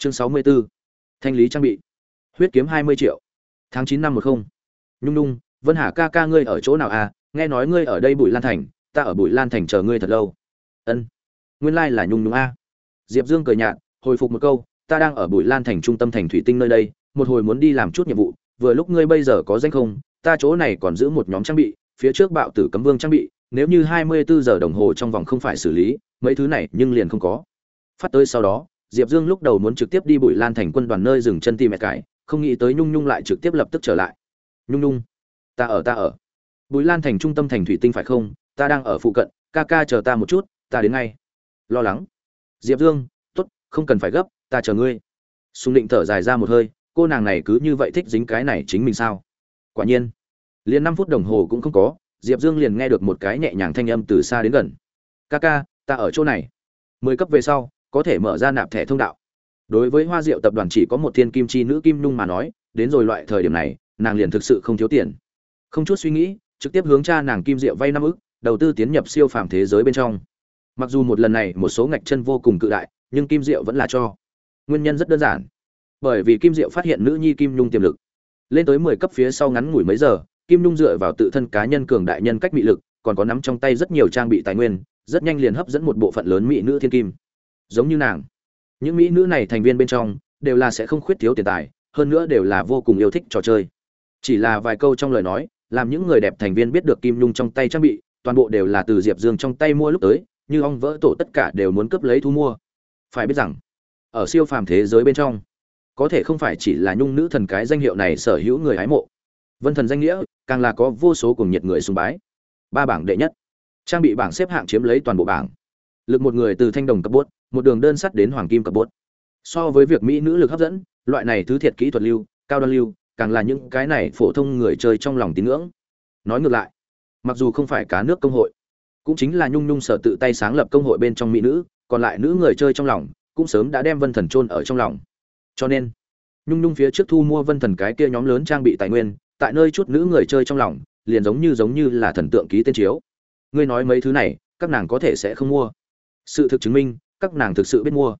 chương sáu mươi 64. thanh lý trang bị. Huyết kiếm hai mươi triệu. Tháng chín năm một không. Nhung nhung, vân hà ca ca ngươi ở chỗ nào à? Nghe nói ngươi ở đây bụi lan thành, ta ở bụi lan thành chờ ngươi thật lâu. Ân, nguyên lai là nhung nhung a. Diệp dương cười nhạt, hồi phục một câu, ta đang ở bụi lan thành trung tâm thành thủy tinh nơi đây, một hồi muốn đi làm chút nhiệm vụ, vừa lúc ngươi bây giờ có danh không, ta chỗ này còn giữ một nhóm trang bị, phía trước bạo tử cấm vương trang bị, nếu như hai mươi bốn giờ đồng hồ trong vòng không phải xử lý, mấy thứ này nhưng liền không có. Phát tới sau đó diệp dương lúc đầu muốn trực tiếp đi bụi lan thành quân đoàn nơi dừng chân tìm mẹ cải không nghĩ tới nhung nhung lại trực tiếp lập tức trở lại. Nhung nhung ta ở ta ở. Bùi lan thành trung tâm thành thủy tinh phải không? Ta đang ở phụ cận ca ca chờ ta một chút ta đến ngay. Lo lắng. Diệp dương tốt, không cần phải gấp ta chờ ngươi. Sung định thở dài ra một hơi cô nàng này cứ như vậy thích dính cái này chính mình sao? Quả nhiên. Liền năm phút đồng hồ cũng không có diệp dương liền nghe được một cái nhẹ nhàng thanh âm từ xa đến gần. Ca ca ta ở chỗ này. Mười cấp về sau có thể mở ra nạp thẻ thông đạo. Đối với hoa diệu tập đoàn chỉ có một thiên kim chi nữ kim nhung mà nói, đến rồi loại thời điểm này, nàng liền thực sự không thiếu tiền. Không chút suy nghĩ, trực tiếp hướng cha nàng kim diệu vay năm ức, đầu tư tiến nhập siêu phàm thế giới bên trong. Mặc dù một lần này một số ngạch chân vô cùng cự đại, nhưng kim diệu vẫn là cho. Nguyên nhân rất đơn giản. Bởi vì kim diệu phát hiện nữ nhi kim nhung tiềm lực. Lên tới mười cấp phía sau ngắn ngủi mấy giờ, kim nhung dựa vào tự thân cá nhân cường đại nhân cách mị lực, còn có nắm trong tay rất nhiều trang bị tài nguyên, rất nhanh liền hấp dẫn một bộ phận lớn mỹ nữ thiên kim giống như nàng. Những mỹ nữ này thành viên bên trong, đều là sẽ không khuyết thiếu tiền tài, hơn nữa đều là vô cùng yêu thích trò chơi. Chỉ là vài câu trong lời nói, làm những người đẹp thành viên biết được kim nhung trong tay trang bị, toàn bộ đều là từ diệp dương trong tay mua lúc tới, như ong vỡ tổ tất cả đều muốn cướp lấy thu mua. Phải biết rằng, ở siêu phàm thế giới bên trong, có thể không phải chỉ là nhung nữ thần cái danh hiệu này sở hữu người hái mộ. Vân thần danh nghĩa, càng là có vô số cùng nhiệt người sùng bái. Ba bảng đệ nhất. Trang bị bảng xếp hạng chiếm lấy toàn bộ bảng lực một người từ thanh đồng cấp bốt, một đường đơn sắt đến hoàng kim cấp bốt. So với việc mỹ nữ lực hấp dẫn, loại này thứ thiệt kỹ thuật lưu, cao đoan lưu, càng là những cái này phổ thông người chơi trong lòng tín ngưỡng. Nói ngược lại, mặc dù không phải cá nước công hội, cũng chính là nhung nhung sở tự tay sáng lập công hội bên trong mỹ nữ, còn lại nữ người chơi trong lòng cũng sớm đã đem vân thần chôn ở trong lòng. Cho nên, nhung nhung phía trước thu mua vân thần cái kia nhóm lớn trang bị tài nguyên, tại nơi chút nữ người chơi trong lòng liền giống như giống như là thần tượng ký tên chiếu. Ngươi nói mấy thứ này, các nàng có thể sẽ không mua sự thực chứng minh, các nàng thực sự biết mua.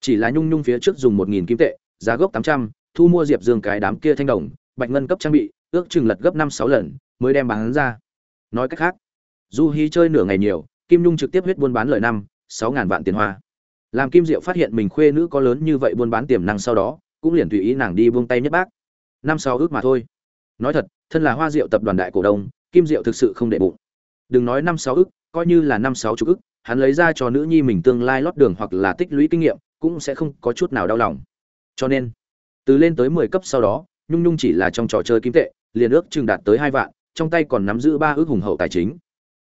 Chỉ là nhung nhung phía trước dùng một nghìn kim tệ, giá gốc tám trăm, thu mua diệp dương cái đám kia thanh đồng, bạch ngân cấp trang bị, ước chừng lật gấp năm sáu lần, mới đem bán ra. Nói cách khác, du hí chơi nửa ngày nhiều, kim nhung trực tiếp huyết buôn bán lời năm, sáu ngàn vạn tiền hoa. Làm kim diệu phát hiện mình khuê nữ có lớn như vậy buôn bán tiềm năng sau đó, cũng liền tùy ý nàng đi buông tay nhất bác. Năm sáu ước mà thôi. Nói thật, thân là hoa diệu tập đoàn đại cổ đông, kim diệu thực sự không để bụng. Đừng nói năm sáu ước, coi như là năm sáu chục ước hắn lấy ra cho nữ nhi mình tương lai lót đường hoặc là tích lũy kinh nghiệm, cũng sẽ không có chút nào đau lòng. Cho nên, từ lên tới mười cấp sau đó, nhung nhung chỉ là trong trò chơi kim tệ, liền ước chừng đạt tới hai vạn, trong tay còn nắm giữ ba ước hùng hậu tài chính.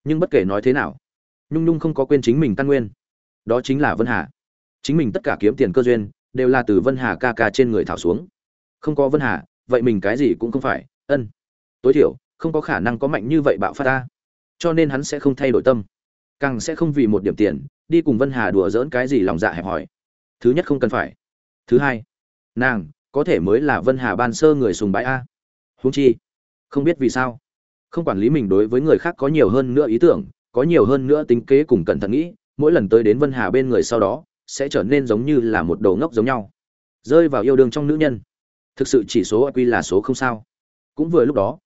Nhưng bất kể nói thế nào, nhung nhung không có quên chính mình căn nguyên. Đó chính là vân hà. Chính mình tất cả kiếm tiền cơ duyên, đều là từ vân hà ca ca trên người thảo xuống. Không có vân hà, vậy mình cái gì cũng không phải, ân. Tối thiểu, không có khả năng có mạnh như vậy bạo phát ta. Cho nên hắn sẽ không thay đổi tâm càng sẽ không vì một điểm tiền, đi cùng vân hà đùa dỡn cái gì lòng dạ hẹp hòi. Thứ nhất không cần phải. Thứ hai, nàng, có thể mới là vân hà ban sơ người sùng bái a. Húng chi, không biết vì sao, không quản lý mình đối với người khác có nhiều hơn nữa ý tưởng, có nhiều hơn nữa tính kế cùng cẩn thận nghĩ, mỗi lần tới đến vân hà bên người sau đó, sẽ trở nên giống như là một đầu ngốc giống nhau. Rơi vào yêu đương trong nữ nhân. Thực sự chỉ số q là số không sao. Cũng vừa lúc đó,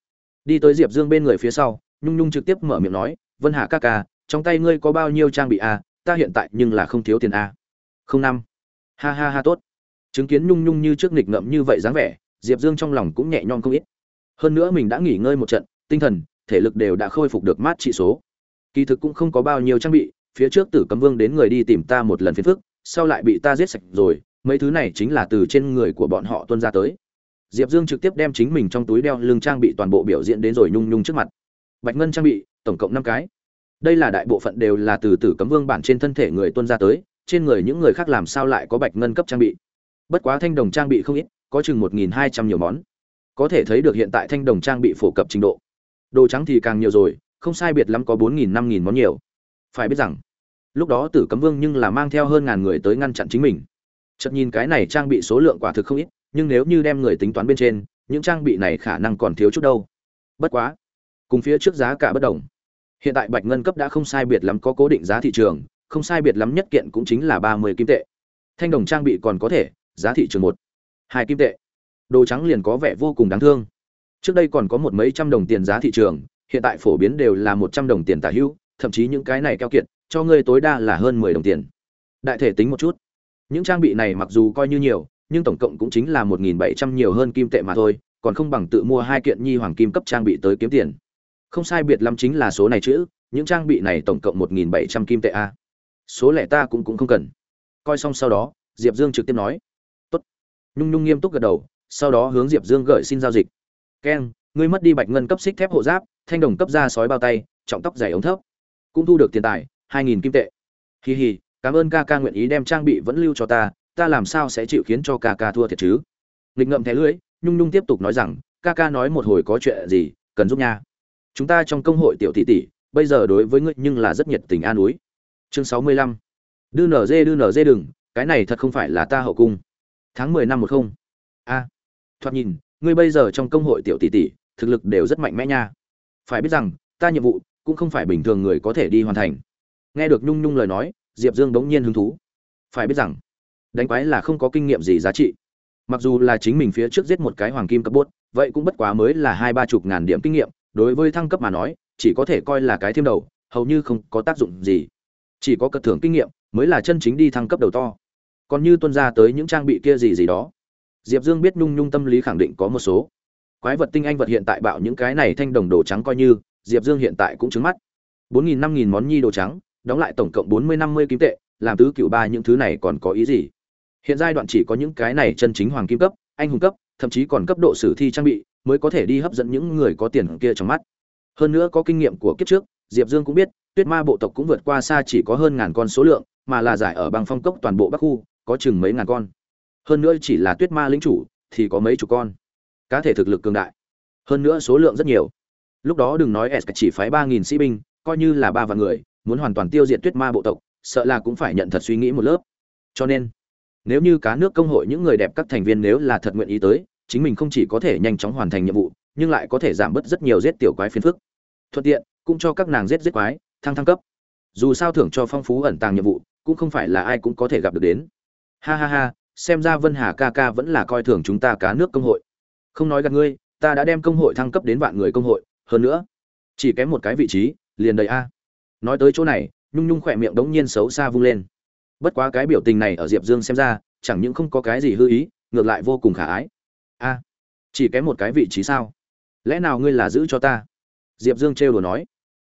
đi tới diệp dương bên người phía sau, nhung nhung trực tiếp mở miệng nói, vân hà ca ca trong tay ngươi có bao nhiêu trang bị a ta hiện tại nhưng là không thiếu tiền a không năm. Ha ha ha tốt. Chứng kiến nhung nhung như trước nghịch ngợm như vậy dáng vẻ, diệp dương trong lòng cũng nhẹ nhõm không ít. Hơn nữa mình đã nghỉ ngơi một trận, tinh thần, thể lực đều đã khôi phục được mát trị số. Kỳ thực cũng không có bao nhiêu trang bị, phía trước tử cấm vương đến người đi tìm ta một lần phiền phức, sau lại bị ta giết sạch rồi, mấy thứ này chính là từ trên người của bọn họ tuân ra tới. Diệp dương trực tiếp đem chính mình trong túi đeo lưng trang bị toàn bộ biểu diễn đến rồi nhung nhung trước mặt. Bạch ngân trang bị, tổng cộng năm cái đây là đại bộ phận đều là từ tử cấm vương bản trên thân thể người tuân ra tới, trên người những người khác làm sao lại có bạch ngân cấp trang bị? Bất quá thanh đồng trang bị không ít, có chừng một nghìn hai trăm nhiều món. Có thể thấy được hiện tại thanh đồng trang bị phổ cập trình độ. Đồ trắng thì càng nhiều rồi, không sai biệt lắm có bốn nghìn năm nghìn món nhiều. Phải biết rằng, lúc đó tử cấm vương nhưng là mang theo hơn ngàn người tới ngăn chặn chính mình. Chợt nhìn cái này trang bị số lượng quả thực không ít, nhưng nếu như đem người tính toán bên trên, những trang bị này khả năng còn thiếu chút đâu. Bất quá, cùng phía trước giá cả bất đồng hiện tại bạch ngân cấp đã không sai biệt lắm có cố định giá thị trường, không sai biệt lắm nhất kiện cũng chính là ba mươi kim tệ. Thanh đồng trang bị còn có thể, giá thị trường một, hai kim tệ. Đồ trắng liền có vẻ vô cùng đáng thương. Trước đây còn có một mấy trăm đồng tiền giá thị trường, hiện tại phổ biến đều là một trăm đồng tiền tả hữu, thậm chí những cái này keo kiệt, cho ngươi tối đa là hơn mười đồng tiền. Đại thể tính một chút, những trang bị này mặc dù coi như nhiều, nhưng tổng cộng cũng chính là một nghìn bảy trăm nhiều hơn kim tệ mà thôi, còn không bằng tự mua hai kiện nhi hoàng kim cấp trang bị tới kiếm tiền không sai biệt lắm chính là số này chữ, những trang bị này tổng cộng một nghìn bảy trăm kim tệ a. Số lẻ ta cũng cũng không cần. Coi xong sau đó, diệp dương trực tiếp nói. Tốt. Nhung nhung nghiêm túc gật đầu, sau đó hướng diệp dương gửi xin giao dịch. Keng ngươi mất đi bạch ngân cấp xích thép hộ giáp, thanh đồng cấp da sói bao tay, trọng tóc dày ống thấp. Cũng thu được tiền tài, hai nghìn kim tệ. Hì hì cảm ơn ca ca nguyện ý đem trang bị vẫn lưu cho ta ta làm sao sẽ chịu khiến cho ca ca thua thiệt chứ? Nghịch ngậm thẻ lưỡi nhung nhung tiếp tục nói rằng, ca ca nói một hồi có chuyện gì, cần giúp nha chúng ta trong công hội tiểu tỷ tỷ, bây giờ đối với ngươi nhưng là rất nhiệt tình an ủi. Chương sáu mươi lăm. Đưa nở dê đưa nở dê đừng, cái này thật không phải là ta hậu cung. Tháng mười năm một không. A. Thoạt nhìn, ngươi bây giờ trong công hội tiểu tỷ tỷ, thực lực đều rất mạnh mẽ nha. Phải biết rằng, ta nhiệm vụ cũng không phải bình thường người có thể đi hoàn thành. Nghe được nhung nhung lời nói, diệp dương bỗng nhiên hứng thú. Phải biết rằng, đánh quái là không có kinh nghiệm gì giá trị. Mặc dù là chính mình phía trước giết một cái hoàng kim cấp bốt vậy cũng bất quá mới là hai ba chục ngàn điểm kinh nghiệm đối với thăng cấp mà nói, chỉ có thể coi là cái thêm đầu, hầu như không có tác dụng gì. Chỉ có cất thưởng kinh nghiệm mới là chân chính đi thăng cấp đầu to. Còn như tuân ra tới những trang bị kia gì gì đó. Diệp dương biết nhung nhung tâm lý khẳng định có một số. Quái vật tinh anh vật hiện tại bạo những cái này thanh đồng đồ trắng coi như, diệp dương hiện tại cũng trứng mắt. bốn nghìn năm nghìn món nhi đồ trắng, đóng lại tổng cộng bốn mươi năm mươi kim tệ, làm tứ cựu ba những thứ này còn có ý gì? Hiện giai đoạn chỉ có những cái này chân chính hoàng kim cấp, anh hùng cấp, thậm chí còn cấp độ sử thi trang bị mới có thể đi hấp dẫn những người có tiền kia trong mắt. Hơn nữa có kinh nghiệm của kiếp trước, diệp dương cũng biết, tuyết ma bộ tộc cũng vượt qua xa chỉ có hơn ngàn con số lượng, mà là giải ở bằng phong cốc toàn bộ bắc khu, có chừng mấy ngàn con. Hơn nữa chỉ là tuyết ma lính chủ, thì có mấy chục con. Cá thể thực lực cường đại. Hơn nữa số lượng rất nhiều. Lúc đó đừng nói s chỉ phái ba nghìn sĩ binh, coi như là ba vạn người, muốn hoàn toàn tiêu diệt tuyết ma bộ tộc, sợ là cũng phải nhận thật suy nghĩ một lớp. Cho nên, nếu như cá nước công hội những người đẹp các thành viên nếu là thật nguyện ý tới chính mình không chỉ có thể nhanh chóng hoàn thành nhiệm vụ, nhưng lại có thể giảm bớt rất nhiều giết tiểu quái phiền phức. Thuận tiện, cũng cho các nàng giết giết quái, thăng thăng cấp. Dù sao thưởng cho phong phú ẩn tàng nhiệm vụ, cũng không phải là ai cũng có thể gặp được đến. Ha ha ha, xem ra vân hà ca ca vẫn là coi thường chúng ta cá nước công hội. Không nói gặp ngươi, ta đã đem công hội thăng cấp đến vạn người công hội, hơn nữa, chỉ kém một cái vị trí, liền đầy a. Nói tới chỗ này, nhung nhung khỏe miệng đống nhiên xấu xa vung lên. Bất quá cái biểu tình này ở diệp dương xem ra, chẳng những không có cái gì hư ý, ngược lại vô cùng khả ái chỉ kém một cái vị trí sao? Lẽ nào ngươi là giữ cho ta? Diệp dương trêu đồ nói.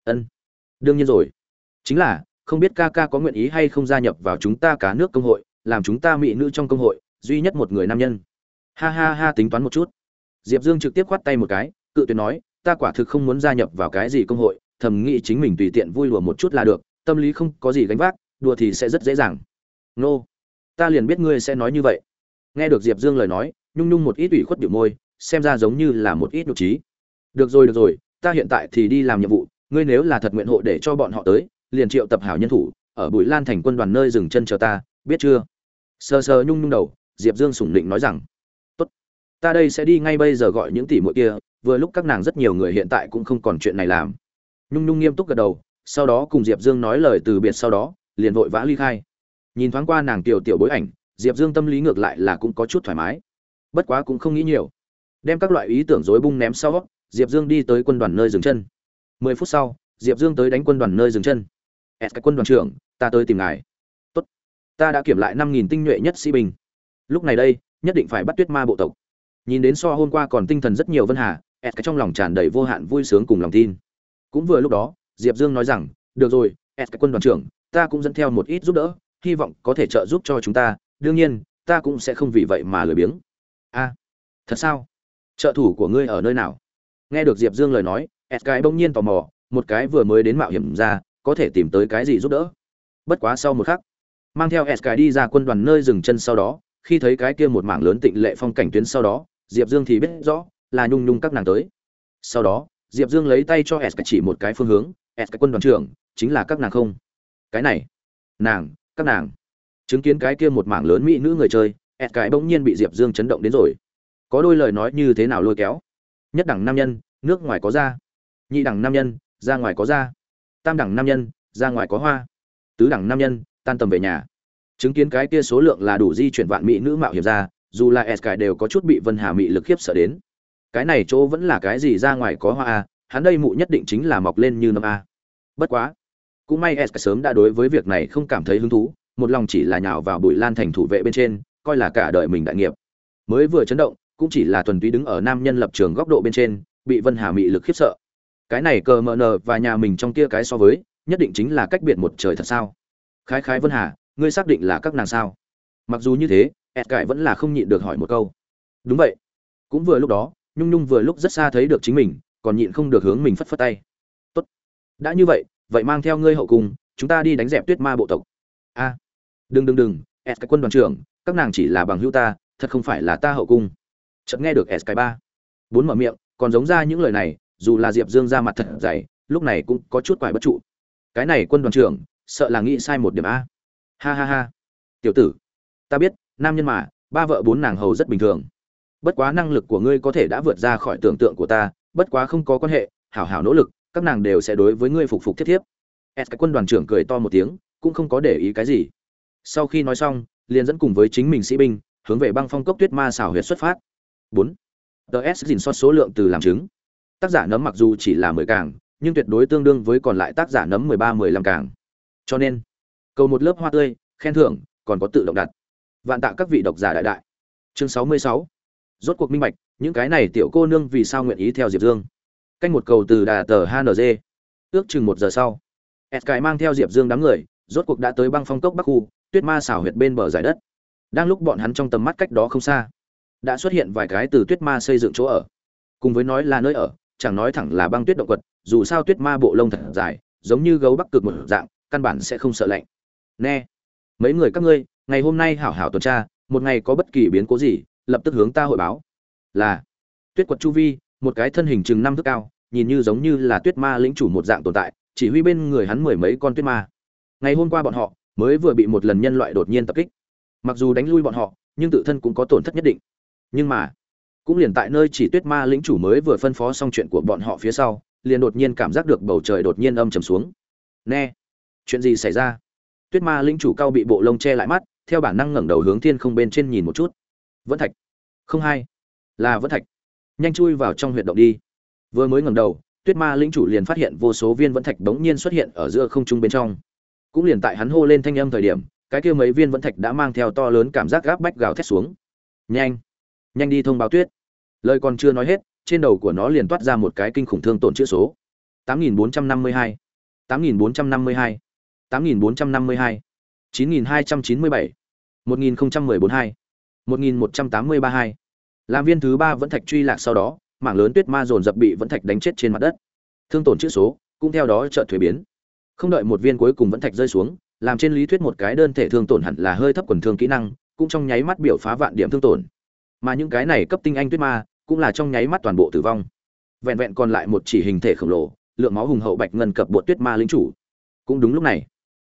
Ân, đương nhiên rồi. Chính là, không biết ca ca có nguyện ý hay không gia nhập vào chúng ta cả nước công hội, làm chúng ta mỹ nữ trong công hội, duy nhất một người nam nhân. Ha ha ha, tính toán một chút. Diệp dương trực tiếp khoát tay một cái, cự tuyệt nói, ta quả thực không muốn gia nhập vào cái gì công hội, thầm nghĩ chính mình tùy tiện vui lùa một chút là được, tâm lý không có gì gánh vác, đùa thì sẽ rất dễ dàng. Nô, ta liền biết ngươi sẽ nói như vậy. Nghe được diệp dương lời nói, nhung nhung một ít ủy khuất biểu môi xem ra giống như là một ít nhục trí. Được rồi được rồi, ta hiện tại thì đi làm nhiệm vụ, ngươi nếu là thật nguyện hộ để cho bọn họ tới, liền triệu tập hảo nhân thủ, ở bụi lan thành quân đoàn nơi dừng chân chờ ta, biết chưa? Sờ sờ nhung nhung đầu, diệp dương sủng định nói rằng, tốt, ta đây sẽ đi ngay bây giờ gọi những tỷ muội kia, vừa lúc các nàng rất nhiều người hiện tại cũng không còn chuyện này làm. Nhung nhung nghiêm túc gật đầu, sau đó cùng diệp dương nói lời từ biệt sau đó, liền vội vã ly khai. Nhìn thoáng qua nàng tiểu tiểu bối ảnh, diệp dương tâm lý ngược lại là cũng có chút thoải mái. Bất quá cũng không nghĩ nhiều đem các loại ý tưởng rối bung ném sau, diệp dương đi tới quân đoàn nơi dừng chân. Mười phút sau, diệp dương tới đánh quân đoàn nơi dừng chân. S cái quân đoàn trưởng, ta tới tìm ngài. Tốt, ta đã kiểm lại năm nghìn tinh nhuệ nhất sĩ binh. Lúc này đây, nhất định phải bắt tuyết ma bộ tộc. Nhìn đến so hôm qua còn tinh thần rất nhiều vân hà s cái trong lòng tràn đầy vô hạn vui sướng cùng lòng tin. Cũng vừa lúc đó, diệp dương nói rằng, được rồi s cái quân đoàn trưởng, ta cũng dẫn theo một ít giúp đỡ, hy vọng có thể trợ giúp cho chúng ta. Đương nhiên, ta cũng sẽ không vì vậy mà lười biếng. A, thật sao? Trợ thủ của ngươi ở nơi nào? Nghe được diệp dương lời nói s cái bỗng nhiên tò mò, một cái vừa mới đến mạo hiểm ra, có thể tìm tới cái gì giúp đỡ? Bất quá sau một khắc, mang theo s cái đi ra quân đoàn nơi dừng chân sau đó, khi thấy cái kia một mảng lớn tịnh lệ phong cảnh tuyến sau đó, diệp dương thì biết rõ là nhung nhung các nàng tới. Sau đó, diệp dương lấy tay cho s chỉ một cái phương hướng s quân đoàn trưởng, chính là các nàng không? Cái này, nàng, các nàng. Chứng kiến cái kia một mảng lớn mỹ nữ người chơi s cái bỗng nhiên bị diệp dương chấn động đến rồi có đôi lời nói như thế nào lôi kéo? Nhất đẳng nam nhân, nước ngoài có da. Nhị đẳng nam nhân, ra ngoài có da. Tam đẳng nam nhân, ra ngoài có hoa. Tứ đẳng nam nhân, tan tầm về nhà. Chứng kiến cái kia số lượng là đủ di chuyển vạn mỹ nữ mạo hiểm ra, dù là s đều có chút bị vân hà mị lực khiếp sợ đến. Cái này chỗ vẫn là cái gì ra ngoài có hoa a hắn đây mụ nhất định chính là mọc lên như năm a. Bất quá, cũng may s sớm đã đối với việc này không cảm thấy hứng thú, một lòng chỉ là nhào vào bụi lan thành thủ vệ bên trên, coi là cả đời mình đại nghiệp. Mới vừa chấn động cũng chỉ là thuần túy đứng ở nam nhân lập trường góc độ bên trên, bị vân hà mị lực khiếp sợ. Cái này cờ mờ nờ và nhà mình trong kia cái so với, nhất định chính là cách biệt một trời thật sao? Khái khái vân hà, ngươi xác định là các nàng sao? Mặc dù như thế, ẹt cải vẫn là không nhịn được hỏi một câu. Đúng vậy. Cũng vừa lúc đó, nhung nhung vừa lúc rất xa thấy được chính mình, còn nhịn không được hướng mình phất phất tay. Tốt. Đã như vậy vậy mang theo ngươi hậu cung chúng ta đi đánh dẹp tuyết ma bộ tộc. A. Đừng đừng đừng, ẹt cái quân đoàn trưởng, các nàng chỉ là bằng hữu ta, thật không phải là ta hậu cung chợt nghe được sky ba. Bốn mở miệng, còn giống ra những lời này, dù là diệp dương ra mặt thật dày, lúc này cũng có chút quải bất trụ. Cái này quân đoàn trưởng, sợ là nghĩ sai một điểm a. Ha ha ha. Tiểu tử, ta biết, nam nhân mà, ba vợ bốn nàng hầu rất bình thường. Bất quá năng lực của ngươi có thể đã vượt ra khỏi tưởng tượng của ta, bất quá không có quan hệ, hảo hảo nỗ lực, các nàng đều sẽ đối với ngươi phục phục thiết thiếp. S cái quân đoàn trưởng cười to một tiếng, cũng không có để ý cái gì. Sau khi nói xong, liền dẫn cùng với chính mình sĩ binh, hướng về băng phong cốc tuyết ma xảo huyệt xuất phát bốn. Ts dình soát số lượng từ làm chứng. Tác giả nấm mặc dù chỉ là mười càng, nhưng tuyệt đối tương đương với còn lại tác giả nấm mười ba, mười lăm càng. Cho nên, cầu một lớp hoa tươi, khen thưởng, còn có tự động đặt. Vạn tạ các vị độc giả đại đại. Chương sáu mươi sáu. Rốt cuộc minh bạch, những cái này tiểu cô nương vì sao nguyện ý theo diệp dương. Canh một cầu từ đà tờ hng ước chừng một giờ sau, s mang theo diệp dương đám người, rốt cuộc đã tới băng phong cốc bắc khu, tuyết ma xảo huyệt bên bờ giải đất. Đang lúc bọn hắn trong tầm mắt cách đó không xa đã xuất hiện vài cái từ tuyết ma xây dựng chỗ ở. Cùng với nói là nơi ở, chẳng nói thẳng là băng tuyết động quật, dù sao tuyết ma bộ lông thật dài, giống như gấu bắc cực một dạng, căn bản sẽ không sợ lạnh. Nè, mấy người các ngươi, ngày hôm nay hảo hảo tuần tra, một ngày có bất kỳ biến cố gì, lập tức hướng ta hội báo. Là, tuyết quật chu vi, một cái thân hình chừng năm thước cao, nhìn như giống như là tuyết ma lĩnh chủ một dạng tồn tại, chỉ huy bên người hắn mười mấy con tuyết ma. Ngày hôm qua bọn họ, mới vừa bị một lần nhân loại đột nhiên tập kích. Mặc dù đánh lui bọn họ, nhưng tự thân cũng có tổn thất nhất định nhưng mà, cũng liền tại nơi chỉ tuyết ma lĩnh chủ mới vừa phân phó xong chuyện của bọn họ phía sau, liền đột nhiên cảm giác được bầu trời đột nhiên âm trầm xuống. Nè, chuyện gì xảy ra? Tuyết ma lĩnh chủ cao bị bộ lông che lại mắt, theo bản năng ngẩng đầu hướng thiên không bên trên nhìn một chút. Vẫn thạch. Không hai. Là vẫn thạch. Nhanh chui vào trong huyệt động đi. Vừa mới ngẩng đầu, tuyết ma lĩnh chủ liền phát hiện vô số viên vẫn thạch bỗng nhiên xuất hiện ở giữa không trung bên trong. Cũng liền tại hắn hô lên thanh âm thời điểm, cái kia mấy viên vẫn thạch đã mang theo to lớn cảm giác gáp bách gào thét xuống. Nhanh nhanh đi thông báo tuyết. Lời còn chưa nói hết, trên đầu của nó liền toát ra một cái kinh khủng thương tổn chữ số. 8452 8452 8452 9297 10142 11182 làm viên thứ ba vẫn thạch truy lạc sau đó, mảng lớn tuyết ma dồn dập bị vẫn thạch đánh chết trên mặt đất. Thương tổn chữ số cũng theo đó chợt thuế biến. Không đợi một viên cuối cùng vẫn thạch rơi xuống, làm trên lý thuyết một cái đơn thể thương tổn hẳn là hơi thấp quần thương kỹ năng, cũng trong nháy mắt biểu phá vạn điểm thương tổn mà những cái này cấp tinh anh tuyết ma cũng là trong nháy mắt toàn bộ tử vong. Vẹn vẹn còn lại một chỉ hình thể khổng lồ, lượng máu hùng hậu bạch ngân cập bột tuyết ma lính chủ. Cũng đúng lúc này,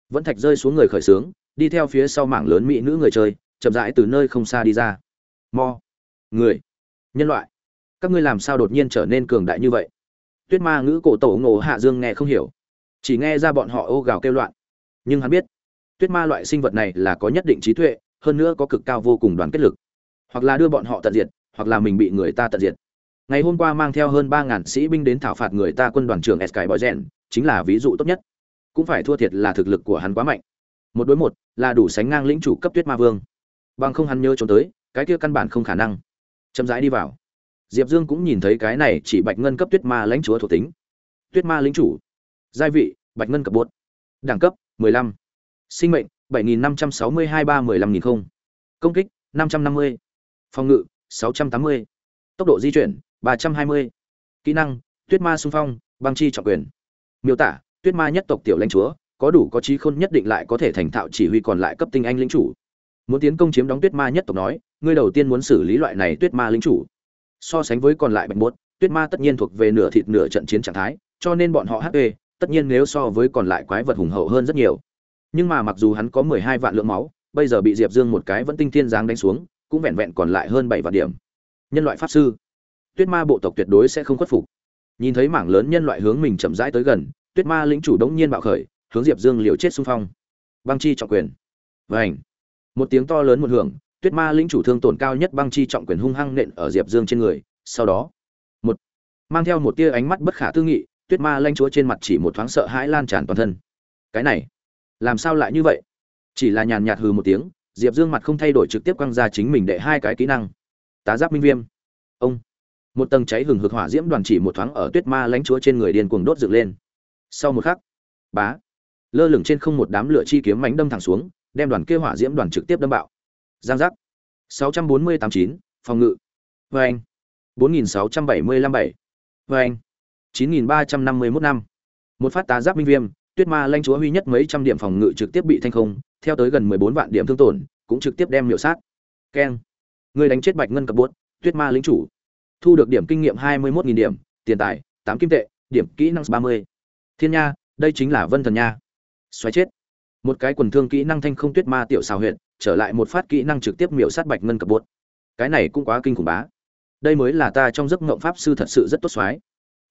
vẫn thạch rơi xuống người khởi sướng đi theo phía sau mảng lớn mỹ nữ người chơi, chậm rãi từ nơi không xa đi ra. Mo, người, nhân loại, các ngươi làm sao đột nhiên trở nên cường đại như vậy? Tuyết ma ngữ cổ tổ ngộ hạ dương nghe không hiểu. Chỉ nghe ra bọn họ ô gào kêu loạn. Nhưng hắn biết, tuyết ma loại sinh vật này là có nhất định trí tuệ, hơn nữa có cực cao vô cùng đoàn kết lực hoặc là đưa bọn họ tận diệt, hoặc là mình bị người ta tận diệt. Ngày hôm qua mang theo hơn ba ngàn sĩ binh đến thảo phạt người ta quân đoàn trưởng sky boy rèn chính là ví dụ tốt nhất. Cũng phải thua thiệt là thực lực của hắn quá mạnh. Một đối một, là đủ sánh ngang lĩnh chủ cấp tuyết ma vương. Bằng không hắn nhớ trốn tới, cái kia căn bản không khả năng. Chậm rãi đi vào. Diệp dương cũng nhìn thấy cái này chỉ bạch ngân cấp tuyết ma lãnh chúa thuộc tính. Tuyết ma lính chủ. Giai vị, bạch ngân cấp bột đẳng cấp 15. sinh mệnh 7562 315 không. Công kích 550 phòng ngự 680. tốc độ di chuyển 320. kỹ năng, tuyết ma xung phong, băng chi trọng quyền miêu tả, tuyết ma nhất tộc tiểu lãnh chúa, có đủ có trí khôn nhất định lại có thể thành thạo chỉ huy còn lại cấp tinh anh lĩnh chủ muốn tiến công chiếm đóng tuyết ma nhất tộc nói, ngươi đầu tiên muốn xử lý loại này tuyết ma lĩnh chủ so sánh với còn lại bạch bốt tuyết ma tất nhiên thuộc về nửa thịt nửa trận chiến trạng thái, cho nên bọn họ hp tất nhiên nếu so với còn lại quái vật hùng hậu hơn rất nhiều nhưng mà mặc dù hắn có mười hai vạn lượng máu, bây giờ bị diệp dương một cái vẫn tinh thiên giáng đánh xuống cũng vẹn vẹn còn lại hơn bảy vạn điểm. Nhân loại pháp sư. Tuyết ma bộ tộc tuyệt đối sẽ không khuất phục. Nhìn thấy mảng lớn nhân loại hướng mình chậm rãi tới gần, tuyết ma lĩnh chủ đống nhiên bạo khởi, hướng diệp dương liều chết xung phong. Băng chi trọng quyền. Vảnh một tiếng to lớn một hưởng, tuyết ma lĩnh chủ thương tổn cao nhất băng chi trọng quyền hung hăng nện ở diệp dương trên người. Sau đó, một, mang theo một tia ánh mắt bất khả tư nghị, tuyết ma lanh chúa trên mặt chỉ một thoáng sợ hãi lan tràn toàn thân. Cái này, làm sao lại như vậy? Chỉ là nhàn nhạt hừ một tiếng diệp dương mặt không thay đổi trực tiếp quăng ra chính mình đệ hai cái kỹ năng. Tá giáp minh viêm. Ông. Một tầng cháy hừng hực hỏa diễm đoàn chỉ một thoáng ở tuyết ma lãnh chúa trên người điên cuồng đốt dựng lên. Sau một khắc bá. Lơ lửng trên không một đám lửa chi kiếm mánh đâm thẳng xuống đem đoàn kia hỏa diễm đoàn trực tiếp đâm bạo. Giang giác. 640-89, phòng ngự. Vê anh 4675-7 vê anh 9351 năm. Một phát tá giáp minh viêm tuyết ma lãnh chúa huy nhất mấy trăm điểm phòng ngự trực tiếp bị thanh không theo tới gần 14 vạn điểm thương tổn, cũng trực tiếp đem miểu sát. Keng. Người đánh chết bạch ngân cập bốt tuyết ma lính chủ. Thu được điểm kinh nghiệm 21.000 điểm, tiền tài 8 kim tệ, điểm kỹ năng 30. thiên nha, đây chính là vân thần nha. Xoáy chết. Một cái quần thương kỹ năng thanh không tuyết ma tiểu xào huyện trở lại một phát kỹ năng trực tiếp miểu sát bạch ngân cập bốt cái này cũng quá kinh khủng bá. Đây mới là ta trong giấc ngộng pháp sư thật sự rất tốt xoái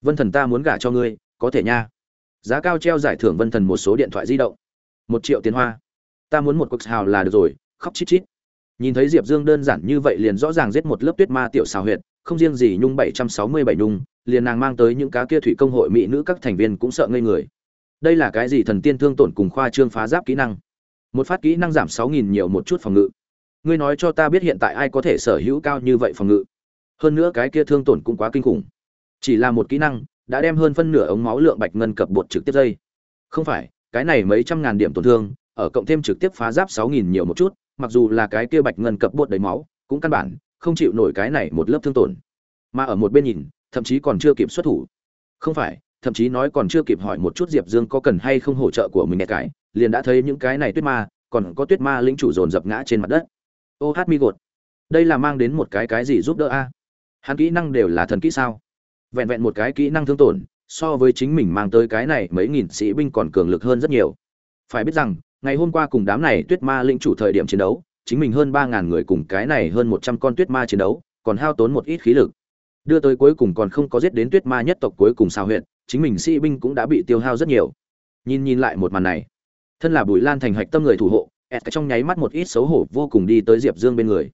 vân thần ta muốn gả cho ngươi, có thể nha. Giá cao treo giải thưởng vân thần một số điện thoại di động. Một triệu tiền hoa ta muốn một cuộc hào là được rồi, khóc chít chít. Nhìn thấy diệp dương đơn giản như vậy liền rõ ràng giết một lớp tuyết ma tiểu xào huyệt, không riêng gì nhung bảy trăm sáu mươi bảy nhung, liền nàng mang tới những cá kia thủy công hội mỹ nữ các thành viên cũng sợ ngây người. Đây là cái gì thần tiên thương tổn cùng khoa trương phá giáp kỹ năng? Một phát kỹ năng giảm sáu nghìn nhiều một chút phòng ngự. Ngươi nói cho ta biết hiện tại ai có thể sở hữu cao như vậy phòng ngự? Hơn nữa cái kia thương tổn cũng quá kinh khủng. Chỉ là một kỹ năng, đã đem hơn phân nửa ống máu lượng bạch ngân cập bột trực tiếp dây. Không phải, cái này mấy trăm ngàn điểm tổn thương ở cộng thêm trực tiếp phá giáp sáu nghìn nhiều một chút, mặc dù là cái kia bạch ngân cập bột đầy máu, cũng căn bản không chịu nổi cái này một lớp thương tổn. Mà ở một bên nhìn, thậm chí còn chưa kịp xuất thủ. Không phải, thậm chí nói còn chưa kịp hỏi một chút diệp dương có cần hay không hỗ trợ của mình nghe cái, liền đã thấy những cái này tuyết ma, còn có tuyết ma lĩnh chủ dồn dập ngã trên mặt đất. Ô hát mi gột. Đây là mang đến một cái cái gì giúp đỡ a? Hắn kỹ năng đều là thần kỹ sao? Vẹn vẹn một cái kỹ năng thương tổn, so với chính mình mang tới cái này mấy nghìn sĩ binh còn cường lực hơn rất nhiều. Phải biết rằng ngày hôm qua cùng đám này tuyết ma lĩnh chủ thời điểm chiến đấu, chính mình hơn ba ngàn người cùng cái này hơn một trăm con tuyết ma chiến đấu, còn hao tốn một ít khí lực. Đưa tới cuối cùng còn không có giết đến tuyết ma nhất tộc cuối cùng sao huyện chính mình sĩ binh cũng đã bị tiêu hao rất nhiều. Nhìn nhìn lại một màn này, thân là bùi lan thành hạch tâm người thủ hộ e ẹt trong nháy mắt một ít xấu hổ vô cùng đi tới diệp dương bên người.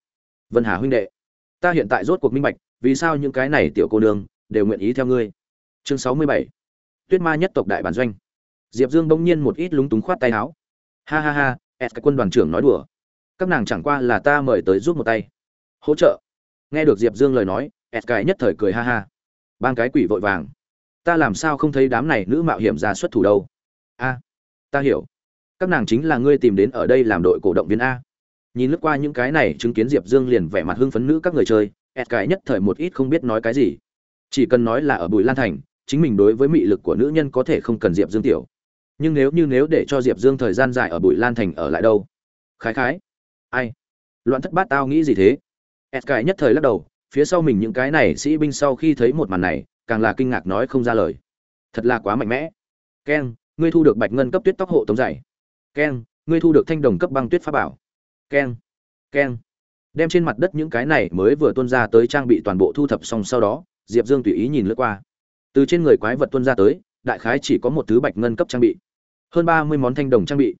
Vân hà huynh đệ, ta hiện tại rốt cuộc minh bạch, vì sao những cái này tiểu cô nương đều nguyện ý theo ngươi? Chương sáu mươi bảy, tuyết ma nhất tộc đại bản doanh. Diệp dương bỗng nhiên một ít lúng túng khoát tay áo ha ha ha ẹt cái quân đoàn trưởng nói đùa. Các nàng chẳng qua là ta mời tới giúp một tay. Hỗ trợ. Nghe được diệp dương lời nói ẹt cái nhất thời cười ha ha. Ban cái quỷ vội vàng. Ta làm sao không thấy đám này nữ mạo hiểm ra xuất thủ đâu? A, ta hiểu. Các nàng chính là ngươi tìm đến ở đây làm đội cổ động viên a. Nhìn lướt qua những cái này chứng kiến diệp dương liền vẻ mặt hưng phấn nữ các người chơi ẹt cái nhất thời một ít không biết nói cái gì. Chỉ cần nói là ở bùi lan thành, chính mình đối với mị lực của nữ nhân có thể không cần diệp dương tiểu nhưng nếu như nếu để cho diệp dương thời gian dài ở Bụi lan thành ở lại đâu? Khái khái. Ai? Loạn thất bát tao nghĩ gì thế? Ed cái nhất thời lắc đầu, phía sau mình những cái này sĩ binh sau khi thấy một màn này, càng là kinh ngạc nói không ra lời. Thật là quá mạnh mẽ. Keng, ngươi thu được bạch ngân cấp tuyết tóc hộ tống dày keng, ngươi thu được thanh đồng cấp băng tuyết pháp bảo. Keng keng. Đem trên mặt đất những cái này mới vừa tuân ra tới trang bị toàn bộ thu thập xong sau đó, diệp dương tùy ý nhìn lướt qua. Từ trên người quái vật tuân ra tới, đại khái chỉ có một thứ bạch ngân cấp trang bị hơn ba mươi món thanh đồng trang bị.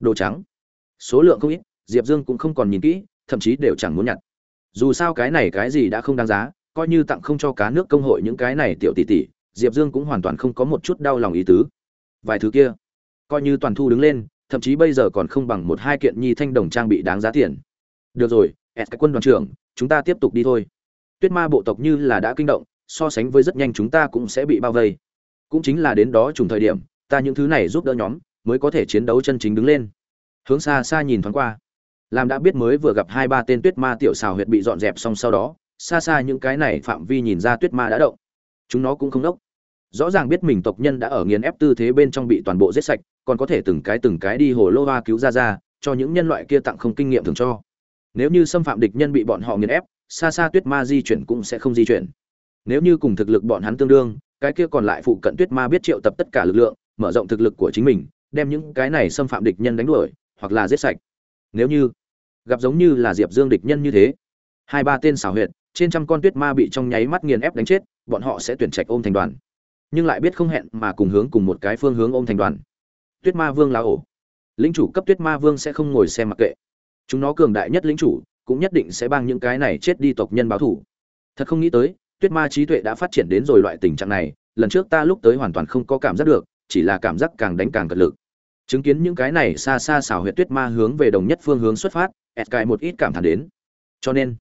Đồ trắng. Số lượng không ít, diệp dương cũng không còn nhìn kỹ, thậm chí đều chẳng muốn nhặt. Dù sao cái này cái gì đã không đáng giá, coi như tặng không cho cá nước công hội những cái này tiểu tỷ tỷ, diệp dương cũng hoàn toàn không có một chút đau lòng ý tứ. Vài thứ kia, coi như toàn thu đứng lên, thậm chí bây giờ còn không bằng một hai kiện nhi thanh đồng trang bị đáng giá tiền. Được rồi, s cái quân đoàn trưởng, chúng ta tiếp tục đi thôi. Tuyết ma bộ tộc như là đã kinh động, so sánh với rất nhanh chúng ta cũng sẽ bị bao vây. Cũng chính là đến đó trùng thời điểm ta những thứ này giúp đỡ nhóm, mới có thể chiến đấu chân chính đứng lên. Hướng xa xa nhìn thoáng qua. Làm đã biết mới vừa gặp hai ba tên tuyết ma tiểu xào huyệt bị dọn dẹp xong sau đó, xa xa những cái này phạm vi nhìn ra tuyết ma đã động. Chúng nó cũng không đốc. Rõ ràng biết mình tộc nhân đã ở nghiền ép tư thế bên trong bị toàn bộ giết sạch, còn có thể từng cái từng cái đi hồ lô hoa cứu ra ra, cho những nhân loại kia tặng không kinh nghiệm thường cho. Nếu như xâm phạm địch nhân bị bọn họ nghiền ép, xa xa tuyết ma di chuyển cũng sẽ không di chuyển. Nếu như cùng thực lực bọn hắn tương đương, cái kia còn lại phụ cận tuyết ma biết triệu tập tất cả lực lượng mở rộng thực lực của chính mình, đem những cái này xâm phạm địch nhân đánh đuổi, hoặc là giết sạch. Nếu như gặp giống như là diệp dương địch nhân như thế, hai ba tên xảo huyệt, trên trăm con tuyết ma bị trong nháy mắt nghiền ép đánh chết, bọn họ sẽ tuyển trạch ôm thành đoàn. Nhưng lại biết không hẹn mà cùng hướng cùng một cái phương hướng ôm thành đoàn. Tuyết ma vương là ổ. Lính chủ cấp tuyết ma vương sẽ không ngồi xem mặc kệ. Chúng nó cường đại nhất lĩnh chủ cũng nhất định sẽ bang những cái này chết đi tộc nhân báo thủ thật không nghĩ tới, tuyết ma trí tuệ đã phát triển đến rồi loại tình trạng này, lần trước ta lúc tới hoàn toàn không có cảm giác được chỉ là cảm giác càng đánh càng cật lực. Chứng kiến những cái này xa xa xảo huyệt tuyết ma hướng về đồng nhất phương hướng xuất phát sky một ít cảm thán đến. Cho nên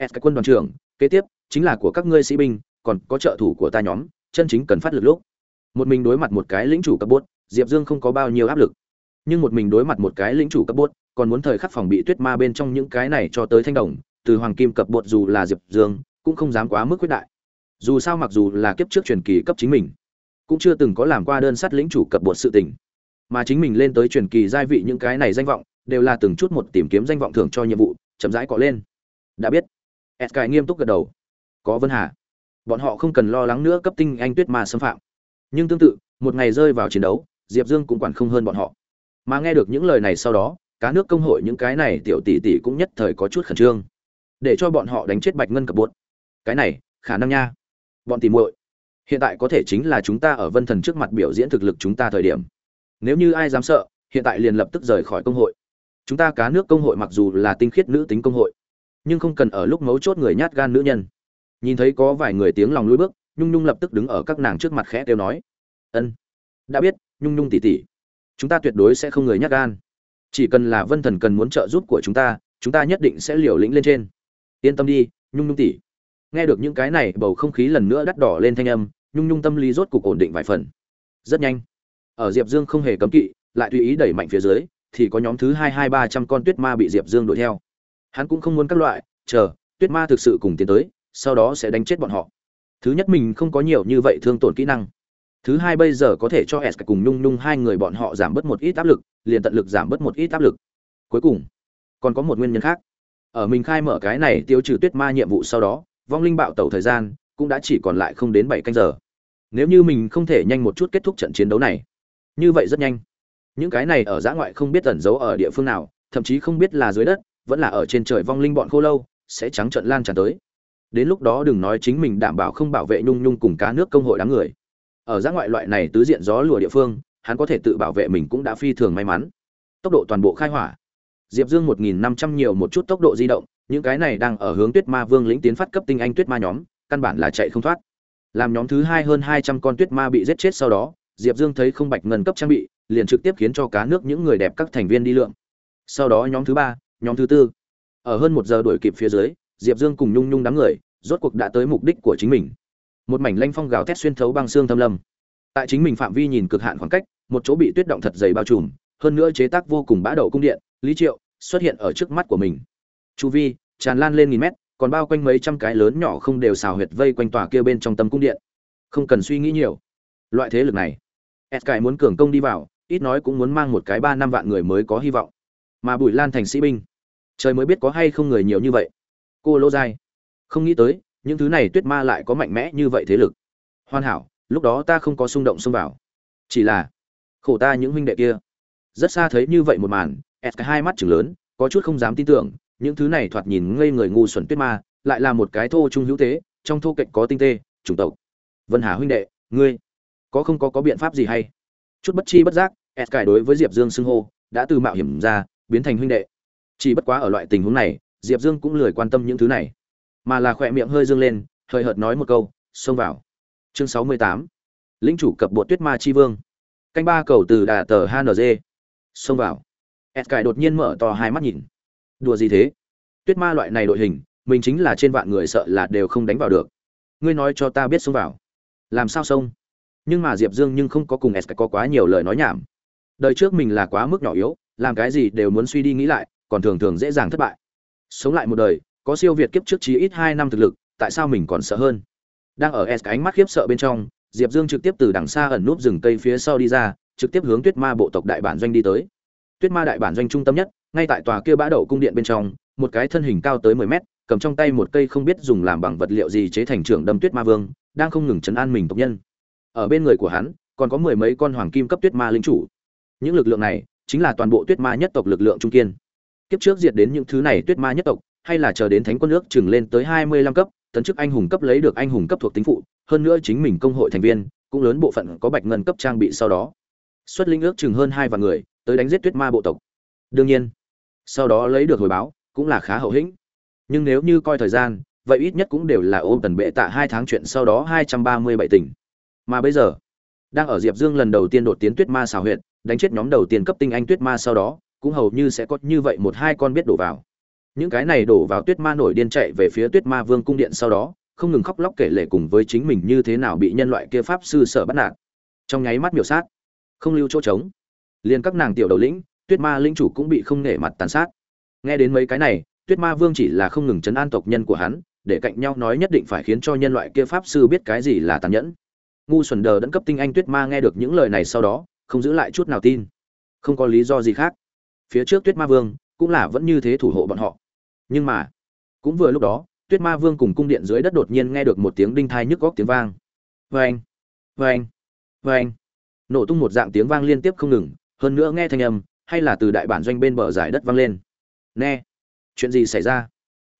sky quân đoàn trưởng, kế tiếp, chính là của các ngươi sĩ binh, còn có trợ thủ của ta nhóm, chân chính cần phát lực lúc. Một mình đối mặt một cái lĩnh chủ cấp bốt, diệp dương không có bao nhiêu áp lực. Nhưng một mình đối mặt một cái lĩnh chủ cấp bốt, còn muốn thời khắc phòng bị tuyết ma bên trong những cái này cho tới thanh đồng, từ hoàng kim cập bột dù là diệp dương, cũng không dám quá mức quyết đại. Dù sao mặc dù là kiếp trước truyền kỳ cấp chính mình cũng chưa từng có làm qua đơn sát lĩnh chủ cập bột sự tình. Mà chính mình lên tới truyền kỳ giai vị những cái này danh vọng, đều là từng chút một tìm kiếm danh vọng thưởng cho nhiệm vụ, chậm rãi cọ lên. Đã biết. S nghiêm túc gật đầu. Có vân hà. Bọn họ không cần lo lắng nữa cấp tinh anh tuyết ma xâm phạm. Nhưng tương tự, một ngày rơi vào chiến đấu, diệp dương cũng quản không hơn bọn họ. Mà nghe được những lời này sau đó cá nước công hội những cái này tiểu tỷ tỷ cũng nhất thời có chút khẩn trương. Để cho bọn họ đánh chết bạch ngân cập bột. Cái này, khả năng nha. Bọn tìm muội hiện tại có thể chính là chúng ta ở vân thần trước mặt biểu diễn thực lực chúng ta thời điểm. Nếu như ai dám sợ, hiện tại liền lập tức rời khỏi công hội. Chúng ta cá nước công hội mặc dù là tinh khiết nữ tính công hội, nhưng không cần ở lúc mấu chốt người nhát gan nữ nhân. Nhìn thấy có vài người tiếng lòng lùi bước, nhung nhung lập tức đứng ở các nàng trước mặt khẽ kêu nói, ân, đã biết, nhung nhung tỉ tỉ chúng ta tuyệt đối sẽ không người nhát gan. Chỉ cần là vân thần cần muốn trợ giúp của chúng ta chúng ta nhất định sẽ liều lĩnh lên trên. Yên tâm đi, nhung nhung tỉ nghe được những cái này, bầu không khí lần nữa đắt đỏ lên thanh âm nhung nhung tâm lý rốt cục ổn định vài phần. Rất nhanh. Ở diệp dương không hề cấm kỵ, lại tùy ý đẩy mạnh phía dưới, thì có nhóm thứ hai hai ba trăm con tuyết ma bị diệp dương đuổi theo. Hắn cũng không muốn các loại, chờ, tuyết ma thực sự cùng tiến tới, sau đó sẽ đánh chết bọn họ. Thứ nhất mình không có nhiều như vậy thương tổn kỹ năng. Thứ hai bây giờ có thể cho s cùng nhung nhung hai người bọn họ giảm bớt một ít áp lực, liền tận lực giảm bớt một ít áp lực. Cuối cùng, còn có một nguyên nhân khác. Ở mình khai mở cái này tiêu trừ tuyết ma nhiệm vụ sau đó, vong linh bạo tẩu thời gian cũng đã chỉ còn lại không đến bảy canh giờ. Nếu như mình không thể nhanh một chút kết thúc trận chiến đấu này, như vậy rất nhanh. Những cái này ở giã ngoại không biết ẩn giấu ở địa phương nào, thậm chí không biết là dưới đất, vẫn là ở trên trời vong linh bọn khô lâu, sẽ trắng trận lan tràn tới. Đến lúc đó đừng nói chính mình đảm bảo không bảo vệ nhung nhung cùng cá nước công hội đám người. Ở giã ngoại loại này tứ diện gió lùa địa phương, hắn có thể tự bảo vệ mình cũng đã phi thường may mắn. Tốc độ toàn bộ khai hỏa. Diệp dương một nghìn năm trăm nhiều một chút tốc độ di động, những cái này đang ở hướng tuyết ma vương lĩnh tiến phát cấp tinh anh tuyết ma nhóm căn bản là chạy không thoát. Làm nhóm thứ hai hơn hai trăm con tuyết ma bị giết chết sau đó, diệp dương thấy không bạch ngân cấp trang bị, liền trực tiếp khiến cho cá nước những người đẹp các thành viên đi lượng. Sau đó nhóm thứ ba, nhóm thứ tư. Ở hơn một giờ đuổi kịp phía dưới, diệp dương cùng nhung nhung đám người, rốt cuộc đã tới mục đích của chính mình. Một mảnh lanh phong gào thét xuyên thấu băng xương thâm lâm. Tại chính mình phạm vi nhìn cực hạn khoảng cách, một chỗ bị tuyết động thật dày bao trùm, hơn nữa chế tác vô cùng bá đậu cung điện, lý triệu xuất hiện ở trước mắt của mình. Chu vi, tràn lan lên nghìn mét còn bao quanh mấy trăm cái lớn nhỏ không đều xào huyệt vây quanh tòa kia bên trong tâm cung điện. Không cần suy nghĩ nhiều. Loại thế lực này s muốn cường công đi vào, ít nói cũng muốn mang một cái ba năm vạn người mới có hy vọng. Mà bùi lan thành sĩ binh, trời mới biết có hay không người nhiều như vậy. Cô lô giai, không nghĩ tới, những thứ này tuyết ma lại có mạnh mẽ như vậy thế lực. Hoàn hảo, lúc đó ta không có xung động xông vào. Chỉ là, khổ ta những huynh đệ kia. Rất xa thấy như vậy một màn s hai mắt chừng lớn, có chút không dám tin tưởng những thứ này thoạt nhìn ngây người ngu xuẩn tuyết ma, lại là một cái thô trung hữu tế, trong thô kệch có tinh tê, chủng tộc. Vân hà huynh đệ, ngươi, có không có có biện pháp gì hay? Chút bất chi bất giác, s cải đối với diệp dương xưng hô, đã từ mạo hiểm ra, biến thành huynh đệ. Chỉ bất quá ở loại tình huống này, diệp dương cũng lười quan tâm những thứ này. Mà là khỏe miệng hơi dương lên hơi hợt nói một câu, xông vào. Chương sáu mươi tám. Lính chủ cập bộ tuyết ma chi vương. Canh ba cầu từ đà tờ hng xông vào. S cải đột nhiên mở to hai mắt nhìn đùa gì thế? Tuyết ma loại này đội hình, mình chính là trên vạn người sợ là đều không đánh vào được. Ngươi nói cho ta biết xông vào. Làm sao xông? Nhưng mà diệp dương nhưng không có cùng s có quá nhiều lời nói nhảm. Đời trước mình là quá mức nhỏ yếu, làm cái gì đều muốn suy đi nghĩ lại, còn thường thường dễ dàng thất bại. Sống lại một đời, có siêu việt kiếp trước chí ít hai năm thực lực, tại sao mình còn sợ hơn? Đang ở s ánh mắt khiếp sợ bên trong, diệp dương trực tiếp từ đằng xa ẩn núp rừng cây phía sau đi ra, trực tiếp hướng tuyết ma bộ tộc đại bản doanh đi tới. Tuyết ma đại bản doanh trung tâm nhất ngay tại tòa kia bã đậu cung điện bên trong, một cái thân hình cao tới mười mét, cầm trong tay một cây không biết dùng làm bằng vật liệu gì chế thành trưởng đâm tuyết ma vương, đang không ngừng chấn an mình tộc nhân. Ở bên người của hắn, còn có mười mấy con hoàng kim cấp tuyết ma linh chủ. Những lực lượng này chính là toàn bộ tuyết ma nhất tộc lực lượng trung kiên. Kiếp trước diệt đến những thứ này tuyết ma nhất tộc, hay là chờ đến thánh quân nước chừng lên tới hai mươi lăm cấp, tấn chức anh hùng cấp lấy được anh hùng cấp thuộc tính phụ, hơn nữa chính mình công hội thành viên, cũng lớn bộ phận có bạch ngân cấp trang bị sau đó. Xuất linh ước chừng hơn hai vạn người, tới đánh giết tuyết ma bộ tộc. Đương nhiên sau đó lấy được hồi báo, cũng là khá hậu hĩnh. Nhưng nếu như coi thời gian, vậy ít nhất cũng đều là ôm tần bệ tạ hai tháng chuyện sau đó hai trăm ba mươi bảy tỉnh. Mà bây giờ, đang ở diệp dương lần đầu tiên đột tiến tuyết ma xào huyện, đánh chết nhóm đầu tiên cấp tinh anh tuyết ma sau đó, cũng hầu như sẽ có như vậy một hai con biết đổ vào. Những cái này đổ vào tuyết ma nổi điên chạy về phía tuyết ma vương cung điện sau đó, không ngừng khóc lóc kể lể cùng với chính mình như thế nào bị nhân loại kia pháp sư sợ bắt nạt. Trong nháy mắt miểu sát, không lưu chỗ trống. Liền các nàng tiểu đầu lĩnh tuyết ma linh chủ cũng bị không nể mặt tàn sát. Nghe đến mấy cái này, tuyết ma vương chỉ là không ngừng chấn an tộc nhân của hắn, để cạnh nhau nói nhất định phải khiến cho nhân loại kia pháp sư biết cái gì là tàn nhẫn. Ngu xuẩn đờ đẫn cấp tinh anh tuyết ma nghe được những lời này sau đó, không giữ lại chút nào tin. Không có lý do gì khác. Phía trước tuyết ma vương cũng là vẫn như thế thủ hộ bọn họ. Nhưng mà, cũng vừa lúc đó, tuyết ma vương cùng cung điện dưới đất đột nhiên nghe được một tiếng đinh thai nhức góc tiếng vang. Vê anh vê anh vê anh nổ tung một dạng tiếng vang liên tiếp không ngừng, hơn nữa nghe thanh âm hay là từ đại bản doanh bên bờ giải đất vang lên? Nè, chuyện gì xảy ra?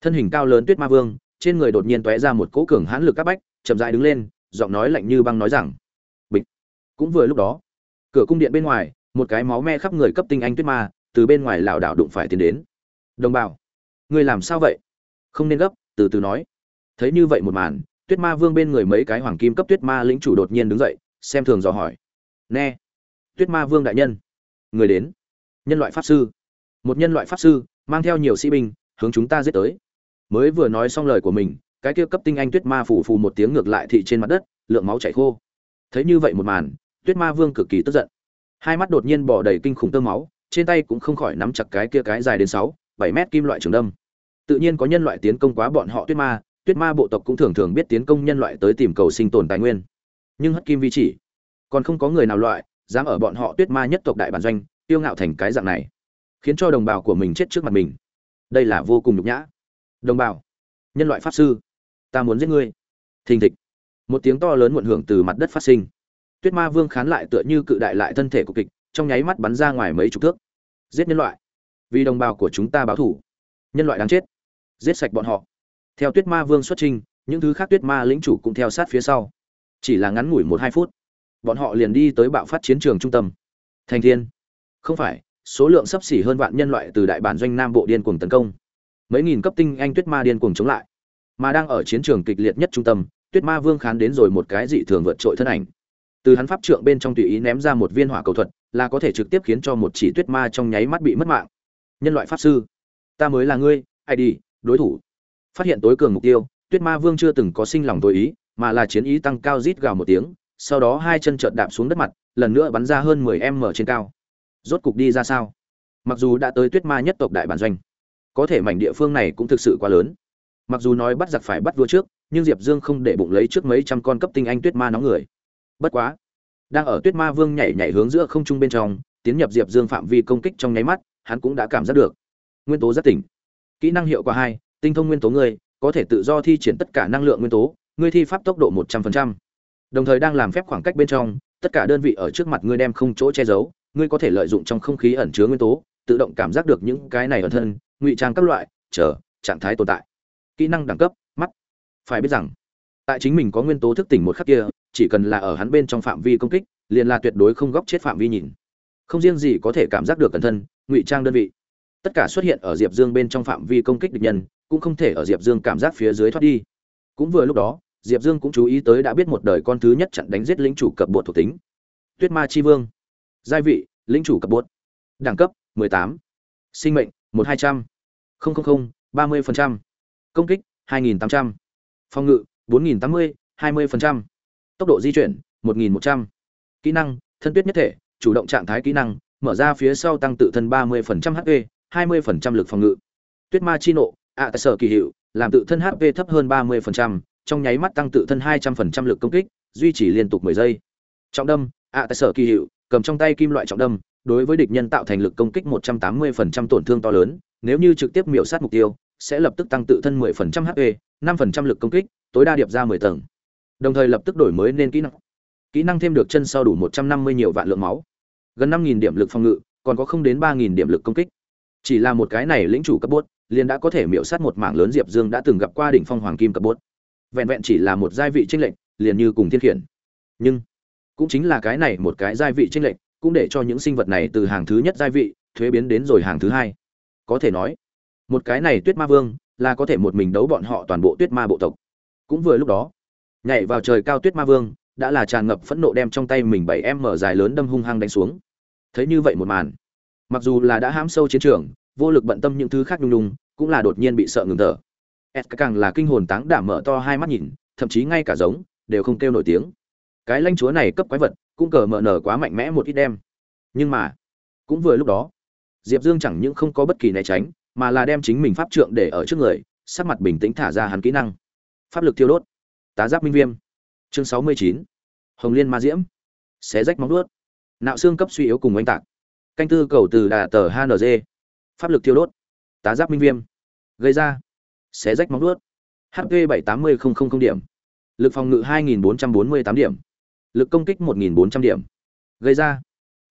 Thân hình cao lớn tuyết ma vương trên người đột nhiên tóe ra một cỗ cường hãn lực các bách chậm dại đứng lên giọng nói lạnh như băng nói rằng bịch. Cũng vừa lúc đó cửa cung điện bên ngoài một cái máu me khắp người cấp tinh anh tuyết ma từ bên ngoài lảo đảo đụng phải tiến đến. Đồng bào người làm sao vậy? Không nên gấp từ từ nói. Thấy như vậy một màn tuyết ma vương bên người mấy cái hoàng kim cấp tuyết ma lĩnh chủ đột nhiên đứng dậy xem thường dò hỏi. Nè, tuyết ma vương đại nhân người đến nhân loại pháp sư. Một nhân loại pháp sư mang theo nhiều sĩ binh hướng chúng ta giết tới. Mới vừa nói xong lời của mình, cái kia cấp tinh anh tuyết ma phủ phù một tiếng ngược lại thị trên mặt đất, lượng máu chảy khô. Thấy như vậy một màn, tuyết ma vương cực kỳ tức giận. Hai mắt đột nhiên bỏ đầy kinh khủng tơ máu, trên tay cũng không khỏi nắm chặt cái kia cái dài đến sáu, bảy mét kim loại trường đâm. Tự nhiên có nhân loại tiến công quá bọn họ tuyết ma tuyết ma bộ tộc cũng thường thường biết tiến công nhân loại tới tìm cầu sinh tồn tài nguyên. Nhưng hất kim vi chỉ, còn không có người nào loại, dám ở bọn họ tuyết ma nhất tộc đại bản doanh tiêu ngạo thành cái dạng này, khiến cho đồng bào của mình chết trước mặt mình. Đây là vô cùng nhục nhã. Đồng bào, nhân loại pháp sư, ta muốn giết ngươi. Thình thịch. Một tiếng to lớn muộn hưởng từ mặt đất phát sinh. Tuyết ma vương khán lại tựa như cự đại lại thân thể của kịch, trong nháy mắt bắn ra ngoài mấy chục thước. Giết nhân loại. Vì đồng bào của chúng ta báo thủ nhân loại đáng chết. Giết sạch bọn họ. Theo tuyết ma vương xuất trình, những thứ khác tuyết ma lĩnh chủ cũng theo sát phía sau. Chỉ là ngắn ngủi một hai phút, bọn họ liền đi tới bạo phát chiến trường trung tâm. Thành thiên không phải, số lượng sấp xỉ hơn vạn nhân loại từ đại bản doanh nam bộ điên cuồng tấn công. Mấy nghìn cấp tinh anh tuyết ma điên cuồng chống lại. Mà đang ở chiến trường kịch liệt nhất trung tâm, tuyết ma vương khán đến rồi một cái dị thường vượt trội thân ảnh. Từ hắn pháp trượng bên trong tùy ý ném ra một viên hỏa cầu thuật, là có thể trực tiếp khiến cho một chỉ tuyết ma trong nháy mắt bị mất mạng. Nhân loại pháp sư, ta mới là ngươi, ai đi, đối thủ. Phát hiện tối cường mục tiêu, tuyết ma vương chưa từng có sinh lòng tối ý, mà là chiến ý tăng cao rít gào một tiếng, sau đó hai chân trợt đạp xuống đất mặt, lần nữa bắn ra hơn mười m trên cao rốt cục đi ra sao? Mặc dù đã tới tuyết ma nhất tộc đại bản doanh có thể mảnh địa phương này cũng thực sự quá lớn. Mặc dù nói bắt giặc phải bắt vua trước nhưng diệp dương không để bụng lấy trước mấy trăm con cấp tinh anh tuyết ma nóng người. Bất quá đang ở tuyết ma vương nhảy nhảy hướng giữa không trung bên trong tiến nhập diệp dương phạm vi công kích trong nháy mắt hắn cũng đã cảm giác được. Nguyên tố rất tỉnh. Kỹ năng hiệu quả hai tinh thông nguyên tố ngươi có thể tự do thi triển tất cả năng lượng nguyên tố ngươi thi pháp tốc độ một trăm phần trăm, đồng thời đang làm phép khoảng cách bên trong tất cả đơn vị ở trước mặt ngươi đem không chỗ che giấu ngươi có thể lợi dụng trong không khí ẩn chứa nguyên tố, tự động cảm giác được những cái này ẩn thân, ngụy trang các loại, chờ, trạng thái tồn tại. Kỹ năng đẳng cấp, mắt. Phải biết rằng, tại chính mình có nguyên tố thức tỉnh một khắc kia, chỉ cần là ở hắn bên trong phạm vi công kích, liền là tuyệt đối không góc chết phạm vi nhìn. Không riêng gì có thể cảm giác được cẩn thân, ngụy trang đơn vị. Tất cả xuất hiện ở diệp dương bên trong phạm vi công kích địch nhân, cũng không thể ở diệp dương cảm giác phía dưới thoát đi. Cũng vừa lúc đó, diệp dương cũng chú ý tới đã biết một đời con thứ nhất chặn đánh giết lính chủ cập bột thuộc tính. Tuyết ma chi vương giai vị lính chủ cập bốt đẳng cấp 18. sinh mệnh 1200. 000, 30%. công kích 2800. phòng ngự 4080, 20%. tốc độ di chuyển 1100. kỹ năng thân tuyết nhất thể chủ động trạng thái kỹ năng mở ra phía sau tăng tự thân 30% HP, 20% lực phòng ngự. Tuyết Ma chi nộ, ạ tại sở kỳ hiệu, làm tự thân HP thấp hơn 30%, trong nháy mắt tăng tự thân 200% lực công kích, duy trì liên tục 10 giây. Trọng đâm, ạ tại sở kỳ hiệu, cầm trong tay kim loại trọng đâm, đối với địch nhân tạo thành lực công kích 180% tổn thương to lớn, nếu như trực tiếp miểu sát mục tiêu, sẽ lập tức tăng tự thân 10% HP, 5% lực công kích, tối đa điệp ra 10 tầng. Đồng thời lập tức đổi mới nên kỹ năng. Kỹ năng thêm được chân sau đủ 150 nhiều vạn lượng máu. Gần 5000 điểm lực phòng ngự, còn có không đến 3000 điểm lực công kích chỉ là một cái này lĩnh chủ cấp bốt liền đã có thể miểu sát một mảng lớn diệp dương đã từng gặp qua đỉnh phong hoàng kim cấp bốt vẹn vẹn chỉ là một giai vị tranh lệnh liền như cùng thiên khiển nhưng cũng chính là cái này một cái giai vị trên lệnh cũng để cho những sinh vật này từ hàng thứ nhất giai vị thuế biến đến rồi hàng thứ hai. Có thể nói, một cái này tuyết ma vương là có thể một mình đấu bọn họ toàn bộ tuyết ma bộ tộc. Cũng vừa lúc đó, nhảy vào trời cao tuyết ma vương đã là tràn ngập phẫn nộ đem trong tay mình bảy em mở dài lớn đâm hung hăng đánh xuống. Thấy như vậy một màn, mặc dù là đã hãm sâu chiến trường, vô lực bận tâm những thứ khác nhung nhung, cũng là đột nhiên bị sợ ngừng thở. S càng là kinh hồn táng đảm mở to hai mắt nhìn, thậm chí ngay cả giống đều không kêu nổi tiếng cái lãnh chúa này cấp quái vật cũng cờ mờ nở quá mạnh mẽ một ít đem. Nhưng mà, cũng vừa lúc đó, diệp dương chẳng những không có bất kỳ né tránh, mà là đem chính mình pháp trượng để ở trước người, sắc mặt bình tĩnh thả ra hắn kỹ năng. Pháp lực thiêu đốt. Tá giáp minh viêm. Chương sáu mươi chín. Hồng liên ma diễm. Xé rách móng đuốt nạo xương cấp suy yếu cùng oanh tạc. Canh tư cầu từ đà tờ hng pháp lực thiêu đốt. Tá giáp minh viêm. Gây ra. Xé rách móng đuốt hp bảy tám mươi điểm. Lực phòng ngự hai nghìn bốn trăm bốn mươi tám điểm lực công kích một nghìn bốn trăm điểm. Gây ra,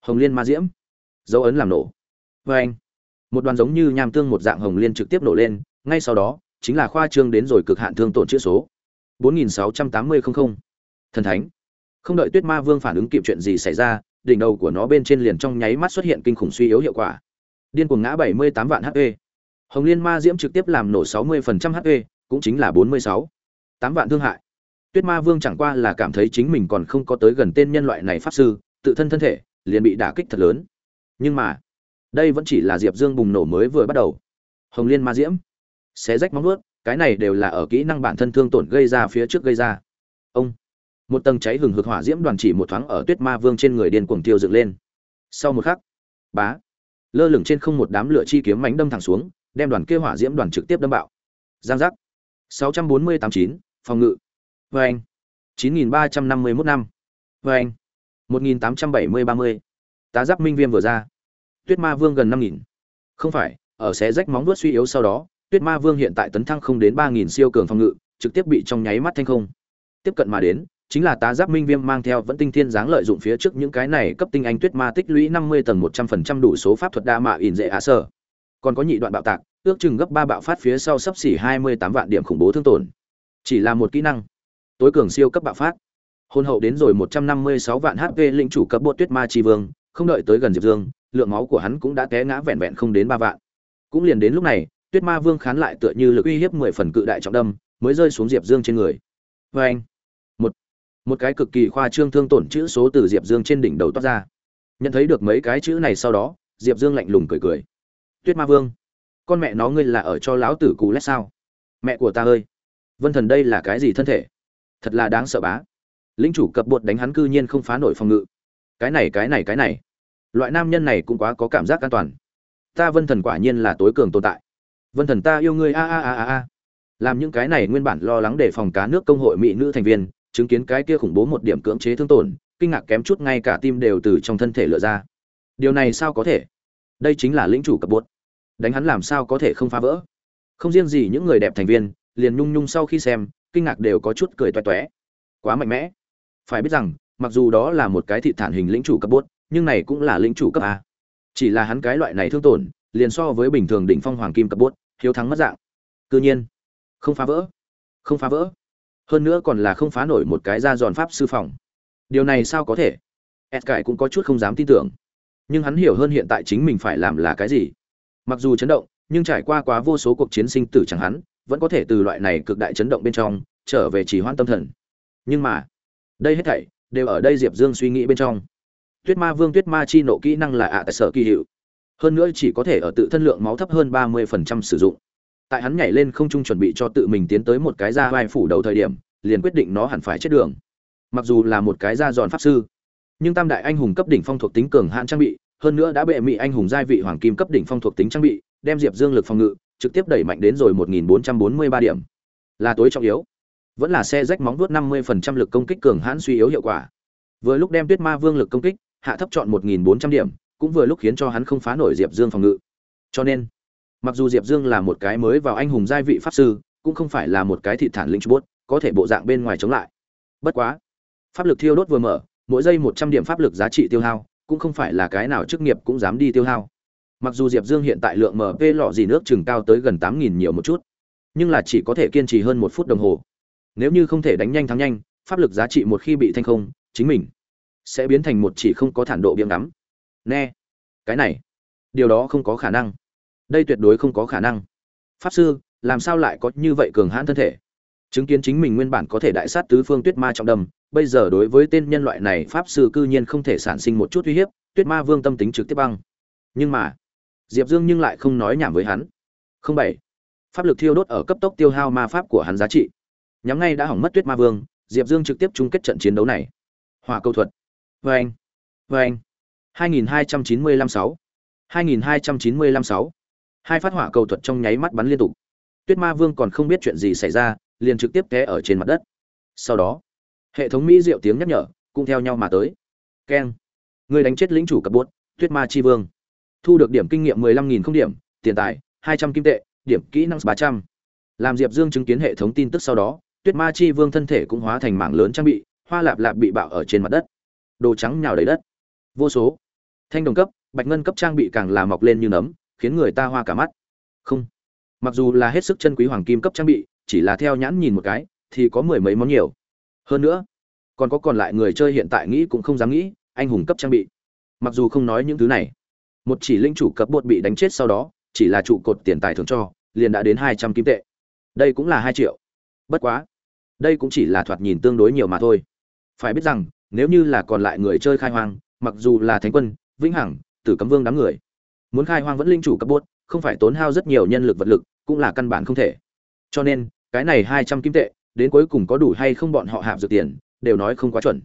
hồng liên ma diễm. Dấu ấn làm nổ. Vê anh, một đoàn giống như nham tương một dạng hồng liên trực tiếp nổ lên, ngay sau đó, chính là khoa trương đến rồi cực hạn thương tổn chữ số. bốn nghìn sáu trăm tám mươi thần thánh. Không đợi tuyết ma vương phản ứng kịp chuyện gì xảy ra, đỉnh đầu của nó bên trên liền trong nháy mắt xuất hiện kinh khủng suy yếu hiệu quả. Điên cuồng ngã bảy mươi tám vạn hp hồng liên ma diễm trực tiếp làm nổ sáu mươi phần trăm hp cũng chính là bốn mươi sáu. Tám vạn thương hại tuyết ma vương chẳng qua là cảm thấy chính mình còn không có tới gần tên nhân loại này pháp sư, tự thân thân thể liền bị đả kích thật lớn. Nhưng mà, đây vẫn chỉ là diệp dương bùng nổ mới vừa bắt đầu. Hồng liên ma diễm, xé rách móng nuốt cái này đều là ở kỹ năng bản thân thương tổn gây ra phía trước gây ra. Ông, một tầng cháy hừng hực hỏa diễm đoàn chỉ một thoáng ở tuyết ma vương trên người điên cuồng tiêu dựng lên. Sau một khắc, bá, lơ lửng trên không một đám lửa chi kiếm mánh đâm thẳng xuống, đem đoàn kia hỏa diễm đoàn trực tiếp đâm bạo. Giang giác. Sáu trăm bốn mươi tám chín, phòng ngự vê anh. chín nghìn ba trăm năm mươi vâng anh. một nghìn tám trăm bảy mươi ba mươi. Tá giáp minh viêm vừa ra. Tuyết ma vương gần năm nghìn. Không phải, ở xé rách móng vuốt suy yếu sau đó, tuyết ma vương hiện tại tấn thăng không đến ba nghìn siêu cường phòng ngự, trực tiếp bị trong nháy mắt thanh không. Tiếp cận mà đến, chính là tá giáp minh viêm mang theo vẫn tinh thiên dáng lợi dụng phía trước những cái này cấp tinh anh tuyết ma tích lũy năm mươi tầng một trăm phần trăm đủ số pháp thuật đa mạ ỉn dễ á sở còn có nhị đoạn bạo tạc, ước chừng gấp ba bạo phát phía sau sấp xỉ hai mươi tám vạn điểm khủng bố thương tổn. Chỉ là một kỹ năng tối cường siêu cấp bạo phát. Hôn hậu đến rồi một trăm năm mươi sáu vạn hp linh chủ cấp bột tuyết ma tri vương, không đợi tới gần diệp dương, lượng máu của hắn cũng đã té ngã vẹn vẹn không đến ba vạn. Cũng liền đến lúc này, tuyết ma vương khán lại tựa như lực uy hiếp mười phần cự đại trọng đâm, mới rơi xuống diệp dương trên người. Vê vâng. anh, một cái cực kỳ khoa trương thương tổn chữ số từ diệp dương trên đỉnh đầu toát ra. Nhận thấy được mấy cái chữ này sau đó, diệp dương lạnh lùng cười cười. Tuyết ma vương, con mẹ nó ngươi là ở cho lão tử cú lét sao? Mẹ của ta ơi, vân thần đây là cái gì thân thể? Thật là đáng sợ bá. Lính chủ cập bột đánh hắn cư nhiên không phá nổi phòng ngự. Cái này cái này cái này. Loại nam nhân này cũng quá có cảm giác an toàn. Ta vân thần quả nhiên là tối cường tồn tại. Vân thần ta yêu ngươi, a a a a a. Làm những cái này nguyên bản lo lắng để phòng cá nước công hội mỹ nữ thành viên, chứng kiến cái kia khủng bố một điểm cưỡng chế thương tổn, kinh ngạc kém chút ngay cả tim đều từ trong thân thể lựa ra. Điều này sao có thể? Đây chính là lĩnh chủ cập bột. Đánh hắn làm sao có thể không phá vỡ? Không riêng gì những người đẹp thành viên, liền nhung nhung sau khi xem kinh ngạc đều có chút cười toe toé. Quá mạnh mẽ. Phải biết rằng, mặc dù đó là một cái thị thản hình lĩnh chủ cấp bốt, nhưng này cũng là lĩnh chủ cấp a. Chỉ là hắn cái loại này thương tổn, liền so với bình thường đỉnh phong hoàng kim cấp bốt, hiếu thắng mất dạng. Cư nhiên, không phá vỡ. Không phá vỡ. Hơn nữa còn là không phá nổi một cái ra giòn pháp sư phòng. Điều này sao có thể? Ed cũng có chút không dám tin tưởng. Nhưng hắn hiểu hơn hiện tại chính mình phải làm là cái gì. Mặc dù chấn động, nhưng trải qua quá vô số cuộc chiến sinh tử chẳng hắn vẫn có thể từ loại này cực đại chấn động bên trong trở về chỉ hoan tâm thần. Nhưng mà, đây hết thảy đều ở đây diệp dương suy nghĩ bên trong. Tuyết ma vương, tuyết ma chi nộ kỹ năng là ạ tại sở kỳ hiệu. Hơn nữa chỉ có thể ở tự thân lượng máu thấp hơn ba mươi phần trăm sử dụng. Tại hắn nhảy lên không trung chuẩn bị cho tự mình tiến tới một cái da vai phủ đầu thời điểm, liền quyết định nó hẳn phải chết đường. Mặc dù là một cái da giòn pháp sư, nhưng tam đại anh hùng cấp đỉnh phong thuộc tính cường hạn trang bị, hơn nữa đã bệ mị anh hùng giai vị hoàng kim cấp đỉnh phong thuộc tính trang bị, đem diệp dương lực phòng ngự trực tiếp đẩy mạnh đến rồi một nghìn bốn trăm bốn mươi ba điểm. Là tối trọng yếu. Vẫn là xe rách móng vuốt năm mươi phần trăm lực công kích cường hãn suy yếu hiệu quả. Vừa lúc đem tuyết ma vương lực công kích hạ thấp chọn một nghìn bốn trăm điểm cũng vừa lúc khiến cho hắn không phá nổi diệp dương phòng ngự. Cho nên mặc dù diệp dương là một cái mới vào anh hùng giai vị pháp sư cũng không phải là một cái thị thản linh chuột, có thể bộ dạng bên ngoài chống lại. Bất quá pháp lực thiêu đốt vừa mở mỗi giây một trăm điểm pháp lực giá trị tiêu hao cũng không phải là cái nào chức nghiệp cũng dám đi tiêu hao mặc dù diệp dương hiện tại lượng mp lọ dì nước chừng cao tới gần tám nghìn nhiều một chút, nhưng là chỉ có thể kiên trì hơn một phút đồng hồ. Nếu như không thể đánh nhanh thắng nhanh, pháp lực giá trị một khi bị thanh không, chính mình sẽ biến thành một chỉ không có thản độ biếng ngắm. Nè, cái này, điều đó không có khả năng. Đây tuyệt đối không có khả năng. Pháp sư, làm sao lại có như vậy cường hãn thân thể? Chứng kiến chính mình nguyên bản có thể đại sát tứ phương tuyết ma trọng đầm, bây giờ đối với tên nhân loại này, pháp sư cư nhiên không thể sản sinh một chút uy hiếp, tuyết ma vương tâm tính trực tiếp băng. Nhưng mà diệp dương nhưng lại không nói nhảm với hắn. Không bảy. Pháp lực thiêu đốt ở cấp tốc tiêu hao ma pháp của hắn giá trị. Nhắm ngay đã hỏng mất tuyết ma vương, diệp dương trực tiếp chung kết trận chiến đấu này. Hòa câu thuật. Vê anh vê anh hai nghìn hai trăm chín mươi lăm sáu. hai nghìn hai trăm chín mươi lăm sáu. Hai phát hỏa cầu thuật trong nháy mắt bắn liên tục. Tuyết ma vương còn không biết chuyện gì xảy ra, liền trực tiếp té ở trên mặt đất. Sau đó, hệ thống mỹ diệu tiếng nhắc nhở cũng theo nhau mà tới. Keng. Người đánh chết lĩnh chủ cấp bốt, tuyết ma chi vương thu được điểm kinh nghiệm mười lăm nghìn không điểm, tiền tài, hai trăm kim tệ, điểm kỹ năng ba trăm. Làm diệp dương chứng kiến hệ thống tin tức sau đó, tuyết ma chi vương thân thể cũng hóa thành mảng lớn trang bị, hoa lạp lạp bị bạo ở trên mặt đất. Đồ trắng nhào đầy đất. Vô số. Thanh đồng cấp, bạch ngân cấp trang bị càng là mọc lên như nấm, khiến người ta hoa cả mắt. Không. Mặc dù là hết sức chân quý hoàng kim cấp trang bị, chỉ là theo nhãn nhìn một cái, thì có mười mấy món nhiều. Hơn nữa, còn có còn lại người chơi hiện tại nghĩ cũng không dám nghĩ, anh hùng cấp trang bị. Mặc dù không nói những thứ này một chỉ linh chủ cấp bột bị đánh chết sau đó, chỉ là trụ cột tiền tài thường cho, liền đã đến hai trăm kim tệ. Đây cũng là hai triệu. Bất quá, đây cũng chỉ là thoạt nhìn tương đối nhiều mà thôi. Phải biết rằng, nếu như là còn lại người chơi khai hoang, mặc dù là thánh quân, vĩnh hằng, tử cấm vương đám người, muốn khai hoang vẫn linh chủ cấp bốt không phải tốn hao rất nhiều nhân lực vật lực, cũng là căn bản không thể. Cho nên, cái này hai trăm kim tệ, đến cuối cùng có đủ hay không bọn họ hạp dược tiền, đều nói không quá chuẩn.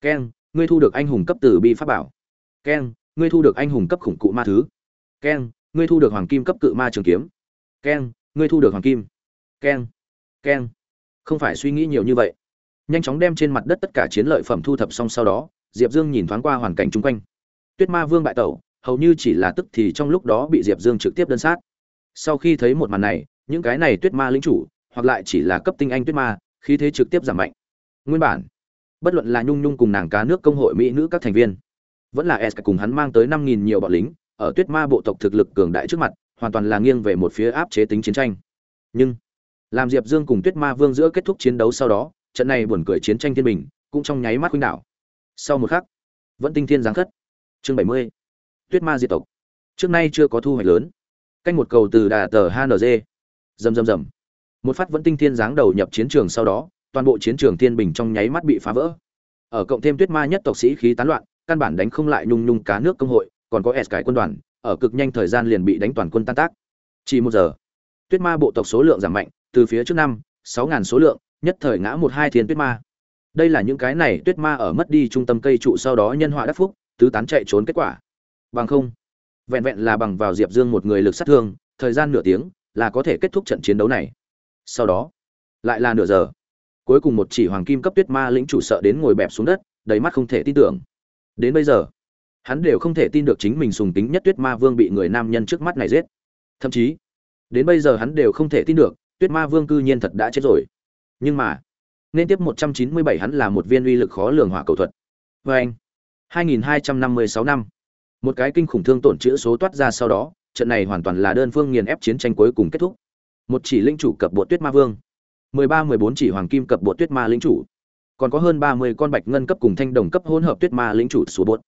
Keng ngươi thu được anh hùng cấp từ bi pháp bảo. Keng ngươi thu được anh hùng cấp khủng cụ ma thứ. Keng, ngươi thu được hoàng kim cấp cự ma trường kiếm. Keng, ngươi thu được hoàng kim. Keng keng. Không phải suy nghĩ nhiều như vậy. Nhanh chóng đem trên mặt đất tất cả chiến lợi phẩm thu thập xong sau đó, diệp dương nhìn thoáng qua hoàn cảnh chung quanh. Tuyết ma vương bại tẩu, hầu như chỉ là tức thì trong lúc đó bị diệp dương trực tiếp đơn sát. Sau khi thấy một màn này, những cái này tuyết ma lính chủ, hoặc lại chỉ là cấp tinh anh tuyết ma, khí thế trực tiếp giảm mạnh. Nguyên bản, bất luận là nhung nhung cùng nàng cá nước công hội mỹ nữ các thành viên vẫn là s cùng hắn mang tới năm nghìn nhiều bọn lính, ở tuyết ma bộ tộc thực lực cường đại trước mặt, hoàn toàn là nghiêng về một phía áp chế tính chiến tranh. Nhưng, làm diệp dương cùng tuyết ma vương giữa kết thúc chiến đấu sau đó, trận này buồn cười chiến tranh thiên bình, cũng trong nháy mắt khuynh đảo. Sau một khắc, vẫn tinh thiên giáng khất. Chương bảy mươi, tuyết ma diệt tộc. Trước nay chưa có thu hoạch lớn. Canh một cầu từ đà tờ hng rầm rầm rầm. Một phát vẫn tinh thiên giáng đầu nhập chiến trường sau đó, toàn bộ chiến trường thiên bình trong nháy mắt bị phá vỡ. Ở cộng thêm tuyết ma nhất tộc sĩ khí tán loạn căn bản đánh không lại nhung nhung cá nước công hội, còn có s cải quân đoàn, ở cực nhanh thời gian liền bị đánh toàn quân tan tác. Chỉ một giờ, tuyết ma bộ tộc số lượng giảm mạnh, từ phía trước năm, sáu ngàn số lượng, nhất thời ngã một hai thiên tuyết ma. Đây là những cái này tuyết ma ở mất đi trung tâm cây trụ sau đó nhân họa đắc phúc, tứ tán chạy trốn kết quả. Bằng không, vẹn vẹn là bằng vào diệp dương một người lực sát thương, thời gian nửa tiếng, là có thể kết thúc trận chiến đấu này. Sau đó, lại là nửa giờ. Cuối cùng một chỉ hoàng kim cấp tuyết ma lĩnh chủ sợ đến ngồi bẹp xuống đất, đầy mắt không thể tin tưởng đến bây giờ, hắn đều không thể tin được chính mình sùng tính nhất tuyết ma vương bị người nam nhân trước mắt này giết. Thậm chí, đến bây giờ hắn đều không thể tin được, tuyết ma vương cư nhiên thật đã chết rồi. Nhưng mà, nên tiếp 197 hắn là một viên uy lực khó lường hỏa cầu thuật. Vê anh 2256 năm một cái kinh khủng thương tổn chữa số toát ra sau đó, trận này hoàn toàn là đơn phương nghiền ép chiến tranh cuối cùng kết thúc. Một chỉ linh chủ cập bộ tuyết ma vương. 13-14 chỉ hoàng kim cập bộ tuyết ma linh chủ còn có hơn 30 con bạch ngân cấp cùng thanh đồng cấp hỗn hợp tuyết ma lĩnh chủ số bột.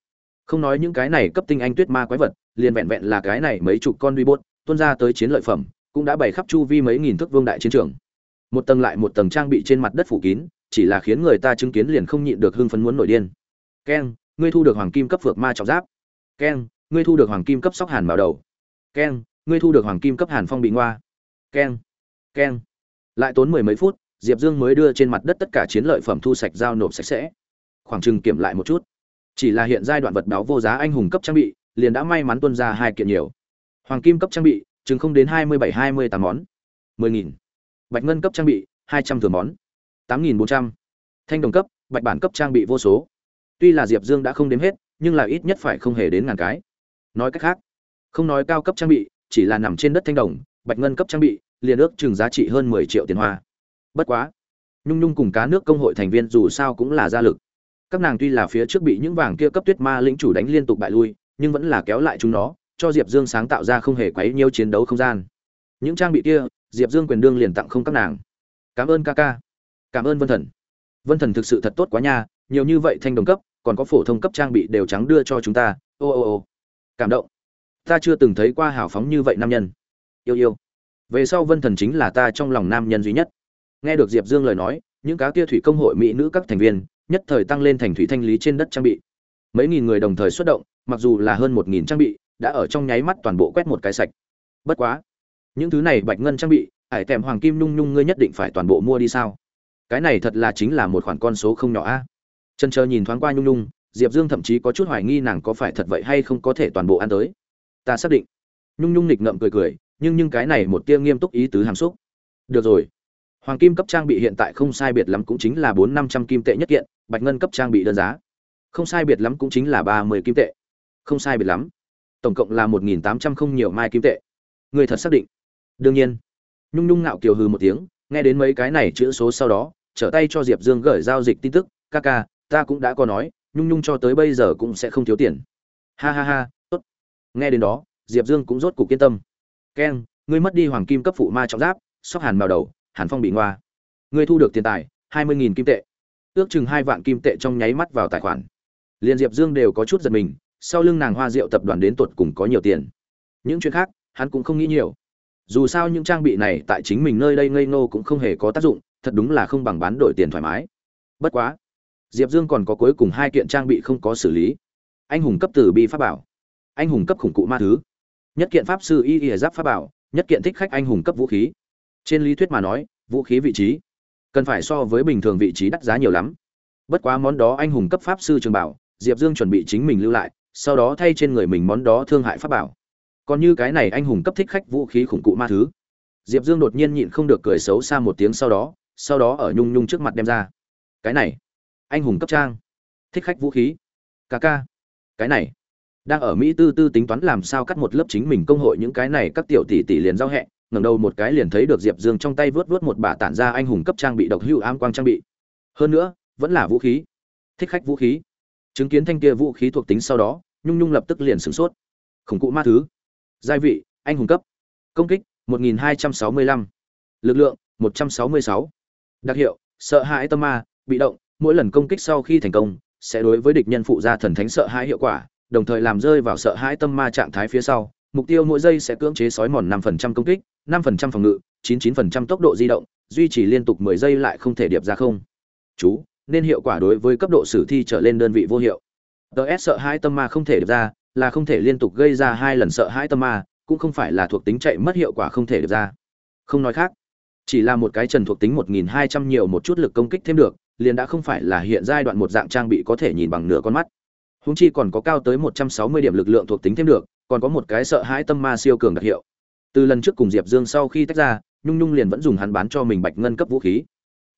Không nói những cái này cấp tinh anh tuyết ma quái vật, liền vẹn vẹn là cái này mấy chục con duy bột, tuôn ra tới chiến lợi phẩm, cũng đã bày khắp chu vi mấy nghìn thước vương đại chiến trường. Một tầng lại một tầng trang bị trên mặt đất phủ kín, chỉ là khiến người ta chứng kiến liền không nhịn được hưng phấn muốn nổi điên. Keng, ngươi thu được hoàng kim cấp vượt ma trọng giáp. Keng, ngươi thu được hoàng kim cấp sóc hàn bảo đầu. Keng, ngươi thu được hoàng kim cấp hàn phong bị ngoa. Keng keng. Lại tốn mười mấy phút diệp dương mới đưa trên mặt đất tất cả chiến lợi phẩm thu sạch giao nộp sạch sẽ. Khoảng chừng kiểm lại một chút. Chỉ là hiện giai đoạn vật báo vô giá anh hùng cấp trang bị, liền đã may mắn tuân ra hai kiện nhiều. Hoàng kim cấp trang bị, chừng không đến hai mươi bảy, hai mươi tám món. mười nghìn. Bạch ngân cấp trang bị, hai trăm thừa món. tám nghìn bốn trăm. Thanh đồng cấp, bạch bản cấp trang bị vô số. Tuy là diệp dương đã không đếm hết, nhưng là ít nhất phải không hề đến ngàn cái. Nói cách khác, không nói cao cấp trang bị, chỉ là nằm trên đất thanh đồng, bạch ngân cấp trang bị, liền ước chừng giá trị hơn mười triệu tiền hoa bất quá, nhung nhung cùng cá nước công hội thành viên dù sao cũng là gia lực. Các nàng tuy là phía trước bị những vàng kia cấp tuyết ma lĩnh chủ đánh liên tục bại lui, nhưng vẫn là kéo lại chúng nó, cho diệp dương sáng tạo ra không hề quấy nhiêu chiến đấu không gian. Những trang bị kia, diệp dương quyền đương liền tặng không các nàng. Cảm ơn ca ca. Cảm ơn vân thần. Vân thần thực sự thật tốt quá nha, nhiều như vậy thanh đồng cấp, còn có phổ thông cấp trang bị đều trắng đưa cho chúng ta. Ô ô ô. Cảm động. Ta chưa từng thấy qua hào phóng như vậy nam nhân. Yêu yêu. Về sau vân thần chính là ta trong lòng nam nhân duy nhất nghe được diệp dương lời nói, những cá kia thủy công hội mỹ nữ các thành viên, nhất thời tăng lên thành thủy thanh lý trên đất trang bị. Mấy nghìn người đồng thời xuất động, mặc dù là hơn một nghìn trang bị, đã ở trong nháy mắt toàn bộ quét một cái sạch. Bất quá, những thứ này bạch ngân trang bị, ải tèm hoàng kim nhung nhung ngươi nhất định phải toàn bộ mua đi sao? Cái này thật là chính là một khoản con số không nhỏ a. Chân chờ nhìn thoáng qua nhung nhung, diệp dương thậm chí có chút hoài nghi nàng có phải thật vậy hay không có thể toàn bộ ăn tới. Ta xác định. Nhung nhung nịch ngậm cười cười, nhưng nhưng cái này một tia nghiêm túc ý tứ hàm xúc. Được rồi hoàng kim cấp trang bị hiện tại không sai biệt lắm cũng chính là bốn năm trăm kim tệ nhất kiện, bạch ngân cấp trang bị đơn giá. Không sai biệt lắm cũng chính là ba mươi kim tệ. Không sai biệt lắm. Tổng cộng là một nghìn tám trăm không nhiều mai kim tệ. Người thật xác định. Đương nhiên. Nhung nhung ngạo kiều hừ một tiếng, nghe đến mấy cái này chữ số sau đó, trở tay cho diệp dương gửi giao dịch tin tức, ca ca, ta cũng đã có nói, nhung nhung cho tới bây giờ cũng sẽ không thiếu tiền. Ha ha ha, tốt. Nghe đến đó, diệp dương cũng rốt cục kiên tâm. Keng ngươi mất đi hoàng kim cấp phụ ma trọng giáp, sóc hàn vào đầu hàn phong bị ngoa. Ngươi thu được tiền tài, hai mươi nghìn kim tệ. Ước chừng hai vạn kim tệ trong nháy mắt vào tài khoản. Liên diệp dương đều có chút giật mình, sau lưng nàng hoa rượu tập đoàn đến tột cùng có nhiều tiền. Những chuyện khác, hắn cũng không nghĩ nhiều. Dù sao những trang bị này tại chính mình nơi đây ngây ngô cũng không hề có tác dụng, thật đúng là không bằng bán đổi tiền thoải mái. Bất quá, diệp dương còn có cuối cùng hai kiện trang bị không có xử lý. Anh hùng cấp tử bi pháp bảo, anh hùng cấp khủng cụ ma thứ, nhất kiện pháp sư y y giáp pháp bảo, nhất kiện thích khách anh hùng cấp vũ khí trên lý thuyết mà nói, vũ khí vị trí cần phải so với bình thường vị trí đắt giá nhiều lắm. Bất quá món đó anh hùng cấp pháp sư trường bảo, diệp dương chuẩn bị chính mình lưu lại, sau đó thay trên người mình món đó thương hại pháp bảo. Còn như cái này anh hùng cấp thích khách vũ khí khủng cụ ma thứ. Diệp dương đột nhiên nhịn không được cười xấu xa một tiếng sau đó sau đó ở nhung nhung trước mặt đem ra. Cái này, anh hùng cấp trang. Thích khách vũ khí. Ca ca. Cái này. Đang ở mỹ tư tư tính toán làm sao cắt một lớp chính mình công hội những cái này các tiểu tỷ tỷ liền giao hẹ ngẩng đầu một cái liền thấy được diệp dương trong tay vớt vớt một bả tản ra anh hùng cấp trang bị độc hữu ám quang trang bị. Hơn nữa, vẫn là vũ khí. Thích khách vũ khí. Chứng kiến thanh kia vũ khí thuộc tính sau đó, nhung nhung lập tức liền sửng sốt. Khủng cụ ma thứ. Giai vị, anh hùng cấp. Công kích 1265. lực lượng 166. đặc hiệu, sợ hãi tâm ma, bị động, mỗi lần công kích sau khi thành công, sẽ đối với địch nhân phụ ra thần thánh sợ hãi hiệu quả, đồng thời làm rơi vào sợ hãi tâm ma trạng thái phía sau. Mục tiêu mỗi giây sẽ cưỡng chế sói mòn 5% công kích. 5% phòng ngự 99% tốc độ di động, duy trì liên tục 10 giây lại không thể điệp ra không. Chú, nên hiệu quả đối với cấp độ sử thi trở lên đơn vị vô hiệu. Ts sợ hai tâm ma không thể điệp ra, là không thể liên tục gây ra hai lần sợ hai tâm ma, cũng không phải là thuộc tính chạy mất hiệu quả không thể điệp ra. Không nói khác, chỉ là một cái trần thuộc tính 1200 nhiều một chút lực công kích thêm được, liền đã không phải là hiện giai đoạn một dạng trang bị có thể nhìn bằng nửa con mắt. Húng chi còn có cao tới 160 điểm lực lượng thuộc tính thêm được, còn có một cái sợ hãi tâm ma siêu cường đặc hiệu từ lần trước cùng diệp dương sau khi tách ra, nhung nhung liền vẫn dùng hắn bán cho mình bạch ngân cấp vũ khí.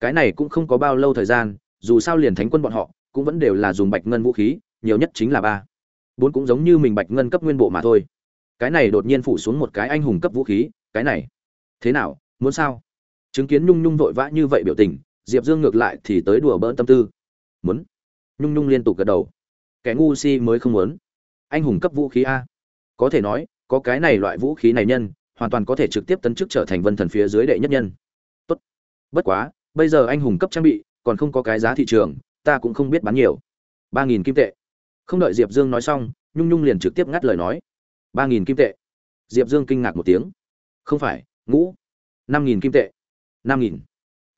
Cái này cũng không có bao lâu thời gian, dù sao liền thánh quân bọn họ, cũng vẫn đều là dùng bạch ngân vũ khí, nhiều nhất chính là ba. Bốn cũng giống như mình bạch ngân cấp nguyên bộ mà thôi. Cái này đột nhiên phủ xuống một cái anh hùng cấp vũ khí, cái này. Thế nào, muốn sao? Chứng kiến nhung nhung vội vã như vậy biểu tình, diệp dương ngược lại thì tới đùa bỡn tâm tư. Muốn. Nhung nhung liên tục gật đầu. Kẻ ngu si mới không muốn. Anh hùng cấp vũ khí a. Có thể nói, có cái này loại vũ khí này nhân hoàn toàn có thể trực tiếp tấn chức trở thành vân thần phía dưới đệ nhất nhân. Tốt. Bất quá, bây giờ anh hùng cấp trang bị, còn không có cái giá thị trường, ta cũng không biết bán nhiều. ba nghìn kim tệ. Không đợi diệp dương nói xong, nhung nhung liền trực tiếp ngắt lời nói. ba nghìn kim tệ. Diệp dương kinh ngạc một tiếng. Không phải, ngũ. năm nghìn kim tệ. năm nghìn.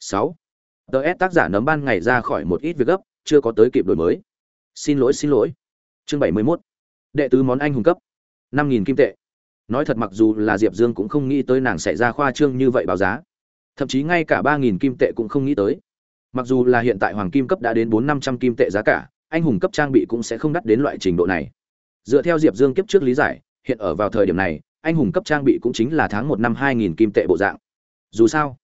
sáu. S tác giả nấm ban ngày ra khỏi một ít việc gấp, chưa có tới kịp đổi mới. Xin lỗi xin lỗi. Chương bảy mươi mốt. Đệ tứ món anh hùng cấp. năm nghìn kim tệ nói thật mặc dù là diệp dương cũng không nghĩ tới nàng sẽ ra khoa trương như vậy báo giá. Thậm chí ngay cả ba nghìn kim tệ cũng không nghĩ tới. Mặc dù là hiện tại hoàng kim cấp đã đến bốn năm trăm kim tệ giá cả, anh hùng cấp trang bị cũng sẽ không đắt đến loại trình độ này. Dựa theo diệp dương kiếp trước lý giải, hiện ở vào thời điểm này, anh hùng cấp trang bị cũng chính là tháng một năm hai nghìn kim tệ bộ dạng. Dù sao,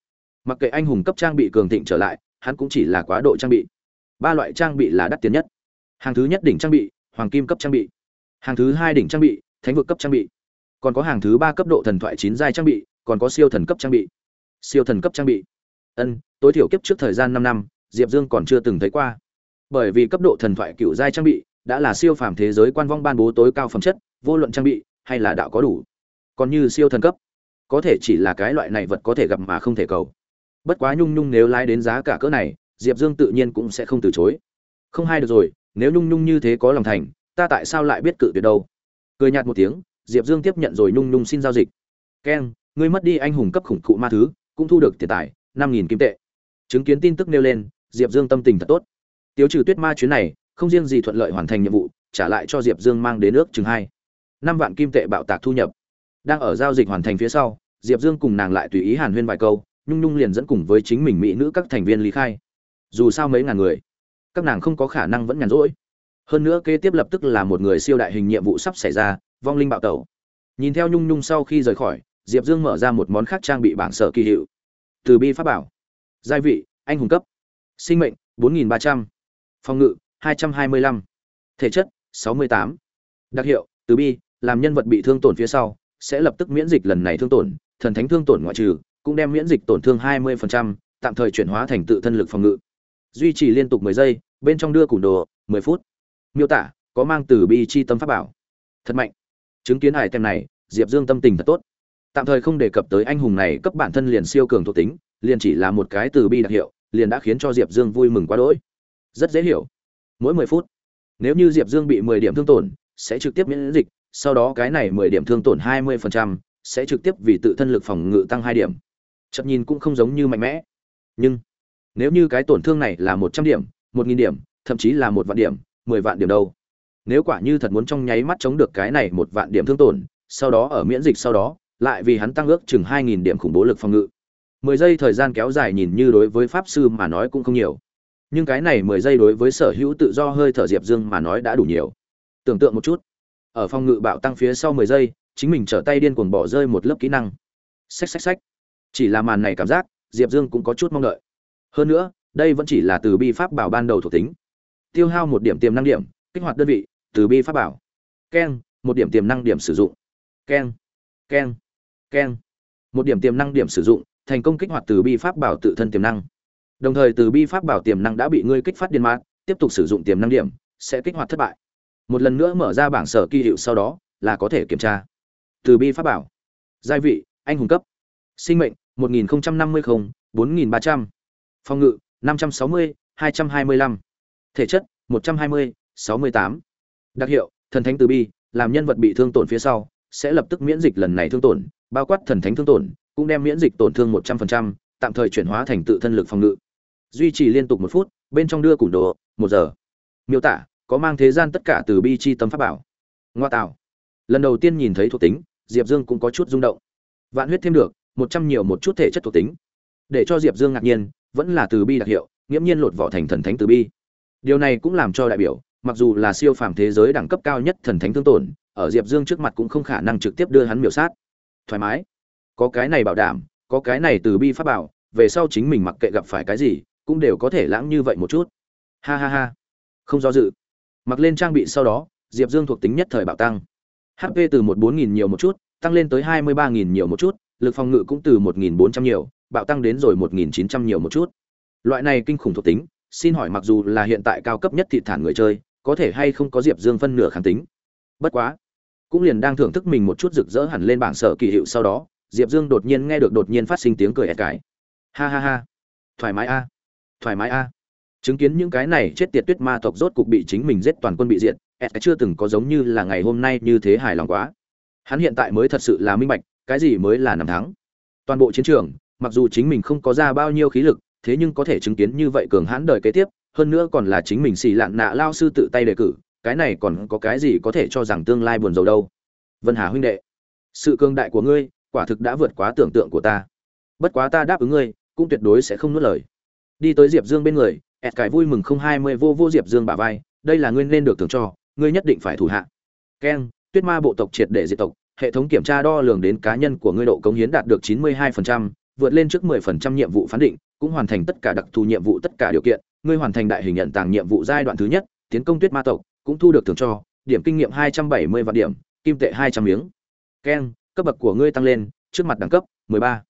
mặc kệ anh hùng cấp trang bị cường thịnh trở lại, hắn cũng chỉ là quá độ trang bị. Ba loại trang bị là đắt tiền nhất. Hàng thứ nhất đỉnh trang bị, hoàng kim cấp trang bị. Hàng thứ hai đỉnh trang bị, thánh vực cấp trang bị còn có hàng thứ ba cấp độ thần thoại chín giai trang bị, còn có siêu thần cấp trang bị. Siêu thần cấp trang bị. Ân, tối thiểu kiếp trước thời gian năm năm, diệp dương còn chưa từng thấy qua. Bởi vì cấp độ thần thoại cựu giai trang bị đã là siêu phàm thế giới quan vong ban bố tối cao phẩm chất, vô luận trang bị hay là đạo có đủ. Còn như siêu thần cấp, có thể chỉ là cái loại này vật có thể gặp mà không thể cầu. Bất quá nhung nhung nếu lái đến giá cả cỡ này, diệp dương tự nhiên cũng sẽ không từ chối. Không hay được rồi, nếu nhung nhung như thế có lòng thành, ta tại sao lại biết cự tuyệt đâu? Cười nhạt một tiếng diệp dương tiếp nhận rồi nhung nhung xin giao dịch. Keng ngươi mất đi anh hùng cấp khủng cụ ma thứ, cũng thu được tiền tài, năm nghìn kim tệ. Chứng kiến tin tức nêu lên, diệp dương tâm tình thật tốt. Tiêu trừ tuyết ma chuyến này, không riêng gì thuận lợi hoàn thành nhiệm vụ, trả lại cho diệp dương mang đến ước chừng hai, năm vạn kim tệ bạo tạc thu nhập. Đang ở giao dịch hoàn thành phía sau, diệp dương cùng nàng lại tùy ý hàn huyên vài câu, nhung nhung liền dẫn cùng với chính mình mỹ nữ các thành viên lý khai. Dù sao mấy ngàn người, các nàng không có khả năng vẫn nhàn rỗi. Hơn nữa kế tiếp lập tức là một người siêu đại hình nhiệm vụ sắp xảy ra vong linh bạo tẩu. Nhìn theo nhung nhung sau khi rời khỏi diệp dương mở ra một món khác trang bị bảng sở kỳ hiệu. Từ bi pháp bảo. Giai vị anh hùng cấp. Sinh mệnh 4.300. phòng ngự 225. thể chất 68. đặc hiệu từ bi làm nhân vật bị thương tổn phía sau sẽ lập tức miễn dịch lần này thương tổn thần thánh thương tổn ngoại trừ cũng đem miễn dịch tổn thương 20%, tạm thời chuyển hóa thành tự thân lực phòng ngự. Duy trì liên tục 10 giây bên trong đưa củ đồ 10 phút. Miêu tả có mang từ bi chi tâm pháp bảo. Thật mạnh chứng kiến hải tem này, diệp dương tâm tình thật tốt. Tạm thời không đề cập tới anh hùng này cấp bản thân liền siêu cường thuộc tính, liền chỉ là một cái từ bi đặc hiệu, liền đã khiến cho diệp dương vui mừng quá đỗi. Rất dễ hiểu. Mỗi mười phút, nếu như diệp dương bị mười điểm thương tổn, sẽ trực tiếp miễn dịch, sau đó cái này mười điểm thương tổn hai mươi phần trăm, sẽ trực tiếp vì tự thân lực phòng ngự tăng hai điểm. Chậm nhìn cũng không giống như mạnh mẽ. Nhưng, nếu như cái tổn thương này là một trăm điểm, một nghìn điểm, thậm chí là một vạn điểm, mười vạn điểm đâu nếu quả như thật muốn trong nháy mắt chống được cái này một vạn điểm thương tổn, sau đó ở miễn dịch sau đó, lại vì hắn tăng ước chừng hai nghìn điểm khủng bố lực phòng ngự. Mười giây thời gian kéo dài nhìn như đối với pháp sư mà nói cũng không nhiều. Nhưng cái này mười giây đối với sở hữu tự do hơi thở diệp dương mà nói đã đủ nhiều. Tưởng tượng một chút. Ở phòng ngự bạo tăng phía sau mười giây, chính mình trở tay điên cuồng bỏ rơi một lớp kỹ năng. Xách xách xách. Chỉ là màn này cảm giác, diệp dương cũng có chút mong đợi. Hơn nữa, đây vẫn chỉ là từ bi pháp bảo ban đầu thuộc tính. Tiêu hao một điểm tiềm năng điểm, kích hoạt đơn vị từ bi pháp bảo. Keng, một điểm tiềm năng điểm sử dụng. Keng keng keng. Một điểm tiềm năng điểm sử dụng, thành công kích hoạt từ bi pháp bảo tự thân tiềm năng. Đồng thời từ bi pháp bảo tiềm năng đã bị ngươi kích phát điên mát tiếp tục sử dụng tiềm năng điểm, sẽ kích hoạt thất bại. Một lần nữa mở ra bảng sở kỳ hiệu sau đó, là có thể kiểm tra. Từ bi pháp bảo. Giai vị, anh hùng cấp. Sinh mệnh 1050 4300 phòng ngự 560 225 thể chất 120 68 đặc hiệu thần thánh từ bi làm nhân vật bị thương tổn phía sau sẽ lập tức miễn dịch lần này thương tổn bao quát thần thánh thương tổn cũng đem miễn dịch tổn thương 100%, tạm thời chuyển hóa thành tự thân lực phòng ngự. Duy trì liên tục một phút bên trong đưa củ đồ một giờ. Miêu tả có mang thế gian tất cả từ bi chi tâm pháp bảo. Ngoa tạo. Lần đầu tiên nhìn thấy thuộc tính diệp dương cũng có chút rung động. Vạn huyết thêm được một trăm nhiều một chút thể chất thuộc tính. Để cho diệp dương ngạc nhiên vẫn là từ bi đặc hiệu nghiễm nhiên lột vỏ thành thần thánh từ bi. Điều này cũng làm cho đại biểu mặc dù là siêu phàm thế giới đẳng cấp cao nhất thần thánh thương tổn, ở diệp dương trước mặt cũng không khả năng trực tiếp đưa hắn miểu sát. Thoải mái. Có cái này bảo đảm, có cái này từ bi pháp bảo, về sau chính mình mặc kệ gặp phải cái gì, cũng đều có thể lãng như vậy một chút. Ha ha ha. Không do dự. Mặc lên trang bị sau đó, diệp dương thuộc tính nhất thời bạo tăng. Hp từ một bốn nghìn nhiều một chút, tăng lên tới hai mươi ba nghìn nhiều một chút, lực phòng ngự cũng từ một nghìn bốn trăm nhiều, bạo tăng đến rồi một nghìn chín trăm nhiều một chút. Loại này kinh khủng thuộc tính, xin hỏi mặc dù là hiện tại cao cấp nhất thị thản người chơi có thể hay không có diệp dương phân nửa kháng tính. Bất quá, cũng liền đang thưởng thức mình một chút rực rỡ hẳn lên bảng sở kỳ hiệu sau đó, diệp dương đột nhiên nghe được đột nhiên phát sinh tiếng cười ẹt cái. Ha ha ha. Thoải mái a. Thoải mái a. Chứng kiến những cái này chết tiệt tuyết ma tộc rốt cục bị chính mình giết toàn quân bị diện ẹt chưa từng có giống như là ngày hôm nay như thế hài lòng quá. Hắn hiện tại mới thật sự là minh bạch, cái gì mới là nằm thắng. Toàn bộ chiến trường, mặc dù chính mình không có ra bao nhiêu khí lực, thế nhưng có thể chứng kiến như vậy cường hãn đời kế tiếp hơn nữa còn là chính mình xì lạn nạ lao sư tự tay đề cử cái này còn có cái gì có thể cho rằng tương lai buồn rầu đâu. Vân hà huynh đệ sự cường đại của ngươi quả thực đã vượt quá tưởng tượng của ta. Bất quá ta đáp ứng ngươi cũng tuyệt đối sẽ không nuốt lời. Đi tới diệp dương bên người ẹt cải vui mừng không hai mươi vô vô diệp dương bà vai đây là ngươi nên được thưởng cho ngươi nhất định phải thủ hạ. Keng tuyết ma bộ tộc triệt để diệt tộc hệ thống kiểm tra đo lường đến cá nhân của ngươi độ cống hiến đạt được chín mươi 92%, vượt lên trước 10% nhiệm vụ phán định cũng hoàn thành tất cả đặc thù nhiệm vụ tất cả điều kiện ngươi hoàn thành đại hình nhận tàng nhiệm vụ giai đoạn thứ nhất tiến công tuyết ma tộc cũng thu được thưởng cho điểm kinh nghiệm hai trăm bảy mươi vạn điểm kim tệ hai trăm miếng keng cấp bậc của ngươi tăng lên trước mặt đẳng cấp 13.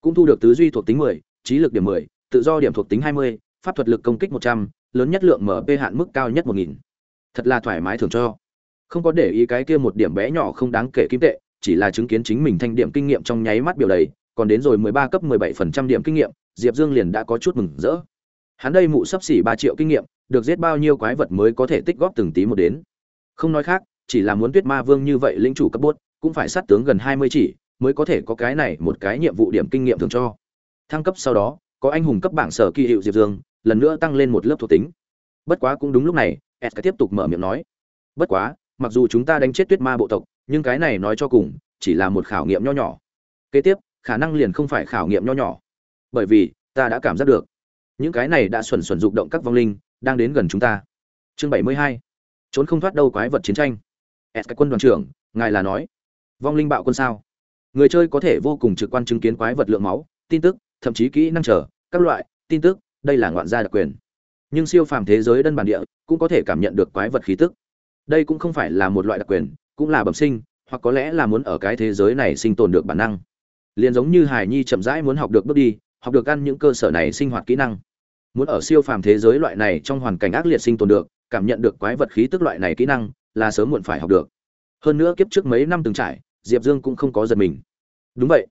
cũng thu được tứ duy thuộc tính 10, trí lực điểm 10, tự do điểm thuộc tính 20, pháp thuật lực công kích 100, lớn nhất lượng MP hạn mức cao nhất 1000. Thật là thoải mái thưởng cho. Không có để ý cái kia một điểm bé nhỏ không đáng kể kim tệ, chỉ là chứng kiến chính mình thanh điểm kinh nghiệm trong nháy mắt biểu đầy, còn đến rồi 13 cấp 17% điểm kinh nghiệm, Diệp Dương liền đã có chút mừng rỡ. Hắn đây mụ sắp xỉ 3 triệu kinh nghiệm, được giết bao nhiêu quái vật mới có thể tích góp từng tí một đến. Không nói khác, chỉ là muốn Tuyết Ma Vương như vậy lĩnh chủ cấp bốt, cũng phải sát tướng gần hai mươi chỉ mới có thể có cái này một cái nhiệm vụ điểm kinh nghiệm thường cho thăng cấp sau đó có anh hùng cấp bảng sở kỳ hiệu diệp dương lần nữa tăng lên một lớp thuộc tính bất quá cũng đúng lúc này s tiếp tục mở miệng nói bất quá mặc dù chúng ta đánh chết tuyết ma bộ tộc nhưng cái này nói cho cùng chỉ là một khảo nghiệm nho nhỏ kế tiếp khả năng liền không phải khảo nghiệm nho nhỏ. Bởi vì, ta đã cảm giác được. Những cái này đã xuẩn xuẩn dục động các vong linh, đang đến gần chúng ta. Chương bảy mươi hai. Trốn không thoát đâu quái vật chiến tranh. S cái quân đoàn trưởng, ngài là nói. Vong linh bạo quân sao? Người chơi có thể vô cùng trực quan chứng kiến quái vật lượng máu, tin tức, thậm chí kỹ năng trở, các loại, tin tức, đây là ngoạn gia đặc quyền. Nhưng siêu phàm thế giới đơn bản địa, cũng có thể cảm nhận được quái vật khí tức. Đây cũng không phải là một loại đặc quyền, cũng là bẩm sinh, hoặc có lẽ là muốn ở cái thế giới này sinh tồn được bản năng liền giống như hải nhi chậm rãi muốn học được bước đi, học được ăn những cơ sở này sinh hoạt kỹ năng. Muốn ở siêu phàm thế giới loại này trong hoàn cảnh ác liệt sinh tồn được, cảm nhận được quái vật khí tức loại này kỹ năng, là sớm muộn phải học được. Hơn nữa kiếp trước mấy năm từng trải, diệp dương cũng không có giật mình. Đúng vậy.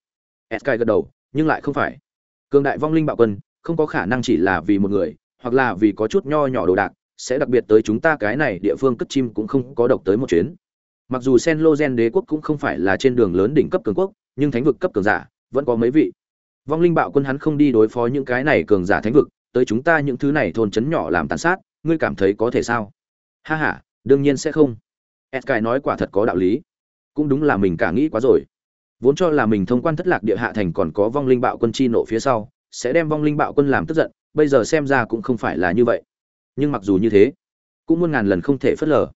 Sky gật đầu, nhưng lại không phải. Cường đại vong linh bạo quân, không có khả năng chỉ là vì một người, hoặc là vì có chút nho nhỏ đồ đạc, sẽ đặc biệt tới chúng ta cái này địa phương cất chim cũng không có độc tới một chuyến. Mặc dù sen lô gen đế quốc cũng không phải là trên đường lớn đỉnh cấp cường quốc nhưng thánh vực cấp cường giả vẫn có mấy vị. Vong linh bạo quân hắn không đi đối phó những cái này cường giả thánh vực, tới chúng ta những thứ này thôn trấn nhỏ làm tàn sát, ngươi cảm thấy có thể sao? Ha h a đương nhiên sẽ không. Sky nói quả thật có đạo lý. Cũng đúng là mình cả nghĩ quá rồi. Vốn cho là mình thông quan thất lạc địa hạ thành còn có vong linh bạo quân chi nộ phía sau, sẽ đem vong linh bạo quân làm tức giận, bây giờ xem ra cũng không phải là như vậy. Nhưng mặc dù như thế, cũng muôn ngàn lần không thể phớt lờ.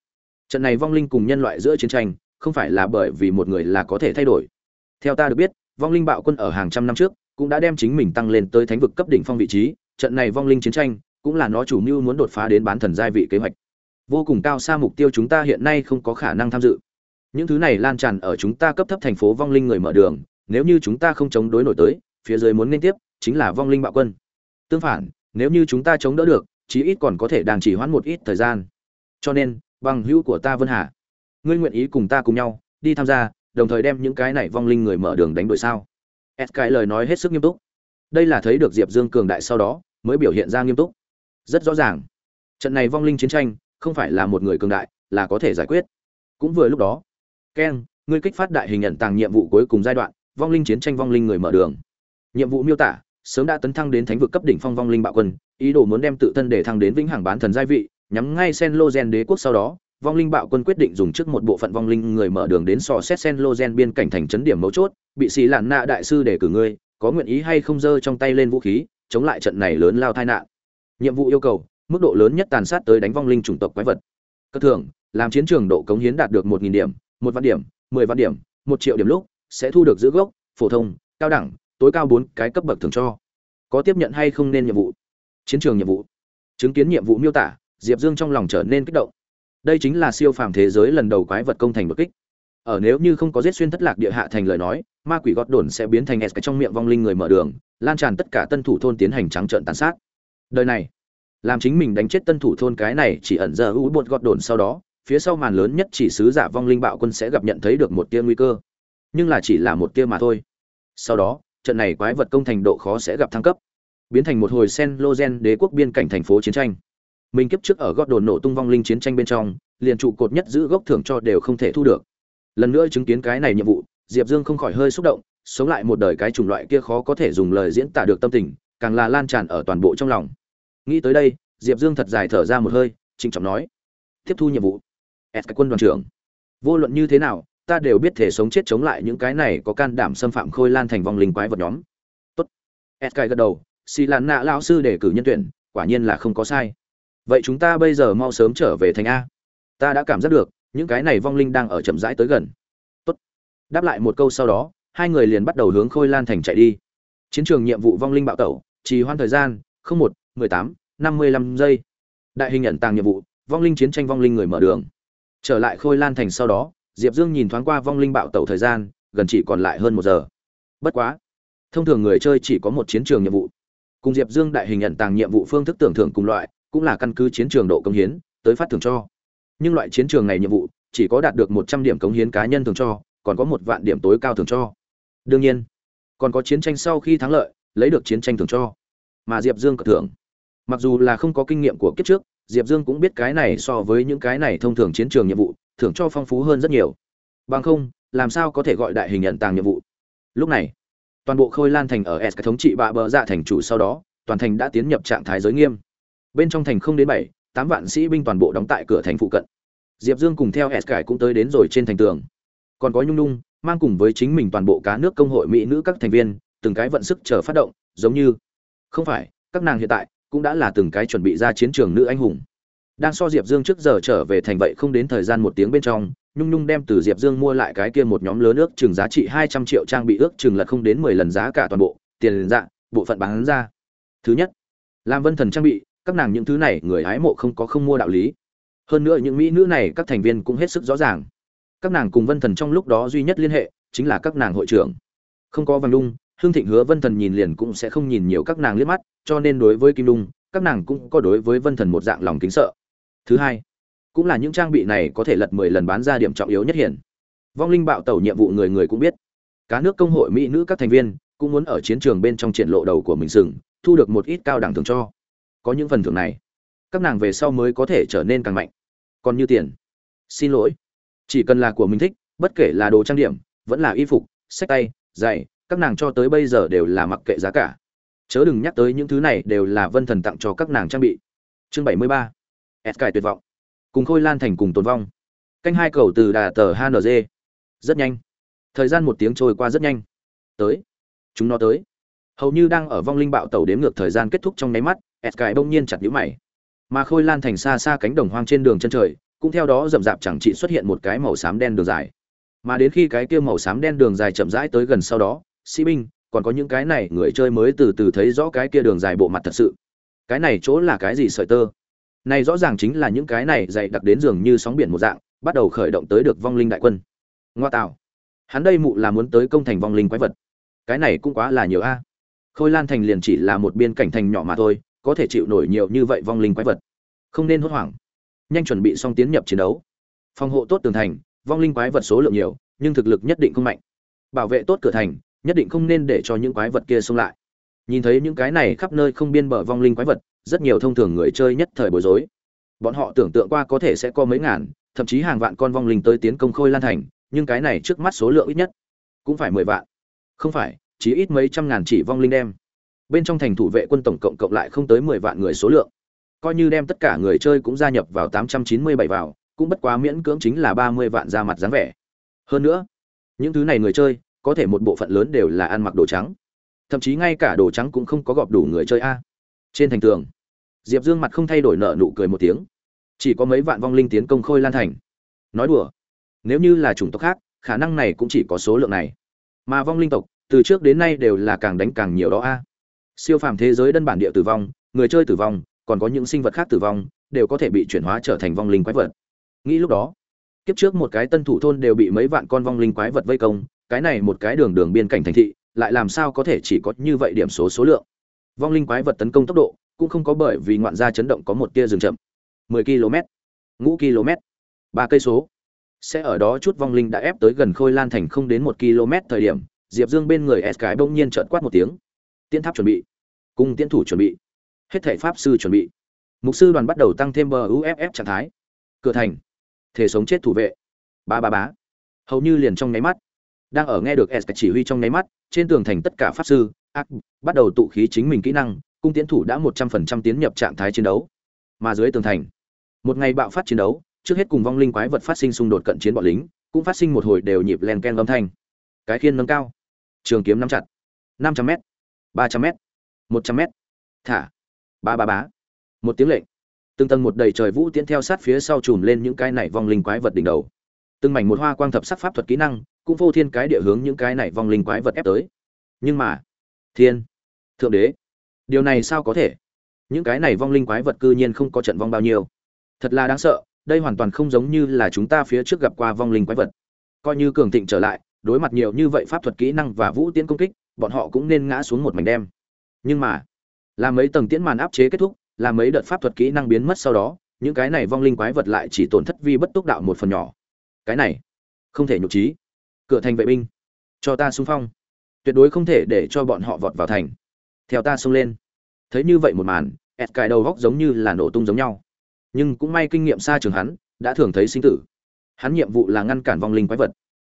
Trận này vong linh cùng nhân loại giữa chiến tranh, không phải là bởi vì một người là có thể thay đổi theo ta được biết, vong linh bạo quân ở hàng trăm năm trước cũng đã đem chính mình tăng lên tới thánh vực cấp đỉnh phong vị trí, trận này vong linh chiến tranh cũng là nó chủ mưu muốn đột phá đến bán thần giai vị kế hoạch. Vô cùng cao xa mục tiêu chúng ta hiện nay không có khả năng tham dự. Những thứ này lan tràn ở chúng ta cấp thấp thành phố vong linh người mở đường, nếu như chúng ta không chống đối nổi tới, phía dưới muốn liên tiếp chính là vong linh bạo quân. Tương phản, nếu như chúng ta chống đỡ được, chí ít còn có thể đang chỉ hoãn một ít thời gian. Cho nên, bằng hữu của ta vân hà, ngươi nguyện ý cùng ta cùng nhau đi tham gia đồng thời đem những cái này vong linh người mở đường đánh đuổi sao? S cái lời nói hết sức nghiêm túc. Đây là thấy được diệp dương cường đại sau đó, mới biểu hiện ra nghiêm túc. Rất rõ ràng. Trận này vong linh chiến tranh, không phải là một người cường đại, là có thể giải quyết. Cũng vừa lúc đó keng ngươi kích phát đại hình nhận tàng nhiệm vụ cuối cùng giai đoạn, vong linh chiến tranh vong linh người mở đường. Nhiệm vụ miêu tả, sớm đã tấn thăng đến thánh vực cấp đỉnh phong vong linh bạo quân, ý đồ muốn đem tự thân để thăng đến vĩnh hằng bán thần giai vị, nhắm ngay sen lô gen đế quốc sau đó vong linh bạo quân quyết định dùng trước một bộ phận vong linh người mở đường đến sò xét sen lô gen biên cảnh thành trấn điểm mấu chốt, bị xì lạn nạ đại sư để cử ngươi, có nguyện ý hay không giơ trong tay lên vũ khí, chống lại trận này lớn lao tai nạn. Nhiệm vụ yêu cầu, mức độ lớn nhất tàn sát tới đánh vong linh chủng tộc quái vật. Cất thường làm chiến trường độ cống hiến đạt được một nghìn điểm, một vạn điểm, mười vạn điểm, một triệu điểm lúc, sẽ thu được giữ gốc, phổ thông, cao đẳng, tối cao bốn cái cấp bậc thường cho. Có tiếp nhận hay không nên nhiệm vụ? Chiến trường nhiệm vụ. Chứng kiến nhiệm vụ miêu tả, diệp dương trong lòng trở nên kích động đây chính là siêu phàm thế giới lần đầu quái vật công thành đột kích. Ở nếu như không có giết xuyên thất lạc địa hạ thành lời nói, ma quỷ gót đồn sẽ biến thành s trong miệng vong linh người mở đường, lan tràn tất cả tân thủ thôn tiến hành trắng trợn tàn sát. Đời này, làm chính mình đánh chết tân thủ thôn cái này chỉ ẩn giờ u bột gót đồn sau đó, phía sau màn lớn nhất chỉ sứ giả vong linh bạo quân sẽ gặp nhận thấy được một tia nguy cơ. Nhưng là chỉ là một tia mà thôi. Sau đó, trận này quái vật công thành độ khó sẽ gặp thăng cấp, biến thành một hồi sen logen đế quốc biên cảnh thành phố chiến tranh mình kiếp trước ở gót đồn nổ tung vong linh chiến tranh bên trong, liền trụ cột nhất giữ gốc thưởng cho đều không thể thu được. Lần nữa chứng kiến cái này nhiệm vụ, diệp dương không khỏi hơi xúc động, sống lại một đời cái chủng loại kia khó có thể dùng lời diễn tả được tâm tình, càng là lan tràn ở toàn bộ trong lòng. Nghĩ tới đây, diệp dương thật dài thở ra một hơi, trịnh trọng nói, tiếp thu nhiệm vụ, s quân đoàn trưởng. Vô luận như thế nào, ta đều biết thể sống chết chống lại những cái này có can đảm xâm phạm khôi lan thành vong linh quái vật nhóm. Tốt. S gật đầu, xì làn nạ lão sư để cử nhân tuyển, quả nhiên là không có sai vậy chúng ta bây giờ mau sớm trở về thành a. Ta đã cảm giác được, những cái này vong linh đang ở chậm rãi tới gần. Tốt. Đáp lại một câu sau đó, hai người liền bắt đầu hướng khôi lan thành chạy đi. Chiến trường nhiệm vụ vong linh bạo tẩu, trì hoãn thời gian, không một, mười tám, năm mươi lăm giây. Đại hình nhận tàng nhiệm vụ, vong linh chiến tranh vong linh người mở đường. Trở lại khôi lan thành sau đó, diệp dương nhìn thoáng qua vong linh bạo tẩu thời gian, gần chỉ còn lại hơn một giờ. Bất quá, thông thường người chơi chỉ có một chiến trường nhiệm vụ. Cùng diệp dương đại hình nhận tàng nhiệm vụ phương thức tưởng thưởng cùng loại cũng là căn cứ chiến trường độ công hiến tới phát thưởng cho. Nhưng loại chiến trường này nhiệm vụ chỉ có đạt được một trăm điểm cống hiến cá nhân thường cho, còn có một vạn điểm tối cao thường cho. Đương nhiên, còn có chiến tranh sau khi thắng lợi, lấy được chiến tranh thường cho. Mà diệp dương có thưởng. Mặc dù là không có kinh nghiệm của kiếp trước, diệp dương cũng biết cái này so với những cái này thông thường chiến trường nhiệm vụ, thưởng cho phong phú hơn rất nhiều. Bằng không, làm sao có thể gọi đại hình nhận tàng nhiệm vụ? Lúc này, toàn bộ khôi lan thành ở s thống trị bạ bờ dạ thành chủ sau đó, toàn thành đã tiến nhập trạng thái giới nghiêm bên trong thành không đến bảy, tám vạn sĩ binh toàn bộ đóng tại cửa thành phụ cận. Diệp dương cùng theo s cải cũng tới đến rồi trên thành tường. Còn có nhung nhung, mang cùng với chính mình toàn bộ cá nước công hội mỹ nữ các thành viên, từng cái vận sức chờ phát động, giống như, không phải, các nàng hiện tại cũng đã là từng cái chuẩn bị ra chiến trường nữ anh hùng. Đang so diệp dương trước giờ trở về thành vậy không đến thời gian một tiếng bên trong, nhung nhung đem từ diệp dương mua lại cái kia một nhóm lớn ước chừng giá trị hai trăm triệu trang bị ước chừng là không đến mười lần giá cả toàn bộ, tiền dạng bộ phận bán ra. Thứ nhất, làm vân thần trang bị các nàng những thứ này người hái mộ không có không mua đạo lý. Hơn nữa những mỹ nữ này các thành viên cũng hết sức rõ ràng. Các nàng cùng vân thần trong lúc đó duy nhất liên hệ chính là các nàng hội trưởng. Không có vàng lung, hương thịnh hứa vân thần nhìn liền cũng sẽ không nhìn nhiều các nàng liếc mắt, cho nên đối với kim lung, các nàng cũng có đối với vân thần một dạng lòng kính sợ. Thứ hai, cũng là những trang bị này có thể lật mười lần bán ra điểm trọng yếu nhất hiện. Vong linh bạo tẩu nhiệm vụ người người cũng biết, cá nước công hội mỹ nữ các thành viên cũng muốn ở chiến trường bên trong triển lộ đầu của mình sừng, thu được một ít cao đẳng thưởng cho có những phần thưởng này. Các nàng về sau mới có thể trở nên càng mạnh. Còn như tiền. Xin lỗi. Chỉ cần là của mình thích, bất kể là đồ trang điểm, vẫn là y phục, sách tay, giày, các nàng cho tới bây giờ đều là mặc kệ giá cả. Chớ đừng nhắc tới những thứ này đều là vân thần tặng cho các nàng trang bị. Chương bảy mươi ba. S cải tuyệt vọng. Cùng khôi lan thành cùng tồn vong. Canh hai cầu từ đà tờ hng rất nhanh. Thời gian một tiếng trôi qua rất nhanh. Tới. Chúng nó tới. Hầu như đang ở vong linh bạo tàu đếm ngược thời gian kết thúc trong nháy mắt sky bỗng nhiên chặt nhũ mày. Mà khôi lan thành xa xa cánh đồng hoang trên đường chân trời, cũng theo đó rậm rạp chẳng chỉ xuất hiện một cái màu xám đen đường dài. Mà đến khi cái kia màu xám đen đường dài chậm rãi tới gần sau đó, sĩ binh, còn có những cái này người chơi mới từ từ thấy rõ cái kia đường dài bộ mặt thật sự. Cái này chỗ là cái gì sợi tơ? Này rõ ràng chính là những cái này dày đặc đến dường như sóng biển một dạng, bắt đầu khởi động tới được vong linh đại quân. Ngoa tạo. Hắn đây mụ là muốn tới công thành vong linh quái vật. Cái này cũng quá là nhiều a. Khôi lan thành liền chỉ là một biên cảnh thành nhỏ mà thôi có thể chịu nổi nhiều như vậy vong linh quái vật. Không nên hốt hoảng. Nhanh chuẩn bị xong tiến nhập chiến đấu. Phòng hộ tốt tường thành, vong linh quái vật số lượng nhiều, nhưng thực lực nhất định không mạnh. Bảo vệ tốt cửa thành, nhất định không nên để cho những quái vật kia xông lại. Nhìn thấy những cái này khắp nơi không biên bờ vong linh quái vật, rất nhiều thông thường người chơi nhất thời bối rối. Bọn họ tưởng tượng qua có thể sẽ có mấy ngàn, thậm chí hàng vạn con vong linh tới tiến công khôi lan thành, nhưng cái này trước mắt số lượng ít nhất cũng phải mười vạn. Không phải, chỉ ít mấy trăm ngàn chỉ vong linh đem bên trong thành thủ vệ quân tổng cộng cộng lại không tới mười vạn người số lượng. Coi như đem tất cả người chơi cũng gia nhập vào tám trăm chín mươi bảy vào, cũng bất quá miễn cưỡng chính là ba mươi vạn ra mặt dáng vẻ. Hơn nữa, những thứ này người chơi, có thể một bộ phận lớn đều là ăn mặc đồ trắng. Thậm chí ngay cả đồ trắng cũng không có gọp đủ người chơi a. Trên thành tường, diệp dương mặt không thay đổi nợ nụ cười một tiếng. Chỉ có mấy vạn vong linh tiến công khôi lan thành. Nói đùa, nếu như là chủng tộc khác, khả năng này cũng chỉ có số lượng này. Mà vong linh tộc, từ trước đến nay đều là càng đánh càng nhiều đó a siêu phàm thế giới đơn bản địa tử vong, người chơi tử vong, còn có những sinh vật khác tử vong, đều có thể bị chuyển hóa trở thành vong linh quái vật. Nghĩ lúc đó, kiếp trước một cái tân thủ thôn đều bị mấy vạn con vong linh quái vật vây công, cái này một cái đường đường biên cảnh thành thị, lại làm sao có thể chỉ có như vậy điểm số số lượng. Vong linh quái vật tấn công tốc độ, cũng không có bởi vì ngoạn gia chấn động có một tia dừng chậm. 10 km, ngũ km, ba cây số. Sẽ ở đó chút vong linh đã ép tới gần khôi lan thành không đến một km thời điểm, diệp dương bên người s cái bỗng nhiên trợn quát một tiếng. Tiến tháp chuẩn bị cùng tiến thủ chuẩn bị. Hết thể pháp sư chuẩn bị. Mục sư đoàn bắt đầu tăng thêm bờ uff trạng thái. Cửa thành. Thể sống chết thủ vệ. Ba ba bá hầu như liền trong nháy mắt. Đang ở nghe được s chỉ huy trong nháy mắt, trên tường thành tất cả pháp sư, ác, bắt đầu tụ khí chính mình kỹ năng, cung tiến thủ đã một trăm phần trăm tiến nhập trạng thái chiến đấu. Mà dưới tường thành, một ngày bạo phát chiến đấu, trước hết cùng vong linh quái vật phát sinh xung đột cận chiến bọn lính, cũng phát sinh một hồi đều nhịp len ken âm thanh. Cái khiên nâng cao. Trường kiếm nắm chặt. năm trăm m ba trăm m một trăm mét. Thả. Ba ba bá một tiếng lệnh. Từng tầng một đầy trời vũ tiễn theo sát phía sau chùm lên những cái này vong linh quái vật đỉnh đầu. Từng mảnh một hoa quang thập sắc pháp thuật kỹ năng, cũng vô thiên cái địa hướng những cái này vong linh quái vật ép tới. Nhưng mà, thiên, thượng đế, điều này sao có thể? Những cái này vong linh quái vật cư nhiên không có trận vong bao nhiêu. Thật là đáng sợ, đây hoàn toàn không giống như là chúng ta phía trước gặp qua vong linh quái vật. Coi như cường thịnh trở lại, đối mặt nhiều như vậy pháp thuật kỹ năng và vũ tiễn công kích, bọn họ cũng nên ngã xuống một mảnh đem nhưng mà, là mấy tầng tiễn màn áp chế kết thúc, là mấy đợt pháp thuật kỹ năng biến mất sau đó, những cái này vong linh quái vật lại chỉ tổn thất vi bất túc đạo một phần nhỏ. Cái này, không thể nhục trí. Cửa thành vệ binh, cho ta xung phong. Tuyệt đối không thể để cho bọn họ vọt vào thành. Theo ta xông lên. Thấy như vậy một màn, ẹt cài đầu góc giống như là nổ tung giống nhau. Nhưng cũng may kinh nghiệm xa trường hắn, đã thường thấy sinh tử. Hắn nhiệm vụ là ngăn cản vong linh quái vật.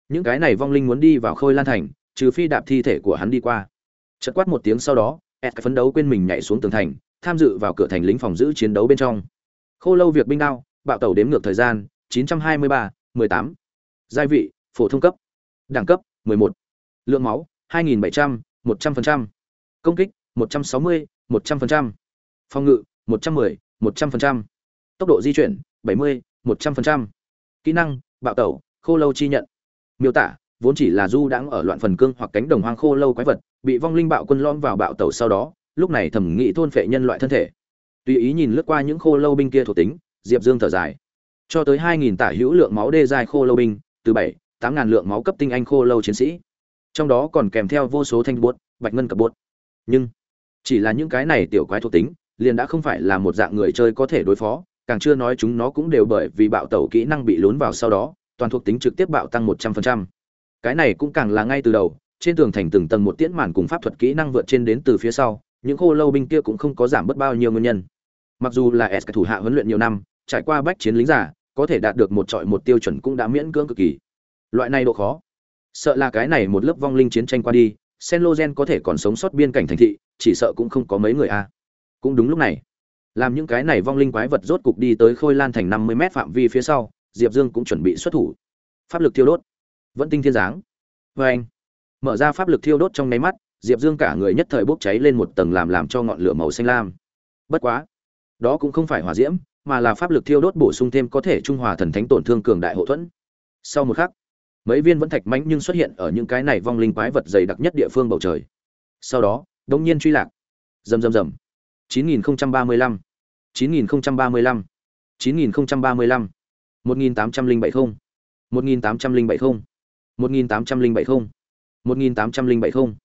Những cái này vong linh muốn đi vào khôi lan thành, trừ phi đạp thi thể của hắn đi qua. Chật quát một tiếng sau đó s phấn đấu quên mình nhảy xuống tường thành tham dự vào cửa thành lính phòng giữ chiến đấu bên trong khô lâu việc binh đao bạo tàu đếm ngược thời gian 923, 18. giai vị phổ thông cấp đẳng cấp 11. lượng máu 2.700, 100%. công kích 160, 100%. phòng ngự 110, 100%. tốc độ di chuyển 70, 100%. kỹ năng bạo tẩu khô lâu chi nhận miêu tả vốn chỉ là du đãng ở loạn phần cương hoặc cánh đồng hoang khô lâu quái vật bị vong linh bạo quân lõm vào bạo tẩu sau đó, lúc này thẩm nghị thôn phệ nhân loại thân thể. Tùy ý nhìn lướt qua những khô lâu binh kia thuộc tính, diệp dương thở dài. Cho tới hai nghìn tả hữu lượng máu đê dài khô lâu binh, từ bảy, tám ngàn lượng máu cấp tinh anh khô lâu chiến sĩ. Trong đó còn kèm theo vô số thanh buốt bạch ngân cập buốt nhưng, chỉ là những cái này tiểu quái thuộc tính, liền đã không phải là một dạng người chơi có thể đối phó, càng chưa nói chúng nó cũng đều bởi vì bạo tẩu kỹ năng bị lún vào sau đó, toàn thuộc tính trực tiếp bạo tăng một trăm phần trăm. Cái này cũng càng là ngay từ đầu trên tường thành từng tầng một tiễn màn cùng pháp thuật kỹ năng vượt trên đến từ phía sau, những khô lâu binh kia cũng không có giảm bớt bao nhiêu nguyên nhân. Mặc dù là s thủ hạ huấn luyện nhiều năm, trải qua bách chiến lính giả có thể đạt được một trọi một tiêu chuẩn cũng đã miễn cưỡng cực kỳ. Loại này độ khó, sợ là cái này một lớp vong linh chiến tranh qua đi senlogen có thể còn sống sót biên cảnh thành thị, chỉ sợ cũng không có mấy người a. Cũng đúng lúc này, làm những cái này vong linh quái vật rốt cục đi tới khôi lan thành năm mươi m phạm vi phía sau, diệp dương cũng chuẩn bị xuất thủ. Pháp lực thiêu đốt, vẫn tinh thiên giáng. Vê anh mở ra pháp lực thiêu đốt trong nháy mắt, diệp dương cả người nhất thời bốc cháy lên một tầng làm làm cho ngọn lửa màu xanh lam. Bất quá, đó cũng không phải hỏa diễm, mà là pháp lực thiêu đốt bổ sung thêm có thể trung hòa thần thánh tổn thương cường đại hậu thuẫn. Sau một khắc, mấy viên vẫn thạch mánh nhưng xuất hiện ở những cái này vong linh quái vật dày đặc nhất địa phương bầu trời. Sau đó, đống nhiên truy lạc. Rầm rầm rầm. 9035 9035 9035 18070 18070 18070 18070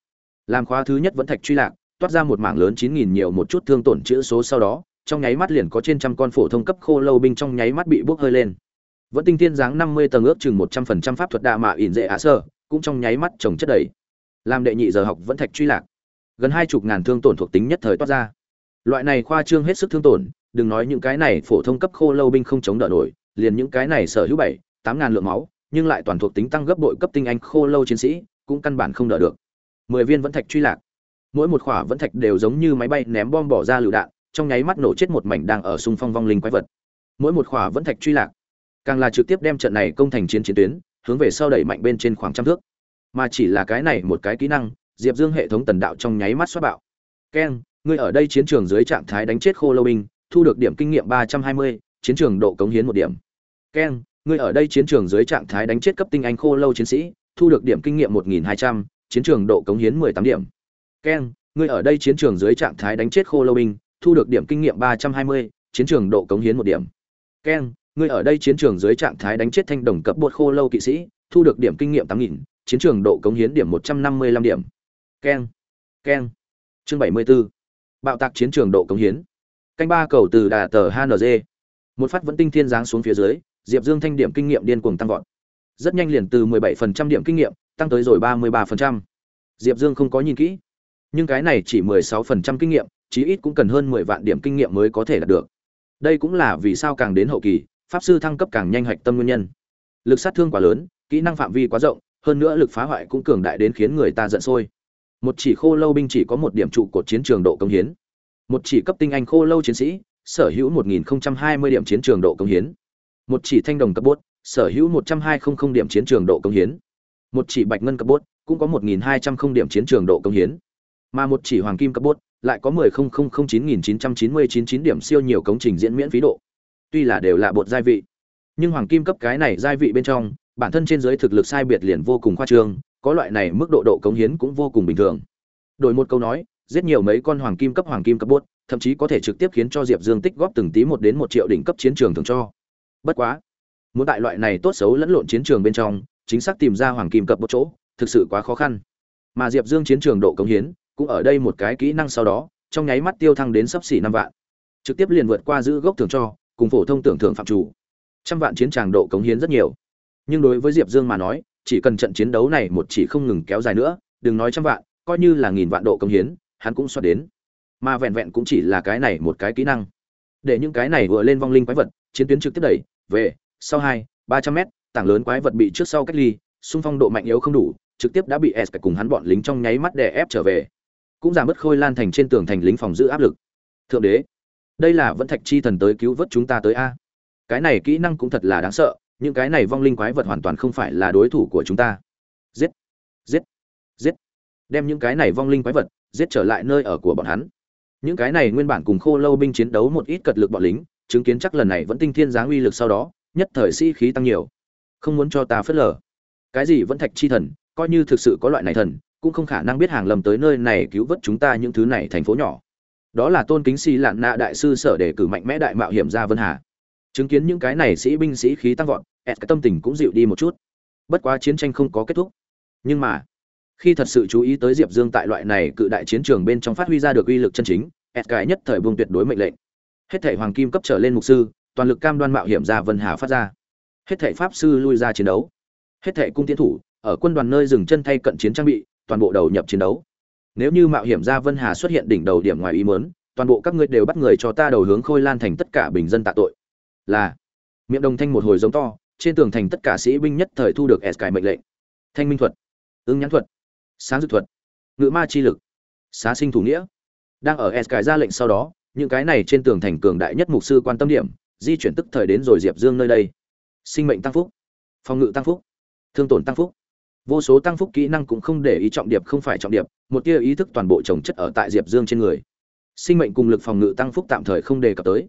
làm khóa thứ nhất vẫn thạch truy lạc, toát ra một mảng lớn 9000 nhiều một chút thương tổn chữ số sau đó, trong nháy mắt liền có trên trăm con phổ thông cấp khô lâu binh trong nháy mắt bị bốc hơi lên. Vẫn tinh thiên dáng 50 tầng ước chừng 100% pháp thuật đa mạ ỉn dễ ạ sơ, cũng trong nháy mắt trồng chất đầy. Làm đệ nhị giờ học vẫn thạch truy lạc. Gần hai chục ngàn thương tổn thuộc tính nhất thời toát ra. Loại này khoa trương hết sức thương tổn, đừng nói những cái này phổ thông cấp khô lâu binh không chống đỡ nổi, liền những cái này sở hữu bảy, tám ngàn lượng máu, nhưng lại toàn thuộc tính tăng gấp bội cấp tinh anh khô lâu chiến sĩ cũng căn bản không đỡ được. Mười viên vẫn thạch truy lạc. Mỗi một khỏa vẫn thạch đều giống như máy bay ném bom bỏ ra lựu đạn, trong nháy mắt nổ chết một mảnh đang ở xung phong vong linh quái vật. Mỗi một khỏa vẫn thạch truy lạc, càng là trực tiếp đem trận này công thành chiến chiến tuyến, hướng về sau đẩy mạnh bên trên khoảng trăm thước. Mà chỉ là cái này một cái kỹ năng, diệp dương hệ thống tần đạo trong nháy mắt xoát bạo. Keng ngươi ở đây chiến trường dưới trạng thái đánh chết khô lâu binh, thu được điểm kinh nghiệm ba trăm hai mươi, chiến trường độ cống hiến một điểm. Keng ngươi ở đây chiến trường dưới trạng thái đánh chết cấp tinh anh khô lâu chiến sĩ thu được điểm kinh nghiệm một nghìn hai trăm, chiến trường độ cống hiến mười tám điểm. Keng ngươi ở đây chiến trường dưới trạng thái đánh chết khô lâu binh, thu được điểm kinh nghiệm ba trăm hai mươi, chiến trường độ cống hiến một điểm. Keng ngươi ở đây chiến trường dưới trạng thái đánh chết thanh đồng cấp bột khô lâu kỵ sĩ, thu được điểm kinh nghiệm tám nghìn, chiến trường độ cống hiến điểm một trăm năm mươi lăm điểm. Keng keng chương 74. bạo tạc chiến trường độ cống hiến. Canh ba cầu từ đà tờ hng một phát vẫn tinh thiên giáng xuống phía dưới, diệp dương thanh điểm kinh nghiệm điên cuồng tăng vọt rất nhanh liền từ 17% điểm kinh nghiệm, tăng tới rồi 33%. diệp dương không có nhìn kỹ. Nhưng cái này chỉ 16% kinh nghiệm, chí ít cũng cần hơn 10 vạn điểm kinh nghiệm mới có thể đạt được. Đây cũng là vì sao càng đến hậu kỳ, pháp sư thăng cấp càng nhanh hạch tâm nguyên nhân. Lực sát thương quá lớn, kỹ năng phạm vi quá rộng, hơn nữa lực phá hoại cũng cường đại đến khiến người ta giận sôi. Một chỉ khô lâu binh chỉ có một điểm trụ cột chiến trường độ công hiến. Một chỉ cấp tinh anh khô lâu chiến sĩ, sở hữu 1020 điểm chiến trường độ công hiến. Một chỉ thanh đồng cấp bốt sở hữu 120 điểm chiến trường độ công hiến. Một chỉ bạch ngân cấp bốt, cũng có 1200 điểm chiến trường độ công hiến. Mà một chỉ hoàng kim cấp bốt, lại có 1000999999 điểm siêu nhiều công trình diễn miễn phí độ. Tuy là đều là bột gia vị, nhưng hoàng kim cấp cái này gia vị bên trong, bản thân trên giới thực lực sai biệt liền vô cùng khoa trương, có loại này mức độ độ cống hiến cũng vô cùng bình thường. Đổi một câu nói, giết nhiều mấy con hoàng kim cấp hoàng kim cấp bốt, thậm chí có thể trực tiếp khiến cho diệp dương tích góp từng tí một đến một triệu đỉnh cấp chiến trường thường cho. Bất quá muốn tại loại này tốt xấu lẫn lộn chiến trường bên trong, chính xác tìm ra hoàng kim cập một chỗ, thực sự quá khó khăn. Mà diệp dương chiến trường độ cống hiến, cũng ở đây một cái kỹ năng sau đó, trong nháy mắt tiêu thăng đến sấp xỉ năm vạn. Trực tiếp liền vượt qua giữ gốc thường cho, cùng phổ thông tưởng thưởng phạm chủ. Trăm vạn chiến tràng độ cống hiến rất nhiều. Nhưng đối với diệp dương mà nói, chỉ cần trận chiến đấu này một chỉ không ngừng kéo dài nữa, đừng nói trăm vạn, coi như là nghìn vạn độ cống hiến, hắn cũng xoát đến. Mà vẹn vẹn cũng chỉ là cái này một cái kỹ năng. Để những cái này vừa lên vong linh quái vật, chiến tuyến trực tiếp đẩy, về sau hai, ba trăm mét, tảng lớn quái vật bị trước sau cách ly, xung phong độ mạnh yếu không đủ, trực tiếp đã bị s cùng hắn bọn lính trong nháy mắt đè ép trở về. Cũng giảm bớt khôi lan thành trên tường thành lính phòng giữ áp lực. Thượng đế, đây là vẫn thạch chi thần tới cứu vớt chúng ta tới a. Cái này kỹ năng cũng thật là đáng sợ, những cái này vong linh quái vật hoàn toàn không phải là đối thủ của chúng ta. Giết giết giết. Đem những cái này vong linh quái vật, giết trở lại nơi ở của bọn hắn. Những cái này nguyên bản cùng khô lâu binh chiến đấu một ít cật lực bọn lính, chứng kiến chắc lần này vẫn tinh thiên giáng uy lực sau đó nhất thời sĩ khí tăng nhiều. Không muốn cho ta phớt lờ. Cái gì vẫn thạch chi thần, coi như thực sự có loại này thần, cũng không khả năng biết hàng lầm tới nơi này cứu vớt chúng ta những thứ này thành phố nhỏ. Đó là tôn kính si lạn nạ đại sư sở để cử mạnh mẽ đại mạo hiểm ra vân hà. Chứng kiến những cái này sĩ binh sĩ khí tăng vọt, ẹt cái tâm tình cũng dịu đi một chút. Bất quá chiến tranh không có kết thúc. Nhưng mà, khi thật sự chú ý tới diệp dương tại loại này cự đại chiến trường bên trong phát huy ra được uy lực chân chính, ẹt cái nhất thời buông tuyệt đối mệnh lệnh. Hết thể hoàng kim cấp trở lên mục sư toàn lực cam đoan mạo hiểm ra vân hà phát ra. Hết thảy pháp sư lui ra chiến đấu. Hết thảy cung tiến thủ, ở quân đoàn nơi dừng chân thay cận chiến trang bị, toàn bộ đầu nhập chiến đấu. Nếu như mạo hiểm ra vân hà xuất hiện đỉnh đầu điểm ngoài ý mớn toàn bộ các ngươi đều bắt người cho ta đầu hướng khôi lan thành tất cả bình dân tạ tội. Là, miệng đồng thanh một hồi giống to, trên tường thành tất cả sĩ binh nhất thời thu được Sky mệnh lệnh. Thanh minh thuật, ứng nhãn thuật, sáng dự thuật, ngự ma chi lực, xá sinh thủ nghĩa. Đang ở Sky ra lệnh sau đó, những cái này trên tường thành cường đại nhất mục sư quan tâm điểm di chuyển tức thời đến rồi diệp dương nơi đây. Sinh mệnh tăng phúc, phòng ngự tăng phúc, thương tổn tăng phúc. Vô số tăng phúc kỹ năng cũng không để ý trọng điệp không phải trọng điệp, một tia ý thức toàn bộ trồng chất ở tại diệp dương trên người. Sinh mệnh cùng lực phòng ngự tăng phúc tạm thời không đề cập tới.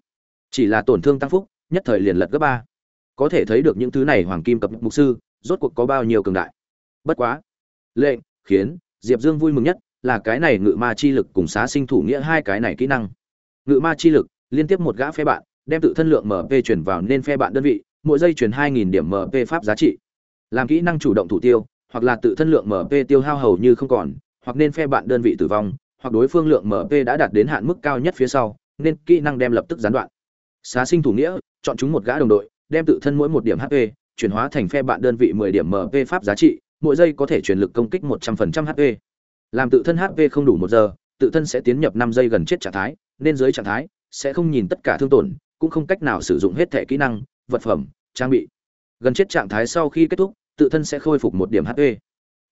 Chỉ là tổn thương tăng phúc, nhất thời liền lật gấp ba. Có thể thấy được những thứ này hoàng kim cập mục sư, rốt cuộc có bao nhiêu cường đại. Bất quá, lệnh, khiến, diệp dương vui mừng nhất là cái này ngự ma chi lực cùng xá sinh thủ nghĩa hai cái này kỹ năng. Ngự ma chi lực, liên tiếp một gã phe bạn đem tự thân lượng mp chuyển vào nên phe bạn đơn vị, mỗi giây chuyển hai nghìn điểm mp pháp giá trị. Làm kỹ năng chủ động thủ tiêu, hoặc là tự thân lượng mp tiêu hao hầu như không còn, hoặc nên phe bạn đơn vị tử vong, hoặc đối phương lượng mp đã đạt đến hạn mức cao nhất phía sau, nên kỹ năng đem lập tức gián đoạn. Xá sinh thủ nghĩa, chọn chúng một gã đồng đội, đem tự thân mỗi một điểm hp chuyển hóa thành phe bạn đơn vị 10 điểm mp pháp giá trị, mỗi giây có thể truyền lực công kích 100% hp làm tự thân hp không đủ một giờ, tự thân sẽ tiến nhập 5 giây gần chết trạng thái, nên dưới trạng thái sẽ không nhìn tất cả thương tổn cũng không cách nào sử dụng hết thể kỹ năng, vật phẩm, trang bị. Gần chết trạng thái sau khi kết thúc, tự thân sẽ khôi phục một điểm hp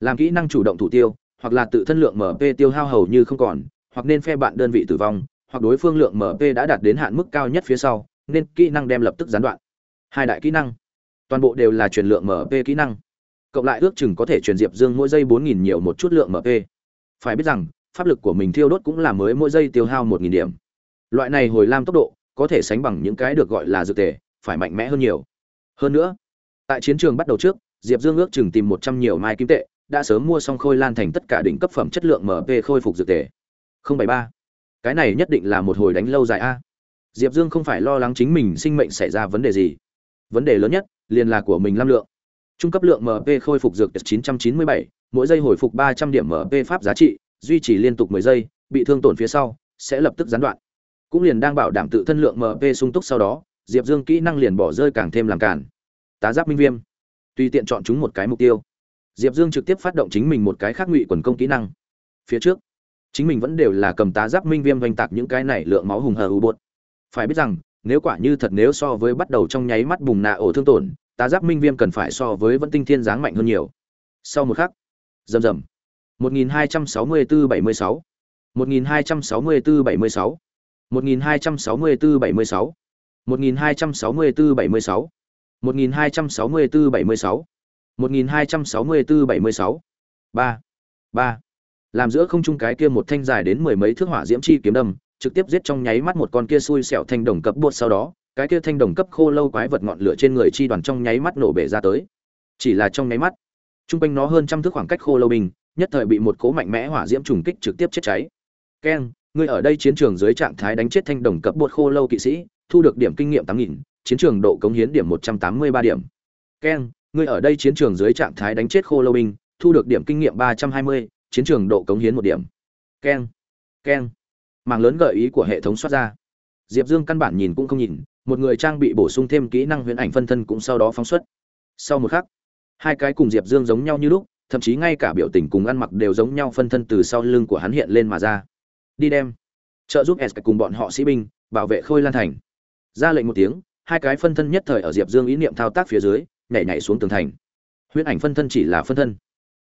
làm kỹ năng chủ động thủ tiêu, hoặc là tự thân lượng mp tiêu hao hầu như không còn, hoặc nên phe bạn đơn vị tử vong, hoặc đối phương lượng mp đã đạt đến hạn mức cao nhất phía sau, nên kỹ năng đem lập tức gián đoạn. Hai đại kỹ năng. Toàn bộ đều là truyền lượng mp kỹ năng. Cộng lại ước chừng có thể truyền diệp dương mỗi giây bốn nghìn nhiều một chút lượng mp phải biết rằng, pháp lực của mình thiêu đốt cũng là mới mỗi giây tiêu hao một nghìn điểm. Loại này hồi lam tốc độ có thể sánh bằng những cái được gọi là dược tề phải mạnh mẽ hơn nhiều. Hơn nữa tại chiến trường bắt đầu trước diệp dương ước chừng tìm một trăm nhiều mai kim tệ đã sớm mua xong khôi lan thành tất cả đỉnh cấp phẩm chất lượng mp khôi phục dược tề. Không bảy ba. Cái này nhất định là một hồi đánh lâu dài a. Diệp dương không phải lo lắng chính mình sinh mệnh xảy ra vấn đề gì. Vấn đề lớn nhất liền là của mình lam lượng. Trung cấp lượng mp khôi phục dược 997, mỗi giây hồi phục 300 điểm mp pháp giá trị duy trì liên tục 10 giây bị thương tổn phía sau sẽ lập tức gián đoạn cũng liền đang bảo đảm tự thân lượng mp sung túc sau đó, diệp dương kỹ năng liền bỏ rơi càng thêm làm cản. Tá giáp minh viêm. Tùy tiện chọn chúng một cái mục tiêu. Diệp dương trực tiếp phát động chính mình một cái khác ngụy quần công kỹ năng. Phía trước, chính mình vẫn đều là cầm tá giáp minh viêm oanh tạc những cái này lượng máu hùng hờ u bột. Phải biết rằng, nếu quả như thật nếu so với bắt đầu trong nháy mắt bùng nạ ổ thương tổn, tá giáp minh viêm cần phải so với vẫn tinh thiên giáng mạnh hơn nhiều. Sau một khắc, rầm rầm. 1264-76 1264-76 1264-76 1264-76 1264-76 1264-76 3 3 làm giữa không trung cái kia một thanh dài đến mười mấy thước hỏa diễm chi kiếm đâm, trực tiếp giết trong nháy mắt một con kia xui xẻo thanh đồng cấp buột sau đó, cái kia thanh đồng cấp khô lâu quái vật ngọn lửa trên người chi đoàn trong nháy mắt nổ bể ra tới. Chỉ là trong nháy mắt, trung quanh nó hơn trăm thước khoảng cách khô lâu bình, nhất thời bị một cố mạnh mẽ hỏa diễm trùng kích trực tiếp chết cháy. Keng. Ngươi ở đây chiến trường dưới trạng thái đánh chết thanh đồng cấp bột khô lâu kỵ sĩ, thu được điểm kinh nghiệm tám nghìn, chiến trường độ cống hiến điểm một trăm tám mươi ba điểm. Keng ngươi ở đây chiến trường dưới trạng thái đánh chết khô lâu binh, thu được điểm kinh nghiệm ba trăm hai mươi, chiến trường độ cống hiến một điểm. Keng keng màng lớn gợi ý của hệ thống xuất ra. Diệp dương căn bản nhìn cũng không nhìn, một người trang bị bổ sung thêm kỹ năng huyễn ảnh phân thân cũng sau đó phóng xuất. Sau một khắc, hai cái cùng diệp dương giống nhau như lúc, thậm chí ngay cả biểu tình cùng ăn mặc đều giống nhau phân thân từ sau lưng của hắn hiện lên mà ra đi đem. Trợ giúp s cùng bọn họ sĩ binh, bảo vệ khôi lan thành. Ra lệnh một tiếng, hai cái phân thân nhất thời ở diệp dương ý niệm thao tác phía dưới, nhảy nhảy xuống tường thành. Huyễn ảnh phân thân chỉ là phân thân.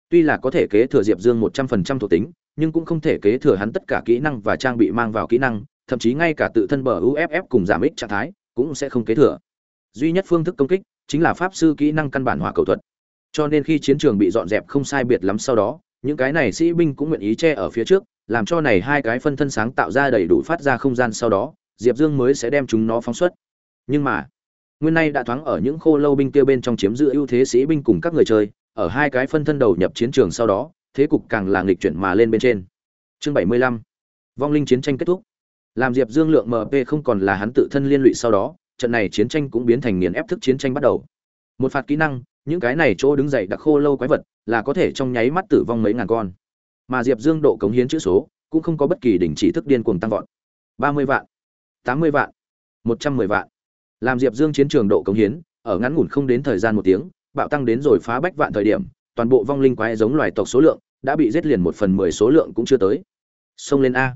Tuy là có thể kế thừa diệp dương một trăm phần trăm thuộc tính, nhưng cũng không thể kế thừa hắn tất cả kỹ năng và trang bị mang vào kỹ năng, thậm chí ngay cả tự thân bờ uff cùng giảm ích trạng thái cũng sẽ không kế thừa. Duy nhất phương thức công kích chính là pháp sư kỹ năng căn bản hỏa cầu thuật. Cho nên khi chiến trường bị dọn dẹp không sai biệt lắm sau đó, những cái này sĩ binh cũng nguyện ý che ở phía trước làm cho này hai cái phân thân sáng tạo ra đầy đủ phát ra không gian sau đó, diệp dương mới sẽ đem chúng nó phóng xuất. Nhưng mà, nguyên nay đã thoáng ở những khô lâu binh kia bên trong chiếm giữ ưu thế sĩ binh cùng các người chơi, ở hai cái phân thân đầu nhập chiến trường sau đó, thế cục càng là nghịch chuyển mà lên bên trên. Chương bảy mươi lăm, vong linh chiến tranh kết thúc. Làm diệp dương lượng mp không còn là hắn tự thân liên lụy sau đó, trận này chiến tranh cũng biến thành nghiền ép thức chiến tranh bắt đầu. Một phạt kỹ năng, những cái này chỗ đứng dậy đặc khô lâu quái vật là có thể trong nháy mắt tử vong mấy ngàn con mà diệp dương độ cống hiến chữ số cũng không có bất kỳ đỉnh chỉ thức điên cuồng tăng vọt. Ba mươi vạn, tám mươi vạn, một trăm mười vạn. Làm diệp dương chiến trường độ cống hiến, ở ngắn ngủn không đến thời gian một tiếng, bạo tăng đến rồi phá bách vạn thời điểm, toàn bộ vong linh quái giống loài tộc số lượng đã bị giết liền một phần mười số lượng cũng chưa tới. Xông lên a.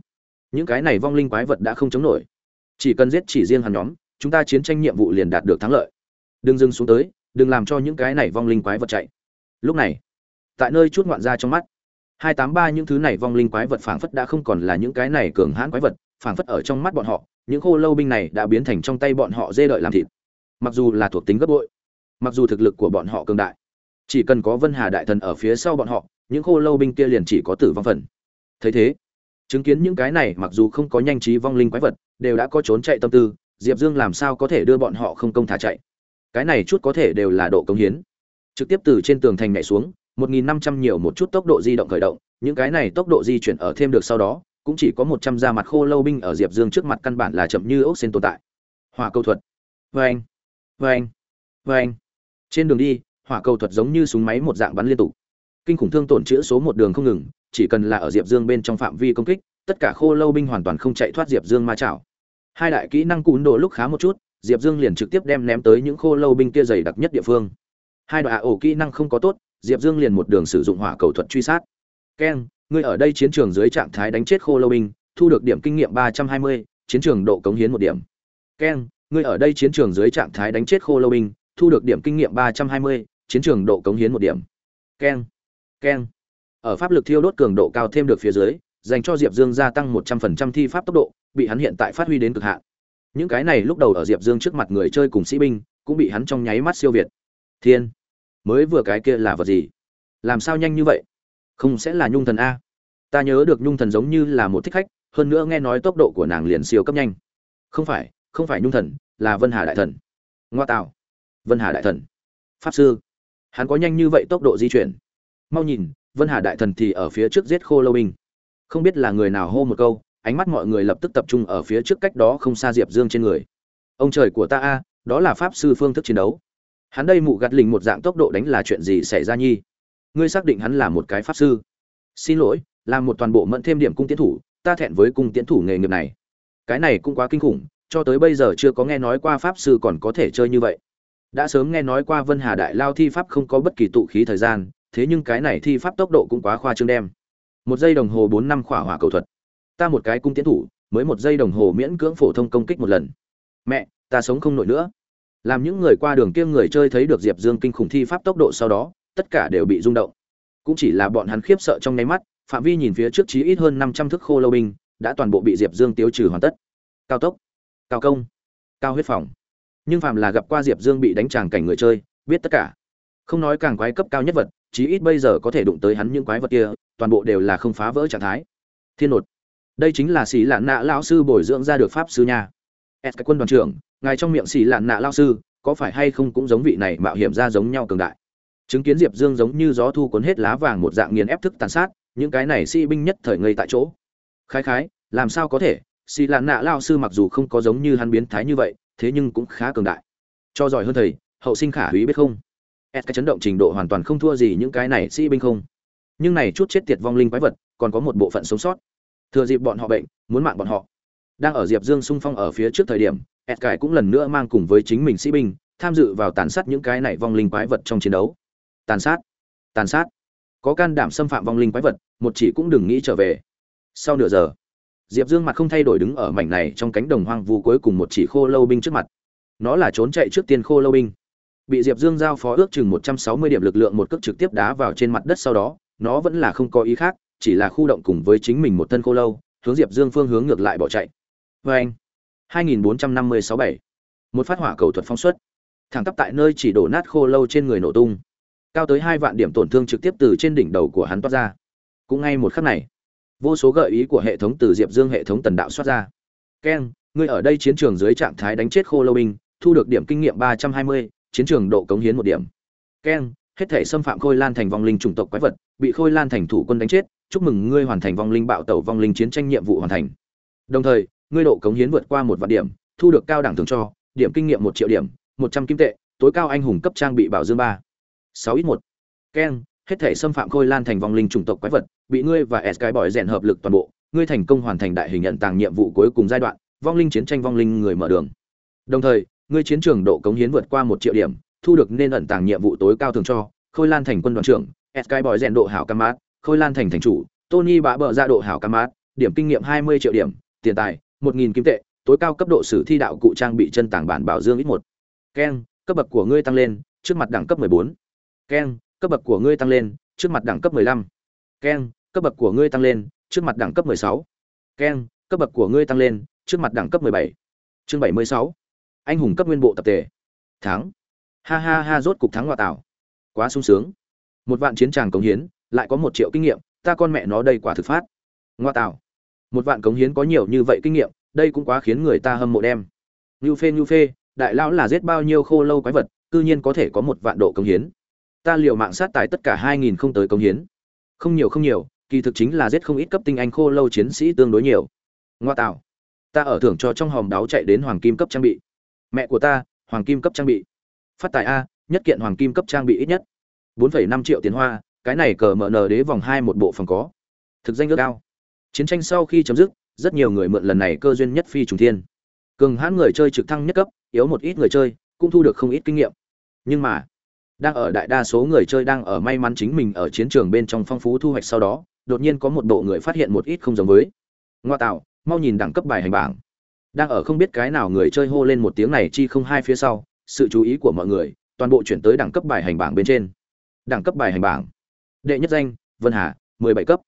Những cái này vong linh quái vật đã không chống nổi. Chỉ cần giết chỉ riêng hắn nhóm, chúng ta chiến tranh nhiệm vụ liền đạt được thắng lợi. Đừng dừng xuống tới, đừng làm cho những cái này vong linh quái vật chạy. Lúc này, tại nơi chút ngoạn ra trong mắt hai tám ba những thứ này vong linh quái vật phảng phất đã không còn là những cái này cường hãn quái vật, phảng phất ở trong mắt bọn họ, những khô lâu binh này đã biến thành trong tay bọn họ dê đợi làm thịt. Mặc dù là thuộc tính gấp bội, mặc dù thực lực của bọn họ cường đại, chỉ cần có vân hà đại thần ở phía sau bọn họ, những khô lâu binh kia liền chỉ có tử vong phần. Thấy thế, chứng kiến những cái này mặc dù không có nhanh trí vong linh quái vật, đều đã có trốn chạy tâm tư, diệp dương làm sao có thể đưa bọn họ không công thả chạy? Cái này chút có thể đều là độ công hiến. Trực tiếp từ trên tường thành nhảy xuống 1.500 nhiều một chút tốc độ di động khởi động, những cái này tốc độ di chuyển ở thêm được sau đó, cũng chỉ có 100 ra mặt khô lâu binh ở diệp dương trước mặt căn bản là chậm như ốc sen tồn tại. Hỏa cầu thuật. Vâng. Vâng. Vâng. Trên đường đi, hỏa cầu thuật giống như súng máy một dạng bắn liên tục. Kinh khủng thương tổn chữa số một đường không ngừng, chỉ cần là ở diệp dương bên trong phạm vi công kích, tất cả khô lâu binh hoàn toàn không chạy thoát diệp dương ma chảo. Hai đại kỹ năng cún độ lúc khá một chút, diệp dương liền trực tiếp đem ném tới những khô lâu binh kia dày đặc nhất địa phương. Hai đoạn ổ kỹ năng không có tốt diệp dương liền một đường sử dụng hỏa cầu thuật truy sát. Keng, ngươi ở đây chiến trường dưới trạng thái đánh chết khô lâu binh, thu được điểm kinh nghiệm ba trăm hai mươi, chiến trường độ cống hiến một điểm. Keng, ngươi ở đây chiến trường dưới trạng thái đánh chết khô lâu binh, thu được điểm kinh nghiệm ba trăm hai mươi, chiến trường độ cống hiến một điểm. Keng keng. Ở pháp lực thiêu đốt cường độ cao thêm được phía dưới, dành cho diệp dương gia tăng một trăm phần trăm thi pháp tốc độ, bị hắn hiện tại phát huy đến cực hạn. Những cái này lúc đầu ở diệp dương trước mặt người chơi cùng sĩ binh, cũng bị hắn trong nháy mắt siêu việt. Thiên mới vừa cái kia là vật gì? Làm sao nhanh như vậy? Không sẽ là nhung thần a. Ta nhớ được nhung thần giống như là một thích khách, hơn nữa nghe nói tốc độ của nàng liền siêu cấp nhanh. Không phải không phải nhung thần, là vân hà đại thần. Ngoa tạo. Vân hà đại thần. Pháp sư. Hắn có nhanh như vậy tốc độ di chuyển. Mau nhìn, vân hà đại thần thì ở phía trước giết khô lâu binh. Không biết là người nào hô một câu, ánh mắt mọi người lập tức tập trung ở phía trước cách đó không xa diệp dương trên người. Ông trời của ta a, đó là pháp sư phương thức chiến đấu hắn đây mụ gạt lình một dạng tốc độ đánh là chuyện gì xảy ra nhi? Ngươi xác định hắn là một cái pháp sư? Xin lỗi, là một toàn bộ mẫn thêm điểm cung tiến thủ, ta thẹn với cung tiến thủ nghề nghiệp này. Cái này cũng quá kinh khủng, cho tới bây giờ chưa có nghe nói qua pháp sư còn có thể chơi như vậy. Đã sớm nghe nói qua vân hà đại lao thi pháp không có bất kỳ tụ khí thời gian, thế nhưng cái này thi pháp tốc độ cũng quá khoa trương đem. Một giây đồng hồ bốn năm khỏa hỏa cầu thuật. Ta một cái cung tiến thủ, mới một giây đồng hồ miễn cưỡng phổ thông công kích một lần. Mẹ, ta sống không nổi nữa làm những người qua đường kia người chơi thấy được diệp dương kinh khủng thi pháp tốc độ sau đó, tất cả đều bị rung động. Cũng chỉ là bọn hắn khiếp sợ trong nháy mắt, phạm vi nhìn phía trước chí ít hơn năm trăm thước khô lâu binh, đã toàn bộ bị diệp dương tiêu trừ hoàn tất. Cao tốc, cao công, cao huyết phòng. Nhưng phàm là gặp qua diệp dương bị đánh tràng cảnh người chơi, biết tất cả. Không nói càng quái cấp cao nhất vật, chí ít bây giờ có thể đụng tới hắn những quái vật kia, toàn bộ đều là không phá vỡ trạng thái. Thiên nột. Đây chính là xì lạn nạ lão sư bồi dưỡng ra được pháp sư nha. S cái quân đoàn trưởng ngài trong miệng xì lạn nạ lao sư, có phải hay không cũng giống vị này mạo hiểm ra giống nhau cường đại? Chứng kiến diệp dương giống như gió thu cuốn hết lá vàng một dạng nghiền ép thức tàn sát, những cái này sĩ binh nhất thời ngây tại chỗ. Khái khái, làm sao có thể? Xì lạn nạ lao sư mặc dù không có giống như hắn biến thái như vậy, thế nhưng cũng khá cường đại. Cho giỏi hơn thầy, hậu sinh khả húy biết không? S cái chấn động trình độ hoàn toàn không thua gì những cái này sĩ binh không? Nhưng này chút chết tiệt vong linh quái vật, còn có một bộ phận sống sót. Thừa dịp bọn họ bệnh, muốn mạng bọn họ đang ở diệp dương sung phong ở phía trước thời điểm, ed cải cũng lần nữa mang cùng với chính mình sĩ binh, tham dự vào tàn sát những cái này vong linh quái vật trong chiến đấu. Tàn sát tàn sát. Có can đảm xâm phạm vong linh quái vật, một chỉ cũng đừng nghĩ trở về. Sau nửa giờ, diệp dương mặt không thay đổi đứng ở mảnh này trong cánh đồng hoang vu cuối cùng một chỉ khô lâu binh trước mặt. Nó là trốn chạy trước tiên khô lâu binh. Bị diệp dương giao phó ước chừng một trăm sáu mươi điểm lực lượng một cước trực tiếp đá vào trên mặt đất sau đó, nó vẫn là không có ý khác, chỉ là khu động cùng với chính mình một thân khô lâu, hướng diệp dương phương hướng ngược lại bỏ chạy vê anh. hai nghìn bốn trăm năm mươi sáu bảy. Một phát hỏa cầu thuật phong suất thẳng tắp tại nơi chỉ đổ nát khô lâu trên người nổ tung. Cao tới hai vạn điểm tổn thương trực tiếp từ trên đỉnh đầu của hắn toát ra. Cũng ngay một khắc này, vô số gợi ý của hệ thống từ diệp dương hệ thống tần đạo xoát ra. Keng ngươi ở đây chiến trường dưới trạng thái đánh chết khô lâu binh, thu được điểm kinh nghiệm ba trăm hai mươi, chiến trường độ cống hiến một điểm. Keng hết thể xâm phạm khôi lan thành vong linh chủng tộc quái vật, bị khôi lan thành thủ quân đánh chết, chúc mừng ngươi hoàn thành vong linh bạo tẩu vong linh chiến tranh nhiệm vụ hoàn thành. Đồng thời ngươi độ cống hiến vượt qua một vạn điểm, thu được cao đẳng thường cho, điểm kinh nghiệm một triệu điểm, một trăm kim tệ, tối cao anh hùng cấp trang bị bảo dương ba. Sáu ít một. Keng hết thể xâm phạm khôi lan thành vong linh chủng tộc quái vật, bị ngươi và s cái bỏi rèn hợp lực toàn bộ, ngươi thành công hoàn thành đại hình nhận tàng nhiệm vụ cuối cùng giai đoạn, vong linh chiến tranh vong linh người mở đường. Đồng thời, ngươi chiến trường độ cống hiến vượt qua một triệu điểm, thu được nên ẩn tàng nhiệm vụ tối cao thường cho, khôi lan thành quân đoàn trưởng sky bỏi rèn độ hảo cam mát, khôi lan thành thành chủ, tony bá bờ ra độ hảo cam mát, điểm kinh nghiệm hai mươi triệu điểm, tiền tài một nghìn kim tệ, tối cao cấp độ sử thi đạo cụ trang bị chân tàng bản bảo dương ít một keng, cấp bậc của ngươi tăng lên, trước mặt đẳng cấp 14. keng, cấp bậc của ngươi tăng lên, trước mặt đẳng cấp 15. keng, cấp bậc của ngươi tăng lên, trước mặt đẳng cấp 16. keng, cấp bậc của ngươi tăng lên, trước mặt đẳng cấp 17. chương 76. anh hùng cấp nguyên bộ tập thể thắng ha ha ha, rốt cục thắng ngoại tảo quá sung sướng một vạn chiến tràng cống hiến, lại có một triệu kinh nghiệm, ta con mẹ nó đây quả thực phát ngoa tạo một vạn cống hiến có nhiều như vậy kinh nghiệm, đây cũng quá khiến người ta hâm mộ đem. Như phê như phê, đại lão là giết bao nhiêu khô lâu quái vật, cư nhiên có thể có một vạn độ cống hiến. Ta liều mạng sát tài tất cả hai nghìn không tới cống hiến. Không nhiều không nhiều, kỳ thực chính là giết không ít cấp tinh anh khô lâu chiến sĩ tương đối nhiều. Ngoa tạo. Ta ở thưởng cho trong hòm đáo chạy đến hoàng kim cấp trang bị. Mẹ của ta, hoàng kim cấp trang bị. Phát tài a, nhất kiện hoàng kim cấp trang bị ít nhất. Bốn phẩy năm triệu tiền hoa, cái này cờ mở nờ đế vòng hai một bộ phòng có. Thực danh ước cao chiến tranh sau khi chấm dứt, rất nhiều người mượn lần này cơ duyên nhất phi trùng thiên. Cường hãn người chơi trực thăng nhất cấp, yếu một ít người chơi, cũng thu được không ít kinh nghiệm. Nhưng mà, đang ở đại đa số người chơi đang ở may mắn chính mình ở chiến trường bên trong phong phú thu hoạch sau đó, đột nhiên có một bộ người phát hiện một ít không giống với. Ngoa tạo, mau nhìn đẳng cấp bài hành bảng. Đang ở không biết cái nào người chơi hô lên một tiếng này chi không hai phía sau, sự chú ý của mọi người, toàn bộ chuyển tới đẳng cấp bài hành bảng bên trên. Đẳng cấp bài hành bảng. Đệ nhất danh, vân hà, mười bảy cấp.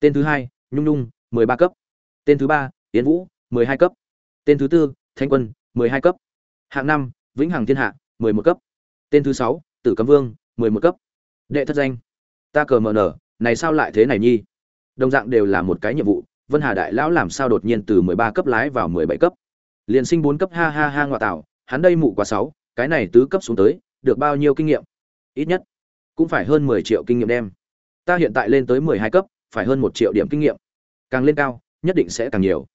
Tên thứ hai nhung nhung, mười ba cấp. Tên thứ ba, yến vũ, mười hai cấp. Tên thứ tư, thanh quân, mười hai cấp. Hạng năm, vĩnh hằng thiên hạ, mười một cấp. Tên thứ sáu, tử cấm vương, mười một cấp. Đệ thất danh, ta cờ mờ nở, này sao lại thế này nhi đồng dạng đều là một cái nhiệm vụ, vân hà đại lão làm sao đột nhiên từ mười ba cấp lái vào mười bảy cấp? Liền sinh bốn cấp, ha ha ha, ngoại tạo, hắn đây mụ quá sáu, cái này tứ cấp xuống tới, được bao nhiêu kinh nghiệm? Ít nhất, cũng phải hơn mười triệu kinh nghiệm đem. Ta hiện tại lên tới mười hai cấp phải hơn một triệu điểm kinh nghiệm. Càng lên cao, nhất định sẽ càng nhiều.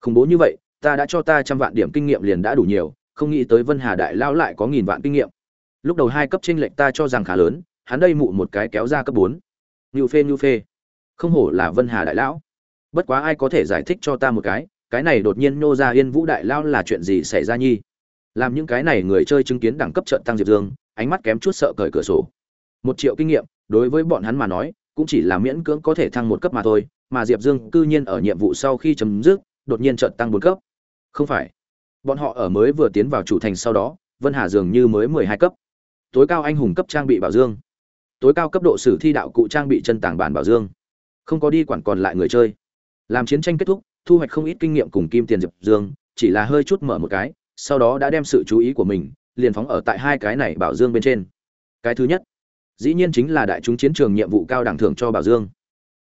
Khủng bố như vậy, ta đã cho ta trăm vạn điểm kinh nghiệm liền đã đủ nhiều, không nghĩ tới vân hà đại lao lại có nghìn vạn kinh nghiệm. Lúc đầu hai cấp tranh lệch ta cho rằng khá lớn, hắn đây mụ một cái kéo ra cấp bốn. Ngưu phê ngưu phê. Không hổ là vân hà đại lão. Bất quá ai có thể giải thích cho ta một cái cái này đột nhiên nô ra yên vũ đại lao là chuyện gì xảy ra nhi? Làm những cái này người chơi chứng kiến đẳng cấp trận tăng diệp dương, ánh mắt kém chút sợ cởi cửa sổ. Một triệu kinh nghiệm, đối với bọn hắn mà nói cũng chỉ là miễn cưỡng có thể thăng một cấp mà thôi, mà diệp dương cư nhiên ở nhiệm vụ sau khi chấm dứt, đột nhiên chợt tăng bốn cấp. Không phải. Bọn họ ở mới vừa tiến vào chủ thành sau đó, vân hà dường như mới mười hai cấp. Tối cao anh hùng cấp trang bị bảo dương. Tối cao cấp độ sử thi đạo cụ trang bị chân tàng bản bảo dương. Không có đi quản còn lại người chơi. Làm chiến tranh kết thúc, thu hoạch không ít kinh nghiệm cùng kim tiền diệp dương, chỉ là hơi chút mở một cái, sau đó đã đem sự chú ý của mình, liền phóng ở tại hai cái này bảo dương bên trên. Cái thứ nhất dĩ nhiên chính là đại chúng chiến trường nhiệm vụ cao đẳng thưởng cho bảo dương.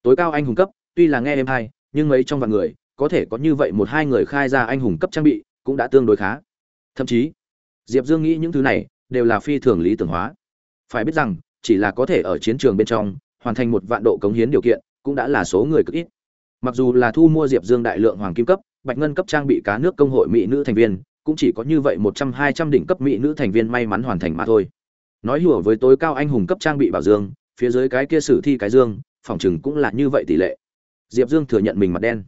Tối cao anh hùng cấp, tuy là nghe em hai nhưng mấy trong vạn người, có thể có như vậy một hai người khai ra anh hùng cấp trang bị, cũng đã tương đối khá. Thậm chí, diệp dương nghĩ những thứ này, đều là phi thường lý tưởng hóa. Phải biết rằng, chỉ là có thể ở chiến trường bên trong, hoàn thành một vạn độ cống hiến điều kiện, cũng đã là số người cực ít. Mặc dù là thu mua diệp dương đại lượng hoàng kim cấp, bạch ngân cấp trang bị cá nước công hội mỹ nữ thành viên, cũng chỉ có như vậy một trăm hai trăm đỉnh cấp mỹ nữ thành viên may mắn hoàn thành mà thôi nói hùa với tối cao anh hùng cấp trang bị bảo dương, phía dưới cái kia sử thi cái dương, phòng chừng cũng là như vậy tỷ lệ. Diệp dương thừa nhận mình mặt đen.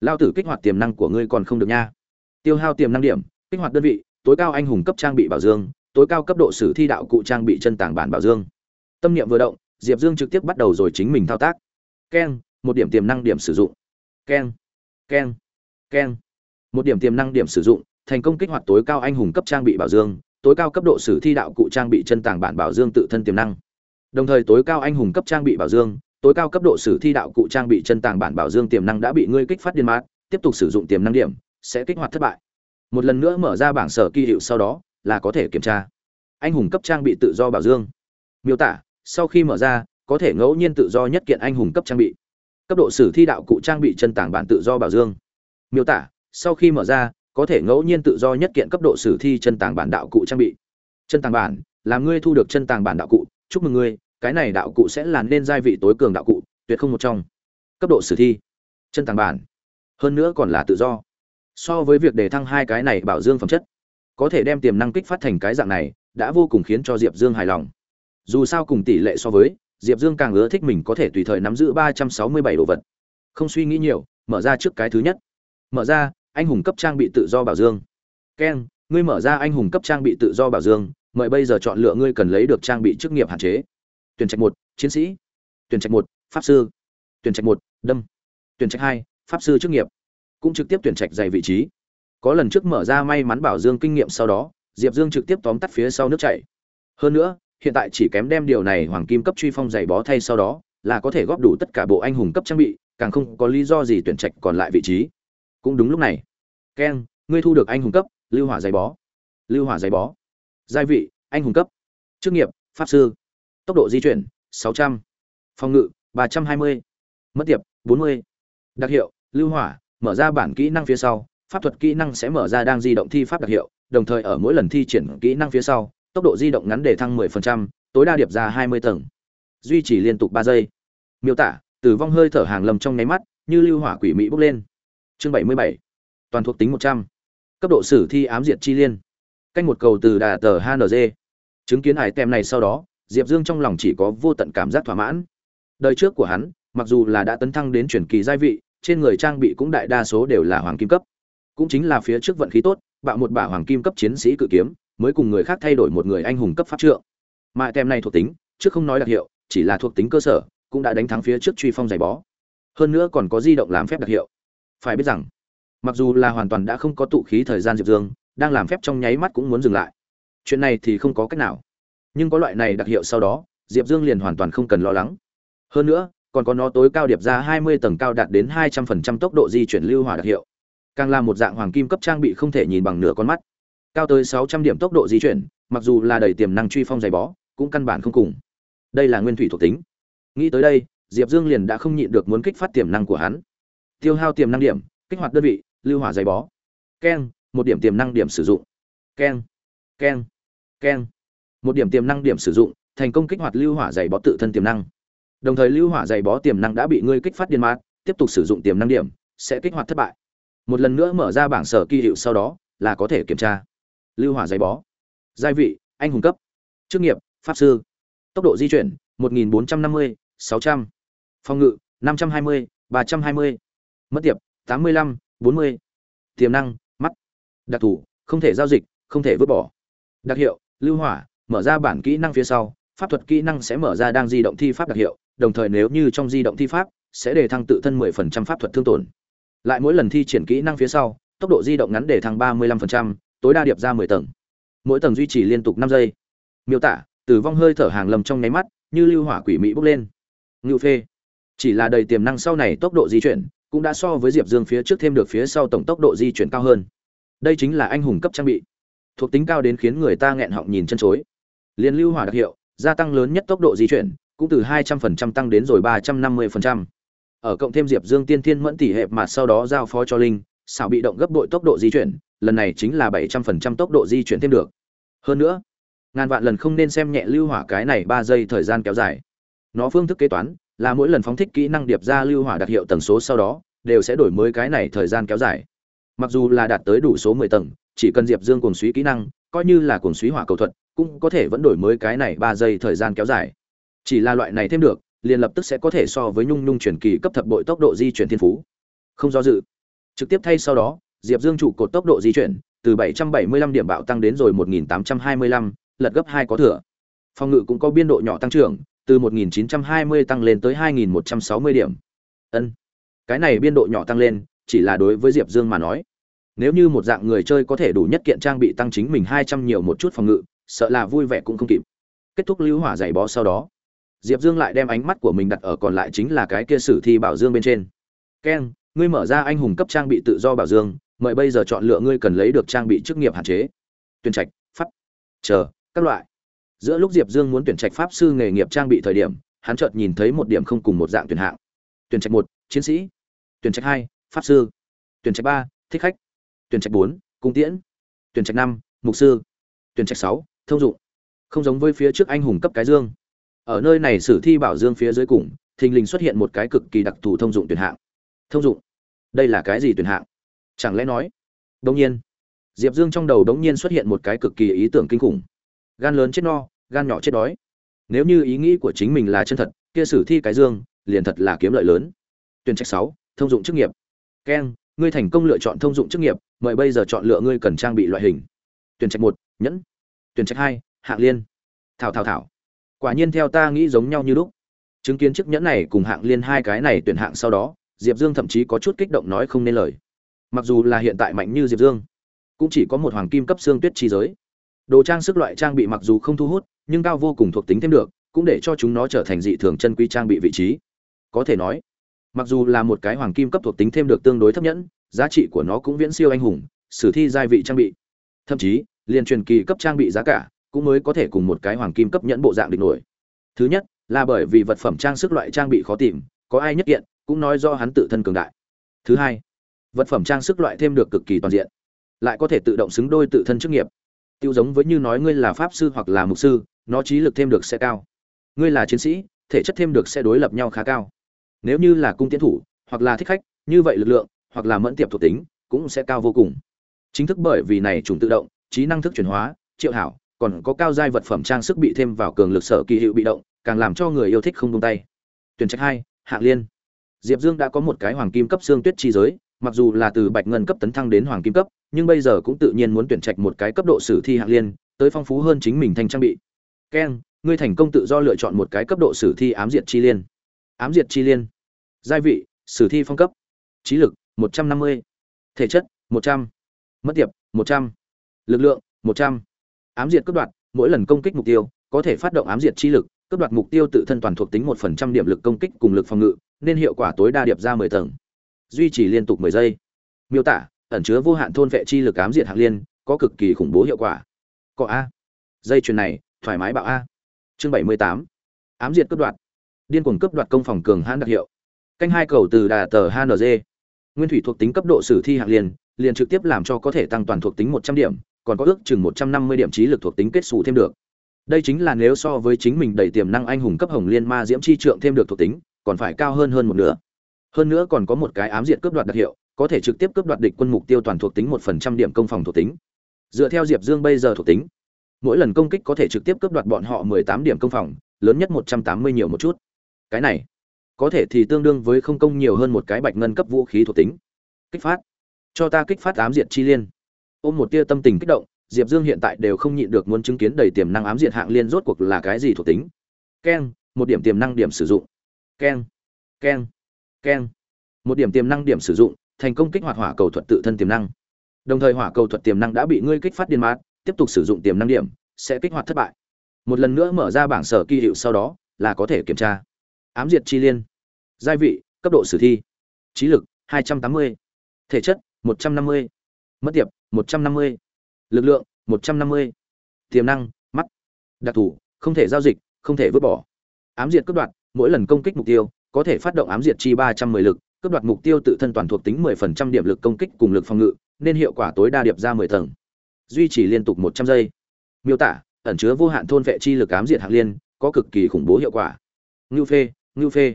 Lao tử kích hoạt tiềm năng của ngươi còn không được nha. Tiêu hao tiềm năng điểm, kích hoạt đơn vị, tối cao anh hùng cấp trang bị bảo dương, tối cao cấp độ sử thi đạo cụ trang bị chân tàng bản bảo dương. Tâm niệm vừa động, diệp dương trực tiếp bắt đầu rồi chính mình thao tác. Keng, một điểm tiềm năng điểm sử dụng. Keng keng keng. Một điểm tiềm năng điểm sử dụng, thành công kích hoạt tối cao anh hùng cấp trang bị bảo dương tối cao cấp độ sử thi đạo cụ trang bị chân tàng bản bảo dương tự thân tiềm năng. Đồng thời tối cao anh hùng cấp trang bị bảo dương, tối cao cấp độ sử thi đạo cụ trang bị chân tàng bản bảo dương tiềm năng đã bị ngươi kích phát điên mát, tiếp tục sử dụng tiềm năng điểm, sẽ kích hoạt thất bại. Một lần nữa mở ra bảng sở kỳ hiệu sau đó, là có thể kiểm tra. Anh hùng cấp trang bị tự do bảo dương. Miêu tả, sau khi mở ra, có thể ngẫu nhiên tự do nhất kiện anh hùng cấp trang bị. Cấp độ sử thi đạo cụ trang bị chân tàng bản tự do bảo dương. Miêu tả, sau khi mở ra có thể ngẫu nhiên tự do nhất kiện cấp độ sử thi chân tàng bản đạo cụ trang bị. Chân tàng bản là ngươi thu được chân tàng bản đạo cụ, chúc mừng ngươi, cái này đạo cụ sẽ làm nên giai vị tối cường đạo cụ, tuyệt không một trong. Cấp độ sử thi, chân tàng bản. Hơn nữa còn là tự do. So với việc đề thăng hai cái này bảo dương phẩm chất, có thể đem tiềm năng kích phát thành cái dạng này, đã vô cùng khiến cho diệp dương hài lòng. Dù sao cùng tỷ lệ so với, diệp dương càng ưa thích mình có thể tùy thời nắm giữ ba trăm sáu mươi bảy đồ vật. Không suy nghĩ nhiều, mở ra trước cái thứ nhất. Mở ra anh hùng cấp trang bị tự do bảo dương. Keng ngươi mở ra anh hùng cấp trang bị tự do bảo dương, mời bây giờ chọn lựa ngươi cần lấy được trang bị chức nghiệp hạn chế. Tuyển trạch một, chiến sĩ. Tuyển trạch một, pháp sư. Tuyển trạch một, đâm. Tuyển trạch hai, pháp sư chức nghiệp. Cũng trực tiếp tuyển trạch dày vị trí. Có lần trước mở ra may mắn bảo dương kinh nghiệm sau đó, diệp dương trực tiếp tóm tắt phía sau nước chảy. Hơn nữa, hiện tại chỉ kém đem điều này hoàng kim cấp truy phong giày bó thay sau đó, là có thể góp đủ tất cả bộ anh hùng cấp trang bị, càng không có lý do gì tuyển trạch còn lại vị trí cũng đúng lúc này. Keng ngươi thu được anh hùng cấp lưu hỏa giày bó. Lưu hỏa giày bó. Giai vị anh hùng cấp. Chức nghiệp pháp sư. Tốc độ di chuyển 600. phòng ngự 320. mất tiệp 40. đặc hiệu lưu hỏa mở ra bản kỹ năng phía sau. Pháp thuật kỹ năng sẽ mở ra đang di động thi pháp đặc hiệu. Đồng thời ở mỗi lần thi triển kỹ năng phía sau tốc độ di động ngắn để thăng 10%, tối đa điệp ra 20 tầng. Duy trì liên tục 3 giây. Miêu tả tử vong hơi thở hàng lầm trong nháy mắt như lưu hỏa quỷ mỹ bốc lên chương 77. toàn thuộc tính 100. cấp độ sử thi ám diệt chi liên. Canh một cầu từ đà tờ hng chứng kiến hải tem này sau đó, diệp dương trong lòng chỉ có vô tận cảm giác thỏa mãn. Đời trước của hắn, mặc dù là đã tấn thăng đến truyền kỳ giai vị, trên người trang bị cũng đại đa số đều là hoàng kim cấp. Cũng chính là phía trước vận khí tốt, bạo một bả hoàng kim cấp chiến sĩ cự kiếm, mới cùng người khác thay đổi một người anh hùng cấp pháp trượng. Mà tem này thuộc tính, trước không nói đặc hiệu, chỉ là thuộc tính cơ sở, cũng đã đánh thắng phía trước truy phong giày bó. Hơn nữa còn có di động làm phép đặc hiệu phải biết rằng, mặc dù là hoàn toàn đã không có tụ khí thời gian diệp dương, đang làm phép trong nháy mắt cũng muốn dừng lại. Chuyện này thì không có cách nào. Nhưng có loại này đặc hiệu sau đó, diệp dương liền hoàn toàn không cần lo lắng. Hơn nữa, còn có nó tối cao điệp ra 20 tầng cao đạt đến 200% tốc độ di chuyển lưu hỏa đặc hiệu. Càng là một dạng hoàng kim cấp trang bị không thể nhìn bằng nửa con mắt. Cao tới 600 điểm tốc độ di chuyển, mặc dù là đầy tiềm năng truy phong giày bó, cũng căn bản không cùng. Đây là nguyên thủy thuộc tính. Nghĩ tới đây, diệp dương liền đã không nhịn được muốn kích phát tiềm năng của hắn tiêu hao tiềm năng điểm kích hoạt đơn vị lưu hỏa giày bó. Keng một điểm tiềm năng điểm sử dụng. Keng keng keng. Một điểm tiềm năng điểm sử dụng thành công kích hoạt lưu hỏa giày bó tự thân tiềm năng. Đồng thời lưu hỏa giày bó tiềm năng đã bị ngươi kích phát điên mát tiếp tục sử dụng tiềm năng điểm sẽ kích hoạt thất bại. Một lần nữa mở ra bảng sở kỳ hiệu sau đó là có thể kiểm tra. Lưu hỏa giày bó. Giai vị anh hùng cấp. Chức nghiệp pháp sư. Tốc độ di chuyển 1450, 600. phòng ngự 520, 320 mất tiệp 85, 40. tiềm năng mắt. Đặc thù không thể giao dịch không thể vứt bỏ. Đặc hiệu lưu hỏa mở ra bản kỹ năng phía sau. Pháp thuật kỹ năng sẽ mở ra đang di động thi pháp đặc hiệu. Đồng thời nếu như trong di động thi pháp sẽ đề thăng tự thân 10% pháp thuật thương tổn. Lại mỗi lần thi triển kỹ năng phía sau tốc độ di động ngắn để thăng 35%, tối đa điệp ra 10 tầng. Mỗi tầng duy trì liên tục 5 giây. Miêu tả tử vong hơi thở hàng lầm trong nháy mắt như lưu hỏa quỷ mỹ bốc lên. Ngưu phê. Chỉ là đầy tiềm năng sau này tốc độ di chuyển cũng đã so với diệp dương phía trước thêm được phía sau tổng tốc độ di chuyển cao hơn. Đây chính là anh hùng cấp trang bị. Thuộc tính cao đến khiến người ta nghẹn họng nhìn chân chối. Liên lưu hỏa đặc hiệu, gia tăng lớn nhất tốc độ di chuyển, cũng từ 200% tăng đến rồi 350%. ở cộng thêm diệp dương tiên thiên mẫn tỷ hẹp mà sau đó giao phó cho linh, xảo bị động gấp đội tốc độ di chuyển, lần này chính là 700% tốc độ di chuyển thêm được. Hơn nữa, ngàn vạn lần không nên xem nhẹ lưu hỏa cái này ba giây thời gian kéo dài. Nó phương thức kế toán là mỗi lần phóng thích kỹ năng điệp ra lưu hỏa đặc hiệu tần số sau đó đều sẽ đổi mới cái này thời gian kéo dài. Mặc dù là đạt tới đủ số mười tầng chỉ cần diệp dương cuồng suý kỹ năng coi như là cuồng suý hỏa cầu thuật cũng có thể vẫn đổi mới cái này ba giây thời gian kéo dài. Chỉ là loại này thêm được liền lập tức sẽ có thể so với nhung nhung chuyển kỳ cấp thập bội tốc độ di chuyển thiên phú. Không do dự. Trực tiếp thay sau đó diệp dương trụ cột tốc độ di chuyển từ 775 điểm bạo tăng đến rồi 1825, lật gấp hai có thừa. Phòng ngự cũng có biên độ nhỏ tăng trưởng từ 1920 tăng lên tới 2160 điểm. Ân, cái này biên độ nhỏ tăng lên, chỉ là đối với diệp dương mà nói. Nếu như một dạng người chơi có thể đủ nhất kiện trang bị tăng chính mình hai trăm nhiều một chút phòng ngự, sợ là vui vẻ cũng không kịp. Kết thúc lưu hỏa giải bó sau đó, diệp dương lại đem ánh mắt của mình đặt ở còn lại chính là cái kia sử thi bảo dương bên trên. Keng ngươi mở ra anh hùng cấp trang bị tự do bảo dương, mời bây giờ chọn lựa ngươi cần lấy được trang bị chức nghiệp hạn chế. Tuyên trạch, pháp, chờ, các loại giữa lúc diệp dương muốn tuyển trạch pháp sư nghề nghiệp trang bị thời điểm, hắn chợt nhìn thấy một điểm không cùng một dạng tuyển hạng. Tuyển trạch một, chiến sĩ. Tuyển trạch hai, pháp sư. Tuyển trạch ba, thích khách. Tuyển trạch bốn, cung tiễn. Tuyển trạch năm, mục sư. Tuyển trạch sáu, thông dụng. Không giống với phía trước anh hùng cấp cái dương. Ở nơi này sử thi bảo dương phía dưới cùng, thình lình xuất hiện một cái cực kỳ đặc thù thông dụng tuyển hạng. Thông dụng. Đây là cái gì tuyển hạng? Chẳng lẽ nói? Đông nhiên. Diệp dương trong đầu đống nhiên xuất hiện một cái cực kỳ ý tưởng kinh khủng gan lớn chết no, gan nhỏ chết đói. Nếu như ý nghĩ của chính mình là chân thật, kia sử thi cái dương, liền thật là kiếm lợi lớn. Tuyển trạch sáu, thông dụng chức nghiệp. Keng ngươi thành công lựa chọn thông dụng chức nghiệp, mời bây giờ chọn lựa ngươi cần trang bị loại hình. Tuyển trạch một, nhẫn. Tuyển trạch hai, hạng liên. Thảo thảo thảo. Quả nhiên theo ta nghĩ giống nhau như lúc. Chứng kiến chiếc nhẫn này cùng hạng liên hai cái này tuyển hạng sau đó, diệp dương thậm chí có chút kích động nói không nên lời. Mặc dù là hiện tại mạnh như diệp dương, cũng chỉ có một hoàng kim cấp xương tuyết chi giới đồ trang sức loại trang bị mặc dù không thu hút, nhưng cao vô cùng thuộc tính thêm được, cũng để cho chúng nó trở thành dị thường chân quý trang bị vị trí. Có thể nói, mặc dù là một cái hoàng kim cấp thuộc tính thêm được tương đối thấp nhẫn, giá trị của nó cũng viễn siêu anh hùng, sử thi giai vị trang bị. Thậm chí, liền truyền kỳ cấp trang bị giá cả cũng mới có thể cùng một cái hoàng kim cấp nhẫn bộ dạng địch nổi. Thứ nhất, là bởi vì vật phẩm trang sức loại trang bị khó tìm, có ai nhất kiện cũng nói do hắn tự thân cường đại. Thứ hai, vật phẩm trang sức loại thêm được cực kỳ toàn diện, lại có thể tự động xứng đôi tự thân chức nghiệp tiêu giống với như nói ngươi là pháp sư hoặc là mục sư, nó trí lực thêm được sẽ cao. Ngươi là chiến sĩ, thể chất thêm được sẽ đối lập nhau khá cao. Nếu như là cung tiến thủ, hoặc là thích khách, như vậy lực lượng, hoặc là mẫn tiệp thuộc tính, cũng sẽ cao vô cùng. Chính thức bởi vì này chủng tự động, trí năng thức chuyển hóa, triệu hảo, còn có cao giai vật phẩm trang sức bị thêm vào cường lực sở kỳ hiệu bị động, càng làm cho người yêu thích không buông tay. Tuyển trạch hai, hạng liên. Diệp dương đã có một cái hoàng kim cấp xương tuyết chi giới mặc dù là từ bạch ngân cấp tấn thăng đến hoàng kim cấp, nhưng bây giờ cũng tự nhiên muốn tuyển trạch một cái cấp độ sử thi hạng liên, tới phong phú hơn chính mình thành trang bị. Keng ngươi thành công tự do lựa chọn một cái cấp độ sử thi ám diệt chi liên. Ám diệt chi liên. Giai vị, sử thi phong cấp. Trí lực, một trăm năm mươi. Thể chất, một trăm. Mất tiệp, một trăm. Lực lượng, một trăm. Ám diệt cấp đoạt mỗi lần công kích mục tiêu, có thể phát động ám diệt chi lực, cấp đoạt mục tiêu tự thân toàn thuộc tính một phần trăm điểm lực công kích cùng lực phòng ngự, nên hiệu quả tối đa điệp ra mười tầng duy trì liên tục mười giây. Miêu tả, ẩn chứa vô hạn thôn vệ chi lực ám diệt hạng liên, có cực kỳ khủng bố hiệu quả. Có a. Dây chuyền này, thoải mái bạo a. Chương bảy mươi tám. Ám diệt cấp đoạt. Điên cuồng cấp đoạt công phòng cường hãn đặc hiệu. Canh hai cầu từ đà tờ hng nguyên thủy thuộc tính cấp độ sử thi hạng liên, liền trực tiếp làm cho có thể tăng toàn thuộc tính một trăm điểm, còn có ước chừng một trăm năm mươi điểm trí lực thuộc tính kết xù thêm được. Đây chính là nếu so với chính mình đầy tiềm năng anh hùng cấp hồng liên ma diễm chi trượng thêm được thuộc tính, còn phải cao hơn hơn một nửa hơn nữa còn có một cái ám diện cướp đoạt đặc hiệu, có thể trực tiếp cướp đoạt địch quân mục tiêu toàn thuộc tính một phần trăm điểm công phòng thuộc tính. Dựa theo diệp dương bây giờ thuộc tính, mỗi lần công kích có thể trực tiếp cướp đoạt bọn họ mười tám điểm công phòng, lớn nhất một trăm tám mươi nhiều một chút. Cái này, có thể thì tương đương với không công nhiều hơn một cái bạch ngân cấp vũ khí thuộc tính. Kích phát. Cho ta kích phát ám diệt chi liên. Ôm một tia tâm tình kích động, diệp dương hiện tại đều không nhịn được muốn chứng kiến đầy tiềm năng ám diệt hạng liên rốt cuộc là cái gì thuộc tính. Keng, một điểm tiềm năng điểm sử dụng. Keng keng keng một điểm tiềm năng điểm sử dụng, thành công kích hoạt hỏa cầu thuật tự thân tiềm năng đồng thời hỏa cầu thuật tiềm năng đã bị ngươi kích phát điên mát tiếp tục sử dụng tiềm năng điểm, sẽ kích hoạt thất bại một lần nữa mở ra bảng sở kỳ hiệu sau đó, là có thể kiểm tra ám diệt chi liên giai vị, cấp độ sử thi trí lực 280. thể chất 150. mất tiệp 150. lực lượng 150. tiềm năng, mắt đặc thù, không thể giao dịch, không thể vứt bỏ ám diệt cấp đoạt mỗi lần công kích mục tiêu có thể phát động ám diệt chi 310 lực cấp đoạt mục tiêu tự thân toàn thuộc tính 10% điểm lực công kích cùng lực phòng ngự, nên hiệu quả tối đa điệp ra 10 tầng. Duy trì liên tục 100 giây. Miêu tả, ẩn chứa vô hạn thôn vệ chi lực ám diệt hạng liên, có cực kỳ khủng bố hiệu quả. Ngưu phê ngưu phê.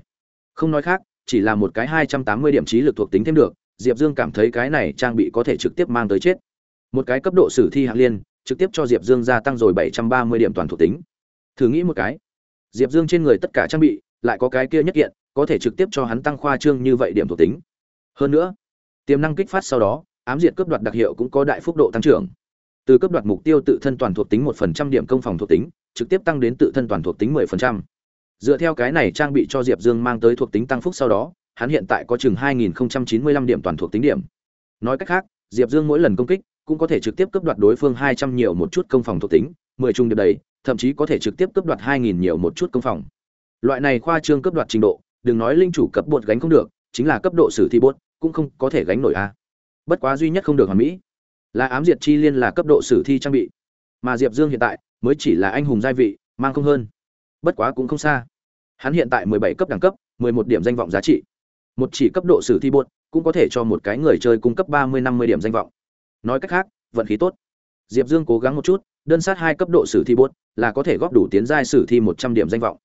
Không nói khác, chỉ là một cái 280 điểm trí lực thuộc tính thêm được, diệp dương cảm thấy cái này trang bị có thể trực tiếp mang tới chết. Một cái cấp độ sử thi hạng liên, trực tiếp cho diệp dương gia tăng rồi 730 điểm toàn thuộc tính. Thử nghĩ một cái. Diệp dương trên người tất cả trang bị, lại có cái kia nhất kiện có thể trực tiếp cho hắn tăng khoa trương như vậy điểm thuộc tính. Hơn nữa, tiềm năng kích phát sau đó, ám diệt cướp đoạt đặc hiệu cũng có đại phúc độ tăng trưởng. Từ cấp đoạt mục tiêu tự thân toàn thuộc tính một phần trăm điểm công phòng thuộc tính, trực tiếp tăng đến tự thân toàn thuộc tính mười phần trăm. Dựa theo cái này trang bị cho diệp dương mang tới thuộc tính tăng phúc sau đó, hắn hiện tại có chừng hai nghìn chín mươi lăm điểm toàn thuộc tính điểm. Nói cách khác, diệp dương mỗi lần công kích cũng có thể trực tiếp cướp đoạt đối phương hai trăm nhiều một chút công phòng thuộc tính, mười trung điệp đầy, thậm chí có thể trực tiếp cướp đoạt hai nghìn nhiều một chút công phòng. Loại này khoa trương cướp đoạt trình độ đừng nói linh chủ cấp bột gánh không được, chính là cấp độ sử thi bốt cũng không có thể gánh nổi a. Bất quá duy nhất không được hoàn mỹ là ám diệt chi liên là cấp độ sử thi trang bị. Mà diệp dương hiện tại mới chỉ là anh hùng gia vị, mang không hơn. Bất quá cũng không xa. Hắn hiện tại mười bảy cấp đẳng cấp, mười một điểm danh vọng giá trị. Một chỉ cấp độ sử thi bột cũng có thể cho một cái người chơi cung cấp ba mươi, năm mươi điểm danh vọng. Nói cách khác, vận khí tốt. Diệp dương cố gắng một chút, đơn sát hai cấp độ sử thi bột là có thể góp đủ tiến giai sử thi một trăm điểm danh vọng.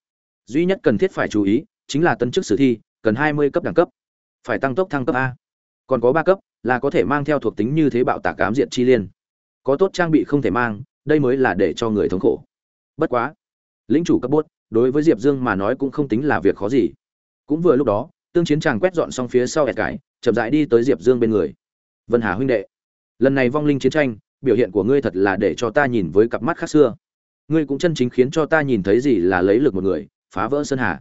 Duy nhất cần thiết phải chú ý chính là tân chức sử thi, cần hai mươi cấp đẳng cấp. Phải tăng tốc thăng cấp a. Còn có ba cấp, là có thể mang theo thuộc tính như thế bạo tạc cám diện chi liên. Có tốt trang bị không thể mang, đây mới là để cho người thống khổ. Bất quá, lĩnh chủ cấp bốt, đối với diệp dương mà nói cũng không tính là việc khó gì. Cũng vừa lúc đó, tương chiến chàng quét dọn xong phía sau ẹt cải, chậm rãi đi tới diệp dương bên người. Vân hà huynh đệ, lần này vong linh chiến tranh, biểu hiện của ngươi thật là để cho ta nhìn với cặp mắt khác xưa. Ngươi cũng chân chính khiến cho ta nhìn thấy gì là lấy lực một người, phá vỡ sơn hà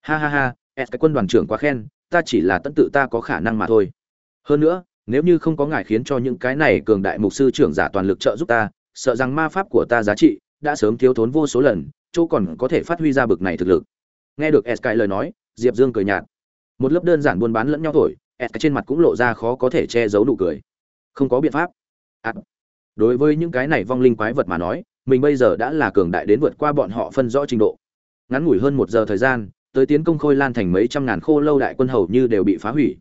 ha ha ha s cái quân đoàn trưởng quá khen ta chỉ là tận tự ta có khả năng mà thôi. Hơn nữa nếu như không có ngài khiến cho những cái này cường đại mục sư trưởng giả toàn lực trợ giúp ta sợ rằng ma pháp của ta giá trị đã sớm thiếu thốn vô số lần chỗ còn có thể phát huy ra bực này thực lực. Nghe được sky lời nói diệp dương cười nhạt. Một lớp đơn giản buôn bán lẫn nhau thổi sky trên mặt cũng lộ ra khó có thể che giấu nụ cười. Không có biện pháp. À, đối với những cái này vong linh quái vật mà nói mình bây giờ đã là cường đại đến vượt qua bọn họ phân rõ trình độ. Ngắn ngủi hơn một giờ thời gian tới tiến công khôi lan thành mấy trăm ngàn khô lâu đại quân hầu như đều bị phá hủy.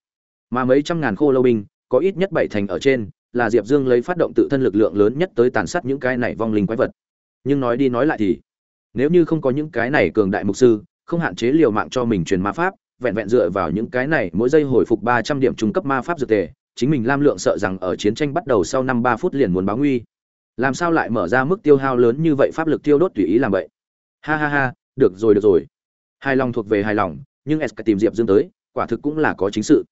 Mà mấy trăm ngàn khô lâu binh, có ít nhất bảy thành ở trên, là diệp dương lấy phát động tự thân lực lượng lớn nhất tới tàn sát những cái này vong linh quái vật. Nhưng nói đi nói lại thì, nếu như không có những cái này cường đại mục sư, không hạn chế liều mạng cho mình truyền ma pháp, vẹn vẹn dựa vào những cái này, mỗi giây hồi phục ba trăm điểm trung cấp ma pháp dược tề, chính mình lam lượng sợ rằng ở chiến tranh bắt đầu sau năm ba phút liền muốn báo nguy. Làm sao lại mở ra mức tiêu hao lớn như vậy pháp lực tiêu đốt tùy ý làm vậy? Ha ha ha, được rồi được rồi hài lòng thuộc về hài lòng, nhưng s tìm diệp dương tới, quả thực cũng là có chính sự.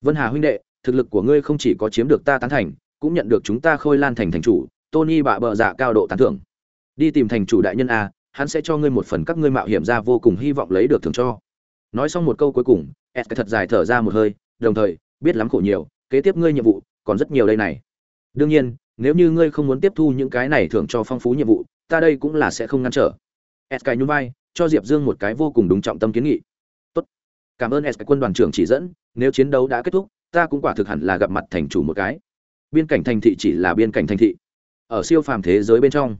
Vân hà huynh đệ, thực lực của ngươi không chỉ có chiếm được ta tán thành, cũng nhận được chúng ta khôi lan thành thành chủ, tony bạ bợ dạ cao độ tán thưởng. Đi tìm thành chủ đại nhân a, hắn sẽ cho ngươi một phần các ngươi mạo hiểm ra vô cùng hy vọng lấy được thưởng cho. Nói xong một câu cuối cùng, s thật dài thở ra một hơi, đồng thời, biết lắm khổ nhiều, kế tiếp ngươi nhiệm vụ, còn rất nhiều đây này. Đương nhiên, nếu như ngươi không muốn tiếp thu những cái này thưởng cho phong phú nhiệm vụ, ta đây cũng là sẽ không ngăn trở. S nhún vai cho diệp dương một cái vô cùng đúng trọng tâm kiến nghị. Tốt, cảm ơn s quân đoàn trưởng chỉ dẫn, nếu chiến đấu đã kết thúc, ta cũng quả thực hẳn là gặp mặt thành chủ một cái. Biên cảnh thành thị chỉ là biên cảnh thành thị, ở siêu phàm thế giới bên trong,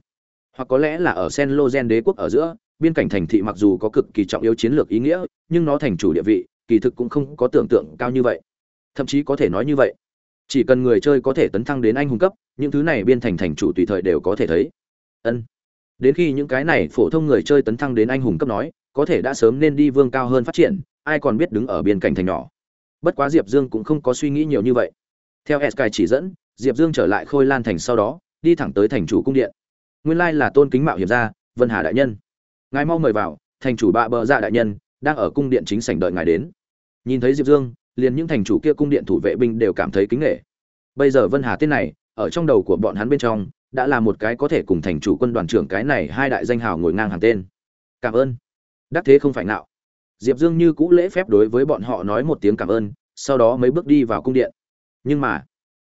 hoặc có lẽ là ở sen lô gen đế quốc ở giữa, biên cảnh thành thị mặc dù có cực kỳ trọng yếu chiến lược ý nghĩa, nhưng nó thành chủ địa vị, kỳ thực cũng không có tưởng tượng cao như vậy. Thậm chí có thể nói như vậy. Chỉ cần người chơi có thể tấn thăng đến anh hùng cấp, những thứ này biên thành thành chủ tùy thời đều có thể thấy. Ân đến khi những cái này phổ thông người chơi tấn thăng đến anh hùng cấp nói, có thể đã sớm nên đi vương cao hơn phát triển, ai còn biết đứng ở biên cảnh thành nhỏ. Bất quá diệp dương cũng không có suy nghĩ nhiều như vậy. Theo sky chỉ dẫn, diệp dương trở lại khôi lan thành sau đó, đi thẳng tới thành chủ cung điện. Nguyên lai là tôn kính mạo hiểm gia, vân hà đại nhân. Ngài mau mời vào, thành chủ bạ bờ dạ đại nhân, đang ở cung điện chính sảnh đợi ngài đến. Nhìn thấy diệp dương, liền những thành chủ kia cung điện thủ vệ binh đều cảm thấy kính nghệ bây giờ vân hà tên này, ở trong đầu của bọn hắn bên trong đã là một cái có thể cùng thành chủ quân đoàn trưởng cái này hai đại danh hào ngồi ngang hàng tên. Cảm ơn. Đắc thế không phải nào diệp dương như cũ lễ phép đối với bọn họ nói một tiếng cảm ơn, sau đó mấy bước đi vào cung điện. Nhưng mà,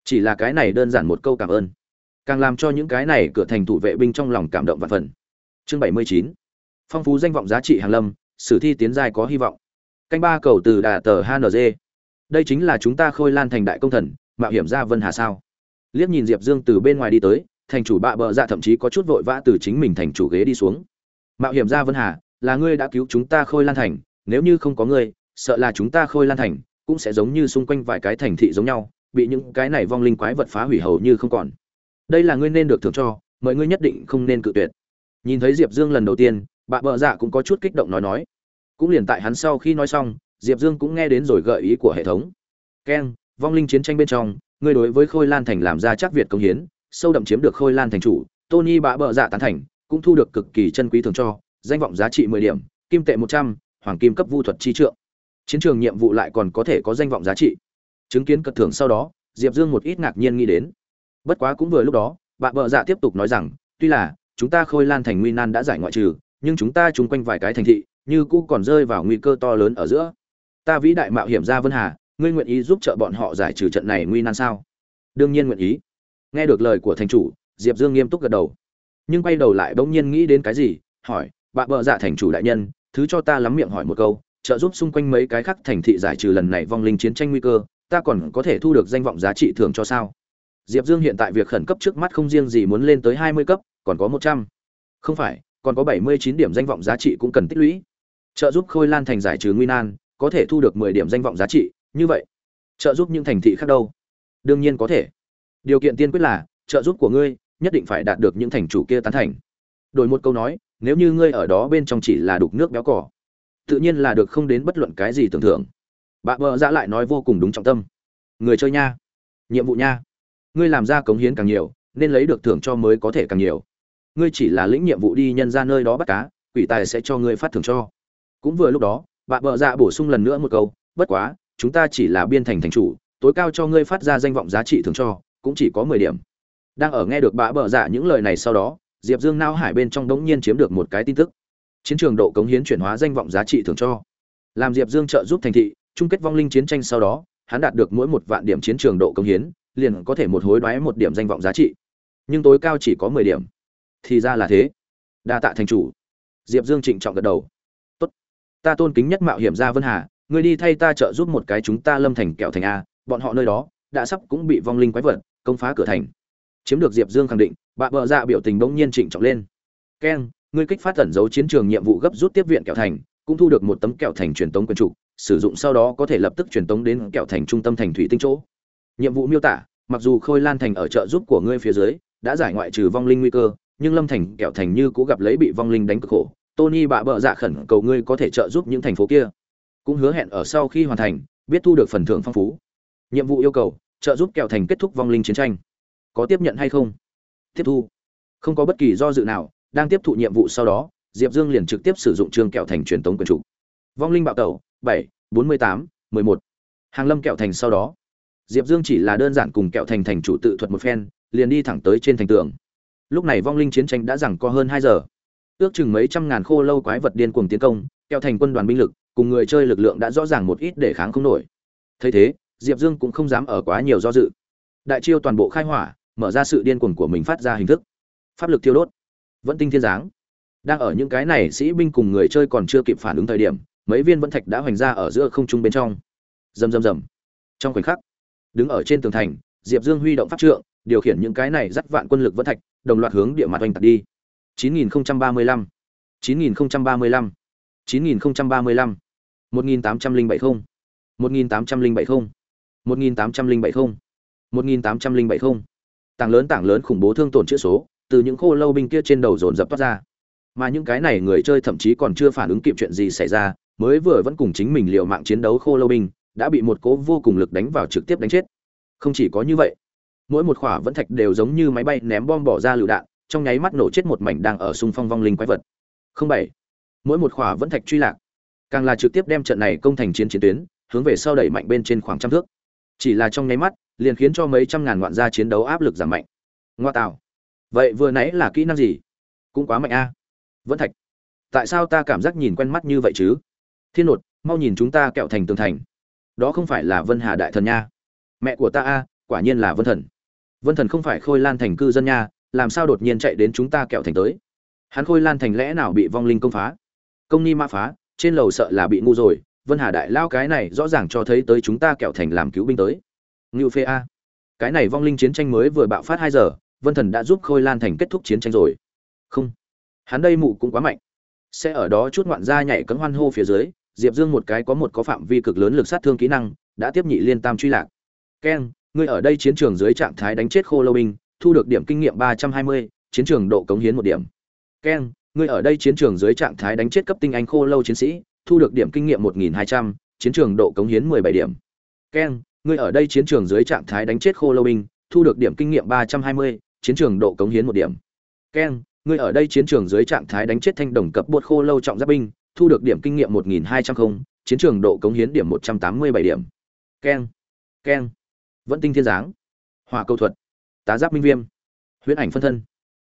chỉ là cái này đơn giản một câu cảm ơn. Càng làm cho những cái này cửa thành thủ vệ binh trong lòng cảm động và phần. Chương bảy mươi chín. Phong phú danh vọng giá trị hàng lâm, sử thi tiến giai có hy vọng. Canh ba cầu từ đà tờ hng đây chính là chúng ta khôi lan thành đại công thần, mạo hiểm ra vân hà sao? Liếc nhìn diệp dương từ bên ngoài đi tới thành chủ bạ bợ dạ thậm chí có chút vội vã từ chính mình thành chủ ghế đi xuống. Mạo hiểm ra vân hà, là ngươi đã cứu chúng ta khôi lan thành, nếu như không có ngươi, sợ là chúng ta khôi lan thành cũng sẽ giống như xung quanh vài cái thành thị giống nhau, bị những cái này vong linh quái vật phá hủy hầu như không còn. Đây là ngươi nên được thưởng cho mọi ngươi nhất định không nên cự tuyệt. Nhìn thấy diệp dương lần đầu tiên bà bợ dạ cũng có chút kích động nói nói. Cũng liền tại hắn sau khi nói xong, diệp dương cũng nghe đến rồi gợi ý của hệ thống. Keng, vong linh chiến tranh bên trong, ngươi đối với khôi lan thành làm ra chắc việt công hiến sâu đậm chiếm được khôi lan thành chủ, tony bạ bợ dạ tán thành, cũng thu được cực kỳ chân quý thường cho, danh vọng giá trị mười điểm, kim tệ một trăm, hoàng kim cấp vu thuật chi trượng. Chiến trường nhiệm vụ lại còn có thể có danh vọng giá trị. Chứng kiến cật thưởng sau đó, diệp dương một ít ngạc nhiên nghĩ đến. Bất quá cũng vừa lúc đó, bạ vợ dạ tiếp tục nói rằng, tuy là, chúng ta khôi lan thành nguy nan đã giải ngoại trừ, nhưng chúng ta chung quanh vài cái thành thị, như cũ còn rơi vào nguy cơ to lớn ở giữa. Ta vĩ đại mạo hiểm ra vân hà, ngươi nguyện ý giúp trợ bọn họ giải trừ trận này nguy nan sao? Đương nhiên nguyện ý nghe được lời của thành chủ, diệp dương nghiêm túc gật đầu. Nhưng quay đầu lại bỗng nhiên nghĩ đến cái gì, hỏi bạn vợ dạ thành chủ đại nhân, thứ cho ta lắm miệng hỏi một câu, trợ giúp xung quanh mấy cái khác thành thị giải trừ lần này vong linh chiến tranh nguy cơ, ta còn có thể thu được danh vọng giá trị thường cho sao? Diệp dương hiện tại việc khẩn cấp trước mắt không riêng gì muốn lên tới hai mươi cấp, còn có một trăm. Không phải, còn có bảy mươi chín điểm danh vọng giá trị cũng cần tích lũy. Trợ giúp khôi lan thành giải trừ nguy nan, có thể thu được mười điểm danh vọng giá trị, như vậy. Trợ giúp những thành thị khác đâu? Đương nhiên có thể điều kiện tiên quyết là, trợ giúp của ngươi nhất định phải đạt được những thành chủ kia tán thành. Đổi một câu nói, nếu như ngươi ở đó bên trong chỉ là đục nước béo cỏ, tự nhiên là được không đến bất luận cái gì tưởng thưởng. Bà vợ ra dạ lại nói vô cùng đúng trọng tâm. Người chơi nha. Nhiệm vụ nha. Ngươi làm ra cống hiến càng nhiều, nên lấy được thưởng cho mới có thể càng nhiều. Ngươi chỉ là lĩnh nhiệm vụ đi nhân ra nơi đó bắt cá, quỷ tài sẽ cho ngươi phát thưởng cho. Cũng vừa lúc đó, bà vợ dạ bổ sung lần nữa một câu, bất quá, chúng ta chỉ là biên thành thành chủ, tối cao cho ngươi phát ra danh vọng giá trị thưởng cho cũng chỉ có mười điểm. Đang ở nghe được bã bờ dạ những lời này sau đó, diệp dương nao hải bên trong đống nhiên chiếm được một cái tin tức. Chiến trường độ cống hiến chuyển hóa danh vọng giá trị thưởng cho. Làm diệp dương trợ giúp thành thị, chung kết vong linh chiến tranh sau đó, hắn đạt được mỗi một vạn điểm chiến trường độ cống hiến, liền có thể một hối đoái một điểm danh vọng giá trị. Nhưng tối cao chỉ có mười điểm. Thì ra là thế. Đa tạ thành chủ. Diệp dương trịnh trọng gật đầu. Tốt. Ta tôn kính nhất mạo hiểm gia vân hà, ngươi đi thay ta trợ giúp một cái chúng ta lâm thành kẹo thành a, bọn họ nơi đó, đã sắp cũng bị vong linh quái vật công phá cửa thành. Chiếm được diệp dương khẳng định, bà vợ dạ biểu tình bỗng nhiên trịnh trọng lên. Keng ngươi kích phát tẩn giấu chiến trường nhiệm vụ gấp rút tiếp viện kẹo thành, cũng thu được một tấm kẹo thành truyền tống quyền trục, sử dụng sau đó có thể lập tức truyền tống đến kẹo thành trung tâm thành thủy tinh chỗ. Nhiệm vụ miêu tả, mặc dù khôi lan thành ở trợ giúp của ngươi phía dưới đã giải ngoại trừ vong linh nguy cơ, nhưng lâm thành, kẹo thành như cũ gặp lấy bị vong linh đánh cực khổ. Tony bạ bợ dạ khẩn cầu ngươi có thể trợ giúp những thành phố kia. Cũng hứa hẹn ở sau khi hoàn thành, biết thu được phần thưởng phong phú. Nhiệm vụ yêu cầu trợ giúp kẹo thành kết thúc vong linh chiến tranh. Có tiếp nhận hay không? Tiếp thu. Không có bất kỳ do dự nào, đang tiếp thụ nhiệm vụ sau đó, diệp dương liền trực tiếp sử dụng trường kẹo thành truyền tống quyền chủ. Vong linh bạo tẩu, bảy, bốn mươi tám, mười một. Hàng lâm kẹo thành sau đó. Diệp dương chỉ là đơn giản cùng kẹo thành thành chủ tự thuật một phen, liền đi thẳng tới trên thành tường. Lúc này vong linh chiến tranh đã rằng có hơn hai giờ. Ước chừng mấy trăm ngàn khô lâu quái vật điên cuồng tiến công, kẹo thành quân đoàn binh lực, cùng người chơi lực lượng đã rõ ràng một ít để kháng không nổi. Thấy thế diệp dương cũng không dám ở quá nhiều do dự. Đại chiêu toàn bộ khai hỏa, mở ra sự điên cuồng của mình phát ra hình thức. Pháp lực thiêu đốt. Vẫn tinh thiên giáng. Đang ở những cái này sĩ binh cùng người chơi còn chưa kịp phản ứng thời điểm, mấy viên vẫn thạch đã hoành ra ở giữa không trung bên trong. Rầm rầm rầm. Trong khoảnh khắc, đứng ở trên tường thành, diệp dương huy động pháp trượng, điều khiển những cái này dắt vạn quân lực vẫn thạch, đồng loạt hướng địa mặt oanh tạc đi. 9035 9035 9035 1870 1870 18070, 18070, tảng lớn tảng lớn khủng bố thương tổn chữa số từ những khô lâu binh kia trên đầu dồn dập toát ra. Mà những cái này người chơi thậm chí còn chưa phản ứng kịp chuyện gì xảy ra mới vừa vẫn cùng chính mình liều mạng chiến đấu khô lâu binh đã bị một cố vô cùng lực đánh vào trực tiếp đánh chết. Không chỉ có như vậy mỗi một khỏa vẫn thạch đều giống như máy bay ném bom bỏ ra lựu đạn trong nháy mắt nổ chết một mảnh đang ở xung phong vong linh quái vật. Không bảy mỗi một khỏa vẫn thạch truy lạc càng là trực tiếp đem trận này công thành chiến chiến tuyến hướng về sau đẩy mạnh bên trên khoảng trăm thước chỉ là trong nháy mắt, liền khiến cho mấy trăm ngàn ngoạn gia chiến đấu áp lực giảm mạnh. Ngoa tạo. Vậy vừa nãy là kỹ năng gì? Cũng quá mạnh a. Vẫn thạch. Tại sao ta cảm giác nhìn quen mắt như vậy chứ? Thiên nột, mau nhìn chúng ta kẹo thành tường thành. Đó không phải là vân hà đại thần nha. Mẹ của ta a, quả nhiên là vân thần. Vân thần không phải khôi lan thành cư dân nha, làm sao đột nhiên chạy đến chúng ta kẹo thành tới? Hắn khôi lan thành lẽ nào bị vong linh công phá? Công ni ma phá, trên lầu sợ là bị ngu rồi vân hà đại lao cái này rõ ràng cho thấy tới chúng ta kẹo thành làm cứu binh tới. Ngưu phê a. Cái này vong linh chiến tranh mới vừa bạo phát hai giờ, vân thần đã giúp khôi lan thành kết thúc chiến tranh rồi. Không. Hắn đây mụ cũng quá mạnh. Sẽ ở đó chút ngoạn gia nhảy cấm hoan hô phía dưới, diệp dương một cái có một có phạm vi cực lớn lực sát thương kỹ năng, đã tiếp nhị liên tam truy lạc. Keng ngươi ở đây chiến trường dưới trạng thái đánh chết khô lâu binh, thu được điểm kinh nghiệm ba trăm hai mươi, chiến trường độ cống hiến một điểm. Keng ngươi ở đây chiến trường dưới trạng thái đánh chết cấp tinh anh khô lâu chiến sĩ thu được điểm kinh nghiệm một nghìn hai trăm, chiến trường độ cống hiến mười bảy điểm. Keng ngươi ở đây chiến trường dưới trạng thái đánh chết khô lâu binh, thu được điểm kinh nghiệm ba trăm hai mươi, chiến trường độ cống hiến 1 điểm. Keng ngươi ở đây chiến trường dưới trạng thái đánh chết thanh đồng cấp bột khô lâu trọng giáp binh, thu được điểm kinh nghiệm một nghìn hai trăm không chiến trường độ cống hiến điểm một trăm tám mươi bảy điểm. Keng keng vẫn tinh thiên giáng. Hỏa cầu thuật, tá giáp minh viêm, huyễn ảnh phân thân.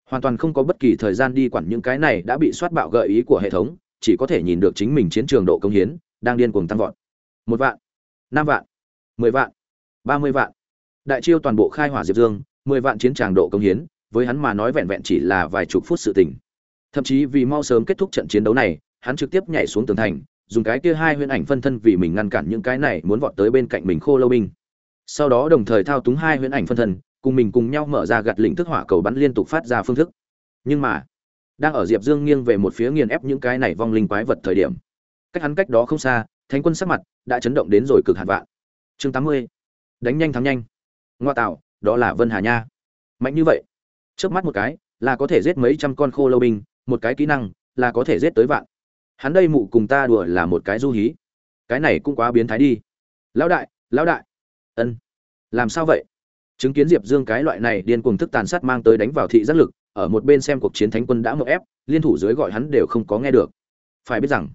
Hoàn toàn không có bất kỳ thời gian đi quản những cái này đã bị soát bạo gợi ý của hệ thống chỉ có thể nhìn được chính mình chiến trường độ công hiến, đang điên cuồng tăng vọt. Một vạn, năm vạn, mười vạn, ba mươi vạn. Đại chiêu toàn bộ khai hỏa diệp dương, mười vạn chiến tràng độ công hiến, với hắn mà nói vẹn vẹn chỉ là vài chục phút sự tình. Thậm chí vì mau sớm kết thúc trận chiến đấu này, hắn trực tiếp nhảy xuống tường thành, dùng cái kia hai huyễn ảnh phân thân vì mình ngăn cản những cái này muốn vọt tới bên cạnh mình khô lâu binh. Sau đó đồng thời thao túng hai huyễn ảnh phân thân, cùng mình cùng nhau mở ra gạt lĩnh thức hỏa cầu bắn liên tục phát ra phương thức. Nhưng mà đang ở diệp dương nghiêng về một phía nghiền ép những cái này vong linh quái vật thời điểm. Cách hắn cách đó không xa, thánh quân sắc mặt đã chấn động đến rồi cực hạn vạn. Chương tám mươi, đánh nhanh thắng nhanh. Ngoa tạo, đó là vân hà nha. Mạnh như vậy trước mắt một cái, là có thể giết mấy trăm con khô lâu binh, một cái kỹ năng là có thể giết tới vạn. Hắn đây mụ cùng ta đùa là một cái du hí. Cái này cũng quá biến thái đi. Lão đại lão đại. Ân. Làm sao vậy? Chứng kiến diệp dương cái loại này điên cuồng thức tàn sát mang tới đánh vào thị giác lực ở một bên xem cuộc chiến thánh quân đã mậu ép, liên thủ dưới gọi hắn đều không có nghe được. Phải biết rằng,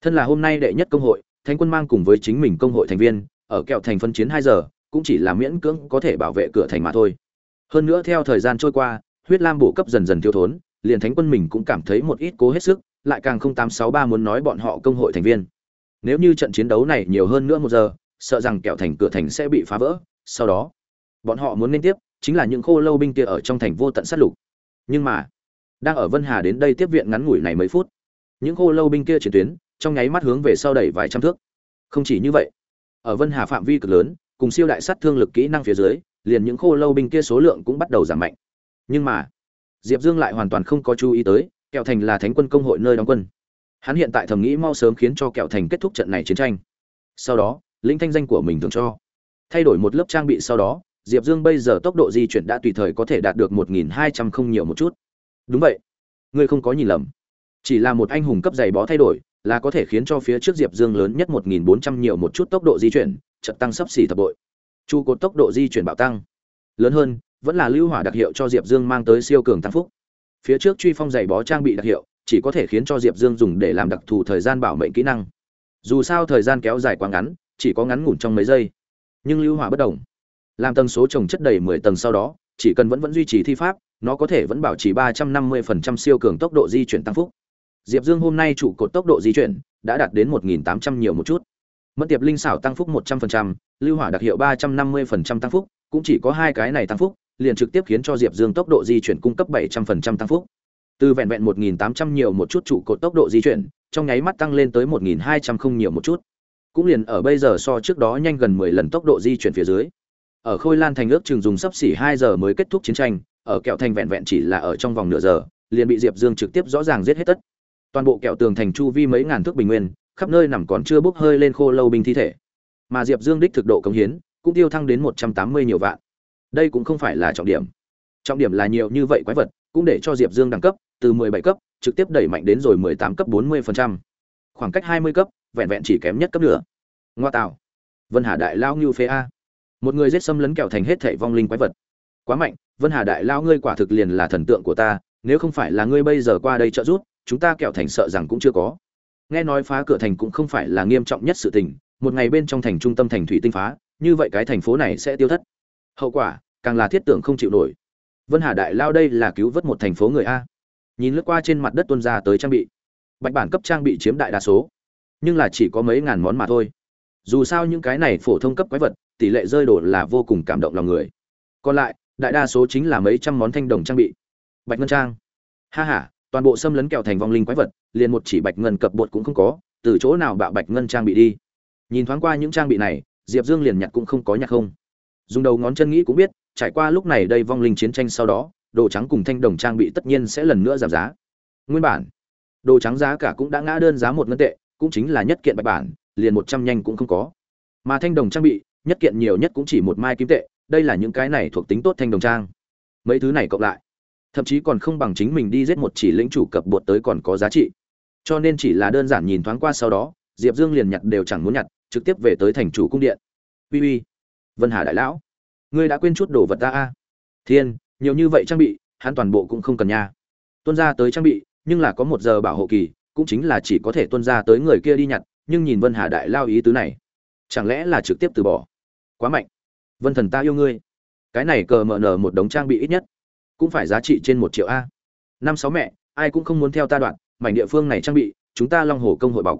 thân là hôm nay đệ nhất công hội, thánh quân mang cùng với chính mình công hội thành viên, ở kẹo thành phân chiến hai giờ, cũng chỉ là miễn cưỡng có thể bảo vệ cửa thành mà thôi. Hơn nữa theo thời gian trôi qua, huyết lam bổ cấp dần dần thiếu thốn, liền thánh quân mình cũng cảm thấy một ít cố hết sức, lại càng không tám sáu ba muốn nói bọn họ công hội thành viên. Nếu như trận chiến đấu này nhiều hơn nữa một giờ, sợ rằng kẹo thành cửa thành sẽ bị phá vỡ, sau đó, bọn họ muốn liên tiếp, chính là những khô lâu binh kia ở trong thành vô tận sát lục nhưng mà, đang ở vân hà đến đây tiếp viện ngắn ngủi này mấy phút, những khô lâu binh kia chiến tuyến, trong nháy mắt hướng về sau đẩy vài trăm thước. Không chỉ như vậy, ở vân hà phạm vi cực lớn, cùng siêu đại sát thương lực kỹ năng phía dưới, liền những khô lâu binh kia số lượng cũng bắt đầu giảm mạnh. Nhưng mà, diệp dương lại hoàn toàn không có chú ý tới, kẹo thành là thánh quân công hội nơi đóng quân. Hắn hiện tại thầm nghĩ mau sớm khiến cho kẹo thành kết thúc trận này chiến tranh. Sau đó, lĩnh thanh danh của mình thường cho. Thay đổi một lớp trang bị sau đó diệp dương bây giờ tốc độ di chuyển đã tùy thời có thể đạt được một nghìn hai trăm không nhiều một chút. Đúng vậy. Ngươi không có nhìn lầm. Chỉ là một anh hùng cấp giày bó thay đổi, là có thể khiến cho phía trước diệp dương lớn nhất một nghìn bốn trăm nhiều một chút tốc độ di chuyển, chợt tăng sấp xỉ thập bội. Chu cột tốc độ di chuyển bạo tăng. Lớn hơn, vẫn là lưu hỏa đặc hiệu cho diệp dương mang tới siêu cường tăng phúc. Phía trước truy phong giày bó trang bị đặc hiệu, chỉ có thể khiến cho diệp dương dùng để làm đặc thù thời gian bảo mệnh kỹ năng. Dù sao thời gian kéo dài quá ngắn, chỉ có ngắn ngủn trong mấy giây. Nhưng lưu hỏa bất động làm tầng số trồng chất đầy mười tầng sau đó, chỉ cần vẫn vẫn duy trì thi pháp, nó có thể vẫn bảo trì ba trăm năm mươi phần trăm siêu cường tốc độ di chuyển tăng phúc. Diệp dương hôm nay trụ cột tốc độ di chuyển đã đạt đến một nghìn tám trăm nhiều một chút. Mất tiệp linh xảo tăng phúc một trăm phần trăm, lưu hỏa đặc hiệu ba trăm năm mươi phần trăm tăng phúc, cũng chỉ có hai cái này tăng phúc, liền trực tiếp khiến cho diệp dương tốc độ di chuyển cung cấp bảy trăm phần trăm tăng phúc. Từ vẹn vẹn một nghìn tám trăm nhiều một chút trụ cột tốc độ di chuyển, trong nháy mắt tăng lên tới một nghìn hai trăm không nhiều một chút. Cũng liền ở bây giờ so trước đó nhanh gần mười lần tốc độ di chuyển phía dưới ở khôi lan thành ước chừng dùng sắp xỉ hai giờ mới kết thúc chiến tranh, ở kẹo thành vẹn vẹn chỉ là ở trong vòng nửa giờ, liền bị diệp dương trực tiếp rõ ràng giết hết tất. Toàn bộ kẹo tường thành chu vi mấy ngàn thước bình nguyên, khắp nơi nằm còn chưa bốc hơi lên khô lâu binh thi thể. Mà diệp dương đích thực độ cống hiến, cũng tiêu thăng đến một trăm tám mươi nhiều vạn. Đây cũng không phải là trọng điểm. Trọng điểm là nhiều như vậy quái vật, cũng để cho diệp dương đẳng cấp, từ mười bảy cấp, trực tiếp đẩy mạnh đến rồi mười tám cấp bốn mươi phần trăm. Khoảng cách hai mươi cấp, vẹn vẹn chỉ kém nhất cấp nữa ngoa tạo. Vân hà đại lao ngưu phê a một người giết xâm lấn kẹo thành hết thảy vong linh quái vật. Quá mạnh, vân hà đại lao ngươi quả thực liền là thần tượng của ta, nếu không phải là ngươi bây giờ qua đây trợ giúp, chúng ta kẹo thành sợ rằng cũng chưa có. Nghe nói phá cửa thành cũng không phải là nghiêm trọng nhất sự tình, một ngày bên trong thành trung tâm thành thủy tinh phá, như vậy cái thành phố này sẽ tiêu thất. Hậu quả, càng là thiết tưởng không chịu nổi. Vân hà đại lao đây là cứu vớt một thành phố người a. Nhìn lướt qua trên mặt đất tuân ra tới trang bị. Bạch bản cấp trang bị chiếm đại đa số, nhưng là chỉ có mấy ngàn món mà thôi. Dù sao những cái này phổ thông cấp quái vật tỷ lệ rơi đổ là vô cùng cảm động lòng người. Còn lại, đại đa số chính là mấy trăm món thanh đồng trang bị. Bạch ngân trang. Ha ha, toàn bộ xâm lấn kẹo thành vong linh quái vật, liền một chỉ bạch ngân cập bột cũng không có, từ chỗ nào bạo bạch ngân trang bị đi? Nhìn thoáng qua những trang bị này, diệp dương liền nhặt cũng không có nhặt không. Dùng đầu ngón chân nghĩ cũng biết, trải qua lúc này đây vong linh chiến tranh sau đó, đồ trắng cùng thanh đồng trang bị tất nhiên sẽ lần nữa giảm giá. Nguyên bản, đồ trắng giá cả cũng đã ngã đơn giá một ngân tệ, cũng chính là nhất kiện bạch bản, liền một trăm nhanh cũng không có. Mà thanh đồng trang bị nhất kiện nhiều nhất cũng chỉ một mai kim tệ, đây là những cái này thuộc tính tốt thanh đồng trang. Mấy thứ này cộng lại, thậm chí còn không bằng chính mình đi giết một chỉ lĩnh chủ cập bột tới còn có giá trị. Cho nên chỉ là đơn giản nhìn thoáng qua sau đó, diệp dương liền nhặt đều chẳng muốn nhặt, trực tiếp về tới thành chủ cung điện. Uy uy, vân hà đại lão, ngươi đã quên chút đồ vật ta a. Thiên, nhiều như vậy trang bị, hắn toàn bộ cũng không cần nha. Tuân ra tới trang bị, nhưng là có một giờ bảo hộ kỳ, cũng chính là chỉ có thể tuân ra tới người kia đi nhặt, nhưng nhìn vân hà đại lao ý tứ này, chẳng lẽ là trực tiếp từ bỏ? Quá mạnh. Vân thần ta yêu ngươi. Cái này cờ mở nở một đống trang bị ít nhất cũng phải giá trị trên một triệu a. Năm sáu mẹ, ai cũng không muốn theo ta đoạn, mảnh địa phương này trang bị, chúng ta long hồ công hội bọc.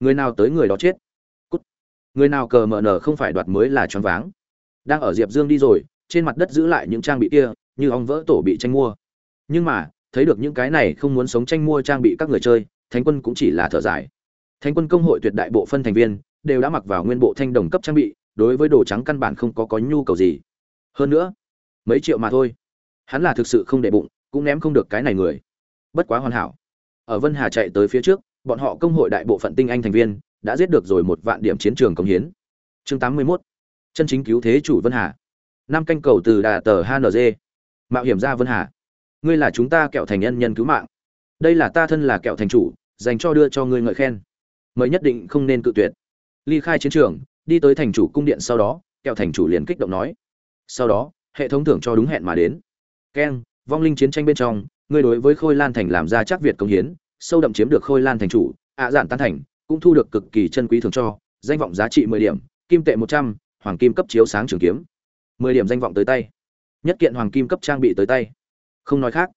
Người nào tới người đó chết. Cút. Người nào cờ mở nở không phải đoạt mới là choáng váng. Đang ở diệp dương đi rồi, trên mặt đất giữ lại những trang bị kia, như ong vỡ tổ bị tranh mua. Nhưng mà, thấy được những cái này không muốn sống tranh mua trang bị các người chơi, thánh quân cũng chỉ là thở dài. Thánh quân công hội tuyệt đại bộ phân thành viên, đều đã mặc vào nguyên bộ thanh đồng cấp trang bị đối với đồ trắng căn bản không có có nhu cầu gì. Hơn nữa, mấy triệu mà thôi. Hắn là thực sự không để bụng, cũng ném không được cái này người. Bất quá hoàn hảo. Ở vân hà chạy tới phía trước, bọn họ công hội đại bộ phận tinh anh thành viên đã giết được rồi một vạn điểm chiến trường công hiến. Chương tám mươi 81. chân chính cứu thế chủ vân hà. Năm canh cầu từ đà tờ hng mạo hiểm ra vân hà. Ngươi là chúng ta kẹo thành nhân nhân cứu mạng. Đây là ta thân là kẹo thành chủ, dành cho đưa cho ngươi ngợi khen. Mới nhất định không nên cự tuyệt. Ly khai chiến trường đi tới thành chủ cung điện sau đó, kẹo thành chủ liền kích động nói. Sau đó, hệ thống thưởng cho đúng hẹn mà đến. Keng, vong linh chiến tranh bên trong, ngươi đối với khôi lan thành làm ra chắc việt công hiến, sâu đậm chiếm được khôi lan thành chủ, ạ à dạn tan thành, cũng thu được cực kỳ chân quý thưởng cho, danh vọng giá trị mười điểm, kim tệ một trăm, hoàng kim cấp chiếu sáng trường kiếm. Mười điểm danh vọng tới tay. Nhất kiện hoàng kim cấp trang bị tới tay. Không nói khác.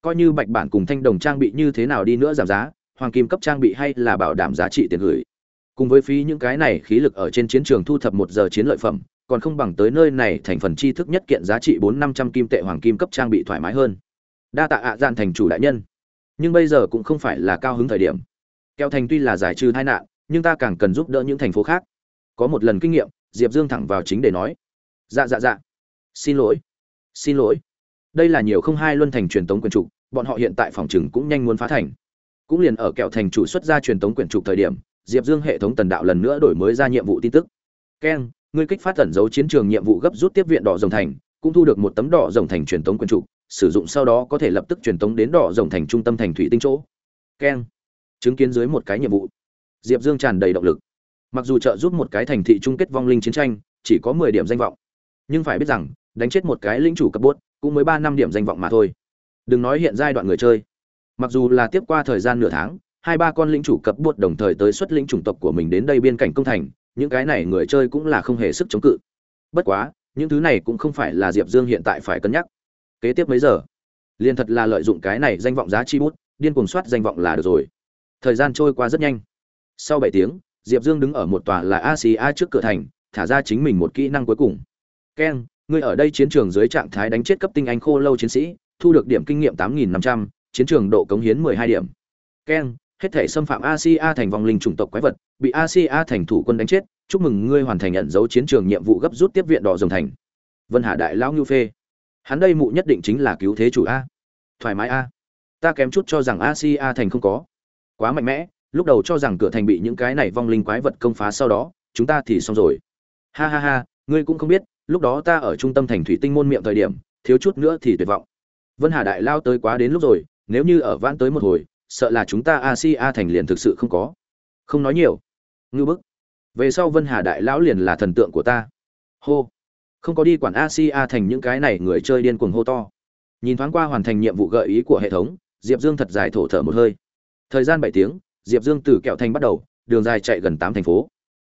Coi như bạch bản cùng thanh đồng trang bị như thế nào đi nữa giảm giá, hoàng kim cấp trang bị hay là bảo đảm giá trị tiền gửi cùng với phí những cái này khí lực ở trên chiến trường thu thập một giờ chiến lợi phẩm, còn không bằng tới nơi này thành phần tri thức nhất kiện giá trị bốn năm trăm kim tệ hoàng kim cấp trang bị thoải mái hơn. Đa tạ ạ dạn thành chủ đại nhân. Nhưng bây giờ cũng không phải là cao hứng thời điểm. Keo thành tuy là giải trừ tai nạn, nhưng ta càng cần giúp đỡ những thành phố khác. Có một lần kinh nghiệm, diệp dương thẳng vào chính để nói. Dạ dạ dạ. Xin lỗi. Xin lỗi. Đây là nhiều không hai luân thành truyền tống quyền trục, bọn họ hiện tại phòng chừng cũng nhanh muốn phá thành. Cũng liền ở kẹo thành chủ xuất ra truyền tống quyền trục thời điểm diệp dương hệ thống tần đạo lần nữa đổi mới ra nhiệm vụ tin tức. Keng ngươi kích phát tẩn dấu chiến trường nhiệm vụ gấp rút tiếp viện đỏ rồng thành cũng thu được một tấm đỏ rồng thành truyền tống quân trụ, sử dụng sau đó có thể lập tức truyền tống đến đỏ rồng thành trung tâm thành thủy tinh chỗ. Keng chứng kiến dưới một cái nhiệm vụ. Diệp dương tràn đầy động lực. Mặc dù trợ giúp một cái thành thị chung kết vong linh chiến tranh chỉ có mười điểm danh vọng. Nhưng phải biết rằng đánh chết một cái linh chủ cấp bốt cũng mới ba năm điểm danh vọng mà thôi. Đừng nói hiện giai đoạn người chơi. Mặc dù là tiếp qua thời gian nửa tháng hai ba con lĩnh chủ cấp bốt đồng thời tới xuất lĩnh chủng tộc của mình đến đây biên cảnh công thành, những cái này người chơi cũng là không hề sức chống cự. Bất quá, những thứ này cũng không phải là diệp dương hiện tại phải cân nhắc. Kế tiếp mấy giờ? Liền thật là lợi dụng cái này danh vọng giá chi bút, điên cuồng soát danh vọng là được rồi. Thời gian trôi qua rất nhanh. Sau bảy tiếng, diệp dương đứng ở một tòa là asia trước cửa thành, thả ra chính mình một kỹ năng cuối cùng. Keng ngươi ở đây chiến trường dưới trạng thái đánh chết cấp tinh anh khô lâu chiến sĩ, thu được điểm kinh nghiệm tám nghìn năm trăm, chiến trường độ cống hiến mười hai điểm. Keng hết thể xâm phạm asia thành vòng linh chủng tộc quái vật, bị asia thành thủ quân đánh chết, chúc mừng ngươi hoàn thành nhận dấu chiến trường nhiệm vụ gấp rút tiếp viện đỏ rồng thành. Vân hà đại lão ngưu phê. Hắn đây mụ nhất định chính là cứu thế chủ a. Thoải mái a. Ta kém chút cho rằng asia thành không có. Quá mạnh mẽ, lúc đầu cho rằng cửa thành bị những cái này vong linh quái vật công phá sau đó, chúng ta thì xong rồi. Ha ha ha, ngươi cũng không biết, lúc đó ta ở trung tâm thành thủy tinh môn miệng thời điểm, thiếu chút nữa thì tuyệt vọng. Vân hà đại lao tới quá đến lúc rồi, nếu như ở vãn tới một hồi sợ là chúng ta asia thành liền thực sự không có. Không nói nhiều. Ngư bức. Về sau vân hà đại lão liền là thần tượng của ta. Hô. Không có đi quản asia thành những cái này người chơi điên cuồng hô to. Nhìn thoáng qua hoàn thành nhiệm vụ gợi ý của hệ thống, diệp dương thật dài thổ thở một hơi. Thời gian bảy tiếng, diệp dương từ kẹo thành bắt đầu, đường dài chạy gần tám thành phố.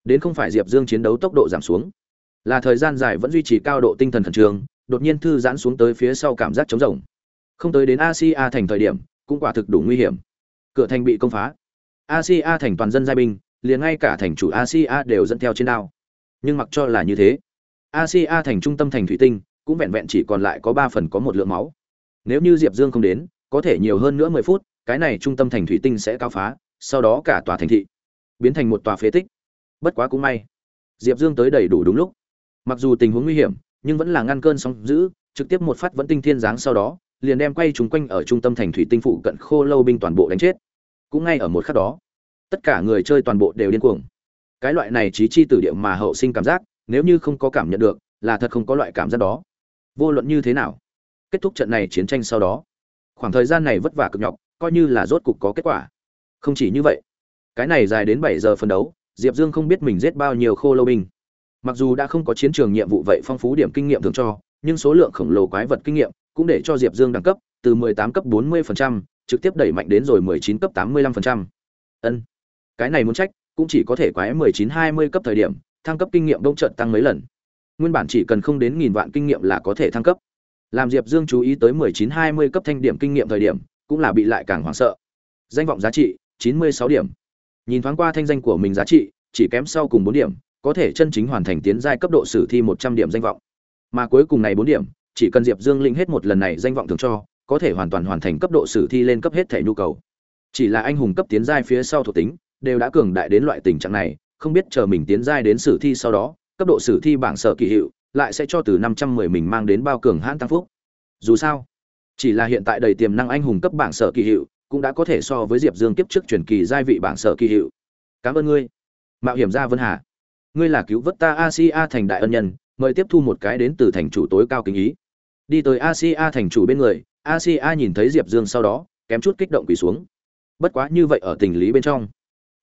Đến không phải diệp dương chiến đấu tốc độ giảm xuống. Là thời gian dài vẫn duy trì cao độ tinh thần thần trường. đột nhiên thư giãn xuống tới phía sau cảm giác trống rỗng. Không tới đến asia thành thời điểm cũng quả thực đủ nguy hiểm. Cửa thành bị công phá. Asia thành toàn dân giai binh, liền ngay cả thành chủ asia đều dẫn theo trên đao. Nhưng mặc cho là như thế asia thành trung tâm thành thủy tinh, cũng vẹn vẹn chỉ còn lại có ba phần có một lượng máu. Nếu như diệp dương không đến, có thể nhiều hơn nữa mười phút, cái này trung tâm thành thủy tinh sẽ cao phá, sau đó cả tòa thành thị biến thành một tòa phế tích. Bất quá cũng may, diệp dương tới đầy đủ đúng lúc. Mặc dù tình huống nguy hiểm, nhưng vẫn là ngăn cơn sóng giữ trực tiếp một phát vẫn tinh thiên giáng sau đó liền đem quay chúng quanh ở trung tâm thành thủy tinh phụ cận khô lâu binh toàn bộ đánh chết. Cũng ngay ở một khắc đó, tất cả người chơi toàn bộ đều điên cuồng. Cái loại này trí chi tử địa mà hậu sinh cảm giác, nếu như không có cảm nhận được, là thật không có loại cảm giác đó. Vô luận như thế nào, kết thúc trận này chiến tranh sau đó, khoảng thời gian này vất vả cực nhọc, coi như là rốt cục có kết quả. Không chỉ như vậy, cái này dài đến bảy giờ phân đấu, diệp dương không biết mình giết bao nhiêu khô lâu binh. Mặc dù đã không có chiến trường nhiệm vụ vậy phong phú điểm kinh nghiệm thường cho nhưng số lượng khổng lồ quái vật kinh nghiệm cũng để cho diệp dương đẳng cấp từ 18 cấp 40%, trực tiếp đẩy mạnh đến rồi 19 cấp 85%. ân cái này muốn trách cũng chỉ có thể quái 19-20 cấp thời điểm thăng cấp kinh nghiệm đông trận tăng mấy lần. Nguyên bản chỉ cần không đến nghìn vạn kinh nghiệm là có thể thăng cấp. Làm diệp dương chú ý tới 19-20 cấp thanh điểm kinh nghiệm thời điểm cũng là bị lại càng hoảng sợ. Danh vọng giá trị 96 điểm. Nhìn thoáng qua thanh danh của mình giá trị chỉ kém sau cùng 4 điểm có thể chân chính hoàn thành tiến giai cấp độ sử thi một trăm điểm danh vọng mà cuối cùng này bốn điểm, chỉ cần diệp dương linh hết một lần này danh vọng thường cho, có thể hoàn toàn hoàn thành cấp độ sử thi lên cấp hết thể nhu cầu. Chỉ là anh hùng cấp tiến giai phía sau thuộc tính, đều đã cường đại đến loại tình trạng này, không biết chờ mình tiến giai đến sử thi sau đó, cấp độ sử thi bảng sở kỳ hiệu lại sẽ cho từ năm trăm mười mình mang đến bao cường hãn tăng phúc. Dù sao, chỉ là hiện tại đầy tiềm năng anh hùng cấp bảng sở kỳ hiệu cũng đã có thể so với diệp dương kiếp trước truyền kỳ giai vị bảng sở kỳ hiệu. Cảm ơn ngươi. Mạo hiểm gia vân hà. Ngươi là cứu vớt ta asia thành đại ân nhân mời tiếp thu một cái đến từ thành chủ tối cao kính ý. Đi tới asia thành chủ bên người, asia nhìn thấy diệp dương sau đó, kém chút kích động quỳ xuống. Bất quá như vậy ở tình lý bên trong,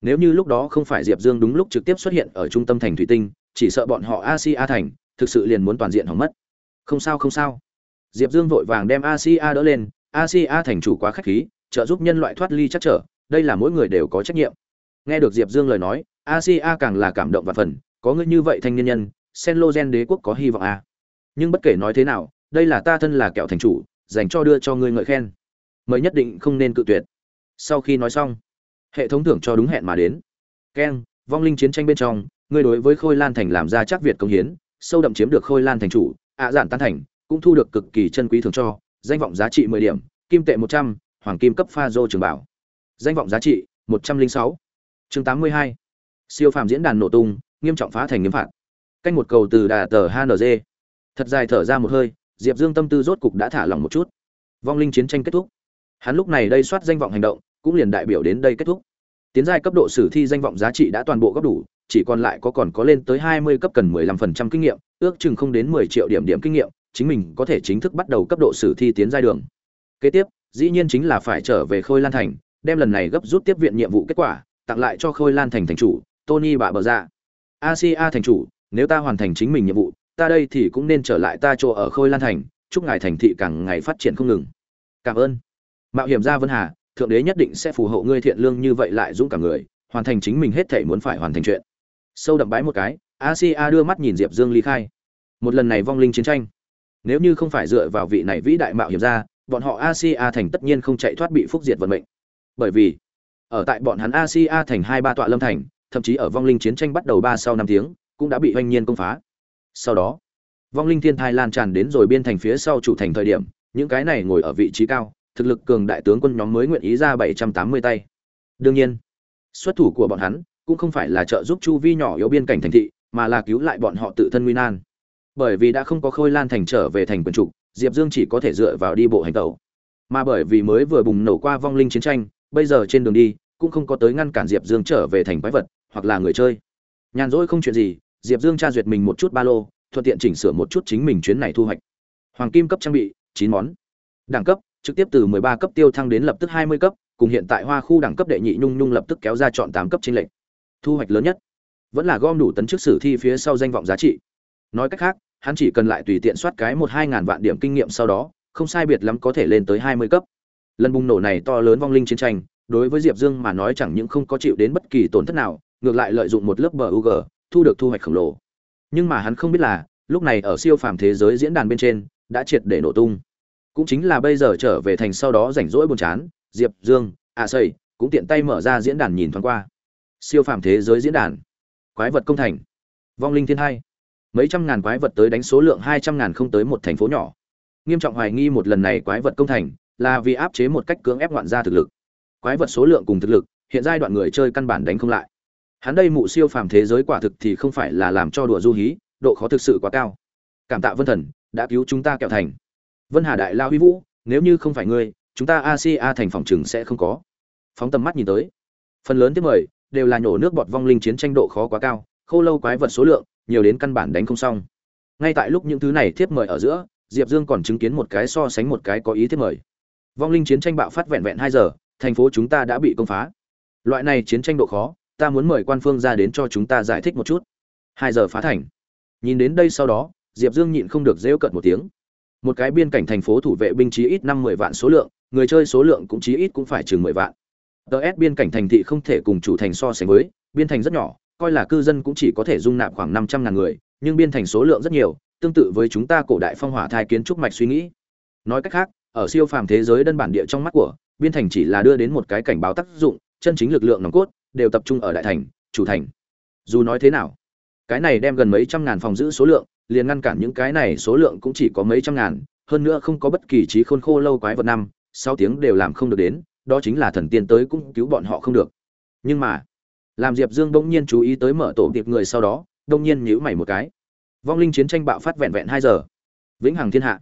nếu như lúc đó không phải diệp dương đúng lúc trực tiếp xuất hiện ở trung tâm thành thủy tinh, chỉ sợ bọn họ asia thành, thực sự liền muốn toàn diện hỏng mất. Không sao không sao. Diệp dương vội vàng đem asia đỡ lên, asia thành chủ quá khách khí, trợ giúp nhân loại thoát ly chắc trở, đây là mỗi người đều có trách nhiệm. Nghe được diệp dương lời nói, asia càng là cảm động và phần, có ngươi như vậy thanh niên nhân sen lô gen đế quốc có hy vọng à. nhưng bất kể nói thế nào, đây là ta thân là kẹo thành chủ, dành cho đưa cho ngươi ngợi khen. Mới nhất định không nên cự tuyệt. Sau khi nói xong, hệ thống thưởng cho đúng hẹn mà đến. Keng vong linh chiến tranh bên trong, ngươi đối với khôi lan thành làm ra chắc việt công hiến, sâu đậm chiếm được khôi lan thành chủ, ạ à giản tan thành, cũng thu được cực kỳ chân quý thường cho, danh vọng giá trị mười điểm, kim tệ một trăm, hoàng kim cấp pha dô trường bảo. Danh vọng giá trị, một trăm linh sáu. Chương tám mươi hai. Siêu phàm diễn đàn nổ tung, nghiêm trọng phá thành nghiêm phạt canh một cầu từ đà tờ hng thật dài thở ra một hơi, diệp dương tâm tư rốt cục đã thả lỏng một chút. Vong linh chiến tranh kết thúc. Hắn lúc này đây soát danh vọng hành động, cũng liền đại biểu đến đây kết thúc. Tiến giai cấp độ sử thi danh vọng giá trị đã toàn bộ gấp đủ, chỉ còn lại có còn có lên tới hai mươi cấp cần mười lăm phần trăm kinh nghiệm, ước chừng không đến mười triệu điểm điểm kinh nghiệm, chính mình có thể chính thức bắt đầu cấp độ sử thi tiến giai đường. Kế tiếp, dĩ nhiên chính là phải trở về khôi lan thành, đem lần này gấp rút tiếp viện nhiệm vụ kết quả, tặng lại cho khôi lan thành thành chủ, tony bà bờ ra asia thành chủ nếu ta hoàn thành chính mình nhiệm vụ ta đây thì cũng nên trở lại ta chỗ ở khôi lan thành chúc ngài thành thị càng ngày phát triển không ngừng. Cảm ơn. Mạo hiểm gia vân hà thượng đế nhất định sẽ phù hộ ngươi thiện lương như vậy lại dũng cả người hoàn thành chính mình hết thể muốn phải hoàn thành chuyện. Sâu đậm bái một cái a sia đưa mắt nhìn diệp dương ly khai. Một lần này vong linh chiến tranh. Nếu như không phải dựa vào vị này vĩ đại mạo hiểm gia, bọn họ a sia thành tất nhiên không chạy thoát bị phúc diệt vận mệnh. Bởi vì ở tại bọn hắn a sia thành hai ba tọa lâm thành thậm chí ở vong linh chiến tranh bắt đầu ba sau năm tiếng cũng đã bị oanh nhiên công phá. Sau đó, vong linh thiên thai lan tràn đến rồi biên thành phía sau chủ thành thời điểm, những cái này ngồi ở vị trí cao, thực lực cường đại tướng quân nhóm mới nguyện ý ra bảy trăm tám mươi tay. Đương nhiên, xuất thủ của bọn hắn cũng không phải là trợ giúp chu vi nhỏ yếu biên cảnh thành thị, mà là cứu lại bọn họ tự thân nguy nan. Bởi vì đã không có khôi lan thành trở về thành quần trục diệp dương chỉ có thể dựa vào đi bộ hành tẩu. Mà bởi vì mới vừa bùng nổ qua vong linh chiến tranh, bây giờ trên đường đi, cũng không có tới ngăn cản diệp dương trở về thành quái vật, hoặc là người chơi. Nhàn rỗi không chuyện gì diệp dương tra duyệt mình một chút ba lô thuận tiện chỉnh sửa một chút chính mình chuyến này thu hoạch hoàng kim cấp trang bị chín món đẳng cấp trực tiếp từ 13 cấp tiêu thăng đến lập tức 20 cấp, cùng hiện tại Hoa khu đẳng cấp đệ nhị nhung nhung lập tức kéo ra chọn 8 cấp trên lệnh. Thu hoạch lớn nhất vẫn là gom đủ tấn trước sử thi phía sau danh vọng giá trị. Nói cách khác, hắn chỉ cần lại tùy tiện soát cái 1 2000 vạn điểm kinh nghiệm sau đó, không sai biệt lắm có thể lên tới 20 cấp. Lần bùng nổ này to lớn vong linh chiến tranh, đối với Diệp Dương mà nói chẳng những không có chịu đến bất kỳ tổn thất nào, ngược lại lợi dụng một lớp BUG, thu được thu hoạch khổng lồ. Nhưng mà hắn không biết là, lúc này ở siêu phàm thế giới diễn đàn bên trên, đã triệt để nổ tung. Cũng chính là bây giờ trở về thành sau đó rảnh rỗi buồn chán diệp dương a à xây cũng tiện tay mở ra diễn đàn nhìn thoáng qua. Siêu phàm thế giới diễn đàn. Quái vật công thành. Vong linh thiên hai. Mấy trăm ngàn quái vật tới đánh số lượng hai trăm ngàn không tới một thành phố nhỏ. Nghiêm trọng hoài nghi một lần này quái vật công thành là vì áp chế một cách cưỡng ép ngoạn ra thực lực. Quái vật số lượng cùng thực lực hiện giai đoạn người chơi căn bản đánh không lại hắn đây mụ siêu phàm thế giới quả thực thì không phải là làm cho đùa du hí, độ khó thực sự quá cao. Cảm tạ vân thần, đã cứu chúng ta kẹo thành. Vân hà đại lao huy vũ, nếu như không phải ngươi, chúng ta asia thành phòng trường sẽ không có. Phóng tầm mắt nhìn tới. Phần lớn tiếp mời, đều là nhổ nước bọt vong linh chiến tranh độ khó quá cao, khô lâu quái vật số lượng, nhiều đến căn bản đánh không xong. Ngay tại lúc những thứ này tiếp mời ở giữa, diệp dương còn chứng kiến một cái so sánh một cái có ý tiếp mời. Vong linh chiến tranh bạo phát vẹn vẹn hai giờ, thành phố chúng ta đã bị công phá. Loại này chiến tranh độ khó ta muốn mời quan phương ra đến cho chúng ta giải thích một chút. Hai giờ phá thành. Nhìn đến đây sau đó, diệp dương nhịn không được rêu cận một tiếng. Một cái biên cảnh thành phố thủ vệ binh chí ít năm mười vạn số lượng, người chơi số lượng cũng chí ít cũng phải chừng mười vạn. Ts biên cảnh thành thị không thể cùng chủ thành so sánh với, biên thành rất nhỏ, coi là cư dân cũng chỉ có thể dung nạp khoảng năm trăm ngàn người, nhưng biên thành số lượng rất nhiều, tương tự với chúng ta cổ đại phong hỏa thai kiến trúc mạch suy nghĩ. Nói cách khác, ở siêu phàm thế giới đơn bản địa trong mắt của, biên thành chỉ là đưa đến một cái cảnh báo tác dụng, chân chính lực lượng nòng cốt đều tập trung ở đại thành, chủ thành. Dù nói thế nào, cái này đem gần mấy trăm ngàn phòng giữ số lượng, liền ngăn cản những cái này số lượng cũng chỉ có mấy trăm ngàn, hơn nữa không có bất kỳ trí khôn khô lâu quái vật năm, sáu tiếng đều làm không được đến, đó chính là thần tiên tới cũng cứu bọn họ không được. Nhưng mà, làm diệp dương bỗng nhiên chú ý tới mở tổ tiệp người sau đó, đông nhiên nhíu mày một cái. Vong linh chiến tranh bạo phát vẹn vẹn hai giờ. Vĩnh hằng thiên hạ.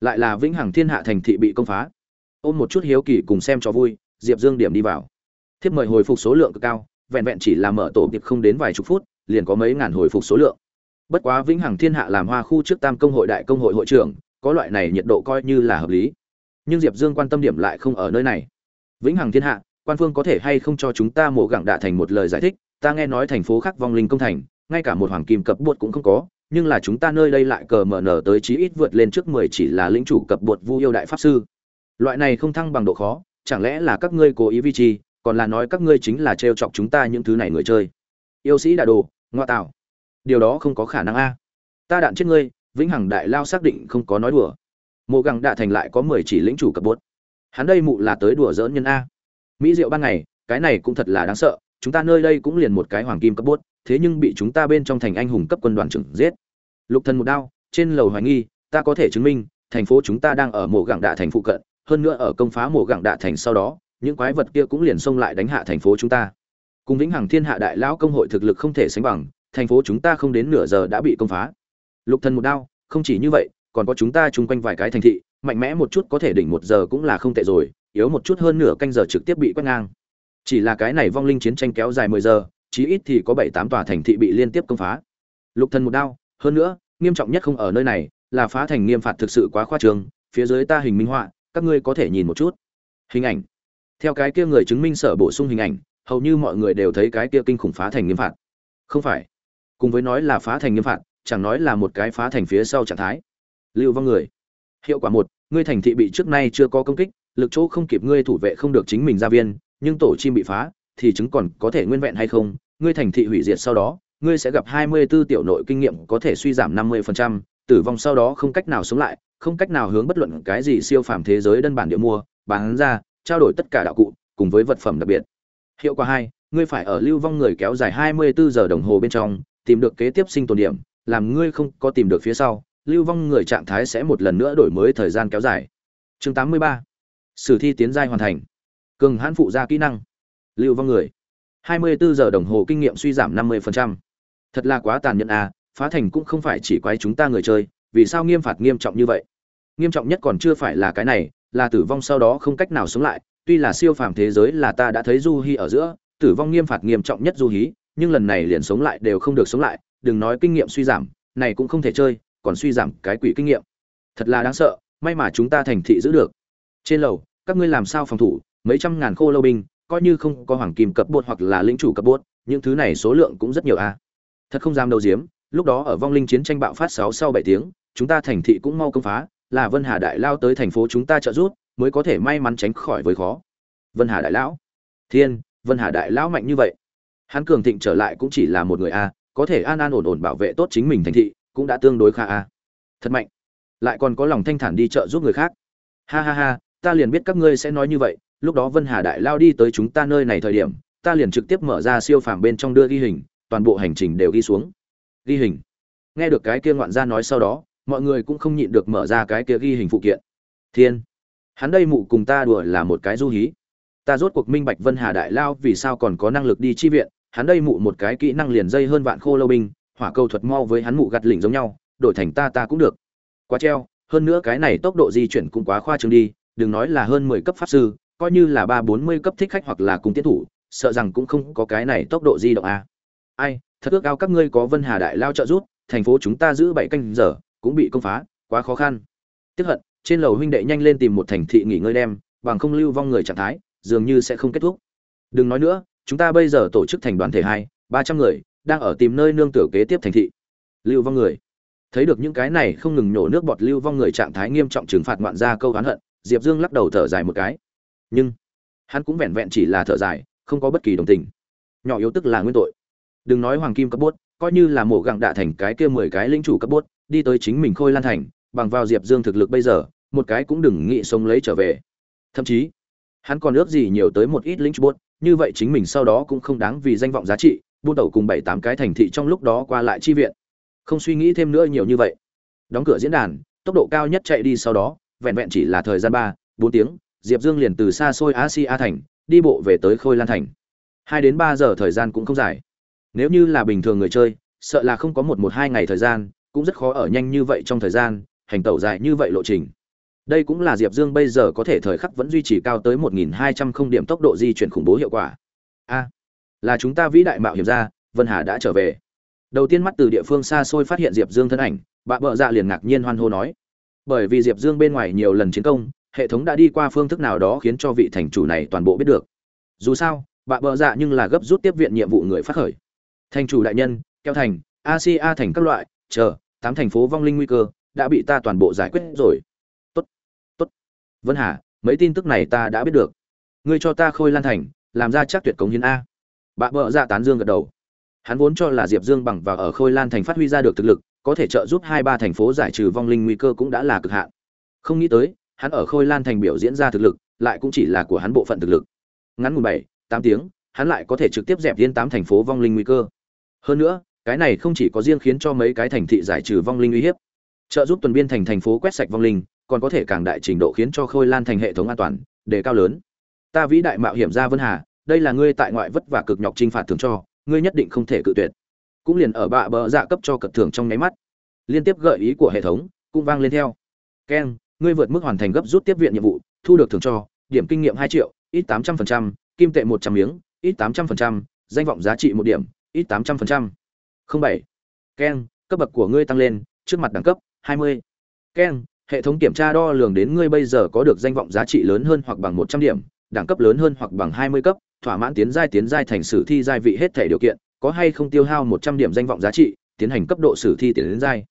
Lại là vĩnh hằng thiên hạ thành thị bị công phá. Ôm một chút hiếu kỳ cùng xem cho vui, diệp dương điểm đi vào thiếp mời hồi phục số lượng cực cao, vẹn vẹn chỉ là mở tổ tiệp không đến vài chục phút, liền có mấy ngàn hồi phục số lượng. Bất quá vĩnh hằng thiên hạ làm hoa khu trước tam công hội đại công hội hội trưởng, có loại này nhiệt độ coi như là hợp lý. Nhưng diệp dương quan tâm điểm lại không ở nơi này. Vĩnh hằng thiên hạ, quan phương có thể hay không cho chúng ta mổ gặng đạ thành một lời giải thích, ta nghe nói thành phố khác vong linh công thành, ngay cả một hoàng kim cập bột cũng không có, nhưng là chúng ta nơi đây lại cờ mở nở tới chí ít vượt lên trước mười chỉ là lĩnh chủ cập bột vu yêu đại pháp sư. Loại này không thăng bằng độ khó, chẳng lẽ là các ngươi cố ý vi trì còn là nói các ngươi chính là trêu chọc chúng ta những thứ này người chơi. Yêu sĩ đà đồ, ngoa tạo. Điều đó không có khả năng a. Ta đạn chết ngươi, vĩnh hằng đại lao xác định không có nói đùa. Mộ găng đạ thành lại có mười chỉ lĩnh chủ cập bốt. Hắn đây mụ là tới đùa dỡn nhân a. Mỹ diệu ban ngày, cái này cũng thật là đáng sợ, chúng ta nơi đây cũng liền một cái hoàng kim cấp bốt, thế nhưng bị chúng ta bên trong thành anh hùng cấp quân đoàn trưởng giết. Lục thần một đao, trên lầu hoài nghi, ta có thể chứng minh, thành phố chúng ta đang ở mộ gặng đạ thành phụ cận, hơn nữa ở công phá mộ gặng đạ thành sau đó những quái vật kia cũng liền xông lại đánh hạ thành phố chúng ta. Cùng vĩnh hằng thiên hạ đại lão công hội thực lực không thể sánh bằng, thành phố chúng ta không đến nửa giờ đã bị công phá. Lục thần một đao, không chỉ như vậy, còn có chúng ta chung quanh vài cái thành thị, mạnh mẽ một chút có thể đỉnh một giờ cũng là không tệ rồi, yếu một chút hơn nửa canh giờ trực tiếp bị quét ngang. Chỉ là cái này vong linh chiến tranh kéo dài mười giờ, chí ít thì có bảy tám tòa thành thị bị liên tiếp công phá. Lục thần một đao, hơn nữa, nghiêm trọng nhất không ở nơi này, là phá thành nghiêm phạt thực sự quá khoa trương, phía dưới ta hình minh họa, các ngươi có thể nhìn một chút. Hình ảnh theo cái kia người chứng minh sở bổ sung hình ảnh hầu như mọi người đều thấy cái kia kinh khủng phá thành nghiêm phạt. Không phải. Cùng với nói là phá thành nghiêm phạt chẳng nói là một cái phá thành phía sau trạng thái. Lưu vong người. Hiệu quả một ngươi thành thị bị trước nay chưa có công kích lực chỗ không kịp ngươi thủ vệ không được chính mình ra viên nhưng tổ chim bị phá thì chứng còn có thể nguyên vẹn hay không? Ngươi thành thị hủy diệt sau đó ngươi sẽ gặp 24 tiểu nội kinh nghiệm có thể suy giảm 50%, tử vong sau đó không cách nào sống lại không cách nào hướng bất luận cái gì siêu phàm thế giới đơn bản địa mua bán ra trao đổi tất cả đạo cụ, cùng với vật phẩm đặc biệt. Hiệu quả hai, ngươi phải ở lưu vong người kéo dài 24 giờ đồng hồ bên trong, tìm được kế tiếp sinh tồn điểm, làm ngươi không có tìm được phía sau, lưu vong người trạng thái sẽ một lần nữa đổi mới thời gian kéo dài. Chương 83. sử thi tiến giai hoàn thành. Cường hãn phụ gia kỹ năng. Lưu vong người. 24 giờ đồng hồ kinh nghiệm suy giảm 50%. thật là quá tàn nhẫn à phá thành cũng không phải chỉ quái chúng ta người chơi, vì sao nghiêm phạt nghiêm trọng như vậy? Nghiêm trọng nhất còn chưa phải là cái này là tử vong sau đó không cách nào sống lại, tuy là siêu phàm thế giới là ta đã thấy du hi ở giữa, tử vong nghiêm phạt nghiêm trọng nhất du hí, nhưng lần này liền sống lại đều không được sống lại, đừng nói kinh nghiệm suy giảm, này cũng không thể chơi, còn suy giảm cái quỷ kinh nghiệm. Thật là đáng sợ, may mà chúng ta thành thị giữ được. Trên lầu, các ngươi làm sao phòng thủ, mấy trăm ngàn khô lâu binh, coi như không có hoàng kim cập bột hoặc là lĩnh chủ cập bột, những thứ này số lượng cũng rất nhiều a thật không dám đầu diếm lúc đó ở vong linh chiến tranh bạo phát sáu sau bảy tiếng, chúng ta thành thị cũng mau công phá là vân hà đại lao tới thành phố chúng ta trợ giúp, mới có thể may mắn tránh khỏi với khó. Vân hà đại lão. Thiên, vân hà đại lão mạnh như vậy. Hắn cường thịnh trở lại cũng chỉ là một người a, có thể an an ổn ổn bảo vệ tốt chính mình thành thị, cũng đã tương đối khá a. Thật mạnh. Lại còn có lòng thanh thản đi trợ giúp người khác. Ha ha ha, ta liền biết các ngươi sẽ nói như vậy, lúc đó vân hà đại lao đi tới chúng ta nơi này thời điểm, ta liền trực tiếp mở ra siêu phàm bên trong đưa ghi hình, toàn bộ hành trình đều ghi xuống. Ghi hình. Nghe được cái kia ngoạn gia nói sau đó mọi người cũng không nhịn được mở ra cái kia ghi hình phụ kiện. Thiên, hắn đây mụ cùng ta đùa là một cái du hí. Ta rốt cuộc minh bạch vân hà đại lao vì sao còn có năng lực đi chi viện, hắn đây mụ một cái kỹ năng liền dây hơn vạn khô lâu binh, hỏa cầu thuật mau với hắn mụ gặt lỉnh giống nhau, đổi thành ta ta cũng được. Quá treo, hơn nữa cái này tốc độ di chuyển cũng quá khoa trương đi, đừng nói là hơn mười cấp pháp sư, coi như là ba bốn mươi cấp thích khách hoặc là cùng tiến thủ, sợ rằng cũng không có cái này tốc độ di động a. Ai, thật ước ao các ngươi có vân hà đại lao trợ giúp, thành phố chúng ta giữ bảy canh giờ cũng bị công phá, quá khó khăn. Tiếc hận, trên lầu huynh đệ nhanh lên tìm một thành thị nghỉ ngơi đem, bằng không lưu vong người trạng thái, dường như sẽ không kết thúc. Đừng nói nữa, chúng ta bây giờ tổ chức thành đoàn thể hai, ba trăm người, đang ở tìm nơi nương tựa kế tiếp thành thị. Lưu vong người. Thấy được những cái này không ngừng nhổ nước bọt lưu vong người trạng thái nghiêm trọng trừng phạt ngoạn ra câu oán hận, diệp dương lắc đầu thở dài một cái. Nhưng, hắn cũng vẹn vẹn chỉ là thở dài, không có bất kỳ đồng tình. Nhỏ yếu tức là nguyên tội. Đừng nói hoàng kim cấp bốt coi như là mổ gặng đạ thành cái kia mười cái linh chủ cấp bốt, đi tới chính mình khôi lan thành, bằng vào diệp dương thực lực bây giờ, một cái cũng đừng nghĩ sống lấy trở về. Thậm chí, hắn còn ước gì nhiều tới một ít linh chủ bốt, như vậy chính mình sau đó cũng không đáng vì danh vọng giá trị buôn đầu cùng bảy tám cái thành thị trong lúc đó qua lại chi viện. Không suy nghĩ thêm nữa nhiều như vậy. Đóng cửa diễn đàn, tốc độ cao nhất chạy đi sau đó, vẹn vẹn chỉ là thời gian ba, bốn tiếng, diệp dương liền từ xa xôi asia thành, đi bộ về tới khôi lan thành. Hai đến ba giờ thời gian cũng không dài nếu như là bình thường người chơi, sợ là không có một một hai ngày thời gian, cũng rất khó ở nhanh như vậy trong thời gian, hành tẩu dài như vậy lộ trình. Đây cũng là diệp dương bây giờ có thể thời khắc vẫn duy trì cao tới một nghìn hai trăm không điểm tốc độ di chuyển khủng bố hiệu quả. A, là chúng ta vĩ đại mạo hiểm ra vân hà đã trở về. Đầu tiên mắt từ địa phương xa xôi phát hiện diệp dương thân ảnh, bà vợ dạ liền ngạc nhiên hoan hô nói. Bởi vì diệp dương bên ngoài nhiều lần chiến công, hệ thống đã đi qua phương thức nào đó khiến cho vị thành chủ này toàn bộ biết được. Dù sao, bà vợ dạ nhưng là gấp rút tiếp viện nhiệm vụ người phát khởi thành chủ đại nhân, keo thành asia thành các loại, chờ, tám thành phố vong linh nguy cơ, đã bị ta toàn bộ giải quyết rồi. Tốt tốt. Vân hà, mấy tin tức này ta đã biết được. Ngươi cho ta khôi lan thành, làm ra chắc tuyệt cống hiến a. Bà vợ ra tán dương gật đầu. Hắn vốn cho là diệp dương bằng và ở khôi lan thành phát huy ra được thực lực, có thể trợ giúp hai ba thành phố giải trừ vong linh nguy cơ cũng đã là cực hạn. Không nghĩ tới, hắn ở khôi lan thành biểu diễn ra thực lực, lại cũng chỉ là của hắn bộ phận thực lực. Ngắn ngủn bảy, tám tiếng, hắn lại có thể trực tiếp dẹp yên tám thành phố vong linh nguy cơ hơn nữa, cái này không chỉ có riêng khiến cho mấy cái thành thị giải trừ vong linh uy hiếp, trợ giúp tuần biên thành thành phố quét sạch vong linh, còn có thể càng đại trình độ khiến cho khôi lan thành hệ thống an toàn, đề cao lớn. Ta vĩ đại mạo hiểm ra vân hà, đây là ngươi tại ngoại vất vả cực nhọc trinh phạt thường cho, ngươi nhất định không thể cự tuyệt. Cũng liền ở bạ bờ dạ cấp cho cật thưởng trong nháy mắt, liên tiếp gợi ý của hệ thống, cũng vang lên theo. Keng ngươi vượt mức hoàn thành gấp rút tiếp viện nhiệm vụ, thu được thưởng cho, điểm kinh nghiệm hai triệu, ít tám trăm phần trăm, kim tệ một trăm miếng, ít tám trăm phần trăm, danh vọng giá trị một điểm ít tám trăm phần trăm. Không bảy. Keng cấp bậc của ngươi tăng lên, trước mặt đẳng cấp, hai mươi. Keng hệ thống kiểm tra đo lường đến ngươi bây giờ có được danh vọng giá trị lớn hơn hoặc bằng một trăm điểm, đẳng cấp lớn hơn hoặc bằng hai mươi cấp, thỏa mãn tiến giai tiến giai thành sử thi giai vị hết thể điều kiện, có hay không tiêu hao một trăm điểm danh vọng giá trị, tiến hành cấp độ sử thi tiến đến giai.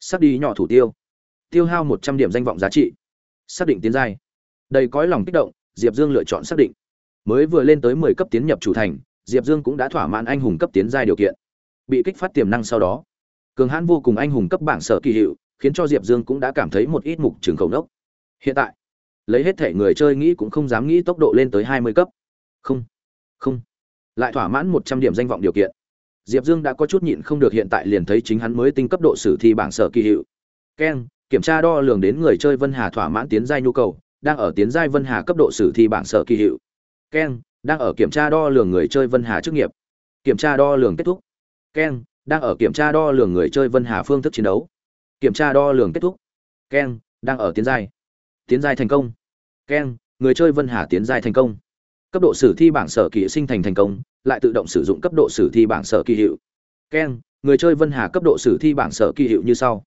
Sắp đi nhỏ thủ tiêu. Tiêu hao một trăm điểm danh vọng giá trị. Xác định tiến giai. Đầy cõi lòng kích động, diệp dương lựa chọn xác định. Mới vừa lên tới mười cấp tiến nhập chủ thành diệp dương cũng đã thỏa mãn anh hùng cấp tiến giai điều kiện. Bị kích phát tiềm năng sau đó cường hãn vô cùng anh hùng cấp bảng sở kỳ hiệu khiến cho diệp dương cũng đã cảm thấy một ít mục trường khẩu đốc hiện tại lấy hết thể người chơi nghĩ cũng không dám nghĩ tốc độ lên tới hai mươi cấp. Không không. Lại thỏa mãn một trăm điểm danh vọng điều kiện. Diệp dương đã có chút nhịn không được hiện tại liền thấy chính hắn mới tinh cấp độ sử thi bảng sở kỳ hiệu. Ken, kiểm tra đo lường đến người chơi vân hà thỏa mãn tiến giai nhu cầu đang ở tiến giai vân hà cấp độ sử thi bảng sở kỳ hiệu. Ken đang ở kiểm tra đo lường người chơi vân hà chức nghiệp. Kiểm tra đo lường kết thúc. Keng đang ở kiểm tra đo lường người chơi vân hà phương thức chiến đấu. Kiểm tra đo lường kết thúc. Keng đang ở tiến giai. Tiến giai thành công. Keng người chơi vân hà tiến giai thành công. Cấp độ sử thi bảng sở kỳ sinh thành thành công, lại tự động sử dụng cấp độ sử thi bảng sở kỳ hiệu. Keng người chơi vân hà cấp độ sử thi bảng sở kỳ hiệu như sau.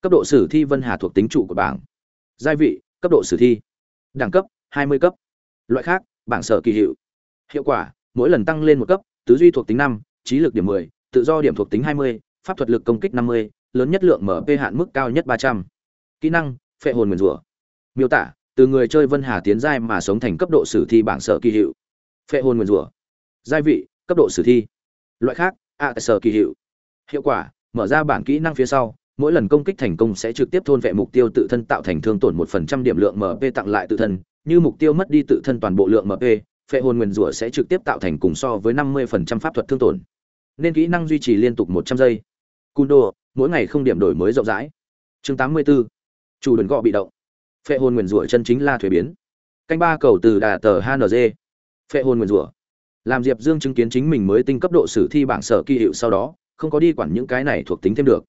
Cấp độ sử thi vân hà thuộc tính trụ của bảng. Giai vị, cấp độ sử thi. Đẳng cấp 20 cấp. Loại khác, bảng sở kỳ hiệu hiệu quả mỗi lần tăng lên một cấp tứ duy thuộc tính năm trí lực điểm 10, tự do điểm thuộc tính 20, pháp thuật lực công kích 50, lớn nhất lượng mp hạn mức cao nhất 300. kỹ năng phệ hồn nguyền rủa. Miêu tả từ người chơi vân hà tiến giai mà sống thành cấp độ sử thi bảng sở kỳ hiệu. Phệ hồn nguyền rủa. Giai vị cấp độ sử thi. Loại khác a sở kỳ hiệu. Hiệu quả mở ra bản kỹ năng phía sau mỗi lần công kích thành công sẽ trực tiếp thôn vệ mục tiêu tự thân tạo thành thương tổn một phần trăm điểm lượng mp tặng lại tự thân như mục tiêu mất đi tự thân toàn bộ lượng mp phệ hồn nguyền rủa sẽ trực tiếp tạo thành cùng so với năm mươi phần trăm pháp thuật thương tổn nên kỹ năng duy trì liên tục một trăm giây Kundo, mỗi ngày không điểm đổi mới rộng rãi. Chương 84. Chủ đần gọ bị động. Phệ hồn nguyên rủa chân chính là thuế biến. Canh ba cầu từ đà tờ HNG. Phệ hồn nguyên rủa. Làm Diệp Dương chứng kiến chính mình mới tinh cấp độ sử thi bảng sở kỳ hiệu sau đó, không có đi quản những cái này thuộc tính thêm được,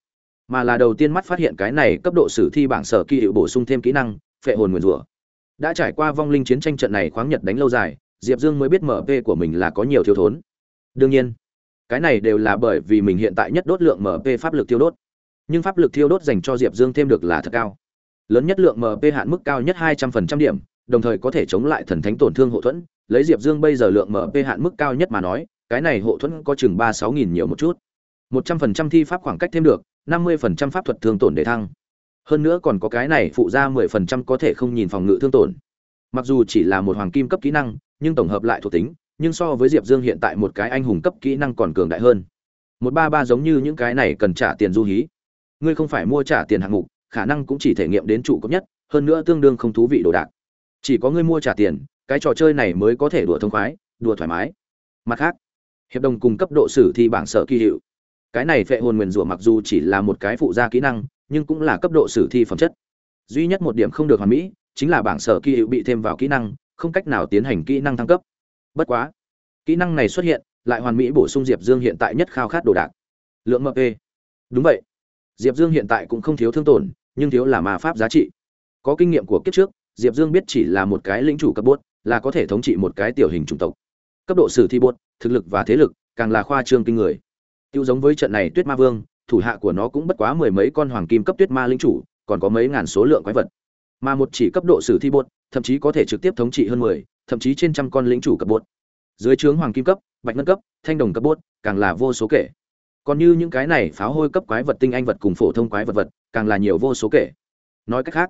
mà là đầu tiên mắt phát hiện cái này cấp độ sử thi bảng sở kỳ hiệu bổ sung thêm kỹ năng, phệ hồn nguyên rủa. Đã trải qua vong linh chiến tranh trận này khoáng nhật đánh lâu dài, Diệp Dương mới biết MP của mình là có nhiều thiếu thốn. Đương nhiên, cái này đều là bởi vì mình hiện tại nhất đốt lượng mp pháp lực tiêu đốt. Nhưng pháp lực tiêu đốt dành cho diệp dương thêm được là thật cao. Lớn nhất lượng mp hạn mức cao nhất hai trăm phần trăm điểm đồng thời có thể chống lại thần thánh tổn thương hộ thuẫn. Lấy diệp dương bây giờ lượng mp hạn mức cao nhất mà nói cái này hộ thuẫn có chừng ba sáu nghìn nhiều một chút. một trăm phần trăm thi pháp khoảng cách thêm được năm mươi phần trăm pháp thuật thương tổn để thăng. Hơn nữa còn có cái này phụ ra mười phần trăm có thể không nhìn phòng ngự thương tổn. Mặc dù chỉ là một hoàng kim cấp kỹ năng nhưng tổng hợp lại thuộc tính, nhưng so với diệp dương hiện tại một cái anh hùng cấp kỹ năng còn cường đại hơn. Một ba ba giống như những cái này cần trả tiền du hí. Ngươi không phải mua trả tiền hạng mục, khả năng cũng chỉ thể nghiệm đến trụ cấp nhất, hơn nữa tương đương không thú vị đồ đạc. Chỉ có ngươi mua trả tiền, cái trò chơi này mới có thể đùa thông khoái, đùa thoải mái. Mặt khác, hiệp đồng cùng cấp độ sử thi bảng sở kỳ hiệu. Cái này phệ hồn nguyền rủa mặc dù chỉ là một cái phụ gia kỹ năng, nhưng cũng là cấp độ sử thi phẩm chất. Duy nhất một điểm không được hoàn mỹ, chính là bảng sở kỳ hiệu bị thêm vào kỹ năng không cách nào tiến hành kỹ năng thăng cấp. Bất quá, kỹ năng này xuất hiện, lại hoàn mỹ bổ sung diệp dương hiện tại nhất khao khát đồ đạc. Lượng mp đúng vậy. Diệp dương hiện tại cũng không thiếu thương tổn, nhưng thiếu là ma pháp giá trị. Có kinh nghiệm của kiếp trước, diệp dương biết chỉ là một cái lĩnh chủ cấp bốt, là có thể thống trị một cái tiểu hình chủng tộc. Cấp độ sử thi bốt, thực lực và thế lực, càng là khoa trương kinh người. Tiêu giống với trận này tuyết ma vương, thủ hạ của nó cũng bất quá mười mấy con hoàng kim cấp tuyết ma lĩnh chủ, còn có mấy ngàn số lượng quái vật. Mà một chỉ cấp độ sử thi bốt thậm chí có thể trực tiếp thống trị hơn mười thậm chí trên trăm con lĩnh chủ cấp bốn, dưới trướng hoàng kim cấp bạch ngân cấp thanh đồng cấp bốn, càng là vô số kể. Còn như những cái này pháo hôi cấp quái vật tinh anh vật cùng phổ thông quái vật vật càng là nhiều vô số kể. Nói cách khác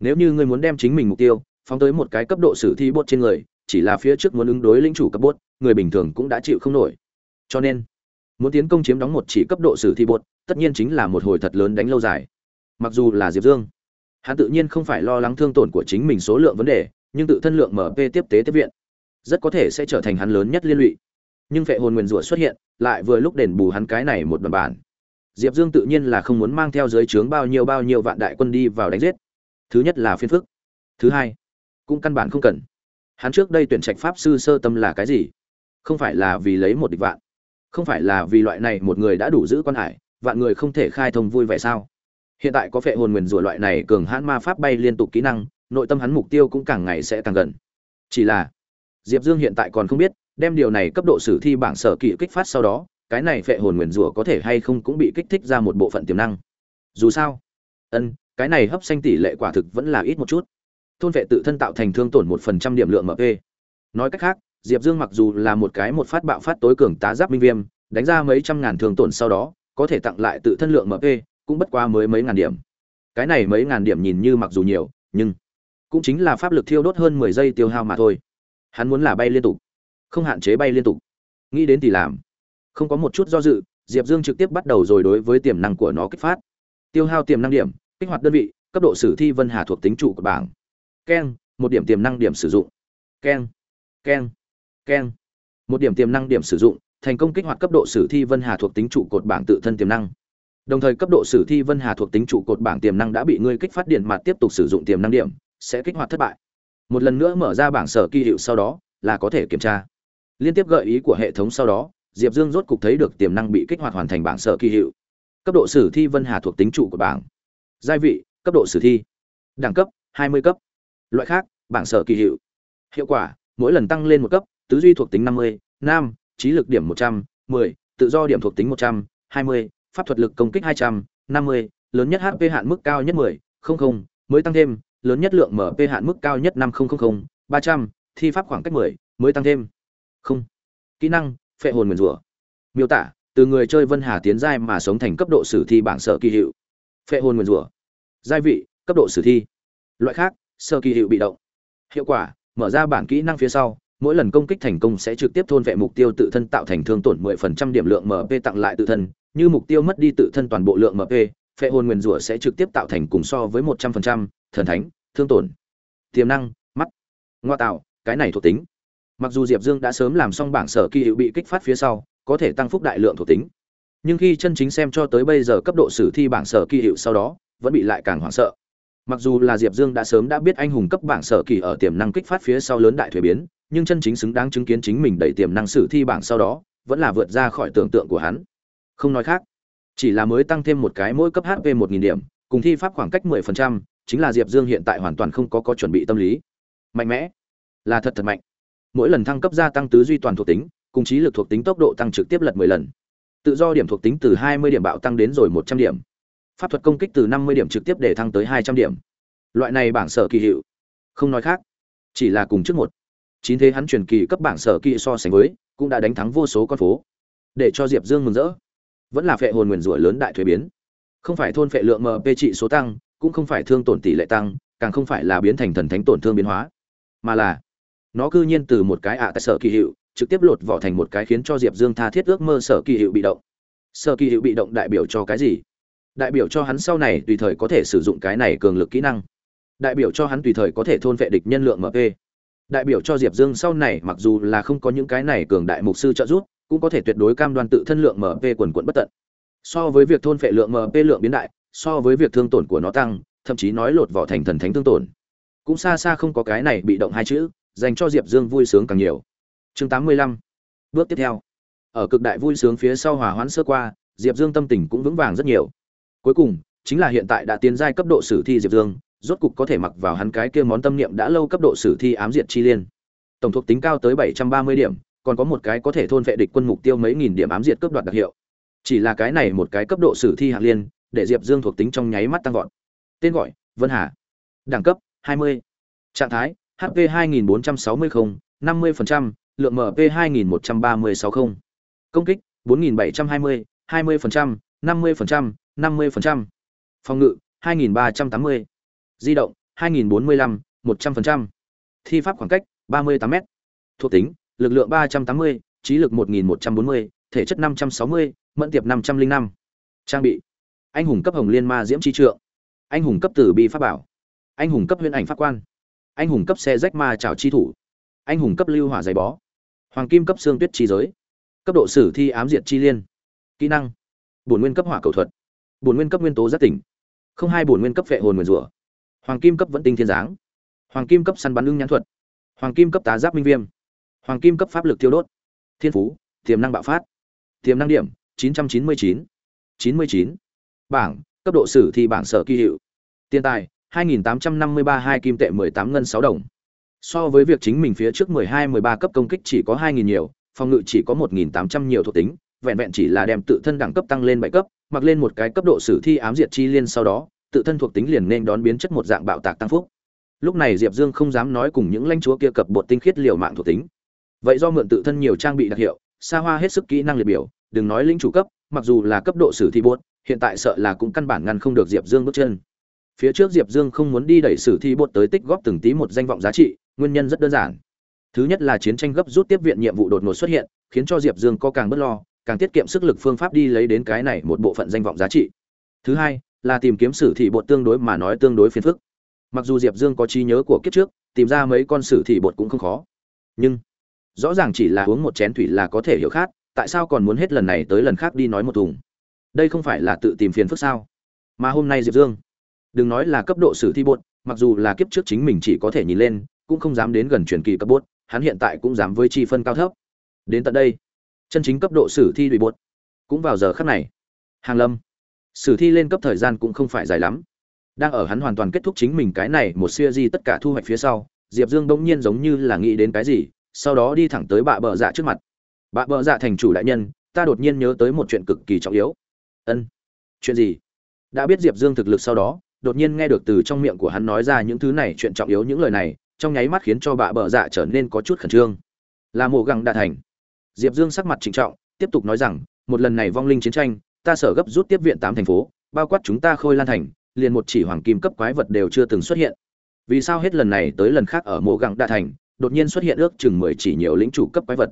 nếu như ngươi muốn đem chính mình mục tiêu phóng tới một cái cấp độ sử thi bốn trên người chỉ là phía trước muốn ứng đối lĩnh chủ cấp bốn, người bình thường cũng đã chịu không nổi. Cho nên muốn tiến công chiếm đóng một chỉ cấp độ sử thi bốn, tất nhiên chính là một hồi thật lớn đánh lâu dài. Mặc dù là diệp dương hắn tự nhiên không phải lo lắng thương tổn của chính mình số lượng vấn đề, nhưng tự thân lượng mp tiếp tế tiếp viện, rất có thể sẽ trở thành hắn lớn nhất liên lụy. Nhưng phệ hồn nguyền rủa xuất hiện, lại vừa lúc đền bù hắn cái này một đoàn bản. Diệp dương tự nhiên là không muốn mang theo dưới trướng bao nhiêu bao nhiêu vạn đại quân đi vào đánh giết. Thứ nhất là phiên phức. Thứ hai, cũng căn bản không cần. Hắn trước đây tuyển trạch pháp sư sơ tâm là cái gì? Không phải là vì lấy một địch vạn. Không phải là vì loại này một người đã đủ giữ quan hải, vạn người không thể khai thông vui vẻ sao? Hiện tại có phệ hồn nguyền rủa loại này cường hãn ma pháp bay liên tục kỹ năng, nội tâm hắn mục tiêu cũng càng ngày sẽ càng gần. Chỉ là, diệp dương hiện tại còn không biết, đem điều này cấp độ sử thi bảng sở kỵ kích phát sau đó, cái này phệ hồn nguyền rủa có thể hay không cũng bị kích thích ra một bộ phận tiềm năng. Dù sao, ân, cái này hấp xanh tỷ lệ quả thực vẫn là ít một chút. Thôn vệ tự thân tạo thành thương tổn một phần trăm điểm lượng mp nói cách khác, diệp dương mặc dù là một cái một phát bạo phát tối cường tá giáp minh viêm, đánh ra mấy trăm ngàn thương tổn sau đó, có thể tặng lại tự thân lượng mp cũng bất quá mới mấy ngàn điểm. Cái này mấy ngàn điểm nhìn như mặc dù nhiều, nhưng cũng chính là pháp lực thiêu đốt hơn mười giây tiêu hao mà thôi. Hắn muốn là bay liên tục, không hạn chế bay liên tục. Nghĩ đến thì làm. Không có một chút do dự, diệp dương trực tiếp bắt đầu rồi đối với tiềm năng của nó kích phát. Tiêu hao tiềm năng điểm, kích hoạt đơn vị, cấp độ sử thi vân hà thuộc tính trụ của bảng. Keng, một điểm tiềm năng điểm sử dụng. Keng keng keng. Một điểm tiềm năng điểm sử dụng, thành công kích hoạt cấp độ sử thi vân hà thuộc tính trụ cột bảng tự thân tiềm năng đồng thời cấp độ sử thi vân hà thuộc tính trụ cột bảng tiềm năng đã bị ngươi kích phát điện mặt tiếp tục sử dụng tiềm năng điểm sẽ kích hoạt thất bại. Một lần nữa mở ra bảng sở kỳ hiệu sau đó là có thể kiểm tra. Liên tiếp gợi ý của hệ thống sau đó diệp dương rốt cục thấy được tiềm năng bị kích hoạt hoàn thành bảng sở kỳ hiệu. Cấp độ sử thi vân hà thuộc tính trụ của bảng. Giai vị cấp độ sử thi. Đẳng cấp 20 cấp. Loại khác bảng sở kỳ hiệu. Hiệu quả mỗi lần tăng lên một cấp tứ duy thuộc tính 50, nam trí lực điểm 100, 10, tự do điểm thuộc tính 100, 20, pháp thuật lực công kích 200, 50, lớn nhất HP hạn mức cao nhất 10, 00, mới tăng thêm, lớn nhất lượng MP hạn mức cao nhất 5000, 300, thi pháp khoảng cách 10, mới tăng thêm. Không. Kỹ năng, phệ hồn nguyên rủa. Miêu tả, từ người chơi Vân Hà tiến giai mà sống thành cấp độ sử thi bảng sở kỳ hiệu. Phệ hồn nguyên rủa. Giai vị, cấp độ sử thi. Loại khác, sơ kỳ hiệu bị động. Hiệu quả, mở ra bản kỹ năng phía sau, mỗi lần công kích thành công sẽ trực tiếp thôn vệ mục tiêu tự thân tạo thành thương tổn 10% điểm lượng MP tặng lại tự thân, như mục tiêu mất đi tự thân toàn bộ lượng MP, phệ hồn nguyên rủa sẽ trực tiếp tạo thành cùng so với 100%, thần thánh, thương tổn. Tiềm năng, mắt. Ngoa tạo, cái này thuộc tính. Mặc dù Diệp Dương đã sớm làm xong bảng sở kỳ hiệu bị kích phát phía sau, có thể tăng phúc đại lượng thuộc tính. Nhưng khi chân chính xem cho tới bây giờ cấp độ sử thi bảng sở kỳ hiệu sau đó, vẫn bị lại càng hoảng sợ. Mặc dù là Diệp Dương đã sớm đã biết anh hùng cấp bảng sở kỳ ở tiềm năng kích phát phía sau lớn đại thuế biến, nhưng chân chính xứng đáng chứng kiến chính mình đầy tiềm năng sử thi bảng sau đó, vẫn là vượt ra khỏi tưởng tượng của hắn. Không nói khác, chỉ là mới tăng thêm một cái mỗi cấp HP 1000 điểm, cùng thi pháp khoảng cách 10%, chính là Diệp Dương hiện tại hoàn toàn không có có chuẩn bị tâm lý. Mạnh mẽ, là thật thật mạnh. Mỗi lần thăng cấp gia tăng tứ duy toàn thuộc tính, cùng trí lực thuộc tính tốc độ tăng trực tiếp lật 10 lần. Tự do điểm thuộc tính từ 20 điểm bạo tăng đến rồi 100 điểm. Pháp thuật công kích từ 50 điểm trực tiếp để thăng tới 200 điểm. Loại này bảng sở kỳ hiệu, không nói khác, chỉ là cùng trước một. Chín thế hắn truyền kỳ cấp bảng sở kỳ so sánh với, cũng đã đánh thắng vô số con phố. Để cho Diệp Dương mừng rỡ. Vẫn là phệ hồn nguyền rủa lớn đại thuế biến. Không phải thôn phệ lượng mp trị số tăng cũng không phải thương tổn tỷ lệ tăng càng không phải là biến thành thần thánh tổn thương biến hóa. Mà là nó cư nhiên từ một cái ạ tại sở kỳ hiệu trực tiếp lột vỏ thành một cái khiến cho diệp dương tha thiết ước mơ sở kỳ hiệu bị động. Sở kỳ hiệu bị động đại biểu cho cái gì? Đại biểu cho hắn sau này tùy thời có thể sử dụng cái này cường lực kỹ năng. Đại biểu cho hắn tùy thời có thể thôn vệ địch nhân lượng mp đại biểu cho diệp dương sau này mặc dù là không có những cái này cường đại mục sư trợ giúp, cũng có thể tuyệt đối cam đoan tự thân lượng mp quần quận bất tận. So với việc thôn phệ lượng mp lượng biến đại, so với việc thương tổn của nó tăng, thậm chí nói lột vỏ thành thần thánh thương tổn. Cũng xa xa không có cái này bị động hai chữ, dành cho diệp dương vui sướng càng nhiều. Chương tám mươi lăm. Bước tiếp theo. Ở cực đại vui sướng phía sau hòa hoãn sơ qua, diệp dương tâm tình cũng vững vàng rất nhiều. Cuối cùng, chính là hiện tại đã tiến giai cấp độ sử thi diệp dương rốt cục có thể mặc vào hắn cái kia món tâm niệm đã lâu cấp độ sử thi ám diệt chi liên tổng thuộc tính cao tới bảy trăm ba mươi điểm còn có một cái có thể thôn vệ địch quân mục tiêu mấy nghìn điểm ám diệt cướp đoạt đặc hiệu chỉ là cái này một cái cấp độ sử thi hạng liên để diệp dương thuộc tính trong nháy mắt tăng vọt tên gọi vân hà đẳng cấp 20. trạng thái hp 2460 50%, lượng mp 213060. công kích 4720 20%, 50%, 50%. phòng ngự 2380 di động 2045, 100%. thi pháp khoảng cách 38 m thuộc tính lực lượng 380, trí lực 1140, thể chất 560, mẫn tiệp 505. trang bị anh hùng cấp hồng liên ma diễm chi trượng. Anh hùng cấp tử bi pháp bảo. Anh hùng cấp huyễn ảnh pháp quan. Anh hùng cấp xe rách ma trào chi thủ. Anh hùng cấp lưu hỏa giày bó. Hoàng kim cấp xương tuyết chi giới. Cấp độ sử thi ám diệt chi liên. Kỹ năng bổn nguyên cấp hỏa cầu thuật. Bổn nguyên cấp nguyên tố giác tỉnh. Không hai bổn nguyên cấp vệ hồn nguyên rủa hoàng kim cấp vẫn tinh thiên giáng. Hoàng kim cấp săn bắn ưng nhãn thuật. Hoàng kim cấp tá giáp minh viêm. Hoàng kim cấp pháp lực tiêu đốt. Thiên phú, tiềm năng bạo phát. Tiềm năng điểm 999. 99. bảng, cấp độ sử thi bảng sở kỳ hiệu. Tiền tài 2.853 hai kim tệ 18 ngân 6 đồng. So với việc chính mình phía trước 12-13 cấp công kích chỉ có 2.000 nhiều, phòng ngự chỉ có 1.800 nhiều thuộc tính, vẹn vẹn chỉ là đem tự thân đẳng cấp tăng lên 7 cấp, mặc lên một cái cấp độ sử thi ám diệt chi liên sau đó tự thân thuộc tính liền nên đón biến chất một dạng bạo tạc tăng phúc. Lúc này diệp dương không dám nói cùng những lãnh chúa kia cập bột tinh khiết liều mạng thuộc tính. Vậy do mượn tự thân nhiều trang bị đặc hiệu, xa hoa hết sức kỹ năng liệt biểu, đừng nói lĩnh chủ cấp, mặc dù là cấp độ sử thi bột, hiện tại sợ là cũng căn bản ngăn không được diệp dương bước chân. Phía trước diệp dương không muốn đi đẩy sử thi bột tới tích góp từng tí một danh vọng giá trị, nguyên nhân rất đơn giản. Thứ nhất là chiến tranh gấp rút tiếp viện nhiệm vụ đột ngột xuất hiện, khiến cho diệp dương có càng bớt lo, càng tiết kiệm sức lực phương pháp đi lấy đến cái này một bộ phận danh vọng giá trị. Thứ hai là tìm kiếm sử thị bột tương đối mà nói tương đối phiền phức. Mặc dù diệp dương có trí nhớ của kiếp trước, tìm ra mấy con sử thị bột cũng không khó. Nhưng, rõ ràng chỉ là uống một chén thủy là có thể hiểu khác, tại sao còn muốn hết lần này tới lần khác đi nói một thùng? Đây không phải là tự tìm phiền phức sao? Mà hôm nay diệp dương, đừng nói là cấp độ sử thi bột, mặc dù là kiếp trước chính mình chỉ có thể nhìn lên, cũng không dám đến gần truyền kỳ cấp bốt hắn hiện tại cũng dám với chi phân cao thấp. Đến tận đây, chân chính cấp độ sử thi đùi bột, cũng vào giờ khắc này. Hàng lâm sử thi lên cấp thời gian cũng không phải dài lắm. Đang ở hắn hoàn toàn kết thúc chính mình cái này một siêu di tất cả thu hoạch phía sau, diệp dương bỗng nhiên giống như là nghĩ đến cái gì, sau đó đi thẳng tới bạ bờ dạ trước mặt. Bạ bờ dạ thành chủ đại nhân, ta đột nhiên nhớ tới một chuyện cực kỳ trọng yếu. Ân, chuyện gì? Đã biết diệp dương thực lực sau đó, đột nhiên nghe được từ trong miệng của hắn nói ra những thứ này chuyện trọng yếu những lời này, trong nháy mắt khiến cho bạ bờ dạ trở nên có chút khẩn trương. Là mộ găng đạ thành. Diệp dương sắc mặt trịnh trọng, tiếp tục nói rằng, một lần này vong linh chiến tranh ta sở gấp rút tiếp viện tám thành phố, bao quát chúng ta khôi lan thành, liền một chỉ hoàng kim cấp quái vật đều chưa từng xuất hiện. Vì sao hết lần này tới lần khác ở mộ gặng đa thành, đột nhiên xuất hiện ước chừng mười chỉ nhiều lĩnh chủ cấp quái vật?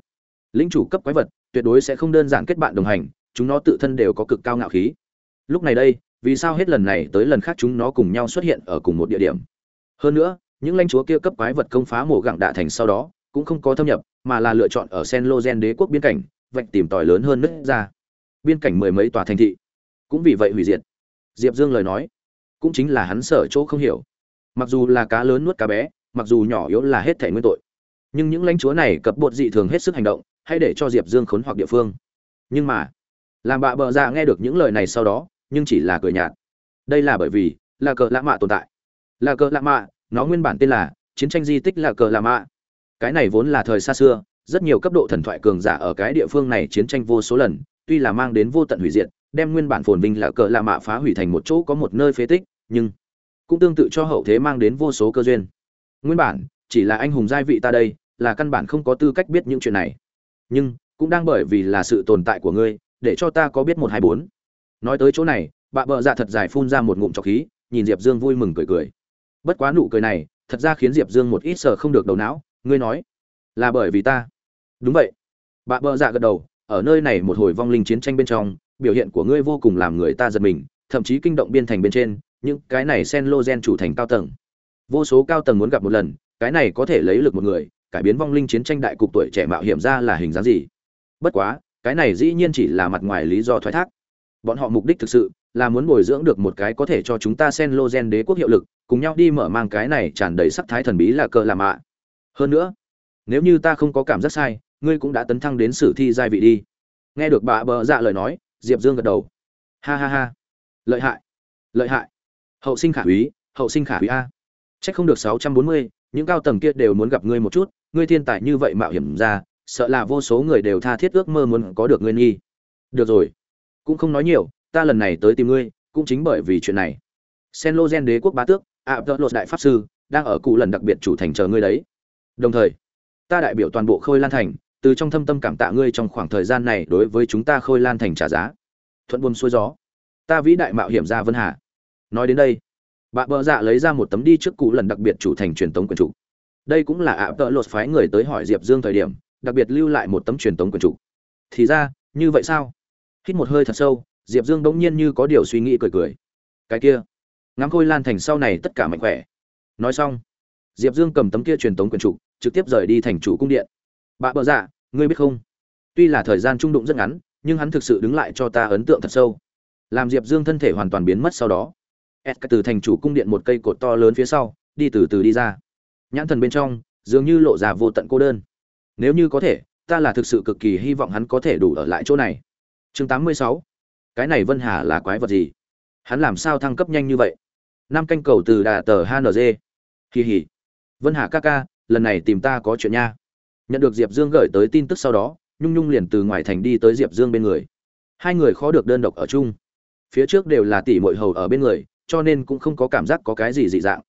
Lĩnh chủ cấp quái vật tuyệt đối sẽ không đơn giản kết bạn đồng hành, chúng nó tự thân đều có cực cao ngạo khí. Lúc này đây, vì sao hết lần này tới lần khác chúng nó cùng nhau xuất hiện ở cùng một địa điểm? Hơn nữa, những lãnh chúa kia cấp quái vật công phá mộ gặng đạ thành sau đó, cũng không có thâm nhập, mà là lựa chọn ở sen lô gen đế quốc biên cảnh, vạch tìm tòi lớn hơn nứt ra biên cảnh mười mấy tòa thành thị. Cũng vì vậy hủy diệt. Diệp dương lời nói, cũng chính là hắn sở chỗ không hiểu. Mặc dù là cá lớn nuốt cá bé, mặc dù nhỏ yếu là hết thể nguyên tội, nhưng những lãnh chúa này cập bột dị thường hết sức hành động, hay để cho diệp dương khốn hoặc địa phương. Nhưng mà, làm bạ bờ ra dạ nghe được những lời này sau đó, nhưng chỉ là cười nhạt. Đây là bởi vì là cờ lạ mạ tồn tại. Là cờ lạ mạ, nó nguyên bản tên là chiến tranh di tích là cờ lạ mạ. Cái này vốn là thời xa xưa, rất nhiều cấp độ thần thoại cường giả ở cái địa phương này chiến tranh vô số lần tuy là mang đến vô tận hủy diệt, đem nguyên bản phồn vinh là cờ la mạ phá hủy thành một chỗ có một nơi phế tích, nhưng cũng tương tự cho hậu thế mang đến vô số cơ duyên. Nguyên bản, chỉ là anh hùng giai vị ta đây, là căn bản không có tư cách biết những chuyện này. Nhưng, cũng đang bởi vì là sự tồn tại của ngươi, để cho ta có biết một hai bốn. Nói tới chỗ này, bà bợ dạ thật dài phun ra một ngụm trọc khí, nhìn diệp dương vui mừng cười cười. Bất quá nụ cười này, thật ra khiến diệp dương một ít sợ không được đầu não, ngươi nói, là bởi vì ta. Đúng vậy. Bà bợ dạ gật đầu ở nơi này một hồi vong linh chiến tranh bên trong, biểu hiện của ngươi vô cùng làm người ta giật mình, thậm chí kinh động biên thành bên trên, những cái này sen lô gen chủ thành cao tầng. Vô số cao tầng muốn gặp một lần, cái này có thể lấy lực một người, cải biến vong linh chiến tranh đại cục tuổi trẻ mạo hiểm ra là hình dáng gì? Bất quá, cái này dĩ nhiên chỉ là mặt ngoài lý do thoái thác. Bọn họ mục đích thực sự là muốn bồi dưỡng được một cái có thể cho chúng ta sen lô gen đế quốc hiệu lực, cùng nhau đi mở mang cái này tràn đầy sắc thái thần bí là cờ làm ạ. Hơn nữa, nếu như ta không có cảm giác sai ngươi cũng đã tấn thăng đến sử thi giai vị đi. Nghe được bà bờ dạ lời nói, diệp dương gật đầu. Ha ha ha. Lợi hại. Lợi hại. Hậu sinh khả úy, hậu sinh khả úy a. C h ắ c không được sáu trăm bốn mươi, những cao tầng kia đều muốn gặp ngươi một chút, ngươi thiên tài như vậy mạo hiểm ra, sợ là vô số người đều tha thiết ước mơ muốn có được ngươi nghi. Được rồi. Cũng không nói nhiều, ta lần này tới tìm ngươi, cũng chính bởi vì chuyện này. Sen lô gen đế quốc bá tước ạ tợ lột đại pháp sư, đang ở cụ lần đặc biệt chủ thành chờ ngươi đấy. Đồng thời, ta đại biểu toàn bộ khôi lan thành từ trong thâm tâm cảm tạ ngươi trong khoảng thời gian này đối với chúng ta khôi lan thành trả giá. Thuận buồm xuôi gió. Ta vĩ đại mạo hiểm ra vân hà. Nói đến đây, bà bờ dạ lấy ra một tấm đi trước cụ lần đặc biệt chủ thành truyền tống quyền chủ. Đây cũng là ạ tợ lột phái người tới hỏi diệp dương thời điểm, đặc biệt lưu lại một tấm truyền tống quyền chủ. Thì ra, như vậy sao? Hít một hơi thật sâu, diệp dương bỗng nhiên như có điều suy nghĩ cười cười. Cái kia, ngắm khôi lan thành sau này tất cả mạnh khỏe. Nói xong, diệp dương cầm tấm kia truyền tống quyền chủ, trực tiếp rời đi thành chủ cung điện bà bợ dạ ngươi biết không? Tuy là thời gian trung đụng rất ngắn, nhưng hắn thực sự đứng lại cho ta ấn tượng thật sâu. Làm diệp dương thân thể hoàn toàn biến mất sau đó, ed từ thành chủ cung điện một cây cột to lớn phía sau, đi từ từ đi ra. Nhãn thần bên trong, dường như lộ ra vô tận cô đơn. Nếu như có thể, ta là thực sự cực kỳ hy vọng hắn có thể đủ ở lại chỗ này. Chương 86. cái này vân hà là quái vật gì? Hắn làm sao thăng cấp nhanh như vậy? Năm canh cầu từ đà tờ hng kỳ hỉ vân hà ca ca, lần này tìm ta có chuyện nha nhận được diệp dương gửi tới tin tức sau đó, nhung nhung liền từ ngoài thành đi tới diệp dương bên người. Hai người khó được đơn độc ở chung. Phía trước đều là tỷ mội hầu ở bên người, cho nên cũng không có cảm giác có cái gì dị dạng.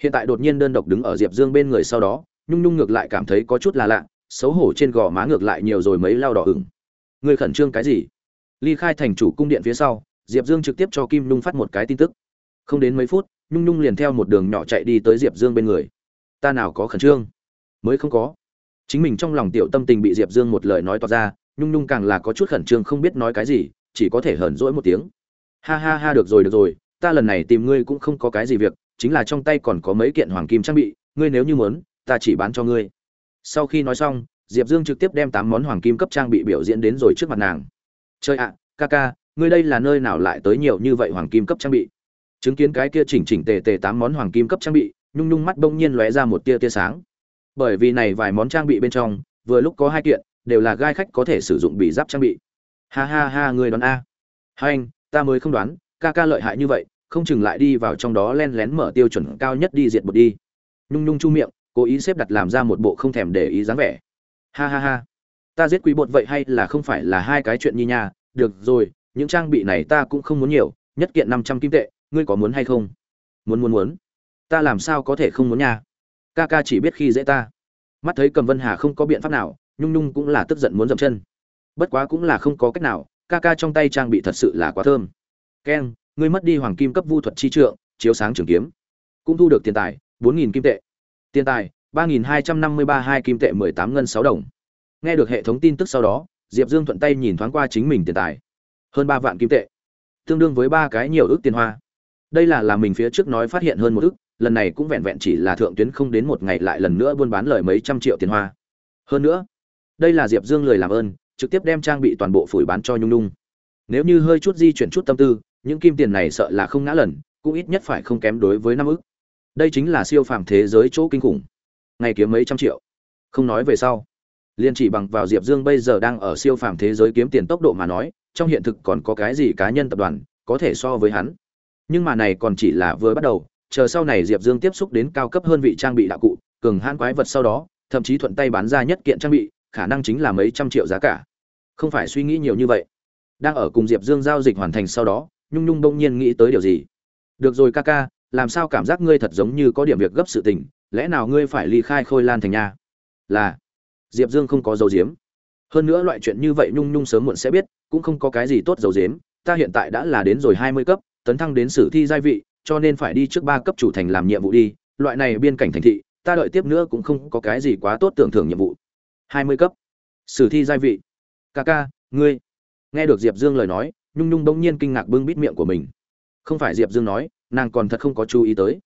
Hiện tại đột nhiên đơn độc đứng ở diệp dương bên người sau đó, nhung nhung ngược lại cảm thấy có chút là lạ, xấu hổ trên gò má ngược lại nhiều rồi mấy lao đỏ ửng. Người khẩn trương cái gì? Ly khai thành chủ cung điện phía sau, diệp dương trực tiếp cho kim nhung phát một cái tin tức. Không đến mấy phút, nhung nhung liền theo một đường nhỏ chạy đi tới diệp dương bên người. Ta nào có khẩn trương? Mới không có chính mình trong lòng tiểu tâm tình bị diệp dương một lời nói toạc ra, nhung nhung càng là có chút khẩn trương không biết nói cái gì, chỉ có thể hờn rỗi một tiếng. Ha ha ha, được rồi được rồi, ta lần này tìm ngươi cũng không có cái gì việc, chính là trong tay còn có mấy kiện hoàng kim trang bị, ngươi nếu như muốn, ta chỉ bán cho ngươi. Sau khi nói xong, diệp dương trực tiếp đem tám món hoàng kim cấp trang bị biểu diễn đến rồi trước mặt nàng. Chơi ạ, ca ca, ngươi đây là nơi nào lại tới nhiều như vậy hoàng kim cấp trang bị? Chứng kiến cái kia chỉnh chỉnh tề tề tám món hoàng kim cấp trang bị, nhung nhung mắt bỗng nhiên lóe ra một tia tia sáng bởi vì này vài món trang bị bên trong, vừa lúc có hai kiện, đều là gai khách có thể sử dụng bị giáp trang bị. Ha ha ha, người đoán a. Hai anh, ta mới không đoán, ca ca lợi hại như vậy, không chừng lại đi vào trong đó len lén mở tiêu chuẩn cao nhất đi diệt một đi. Nhung nhung chu miệng, cố ý xếp đặt làm ra một bộ không thèm để ý dáng vẻ. Ha ha ha. Ta giết quý bột vậy hay là không phải là hai cái chuyện như nha. Được rồi, những trang bị này ta cũng không muốn nhiều, nhất kiện năm trăm kim tệ, ngươi có muốn hay không? Muốn muốn muốn. Ta làm sao có thể không muốn nha? Ca ca chỉ biết khi dễ ta. Mắt thấy cầm vân hà không có biện pháp nào, nhung nhung cũng là tức giận muốn dậm chân. Bất quá cũng là không có cách nào, ca ca trong tay trang bị thật sự là quá thơm. Keng ngươi mất đi hoàng kim cấp vu thuật chi trượng, chiếu sáng trường kiếm. Cũng thu được tiền tài, bốn nghìn kim tệ. Tiền tài, ba nghìn hai trăm năm mươi ba hai kim tệ mười tám ngân sáu đồng. Nghe được hệ thống tin tức sau đó, diệp dương thuận tay nhìn thoáng qua chính mình tiền tài. Hơn ba vạn kim tệ. Tương đương với ba cái nhiều ước tiền hoa. Đây là làm mình phía trước nói phát hiện hơn một ước lần này cũng vẹn vẹn chỉ là thượng tuyến không đến một ngày lại lần nữa buôn bán lời mấy trăm triệu tiền hoa. Hơn nữa, đây là diệp dương lời làm ơn, trực tiếp đem trang bị toàn bộ phủi bán cho nhung nhung. Nếu như hơi chút di chuyển chút tâm tư, những kim tiền này sợ là không ngã lần, cũng ít nhất phải không kém đối với năm ức. Đây chính là siêu phàm thế giới chỗ kinh khủng. Ngày kiếm mấy trăm triệu. Không nói về sau liên chỉ bằng vào diệp dương bây giờ đang ở siêu phàm thế giới kiếm tiền tốc độ mà nói, trong hiện thực còn có cái gì cá nhân tập đoàn có thể so với hắn. Nhưng mà này còn chỉ là vừa bắt đầu chờ sau này Diệp Dương tiếp xúc đến cao cấp hơn vị trang bị đạo cụ, cường hãn quái vật sau đó, thậm chí thuận tay bán ra nhất kiện trang bị, khả năng chính là mấy trăm triệu giá cả. Không phải suy nghĩ nhiều như vậy. Đang ở cùng Diệp Dương giao dịch hoàn thành sau đó, Nhung Nhung bỗng nhiên nghĩ tới điều gì. Được rồi ca ca, làm sao cảm giác ngươi thật giống như có điểm việc gấp sự tình, lẽ nào ngươi phải ly khai Khôi Lan thành nhà? Là. Diệp Dương không có dấu diếm. Hơn nữa loại chuyện như vậy Nhung Nhung sớm muộn sẽ biết, cũng không có cái gì tốt dấu diếm, ta hiện tại đã là đến rồi hai mươi cấp, tấn thăng đến sử thi giai vị, cho nên phải đi trước ba cấp chủ thành làm nhiệm vụ đi, loại này biên cảnh thành thị, ta đợi tiếp nữa cũng không có cái gì quá tốt tưởng thưởng nhiệm vụ. Hai mươi cấp. Sử thi giai vị. Ca ca, ngươi. Nghe được diệp dương lời nói, nhung nhung bỗng nhiên kinh ngạc bưng bít miệng của mình. Không phải diệp dương nói, nàng còn thật không có chú ý tới.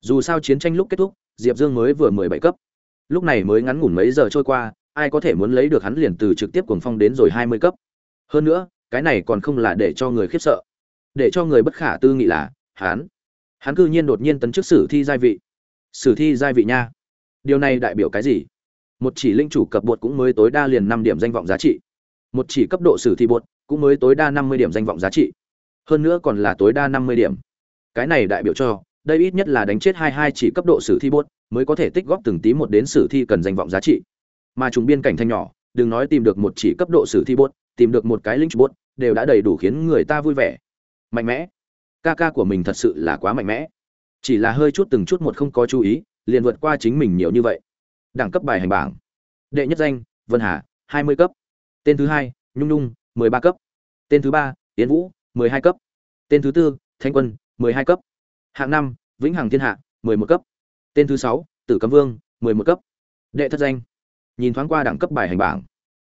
Dù sao chiến tranh lúc kết thúc, diệp dương mới vừa mười bảy cấp. Lúc này mới ngắn ngủn mấy giờ trôi qua, ai có thể muốn lấy được hắn liền từ trực tiếp cuồng phong đến rồi hai mươi cấp. Hơn nữa, cái này còn không là để cho người khiếp sợ. Để cho người bất khả tư nghị là, hắn hắn cư nhiên đột nhiên tấn chức sử thi giai vị. Sử thi giai vị nha. Điều này đại biểu cái gì? Một chỉ linh chủ cấp bột cũng mới tối đa liền năm điểm danh vọng giá trị. Một chỉ cấp độ sử thi bột cũng mới tối đa năm mươi điểm danh vọng giá trị. Hơn nữa còn là tối đa năm mươi điểm. Cái này đại biểu cho, đây ít nhất là đánh chết hai hai chỉ cấp độ sử thi bột mới có thể tích góp từng tí một đến sử thi cần danh vọng giá trị. Mà chúng biên cảnh thanh nhỏ, đừng nói tìm được một chỉ cấp độ sử thi bột, tìm được một cái linh chủ bột đều đã đầy đủ khiến người ta vui vẻ. Mạnh mẽ ca ca của mình thật sự là quá mạnh mẽ. Chỉ là hơi chút từng chút một không có chú ý, liền vượt qua chính mình nhiều như vậy. Đẳng cấp bài hành bảng. Đệ nhất danh, vân hà, hai mươi cấp. Tên thứ hai, nhung nhung, mười ba cấp. Tên thứ ba tiến vũ, mười hai cấp. Tên thứ tư, thanh quân, mười hai cấp. Hạng năm, vĩnh hằng thiên hạ, mười một cấp. Tên thứ sáu, tử cấm vương, mười một cấp. Đệ thất danh. Nhìn thoáng qua đẳng cấp bài hành bảng,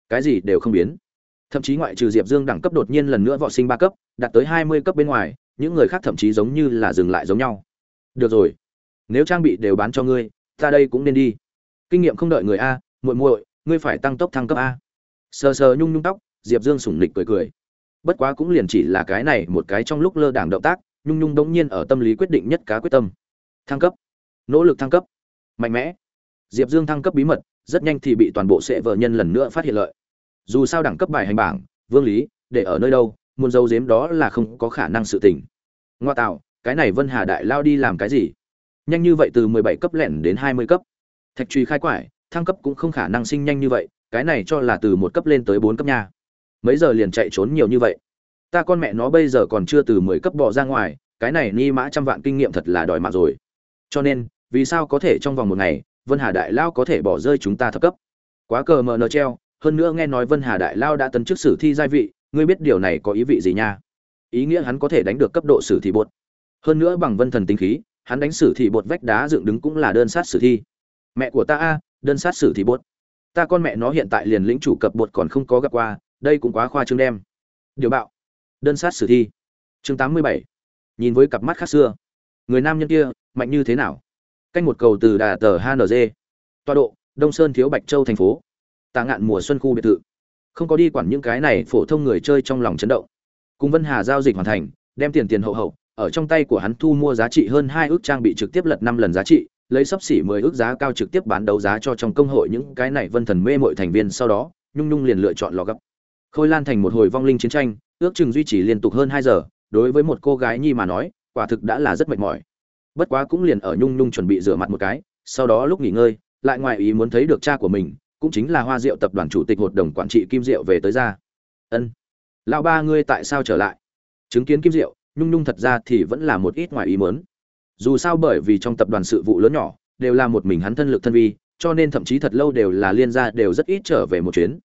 cái gì đều không biến. Thậm chí ngoại trừ diệp dương đẳng cấp đột nhiên lần nữa vọ sinh ba cấp, đạt tới hai mươi cấp bên ngoài những người khác thậm chí giống như là dừng lại giống nhau. Được rồi, nếu trang bị đều bán cho ngươi, ta đây cũng nên đi. Kinh nghiệm không đợi người a, muội muội, ngươi phải tăng tốc thăng cấp a. Sờ sờ nhung nhung tóc, diệp dương sủng nịch cười cười. Bất quá cũng liền chỉ là cái này một cái trong lúc lơ đảng động tác, nhung nhung đống nhiên ở tâm lý quyết định nhất cá quyết tâm. Thăng cấp. Nỗ lực thăng cấp. Mạnh mẽ. Diệp dương thăng cấp bí mật, rất nhanh thì bị toàn bộ sệ vợ nhân lần nữa phát hiện lợi. Dù sao đẳng cấp bài hành bảng, vương lý, để ở nơi đâu muốn giấu giếm đó là không có khả năng sự tình. Ngoa tạo, cái này vân hà đại lao đi làm cái gì? Nhanh như vậy từ mười bảy cấp lẻn đến hai mươi cấp. Thạch truy khai quải, thăng cấp cũng không khả năng sinh nhanh như vậy, cái này cho là từ một cấp lên tới bốn cấp nha. Mấy giờ liền chạy trốn nhiều như vậy? Ta con mẹ nó bây giờ còn chưa từ mười cấp bỏ ra ngoài, cái này ni mã trăm vạn kinh nghiệm thật là đòi mạng rồi. Cho nên, vì sao có thể trong vòng một ngày, vân hà đại lao có thể bỏ rơi chúng ta thấp cấp? Quá cờ mờ nờ treo, hơn nữa nghe nói vân hà đại lao đã tấn chức sử thi giai vị ngươi biết điều này có ý vị gì nha? Ý nghĩa hắn có thể đánh được cấp độ sử thi bột. Hơn nữa bằng vân thần tinh khí, hắn đánh sử thi bột vách đá dựng đứng cũng là đơn sát sử thi. Mẹ của ta a, đơn sát sử thi bột. Ta con mẹ nó hiện tại liền lĩnh chủ cập bột còn không có gặp qua, đây cũng quá khoa trương đem. Điều bạo. Đơn sát sử thi. Chương tám mươi bảy. Nhìn với cặp mắt khác xưa. Người nam nhân kia, mạnh như thế nào? Canh một cầu từ đà tờ hng toa độ, đông sơn thiếu bạch châu thành phố. Tạ ngạn mùa xuân khu biệt thự không có đi quản những cái này phổ thông người chơi trong lòng chấn động. Cùng vân hà giao dịch hoàn thành, đem tiền tiền hậu hậu, ở trong tay của hắn thu mua giá trị hơn hai ước trang bị trực tiếp lật năm lần giá trị, lấy sấp xỉ mười ước giá cao trực tiếp bán đấu giá cho trong công hội những cái này vân thần mê mội thành viên sau đó, nhung nhung liền lựa chọn lò gấp. Khôi lan thành một hồi vong linh chiến tranh, ước chừng duy trì liên tục hơn hai giờ, đối với một cô gái nhi mà nói, quả thực đã là rất mệt mỏi. Bất quá cũng liền ở nhung nhung chuẩn bị rửa mặt một cái, sau đó lúc nghỉ ngơi, lại ngoài ý muốn thấy được cha của mình cũng chính là hoa diệu tập đoàn chủ tịch hội đồng quản trị kim diệu về tới ra. Ân. Lão ba ngươi tại sao trở lại? Chứng kiến kim diệu, nhung nhung thật ra thì vẫn là một ít ngoài ý muốn. Dù sao bởi vì trong tập đoàn sự vụ lớn nhỏ, đều là một mình hắn thân lực thân vi, cho nên thậm chí thật lâu đều là liên gia đều rất ít trở về một chuyến.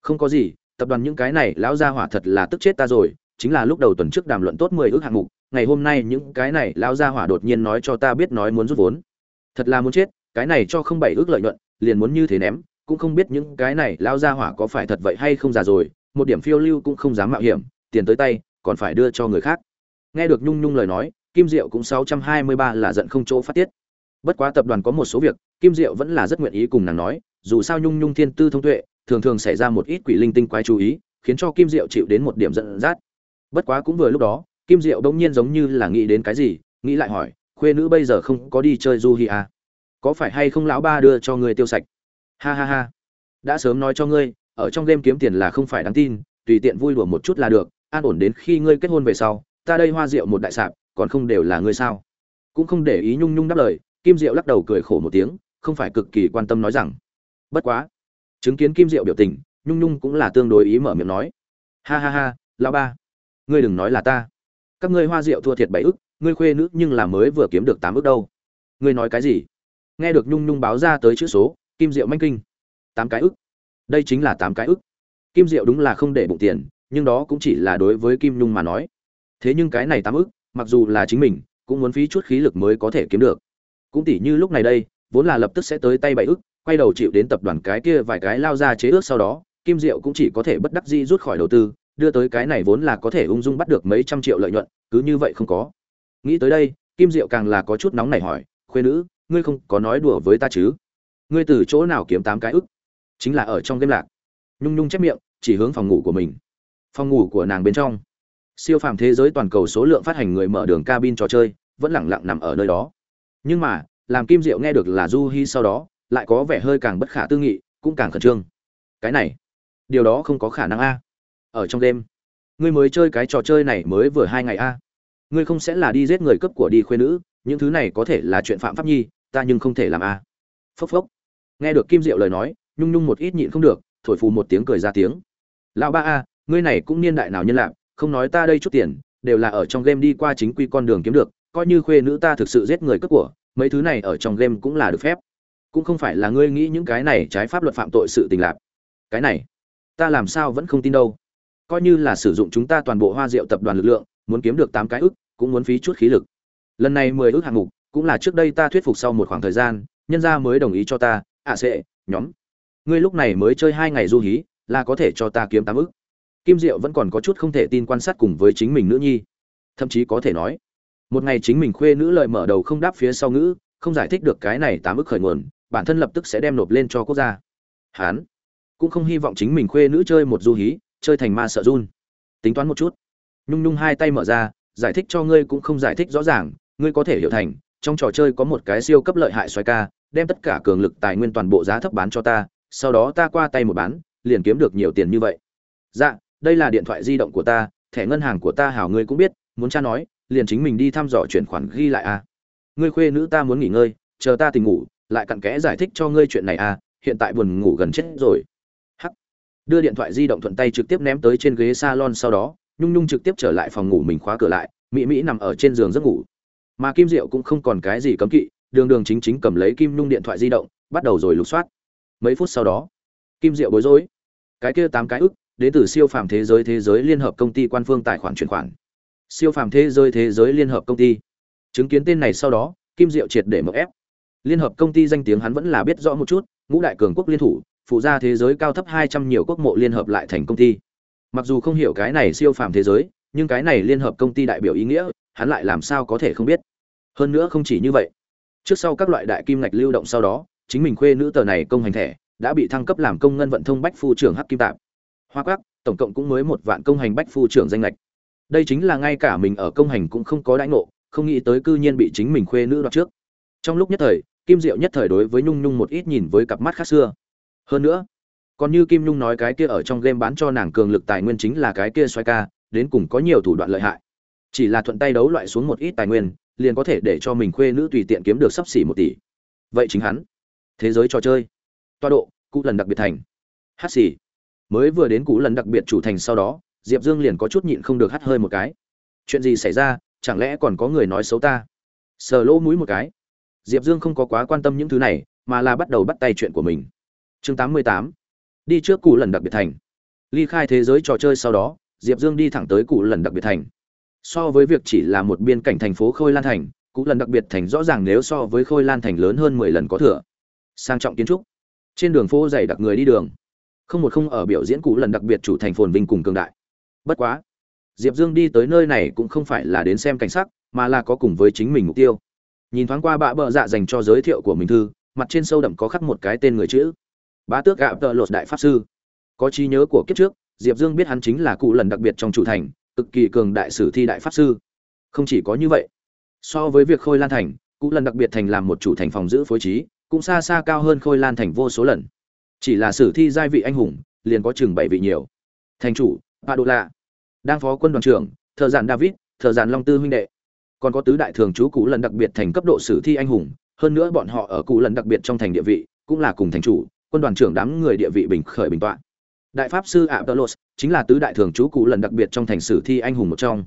Không có gì, tập đoàn những cái này, lão gia hỏa thật là tức chết ta rồi, chính là lúc đầu tuần trước đàm luận tốt mười ước hạng mục, ngày hôm nay những cái này, lão gia hỏa đột nhiên nói cho ta biết nói muốn rút vốn. Thật là muốn chết, cái này cho không bảy ước lợi nhuận, liền muốn như thế ném cũng không biết những cái này lão gia hỏa có phải thật vậy hay không già rồi, một điểm phiêu lưu cũng không dám mạo hiểm, tiền tới tay, còn phải đưa cho người khác. Nghe được nhung nhung lời nói, kim diệu cũng sáu trăm hai mươi ba là giận không chỗ phát tiết. Bất quá tập đoàn có một số việc, kim diệu vẫn là rất nguyện ý cùng nàng nói, dù sao nhung nhung thiên tư thông tuệ, thường thường xảy ra một ít quỷ linh tinh quái chú ý, khiến cho kim diệu chịu đến một điểm giận dắt. Bất quá cũng vừa lúc đó, kim diệu bỗng nhiên giống như là nghĩ đến cái gì, nghĩ lại hỏi, khuê nữ bây giờ không có đi chơi du hi à? có phải hay không lão ba đưa cho người tiêu sạch? Ha ha ha. Đã sớm nói cho ngươi, ở trong game kiếm tiền là không phải đáng tin, tùy tiện vui đùa một chút là được, an ổn đến khi ngươi kết hôn về sau, ta đây hoa rượu một đại sạp, còn không đều là ngươi sao? Cũng không để ý nhung nhung đáp lời, kim diệu lắc đầu cười khổ một tiếng, không phải cực kỳ quan tâm nói rằng. Bất quá. Chứng kiến kim diệu biểu tình, nhung nhung cũng là tương đối ý mở miệng nói. Ha ha ha, lão ba. Ngươi đừng nói là ta. Các ngươi hoa rượu thua thiệt bảy ức, ngươi khuê nữ nhưng là mới vừa kiếm được tám ức đâu. Ngươi nói cái gì? Nghe được nhung nhung báo ra tới chữ số kim diệu manh kinh. Tám cái ức. Đây chính là tám cái ức. Kim diệu đúng là không để bụng tiền, nhưng đó cũng chỉ là đối với kim nhung mà nói. Thế nhưng cái này tám ức, mặc dù là chính mình, cũng muốn phí chút khí lực mới có thể kiếm được. Cũng tỉ như lúc này đây, vốn là lập tức sẽ tới tay bảy ức, quay đầu chịu đến tập đoàn cái kia vài cái lao ra chế ước sau đó, kim diệu cũng chỉ có thể bất đắc dĩ rút khỏi đầu tư, đưa tới cái này vốn là có thể ung dung bắt được mấy trăm triệu lợi nhuận, cứ như vậy không có. Nghĩ tới đây, kim diệu càng là có chút nóng này hỏi khuyên nữ, ngươi không có nói đùa với ta chứ? Ngươi từ chỗ nào kiếm tám cái ức? Chính là ở trong game lạc. Nhung nhung chép miệng, chỉ hướng phòng ngủ của mình. Phòng ngủ của nàng bên trong. Siêu phàm thế giới toàn cầu số lượng phát hành người mở đường cabin trò chơi, vẫn lẳng lặng nằm ở nơi đó. Nhưng mà, làm kim diệu nghe được là du hi sau đó, lại có vẻ hơi càng bất khả tư nghị, cũng càng khẩn trương. Cái này, điều đó không có khả năng a. Ở trong đêm, ngươi mới chơi cái trò chơi này mới vừa hai ngày a. Ngươi không sẽ là đi giết người cấp của đi khuê nữ, những thứ này có thể là chuyện phạm pháp nhi, ta nhưng không thể làm a. Phốc phốc nghe được kim diệu lời nói, nhung nhung một ít nhịn không được, thổi phù một tiếng cười ra tiếng. Lão ba a, ngươi này cũng niên đại nào nhân lạc không nói ta đây chút tiền, đều là ở trong game đi qua chính quy con đường kiếm được, coi như khuê nữ ta thực sự giết người cướp của, mấy thứ này ở trong game cũng là được phép. Cũng không phải là ngươi nghĩ những cái này trái pháp luật phạm tội sự tình lạc cái này, ta làm sao vẫn không tin đâu. Coi như là sử dụng chúng ta toàn bộ hoa rượu tập đoàn lực lượng, muốn kiếm được tám cái ức, cũng muốn phí chút khí lực. Lần này mười ức hạng mục, cũng là trước đây ta thuyết phục sau một khoảng thời gian, nhân gia mới đồng ý cho ta ạ à sẽ nhóm. Ngươi lúc này mới chơi hai ngày du hí, là có thể cho ta kiếm tám ức. Kim diệu vẫn còn có chút không thể tin quan sát cùng với chính mình nữ nhi. Thậm chí có thể nói, một ngày chính mình khuê nữ lợi mở đầu không đáp phía sau ngữ, không giải thích được cái này tám ức khởi nguồn, bản thân lập tức sẽ đem nộp lên cho quốc gia. Hán, cũng không hy vọng chính mình khuê nữ chơi một du hí, chơi thành ma sợ run. Tính toán một chút. Nhung nhung hai tay mở ra, giải thích cho ngươi cũng không giải thích rõ ràng, ngươi có thể hiểu thành, trong trò chơi có một cái siêu cấp lợi hại xoáy ca đem tất cả cường lực tài nguyên toàn bộ giá thấp bán cho ta, sau đó ta qua tay một bán, liền kiếm được nhiều tiền như vậy. Dạ đây là điện thoại di động của ta, thẻ ngân hàng của ta hảo ngươi cũng biết, muốn cha nói, liền chính mình đi thăm dò chuyển khoản ghi lại a à. ngươi khuê nữ ta muốn nghỉ ngơi, chờ ta tỉnh ngủ, lại cặn kẽ giải thích cho ngươi chuyện này à hiện tại buồn ngủ gần chết rồi. Hắc. Đưa điện thoại di động thuận tay trực tiếp ném tới trên ghế salon sau đó, nhung nhung trực tiếp trở lại phòng ngủ mình khóa cửa lại mỹ mỹ nằm ở trên giường giấc ngủ. Mà kim diệu cũng không còn cái gì cấm kỵ đường đường chính chính cầm lấy kim nhung điện thoại di động, bắt đầu rồi lục soát. Mấy phút sau đó, kim diệu bối rối. Cái kia tám cái ức, đến từ siêu phàm thế giới thế giới liên hợp công ty quan phương tài khoản chuyển khoản. Siêu phàm thế giới thế giới liên hợp công ty. Chứng kiến tên này sau đó, kim diệu triệt để mậu ép. Liên hợp công ty danh tiếng hắn vẫn là biết rõ một chút, ngũ đại cường quốc liên thủ, phụ gia thế giới cao thấp hai trăm nhiều quốc mộ liên hợp lại thành công ty. Mặc dù không hiểu cái này siêu phàm thế giới, nhưng cái này liên hợp công ty đại biểu ý nghĩa, hắn lại làm sao có thể không biết. Hơn nữa không chỉ như vậy trước sau các loại đại kim ngạch lưu động sau đó, chính mình khuê nữ tờ này công hành thẻ, đã bị thăng cấp làm công ngân vận thông bách phu trưởng hắc kim tạp. Hoa quắc, tổng cộng cũng mới một vạn công hành bách phu trưởng danh lệch đây chính là ngay cả mình ở công hành cũng không có đãi ngộ, không nghĩ tới cư nhiên bị chính mình khuê nữ đoạt trước. Trong lúc nhất thời, kim diệu nhất thời đối với nhung nhung một ít nhìn với cặp mắt khác xưa. Hơn nữa, còn như kim nhung nói cái kia ở trong game bán cho nàng cường lực tài nguyên chính là cái kia xoay ca, đến cùng có nhiều thủ đoạn lợi hại. Chỉ là thuận tay đấu loại xuống một ít tài nguyên liền có thể để cho mình khuê nữ tùy tiện kiếm được sắp xỉ một tỷ. Vậy chính hắn. Thế giới trò chơi. Toa độ, cụ lần đặc biệt thành. Hát xỉ. Mới vừa đến cụ lần đặc biệt chủ thành sau đó, diệp dương liền có chút nhịn không được hắt hơi một cái. Chuyện gì xảy ra? Chẳng lẽ còn có người nói xấu ta? Sờ lỗ mũi một cái. Diệp dương không có quá quan tâm những thứ này, mà là bắt đầu bắt tay chuyện của mình. Chương 88. đi trước cụ lần đặc biệt thành. Ly khai thế giới trò chơi sau đó, diệp dương đi thẳng tới cụ lần đặc biệt thành so với việc chỉ là một biên cảnh thành phố khôi lan thành cụ lần đặc biệt thành rõ ràng nếu so với khôi lan thành lớn hơn mười lần có thừa. Sang trọng kiến trúc. Trên đường phố dày đặc người đi đường. Không một không ở biểu diễn cụ lần đặc biệt chủ thành phồn vinh cùng cường đại. Bất quá, diệp dương đi tới nơi này cũng không phải là đến xem cảnh sắc, mà là có cùng với chính mình mục tiêu. Nhìn thoáng qua bạ bợ dạ dành cho giới thiệu của mình thư, mặt trên sâu đậm có khắc một cái tên người chữ. Bá tước gạo tợ lột đại pháp sư. Có trí nhớ của kiếp trước, diệp dương biết hắn chính là cụ lần đặc biệt trong chủ thành cực kỳ cường đại sử thi đại pháp sư. Không chỉ có như vậy, so với việc khôi lan thành cụ lần đặc biệt thành làm một chủ thành phòng giữ phối trí, cũng xa xa cao hơn khôi lan thành vô số lần. Chỉ là sử thi giai vị anh hùng, liền có chừng bảy vị nhiều. Thành chủ pa đô la đang phó quân đoàn trưởng, thợ giản david, thợ giản long tư huynh đệ. Còn có tứ đại thường trú cụ lần đặc biệt thành cấp độ sử thi anh hùng, hơn nữa bọn họ ở cụ lần đặc biệt trong thành địa vị, cũng là cùng thành chủ, quân đoàn trưởng đám người địa vị bình khởi bình tọa. Đại pháp sư Apollos chính là tứ đại thường trú cụ lần đặc biệt trong thành sử thi anh hùng một trong.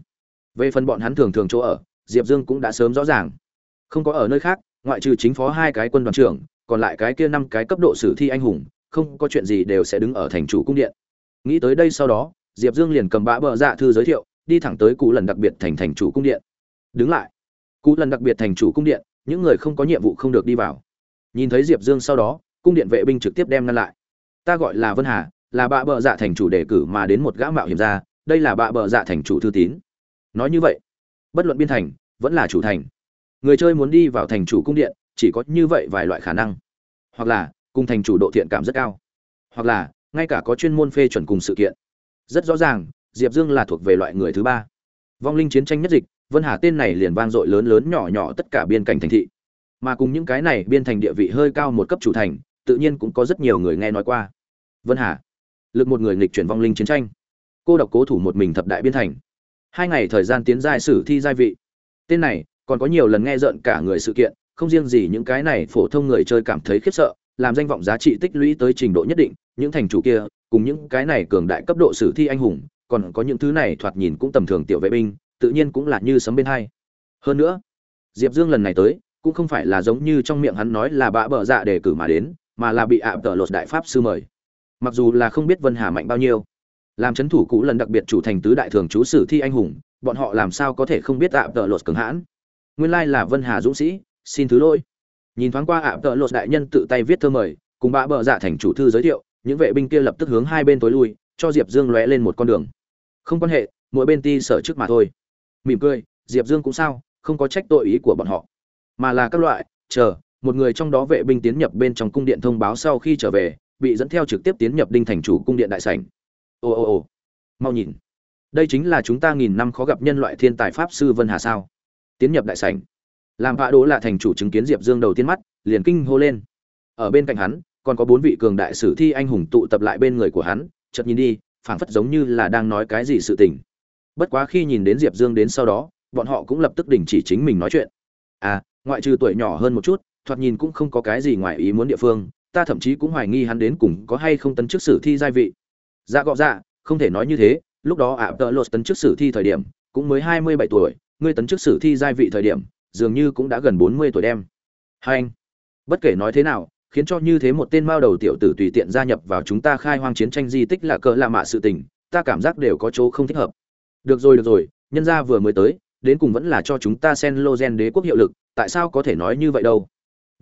Về phần bọn hắn thường thường chỗ ở, diệp dương cũng đã sớm rõ ràng. Không có ở nơi khác, ngoại trừ chính phó hai cái quân đoàn trưởng, còn lại cái kia năm cái cấp độ sử thi anh hùng, không có chuyện gì đều sẽ đứng ở thành chủ cung điện. Nghĩ tới đây sau đó, diệp dương liền cầm bã bờ dạ thư giới thiệu, đi thẳng tới cụ lần đặc biệt thành thành chủ cung điện. Đứng lại. Cụ lần đặc biệt thành chủ cung điện, những người không có nhiệm vụ không được đi vào. Nhìn thấy diệp dương sau đó, cung điện vệ binh trực tiếp đem ngăn lại. Ta gọi là vân hà là bạ bờ dạ thành chủ đề cử mà đến một gã mạo hiểm ra đây là bạ bờ dạ thành chủ thư tín. Nói như vậy, bất luận biên thành, vẫn là chủ thành. Người chơi muốn đi vào thành chủ cung điện, chỉ có như vậy vài loại khả năng. Hoặc là, cùng thành chủ độ thiện cảm rất cao. Hoặc là, ngay cả có chuyên môn phê chuẩn cùng sự kiện. Rất rõ ràng, diệp dương là thuộc về loại người thứ ba. Vong linh chiến tranh nhất dịch, vân hà tên này liền vang dội lớn lớn nhỏ nhỏ tất cả biên cảnh thành thị. Mà cùng những cái này biên thành địa vị hơi cao một cấp chủ thành, tự nhiên cũng có rất nhiều người nghe nói qua. Vân hà lực một người nghịch chuyển vong linh chiến tranh. Cô độc cố thủ một mình thập đại biên thành. Hai ngày thời gian tiến giai sử thi giai vị. Tên này, còn có nhiều lần nghe rợn cả người sự kiện, không riêng gì những cái này phổ thông người chơi cảm thấy khiếp sợ, làm danh vọng giá trị tích lũy tới trình độ nhất định, những thành chủ kia, cùng những cái này cường đại cấp độ sử thi anh hùng, còn có những thứ này thoạt nhìn cũng tầm thường tiểu vệ binh, tự nhiên cũng là như sấm bên hai. Hơn nữa, diệp dương lần này tới, cũng không phải là giống như trong miệng hắn nói là bạ bợ dạ để cử mà đến, mà là bị ạ tợ lột đại pháp sư mời mặc dù là không biết vân hà mạnh bao nhiêu, làm c h ấ n thủ cũ lần đặc biệt chủ thành tứ đại thường chú sử thi anh hùng, bọn họ làm sao có thể không biết ạ tợ lột cường hãn? Nguyên lai là vân hà dũng sĩ, xin thứ lỗi. Nhìn thoáng qua ạ tợ lột đại nhân tự tay viết thơ mời, cùng bã bợ dạ thành chủ thư giới thiệu, những vệ binh kia lập tức hướng hai bên tối lui, cho diệp dương lóe lên một con đường. Không quan hệ, mỗi bên ti sở trước mà thôi. Mỉm cười, diệp dương cũng sao, không có trách tội ý của bọn họ. Mà là các loại, chờ, một người trong đó vệ binh tiến nhập bên trong cung điện thông báo sau khi trở về bị dẫn theo trực tiếp tiến nhập đinh thành chủ cung điện đại sảnh. Ồ ồ ồ mau nhìn. Đây chính là chúng ta nghìn năm khó gặp nhân loại thiên tài pháp sư vân hà sao? Tiến nhập đại sảnh. Làm vạ đỗ là thành chủ chứng kiến diệp dương đầu tiên mắt, liền kinh hô lên. Ở bên cạnh hắn, còn có bốn vị cường đại sử thi anh hùng tụ tập lại bên người của hắn, chợt nhìn đi, phảng phất giống như là đang nói cái gì sự tình. Bất quá khi nhìn đến diệp dương đến sau đó, bọn họ cũng lập tức đình chỉ chính mình nói chuyện. À ngoại trừ tuổi nhỏ hơn một chút, thoạt nhìn cũng không có cái gì ngoài ý muốn địa phương ta thậm chí cũng hoài nghi hắn đến cùng có hay không tấn chức sử thi giai vị. Dạ gọ dạ không thể nói như thế, lúc đó ạ tợ lột tấn chức sử thi thời điểm, cũng mới hai mươi bảy tuổi, ngươi tấn chức sử thi giai vị thời điểm, dường như cũng đã gần bốn mươi tuổi đem. Hai anh, bất kể nói thế nào, khiến cho như thế một tên mao đầu tiểu tử tùy tiện gia nhập vào chúng ta khai hoang chiến tranh di tích là cỡ lạ mạ sự tình, ta cảm giác đều có chỗ không thích hợp. Được rồi được rồi, nhân gia vừa mới tới, đến cùng vẫn là cho chúng ta sen lô gen đế quốc hiệu lực, tại sao có thể nói như vậy đâu?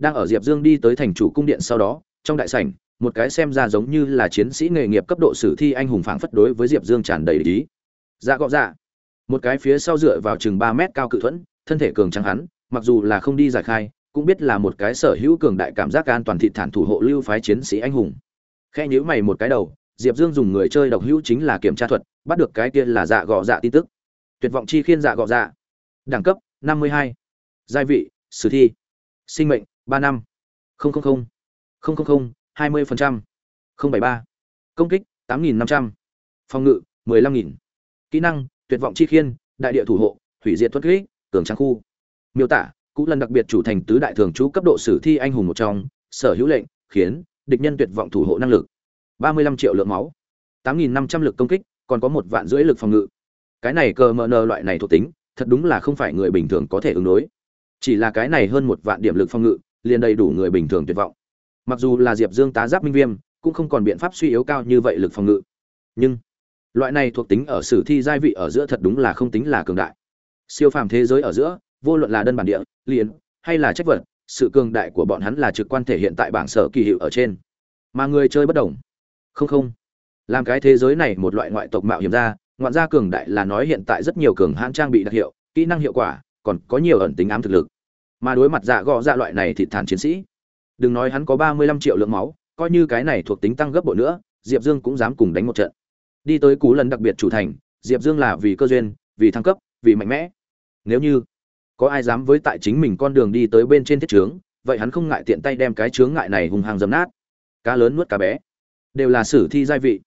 Đang ở diệp dương đi tới thành chủ cung điện sau đó, trong đại sảnh, một cái xem ra giống như là chiến sĩ nghề nghiệp cấp độ sử thi anh hùng phảng phất đối với diệp dương tràn đầy ý. Dạ gọ dạ. Một cái phía sau dựa vào chừng ba mét cao cự thuẫn, thân thể cường trắng hắn, mặc dù là không đi giải khai, cũng biết là một cái sở hữu cường đại cảm giác an toàn thị thản thủ hộ lưu phái chiến sĩ anh hùng. Khe nhíu mày một cái đầu, diệp dương dùng người chơi độc hữu chính là kiểm tra thuật, bắt được cái kia là dạ gọ dạ tin tức. Tuyệt vọng chi khiên dạ gọ dạ. Đẳng cấp 52. giai vị, sử thi. Sinh mệnh ba năm. Không không không. Không không không, hai mươi phần trăm. Không bảy ba. Công kích, tám nghìn năm trăm. Phòng ngự, mười lăm nghìn. Kỹ năng, tuyệt vọng chi khiên, đại địa thủ hộ, hủy diệt thuật kỹ cường trang khu. Miêu tả, cũ lần đặc biệt chủ thành tứ đại thường trú cấp độ sử thi anh hùng một trong, sở hữu lệnh, khiến, địch nhân tuyệt vọng thủ hộ năng lực. ba mươi lăm triệu lượng máu. tám nghìn năm trăm lực công kích, còn có một vạn rưỡi lực phòng ngự. Cái này cờ mờ nờ loại này thuộc tính, thật đúng là không phải người bình thường có thể ứng đối. Chỉ là cái này hơn một vạn điểm lực phòng ngự liền đầy đủ người bình thường tuyệt vọng. Mặc dù là diệp dương tá giáp minh viêm, cũng không còn biện pháp suy yếu cao như vậy lực phòng ngự. Nhưng, loại này thuộc tính ở sử thi giai vị ở giữa thật đúng là không tính là cường đại. Siêu phàm thế giới ở giữa, vô luận là đơn bản địa, liền, hay là trách vật, sự cường đại của bọn hắn là trực quan thể hiện tại bảng sở kỳ hiệu ở trên. Mà người chơi bất đồng. Không không. Làm cái thế giới này một loại ngoại tộc mạo hiểm ra, ngoạn gia cường đại là nói hiện tại rất nhiều cường hãn trang bị đặc hiệu, kỹ năng hiệu quả, còn có nhiều ẩn tính ám thực lực mà đối mặt dạ gọ dạ loại này thì thản chiến sĩ. Đừng nói hắn có ba mươi lăm triệu lượng máu, coi như cái này thuộc tính tăng gấp bội nữa, diệp dương cũng dám cùng đánh một trận. Đi tới cú lần đặc biệt chủ thành, diệp dương là vì cơ duyên, vì thăng cấp, vì mạnh mẽ. Nếu như có ai dám với tại chính mình con đường đi tới bên trên thiết trướng vậy hắn không ngại tiện tay đem cái chướng ngại này hùng hàng dầm nát. Cá lớn nuốt cá bé. Đều là sử thi gia vị.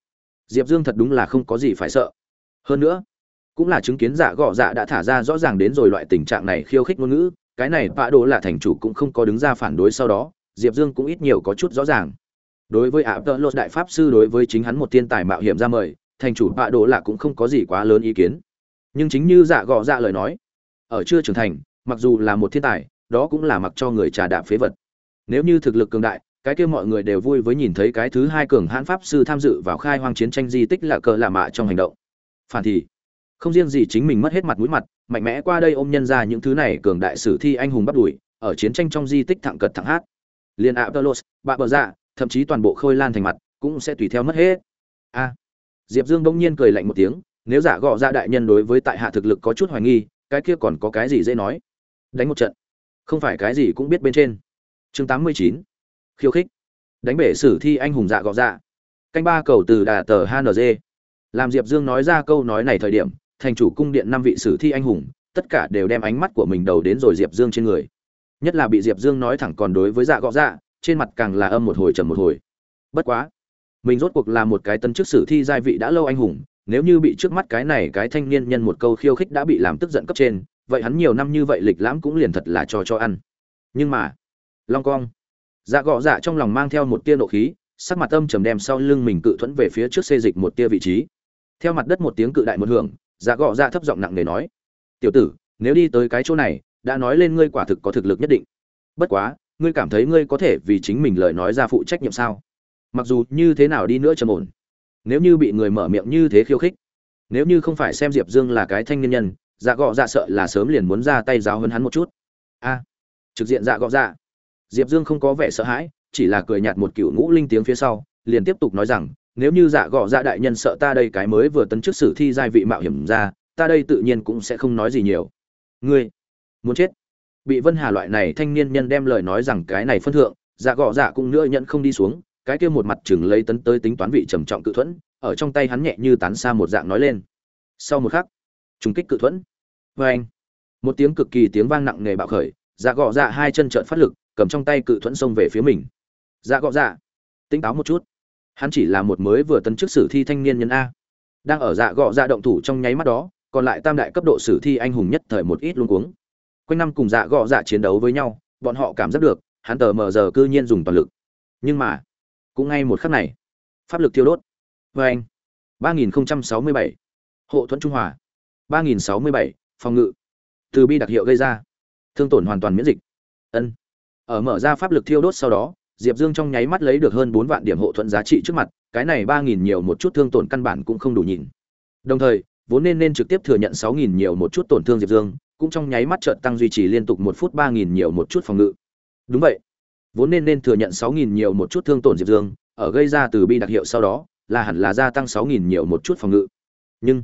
Diệp dương thật đúng là không có gì phải sợ. Hơn nữa, cũng là chứng kiến giả gọ dạ đã thả ra rõ ràng đến rồi loại tình trạng này khiêu khích ngôn ngữ cái này bạ đồ là thành chủ cũng không có đứng ra phản đối sau đó, diệp dương cũng ít nhiều có chút rõ ràng. Đối với ạ tợ lột đại pháp sư đối với chính hắn một thiên tài mạo hiểm ra mời, thành chủ bạ đồ là cũng không có gì quá lớn ý kiến. Nhưng chính như dạ gọ dạ lời nói, ở chưa trưởng thành, mặc dù là một thiên tài, đó cũng là mặc cho người trà đạp phế vật. Nếu như thực lực cường đại, cái kia mọi người đều vui với nhìn thấy cái thứ hai cường hãn pháp sư tham dự vào khai hoang chiến tranh di tích là cờ lạ mạ trong hành động. Phản thì không riêng gì chính mình mất hết mặt mũi mặt mạnh mẽ qua đây ôm nhân ra những thứ này cường đại sử thi anh hùng bắt đuổi ở chiến tranh trong di tích thẳng cật thẳng hát liền pelos bạ bờ dạ, thậm chí toàn bộ khôi lan thành mặt cũng sẽ tùy theo mất hết. A. À, diệp Dương bỗng nhiên cười lạnh một tiếng, nếu giả gọ ra đại nhân đối với tại hạ thực lực có chút hoài nghi, cái kia còn có cái gì dễ nói? Đánh một trận, không phải cái gì cũng biết bên trên. Chương 89. Khiêu khích. Đánh bể sử thi anh hùng dạ gọ dạ. canh ba cầu từ đà tờ hng làm diệp dương nói ra câu nói này thời điểm thành chủ cung điện năm vị sử thi anh hùng, tất cả đều đem ánh mắt của mình đầu đến rồi diệp dương trên người. Nhất là bị diệp dương nói thẳng còn đối với dạ gõ dạ trên mặt càng là âm một hồi trầm một hồi. Bất quá, mình rốt cuộc là một cái tân chức sử thi giai vị đã lâu anh hùng, nếu như bị trước mắt cái này cái thanh niên nhân một câu khiêu khích đã bị làm tức giận cấp trên, vậy hắn nhiều năm như vậy lịch lãm cũng liền thật là cho cho ăn. Nhưng mà, long cong dạ gọ dạ trong lòng mang theo một tia nộ khí, sắc mặt âm trầm đem sau lưng mình cự thuẫn về phía trước xê dịch một tia vị trí. Theo mặt đất một tiếng cự đại một hưởng dạ gọ dạ thấp giọng nặng nề nói, tiểu tử, nếu đi tới cái chỗ này, đã nói lên ngươi quả thực có thực lực nhất định. Bất quá, ngươi cảm thấy ngươi có thể vì chính mình lời nói ra phụ trách nhiệm sao? Mặc dù như thế nào đi nữa trầm ổn. Nếu như bị người mở miệng như thế khiêu khích, nếu như không phải xem diệp dương là cái thanh niên nhân dạ gọ dạ sợ là sớm liền muốn ra tay giáo hơn hắn một chút. A. Trực diện dạ gọ dạ. Diệp dương không có vẻ sợ hãi, chỉ là cười nhạt một cựu ngũ linh tiếng phía sau, liền tiếp tục nói rằng nếu như dạ gọ dạ đại nhân sợ ta đây cái mới vừa tấn chức sử thi giai vị mạo hiểm ra, ta đây tự nhiên cũng sẽ không nói gì nhiều. Ngươi, muốn chết. Bị vân hà loại này thanh niên nhân đem lời nói rằng cái này phân thượng dạ gọ dạ cũng nữa nhận không đi xuống, cái kia một mặt chừng lấy tấn tới tính toán vị trầm trọng cự thuẫn, ở trong tay hắn nhẹ như tán xa một dạng nói lên. Sau một khắc, trùng kích cự thuẫn. Vê anh một tiếng cực kỳ tiếng vang nặng nề bạo khởi dạ gọ dạ hai chân trợn phát lực, cầm trong tay cự thuẫn xông về phía mình. Dạ gọ dạ tỉnh táo một chút hắn chỉ là một mới vừa tấn chức sử thi thanh niên nhân a. Đang ở dạ gọ dạ động thủ trong nháy mắt đó, còn lại tam đại cấp độ sử thi anh hùng nhất thời một ít luôn cuống. Quanh năm cùng dạ gọ dạ chiến đấu với nhau, bọn họ cảm giác được, hắn tờ mờ giờ cư nhiên dùng toàn lực. Nhưng mà, cũng ngay một khắc này, pháp lực thiêu đốt. Vê anh, ba nghìn sáu mươi bảy, hộ thuẫn trung hòa. ba nghìn sáu mươi bảy, phòng ngự. Từ bi đặc hiệu gây ra, thương tổn hoàn toàn miễn dịch. Ân. Ở mở ra pháp lực thiêu đốt sau đó diệp dương trong nháy mắt lấy được hơn bốn vạn điểm hộ thuẫn giá trị trước mặt, cái này ba nghìn nhiều một chút thương tổn căn bản cũng không đủ nhìn. Đồng thời, vốn nên nên trực tiếp thừa nhận sáu nghìn nhiều một chút tổn thương diệp dương, cũng trong nháy mắt chợt tăng duy trì liên tục một phút ba nghìn nhiều một chút phòng ngự. Đúng vậy. Vốn nên nên thừa nhận sáu nghìn nhiều một chút thương tổn diệp dương, ở gây ra từ bi đặc hiệu sau đó, là hẳn là gia tăng sáu nghìn nhiều một chút phòng ngự. Nhưng,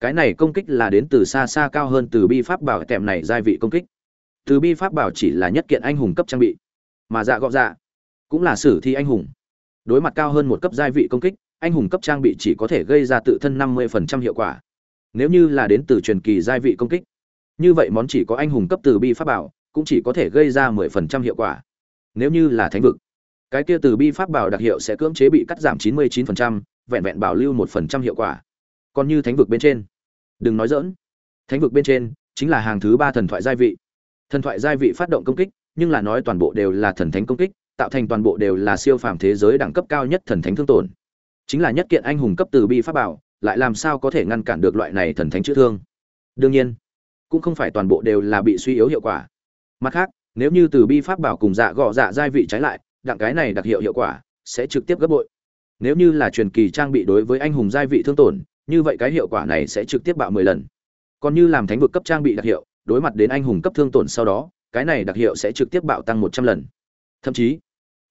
cái này công kích là đến từ xa xa cao hơn từ bi pháp bảo kèm này giai vị công kích. Từ bi pháp bảo chỉ là nhất kiện anh hùng cấp trang bị. Mà dạ gọ dạ cũng là sử thi anh hùng. Đối mặt cao hơn một cấp giai vị công kích, anh hùng cấp trang bị chỉ có thể gây ra tự thân năm mươi phần trăm hiệu quả. Nếu như là đến từ truyền kỳ giai vị công kích, như vậy món chỉ có anh hùng cấp từ bi pháp bảo cũng chỉ có thể gây ra mười phần trăm hiệu quả. Nếu như là thánh vực, cái kia từ bi pháp bảo đặc hiệu sẽ cưỡng chế bị cắt giảm chín mươi chín phần trăm, vẹn vẹn bảo lưu một phần trăm hiệu quả. Còn như thánh vực bên trên, đừng nói dỡn thánh vực bên trên chính là hàng thứ ba thần thoại giai vị. Thần thoại giai vị phát động công kích, nhưng là nói toàn bộ đều là thần thánh công kích tạo thành toàn bộ đều là siêu phàm thế giới đẳng cấp cao nhất thần thánh thương tổn. Chính là nhất kiện anh hùng cấp từ bi pháp bảo, lại làm sao có thể ngăn cản được loại này thần thánh chữa thương? Đương nhiên, cũng không phải toàn bộ đều là bị suy yếu hiệu quả. Mặt khác, nếu như từ bi pháp bảo cùng dạ gọ dạ giai vị trái lại, đặng cái này đặc hiệu hiệu quả sẽ trực tiếp gấp bội. Nếu như là truyền kỳ trang bị đối với anh hùng giai vị thương tổn, như vậy cái hiệu quả này sẽ trực tiếp bạo mười lần. Còn như làm thánh vực cấp trang bị đặc hiệu, đối mặt đến anh hùng cấp thương tổn sau đó, cái này đặc hiệu sẽ trực tiếp bạo tăng một trăm lần thậm chí,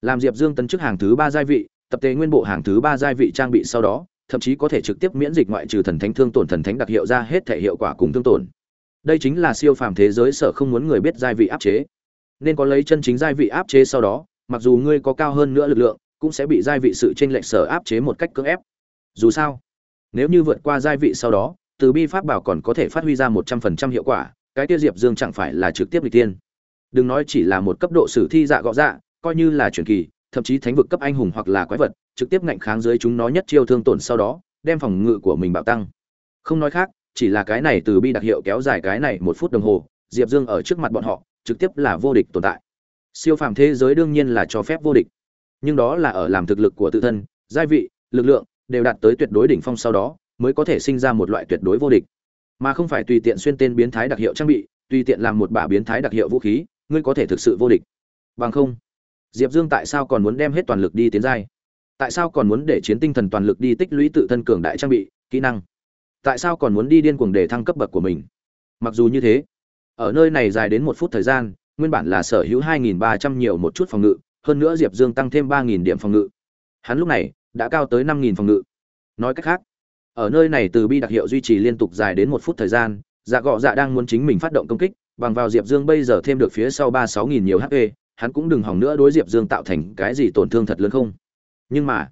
làm diệp dương tấn chức hàng thứ ba giai vị, tập tề nguyên bộ hàng thứ ba giai vị trang bị sau đó, thậm chí có thể trực tiếp miễn dịch ngoại trừ thần thánh thương tổn thần thánh đặc hiệu ra hết thể hiệu quả cùng thương tổn. Đây chính là siêu phàm thế giới sở không muốn người biết giai vị áp chế. Nên có lấy chân chính giai vị áp chế sau đó, mặc dù ngươi có cao hơn nữa lực lượng, cũng sẽ bị giai vị sự chênh lệch sở áp chế một cách cưỡng ép. Dù sao, nếu như vượt qua giai vị sau đó, từ bi pháp bảo còn có thể phát huy ra một trăm phần trăm hiệu quả, cái tiêu diệp dương chẳng phải là trực tiếp lịch tiên đừng nói chỉ là một cấp độ sử thi dạ gõ dạ coi như là truyền kỳ, thậm chí thánh vực cấp anh hùng hoặc là quái vật, trực tiếp ngạnh kháng dưới chúng nó nhất chiêu thương tổn sau đó, đem phòng ngự của mình bạo tăng. Không nói khác, chỉ là cái này từ bi đặc hiệu kéo dài cái này một phút đồng hồ, diệp dương ở trước mặt bọn họ, trực tiếp là vô địch tồn tại. Siêu phàm thế giới đương nhiên là cho phép vô địch. Nhưng đó là ở làm thực lực của tự thân, giai vị, lực lượng, đều đạt tới tuyệt đối đỉnh phong sau đó, mới có thể sinh ra một loại tuyệt đối vô địch. Mà không phải tùy tiện xuyên tên biến thái đặc hiệu trang bị, tùy tiện làm một bả biến thái đặc hiệu vũ khí ngươi có thể thực sự vô địch. Bằng không, diệp dương tại sao còn muốn đem hết toàn lực đi tiến giai? Tại sao còn muốn để chiến tinh thần toàn lực đi tích lũy tự thân cường đại trang bị, kỹ năng? Tại sao còn muốn đi điên cuồng để thăng cấp bậc của mình? Mặc dù như thế, ở nơi này dài đến một phút thời gian, nguyên bản là sở hữu 2.300 nhiều một chút phòng ngự, hơn nữa diệp dương tăng thêm 3.000 điểm phòng ngự. Hắn lúc này đã cao tới 5.000 phòng ngự. Nói cách khác, ở nơi này từ bi đặc hiệu duy trì liên tục dài đến một phút thời gian dạ gọ dạ đang muốn chính mình phát động công kích bằng vào diệp dương bây giờ thêm được phía sau ba sáu nghìn nhiều hp hắn cũng đừng hỏng nữa đối diệp dương tạo thành cái gì tổn thương thật lớn không? Nhưng mà,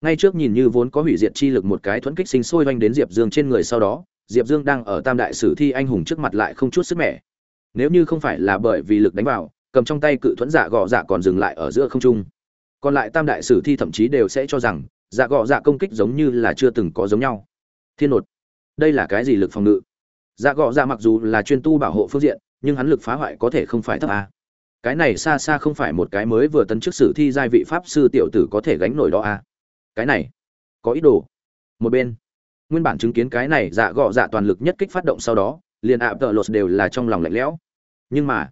ngay trước nhìn như vốn có hủy diệt chi lực một cái thuẫn kích sinh sôi oanh đến diệp dương trên người sau đó, diệp dương đang ở tam đại sử thi anh hùng trước mặt lại không chút sức mẻ. Nếu như không phải là bởi vì lực đánh vào, cầm trong tay cự thuẫn dạ gọ dạ còn dừng lại ở giữa không trung. Còn lại tam đại sử thi thậm chí đều sẽ cho rằng dạ gọ dạ công kích giống như là chưa từng có giống nhau. Thiên nột, đây là cái gì lực phòng ngự? Dạ gọ dạ mặc dù là chuyên tu bảo hộ phương diện, nhưng hắn lực phá hoại có thể không phải thấp a cái này xa xa không phải một cái mới vừa tấn chức sử thi giai vị pháp sư tiểu tử có thể gánh nổi đó a cái này, có ý đồ. Một bên, nguyên bản chứng kiến cái này dạ gọ dạ toàn lực nhất kích phát động sau đó, liền ạ tợ lột đều là trong lòng lạnh lẽo. Nhưng mà,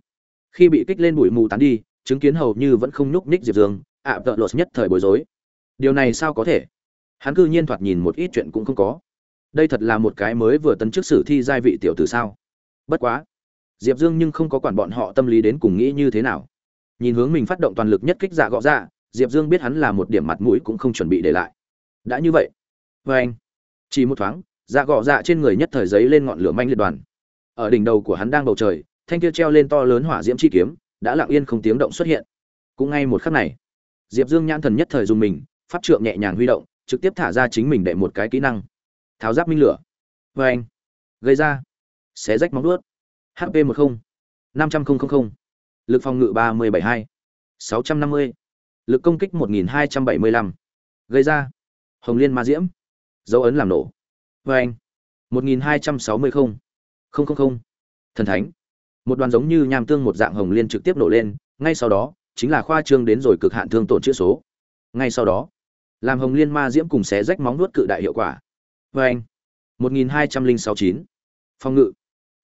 khi bị kích lên bụi mù tán đi, chứng kiến hầu như vẫn không nhúc ních diệp dương, ạ tợ lột nhất thời bối rối. Điều này sao có thể? Hắn cư nhiên thoạt nhìn một ít chuyện cũng không có đây thật là một cái mới vừa tấn chức sử thi giai vị tiểu tử sao? Bất quá, diệp dương nhưng không có quản bọn họ tâm lý đến cùng nghĩ như thế nào. Nhìn hướng mình phát động toàn lực nhất kích dạ gõ dạ diệp dương biết hắn là một điểm mặt mũi cũng không chuẩn bị để lại. Đã như vậy vê anh. Chỉ một thoáng dạ gõ dạ trên người nhất thời giấy lên ngọn lửa manh liệt đoàn. Ở đỉnh đầu của hắn đang bầu trời, thanh kia treo lên to lớn hỏa diễm chi kiếm, đã lặng yên không tiếng động xuất hiện. Cũng ngay một khắc này, diệp dương nhãn thần nhất thời dùng mình, pháp trượng nhẹ nhàng huy động, trực tiếp thả ra chính mình để một cái kỹ năng tháo giáp minh lửa. Vê anh, gây ra, xé rách móng đuốt hp một không, năm trăm linh lực phòng ngự ba mươi bảy hai, sáu trăm năm mươi. Lực công kích một nghìn hai trăm bảy mươi lăm. Gây ra, hồng liên ma diễm. Dấu ấn làm nổ. Vê anh, một nghìn hai trăm sáu mươi không không không không. Thần thánh. Một đoàn giống như nham tương một dạng hồng liên trực tiếp nổ lên, ngay sau đó, chính là khoa trương đến rồi cực hạn thương tổn chữ số. Ngay sau đó, làm hồng liên ma diễm cùng xé rách móng nuốt cự đại hiệu quả vê anh. một nghìn hai trăm linh sáu chín. Phòng ngự.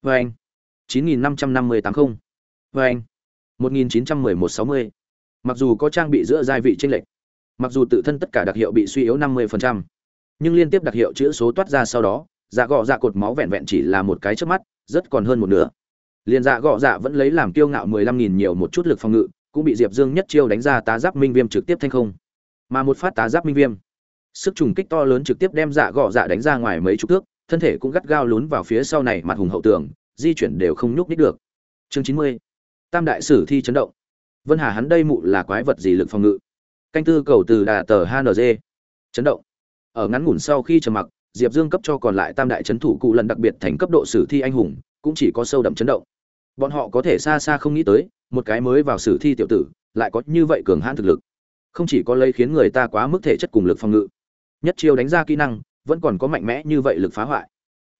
Vê anh. chín nghìn anh. một nghìn chín trăm mười một sáu mươi. Mặc dù có trang bị giữa giai vị tranh lệch, mặc dù tự thân tất cả đặc hiệu bị suy yếu năm mươi phần trăm, nhưng liên tiếp đặc hiệu chữa số toát ra sau đó dạ gọ dạ cột máu vẹn vẹn chỉ là một cái trước mắt, rất còn hơn một nửa. Liên dạ gọ dạ vẫn lấy làm kiêu ngạo mười lăm nghìn nhiều một chút lực phòng ngự, cũng bị diệp dương nhất chiêu đánh ra tá giáp minh viêm trực tiếp thanh không. Mà một phát tá giáp minh viêm sức trùng kích to lớn trực tiếp đem dạ gọ dạ đánh ra ngoài mấy chục thước, thân thể cũng gắt gao lún vào phía sau này mặt hùng hậu tường, di chuyển đều không nhúc nít được. Chương chín mươi, tam đại sử thi chấn động. Vân hà hắn đây mụ là quái vật gì lực phòng ngự? Canh tư cầu từ đà tờ hng chấn động. Ở ngắn ngủn sau khi trầm mặc, diệp dương cấp cho còn lại tam đại chấn thủ cụ lần đặc biệt thành cấp độ sử thi anh hùng, cũng chỉ có sâu đậm chấn động. Bọn họ có thể xa xa không nghĩ tới, một cái mới vào sử thi tiểu tử, lại có như vậy cường hãn thực lực. Không chỉ có lấy khiến người ta quá mức thể chất cùng lực phòng ngự nhất chiêu đánh ra kỹ năng, vẫn còn có mạnh mẽ như vậy lực phá hoại.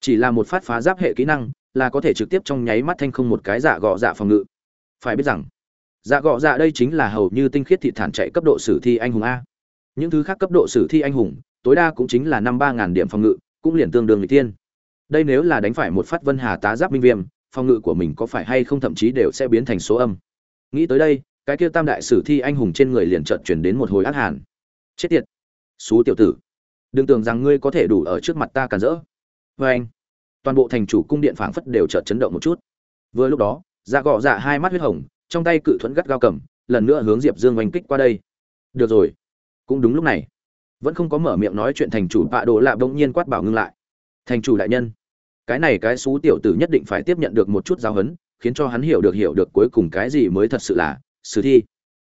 Chỉ là một phát phá giáp hệ kỹ năng, là có thể trực tiếp trong nháy mắt thanh không một cái giả gọ dạ phòng ngự. Phải biết rằng dạ gọ dạ đây chính là hầu như tinh khiết thị thản chạy cấp độ sử thi anh hùng a. Những thứ khác cấp độ sử thi anh hùng, tối đa cũng chính là năm ba ngàn điểm phòng ngự, cũng liền tương đương người tiên đây nếu là đánh phải một phát vân hà tá giáp minh viêm, phòng ngự của mình có phải hay không thậm chí đều sẽ biến thành số âm. Nghĩ tới đây, cái kia tam đại sử thi anh hùng trên người liền chợt chuyển đến một hồi ác hàn. Chết tiệt! Xú tiểu tử! Đừng tưởng rằng ngươi có thể đủ ở trước mặt ta cản rỡ. Vê anh. Toàn bộ thành chủ cung điện phảng phất đều chợt chấn động một chút. Vừa lúc đó dạ gọ dạ hai mắt huyết hồng, trong tay cự thuẫn gắt gao cầm, lần nữa hướng diệp dương oanh kích qua đây. Được rồi. Cũng đúng lúc này. Vẫn không có mở miệng nói chuyện thành chủ bạ đồ lạ bỗng nhiên quát bảo ngưng lại. Thành chủ đại nhân. Cái này cái xú tiểu tử nhất định phải tiếp nhận được một chút giáo huấn, khiến cho hắn hiểu được hiểu được cuối cùng cái gì mới thật sự là, sử thi.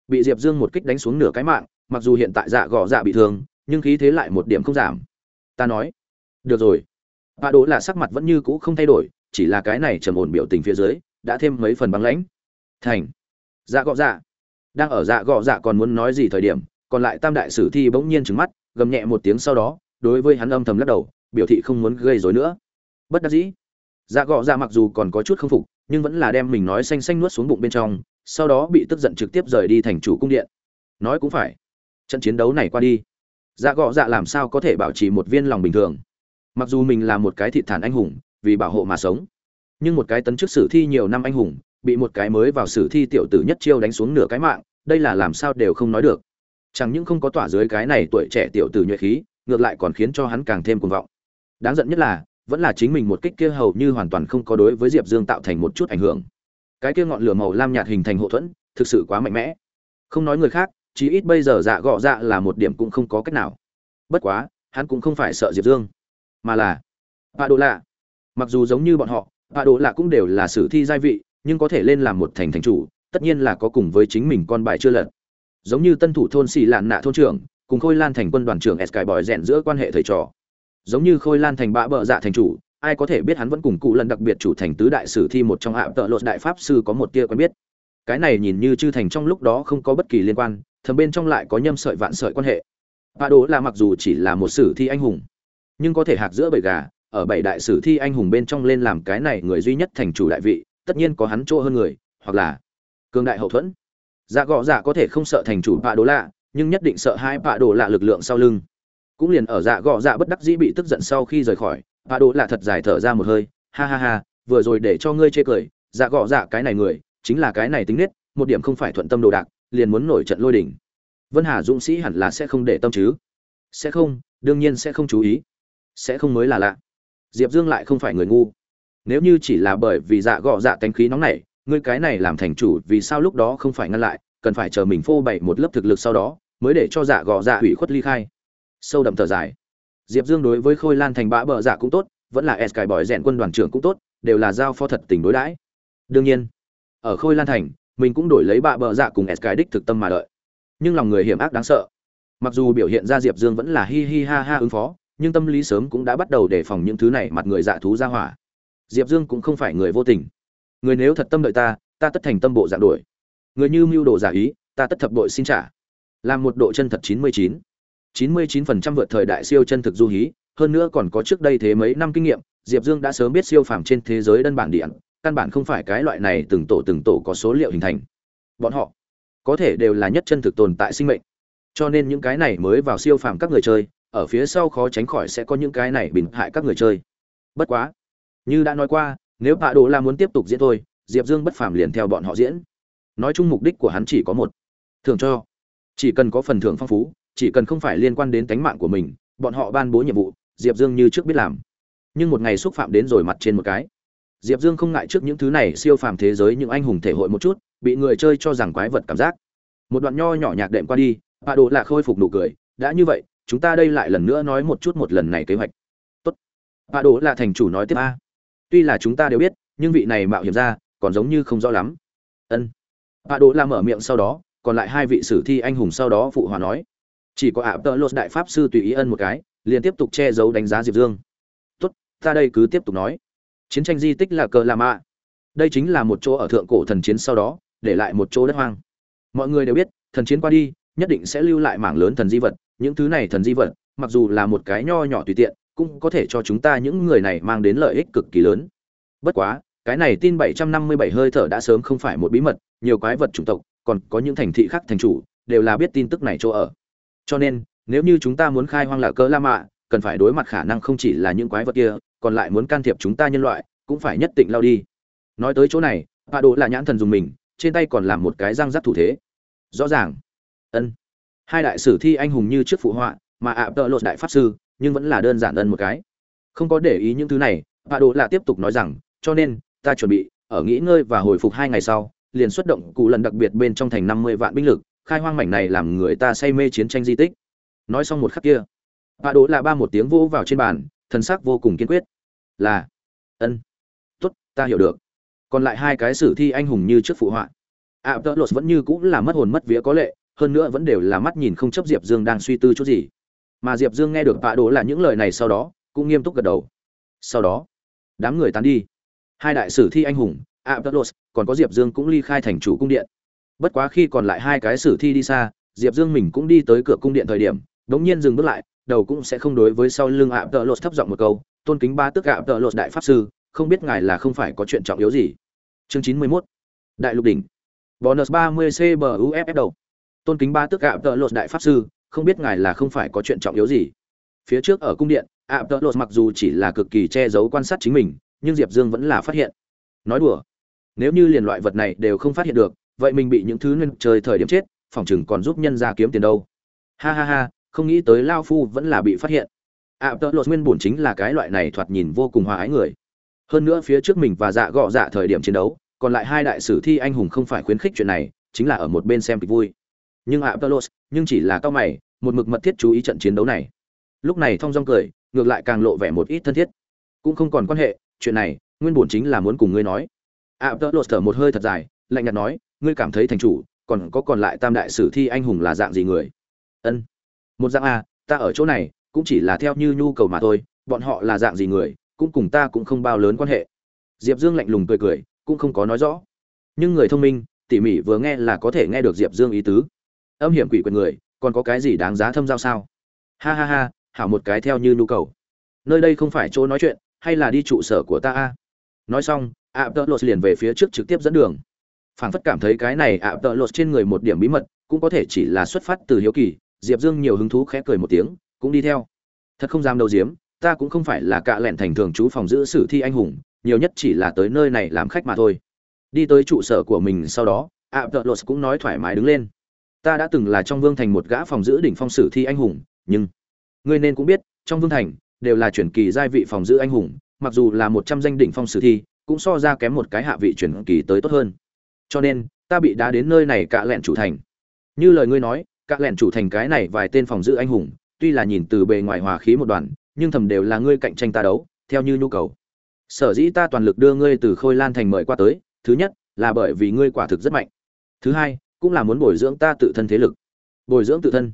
Bị diệp dương một kích đánh xuống nửa cái mạng, mặc dù hiện tại dạ gò dạ bị thương nhưng khí thế lại một điểm không giảm. Ta nói, được rồi. Bạ đỗ là sắc mặt vẫn như cũ không thay đổi, chỉ là cái này trầm ổn biểu tình phía dưới, đã thêm mấy phần băng lãnh. Thành. Dạ gọ dạ. Đang ở dạ gọ dạ còn muốn nói gì thời điểm, còn lại tam đại sử thi bỗng nhiên trừng mắt, gầm nhẹ một tiếng sau đó, đối với hắn âm thầm lắc đầu, biểu thị không muốn gây rối nữa. Bất đắc dĩ. Dạ gọ dạ mặc dù còn có chút không phục, nhưng vẫn là đem mình nói xanh xanh nuốt xuống bụng bên trong, sau đó bị tức giận trực tiếp rời đi thành chủ cung điện. Nói cũng phải. Trận chiến đấu này qua đi dạ gọ dạ làm sao có thể bảo trì một viên lòng bình thường? Mặc dù mình là một cái thị thản anh hùng, vì bảo hộ mà sống, nhưng một cái tấn chức sử thi nhiều năm anh hùng, bị một cái mới vào sử thi tiểu tử nhất chiêu đánh xuống nửa cái mạng, đây là làm sao đều không nói được. Chẳng những không có tỏa dưới cái này tuổi trẻ tiểu tử nhuệ khí, ngược lại còn khiến cho hắn càng thêm cuồng vọng. Đáng giận nhất là, vẫn là chính mình một kích kia hầu như hoàn toàn không có đối với diệp dương tạo thành một chút ảnh hưởng. Cái kia ngọn lửa màu lam nhạt hình thành hậu thuẫn, thực sự quá mạnh mẽ. Không nói người khác chí ít bây giờ dạ gọ dạ là một điểm cũng không có cách nào. Bất quá, hắn cũng không phải sợ diệp dương, mà là bà đồ lạ mặc dù giống như bọn họ bà đồ lạ cũng đều là sử thi gia vị, nhưng có thể lên làm một thành thành chủ, tất nhiên là có cùng với chính mình con bài chưa lật. Giống như tân thủ thôn xì lạn nạ thôn trưởng, cùng khôi lan thành quân đoàn trưởng sky bòi rèn giữa quan hệ thầy trò. Giống như khôi lan thành bạ bợ dạ thành chủ, ai có thể biết hắn vẫn cùng cụ lần đặc biệt chủ thành tứ đại sử thi một trong ạ tợ lột đại pháp sư có một tia quen biết. Cái này nhìn như chư thành trong lúc đó không có bất kỳ liên quan thầm bên trong lại có nhâm sợi vạn sợi quan hệ. Bạ Đỗ là mặc dù chỉ là một sử thi anh hùng, nhưng có thể hạc giữa bầy gà, ở bảy đại sử thi anh hùng bên trong lên làm cái này người duy nhất thành chủ đại vị, tất nhiên có hắn chỗ hơn người, hoặc là cường đại hậu thuẫn. Dạ gọ dạ có thể không sợ thành chủ bạ Đỗ lạ, nhưng nhất định sợ hai bạ Đỗ lạ lực lượng sau lưng. Cũng liền ở dạ gọ dạ bất đắc dĩ bị tức giận sau khi rời khỏi bạ Đỗ lạ thật dài thở ra một hơi, ha ha ha, vừa rồi để cho ngươi chê cười dạ gọ dạ cái này người, chính là cái này tính nết, một điểm không phải thuận tâm đồ đạc liền muốn nổi trận lôi đỉnh vân hà dũng sĩ hẳn là sẽ không để tâm chứ? Sẽ không, đương nhiên sẽ không chú ý. Sẽ không mới là lạ. Diệp dương lại không phải người ngu. Nếu như chỉ là bởi vì dạ gọ dạ tánh khí nóng này ngươi cái này làm thành chủ vì sao lúc đó không phải ngăn lại, cần phải chờ mình phô bày một lớp thực lực sau đó, mới để cho dạ gọ dạ hủy khuất ly khai. Sâu đậm thở dài. Diệp dương đối với khôi lan thành bã bờ dạ cũng tốt, vẫn là s cải bỏi rèn quân đoàn trưởng cũng tốt, đều là giao phó thật tình đối đãi. Đương nhiên, ở khôi lan thành mình cũng đổi lấy bạ bợ dạ cùng sky đích thực tâm mà đợi. Nhưng lòng người hiểm ác đáng sợ. Mặc dù biểu hiện ra diệp dương vẫn là hi hi ha ha ứng phó, nhưng tâm lý sớm cũng đã bắt đầu đề phòng những thứ này mặt người dạ thú ra hỏa. Diệp dương cũng không phải người vô tình. Người nếu thật tâm đợi ta ta tất thành tâm bộ dạng đổi người như mưu đồ giả ý, ta tất thập đội xin trả. Làm một độ chân thật chín mươi chín. chín mươi chín phần trăm vượt thời đại siêu chân thực du hí, hơn nữa còn có trước đây thế mấy năm kinh nghiệm, diệp dương đã sớm biết siêu phàm trên thế giới đơn bản điện căn bản không phải cái loại này từng tổ từng tổ có số liệu hình thành. Bọn họ có thể đều là nhất chân thực tồn tại sinh mệnh. Cho nên những cái này mới vào siêu phàm các người chơi, ở phía sau khó tránh khỏi sẽ có những cái này bình hại các người chơi. Bất quá, như đã nói qua, nếu bạ đồ la muốn tiếp tục diễn thôi, diệp dương bất phàm liền theo bọn họ diễn. Nói chung mục đích của hắn chỉ có một. Thưởng cho. Chỉ cần có phần thưởng phong phú, chỉ cần không phải liên quan đến tánh mạng của mình, bọn họ ban bố nhiệm vụ, diệp dương như trước biết làm. Nhưng một ngày xúc phạm đến rồi mặt trên một cái diệp dương không ngại trước những thứ này siêu phàm thế giới những anh hùng thể hội một chút, bị người chơi cho rằng quái vật cảm giác. Một đoạn nho nhỏ nhạc đệm qua đi bạ đồ là khôi phục nụ cười, đã như vậy, chúng ta đây lại lần nữa nói một chút một lần này kế hoạch. Tốt. Bạ đồ là thành chủ nói tiếp, a, tuy là chúng ta đều biết, nhưng vị này mạo hiểm ra, còn giống như không rõ lắm. Ân. Bạ đồ là mở miệng sau đó, còn lại hai vị sử thi anh hùng sau đó phụ hòa nói, chỉ có ạ Tơ lột đại pháp sư tùy ý ân một cái, liền tiếp tục che giấu đánh giá diệp dương. Tốt, ta đây cứ tiếp tục nói chiến tranh di tích là cờ la mạ. Đây chính là một chỗ ở thượng cổ thần chiến sau đó, để lại một chỗ đất hoang. Mọi người đều biết, thần chiến qua đi, nhất định sẽ lưu lại mảng lớn thần di vật, những thứ này thần di vật, mặc dù là một cái nho nhỏ tùy tiện, cũng có thể cho chúng ta những người này mang đến lợi ích cực kỳ lớn. Bất quá, cái này tin 757 hơi thở đã sớm không phải một bí mật, nhiều quái vật chủng tộc, còn có những thành thị khác thành chủ, đều là biết tin tức này chỗ ở. Cho nên, nếu như chúng ta muốn khai hoang lạ cỡ la mạ, cần phải đối mặt khả năng không chỉ là những quái vật kia còn lại muốn can thiệp chúng ta nhân loại, cũng phải nhất định lao đi. Nói tới chỗ này bà đồ là nhãn thần dùng mình, trên tay còn làm một cái răng rắc thủ thế. Rõ ràng. Ân. Hai đại sử thi anh hùng như trước phụ họa, mà ạ tợ lột đại pháp sư, nhưng vẫn là đơn giản ân một cái. Không có để ý những thứ này bà đồ là tiếp tục nói rằng, cho nên, ta chuẩn bị, ở nghỉ ngơi và hồi phục hai ngày sau, liền xuất động cụ lần đặc biệt bên trong thành năm mươi vạn binh lực, khai hoang mảnh này làm người ta say mê chiến tranh di tích. Nói xong một khắc kia bà đỗ là ba một tiếng vỗ vào trên bàn thần sắc vô cùng kiên quyết. Là, ân, tốt, ta hiểu được. Còn lại hai cái sử thi anh hùng như trước phụ họa. Ạ tợ lột vẫn như cũng là mất hồn mất vía có lệ, hơn nữa vẫn đều là mắt nhìn không chấp diệp dương đang suy tư chút gì. Mà diệp dương nghe được vạ đồ là những lời này sau đó, cũng nghiêm túc gật đầu. Sau đó, đám người tán đi. Hai đại sử thi anh hùng ạ tợ lột còn có diệp dương cũng ly khai thành chủ cung điện. Bất quá khi còn lại hai cái sử thi đi xa, diệp dương mình cũng đi tới cửa cung điện thời điểm, đống nhiên dừng bước lại đầu cũng sẽ không đối với sau lưng ạ tợ lột thấp giọng một câu, tôn kính ba tức ạ tợ lột đại pháp sư, không biết ngài là không phải có chuyện trọng yếu gì. Chương chín mươi 91. đại lục đỉnh. Bonus ba mươi c đầu. Tôn kính ba tức ạ tợ lột đại pháp sư, không biết ngài là không phải có chuyện trọng yếu gì. Phía trước ở cung điện, ạ tợ lột mặc dù chỉ là cực kỳ che giấu quan sát chính mình, nhưng diệp dương vẫn là phát hiện. Nói đùa, nếu như liền loại vật này đều không phát hiện được, vậy mình bị những thứ nên chơi thời điểm chết, phòng chừng còn giúp nhân ra kiếm tiền đâu. Ha ha ha không nghĩ tới lao phu vẫn là bị phát hiện. À, ạ tợ lột nguyên bổn chính là cái loại này thoạt nhìn vô cùng hòa ái người. Hơn nữa phía trước mình và dạ gọ dạ thời điểm chiến đấu, còn lại hai đại sử thi anh hùng không phải khuyến khích chuyện này, chính là ở một bên xem kịch vui. Nhưng à, ạ tợ lột, nhưng chỉ là cao mày, một mực mật thiết chú ý trận chiến đấu này. Lúc này thong dong cười, ngược lại càng lộ vẻ một ít thân thiết. Cũng không còn quan hệ, chuyện này, nguyên bổn chính là muốn cùng ngươi nói. À, ạ tợ lột thở một hơi thật dài, lạnh nhạt nói, ngươi cảm thấy thành chủ, còn có còn lại tam đại sử thi anh hùng là dạng gì người? Ân một dạng a ta ở chỗ này, cũng chỉ là theo như nhu cầu mà thôi, bọn họ là dạng gì người, cũng cùng ta cũng không bao lớn quan hệ. Diệp dương lạnh lùng cười cười, cũng không có nói rõ. Nhưng người thông minh, tỉ mỉ vừa nghe là có thể nghe được diệp dương ý tứ. Âm hiểm quỷ quyền người, còn có cái gì đáng giá thâm giao sao? Ha ha ha, hảo một cái theo như nhu cầu. Nơi đây không phải chỗ nói chuyện, hay là đi trụ sở của ta a? Nói xong ạ tợ lột liền về phía trước trực tiếp dẫn đường. Phảng phất cảm thấy cái này ạ tợ lột trên người một điểm bí mật, cũng có thể chỉ là xuất phát từ hiếu kỳ diệp dương nhiều hứng thú khẽ cười một tiếng, cũng đi theo. Thật không dám đầu diếm ta cũng không phải là cạ lẹn thành thường trú phòng giữ sử thi anh hùng, nhiều nhất chỉ là tới nơi này làm khách mà thôi. Đi tới trụ sở của mình sau đó ạ tợ lột cũng nói thoải mái đứng lên. Ta đã từng là trong vương thành một gã phòng giữ đỉnh phong sử thi anh hùng, nhưng ngươi nên cũng biết, trong vương thành đều là chuyển kỳ giai vị phòng giữ anh hùng, mặc dù là một trăm danh đỉnh phong sử thi, cũng so ra kém một cái hạ vị chuyển kỳ tới tốt hơn. Cho nên, ta bị đá đến nơi này cạ lẹn chủ thành. Như lời ngươi nói các lẹn chủ thành cái này vài tên phòng giữ anh hùng, tuy là nhìn từ bề ngoài hòa khí một đoàn, nhưng thầm đều là ngươi cạnh tranh ta đấu, theo như nhu cầu. Sở dĩ ta toàn lực đưa ngươi từ khôi lan thành mời qua tới, thứ nhất, là bởi vì ngươi quả thực rất mạnh. Thứ hai, cũng là muốn bồi dưỡng ta tự thân thế lực. Bồi dưỡng tự thân.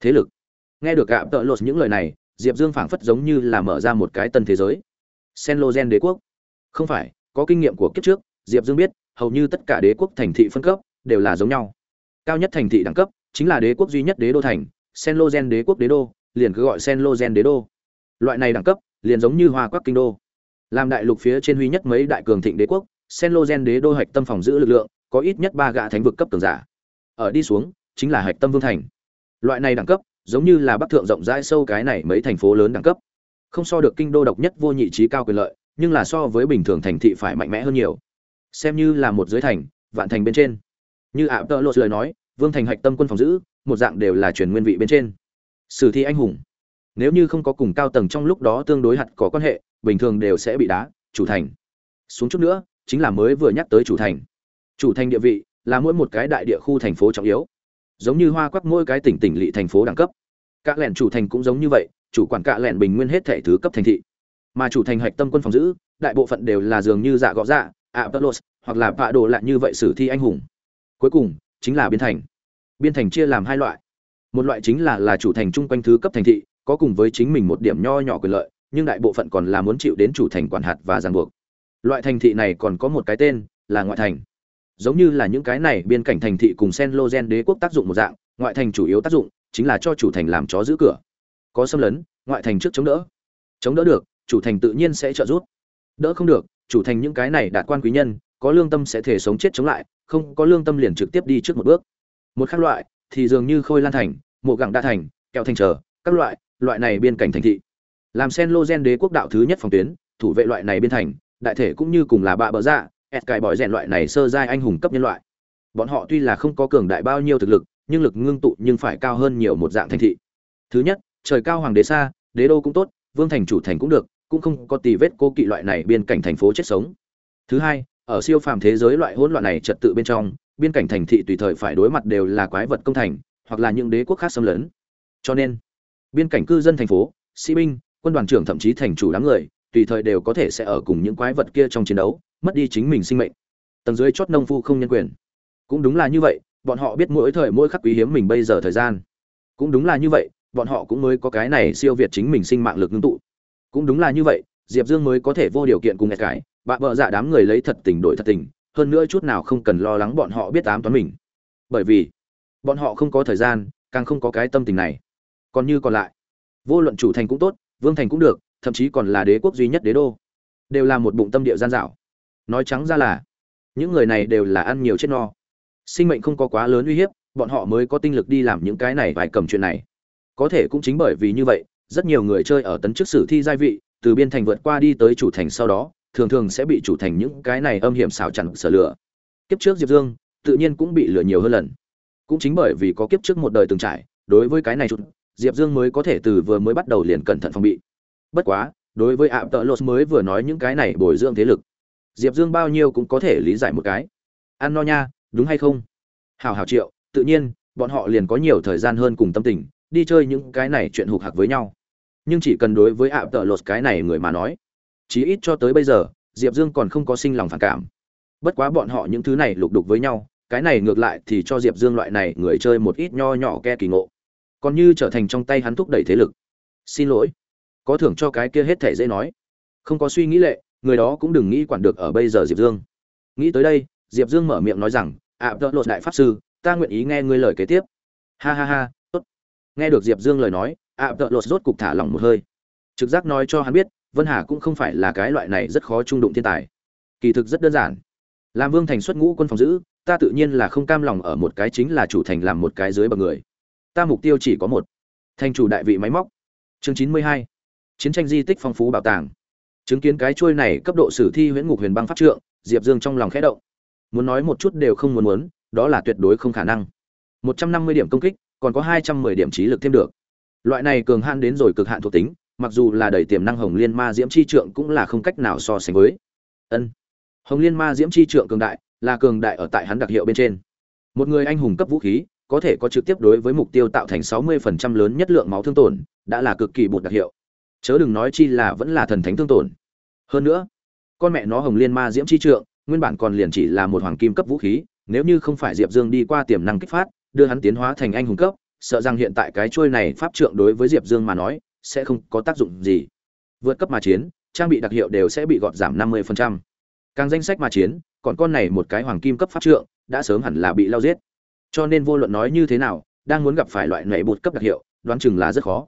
Thế lực. Nghe được gạ tợ lột những lời này, diệp dương phảng phất giống như là mở ra một cái tân thế giới. Sen lô gen đế quốc. Không phải, có kinh nghiệm của kiếp trước, diệp dương biết, hầu như tất cả đế quốc thành thị phân cấp, đều là giống nhau. Cao nhất thành thị đẳng cấp chính là đế quốc duy nhất đế đô thành sen lô gen đế quốc đế đô, liền cứ gọi sen lô gen đế đô. Loại này đẳng cấp, liền giống như hoa quắc kinh đô. Làm đại lục phía trên huy nhất mấy đại cường thịnh đế quốc sen lô gen đế đô hạch tâm phòng giữ lực lượng, có ít nhất ba gã thánh vực cấp cường giả. Ở đi xuống, chính là hạch tâm vương thành. Loại này đẳng cấp, giống như là bắc thượng rộng rãi sâu cái này mấy thành phố lớn đẳng cấp. Không so được kinh đô độc nhất vô nhị trí cao quyền lợi, nhưng là so với bình thường thành thị phải mạnh mẽ hơn nhiều. Xem như là một dưới thành, vạn thành bên trên. Như ạ tợ lột lời nói vương thành hạch tâm quân phòng giữ, một dạng đều là truyền nguyên vị bên trên. Sử thi anh hùng. Nếu như không có cùng cao tầng trong lúc đó tương đối hạt có quan hệ, bình thường đều sẽ bị đá, chủ thành. Xuống chút nữa, chính là mới vừa nhắc tới chủ thành. Chủ thành địa vị là mỗi một cái đại địa khu thành phố trọng yếu. Giống như hoa quắc mỗi cái tỉnh tỉnh lỵ thành phố đẳng cấp. Các lẻn chủ thành cũng giống như vậy, chủ quản cạ lẻn bình nguyên hết thể thứ cấp thành thị. Mà chủ thành hạch tâm quân phòng giữ, đại bộ phận đều là dường như dạ gõ dạ ạ tơ hoặc là vạ đồ lại như vậy sử thi anh hùng. Cuối cùng, chính là biến thành biên thành chia làm hai loại. Một loại chính là là chủ thành chung quanh thứ cấp thành thị, có cùng với chính mình một điểm nho nhỏ quyền lợi, nhưng đại bộ phận còn là muốn chịu đến chủ thành quản hạt và ràng buộc. Loại thành thị này còn có một cái tên là ngoại thành. Giống như là những cái này, biên cảnh thành thị cùng sen lô gen đế quốc tác dụng một dạng, ngoại thành chủ yếu tác dụng chính là cho chủ thành làm chó giữ cửa. Có xâm lấn, ngoại thành trước chống đỡ. Chống đỡ được, chủ thành tự nhiên sẽ trợ giúp. Đỡ không được, chủ thành những cái này đạt quan quý nhân, có lương tâm sẽ thể sống chết chống lại, không có lương tâm liền trực tiếp đi trước một bước một khác loại, thì dường như khôi lan thành, mộ gặng đa thành, kẹo thành trở, các loại loại này biên cảnh thành thị. Làm sen lô gen đế quốc đạo thứ nhất phòng tuyến, thủ vệ loại này biên thành, đại thể cũng như cùng là bạ bỡ dạ ẹt cài bỏi rèn loại này sơ giai anh hùng cấp nhân loại. Bọn họ tuy là không có cường đại bao nhiêu thực lực, nhưng lực ngưng tụ nhưng phải cao hơn nhiều một dạng thành thị. Thứ nhất, trời cao hoàng đế xa, đế đô cũng tốt, vương thành chủ thành cũng được, cũng không có tì vết cô kỵ loại này biên cảnh thành phố chết sống. Thứ hai ở siêu phàm thế giới loại hỗn loạn này trật tự bên trong, biên cảnh thành thị tùy thời phải đối mặt đều là quái vật công thành, hoặc là những đế quốc khác xâm lấn. Cho nên, biên cảnh cư dân thành phố, sĩ binh, quân đoàn trưởng thậm chí thành chủ đám người, tùy thời đều có thể sẽ ở cùng những quái vật kia trong chiến đấu, mất đi chính mình sinh mệnh. Tầng dưới chót nông phu không nhân quyền. Cũng đúng là như vậy, bọn họ biết mỗi thời mỗi khắc quý hiếm mình bây giờ thời gian. Cũng đúng là như vậy, bọn họ cũng mới có cái này siêu việt chính mình sinh mạng lực ngưng tụ. Cũng đúng là như vậy, diệp dương mới có thể vô điều kiện cùng cái bạ bợ dạ đám người lấy thật tình đổi thật tình, hơn nữa chút nào không cần lo lắng bọn họ biết ám toán mình. Bởi vì, bọn họ không có thời gian, càng không có cái tâm tình này. Còn như còn lại, vô luận chủ thành cũng tốt, vương thành cũng được, thậm chí còn là đế quốc duy nhất đế đô. Đều là một bụng tâm địa gian dảo nói trắng ra là, những người này đều là ăn nhiều chết no. Sinh mệnh không có quá lớn uy hiếp, bọn họ mới có tinh lực đi làm những cái này vài cầm chuyện này. Có thể cũng chính bởi vì như vậy, rất nhiều người chơi ở tấn chức sử thi giai vị, từ biên thành vượt qua đi tới chủ thành sau đó thường thường sẽ bị chủ thành những cái này âm hiểm xảo chặn sở lửa. Kiếp trước diệp dương, tự nhiên cũng bị lừa nhiều hơn lần. Cũng chính bởi vì có kiếp trước một đời từng trải, đối với cái này chút, diệp dương mới có thể từ vừa mới bắt đầu liền cẩn thận phòng bị. Bất quá, đối với ạ tợ lột mới vừa nói những cái này bồi dưỡng thế lực, diệp dương bao nhiêu cũng có thể lý giải một cái. Ăn no nha, đúng hay không? Hào hào triệu, tự nhiên, bọn họ liền có nhiều thời gian hơn cùng tâm tình, đi chơi những cái này chuyện hụt hạc với nhau. Nhưng chỉ cần đối với ạ tợ lột cái này người mà nói chí ít cho tới bây giờ, diệp dương còn không có sinh lòng phản cảm. Bất quá bọn họ những thứ này lục đục với nhau, cái này ngược lại thì cho diệp dương loại này người chơi một ít nho nhỏ ke kỳ ngộ. Còn như trở thành trong tay hắn thúc đẩy thế lực. Xin lỗi. Có thưởng cho cái kia hết thể dễ nói. Không có suy nghĩ lệ, người đó cũng đừng nghĩ quản được ở bây giờ diệp dương. Nghĩ tới đây, diệp dương mở miệng nói rằng à, ạ đỡ lột đại pháp sư, ta nguyện ý nghe ngươi lời kế tiếp. Ha ha ha, tốt. Nghe được diệp dương lời nói à, ạ đỡ lột rốt cục thả lỏng một hơi. Trực giác nói cho hắn biết vân hà cũng không phải là cái loại này rất khó trung đụng thiên tài. Kỳ thực rất đơn giản. Làm vương thành xuất ngũ quân phòng giữ, ta tự nhiên là không cam lòng ở một cái chính là chủ thành làm một cái dưới bậc người. Ta mục tiêu chỉ có một. Thành chủ đại vị máy móc. Chương chín mươi hai. Chiến tranh di tích phong phú bảo tàng. Chứng kiến cái chuôi này cấp độ sử thi huyễn ngục huyền băng pháp trượng, diệp dương trong lòng khẽ động. Muốn nói một chút đều không muốn muốn, đó là tuyệt đối không khả năng. Một trăm năm mươi điểm công kích, còn có hai trăm mười điểm trí lực thêm được. Loại này cường hạn đến rồi cực hạn thuộc tính mặc dù là đầy tiềm năng hồng liên ma diễm chi trượng cũng là không cách nào so sánh với. Ân, hồng liên ma diễm chi trượng cường đại, là cường đại ở tại hắn đặc hiệu bên trên. Một người anh hùng cấp vũ khí, có thể có trực tiếp đối với mục tiêu tạo thành 60% lớn nhất lượng máu thương tổn, đã là cực kỳ bột đặc hiệu. Chớ đừng nói chi là vẫn là thần thánh thương tổn. Hơn nữa, con mẹ nó hồng liên ma diễm chi trượng, nguyên bản còn liền chỉ là một hoàng kim cấp vũ khí, nếu như không phải diệp dương đi qua tiềm năng kích phát, đưa hắn tiến hóa thành anh hùng cấp, sợ rằng hiện tại cái trôi này pháp trượng đối với diệp dương mà nói sẽ không có tác dụng gì. Vượt cấp mà chiến, trang bị đặc hiệu đều sẽ bị gọt giảm 50%. càng danh sách mà chiến, còn con này một cái hoàng kim cấp pháp trượng, đã sớm hẳn là bị lao giết. Cho nên vô luận nói như thế nào, đang muốn gặp phải loại nảy bột cấp đặc hiệu, đoán chừng là rất khó.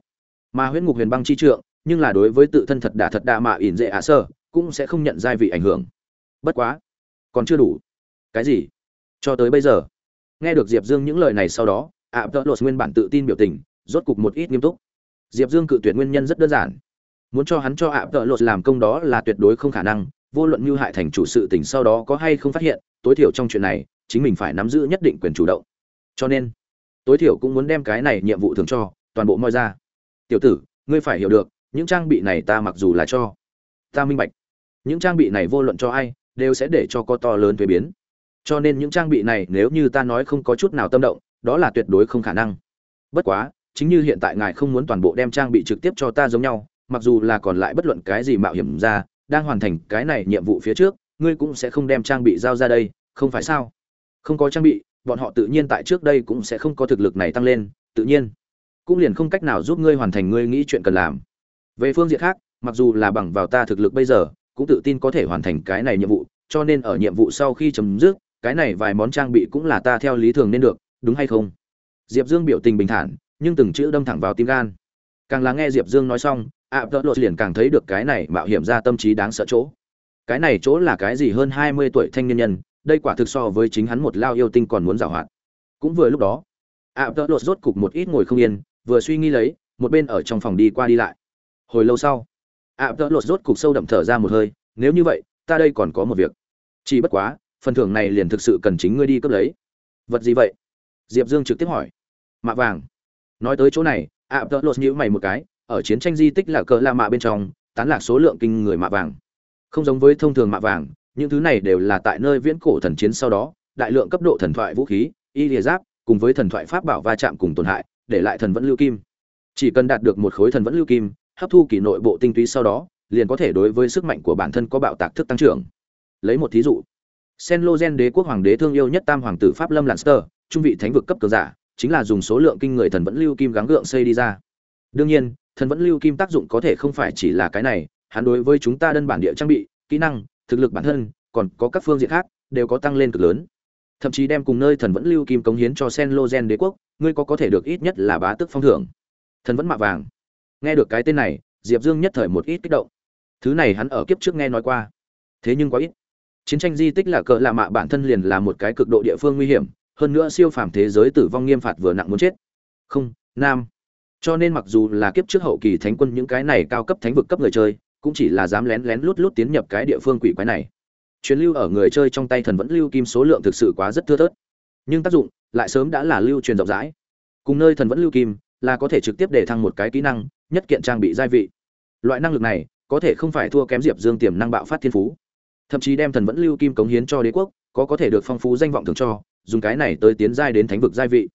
Mà huyễn ngục huyền băng chi trượng, nhưng là đối với tự thân thật đả thật đa mà ỉn dễ ả sơ, cũng sẽ không nhận gia vị ảnh hưởng. Bất quá, còn chưa đủ. Cái gì? Cho tới bây giờ. Nghe được diệp dương những lời này sau đó, ạ tợ lột nguyên bản tự tin biểu tình, rốt cục một ít nghiêm túc diệp dương cự tuyệt nguyên nhân rất đơn giản. Muốn cho hắn cho ạ tợ lột làm công đó là tuyệt đối không khả năng, vô luận mưu hại thành chủ sự tình sau đó có hay không phát hiện, tối thiểu trong chuyện này, chính mình phải nắm giữ nhất định quyền chủ động. Cho nên, tối thiểu cũng muốn đem cái này nhiệm vụ thường cho, toàn bộ moi ra. Tiểu tử, ngươi phải hiểu được, những trang bị này ta mặc dù là cho, ta minh bạch. Những trang bị này vô luận cho ai, đều sẽ để cho có to lớn thuế biến. Cho nên những trang bị này nếu như ta nói không có chút nào tâm động, đó là tuyệt đối không khả năng. Bất quá chính như hiện tại ngài không muốn toàn bộ đem trang bị trực tiếp cho ta giống nhau, mặc dù là còn lại bất luận cái gì mạo hiểm ra, đang hoàn thành cái này nhiệm vụ phía trước, ngươi cũng sẽ không đem trang bị giao ra đây, không phải sao? Không có trang bị, bọn họ tự nhiên tại trước đây cũng sẽ không có thực lực này tăng lên, tự nhiên. Cũng liền không cách nào giúp ngươi hoàn thành ngươi nghĩ chuyện cần làm. Về phương diện khác, mặc dù là bằng vào ta thực lực bây giờ, cũng tự tin có thể hoàn thành cái này nhiệm vụ, cho nên ở nhiệm vụ sau khi chấm dứt, cái này vài món trang bị cũng là ta theo lý thường nên được, đúng hay không? Diệp dương biểu tình bình thản nhưng từng chữ đâm thẳng vào tim gan. Càng lắng nghe diệp dương nói xong, ạ, tợ Lộ liền càng thấy được cái này mạo hiểm ra tâm trí đáng sợ chỗ. Cái này chỗ là cái gì hơn hai mươi tuổi thanh niên nhân, đây quả thực so với chính hắn một lao yêu tinh còn muốn giảo hoạt cũng vừa lúc đó, ạ, tợ Lộ rốt cục một ít ngồi không yên, vừa suy nghĩ lấy, một bên ở trong phòng đi qua đi lại. Hồi lâu sau, ạ, tợ Lộ rốt cục sâu đậm thở ra một hơi, nếu như vậy, ta đây còn có một việc. Chỉ bất quá, phần thưởng này liền thực sự cần chính ngươi đi cướp lấy. Vật gì vậy? Diệp dương trực tiếp hỏi. Mạ vàng nói tới chỗ này ạ tợ lột nhữ mày một cái, ở chiến tranh di tích là cờ la mạ bên trong, tán lạc số lượng kinh người mạ vàng. Không giống với thông thường mạ vàng, những thứ này đều là tại nơi viễn cổ thần chiến sau đó, đại lượng cấp độ thần thoại vũ khí, y lìa giáp, cùng với thần thoại pháp bảo va chạm cùng tổn hại, để lại thần vẫn lưu kim. Chỉ cần đạt được một khối thần vẫn lưu kim, hấp thu kỳ nội bộ tinh túy sau đó, liền có thể đối với sức mạnh của bản thân có bạo tạc thức tăng trưởng. Lấy một thí dụ. Senlogen đế quốc hoàng đế thương yêu nhất tam hoàng tử pháp lâm lanster trung vị thánh vực cấp cường giả chính là dùng số lượng kinh người thần vẫn lưu kim gắng gượng xây đi ra. Đương nhiên, thần vẫn lưu kim tác dụng có thể không phải chỉ là cái này, hắn đối với chúng ta đơn bản địa trang bị, kỹ năng, thực lực bản thân, còn có các phương diện khác, đều có tăng lên cực lớn. Thậm chí đem cùng nơi thần vẫn lưu kim cống hiến cho Senlogen đế quốc, ngươi có có thể được ít nhất là bá tước phong thưởng. Thần vẫn mạ vàng. Nghe được cái tên này, diệp dương nhất thời một ít kích động. Thứ này hắn ở kiếp trước nghe nói qua. Thế nhưng quá ít. Chiến tranh di tích là cỡ lạ mạ bản thân liền là một cái cực độ địa phương nguy hiểm hơn nữa siêu phàm thế giới tử vong nghiêm phạt vừa nặng muốn chết. Không, nam. Cho nên mặc dù là kiếp trước hậu kỳ thánh quân những cái này cao cấp thánh vực cấp người chơi, cũng chỉ là dám lén lén lút lút tiến nhập cái địa phương quỷ quái này. Chuyến lưu ở người chơi trong tay thần vẫn lưu kim số lượng thực sự quá rất thưa thớt. Nhưng tác dụng, lại sớm đã là lưu truyền rộng rãi. Cùng nơi thần vẫn lưu kim, là có thể trực tiếp để thăng một cái kỹ năng, nhất kiện trang bị gia vị. Loại năng lực này, có thể không phải thua kém diệp dương tiềm năng bạo phát thiên phú. Thậm chí đem thần vẫn lưu kim cống hiến cho đế quốc, có có thể được phong phú danh vọng thường cho dùng cái này tới tiến giai đến thánh vực giai vị.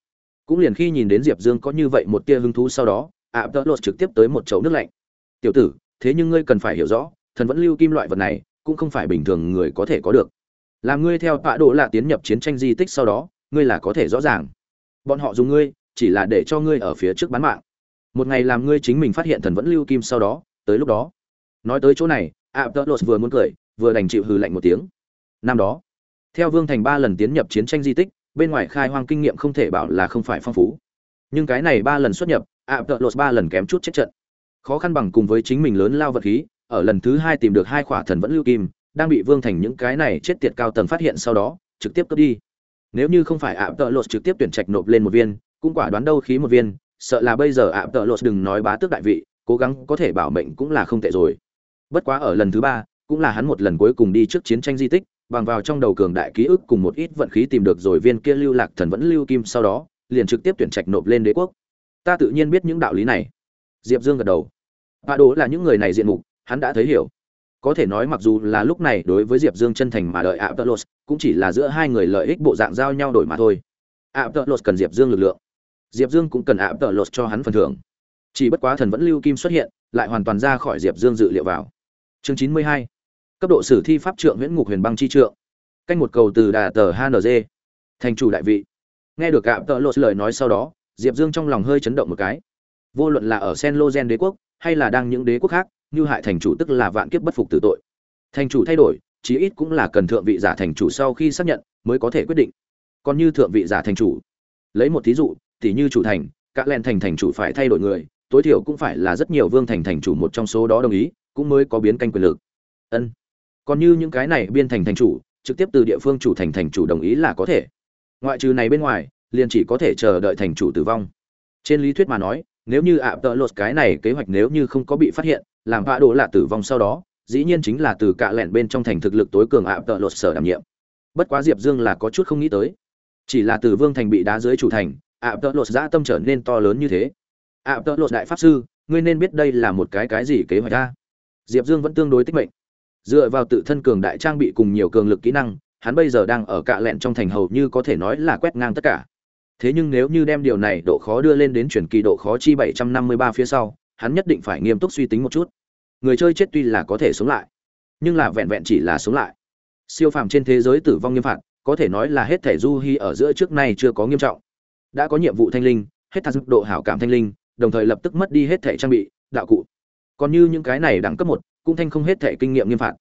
Cũng liền khi nhìn đến diệp dương có như vậy một tia hứng thú sau đó ạ tớ lột trực tiếp tới một chậu nước lạnh. Tiểu tử, thế nhưng ngươi cần phải hiểu rõ, thần vẫn lưu kim loại vật này, cũng không phải bình thường người có thể có được. Làm ngươi theo tọa độ là tiến nhập chiến tranh di tích sau đó, ngươi là có thể rõ ràng. Bọn họ dùng ngươi, chỉ là để cho ngươi ở phía trước bán mạng. Một ngày làm ngươi chính mình phát hiện thần vẫn lưu kim sau đó, tới lúc đó. Nói tới chỗ này ạ tợ lột vừa muốn cười, vừa đành chịu hừ lạnh một tiếng. Năm đó theo vương thành ba lần tiến nhập chiến tranh di tích, bên ngoài khai hoang kinh nghiệm không thể bảo là không phải phong phú. Nhưng cái này ba lần xuất nhập ạ tợ lột ba lần kém chút chết trận. Khó khăn bằng cùng với chính mình lớn lao vật khí, ở lần thứ hai tìm được hai khỏa thần vẫn lưu kim, đang bị vương thành những cái này chết tiệt cao tầng phát hiện sau đó, trực tiếp cướp đi. Nếu như không phải ạ tợ lột trực tiếp tuyển trạch nộp lên một viên, cũng quả đoán đâu khí một viên, sợ là bây giờ ạ tợ lột đừng nói bá tước đại vị, cố gắng có thể bảo mệnh cũng là không tệ rồi. Bất quá ở lần thứ ba, cũng là hắn một lần cuối cùng đi trước chiến tranh di tích bằng vào trong đầu cường đại ký ức cùng một ít vận khí tìm được rồi viên kia lưu lạc thần vẫn lưu kim sau đó, liền trực tiếp tuyển trạch nộp lên đế quốc. Ta tự nhiên biết những đạo lý này. Diệp dương gật đầu. Bà đố là những người này diện mục, hắn đã thấy hiểu. Có thể nói mặc dù là lúc này đối với diệp dương chân thành mà đợi aptolos cũng chỉ là giữa hai người lợi ích bộ dạng giao nhau đổi mà thôi. Aptolos cần diệp dương lực lượng. Diệp dương cũng cần aptolos cho hắn phần thưởng. Chỉ bất quá thần vẫn lưu kim xuất hiện, lại hoàn toàn ra khỏi diệp dương dự liệu vào. Chương chín mươi hai cấp độ sử thi pháp trượng nguyễn ngục huyền băng chi trượng. Canh một cầu từ đà tờ hng thành chủ đại vị. Nghe được gạo tợ lộ lời nói sau đó, diệp dương trong lòng hơi chấn động một cái. Vô luận là ở sen lô gen đế quốc, hay là đang những đế quốc khác, như hại thành chủ tức là vạn kiếp bất phục tử tội. Thành chủ thay đổi, chí ít cũng là cần thượng vị giả thành chủ sau khi xác nhận, mới có thể quyết định. Còn như thượng vị giả thành chủ. Lấy một thí dụ tỷ như chủ thành các len thành thành chủ phải thay đổi người, tối thiểu cũng phải là rất nhiều vương thành thành chủ một trong số đó đồng ý, cũng mới có biến canh quyền lực. Ân còn như những cái này biên thành thành chủ, trực tiếp từ địa phương chủ thành thành chủ đồng ý là có thể. Ngoại trừ này bên ngoài, liền chỉ có thể chờ đợi thành chủ tử vong. Trên lý thuyết mà nói, nếu như ạ tợ lột cái này kế hoạch nếu như không có bị phát hiện, làm vạ đồ lạ tử vong sau đó, dĩ nhiên chính là từ cạ lẹn bên trong thành thực lực tối cường ạ tợ lột sở đảm nhiệm. Bất quá diệp dương là có chút không nghĩ tới. Chỉ là từ vương thành bị đá dưới chủ thành, ạ tợ lột dã tâm trở nên to lớn như thế. Ạ tợ lột đại pháp sư, ngươi nên biết đây là một cái cái gì kế hoạch ta? Diệp dương vẫn tương đối tích mệnh dựa vào tự thân cường đại trang bị cùng nhiều cường lực kỹ năng, hắn bây giờ đang ở cạ lẹn trong thành hầu như có thể nói là quét ngang tất cả. Thế nhưng nếu như đem điều này độ khó đưa lên đến chuyển kỳ độ khó chi 753 phía sau, hắn nhất định phải nghiêm túc suy tính một chút. Người chơi chết tuy là có thể sống lại, nhưng là vẹn vẹn chỉ là sống lại. Siêu phàm trên thế giới tử vong nghiêm phạt, có thể nói là hết thể du hy ở giữa trước nay chưa có nghiêm trọng. Đã có nhiệm vụ thanh linh, hết thà giúp độ hảo cảm thanh linh, đồng thời lập tức mất đi hết thể trang bị, đạo cụ. Còn như những cái này đẳng cấp một cũng thanh không hết thể kinh nghiệm nghiêm phạt.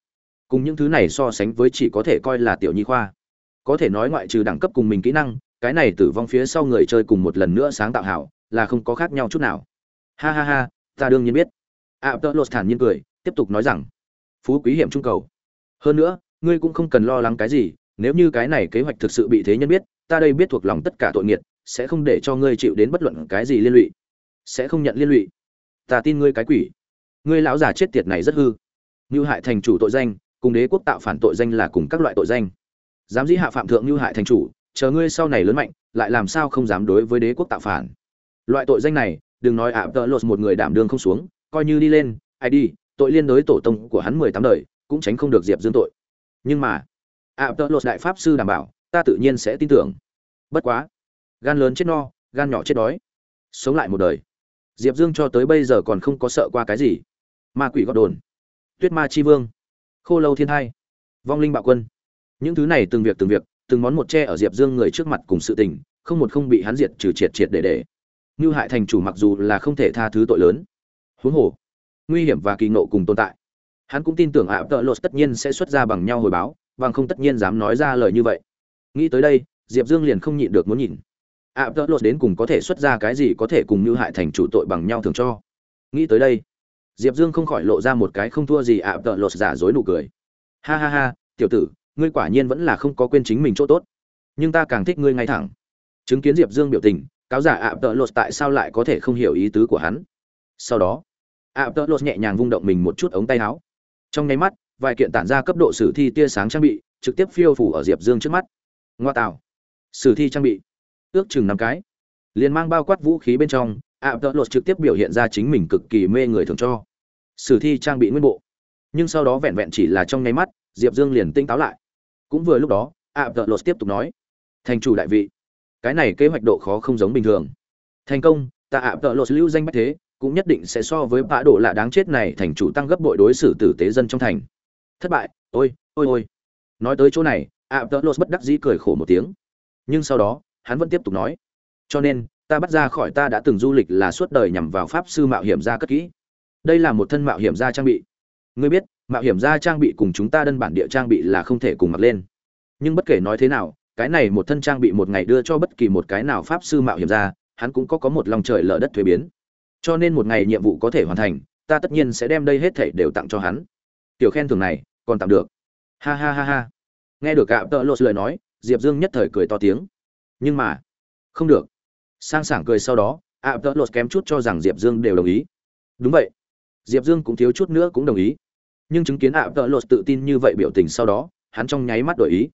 Cùng những thứ này so sánh với chỉ có thể coi là tiểu nhi khoa. Có thể nói ngoại trừ đẳng cấp cùng mình kỹ năng, cái này tử vong phía sau người chơi cùng một lần nữa sáng tạo hảo, là không có khác nhau chút nào. Ha ha ha, ta đương nhiên biết. Ạ tơ lột thản nhiên cười, tiếp tục nói rằng, phú quý hiểm trung cầu. Hơn nữa, ngươi cũng không cần lo lắng cái gì, nếu như cái này kế hoạch thực sự bị thế nhân biết, ta đây biết thuộc lòng tất cả tội nghiệt, sẽ không để cho ngươi chịu đến bất luận cái gì liên lụy. Sẽ không nhận liên lụy. Ta tin ngươi cái quỷ ngươi lão già chết tiệt này rất hư. Như hại thành chủ tội danh, cùng đế quốc tạo phản tội danh là cùng các loại tội danh. Dám dĩ hạ phạm thượng như hại thành chủ, chờ ngươi sau này lớn mạnh, lại làm sao không dám đối với đế quốc tạo phản? Loại tội danh này, đừng nói ạ tợ lột một người đảm đương không xuống, coi như đi lên, ai đi, tội liên đối tổ tông của hắn mười tám đời, cũng tránh không được diệp dương tội. Nhưng mà, ạ tợ lột đại pháp sư đảm bảo, ta tự nhiên sẽ tin tưởng. Bất quá, gan lớn chết no, gan nhỏ chết đói. Sống lại một đời diệp dương cho tới bây giờ còn không có sợ qua cái gì. Ma quỷ gọt đồn, tuyết ma chi vương, khô lâu thiên hai, vong linh bạo quân. Những thứ này từng việc từng việc, từng món một tre ở diệp dương người trước mặt cùng sự tình, không một không bị hắn diệt trừ triệt triệt để để. Ngư hại thành chủ mặc dù là không thể tha thứ tội lớn, huống hồ, nguy hiểm và kỳ nộ cùng tồn tại. Hắn cũng tin tưởng ạ tợ lột tất nhiên sẽ xuất ra bằng nhau hồi báo, bằng không tất nhiên dám nói ra lời như vậy. Nghĩ tới đây, diệp dương liền không nhịn được muốn nhìn ạ tợ lột đến cùng có thể xuất ra cái gì có thể cùng như hại thành chủ tội bằng nhau thường cho? Nghĩ tới đây, diệp dương không khỏi lộ ra một cái không thua gì ạ tợ lột giả dối nụ cười. Ha ha ha, tiểu tử, ngươi quả nhiên vẫn là không có quên chính mình chỗ tốt. Nhưng ta càng thích ngươi ngay thẳng. Chứng kiến diệp dương biểu tình, cáo giả ạ tợ lột tại sao lại có thể không hiểu ý tứ của hắn? Sau đó ạ tợ lột nhẹ nhàng vung động mình một chút ống tay áo. Trong nháy mắt, vài kiện tản ra cấp độ sử thi tia sáng trang bị, trực tiếp phiêu phủ ở diệp dương trước mắt. Ngoa tạo. Sử thi trang bị ước chừng năm cái. Liền mang bao quát vũ khí bên trong, ạ tợ lột trực tiếp biểu hiện ra chính mình cực kỳ mê người thường cho. Sử thi trang bị nguyên bộ. Nhưng sau đó vẹn vẹn chỉ là trong nháy mắt, diệp dương liền tinh táo lại. Cũng vừa lúc đó, ạ tợ lột tiếp tục nói, thành chủ đại vị, cái này kế hoạch độ khó không giống bình thường. Thành công, ta ạ tợ lột lưu danh bách thế, cũng nhất định sẽ so với bã độ lạ đáng chết này thành chủ tăng gấp bội đối xử tử tế dân trong thành. Thất bại, ôi ôi ôi. Nói tới chỗ này, ạ tợ lột bất đắc dĩ cười khổ một tiếng. Nhưng sau đó hắn vẫn tiếp tục nói. Cho nên, ta bắt ra khỏi ta đã từng du lịch là suốt đời nhằm vào pháp sư mạo hiểm gia cất kỹ. Đây là một thân mạo hiểm gia trang bị. Ngươi biết, mạo hiểm gia trang bị cùng chúng ta đơn bản địa trang bị là không thể cùng mặc lên. Nhưng bất kể nói thế nào, cái này một thân trang bị một ngày đưa cho bất kỳ một cái nào pháp sư mạo hiểm gia, hắn cũng có có một lòng trời lở đất thuế biến. Cho nên một ngày nhiệm vụ có thể hoàn thành, ta tất nhiên sẽ đem đây hết thể đều tặng cho hắn. Tiểu khen thường này, còn tạm được. Ha ha ha ha. Nghe được cả tợ lột lời nói, diệp dương nhất thời cười to tiếng nhưng mà, không được. Sang sảng cười sau đó ạ tợ lột kém chút cho rằng diệp dương đều đồng ý. Đúng vậy. Diệp dương cũng thiếu chút nữa cũng đồng ý. Nhưng chứng kiến ạ tợ lột tự tin như vậy biểu tình sau đó, hắn trong nháy mắt đổi ý.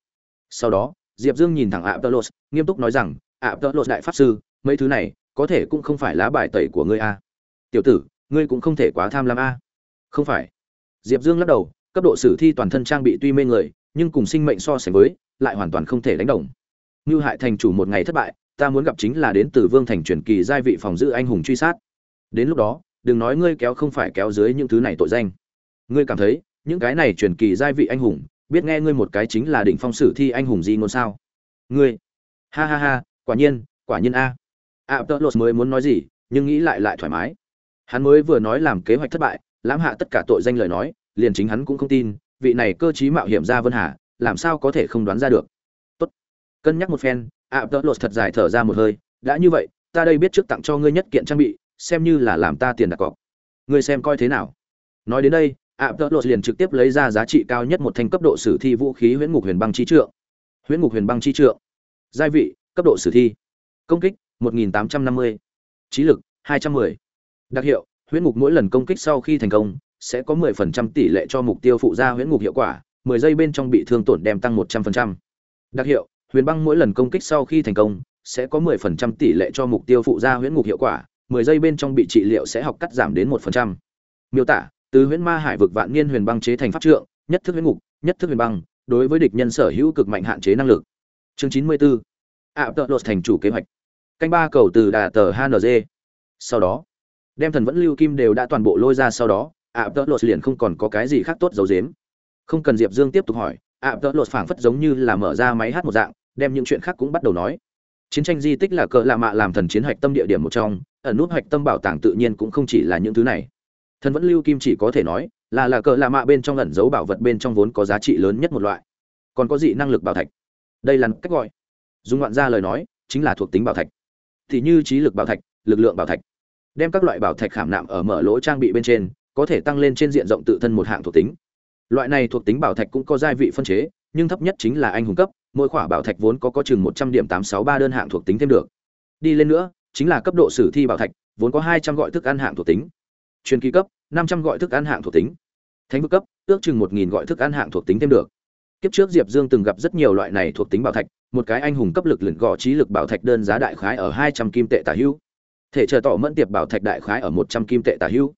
Sau đó, diệp dương nhìn thẳng ạ tợ lột nghiêm túc nói rằng ạ tợ lột đại pháp sư, mấy thứ này, có thể cũng không phải lá bài tẩy của ngươi a. Tiểu tử, ngươi cũng không thể quá tham lam a. Không phải. Diệp dương lắc đầu, cấp độ sử thi toàn thân trang bị tuy mê người, nhưng cùng sinh mệnh so sánh với, lại hoàn toàn không thể đánh đồng như hại thành chủ một ngày thất bại, ta muốn gặp chính là đến từ vương thành truyền kỳ giai vị phòng giữ anh hùng truy sát. Đến lúc đó, đừng nói ngươi kéo không phải kéo dưới những thứ này tội danh. Ngươi cảm thấy, những cái này truyền kỳ giai vị anh hùng, biết nghe ngươi một cái chính là đỉnh phong sử thi anh hùng gì ngôn sao? Ngươi. Ha ha ha, quả nhiên quả nhiên a. A tơ lột mới muốn nói gì, nhưng nghĩ lại lại thoải mái. Hắn mới vừa nói làm kế hoạch thất bại lãm hạ tất cả tội danh lời nói, liền chính hắn cũng không tin, vị này cơ trí mạo hiểm ra vân hà, làm sao có thể không đoán ra được? Cân nhắc một phen ạ tớ lột thật dài thở ra một hơi, đã như vậy, ta đây biết trước tặng cho ngươi nhất kiện trang bị, xem như là làm ta tiền đặt cọc ngươi xem coi thế nào nói đến đây ạ tớ lột liền trực tiếp lấy ra giá trị cao nhất một thanh cấp độ sử thi vũ khí huyễn ngục huyền băng chi trượng huyễn ngục huyền băng chi trượng giai vị, cấp độ sử thi công kích 1850. trí lực 210. đặc hiệu, huyễn ngục mỗi lần công kích sau khi thành công, sẽ có 10% tỷ lệ cho mục tiêu phụ ra huyễn ngục hiệu quả 10 giây bên trong bị thương tổn đem tăng 100%. đặc hiệu huyền băng mỗi lần công kích sau khi thành công, sẽ có 10% tỷ lệ cho mục tiêu phụ ra huyễn ngục hiệu quả 10 giây bên trong bị trị liệu sẽ học cắt giảm đến 1%. miêu tả, từ huyễn ma hải vực vạn niên huyền băng chế thành pháp trượng, nhất thức huyễn ngục, nhất thức huyền băng, đối với địch nhân sở hữu cực mạnh hạn chế năng lực chương 94. ạ tợ lột thành chủ kế hoạch canh ba cầu từ đà tờ hng sau đó, đem thần vẫn lưu kim đều đã toàn bộ lôi ra sau đó ạ tợ lột liền không còn có cái gì khác tốt giấu dếm không cần diệp dương tiếp tục hỏi ạ tợ lột phảng phất giống như là mở ra máy hát một dạng đem những chuyện khác cũng bắt đầu nói. Chiến tranh di tích là cỡ lạ mạ làm thần chiến hạch tâm địa điểm một trong, ẩn nút hạch tâm bảo tàng tự nhiên cũng không chỉ là những thứ này. Thần vẫn lưu kim chỉ có thể nói, là là cỡ lạ mạ bên trong ẩn giấu bảo vật bên trong vốn có giá trị lớn nhất một loại. Còn có dị năng lực bảo thạch. Đây là cách gọi. Dùng ngoạn ra lời nói, chính là thuộc tính bảo thạch. Thì như trí lực bảo thạch, lực lượng bảo thạch. Đem các loại bảo thạch khảm nạm ở mở lỗ trang bị bên trên, có thể tăng lên trên diện rộng tự thân một hạng thuộc tính. Loại này thuộc tính bảo thạch cũng có giai vị phân chế, nhưng thấp nhất chính là anh hùng cấp mỗi khỏa bảo thạch vốn có có chừng một trăm điểm tám sáu ba đơn hạng thuộc tính thêm được. Đi lên nữa, chính là cấp độ sử thi bảo thạch, vốn có hai trăm gọi thức ăn hạng thuộc tính. Truyền kỳ cấp, năm trăm gọi thức ăn hạng thuộc tính. Thánh vực cấp, ước chừng một nghìn gọi thức ăn hạng thuộc tính thêm được. Kiếp trước diệp dương từng gặp rất nhiều loại này thuộc tính bảo thạch, một cái anh hùng cấp lực luyện gò trí lực bảo thạch đơn giá đại khái ở hai trăm kim tệ tả hữu thể chờ tỏ mẫn tiệp bảo thạch đại khái ở một trăm kim tệ tả hữu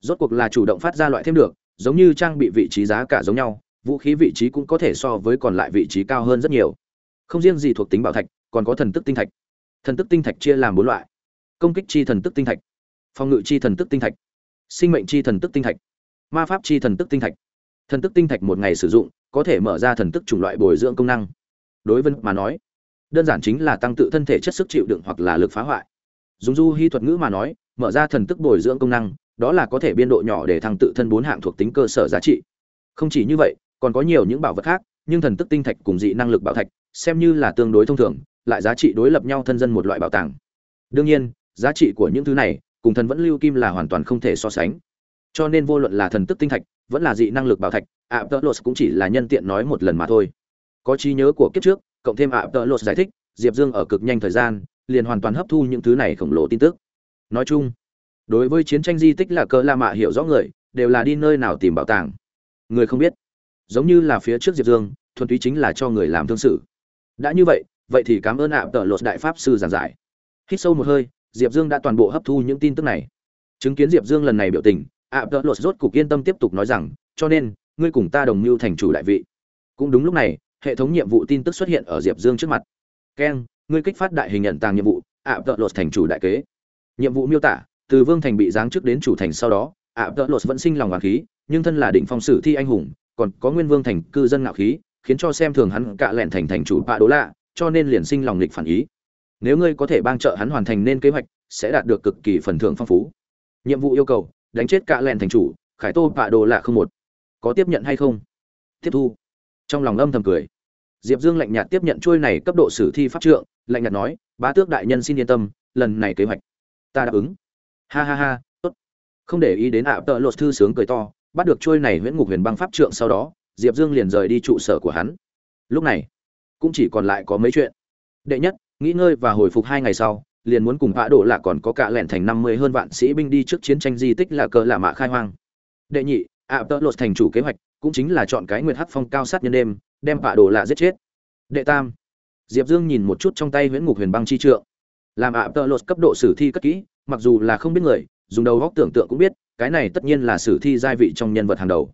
rốt cuộc là chủ động phát ra loại thêm được, giống như trang bị vị trí giá cả giống nhau vũ khí vị trí cũng có thể so với còn lại vị trí cao hơn rất nhiều. Không riêng gì thuộc tính bảo thạch, còn có thần tức tinh thạch. Thần tức tinh thạch chia làm bốn loại. Công kích chi thần tức tinh thạch, phòng ngự chi thần tức tinh thạch, sinh mệnh chi thần tức tinh thạch, ma pháp chi thần tức tinh thạch. Thần tức tinh thạch một ngày sử dụng, có thể mở ra thần tức chủng loại bồi dưỡng công năng. Đối với mà nói, đơn giản chính là tăng tự thân thể chất sức chịu đựng hoặc là lực phá hoại. Dùng du hy thuật ngữ mà nói, mở ra thần tức bồi dưỡng công năng, đó là có thể biên độ nhỏ để thăng tự thân bốn hạng thuộc tính cơ sở giá trị. Không chỉ như vậy còn có nhiều những bảo vật khác, nhưng thần tức tinh thạch cùng dị năng lực bảo thạch, xem như là tương đối thông thường, lại giá trị đối lập nhau thân dân một loại bảo tàng. Đương nhiên, giá trị của những thứ này, cùng thần vẫn lưu kim là hoàn toàn không thể so sánh. Cho nên vô luận là thần tức tinh thạch, vẫn là dị năng lực bảo thạch ạ tơ lột cũng chỉ là nhân tiện nói một lần mà thôi. Có trí nhớ của kiếp trước, cộng thêm ạ tơ lột giải thích, diệp dương ở cực nhanh thời gian, liền hoàn toàn hấp thu những thứ này khổng lồ tin tức. Nói chung, đối với chiến tranh di tích là cơ la mạ hiểu rõ người, đều là đi nơi nào tìm bảo tàng. Người không biết giống như là phía trước diệp dương, thuần túy chính là cho người làm thương sự. Đã như vậy vậy thì cảm ơn ạ, tờ lột đại pháp sư giảng giải. Hít sâu một hơi, diệp dương đã toàn bộ hấp thu những tin tức này. Chứng kiến diệp dương lần này biểu tình, ạ, tờ lột rốt cục yên tâm tiếp tục nói rằng, cho nên, ngươi cùng ta đồng mưu thành chủ đại vị. Cũng đúng lúc này, hệ thống nhiệm vụ tin tức xuất hiện ở diệp dương trước mặt. Keng ngươi kích phát đại hình nhận tàng nhiệm vụ, ạ tợ lột thành chủ đại kế. Nhiệm vụ miêu tả, từ vương thành bị giáng chức đến chủ thành sau đó, ạ tợ lột vẫn sinh lòng hoàng khí, nhưng thân là định phong sử thi anh hùng còn có nguyên vương thành cư dân ngạo khí, khiến cho xem thường hắn cạ lẹn thành thành chủ bạ đố lạ, cho nên liền sinh lòng lịch phản ý. Nếu ngươi có thể bang trợ hắn hoàn thành nên kế hoạch, sẽ đạt được cực kỳ phần thưởng phong phú. Nhiệm vụ yêu cầu, đánh chết cạ lẹn thành chủ, khải tô bạ đồ lạ không một. Có tiếp nhận hay không? Tiếp thu. Trong lòng âm thầm cười. Diệp dương lạnh nhạt tiếp nhận trôi này cấp độ sử thi pháp trượng, lạnh nhạt nói, bá tước đại nhân xin yên tâm, lần này kế hoạch, ta đáp ứng. Ha ha ha, tốt. Không để ý đến ạ, tợ lột thư sướng cười to bắt được trôi này nguyễn ngục huyền băng pháp trượng sau đó, diệp dương liền rời đi trụ sở của hắn. Lúc này, cũng chỉ còn lại có mấy chuyện. Đệ nhất, nghỉ ngơi và hồi phục hai ngày sau, liền muốn cùng vã đổ là còn có cả lẻn thành năm mươi hơn vạn sĩ binh đi trước chiến tranh di tích là cờ lạ mạ khai hoang. Đệ nhị ạ tợ lột thành chủ kế hoạch, cũng chính là chọn cái nguyệt hắc phong cao sát nhân đêm, đem vạ đổ lạ giết chết. Đệ tam, diệp dương nhìn một chút trong tay nguyễn ngục huyền băng chi trượng. Làm ạ tợ lột cấp độ sử thi cất kỹ, mặc dù là không biết người, dùng đầu góc tưởng tượng cũng biết cái này tất nhiên là sử thi giai vị trong nhân vật hàng đầu.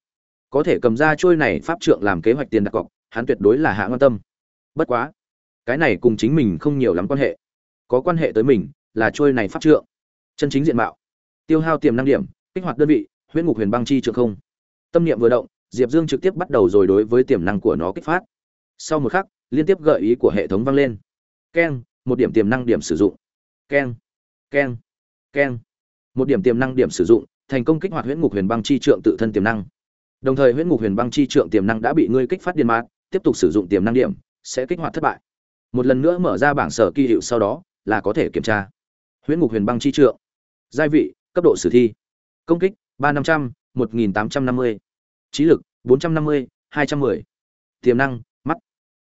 Có thể cầm ra trôi này pháp trượng làm kế hoạch tiền đặt cọc, hắn tuyệt đối là hạ quan tâm. Bất quá, cái này cùng chính mình không nhiều lắm quan hệ. Có quan hệ tới mình là trôi này pháp trượng. Chân chính diện mạo, tiêu hao tiềm năng điểm, kích hoạt đơn vị, huyễn ngục huyền băng chi trượng không. Tâm niệm vừa động, diệp dương trực tiếp bắt đầu rồi đối với tiềm năng của nó kích phát. Sau một khắc, liên tiếp gợi ý của hệ thống vang lên. Keng, một điểm tiềm năng điểm sử dụng. Keng keng keng. Một điểm tiềm năng điểm sử dụng thành công kích hoạt huyễn ngục huyền băng chi trượng tự thân tiềm năng. Đồng thời huyễn ngục huyền băng chi trượng tiềm năng đã bị ngươi kích phát điên mát tiếp tục sử dụng tiềm năng điểm sẽ kích hoạt thất bại. Một lần nữa mở ra bảng sở kỳ hiệu sau đó là có thể kiểm tra. Huyễn ngục huyền băng chi trượng. Giai vị cấp độ sử thi. Công kích ba năm trăm một nghìn tám trăm năm mươi. Trí lực bốn trăm năm mươi hai trăm mười. Tiềm năng mắt.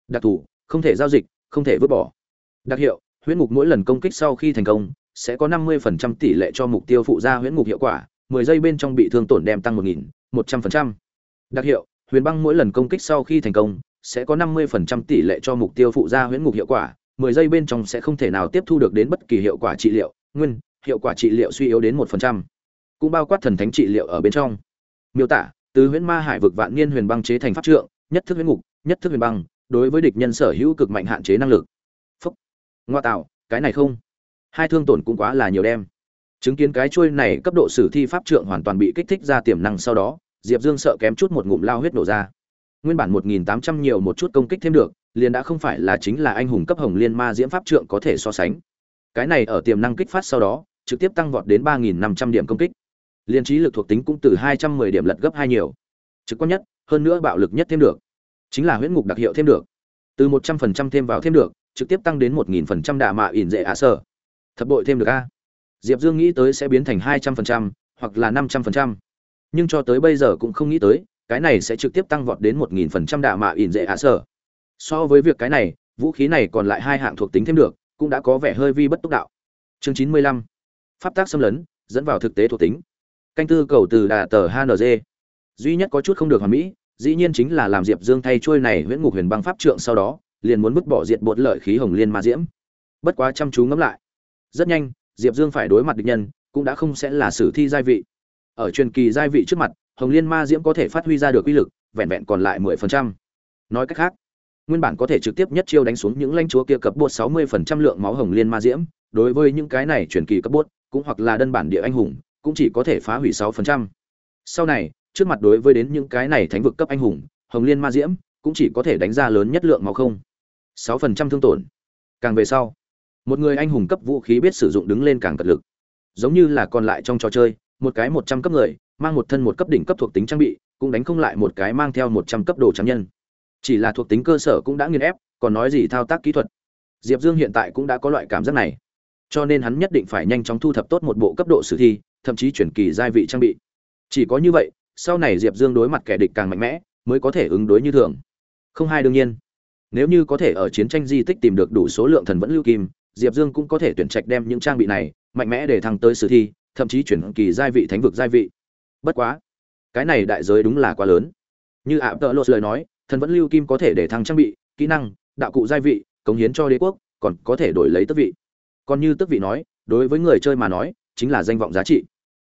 Đặc thủ, không thể giao dịch không thể vứt bỏ. Đặc hiệu huyễn ngục mỗi lần công kích sau khi thành công sẽ có 50% tỷ lệ cho mục tiêu phụ ra huyễn ngục hiệu quả. 10 giây bên trong bị thương tổn đem tăng 1000, 100%. đặc hiệu huyền băng mỗi lần công kích sau khi thành công sẽ có 50% tỷ lệ cho mục tiêu phụ ra huyễn ngục hiệu quả 10 giây bên trong sẽ không thể nào tiếp thu được đến bất kỳ hiệu quả trị liệu nguyên hiệu quả trị liệu suy yếu đến 1%. cũng bao quát thần thánh trị liệu ở bên trong miêu tả từ huyễn ma hải vực vạn niên huyền băng chế thành pháp trượng nhất thức huyễn ngục nhất thức huyền băng đối với địch nhân sở hữu cực mạnh hạn chế năng lực Phốc. ngoa tạo cái này không hai thương tổn cũng quá là nhiều đem chứng kiến cái chuôi này cấp độ sử thi pháp trượng hoàn toàn bị kích thích ra tiềm năng sau đó, diệp dương sợ kém chút một ngụm lao huyết nổ ra. Nguyên bản một nghìn tám trăm nhiều một chút công kích thêm được, liền đã không phải là chính là anh hùng cấp hồng liên ma diễm pháp trượng có thể so sánh. Cái này ở tiềm năng kích phát sau đó, trực tiếp tăng vọt đến ba nghìn năm trăm điểm công kích. Liên trí lực thuộc tính cũng từ hai trăm mười điểm lật gấp hai nhiều. Trực quan nhất, hơn nữa bạo lực nhất thêm được. Chính là huyễn ngục đặc hiệu thêm được. Từ một trăm phần trăm thêm vào thêm được, trực tiếp tăng đến một nghìn phần trăm đạ mạ ỉn dễ ạ sở thập bội thêm được a diệp dương nghĩ tới sẽ biến thành hai trăm phần trăm, hoặc là năm trăm phần trăm. Nhưng cho tới bây giờ cũng không nghĩ tới, cái này sẽ trực tiếp tăng vọt đến một nghìn phần trăm đạ mạ ỉn dễ hạ sở. So với việc cái này, vũ khí này còn lại hai hạng thuộc tính thêm được, cũng đã có vẻ hơi vi bất túc đạo. Chương chín mươi lăm. Pháp tác xâm lấn, dẫn vào thực tế thuộc tính. Canh tư cầu từ đà tờ HNZ. duy nhất có chút không được hoàn mỹ, dĩ nhiên chính là làm diệp dương thay trôi này huyễn ngục huyền băng pháp trượng sau đó, liền muốn bứt bỏ diệt bột lợi khí hồng liên ma diễm. Bất quá chăm chú ngẫm lại. Rất nhanh diệp dương phải đối mặt địch nhân cũng đã không sẽ là sử thi giai vị. Ở truyền kỳ giai vị trước mặt hồng liên ma diễm có thể phát huy ra được uy lực vẹn vẹn còn lại mười phần trăm. Nói cách khác nguyên bản có thể trực tiếp nhất chiêu đánh xuống những lãnh chúa kia cấp bột sáu mươi phần trăm lượng máu hồng liên ma diễm đối với những cái này truyền kỳ cấp bột, cũng hoặc là đơn bản địa anh hùng cũng chỉ có thể phá hủy sáu phần trăm. Sau này trước mặt đối với đến những cái này thánh vực cấp anh hùng hồng liên ma diễm cũng chỉ có thể đánh ra lớn nhất lượng máu không. sáu phần trăm thương tổn. Càng về sau một người anh hùng cấp vũ khí biết sử dụng đứng lên càng cật lực. Giống như là còn lại trong trò chơi, một cái một trăm cấp người, mang một thân một cấp đỉnh cấp thuộc tính trang bị, cũng đánh không lại một cái mang theo một trăm cấp đồ trắng nhân. Chỉ là thuộc tính cơ sở cũng đã nghiền ép, còn nói gì thao tác kỹ thuật. Diệp dương hiện tại cũng đã có loại cảm giác này. Cho nên hắn nhất định phải nhanh chóng thu thập tốt một bộ cấp độ sử thi, thậm chí chuyển kỳ gia vị trang bị. Chỉ có như vậy, sau này diệp dương đối mặt kẻ địch càng mạnh mẽ, mới có thể ứng đối như thường. Không hai đương nhiên. Nếu như có thể ở chiến tranh di tích tìm được đủ số lượng thần vẫn lưu kim diệp dương cũng có thể tuyển trạch đem những trang bị này mạnh mẽ để thăng tới sử thi, thậm chí chuyển kỳ giai vị thánh vực giai vị. Bất quá, cái này đại giới đúng là quá lớn. Như ạ tợ Lộ lời nói, thần vẫn lưu kim có thể để thăng trang bị, kỹ năng, đạo cụ giai vị, cống hiến cho đế quốc, còn có thể đổi lấy tước vị. Còn như tước vị nói, đối với người chơi mà nói, chính là danh vọng giá trị.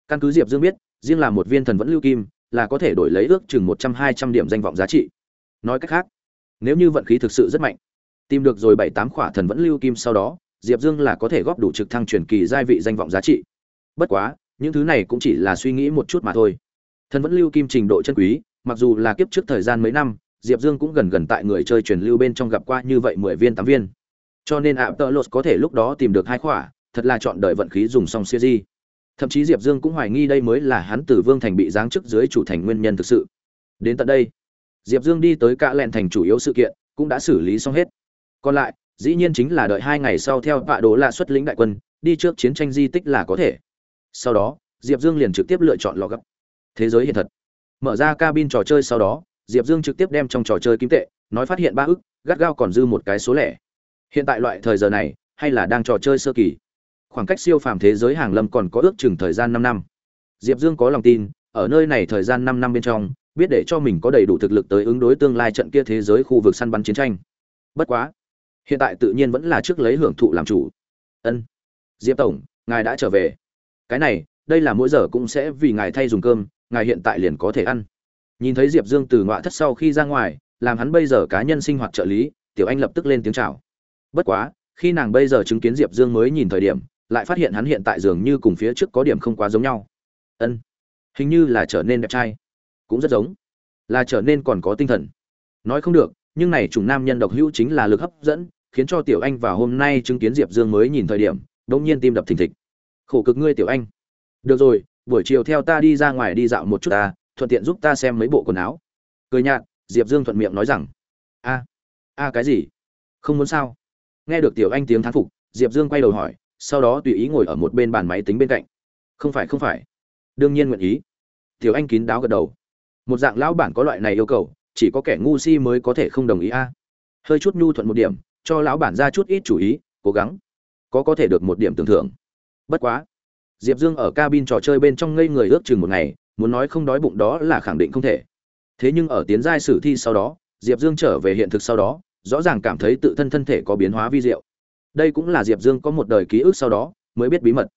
Căn cứ diệp dương biết, riêng là một viên thần vẫn lưu kim là có thể đổi lấy ước chừng một trăm, hai trăm điểm danh vọng giá trị. Nói cách khác, nếu như vận khí thực sự rất mạnh, tìm được rồi bảy, tám khỏa thần vẫn lưu kim sau đó diệp dương là có thể góp đủ trực thăng truyền kỳ giai vị danh vọng giá trị. Bất quá, những thứ này cũng chỉ là suy nghĩ một chút mà thôi. Thần vẫn lưu kim trình độ chân quý, mặc dù là kiếp trước thời gian mấy năm, diệp dương cũng gần gần tại người chơi truyền lưu bên trong gặp qua như vậy mười viên tám viên. Cho nên ạ tợ lột có thể lúc đó tìm được hai khỏa, thật là chọn đợi vận khí dùng xong siêu di. Thậm chí diệp dương cũng hoài nghi đây mới là hắn Tử vương thành bị giáng chức dưới chủ thành nguyên nhân thực sự. Đến tận đây, diệp dương đi tới cạ lẹn thành chủ yếu sự kiện, cũng đã xử lý xong hết. Còn lại dĩ nhiên chính là đợi hai ngày sau theo vạ đồ lạ xuất lĩnh đại quân, đi trước chiến tranh di tích là có thể. Sau đó, diệp dương liền trực tiếp lựa chọn lò gấp. Thế giới hiện thật. Mở ra cabin trò chơi sau đó, diệp dương trực tiếp đem trong trò chơi kim tệ, nói phát hiện ba ức, gắt gao còn dư một cái số lẻ. Hiện tại loại thời giờ này, hay là đang trò chơi sơ kỳ. Khoảng cách siêu phàm thế giới hàng lâm còn có ước chừng thời gian năm năm. Diệp dương có lòng tin, ở nơi này thời gian năm năm bên trong, biết để cho mình có đầy đủ thực lực tới ứng đối tương lai trận kia thế giới khu vực săn bắn chiến tranh. Bất quá hiện tại tự nhiên vẫn là trước lấy hưởng thụ làm chủ. Ân, diệp tổng, ngài đã trở về. Cái này, đây là mỗi giờ cũng sẽ vì ngài thay dùng cơm, ngài hiện tại liền có thể ăn. Nhìn thấy diệp dương từ ngọa thất sau khi ra ngoài, làm hắn bây giờ cá nhân sinh hoạt trợ lý, tiểu anh lập tức lên tiếng chào. Bất quá, khi nàng bây giờ chứng kiến diệp dương mới nhìn thời điểm, lại phát hiện hắn hiện tại dường như cùng phía trước có điểm không quá giống nhau. Ân, hình như là trở nên đẹp trai. Cũng rất giống. Là trở nên còn có tinh thần. Nói không được, nhưng này chủng nam nhân độc hữu chính là lực hấp dẫn khiến cho tiểu anh vào hôm nay chứng kiến diệp dương mới nhìn thời điểm đông nhiên tim đập thình thịch. Khổ cực ngươi, tiểu anh. Được rồi, buổi chiều theo ta đi ra ngoài đi dạo một chút ta, thuận tiện giúp ta xem mấy bộ quần áo. Cười nhạt, diệp dương thuận miệng nói rằng, a a, cái gì? Không muốn sao? Nghe được tiểu anh tiếng thán phục, diệp dương quay đầu hỏi, sau đó tùy ý ngồi ở một bên bàn máy tính bên cạnh. Không phải không phải. Đương nhiên nguyện ý. Tiểu anh kín đáo gật đầu. Một dạng lão bản có loại này yêu cầu, chỉ có kẻ ngu si mới có thể không đồng ý a. Hơi chút nhu thuận một điểm cho lão bản ra chút ít chủ ý, cố gắng. Có có thể được một điểm tưởng thưởng. Bất quá, diệp dương ở cabin trò chơi bên trong ngây người ước chừng một ngày, muốn nói không đói bụng đó là khẳng định không thể. Thế nhưng ở tiến giai sử thi sau đó, diệp dương trở về hiện thực sau đó, rõ ràng cảm thấy tự thân thân thể có biến hóa vi diệu. Đây cũng là diệp dương có một đời ký ức sau đó, mới biết bí mật.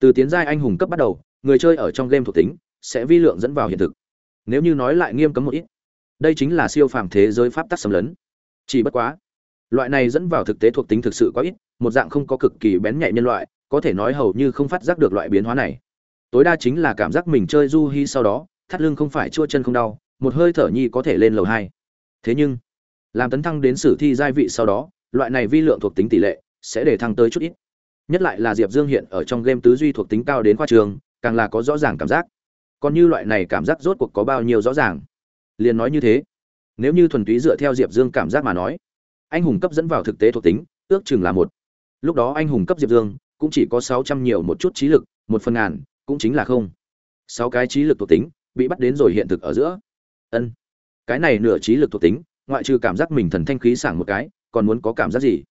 Từ tiến giai anh hùng cấp bắt đầu, người chơi ở trong game thuộc tính sẽ vi lượng dẫn vào hiện thực. Nếu như nói lại nghiêm cấm một ít, đây chính là siêu phàm thế giới pháp tắc xâm lấn. Chỉ bất quá loại này dẫn vào thực tế thuộc tính thực sự có ít, một dạng không có cực kỳ bén nhạy nhân loại, có thể nói hầu như không phát giác được loại biến hóa này. Tối đa chính là cảm giác mình chơi du hi sau đó, thắt lưng không phải chua chân không đau, một hơi thở nhi có thể lên lầu hai. Thế nhưng, làm tấn thăng đến sử thi giai vị sau đó, loại này vi lượng thuộc tính tỷ lệ sẽ để thăng tới chút ít. Nhất lại là diệp dương hiện ở trong game tứ duy thuộc tính cao đến khoa trường, càng là có rõ ràng cảm giác. Còn như loại này cảm giác rốt cuộc có bao nhiêu rõ ràng? Liền nói như thế. Nếu như thuần túy dựa theo diệp dương cảm giác mà nói anh hùng cấp dẫn vào thực tế thuộc tính, ước chừng là một. Lúc đó anh hùng cấp diệp dương, cũng chỉ có sáu trăm nhiều một chút trí lực, một phần ngàn, cũng chính là không. Sáu cái trí lực thuộc tính, bị bắt đến rồi hiện thực ở giữa. Ân. Cái này nửa trí lực thuộc tính, ngoại trừ cảm giác mình thần thanh khí sảng một cái, còn muốn có cảm giác gì?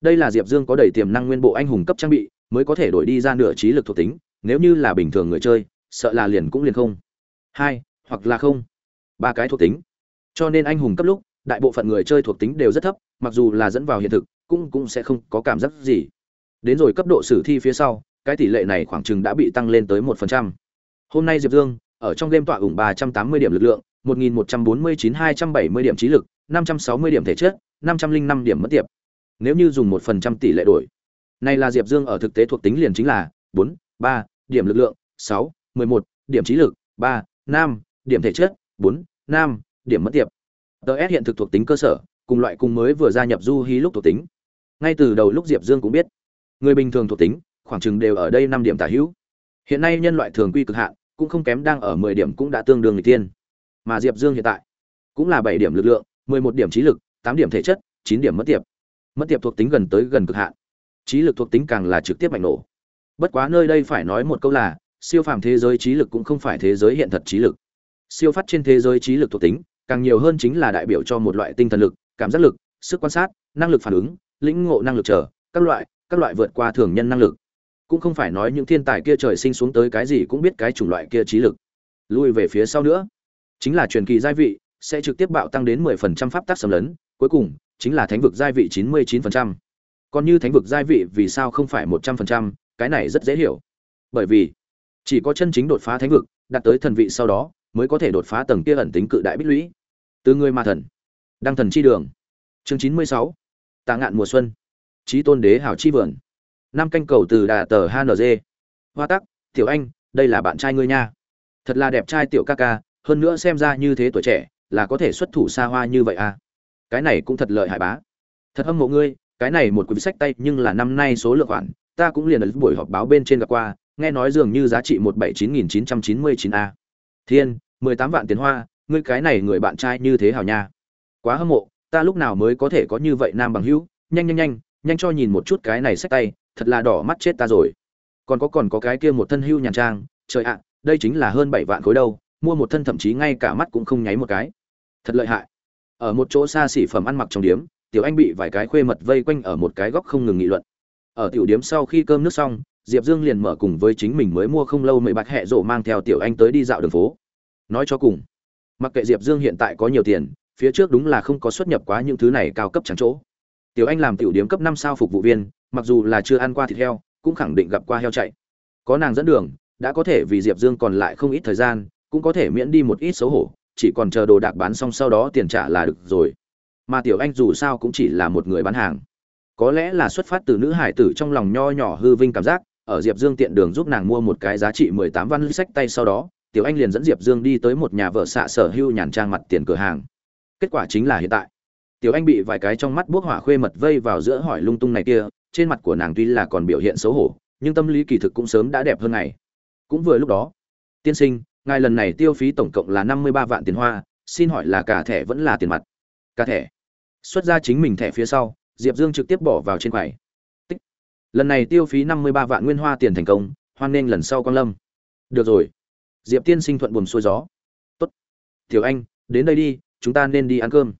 Đây là diệp dương có đầy tiềm năng nguyên bộ anh hùng cấp trang bị, mới có thể đổi đi ra nửa trí lực thuộc tính, nếu như là bình thường người chơi, sợ là liền cũng liền không. Hai, hoặc là không. Ba cái thuộc tính. Cho nên anh hùng cấp lúc đại bộ phận người chơi thuộc tính đều rất thấp, mặc dù là dẫn vào hiện thực, cũng cũng sẽ không có cảm giác gì. Đến rồi cấp độ sử thi phía sau, cái tỷ lệ này khoảng chừng đã bị tăng lên tới một phần trăm. Hôm nay diệp dương, ở trong game tọa ủng ba trăm tám mươi điểm lực lượng, một nghìn một trăm bốn mươi chín hai trăm bảy mươi điểm trí lực, năm trăm sáu mươi điểm thể chất, năm trăm linh năm điểm mất tiệp. Nếu như dùng một phần trăm tỷ lệ đổi, này là diệp dương ở thực tế thuộc tính liền chính là bốn, ba điểm lực lượng, sáu, mười một điểm trí lực, ba, năm điểm thể chất, bốn, năm điểm mất tiệp ts hiện thực thuộc tính cơ sở, cùng loại cùng mới vừa gia nhập du hí lúc thuộc tính. Ngay từ đầu lúc diệp dương cũng biết, người bình thường thuộc tính, khoảng chừng đều ở đây năm điểm tả hữu. Hiện nay nhân loại thường quy cực hạn, cũng không kém đang ở mười điểm cũng đã tương đương người tiên mà diệp dương hiện tại, cũng là bảy điểm lực lượng, mười một điểm trí lực, tám điểm thể chất, chín điểm mất tiệp. Mất tiệp thuộc tính gần tới gần cực hạn. Trí lực thuộc tính càng là trực tiếp mạnh nổ. Bất quá nơi đây phải nói một câu là, siêu phàm thế giới trí lực cũng không phải thế giới hiện thật trí lực. Siêu phát trên thế giới trí lực thuộc tính càng nhiều hơn chính là đại biểu cho một loại tinh thần lực cảm giác lực sức quan sát năng lực phản ứng lĩnh ngộ năng lực chờ các loại các loại vượt qua thường nhân năng lực. Cũng không phải nói những thiên tài kia trời sinh xuống tới cái gì cũng biết cái chủng loại kia trí lực. Lui về phía sau nữa. Chính là truyền kỳ giai vị sẽ trực tiếp bạo tăng đến 10% pháp tắc xâm lấn cuối cùng chính là thánh vực giai vị 99%. còn như thánh vực giai vị vì sao không phải 100%, cái này rất dễ hiểu. Bởi vì chỉ có chân chính đột phá thánh vực đạt tới thần vị sau đó mới có thể đột phá tầng kia ẩn tính cự đại bích lũy. Từ người ma thần, đăng thần chi đường. Chương 96. tạ ngạn mùa xuân. Trí tôn đế hảo chi vườn. Năm canh cầu từ đà tờ hng hoa tắc, tiểu anh, đây là bạn trai ngươi nha. Thật là đẹp trai tiểu ca ca, hơn nữa xem ra như thế tuổi trẻ, là có thể xuất thủ xa hoa như vậy à. Cái này cũng thật lợi hại bá. Thật hâm mộ ngươi, cái này một quyển sách tay, nhưng là năm nay số lượng khoản, ta cũng liền ở buổi họp báo bên trên gặp qua, nghe nói dường như giá trị một bảy chín nghìn chín trăm chín mươi chín a thiên, mười tám vạn tiền hoa, ngươi cái này người bạn trai như thế hảo nha. Quá hâm mộ, ta lúc nào mới có thể có như vậy nam bằng hữu? Nhanh nhanh nhanh nhanh cho nhìn một chút cái này xách tay, thật là đỏ mắt chết ta rồi. Còn có còn có cái kia một thân hưu nhàn trang, trời ạ, đây chính là hơn bảy vạn khối đâu, mua một thân thậm chí ngay cả mắt cũng không nháy một cái. Thật lợi hại. Ở một chỗ xa xỉ phẩm ăn mặc trong điếm, tiểu anh bị vài cái khuê mật vây quanh ở một cái góc không ngừng nghị luận. Ở tiểu điếm sau khi cơm nước xong diệp dương liền mở cùng với chính mình mới mua không lâu mấy bạc hẹ rổ mang theo tiểu anh tới đi dạo đường phố. Nói cho cùng, mặc kệ diệp dương hiện tại có nhiều tiền, phía trước đúng là không có xuất nhập quá những thứ này cao cấp chẳng chỗ. Tiểu anh làm tiểu điếm cấp năm sao phục vụ viên, mặc dù là chưa ăn qua thịt heo, cũng khẳng định gặp qua heo chạy. Có nàng dẫn đường, đã có thể vì diệp dương còn lại không ít thời gian, cũng có thể miễn đi một ít xấu hổ, chỉ còn chờ đồ đạc bán xong sau đó tiền trả là được rồi. Mà tiểu anh dù sao cũng chỉ là một người bán hàng. Có lẽ là xuất phát từ nữ hải tử trong lòng nho nhỏ hư vinh cảm giác ở diệp dương tiện đường giúp nàng mua một cái giá trị mười tám văn sách tay sau đó, tiểu anh liền dẫn diệp dương đi tới một nhà vợ xạ sở hưu nhàn trang mặt tiền cửa hàng. Kết quả chính là hiện tại. Tiểu anh bị vài cái trong mắt bốc hỏa khuê mật vây vào giữa hỏi lung tung này kia, trên mặt của nàng tuy là còn biểu hiện xấu hổ, nhưng tâm lý kỳ thực cũng sớm đã đẹp hơn ngày. Cũng vừa lúc đó, tiên sinh, ngài lần này tiêu phí tổng cộng là năm mươi ba vạn tiền hoa, xin hỏi là cả thẻ vẫn là tiền mặt? Cả thẻ. Xuất ra chính mình thẻ phía sau, diệp dương trực tiếp bỏ vào trên quầy lần này tiêu phí năm mươi ba vạn nguyên hoa tiền thành công, hoan nghênh lần sau quang lâm. Được rồi. Diệp tiên sinh thuận buồm xuôi gió. Tốt. Tiểu anh, đến đây đi, chúng ta nên đi ăn cơm.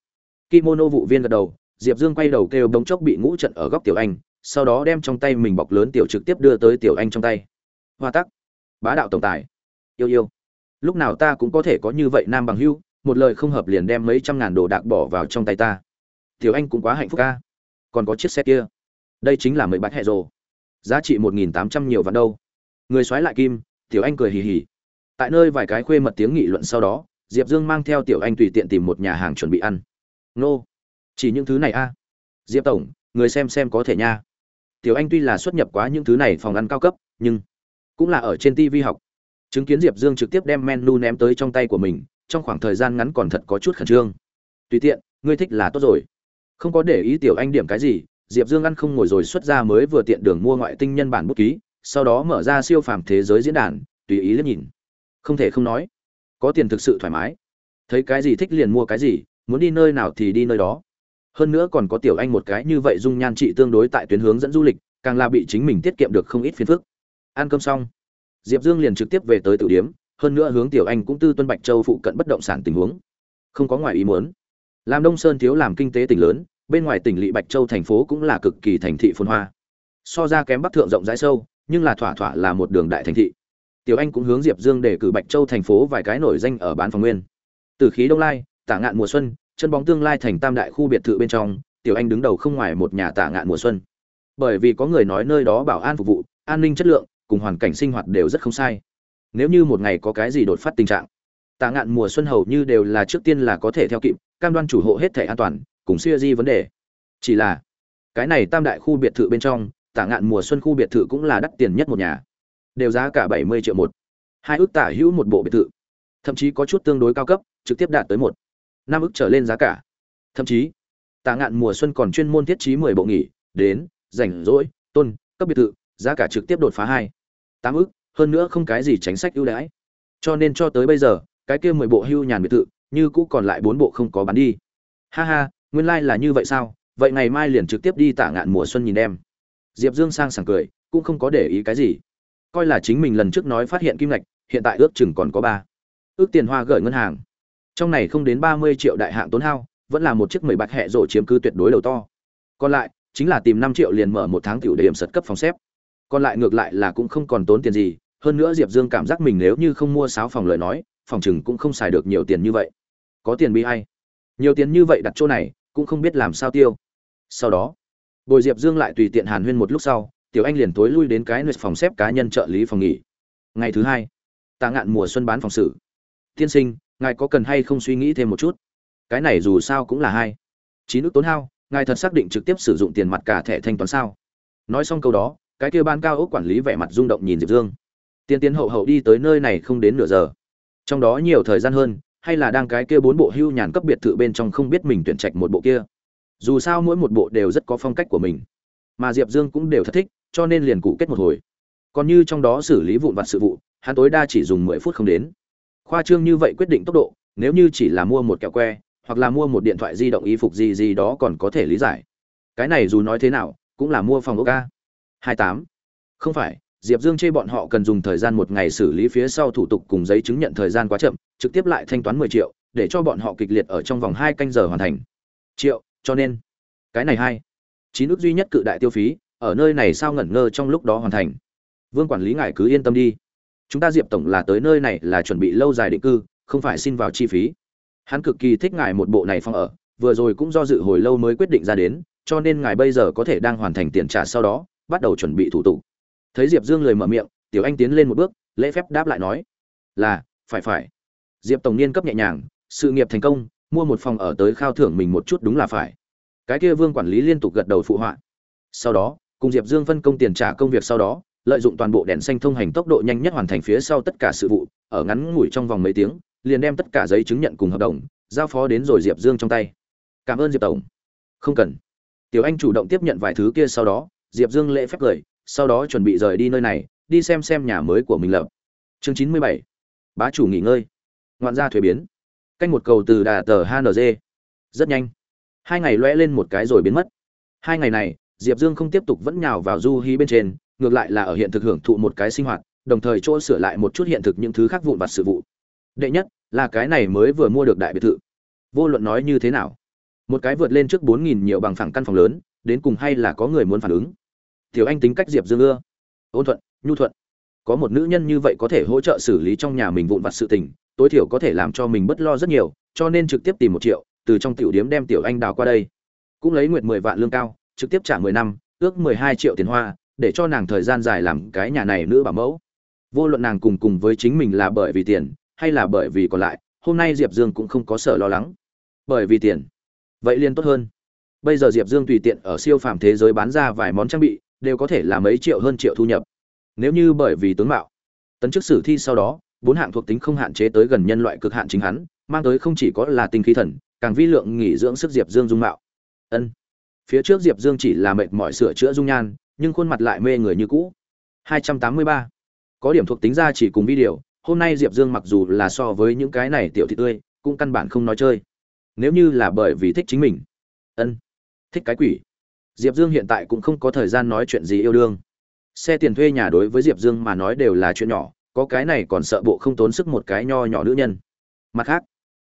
Kimono vụ viên gật đầu, diệp dương quay đầu kêu bóng chốc bị ngũ trận ở góc tiểu anh, sau đó đem trong tay mình bọc lớn tiểu trực tiếp đưa tới tiểu anh trong tay. Hoa tắc. Bá đạo tổng tài. Yêu yêu. Lúc nào ta cũng có thể có như vậy nam bằng hưu một lời không hợp liền đem mấy trăm ngàn đồ đạc bỏ vào trong tay ta. Tiểu anh cũng quá hạnh phúc ca. Còn có chiếc xe kia đây chính là mười bát hẹ rồ. Giá trị một nghìn tám trăm nhiều vạn đâu người xoáy lại kim, tiểu anh cười hì hì. Tại nơi vài cái khuê mật tiếng nghị luận sau đó, diệp dương mang theo tiểu anh tùy tiện tìm một nhà hàng chuẩn bị ăn. Nô, chỉ những thứ này a. Diệp tổng, người xem xem có thể nha. Tiểu anh tuy là xuất nhập quá những thứ này phòng ăn cao cấp, nhưng cũng là ở trên tv học. Chứng kiến diệp dương trực tiếp đem menu ném tới trong tay của mình, trong khoảng thời gian ngắn còn thật có chút khẩn trương. Tùy tiện, ngươi thích là tốt rồi. Không có để ý tiểu anh điểm cái gì diệp dương ăn không ngồi rồi xuất ra mới vừa tiện đường mua ngoại tinh nhân bản bút ký, sau đó mở ra siêu phàm thế giới diễn đàn, tùy ý liếc nhìn. Không thể không nói, có tiền thực sự thoải mái. Thấy cái gì thích liền mua cái gì, muốn đi nơi nào thì đi nơi đó. Hơn nữa còn có tiểu anh một cái như vậy dung nhan trị tương đối tại tuyến hướng dẫn du lịch, càng là bị chính mình tiết kiệm được không ít phiền phức. Ăn cơm xong, diệp dương liền trực tiếp về tới tử điếm, hơn nữa hướng tiểu anh cũng tư tuân bạch châu phụ cận bất động sản tình huống. Không có ngoài ý muốn làm đông sơn thiếu làm kinh tế tỉnh lớn bên ngoài tỉnh lỵ bạch châu thành phố cũng là cực kỳ thành thị phồn hoa. So ra kém bắc thượng rộng rãi sâu, nhưng là thỏa thỏa là một đường đại thành thị. Tiểu anh cũng hướng diệp dương để cử bạch châu thành phố vài cái nổi danh ở bán phòng nguyên. Từ khí đông lai, tả ngạn mùa xuân, chân bóng tương lai thành tam đại khu biệt thự bên trong, tiểu anh đứng đầu không ngoài một nhà tả ngạn mùa xuân. Bởi vì có người nói nơi đó bảo an phục vụ, an ninh chất lượng, cùng hoàn cảnh sinh hoạt đều rất không sai. Nếu như một ngày có cái gì đột phát tình trạng, tả ngạn mùa xuân hầu như đều là trước tiên là có thể theo kịp, cam đoan chủ hộ hết thể an toàn cùng siêu di vấn đề. Chỉ là, cái này tam đại khu biệt thự bên trong, tả ngạn mùa xuân khu biệt thự cũng là đắt tiền nhất một nhà. Đều giá cả bảy mươi triệu một. Hai ước tả hữu một bộ biệt thự. Thậm chí có chút tương đối cao cấp, trực tiếp đạt tới một. Năm ước trở lên giá cả. Thậm chí, tả ngạn mùa xuân còn chuyên môn thiết trí mười bộ nghỉ, đến, rảnh rỗi, tôn, cấp biệt thự, giá cả trực tiếp đột phá hai. Tám ước, hơn nữa không cái gì chính sách ưu đãi. Cho nên cho tới bây giờ, cái kia mười bộ hưu nhàn biệt thự, như cũ còn lại bốn bộ không có bán đi. Ha ha nguyên lai là như vậy sao? Vậy ngày mai liền trực tiếp đi tả ngạn mùa xuân nhìn em. Diệp dương sang sảng cười, cũng không có để ý cái gì. Coi là chính mình lần trước nói phát hiện kim ngạch, hiện tại ước chừng còn có ba. Ước tiền hoa gửi ngân hàng. Trong này không đến ba mươi triệu đại hạng tốn hao, vẫn là một chiếc mười bạc hẹ rộ chiếm cứ tuyệt đối đầu to. Còn lại, chính là tìm năm triệu liền mở một tháng tiểu điểm sật cấp phòng xếp. Còn lại ngược lại là cũng không còn tốn tiền gì, hơn nữa diệp dương cảm giác mình nếu như không mua sáo phòng lời nói, phòng chừng cũng không xài được nhiều tiền như vậy. Có tiền bi hay nhiều tiền như vậy đặt chỗ này cũng không biết làm sao tiêu. Sau đó, bồi diệp dương lại tùy tiện hàn huyên một lúc sau, tiểu anh liền tối lui đến cái nơi phòng xếp cá nhân trợ lý phòng nghỉ. Ngày thứ hai, tạ ngạn mùa xuân bán phòng xử tiên sinh, ngài có cần hay không suy nghĩ thêm một chút? Cái này dù sao cũng là hai. Chín nước tốn hao, ngài thật xác định trực tiếp sử dụng tiền mặt cả thẻ thanh toán sao? Nói xong câu đó, cái kia ban cao ốc quản lý vẻ mặt rung động nhìn diệp dương. Tiên tiến hậu hậu đi tới nơi này không đến nửa giờ. Trong đó nhiều thời gian hơn hay là đang cái kia bốn bộ hưu nhàn cấp biệt thự bên trong không biết mình tuyển trạch một bộ kia? Dù sao mỗi một bộ đều rất có phong cách của mình. Mà diệp dương cũng đều thất thích, cho nên liền cụ kết một hồi. Còn như trong đó xử lý vụn vặt sự vụ, hắn tối đa chỉ dùng mười phút không đến. Khoa trương như vậy quyết định tốc độ, nếu như chỉ là mua một kẹo que, hoặc là mua một điện thoại di động y phục gì gì đó còn có thể lý giải. Cái này dù nói thế nào, cũng là mua phòng ốc ca hai tám. Không phải diệp dương chê bọn họ cần dùng thời gian một ngày xử lý phía sau thủ tục cùng giấy chứng nhận thời gian quá chậm, trực tiếp lại thanh toán mười triệu, để cho bọn họ kịch liệt ở trong vòng hai canh giờ hoàn thành. Triệu, cho nên, cái này hai. Chín ước duy nhất cự đại tiêu phí, ở nơi này sao ngẩn ngơ trong lúc đó hoàn thành. Vương quản lý ngài cứ yên tâm đi. Chúng ta diệp tổng là tới nơi này là chuẩn bị lâu dài định cư, không phải xin vào chi phí. Hắn cực kỳ thích ngài một bộ này phong ở, vừa rồi cũng do dự hồi lâu mới quyết định ra đến, cho nên ngài bây giờ có thể đang hoàn thành tiền trả sau đó, bắt đầu chuẩn bị thủ tục thấy diệp dương lời mở miệng, tiểu anh tiến lên một bước, lễ phép đáp lại nói, là, phải phải. Diệp tổng niên cấp nhẹ nhàng, sự nghiệp thành công, mua một phòng ở tới khao thưởng mình một chút đúng là phải. Cái kia vương quản lý liên tục gật đầu phụ họa. Sau đó, cùng diệp dương phân công tiền trả công việc sau đó, lợi dụng toàn bộ đèn xanh thông hành tốc độ nhanh nhất hoàn thành phía sau tất cả sự vụ, ở ngắn ngủi trong vòng mấy tiếng, liền đem tất cả giấy chứng nhận cùng hợp đồng, giao phó đến rồi diệp dương trong tay. Cảm ơn diệp tổng. Không cần. Tiểu anh chủ động tiếp nhận vài thứ kia sau đó, diệp dương lễ phép cười sau đó chuẩn bị rời đi nơi này, đi xem xem nhà mới của mình lập. Chương chín mươi bảy. Bá chủ nghỉ ngơi. Ngoạn gia thuế biến. Canh một cầu từ đà tờ hng rất nhanh. Hai ngày loe lên một cái rồi biến mất. Hai ngày này, diệp dương không tiếp tục vẫn nhào vào du hí bên trên, ngược lại là ở hiện thực hưởng thụ một cái sinh hoạt, đồng thời chỗ sửa lại một chút hiện thực những thứ khác vụn vặt sự vụ. Đệ nhất, là cái này mới vừa mua được đại biệt thự. Vô luận nói như thế nào, một cái vượt lên trước bốn nghìn nhiều bằng phẳng căn phòng lớn, đến cùng hay là có người muốn phản ứng tiểu anh tính cách diệp dương ưa. Ôn thuận, nhu thuận. Có một nữ nhân như vậy có thể hỗ trợ xử lý trong nhà mình vụn vặt sự tình, tối thiểu có thể làm cho mình bất lo rất nhiều, cho nên trực tiếp tìm một triệu, từ trong tiểu điếm đem tiểu anh đào qua đây. Cũng lấy nguyệt mười vạn lương cao, trực tiếp trả mười năm, ước mười hai triệu tiền hoa, để cho nàng thời gian dài làm cái nhà này nữ bảo mẫu. Vô luận nàng cùng cùng với chính mình là bởi vì tiền, hay là bởi vì còn lại, hôm nay diệp dương cũng không có sợ lo lắng. Bởi vì tiền, vậy liền tốt hơn. Bây giờ diệp dương tùy tiện ở siêu phàm thế giới bán ra vài món trang bị đều có thể là mấy triệu hơn triệu thu nhập. Nếu như bởi vì tướng mạo, tấn chức sử thi sau đó, bốn hạng thuộc tính không hạn chế tới gần nhân loại cực hạn chính hắn, mang tới không chỉ có là tinh khí thần, càng vi lượng nghỉ dưỡng sức diệp dương dung mạo. Ân. Phía trước diệp dương chỉ là mệt mỏi sửa chữa dung nhan, nhưng khuôn mặt lại mê người như cũ. 283. có điểm thuộc tính ra chỉ cùng video hôm nay diệp dương mặc dù là so với những cái này tiểu thị tươi, cũng căn bản không nói chơi. Nếu như là bởi vì thích chính mình. Ân. Thích cái quỷ diệp dương hiện tại cũng không có thời gian nói chuyện gì yêu đương. Xe tiền thuê nhà đối với diệp dương mà nói đều là chuyện nhỏ, có cái này còn sợ bộ không tốn sức một cái nho nhỏ nữ nhân. Mặt khác,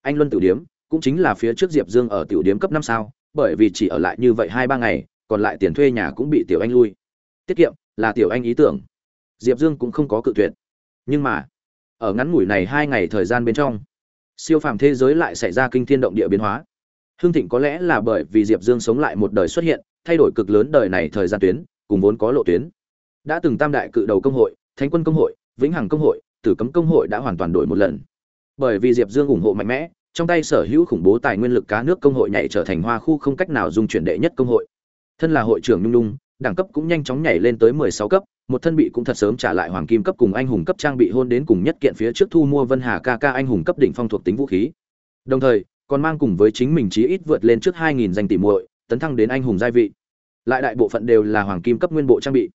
anh luân tiểu điếm cũng chính là phía trước diệp dương ở tiểu điếm cấp năm sao, bởi vì chỉ ở lại như vậy hai ba ngày, còn lại tiền thuê nhà cũng bị tiểu anh lui. Tiết kiệm là tiểu anh ý tưởng. Diệp dương cũng không có cự tuyệt. Nhưng mà, ở ngắn ngủi này hai ngày thời gian bên trong, siêu phàm thế giới lại xảy ra kinh thiên động địa biến hóa. Hương thịnh có lẽ là bởi vì diệp dương sống lại một đời xuất hiện thay đổi cực lớn đời này thời gian tuyến, cùng vốn có lộ tuyến. Đã từng tam đại cự đầu công hội, thánh quân công hội, vĩnh hằng công hội, tử cấm công hội đã hoàn toàn đổi một lần. Bởi vì diệp dương ủng hộ mạnh mẽ, trong tay sở hữu khủng bố tài nguyên lực cá nước công hội nhảy trở thành hoa khu không cách nào dung chuyển đệ nhất công hội. Thân là hội trưởng nhung nhung, đẳng cấp cũng nhanh chóng nhảy lên tới mười sáu cấp, một thân bị cũng thật sớm trả lại hoàng kim cấp cùng anh hùng cấp trang bị hôn đến cùng nhất kiện phía trước thu mua vân hà ca ca anh hùng cấp đỉnh phong thuộc tính vũ khí. Đồng thời, còn mang cùng với chính mình chí ít vượt lên trước hai nghìn danh tỷ muội, tấn thăng đến anh hùng giai vị lại đại bộ phận đều là hoàng kim cấp nguyên bộ trang bị.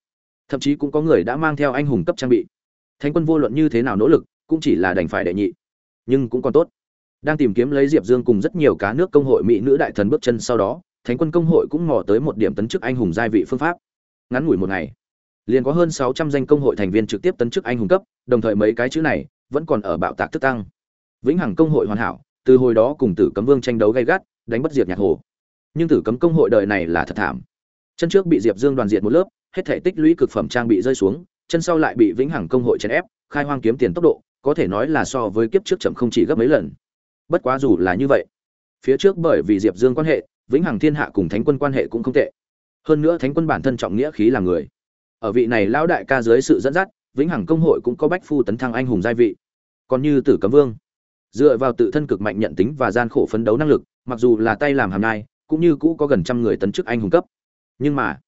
Thậm chí cũng có người đã mang theo anh hùng cấp trang bị. Thánh quân vô luận như thế nào nỗ lực, cũng chỉ là đành phải đệ nhị. Nhưng cũng còn tốt. Đang tìm kiếm lấy diệp dương cùng rất nhiều cá nước công hội mỹ nữ đại thần bước chân sau đó, thánh quân công hội cũng mò tới một điểm tấn chức anh hùng giai vị phương pháp. Ngắn ngủi một ngày, liền có hơn sáu trăm danh công hội thành viên trực tiếp tấn chức anh hùng cấp, đồng thời mấy cái chữ này vẫn còn ở bạo tạc thức tăng. Vĩnh hằng công hội hoàn hảo, từ hồi đó cùng tử cấm vương tranh đấu gay gắt, đánh bất diệt nhạc hồ. Nhưng tử cấm công hội đời này là thật thảm chân trước bị diệp dương đoàn diệt một lớp, hết thể tích lũy cực phẩm trang bị rơi xuống, chân sau lại bị vĩnh hằng công hội chèn ép, khai hoang kiếm tiền tốc độ, có thể nói là so với kiếp trước chậm không chỉ gấp mấy lần. Bất quá dù là như vậy, phía trước bởi vì diệp dương quan hệ, vĩnh hằng thiên hạ cùng thánh quân quan hệ cũng không tệ. Hơn nữa thánh quân bản thân trọng nghĩa khí là người. Ở vị này lão đại ca dưới sự dẫn dắt, vĩnh hằng công hội cũng có bách phu tấn thăng anh hùng giai vị. Còn như tử cấm vương, dựa vào tự thân cực mạnh nhận tính và gian khổ phấn đấu năng lực, mặc dù là tay làm hàm nai cũng như cũ có gần trăm người tấn chức anh hùng cấp nhưng mà,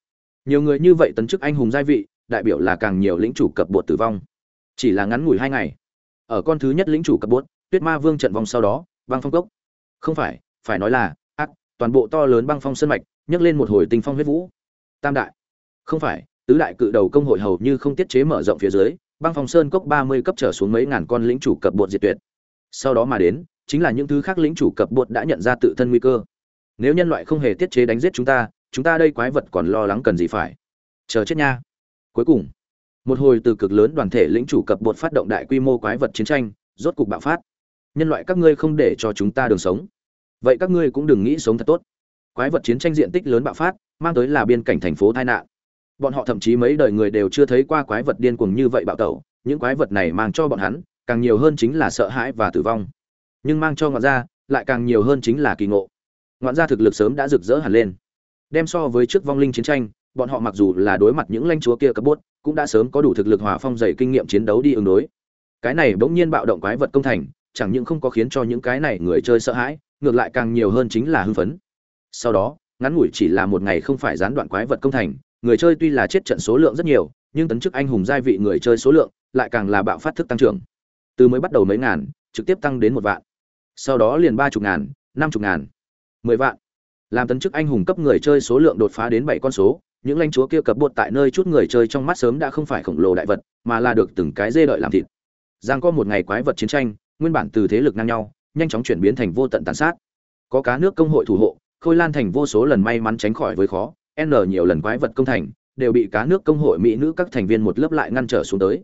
nhiều người như vậy tấn chức anh hùng giai vị, đại biểu là càng nhiều lĩnh chủ cập bột tử vong. Chỉ là ngắn ngủi hai ngày, ở con thứ nhất lĩnh chủ cập bốt tuyết ma vương trận vòng sau đó, băng phong cốc. Không phải phải nói là, ác, toàn bộ to lớn băng phong sơn mạch, nhấc lên một hồi tinh phong huyết vũ. Tam đại. Không phải, tứ đại cự đầu công hội hầu như không tiết chế mở rộng phía dưới, băng phong sơn cốc ba mươi cấp trở xuống mấy ngàn con lĩnh chủ cập bột diệt tuyệt. Sau đó mà đến, chính là những thứ khác lĩnh chủ cập bột đã nhận ra tự thân nguy cơ. Nếu nhân loại không hề tiết chế đánh giết chúng ta chúng ta đây quái vật còn lo lắng cần gì phải? Chờ chết nha. Cuối cùng, một hồi từ cực lớn đoàn thể lĩnh chủ cập bột phát động đại quy mô quái vật chiến tranh, rốt cục bạo phát. Nhân loại các ngươi không để cho chúng ta đường sống. Vậy các ngươi cũng đừng nghĩ sống thật tốt. Quái vật chiến tranh diện tích lớn bạo phát, mang tới là biên cảnh thành phố tai nạn. Bọn họ thậm chí mấy đời người đều chưa thấy qua quái vật điên cuồng như vậy bạo tẩu. Những quái vật này mang cho bọn hắn, càng nhiều hơn chính là sợ hãi và tử vong. Nhưng mang cho ngọn gia, lại càng nhiều hơn chính là kỳ ngộ. Ngọn gia thực lực sớm đã rực rỡ hẳn lên đem so với trước vong linh chiến tranh, bọn họ mặc dù là đối mặt những lãnh chúa kia cấp bốt cũng đã sớm có đủ thực lực hòa phong dày kinh nghiệm chiến đấu đi ứng đối. Cái này bỗng nhiên bạo động quái vật công thành, chẳng những không có khiến cho những cái này người chơi sợ hãi, ngược lại càng nhiều hơn chính là hưng phấn. Sau đó, ngắn ngủi chỉ là một ngày không phải gián đoạn quái vật công thành, người chơi tuy là chết trận số lượng rất nhiều, nhưng tấn chức anh hùng giai vị người chơi số lượng lại càng là bạo phát thức tăng trưởng. Từ mới bắt đầu mấy ngàn, trực tiếp tăng đến một vạn. Sau đó liền ba chục ngàn, năm chục ngàn, mười vạn làm tấn chức anh hùng cấp người chơi số lượng đột phá đến bảy con số, những lãnh chúa kia cập bột tại nơi chút người chơi trong mắt sớm đã không phải khổng lồ đại vật, mà là được từng cái dê đợi làm thịt. Giang có một ngày quái vật chiến tranh, nguyên bản từ thế lực ngang nhau, nhanh chóng chuyển biến thành vô tận tàn sát. Có cá nước công hội thủ hộ, khôi lan thành vô số lần may mắn tránh khỏi với khó, n nhiều lần quái vật công thành, đều bị cá nước công hội mỹ nữ các thành viên một lớp lại ngăn trở xuống tới.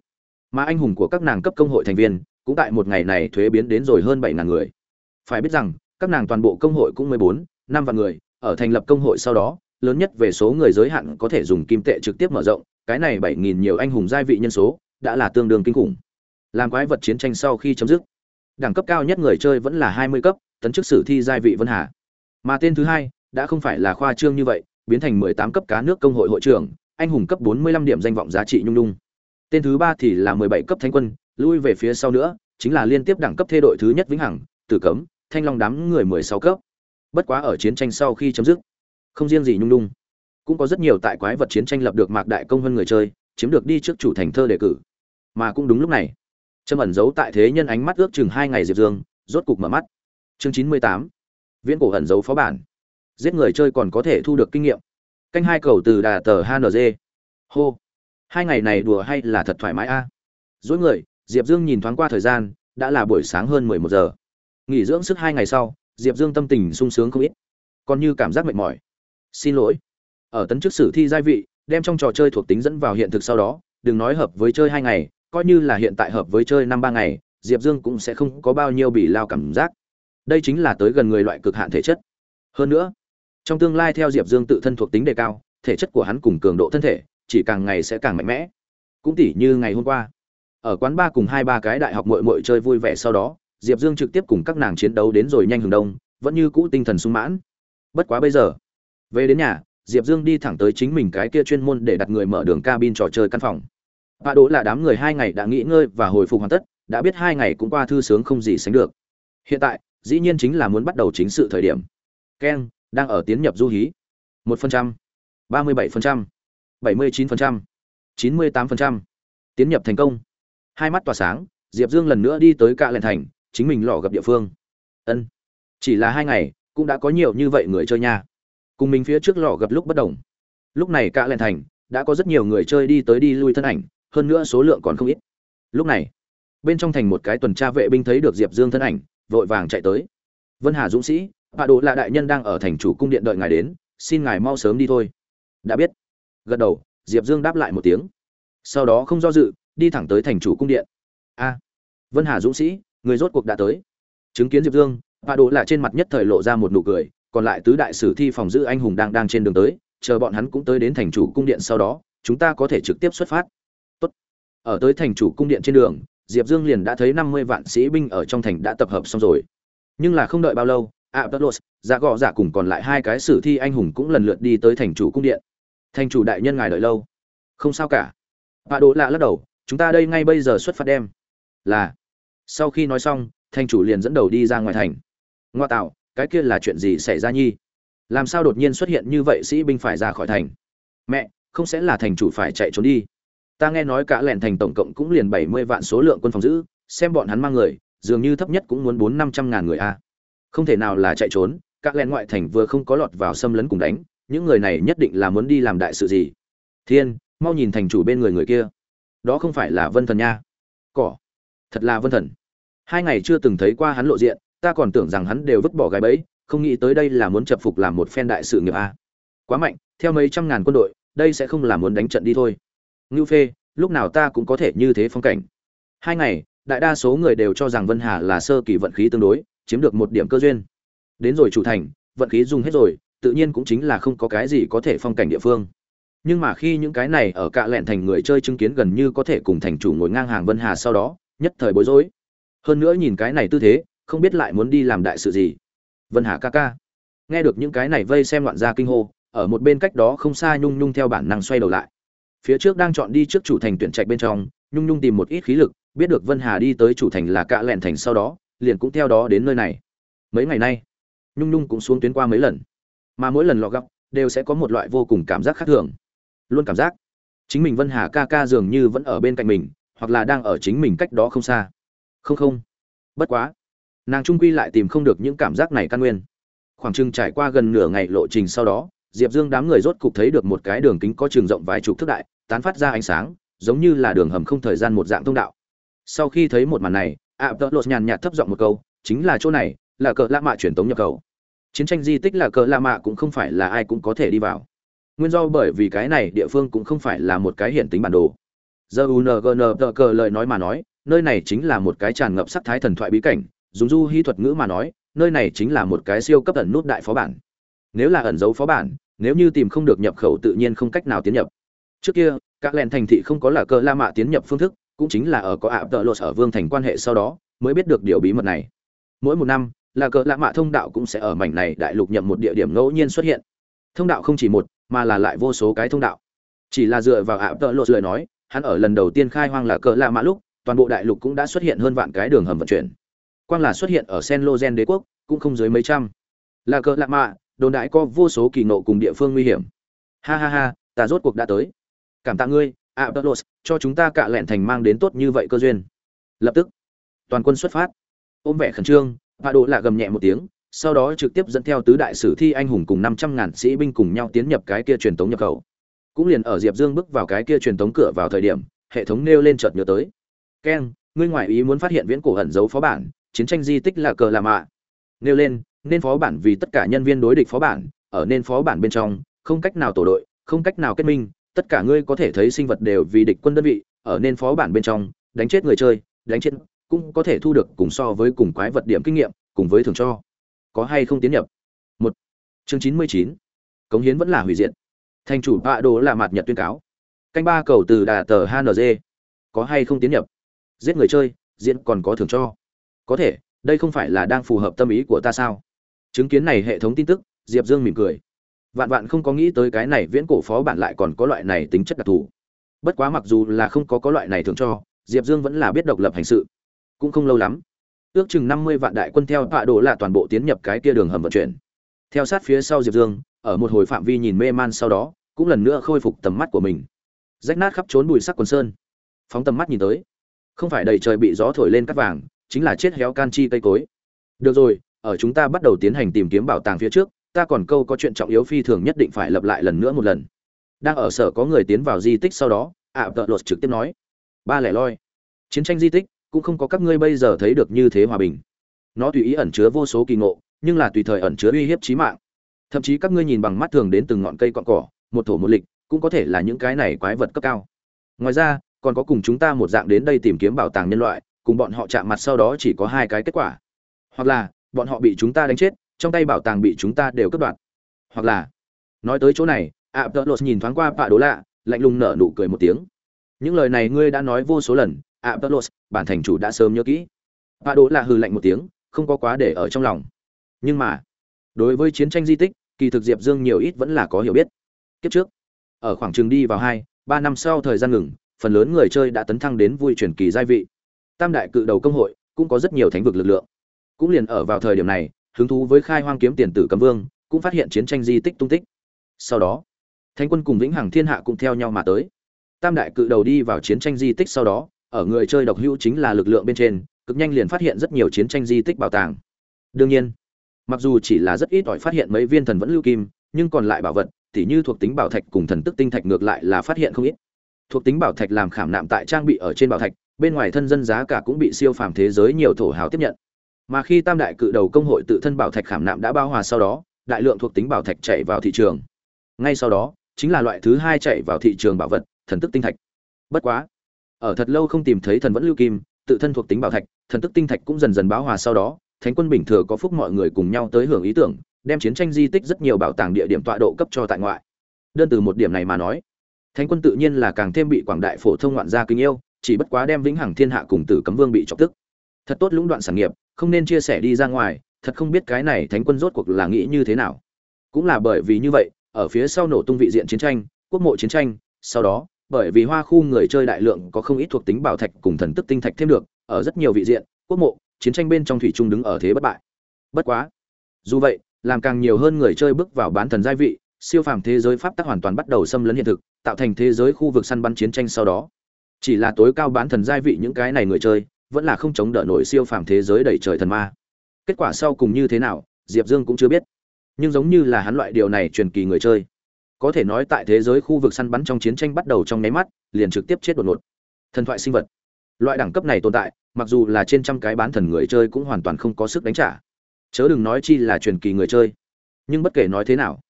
Mà anh hùng của các nàng cấp công hội thành viên, cũng tại một ngày này thuế biến đến rồi hơn bảy ngàn người. Phải biết rằng, các nàng toàn bộ công hội cũng mười bốn năm vạn người, ở thành lập công hội sau đó, lớn nhất về số người giới hạn có thể dùng kim tệ trực tiếp mở rộng, cái này bảy nghìn nhiều anh hùng giai vị nhân số, đã là tương đương kinh khủng. Làm quái vật chiến tranh sau khi chấm dứt, đẳng cấp cao nhất người chơi vẫn là hai mươi cấp, tấn chức sử thi giai vị vân hà. Mà tên thứ hai, đã không phải là khoa trương như vậy, biến thành mười tám cấp cá nước công hội hội trưởng, anh hùng cấp bốn mươi lăm điểm danh vọng giá trị nhung nhung. Tên thứ ba thì là mười bảy cấp thánh quân, lui về phía sau nữa, chính là liên tiếp đẳng cấp thê đội thứ nhất vĩnh hằng, tử cấm, thanh long đám người mười sáu cấp bất quá ở chiến tranh sau khi chấm dứt, không riêng gì nhung nhung, cũng có rất nhiều tại quái vật chiến tranh lập được mạc đại công hơn người chơi, chiếm được đi trước chủ thành thơ đề cử. Mà cũng đúng lúc này trâm ẩn giấu tại thế nhân ánh mắt ước chừng hai ngày diệp dương, rốt cục mở mắt. Chương chín mươi tám, viễn cổ ẩn giấu phó bản. Giết người chơi còn có thể thu được kinh nghiệm. Canh hai cầu từ đà tờ hng hô. Hai ngày này đùa hay là thật thoải mái a? À? dối người, diệp dương nhìn thoáng qua thời gian, đã là buổi sáng hơn mười một giờ. Nghỉ dưỡng sức hai ngày sau diệp dương tâm tình sung sướng không ít, còn như cảm giác mệt mỏi. Xin lỗi. Ở tấn chức sử thi gia vị, đem trong trò chơi thuộc tính dẫn vào hiện thực sau đó, đừng nói hợp với chơi hai ngày, coi như là hiện tại hợp với chơi năm ba ngày, diệp dương cũng sẽ không có bao nhiêu bị lao cảm giác. Đây chính là tới gần người loại cực hạn thể chất. Hơn nữa, trong tương lai theo diệp dương tự thân thuộc tính đề cao, thể chất của hắn cùng cường độ thân thể, chỉ càng ngày sẽ càng mạnh mẽ. Cũng tỉ như ngày hôm qua, ở quán ba cùng hai ba cái đại học mội mội chơi vui vẻ sau đó diệp dương trực tiếp cùng các nàng chiến đấu đến rồi nhanh hừng đông vẫn như cũ tinh thần sung mãn bất quá bây giờ về đến nhà diệp dương đi thẳng tới chính mình cái kia chuyên môn để đặt người mở đường cabin trò chơi căn phòng Và Đỗ là đám người hai ngày đã nghỉ ngơi và hồi phục hoàn tất, đã biết hai ngày cũng qua thư sướng không gì sánh được. Hiện tại, dĩ nhiên chính là muốn bắt đầu chính sự thời điểm. Ken đang ở tiến nhập du hí. 1%, 37%, 79%, 98%. Tiến nhập thành công. Hai mắt tỏa sáng, Diệp Dương lần nữa đi tới Cạ Lệnh thành, chính mình lò gặp địa phương. Ân. Chỉ là hai ngày, cũng đã có nhiều như vậy người chơi nha. Cùng mình phía trước lò gặp lúc bất động. Lúc này cả Lệ thành đã có rất nhiều người chơi đi tới đi lui thân ảnh, hơn nữa số lượng còn không ít lúc này bên trong thành một cái tuần tra vệ binh thấy được diệp dương thân ảnh vội vàng chạy tới vân hà dũng sĩ bà đồ là đại nhân đang ở thành chủ cung điện đợi ngài đến xin ngài mau sớm đi thôi đã biết gật đầu diệp dương đáp lại một tiếng sau đó không do dự đi thẳng tới thành chủ cung điện a vân hà dũng sĩ người rốt cuộc đã tới. Chứng kiến diệp dương bà đồ là trên mặt nhất thời lộ ra một nụ cười còn lại tứ đại sử thi phòng giữ anh hùng đang đang trên đường tới chờ bọn hắn cũng tới đến thành chủ cung điện sau đó chúng ta có thể trực tiếp xuất phát. Tốt. ở tới thành chủ cung điện trên đường diệp dương liền đã thấy năm mươi vạn sĩ binh ở trong thành đã tập hợp xong rồi. Nhưng là không đợi bao lâu Abdullos, dạ gọ dạ cùng còn lại hai cái sử thi anh hùng cũng lần lượt đi tới thành chủ cung điện. Thành chủ đại nhân ngài đợi lâu. Không sao cả. Bà đỗ lạ lắc đầu chúng ta đây ngay bây giờ xuất phát đem. Là sau khi nói xong thành chủ liền dẫn đầu đi ra ngoài thành. Ngoa tạo, cái kia là chuyện gì xảy ra nhi? Làm sao đột nhiên xuất hiện như vậy sĩ binh phải ra khỏi thành? Mẹ, không sẽ là thành chủ phải chạy trốn đi. Ta nghe nói cả lẻn thành tổng cộng cũng liền bảy mươi vạn số lượng quân phòng giữ, xem bọn hắn mang người, dường như thấp nhất cũng muốn bốn năm trăm ngàn người a. Không thể nào là chạy trốn các lẻn ngoại thành vừa không có lọt vào xâm lấn cùng đánh, những người này nhất định là muốn đi làm đại sự gì? Thiên, mau nhìn thành chủ bên người người kia. Đó không phải là vân thần nha. Cỏ. Thật là vân thần hai ngày chưa từng thấy qua hắn lộ diện, ta còn tưởng rằng hắn đều vứt bỏ gái bẫy, không nghĩ tới đây là muốn chập phục làm một phen đại sự nghiệp a. Quá mạnh, theo mấy trăm ngàn quân đội, đây sẽ không là muốn đánh trận đi thôi. Ngưu phê, lúc nào ta cũng có thể như thế phong cảnh. Hai ngày, đại đa số người đều cho rằng vân hà là sơ kỳ vận khí tương đối, chiếm được một điểm cơ duyên. Đến rồi chủ thành, vận khí dùng hết rồi, tự nhiên cũng chính là không có cái gì có thể phong cảnh địa phương. Nhưng mà khi những cái này ở cạ lẹn thành người chơi chứng kiến gần như có thể cùng thành chủ ngồi ngang hàng vân hà sau đó, nhất thời bối rối hơn nữa nhìn cái này tư thế, không biết lại muốn đi làm đại sự gì. Vân hà ca ca. Nghe được những cái này vây xem loạn gia kinh hô, ở một bên cách đó không xa nhung nhung theo bản năng xoay đầu lại. Phía trước đang chọn đi trước chủ thành tuyển trạch bên trong, nhung nhung tìm một ít khí lực, biết được vân hà đi tới chủ thành là cạ lẹn thành sau đó, liền cũng theo đó đến nơi này. Mấy ngày nay, nhung nhung cũng xuống tuyến qua mấy lần. Mà mỗi lần lọ gặp, đều sẽ có một loại vô cùng cảm giác khác thường. Luôn cảm giác, chính mình vân hà ca ca dường như vẫn ở bên cạnh mình, hoặc là đang ở chính mình cách đó không xa không không. Bất quá. Nàng trung quy lại tìm không được những cảm giác này căn nguyên. Khoảng chừng trải qua gần nửa ngày lộ trình sau đó, diệp dương đám người rốt cục thấy được một cái đường kính có trường rộng vài chục thước đại, tán phát ra ánh sáng, giống như là đường hầm không thời gian một dạng thông đạo. Sau khi thấy một màn này ạ tợ lột nhàn nhạt thấp giọng một câu, chính là chỗ này, là cờ la mạ truyền tống nhập cầu chiến tranh di tích là cờ la mạ cũng không phải là ai cũng có thể đi vào. Nguyên do bởi vì cái này địa phương cũng không phải là một cái hiện tính bản đồ. Giờ ungn tờ cờ lời nói mà nói nơi này chính là một cái tràn ngập sắc thái thần thoại bí cảnh, dùng du hy thuật ngữ mà nói, nơi này chính là một cái siêu cấp ẩn nút đại phó bản. Nếu là ẩn dấu phó bản, nếu như tìm không được nhập khẩu tự nhiên không cách nào tiến nhập. Trước kia, các lẹn thành thị không có là cờ la mạ tiến nhập phương thức, cũng chính là ở có ạ tợ lột ở vương thành quan hệ sau đó, mới biết được điều bí mật này. Mỗi một năm, là cờ lạ mạ thông đạo cũng sẽ ở mảnh này đại lục nhậm một địa điểm ngẫu nhiên xuất hiện. Thông đạo không chỉ một, mà là lại vô số cái thông đạo. Chỉ là dựa vào ạ tợ lột lời nói, hắn ở lần đầu tiên khai hoang là cờ lạ mạ lúc toàn bộ đại lục cũng đã xuất hiện hơn vạn cái đường hầm vận chuyển. Quang là xuất hiện ở sen lô gen đế quốc, cũng không dưới mấy trăm. Là cờ lạ mạ, đồn đại có vô số kỳ nộ cùng địa phương nguy hiểm. Ha ha ha, ta rốt cuộc đã tới. Cảm tạ ngươi ạ cho chúng ta cạ lẹn thành mang đến tốt như vậy cơ duyên. Lập tức, toàn quân xuất phát. Ôm vẻ khẩn trương, hạ độ lạ gầm nhẹ một tiếng, sau đó trực tiếp dẫn theo tứ đại sử thi anh hùng cùng năm trăm ngàn sĩ binh cùng nhau tiến nhập cái kia truyền tống nhập khẩu. Cũng liền ở diệp dương bước vào cái kia truyền tống cửa vào thời điểm, hệ thống nêu lên chợt nhớ tới keng ngươi ngoại ý muốn phát hiện viễn cổ ẩn dấu phó bản, chiến tranh di tích là cờ làm ạ. Nêu lên, nên phó bản vì tất cả nhân viên đối địch phó bản, ở nên phó bản bên trong, không cách nào tổ đội, không cách nào kết minh, tất cả ngươi có thể thấy sinh vật đều vì địch quân đơn vị, ở nên phó bản bên trong, đánh chết người chơi, đánh chết, cũng có thể thu được cùng so với cùng quái vật điểm kinh nghiệm, cùng với thường cho. Có hay không tiến nhập? Một. Chương chín mươi chín. Cống hiến vẫn là hủy diệt. Thành chủ bạ đồ là mặt nhật tuyên cáo. Canh ba cầu từ đà tờ hng có hay không tiến nhập? Giết người chơi, diễn còn có thưởng cho. Có thể, đây không phải là đang phù hợp tâm ý của ta sao? Chứng kiến này hệ thống tin tức, diệp dương mỉm cười. Vạn vạn không có nghĩ tới cái này viễn cổ phó bản lại còn có loại này tính chất đặc thù. Bất quá mặc dù là không có có loại này thường cho, diệp dương vẫn là biết độc lập hành sự. Cũng không lâu lắm, ước chừng năm mươi vạn đại quân theo tọa độ là toàn bộ tiến nhập cái kia đường hầm vận chuyển. Theo sát phía sau diệp dương, ở một hồi phạm vi nhìn mê man sau đó, cũng lần nữa khôi phục tầm mắt của mình. Rách nát khắp trốn bụi sắc quần sơn. Phóng tầm mắt nhìn tới không phải đầy trời bị gió thổi lên cắt vàng, chính là chết héo can chi cây cối. Được rồi, ở chúng ta bắt đầu tiến hành tìm kiếm bảo tàng phía trước, ta còn câu có chuyện trọng yếu phi thường nhất định phải lập lại lần nữa một lần. Đang ở sở có người tiến vào di tích sau đó, ạ, tợ lột trực tiếp nói. Ba lẻ loi. Chiến tranh di tích, cũng không có các ngươi bây giờ thấy được như thế hòa bình. Nó tùy ý ẩn chứa vô số kỳ ngộ, nhưng là tùy thời ẩn chứa uy hiếp chí mạng. Thậm chí các ngươi nhìn bằng mắt thường đến từng ngọn cây cọn cỏ, một thổ một lịch, cũng có thể là những cái này quái vật cấp cao. Ngoài ra còn có cùng chúng ta một dạng đến đây tìm kiếm bảo tàng nhân loại, cùng bọn họ chạm mặt sau đó chỉ có hai cái kết quả. Hoặc là, bọn họ bị chúng ta đánh chết, trong tay bảo tàng bị chúng ta đều cướp đoạt. Hoặc là, nói tới chỗ này ạ tợ lột nhìn thoáng qua bạ đố lạ, lạnh lùng nở nụ cười một tiếng. Những lời này ngươi đã nói vô số lần ạ tợ lột bản thành chủ đã sớm nhớ kỹ. Bạ đố lạ hừ lạnh một tiếng, không có quá để ở trong lòng. Nhưng mà, đối với chiến tranh di tích, kỳ thực diệp dương nhiều ít vẫn là có hiểu biết. Kiếp trước, ở khoảng trường đi vào hai, ba năm sau thời gian ngừng phần lớn người chơi đã tấn thăng đến vui truyền kỳ gia vị. Tam đại cự đầu công hội cũng có rất nhiều thánh vực lực lượng. Cũng liền ở vào thời điểm này, hứng thú với khai hoang kiếm tiền tử cấm vương, cũng phát hiện chiến tranh di tích tung tích. Sau đó, thánh quân cùng vĩnh hằng thiên hạ cũng theo nhau mà tới. Tam đại cự đầu đi vào chiến tranh di tích sau đó, ở người chơi độc hữu chính là lực lượng bên trên, cực nhanh liền phát hiện rất nhiều chiến tranh di tích bảo tàng. Đương nhiên, mặc dù chỉ là rất ít ỏi phát hiện mấy viên thần vẫn lưu kim, nhưng còn lại bảo vật, tỉ như thuộc tính bảo thạch cùng thần tức tinh thạch ngược lại là phát hiện không ít thuộc tính bảo thạch làm khảm nạm tại trang bị ở trên bảo thạch, bên ngoài thân dân giá cả cũng bị siêu phàm thế giới nhiều thổ hào tiếp nhận. Mà khi tam đại cự đầu công hội tự thân bảo thạch khảm nạm đã bao hòa sau đó, đại lượng thuộc tính bảo thạch chạy vào thị trường. Ngay sau đó, chính là loại thứ hai chạy vào thị trường bảo vật, thần tức tinh thạch. Bất quá, ở thật lâu không tìm thấy thần vẫn lưu kim, tự thân thuộc tính bảo thạch, thần tức tinh thạch cũng dần dần báo hòa sau đó, thánh quân bình thừa có phúc mọi người cùng nhau tới hưởng ý tưởng, đem chiến tranh di tích rất nhiều bảo tàng địa điểm tọa độ cấp cho tại ngoại. Đơn từ một điểm này mà nói thánh quân tự nhiên là càng thêm bị quảng đại phổ thông ngoạn gia kính yêu, chỉ bất quá đem vĩnh hằng thiên hạ cùng tử cấm vương bị chọc tức. Thật tốt lũng đoạn sản nghiệp, không nên chia sẻ đi ra ngoài, thật không biết cái này thánh quân rốt cuộc là nghĩ như thế nào. Cũng là bởi vì như vậy, ở phía sau nổ tung vị diện chiến tranh, quốc mộ chiến tranh, sau đó, bởi vì hoa khu người chơi đại lượng có không ít thuộc tính bảo thạch cùng thần tức tinh thạch thêm được, ở rất nhiều vị diện, quốc mộ, chiến tranh bên trong thủy trung đứng ở thế bất bại. Bất quá, dù vậy, làm càng nhiều hơn người chơi bước vào bán thần giai vị, siêu phàm thế giới pháp tắc hoàn toàn bắt đầu xâm lấn hiện thực tạo thành thế giới khu vực săn bắn chiến tranh sau đó. Chỉ là tối cao bán thần giai vị những cái này người chơi, vẫn là không chống đỡ nổi siêu phàm thế giới đầy trời thần ma. Kết quả sau cùng như thế nào, diệp dương cũng chưa biết. Nhưng giống như là hắn loại điều này truyền kỳ người chơi. Có thể nói tại thế giới khu vực săn bắn trong chiến tranh bắt đầu trong nháy mắt, liền trực tiếp chết đột ngột. Thần thoại sinh vật. Loại đẳng cấp này tồn tại, mặc dù là trên trăm cái bán thần người chơi cũng hoàn toàn không có sức đánh trả. Chớ đừng nói chi là truyền kỳ người chơi. Nhưng bất kể nói thế nào,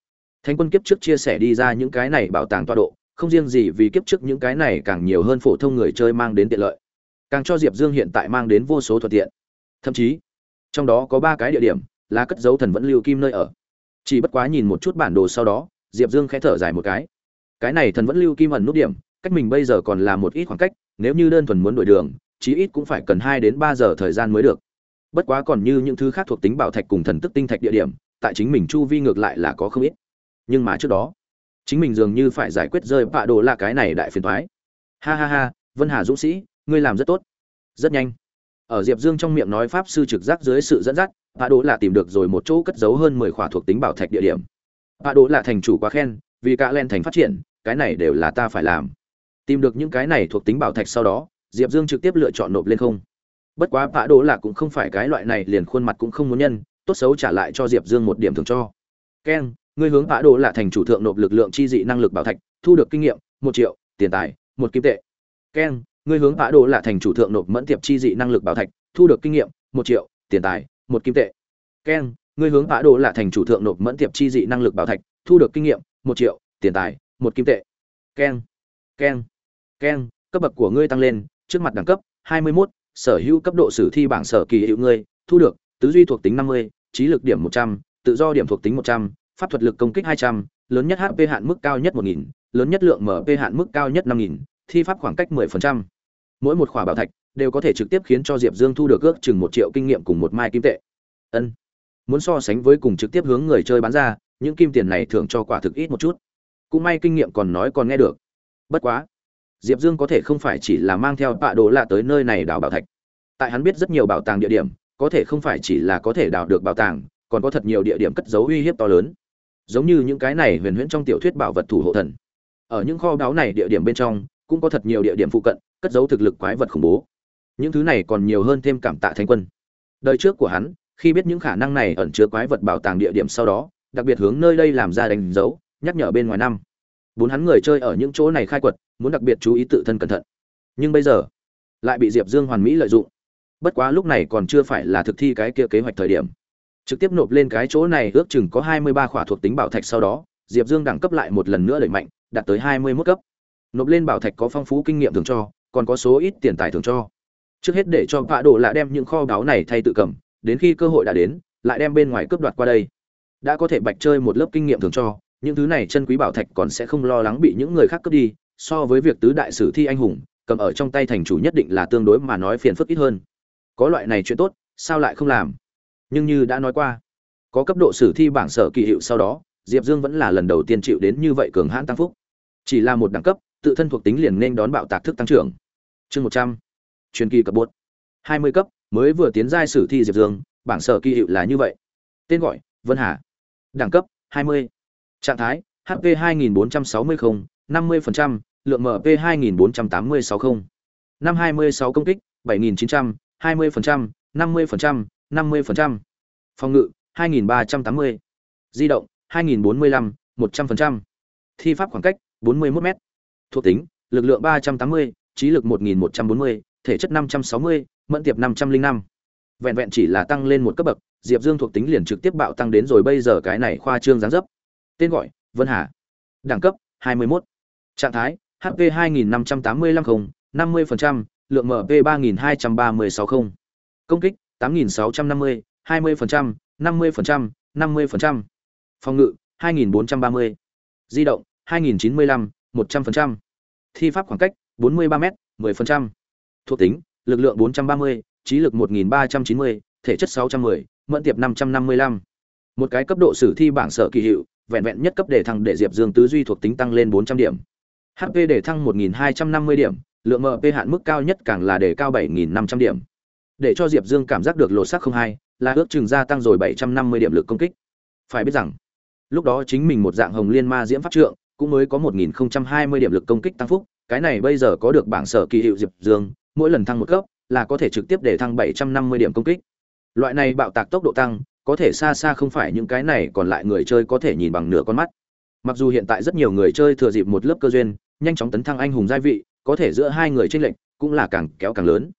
thánh quân kiếp trước chia sẻ đi ra những cái này bảo tàng toa độ không riêng gì vì kiếp trước những cái này càng nhiều hơn phổ thông người chơi mang đến tiện lợi. Càng cho diệp dương hiện tại mang đến vô số thuận tiện. Thậm chí, trong đó có ba cái địa điểm là cất dấu thần vẫn lưu kim nơi ở. Chỉ bất quá nhìn một chút bản đồ sau đó, diệp dương khẽ thở dài một cái. Cái này thần vẫn lưu kim ẩn nút điểm, cách mình bây giờ còn là một ít khoảng cách, nếu như đơn thuần muốn đổi đường, chí ít cũng phải cần hai đến ba giờ thời gian mới được. Bất quá còn như những thứ khác thuộc tính bảo thạch cùng thần tức tinh thạch địa điểm, tại chính mình chu vi ngược lại là có không ít. Nhưng mà trước đó chính mình dường như phải giải quyết rơi bạ đồ là cái này đại phiền thoái. Ha ha ha, vân hà dũng sĩ, ngươi làm rất tốt. Rất nhanh. Ở diệp dương trong miệng nói pháp sư trực giác dưới sự dẫn dắt bạ đồ là tìm được rồi một chỗ cất giấu hơn mười khỏa thuộc tính bảo thạch địa điểm. Bạ đồ là thành chủ quá khen, vì cả len thành phát triển, cái này đều là ta phải làm. Tìm được những cái này thuộc tính bảo thạch sau đó, diệp dương trực tiếp lựa chọn nộp lên không. Bất quá bạ đồ là cũng không phải cái loại này, liền khuôn mặt cũng không muốn nhân, tốt xấu trả lại cho diệp dương một điểm thường cho. Keng ngươi hướng vã đồ là thành chủ thượng nộp lực lượng chi dị năng lực bảo thạch thu được kinh nghiệm một triệu tiền tài một kim tệ. Keng ngươi hướng vã đồ là thành chủ thượng nộp mẫn tiệp chi dị năng lực bảo thạch thu được kinh nghiệm một triệu tiền tài một kim tệ. Keng ngươi hướng vã đồ là thành chủ thượng nộp mẫn tiệp chi dị năng lực bảo thạch thu được kinh nghiệm một triệu tiền tài một kim tệ. Keng keng keng cấp bậc của ngươi tăng lên trước mặt đẳng cấp 21, sở hữu cấp độ sử thi bảng sở kỳ hữu ngươi thu được tứ duy thuộc tính 50, trí lực điểm 100, tự do điểm thuộc tính 100, pháp thuật lực công kích 200, lớn nhất HP hạn mức cao nhất 1000, lớn nhất lượng MP hạn mức cao nhất 5000, thi pháp khoảng cách 10%. Mỗi một khỏa bảo thạch đều có thể trực tiếp khiến cho Diệp Dương thu được ước chừng 1 triệu kinh nghiệm cùng một mai kim tệ. Ân. Muốn so sánh với cùng trực tiếp hướng người chơi bán ra, những kim tiền này thường cho quả thực ít một chút. Cũng may kinh nghiệm còn nói còn nghe được. Bất quá, Diệp Dương có thể không phải chỉ là mang theo bạ đồ lạ tới nơi này đào bảo thạch. Tại hắn biết rất nhiều bảo tàng địa điểm, có thể không phải chỉ là có thể đào được bảo tàng, còn có thật nhiều địa điểm cất giấu uy hiếp to lớn giống như những cái này huyền huyễn trong tiểu thuyết bảo vật thủ hộ thần. Ở những kho báu này địa điểm bên trong, cũng có thật nhiều địa điểm phụ cận, cất giấu thực lực quái vật khủng bố. Những thứ này còn nhiều hơn thêm cảm tạ thánh quân. Đời trước của hắn, khi biết những khả năng này ẩn chứa quái vật bảo tàng địa điểm sau đó, đặc biệt hướng nơi đây làm ra đánh dấu, nhắc nhở bên ngoài năm. Bốn hắn người chơi ở những chỗ này khai quật, muốn đặc biệt chú ý tự thân cẩn thận. Nhưng bây giờ, lại bị diệp dương hoàn mỹ lợi dụng. Bất quá lúc này còn chưa phải là thực thi cái kia kế hoạch thời điểm trực tiếp nộp lên cái chỗ này ước chừng có hai mươi ba khỏa thuộc tính bảo thạch sau đó, diệp dương đẳng cấp lại một lần nữa đẩy mạnh, đạt tới hai mươi mốt cấp. Nộp lên bảo thạch có phong phú kinh nghiệm thường cho, còn có số ít tiền tài thường cho. Trước hết để cho vạ đồ lại đem những kho báu này thay tự cầm, đến khi cơ hội đã đến, lại đem bên ngoài cướp đoạt qua đây. Đã có thể bạch chơi một lớp kinh nghiệm thường cho, những thứ này chân quý bảo thạch còn sẽ không lo lắng bị những người khác cướp đi, so với việc tứ đại sử thi anh hùng, cầm ở trong tay thành chủ nhất định là tương đối mà nói phiền phức ít hơn. Có loại này chuyện tốt, sao lại không làm? Nhưng như đã nói qua, có cấp độ sử thi bảng sở kỳ hiệu sau đó, diệp dương vẫn là lần đầu tiên chịu đến như vậy cường hãn tăng phúc. Chỉ là một đẳng cấp, tự thân thuộc tính liền nên đón bạo tạc thức tăng trưởng. Chương một trăm, truyền kỳ cấp bột. Hai mươi cấp, mới vừa tiến giai sử thi diệp dương, bảng sở kỳ hiệu là như vậy. Tên gọi, vân hà. Đẳng cấp, hai mươi. Trạng thái hp hai nghìn bốn trăm sáu mươi năm mươi lượng mp hai nghìn bốn trăm tám mươi sáu năm hai mươi sáu công kích, bảy nghìn chín trăm, hai mươi năm mươi 50%, phòng ngự 2380. di động 2045, 100%. thi pháp khoảng cách 41 m thuộc tính lực lượng 380, trí lực 1140, thể chất 560, mẫn tiệp 505. vẹn vẹn chỉ là tăng lên một cấp bậc diệp dương thuộc tính liền trực tiếp bạo tăng đến rồi bây giờ cái này khoa trương dáng dấp tên gọi vân hà đẳng cấp 21. trạng thái hp 2585 không 50%, lượng mp 3236 không công kích 8650, 20%, 50%, 50%. Phòng ngự 2430. Di động 2095, 100%. Thi pháp khoảng cách 43m, 10%. Thuộc tính: Lực lượng 430, trí lực 1390, thể chất 610, mẫn tiệp 555. Một cái cấp độ sử thi bảng sở kỳ hiệu, vẹn vẹn nhất cấp để thăng để Diệp Dương tứ duy thuộc tính tăng lên 400 điểm. HP để thăng 1250 điểm, lượng MP hạn mức cao nhất càng là để cao 7500 điểm. Để cho Diệp Dương cảm giác được lột sắc không hay, là ước chừng gia tăng rồi 750 điểm lực công kích. Phải biết rằng, lúc đó chính mình một dạng Hồng Liên Ma Diễm pháp trượng, cũng mới có 1020 điểm lực công kích tăng phúc, cái này bây giờ có được bảng sở kỳ hiệu Diệp Dương, mỗi lần thăng một cấp là có thể trực tiếp để thăng 750 điểm công kích. Loại này bạo tạc tốc độ tăng, có thể xa xa không phải những cái này còn lại người chơi có thể nhìn bằng nửa con mắt. Mặc dù hiện tại rất nhiều người chơi thừa dịp một lớp cơ duyên, nhanh chóng tấn thăng anh hùng giai vị, có thể giữa hai người chênh lệch cũng là càng kéo càng lớn.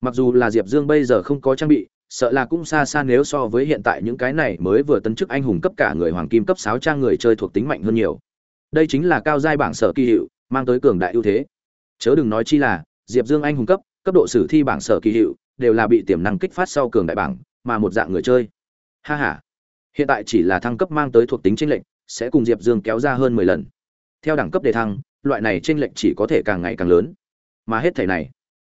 Mặc dù là Diệp Dương bây giờ không có trang bị, sợ là cũng xa xa nếu so với hiện tại những cái này mới vừa tấn chức anh hùng cấp cả người hoàng kim cấp sáu trang người chơi thuộc tính mạnh hơn nhiều. Đây chính là cao giai bảng sở kỳ hiệu, mang tới cường đại ưu thế. Chớ đừng nói chi là, Diệp Dương anh hùng cấp, cấp độ sử thi bảng sở kỳ hiệu đều là bị tiềm năng kích phát sau cường đại bảng, mà một dạng người chơi. Ha ha. Hiện tại chỉ là thăng cấp mang tới thuộc tính chênh lệnh, sẽ cùng Diệp Dương kéo ra hơn mười lần. Theo đẳng cấp đề thăng, loại này chênh lệnh chỉ có thể càng ngày càng lớn. Mà hết thảy này,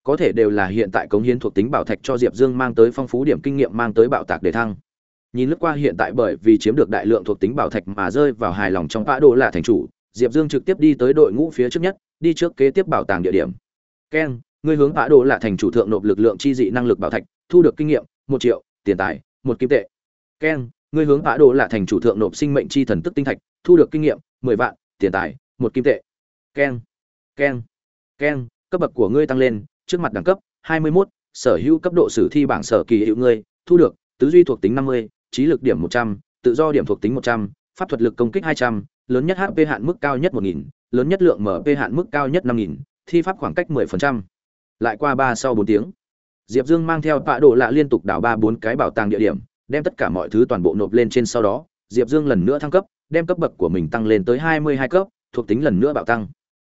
có thể đều là hiện tại cống hiến thuộc tính bảo thạch cho Diệp Dương mang tới phong phú điểm kinh nghiệm mang tới bạo tạc để thăng. Nhìn lướt qua hiện tại bởi vì chiếm được đại lượng thuộc tính bảo thạch mà rơi vào hài lòng trong vã đồ là thành chủ, Diệp Dương trực tiếp đi tới đội ngũ phía trước nhất, đi trước kế tiếp bảo tàng địa điểm. Ken, ngươi hướng vã đồ là thành chủ thượng nộp lực lượng chi dị năng lực bảo thạch, thu được kinh nghiệm một triệu, tiền tài, một kim tệ. Ken, ngươi hướng vã đồ là thành chủ thượng nộp sinh mệnh chi thần tức tinh thạch, thu được kinh nghiệm mười vạn, tiền tài, một kim tệ. Ken, Ken, Ken, cấp bậc của ngươi tăng lên, trước mặt đẳng cấp 21, sở hữu cấp độ sử thi bảng sở kỳ hiệu ngươi, thu được tứ duy thuộc tính 50, trí lực điểm 100, tự do điểm thuộc tính 100, pháp thuật lực công kích 200, lớn nhất HP hạn mức cao nhất 1000, lớn nhất lượng MP hạn mức cao nhất 5000, thi pháp khoảng cách 10%. Lại qua 3 sau 4 tiếng, Diệp Dương mang theo tạ độ lạ liên tục đảo 3 4 cái bảo tàng địa điểm, đem tất cả mọi thứ toàn bộ nộp lên trên sau đó, Diệp Dương lần nữa thăng cấp, đem cấp bậc của mình tăng lên tới 22 cấp, thuộc tính lần nữa bạo tăng.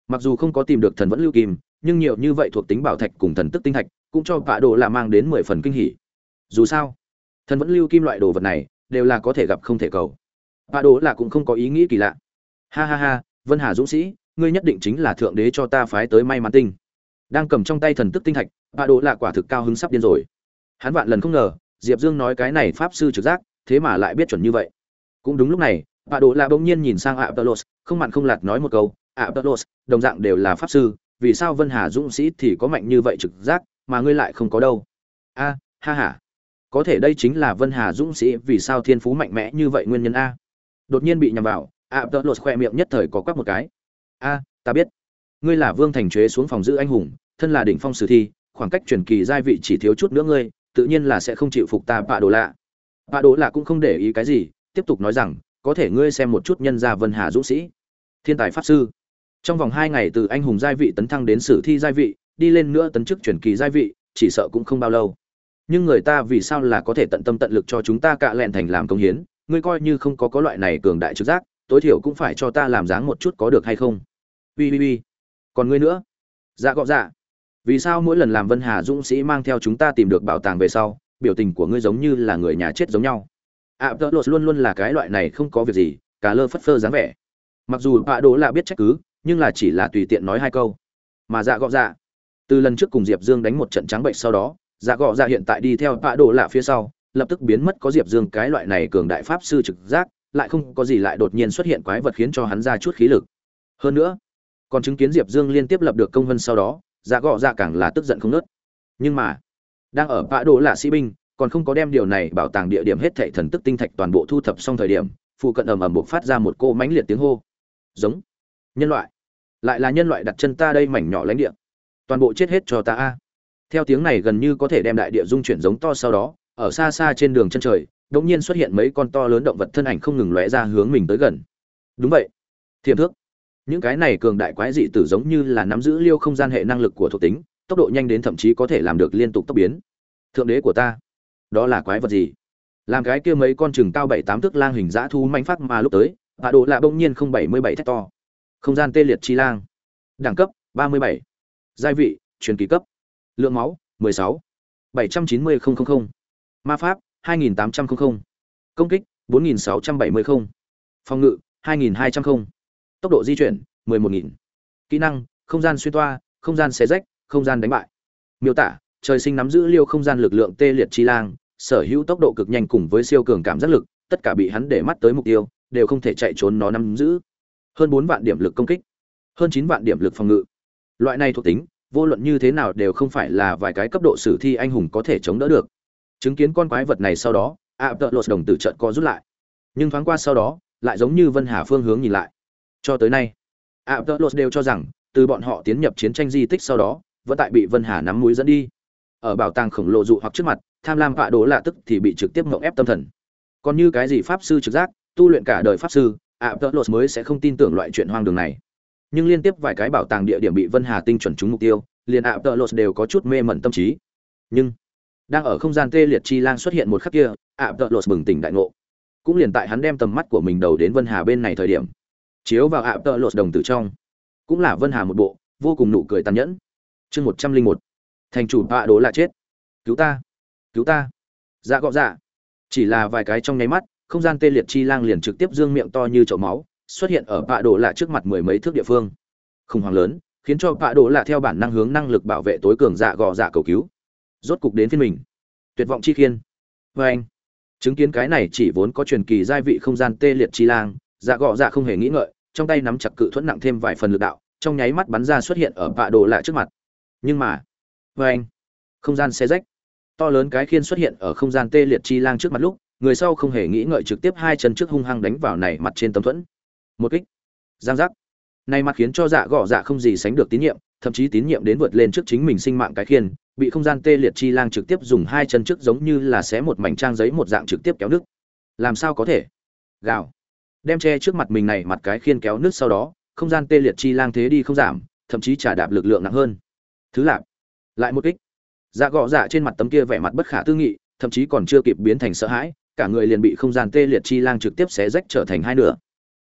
Mặc dù không có tìm được thần vẫn lưu kim, nhưng nhiều như vậy thuộc tính bảo thạch cùng thần tức tinh thạch cũng cho vạ đồ là mang đến mười phần kinh hỉ. Dù sao, thần vẫn lưu kim loại đồ vật này đều là có thể gặp không thể cầu. Vạ đồ là cũng không có ý nghĩ kỳ lạ. Ha ha ha, vân hà dũng sĩ, ngươi nhất định chính là thượng đế cho ta phái tới may mắn tinh. Đang cầm trong tay thần tức tinh thạch, vạ đồ là quả thực cao hứng sắp điên rồi. Hắn vạn lần không ngờ, diệp dương nói cái này pháp sư trực giác, thế mà lại biết chuẩn như vậy. Cũng đúng lúc này, vạ đồ là bỗng nhiên nhìn sang ạ tơ không mặn không lạt nói một câu ạ tơ đồng dạng đều là pháp sư vì sao Vân Hà dũng sĩ thì có mạnh như vậy trực giác, mà ngươi lại không có đâu? A, ha ha. Có thể đây chính là Vân Hà dũng sĩ vì sao thiên phú mạnh mẽ như vậy nguyên nhân a. Đột nhiên bị nhầm vào, ạ tợ lột khoe miệng nhất thời có quắc một cái. A, ta biết. Ngươi là Vương Thành chế xuống phòng giữ anh hùng, thân là đỉnh phong sử thi, khoảng cách truyền kỳ giai vị chỉ thiếu chút nữa ngươi, tự nhiên là sẽ không chịu phục ta bạ đồ lạ. Bạ đồ lạ cũng không để ý cái gì, tiếp tục nói rằng, có thể ngươi xem một chút nhân gia Vân Hà dũng sĩ, thiên tài pháp sư trong vòng hai ngày từ anh hùng giai vị tấn thăng đến sử thi giai vị, đi lên nữa tấn chức chuyển kỳ giai vị, chỉ sợ cũng không bao lâu. Nhưng người ta vì sao là có thể tận tâm tận lực cho chúng ta cạ lẹn thành làm công hiến? Ngươi coi như không có có loại này cường đại trực giác, tối thiểu cũng phải cho ta làm dáng một chút có được hay không? Ui ui ui. Còn ngươi nữa? Dạ gọ dạ. Vì sao mỗi lần làm vân hà dũng sĩ mang theo chúng ta tìm được bảo tàng về sau, biểu tình của ngươi giống như là người nhà chết giống nhau? Ạ tớ lột luôn luôn là cái loại này không có việc gì cả lơ phất phơ dáng vẻ. Mặc dù bạ đỗ là biết trách cứ nhưng là chỉ là tùy tiện nói hai câu. Mà dạ gọ dạ từ lần trước cùng diệp dương đánh một trận trắng bệnh sau đó dạ gọ dạ hiện tại đi theo bạ đồ lạ phía sau, lập tức biến mất có diệp dương cái loại này cường đại pháp sư trực giác, lại không có gì lại đột nhiên xuất hiện quái vật khiến cho hắn ra chút khí lực. Hơn nữa, còn chứng kiến diệp dương liên tiếp lập được công vân sau đó dạ gọ dạ càng là tức giận không nớt. Nhưng mà, đang ở bạ đồ lạ sĩ binh, còn không có đem điều này bảo tàng địa điểm hết thệ thần tức tinh thạch toàn bộ thu thập xong thời điểm, phụ cận ầm ầm buộc phát ra một cô mãnh liệt tiếng hô. Giống, nhân loại lại là nhân loại đặt chân ta đây mảnh nhỏ lãnh địa toàn bộ chết hết cho ta a theo tiếng này gần như có thể đem đại địa dung chuyển giống to sau đó ở xa xa trên đường chân trời đột nhiên xuất hiện mấy con to lớn động vật thân ảnh không ngừng lóe ra hướng mình tới gần. Đúng vậy, thiềm thước. Những cái này cường đại quái dị tử giống như là nắm giữ liêu không gian hệ năng lực của thuộc tính, tốc độ nhanh đến thậm chí có thể làm được liên tục tốc biến. Thượng đế của ta, đó là quái vật gì? Làm cái kia mấy con chừng cao bảy tám thước lang hình dã thu manh phát mà lúc tới, hạ độ lạ bỗng nhiên không bảy mươi bảy thét to. Không gian tê liệt chi lang. Đẳng cấp ba mươi bảy. Giai vị, truyền kỳ cấp. Lượng máu, mười sáu. bảy Ma pháp, 2800 công kích 4670 phòng ngự 2200 tốc độ di chuyển 11000 kỹ năng không gian xuyên toa không gian xé rách không gian đánh bại. Miêu tả trời sinh nắm giữ liêu không gian lực lượng tê liệt chi lang sở hữu tốc độ cực nhanh cùng với siêu cường cảm giác lực tất cả bị hắn để mắt tới mục tiêu đều không thể chạy trốn nó nắm giữ hơn bốn vạn điểm lực công kích. Hơn chín vạn điểm lực phòng ngự. Loại này thuộc tính, vô luận như thế nào đều không phải là vài cái cấp độ sử thi anh hùng có thể chống đỡ được. Chứng kiến con quái vật này sau đó ạ tợ lột đồng tử trận co rút lại. Nhưng thoáng qua sau đó, lại giống như vân hà phương hướng nhìn lại. Cho tới nay ạ tợ lột đều cho rằng, từ bọn họ tiến nhập chiến tranh di tích sau đó, vẫn tại bị vân hà nắm mũi dẫn đi. Ở bảo tàng khổng lồ dụ hoặc trước mặt, tham lam vạ đố lạ tức thì bị trực tiếp ngộng ép tâm thần. Còn như cái gì pháp sư trực giác, tu luyện cả đời pháp sư ạ tợ lột mới sẽ không tin tưởng loại chuyện hoang đường này. Nhưng liên tiếp vài cái bảo tàng địa điểm bị vân hà tinh chuẩn trúng mục tiêu, liền ạ tợ lột đều có chút mê mẩn tâm trí. Nhưng, đang ở không gian tê liệt chi lang xuất hiện một khắc kia ạ tợ lột bừng tỉnh đại ngộ. Cũng liền tại hắn đem tầm mắt của mình đầu đến vân hà bên này thời điểm, chiếu vào ạ tợ lột đồng tử trong, cũng là vân hà một bộ, vô cùng nụ cười tàn nhẫn. Chương một trăm linh một, thành chủ bạ đố là chết. Cứu ta cứu ta. Dạ gọ dạ. Chỉ là vài cái trong nháy mắt không gian tê liệt chi lang liền trực tiếp dương miệng to như chậu máu, xuất hiện ở bạ đổ lạ trước mặt mười mấy thước địa phương. Khủng hoảng lớn, khiến cho bạ đổ lạ theo bản năng hướng năng lực bảo vệ tối cường dạ gò dạ cầu cứu. Rốt cục đến phiên mình. Tuyệt vọng chi khiên. Vê anh, chứng kiến cái này chỉ vốn có truyền kỳ giai vị không gian tê liệt chi lang dạ gò dạ không hề nghĩ ngợi, trong tay nắm chặt cự thuẫn nặng thêm vài phần lực đạo, trong nháy mắt bắn ra xuất hiện ở bạ đồ lạ trước mặt. Nhưng mà vê anh, không gian xe rách. To lớn cái khiên xuất hiện ở không gian tê liệt chi lang trước mặt lúc người sau không hề nghĩ ngợi trực tiếp hai chân trước hung hăng đánh vào này mặt trên tấm thuẫn. Một kích. Giang giác. Này mặt khiến cho dạ gõ dạ không gì sánh được tín nhiệm, thậm chí tín nhiệm đến vượt lên trước chính mình sinh mạng cái khiên, bị không gian tê liệt chi lang trực tiếp dùng hai chân trước giống như là xé một mảnh trang giấy một dạng trực tiếp kéo nước làm sao có thể? Gào. Đem che trước mặt mình này mặt cái khiên kéo nước sau đó, không gian tê liệt chi lang thế đi không giảm, thậm chí trả đạp lực lượng nặng hơn. Thứ lạp lại một kích. Dạ gõ dạ trên mặt tấm kia vẻ mặt bất khả tư nghị, thậm chí còn chưa kịp biến thành sợ hãi cả người liền bị không gian tê liệt chi lang trực tiếp xé rách trở thành hai nửa.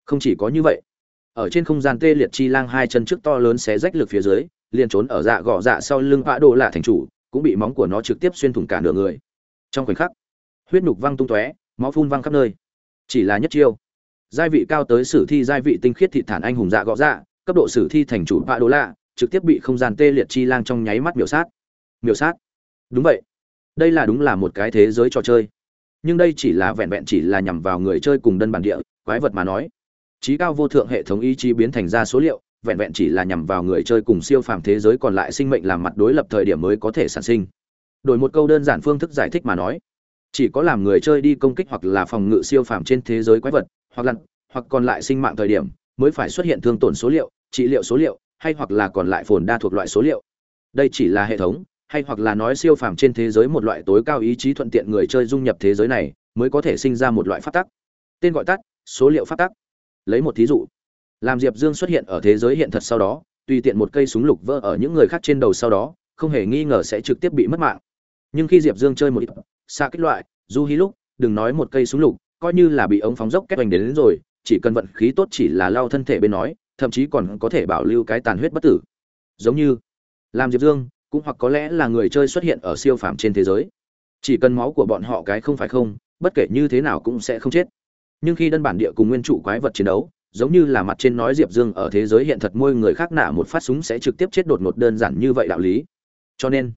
Không chỉ có như vậy, ở trên không gian tê liệt chi lang hai chân trước to lớn xé rách lực phía dưới, liền trốn ở dạ gò dạ sau lưng vã đồ lạ thành chủ, cũng bị móng của nó trực tiếp xuyên thủng cả nửa người. Trong khoảnh khắc, huyết nhục văng tung tóe, máu phun văng khắp nơi. Chỉ là nhất chiêu. Giai vị cao tới sử thi giai vị tinh khiết thị thản anh hùng dạ gõ dạ cấp độ sử thi thành chủ vã đồ lạ, trực tiếp bị không gian tê liệt chi lang trong nháy mắt miểu sát. Miểu sát. Đúng vậy. Đây là đúng là một cái thế giới trò chơi nhưng đây chỉ là vẹn vẹn chỉ là nhằm vào người chơi cùng đơn bản địa, quái vật mà nói. Trí cao vô thượng hệ thống ý chí biến thành ra số liệu, vẹn vẹn chỉ là nhằm vào người chơi cùng siêu phàm thế giới còn lại sinh mệnh làm mặt đối lập thời điểm mới có thể sản sinh. Đổi một câu đơn giản phương thức giải thích mà nói, chỉ có làm người chơi đi công kích hoặc là phòng ngự siêu phàm trên thế giới quái vật, hoặc là, hoặc còn lại sinh mạng thời điểm, mới phải xuất hiện thương tổn số liệu, trị liệu số liệu, hay hoặc là còn lại phồn đa thuộc loại số liệu. Đây chỉ là hệ thống hay hoặc là nói siêu phàm trên thế giới một loại tối cao ý chí thuận tiện người chơi dung nhập thế giới này mới có thể sinh ra một loại phát tắc. Tên gọi tắt số liệu phát tắc. Lấy một thí dụ. Làm diệp dương xuất hiện ở thế giới hiện thật sau đó tùy tiện một cây súng lục vỡ ở những người khác trên đầu sau đó không hề nghi ngờ sẽ trực tiếp bị mất mạng. Nhưng khi diệp dương chơi một ít xa kích loại du hí lúc đừng nói một cây súng lục coi như là bị ống phóng dốc kết hoành đến, đến rồi chỉ cần vận khí tốt chỉ là lao thân thể bên nói thậm chí còn có thể bảo lưu cái tàn huyết bất tử. Giống như làm diệp dương cũng hoặc có lẽ là người chơi xuất hiện ở siêu phàm trên thế giới. Chỉ cần máu của bọn họ cái không phải không, bất kể như thế nào cũng sẽ không chết. Nhưng khi đơn bản địa cùng nguyên trụ quái vật chiến đấu, giống như là mặt trên nói diệp dương ở thế giới hiện thật môi người khác nạ một phát súng sẽ trực tiếp chết đột ngột đơn giản như vậy đạo lý. Cho nên,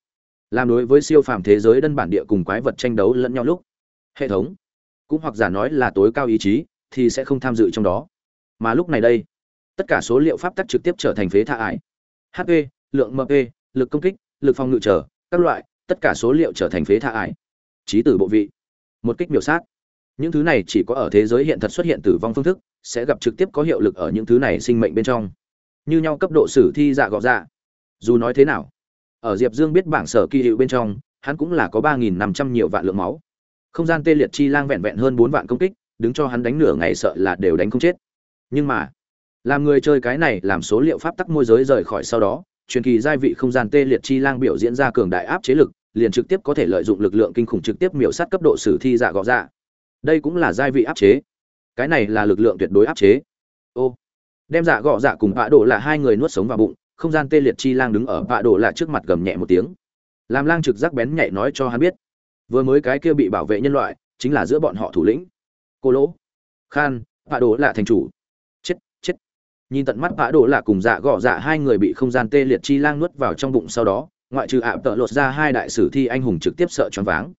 làm đối với siêu phàm thế giới đơn bản địa cùng quái vật tranh đấu lẫn nhau lúc, hệ thống, cũng hoặc giả nói là tối cao ý chí, thì sẽ không tham dự trong đó. Mà lúc này đây, tất cả số liệu pháp tắc trực tiếp trở thành phế tha ải hp lượng mp lực công kích, lực phòng ngự trở, các loại, tất cả số liệu trở thành phế tha ải trí tử bộ vị. Một kích miểu sát. Những thứ này chỉ có ở thế giới hiện thật xuất hiện tử vong phương thức, sẽ gặp trực tiếp có hiệu lực ở những thứ này sinh mệnh bên trong. Như nhau cấp độ sử thi dạ gọ dạ. Dù nói thế nào, ở diệp dương biết bảng sở kỳ hiệu bên trong, hắn cũng là có ba nghìn năm trăm nhiều vạn lượng máu. Không gian tê liệt chi lang vẹn vẹn hơn bốn vạn công kích, đứng cho hắn đánh nửa ngày sợ là đều đánh không chết. Nhưng mà, làm người chơi cái này làm số liệu pháp tắc môi giới rời khỏi sau đó truyền kỳ giai vị không gian tê liệt chi lang biểu diễn ra cường đại áp chế lực, liền trực tiếp có thể lợi dụng lực lượng kinh khủng trực tiếp miểu sát cấp độ sử thi dạ gọ dạ. Đây cũng là giai vị áp chế. Cái này là lực lượng tuyệt đối áp chế. Ô, đem dạ gọ dạ cùng vạ đổ là hai người nuốt sống vào bụng, không gian tê liệt chi lang đứng ở vạ đổ là trước mặt gầm nhẹ một tiếng. Làm lang trực giác bén nhạy nói cho hắn biết, vừa mới cái kia bị bảo vệ nhân loại, chính là giữa bọn họ thủ lĩnh. Cô lỗ, khan, vạ đổ là thành chủ nhìn tận mắt vã đổ là cùng dạ gọ dạ hai người bị không gian tê liệt chi lang nuốt vào trong bụng sau đó, ngoại trừ ạ tợ lột ra hai đại sử thi anh hùng trực tiếp sợ choáng váng.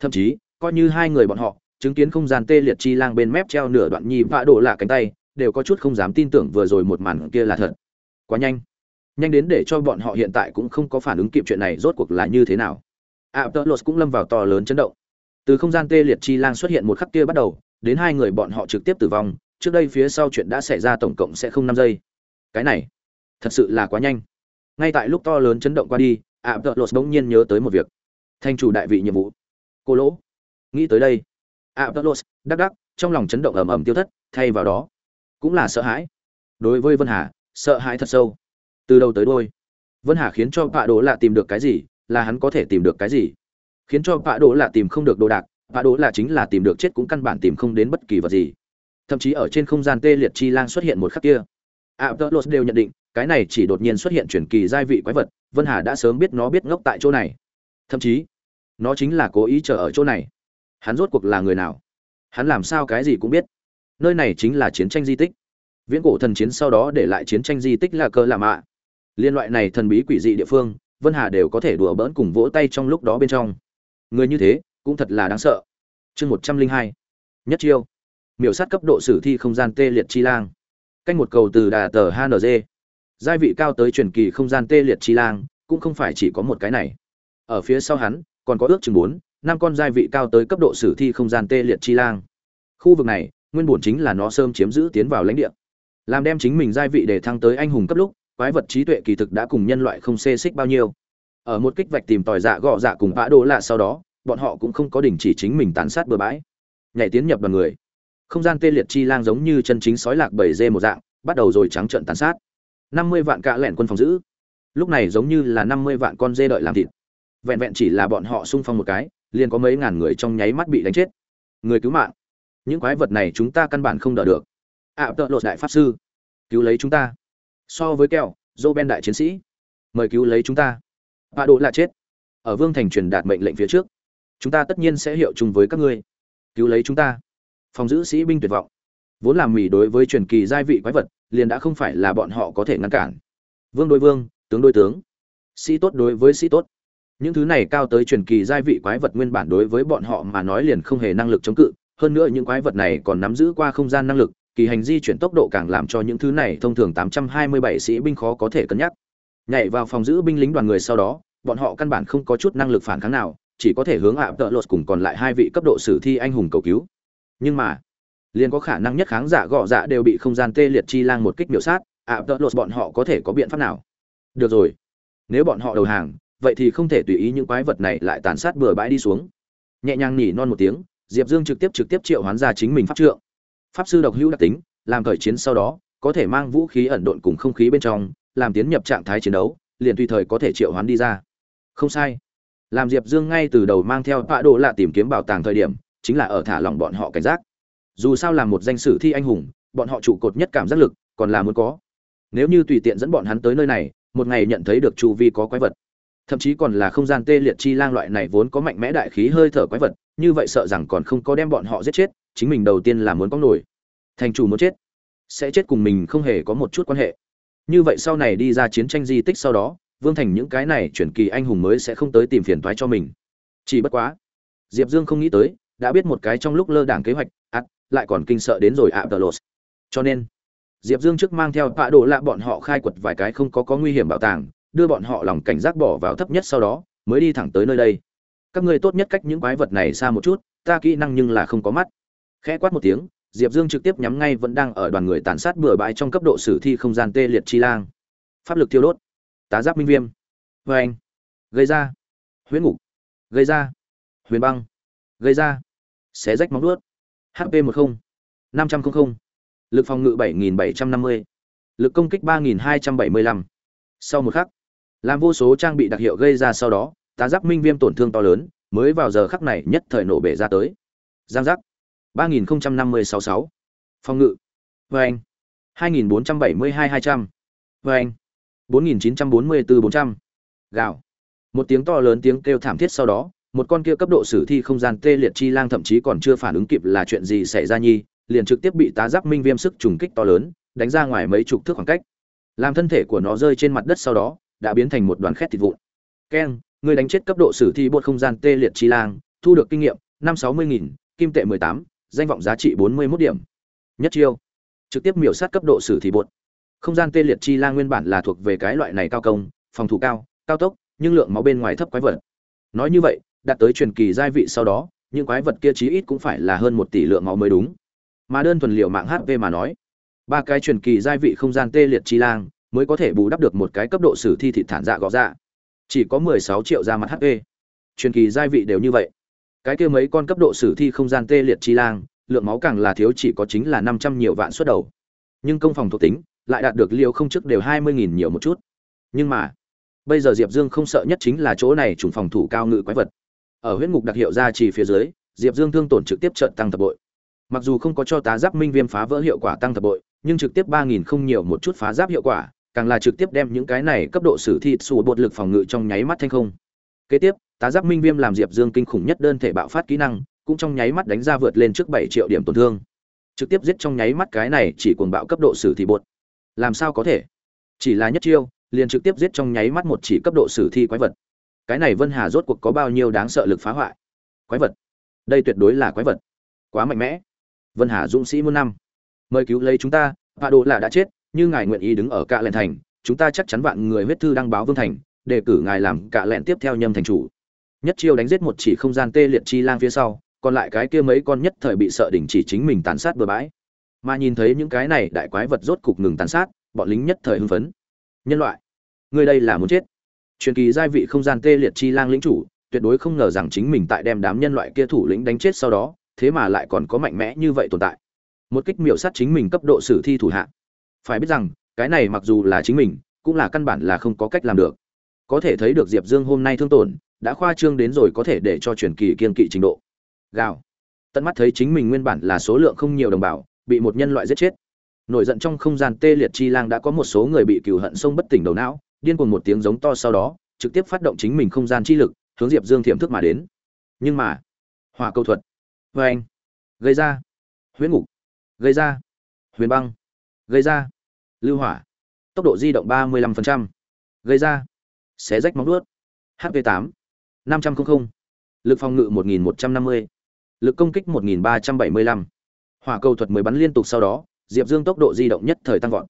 Thậm chí, coi như hai người bọn họ, chứng kiến không gian tê liệt chi lang bên mép treo nửa đoạn nhi vạ đổ là cánh tay, đều có chút không dám tin tưởng vừa rồi một màn kia là thật. Quá nhanh. Nhanh đến để cho bọn họ hiện tại cũng không có phản ứng kịp chuyện này rốt cuộc là như thế nào. Ạ tợ lột cũng lâm vào to lớn chấn động. Từ không gian tê liệt chi lang xuất hiện một khắc kia bắt đầu, đến hai người bọn họ trực tiếp tử vong trước đây phía sau chuyện đã xảy ra tổng cộng sẽ không năm giây. Cái này, thật sự là quá nhanh. Ngay tại lúc to lớn chấn động qua đi ạ tợ lột bỗng nhiên nhớ tới một việc. Thanh chủ đại vị nhiệm vụ. Cô lỗ, nghĩ tới đây. Ạ tợ lột đắc đắc, trong lòng chấn động ầm ầm tiêu thất, thay vào đó, cũng là sợ hãi. Đối với vân hà, sợ hãi thật sâu. Từ đầu tới đôi vân hà khiến cho vạ đỗ lạ tìm được cái gì, là hắn có thể tìm được cái gì. Khiến cho vạ đỗ lạ tìm không được đồ đạc vạ đỗ lạ chính là tìm được chết cũng căn bản tìm không đến bất kỳ vật gì thậm chí ở trên không gian tê liệt chi lang xuất hiện một khắc kia. Ạ lột đều nhận định, cái này chỉ đột nhiên xuất hiện chuyển kỳ giai vị quái vật, vân hà đã sớm biết nó biết ngốc tại chỗ này. Thậm chí, nó chính là cố ý chờ ở chỗ này. Hắn rốt cuộc là người nào? Hắn làm sao cái gì cũng biết. Nơi này chính là chiến tranh di tích. Viễn cổ thần chiến sau đó để lại chiến tranh di tích là cơ làm ạ liên loại này thần bí quỷ dị địa phương, vân hà đều có thể đùa bỡn cùng vỗ tay trong lúc đó bên trong. Người như thế, cũng thật là đáng sợ. Chương một trăm linh hai. Nhất chiêu miểu sát cấp độ sử thi không gian tê liệt chi lang. Canh một cầu từ đà tờ hng giai vị cao tới truyền kỳ không gian tê liệt chi lang, cũng không phải chỉ có một cái này. Ở phía sau hắn, còn có ước chừng bốn, năm con giai vị cao tới cấp độ sử thi không gian tê liệt chi lang. Khu vực này, nguyên bổn chính là nó sớm chiếm giữ tiến vào lãnh địa. Làm đem chính mình giai vị để thăng tới anh hùng cấp lúc, quái vật trí tuệ kỳ thực đã cùng nhân loại không xê xích bao nhiêu. Ở một kích vạch tìm tòi dạ gọ dạ cùng vã đồ lạ sau đó, bọn họ cũng không có đình chỉ chính mình tàn sát bừa bãi. Nhảy tiến nhập đoàn người không gian tê liệt chi lang giống như chân chính sói lạc bảy dê một dạng bắt đầu rồi trắng trợn tàn sát. Năm mươi vạn cạ lẹn quân phòng giữ. Lúc này giống như là năm mươi vạn con dê đợi làm thịt. Vẹn vẹn chỉ là bọn họ xung phong một cái liền có mấy ngàn người trong nháy mắt bị đánh chết. Người cứu mạng. Những quái vật này chúng ta căn bản không đỡ được. Ạ à, tợ lột đại pháp sư. Cứu lấy chúng ta. So với keo dô ben đại chiến sĩ. Mời cứu lấy chúng ta. Bạ độ là chết. Ở vương thành truyền đạt mệnh lệnh phía trước. Chúng ta tất nhiên sẽ hiệu chung với các ngươi. Cứu lấy chúng ta phòng giữ sĩ binh tuyệt vọng. Vốn làm mì đối với truyền kỳ giai vị quái vật, liền đã không phải là bọn họ có thể ngăn cản. Vương đối vương, tướng đối tướng. Sĩ tốt đối với sĩ tốt. Những thứ này cao tới truyền kỳ giai vị quái vật nguyên bản đối với bọn họ mà nói liền không hề năng lực chống cự, hơn nữa những quái vật này còn nắm giữ qua không gian năng lực, kỳ hành di chuyển tốc độ càng làm cho những thứ này thông thường 827 sĩ binh khó có thể cân nhắc. Nhảy vào phòng giữ binh lính đoàn người sau đó, bọn họ căn bản không có chút năng lực phản kháng nào, chỉ có thể hướng ạ tợ lột cùng còn lại hai vị cấp độ sử thi anh hùng cầu cứu nhưng mà, liền có khả năng nhất kháng giả gọ dạ đều bị không gian tê liệt chi lang một kích miểu sát, ạ, tợ lột bọn họ có thể có biện pháp nào? Được rồi. Nếu bọn họ đầu hàng, vậy thì không thể tùy ý những quái vật này lại tàn sát bừa bãi đi xuống. Nhẹ nhàng nhỉ non một tiếng, diệp dương trực tiếp trực tiếp triệu hoán ra chính mình pháp trượng. Pháp sư độc hữu đặc tính, làm khởi chiến sau đó, có thể mang vũ khí ẩn độn cùng không khí bên trong, làm tiến nhập trạng thái chiến đấu, liền tùy thời có thể triệu hoán đi ra. Không sai. Làm diệp dương ngay từ đầu mang theo vạ đồ lạ tìm kiếm bảo tàng thời điểm chính là ở thả lỏng bọn họ cảnh giác. Dù sao làm một danh sử thi anh hùng, bọn họ trụ cột nhất cảm giác lực, còn là muốn có. Nếu như tùy tiện dẫn bọn hắn tới nơi này, một ngày nhận thấy được chu vi có quái vật. Thậm chí còn là không gian tê liệt chi lang loại này vốn có mạnh mẽ đại khí hơi thở quái vật, như vậy sợ rằng còn không có đem bọn họ giết chết, chính mình đầu tiên là muốn có nổi. Thành chủ muốn chết, sẽ chết cùng mình không hề có một chút quan hệ. Như vậy sau này đi ra chiến tranh di tích sau đó, vương thành những cái này chuyển kỳ anh hùng mới sẽ không tới tìm phiền toái cho mình. Chỉ bất quá, diệp dương không nghĩ tới đã biết một cái trong lúc lơ đảng kế hoạch, ắt, lại còn kinh sợ đến rồi ạ, tờ lột. Cho nên, diệp dương trước mang theo tạ đồ lạ bọn họ khai quật vài cái không có có nguy hiểm bảo tàng, đưa bọn họ lòng cảnh giác bỏ vào thấp nhất sau đó, mới đi thẳng tới nơi đây. Các ngươi tốt nhất cách những quái vật này xa một chút, ta kỹ năng nhưng là không có mắt. Khẽ quát một tiếng, diệp dương trực tiếp nhắm ngay vẫn đang ở đoàn người tàn sát bừa bãi trong cấp độ sử thi không gian tê liệt chi lang. Pháp lực thiêu đốt. Tá giáp minh viêm. Vê anh gây ra. Huyễn ngục. Gây ra. Huyền băng. Gây ra xé rách móng vuốt. Hp một không, năm trăm linh lực phòng ngự bảy nghìn bảy trăm năm mươi. Lực công kích ba nghìn hai trăm bảy mươi lăm. Sau một khắc, làm vô số trang bị đặc hiệu gây ra sau đó, tá giáp minh viêm tổn thương to lớn, mới vào giờ khắc này nhất thời nổ bể ra tới. Giang giác. ba nghìn năm mươi sáu sáu. Phòng ngự. Vê anh hai nghìn bốn trăm bảy mươi hai hai trăm. Vê anh bốn nghìn chín trăm bốn mươi bốn bốn trăm. Gạo một tiếng to lớn tiếng kêu thảm thiết sau đó một con kia cấp độ sử thi không gian tê liệt chi lang thậm chí còn chưa phản ứng kịp là chuyện gì xảy ra nhi, liền trực tiếp bị tá giáp minh viêm sức trùng kích to lớn, đánh ra ngoài mấy chục thước khoảng cách. Làm thân thể của nó rơi trên mặt đất sau đó, đã biến thành một đoàn khét thịt vụn. Keng người đánh chết cấp độ sử thi bột không gian tê liệt chi lang, thu được kinh nghiệm, năm sáu mươi nghìn, kim tệ mười tám, danh vọng giá trị bốn mươi mốt điểm. Nhất chiêu. Trực tiếp miểu sát cấp độ sử thi bột. Không gian tê liệt chi lang nguyên bản là thuộc về cái loại này cao công, phòng thủ cao cao tốc, nhưng lượng máu bên ngoài thấp quái vật. Nói như vậy đạt tới truyền kỳ giai vị sau đó, những quái vật kia chí ít cũng phải là hơn một tỷ lượng máu mới đúng. Mà đơn thuần liệu mạng hp mà nói, ba cái truyền kỳ giai vị không gian tê liệt chi lang mới có thể bù đắp được một cái cấp độ sử thi thị thản dạ gõ dạ. Chỉ có mười sáu triệu ra mặt hp truyền kỳ giai vị đều như vậy. Cái kia mấy con cấp độ sử thi không gian tê liệt chi lang, lượng máu càng là thiếu chỉ có chính là năm trăm nhiều vạn suất đầu. Nhưng công phòng thuộc tính lại đạt được liều không trước đều hai mươi nghìn nhiều một chút. Nhưng mà, bây giờ diệp dương không sợ nhất chính là chỗ này trùng phòng thủ cao ngự quái vật ở huyết ngục đặc hiệu ra chỉ phía dưới, diệp dương thương tổn trực tiếp trận tăng thập bội. Mặc dù không có cho tá giáp minh viêm phá vỡ hiệu quả tăng thập bội, nhưng trực tiếp ba nghìn không nhiều một chút phá giáp hiệu quả, càng là trực tiếp đem những cái này cấp độ sử thi sùa bột lực phòng ngự trong nháy mắt thanh không. Kế tiếp, tá giáp minh viêm làm diệp dương kinh khủng nhất đơn thể bạo phát kỹ năng, cũng trong nháy mắt đánh ra vượt lên trước bảy triệu điểm tổn thương. Trực tiếp giết trong nháy mắt cái này chỉ cuồng bạo cấp độ sử thi bột. Làm sao có thể? Chỉ là nhất chiêu, liền trực tiếp giết trong nháy mắt một chỉ cấp độ sử thi quái vật cái này vân hà rốt cuộc có bao nhiêu đáng sợ lực phá hoại? Quái vật. Đây tuyệt đối là quái vật. Quá mạnh mẽ. Vân hà dũng sĩ muôn năm. Mời cứu lấy chúng ta, vạ đồ là đã chết, như ngài nguyện ý đứng ở cạ lẹn thành, chúng ta chắc chắn vạn người huyết thư đăng báo vương thành, đề cử ngài làm cạ lẹn tiếp theo nhâm thành chủ. Nhất chiêu đánh giết một chỉ không gian tê liệt chi lang phía sau, còn lại cái kia mấy con nhất thời bị sợ đỉnh chỉ chính mình tàn sát bừa bãi. Mà nhìn thấy những cái này đại quái vật rốt cục ngừng tàn sát, bọn lính nhất thời hưng phấn. Nhân loại người đây là muốn chết truyền kỳ giai vị không gian tê liệt chi lang lĩnh chủ, tuyệt đối không ngờ rằng chính mình tại đem đám nhân loại kia thủ lĩnh đánh chết sau đó, thế mà lại còn có mạnh mẽ như vậy tồn tại. Một kích miểu sát chính mình cấp độ sử thi thủ hạ. Phải biết rằng, cái này mặc dù là chính mình, cũng là căn bản là không có cách làm được. Có thể thấy được diệp dương hôm nay thương tổn, đã khoa trương đến rồi có thể để cho truyền kỳ kiên kỵ trình độ. Gào. Tận mắt thấy chính mình nguyên bản là số lượng không nhiều đồng bào, bị một nhân loại giết chết. Nổi giận trong không gian tê liệt chi lang đã có một số người bị cừu hận sông bất tỉnh đầu não điên cuồng một tiếng giống to sau đó trực tiếp phát động chính mình không gian chi lực hướng diệp dương thiểm thức mà đến. Nhưng mà hỏa câu thuật. Vê anh gây ra. Huyễn ngục. Gây ra. Huyền băng. Gây ra. Lưu hỏa. Tốc độ di động ba mươi 35%, gây ra. Xé rách móng đuốt hv tám. năm trăm linh lực phòng ngự một nghìn một trăm năm mươi. Lực công kích một nghìn ba trăm bảy mươi lăm. Hỏa cầu thuật mới bắn liên tục sau đó diệp dương tốc độ di động nhất thời tăng vọt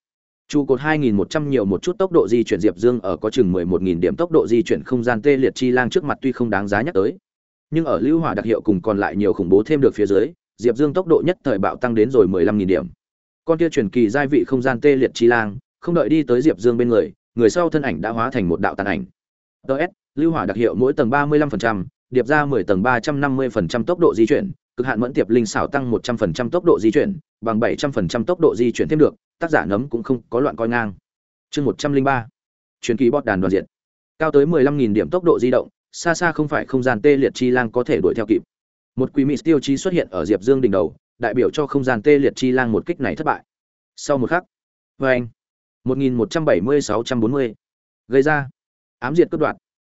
trụ cột 2.100 nhiều một chút tốc độ di chuyển diệp dương ở có chừng 11.000 điểm tốc độ di chuyển không gian tê liệt chi lang trước mặt tuy không đáng giá nhắc tới. Nhưng ở lưu hỏa đặc hiệu cùng còn lại nhiều khủng bố thêm được phía dưới diệp dương tốc độ nhất thời bạo tăng đến rồi 15.000 điểm. Con kia truyền kỳ giai vị không gian tê liệt chi lang không đợi đi tới diệp dương bên người người sau thân ảnh đã hóa thành một đạo tàn ảnh. Ts lưu hỏa đặc hiệu mỗi tầng 35%, điệp ra 10 tầng 350% tốc độ di chuyển cực hạn mẫn tiệp linh xảo tăng 100% tốc độ di chuyển bằng 700% tốc độ di chuyển thêm được tác giả nấm cũng không có loạn coi ngang. Chương 103 truyền kỳ bọt đàn đoàn diện cao tới 15.000 điểm tốc độ di động, xa xa không phải không gian tê liệt chi lang có thể đuổi theo kịp. Một quỷ mị tiêu chí xuất hiện ở diệp dương đỉnh đầu, đại biểu cho không gian tê liệt chi lang một kích này thất bại. Sau một khắc vê anh một nghìn một trăm bảy mươi sáu trăm bốn mươi, gây ra, ám diệt cướp đoạn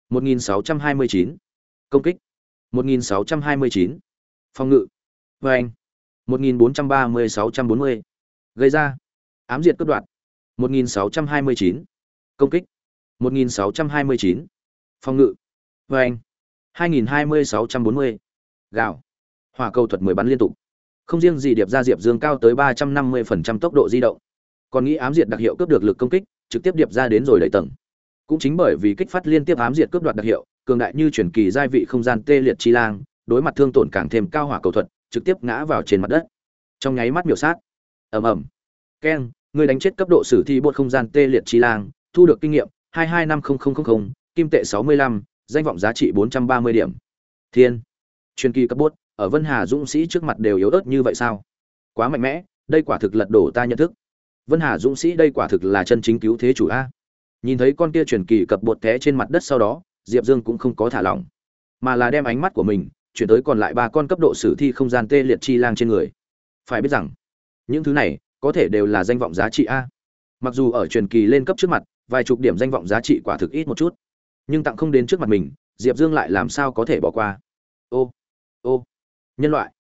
một nghìn sáu trăm hai mươi chín, công kích. một nghìn sáu trăm hai mươi chín, phòng ngự. Vê anh một nghìn bốn trăm ba mươi sáu trăm bốn mươi, gây ra ám diệt cướp đoạt. Một nghìn sáu trăm hai mươi chín. Công kích. Một nghìn sáu trăm hai mươi chín. Phòng ngự. Vê anh. Hai nghìn hai mươi sáu trăm bốn mươi. Gạo. Hỏa cầu thuật mười bắn liên tục. Không riêng gì điệp ra diệp dương cao tới ba trăm năm mươi phần trăm tốc độ di động, còn nghĩ ám diệt đặc hiệu cướp được lực công kích, trực tiếp điệp ra đến rồi đẩy tầng. Cũng chính bởi vì kích phát liên tiếp ám diệt cướp đoạt đặc hiệu, cường đại như chuyển kỳ giai vị không gian tê liệt chi lang, đối mặt thương tổn càng thêm cao hỏa cầu thuật, trực tiếp ngã vào trên mặt đất. Trong nháy mắt miểu sát. Ầm ầm. Keng người đánh chết cấp độ sử thi bột không gian tê liệt chi lang, thu được kinh nghiệm, hai hai năm không không không không, kim tệ sáu mươi lăm, danh vọng giá trị bốn trăm ba mươi điểm. Thiên. Truyền kỳ cấp bốt ở vân hà dũng sĩ trước mặt đều yếu ớt như vậy sao? Quá mạnh mẽ, đây quả thực lật đổ ta nhận thức. Vân hà dũng sĩ đây quả thực là chân chính cứu thế chủ a. Nhìn thấy con kia truyền kỳ cấp bột té trên mặt đất sau đó, diệp dương cũng không có thả lỏng, mà là đem ánh mắt của mình chuyển tới còn lại ba con cấp độ sử thi không gian tê liệt chi lang trên người. Phải biết rằng, những thứ này có thể đều là danh vọng giá trị a. Mặc dù ở truyền kỳ lên cấp trước mặt, vài chục điểm danh vọng giá trị quả thực ít một chút. Nhưng tặng không đến trước mặt mình, diệp dương lại làm sao có thể bỏ qua? Ô ô, nhân loại,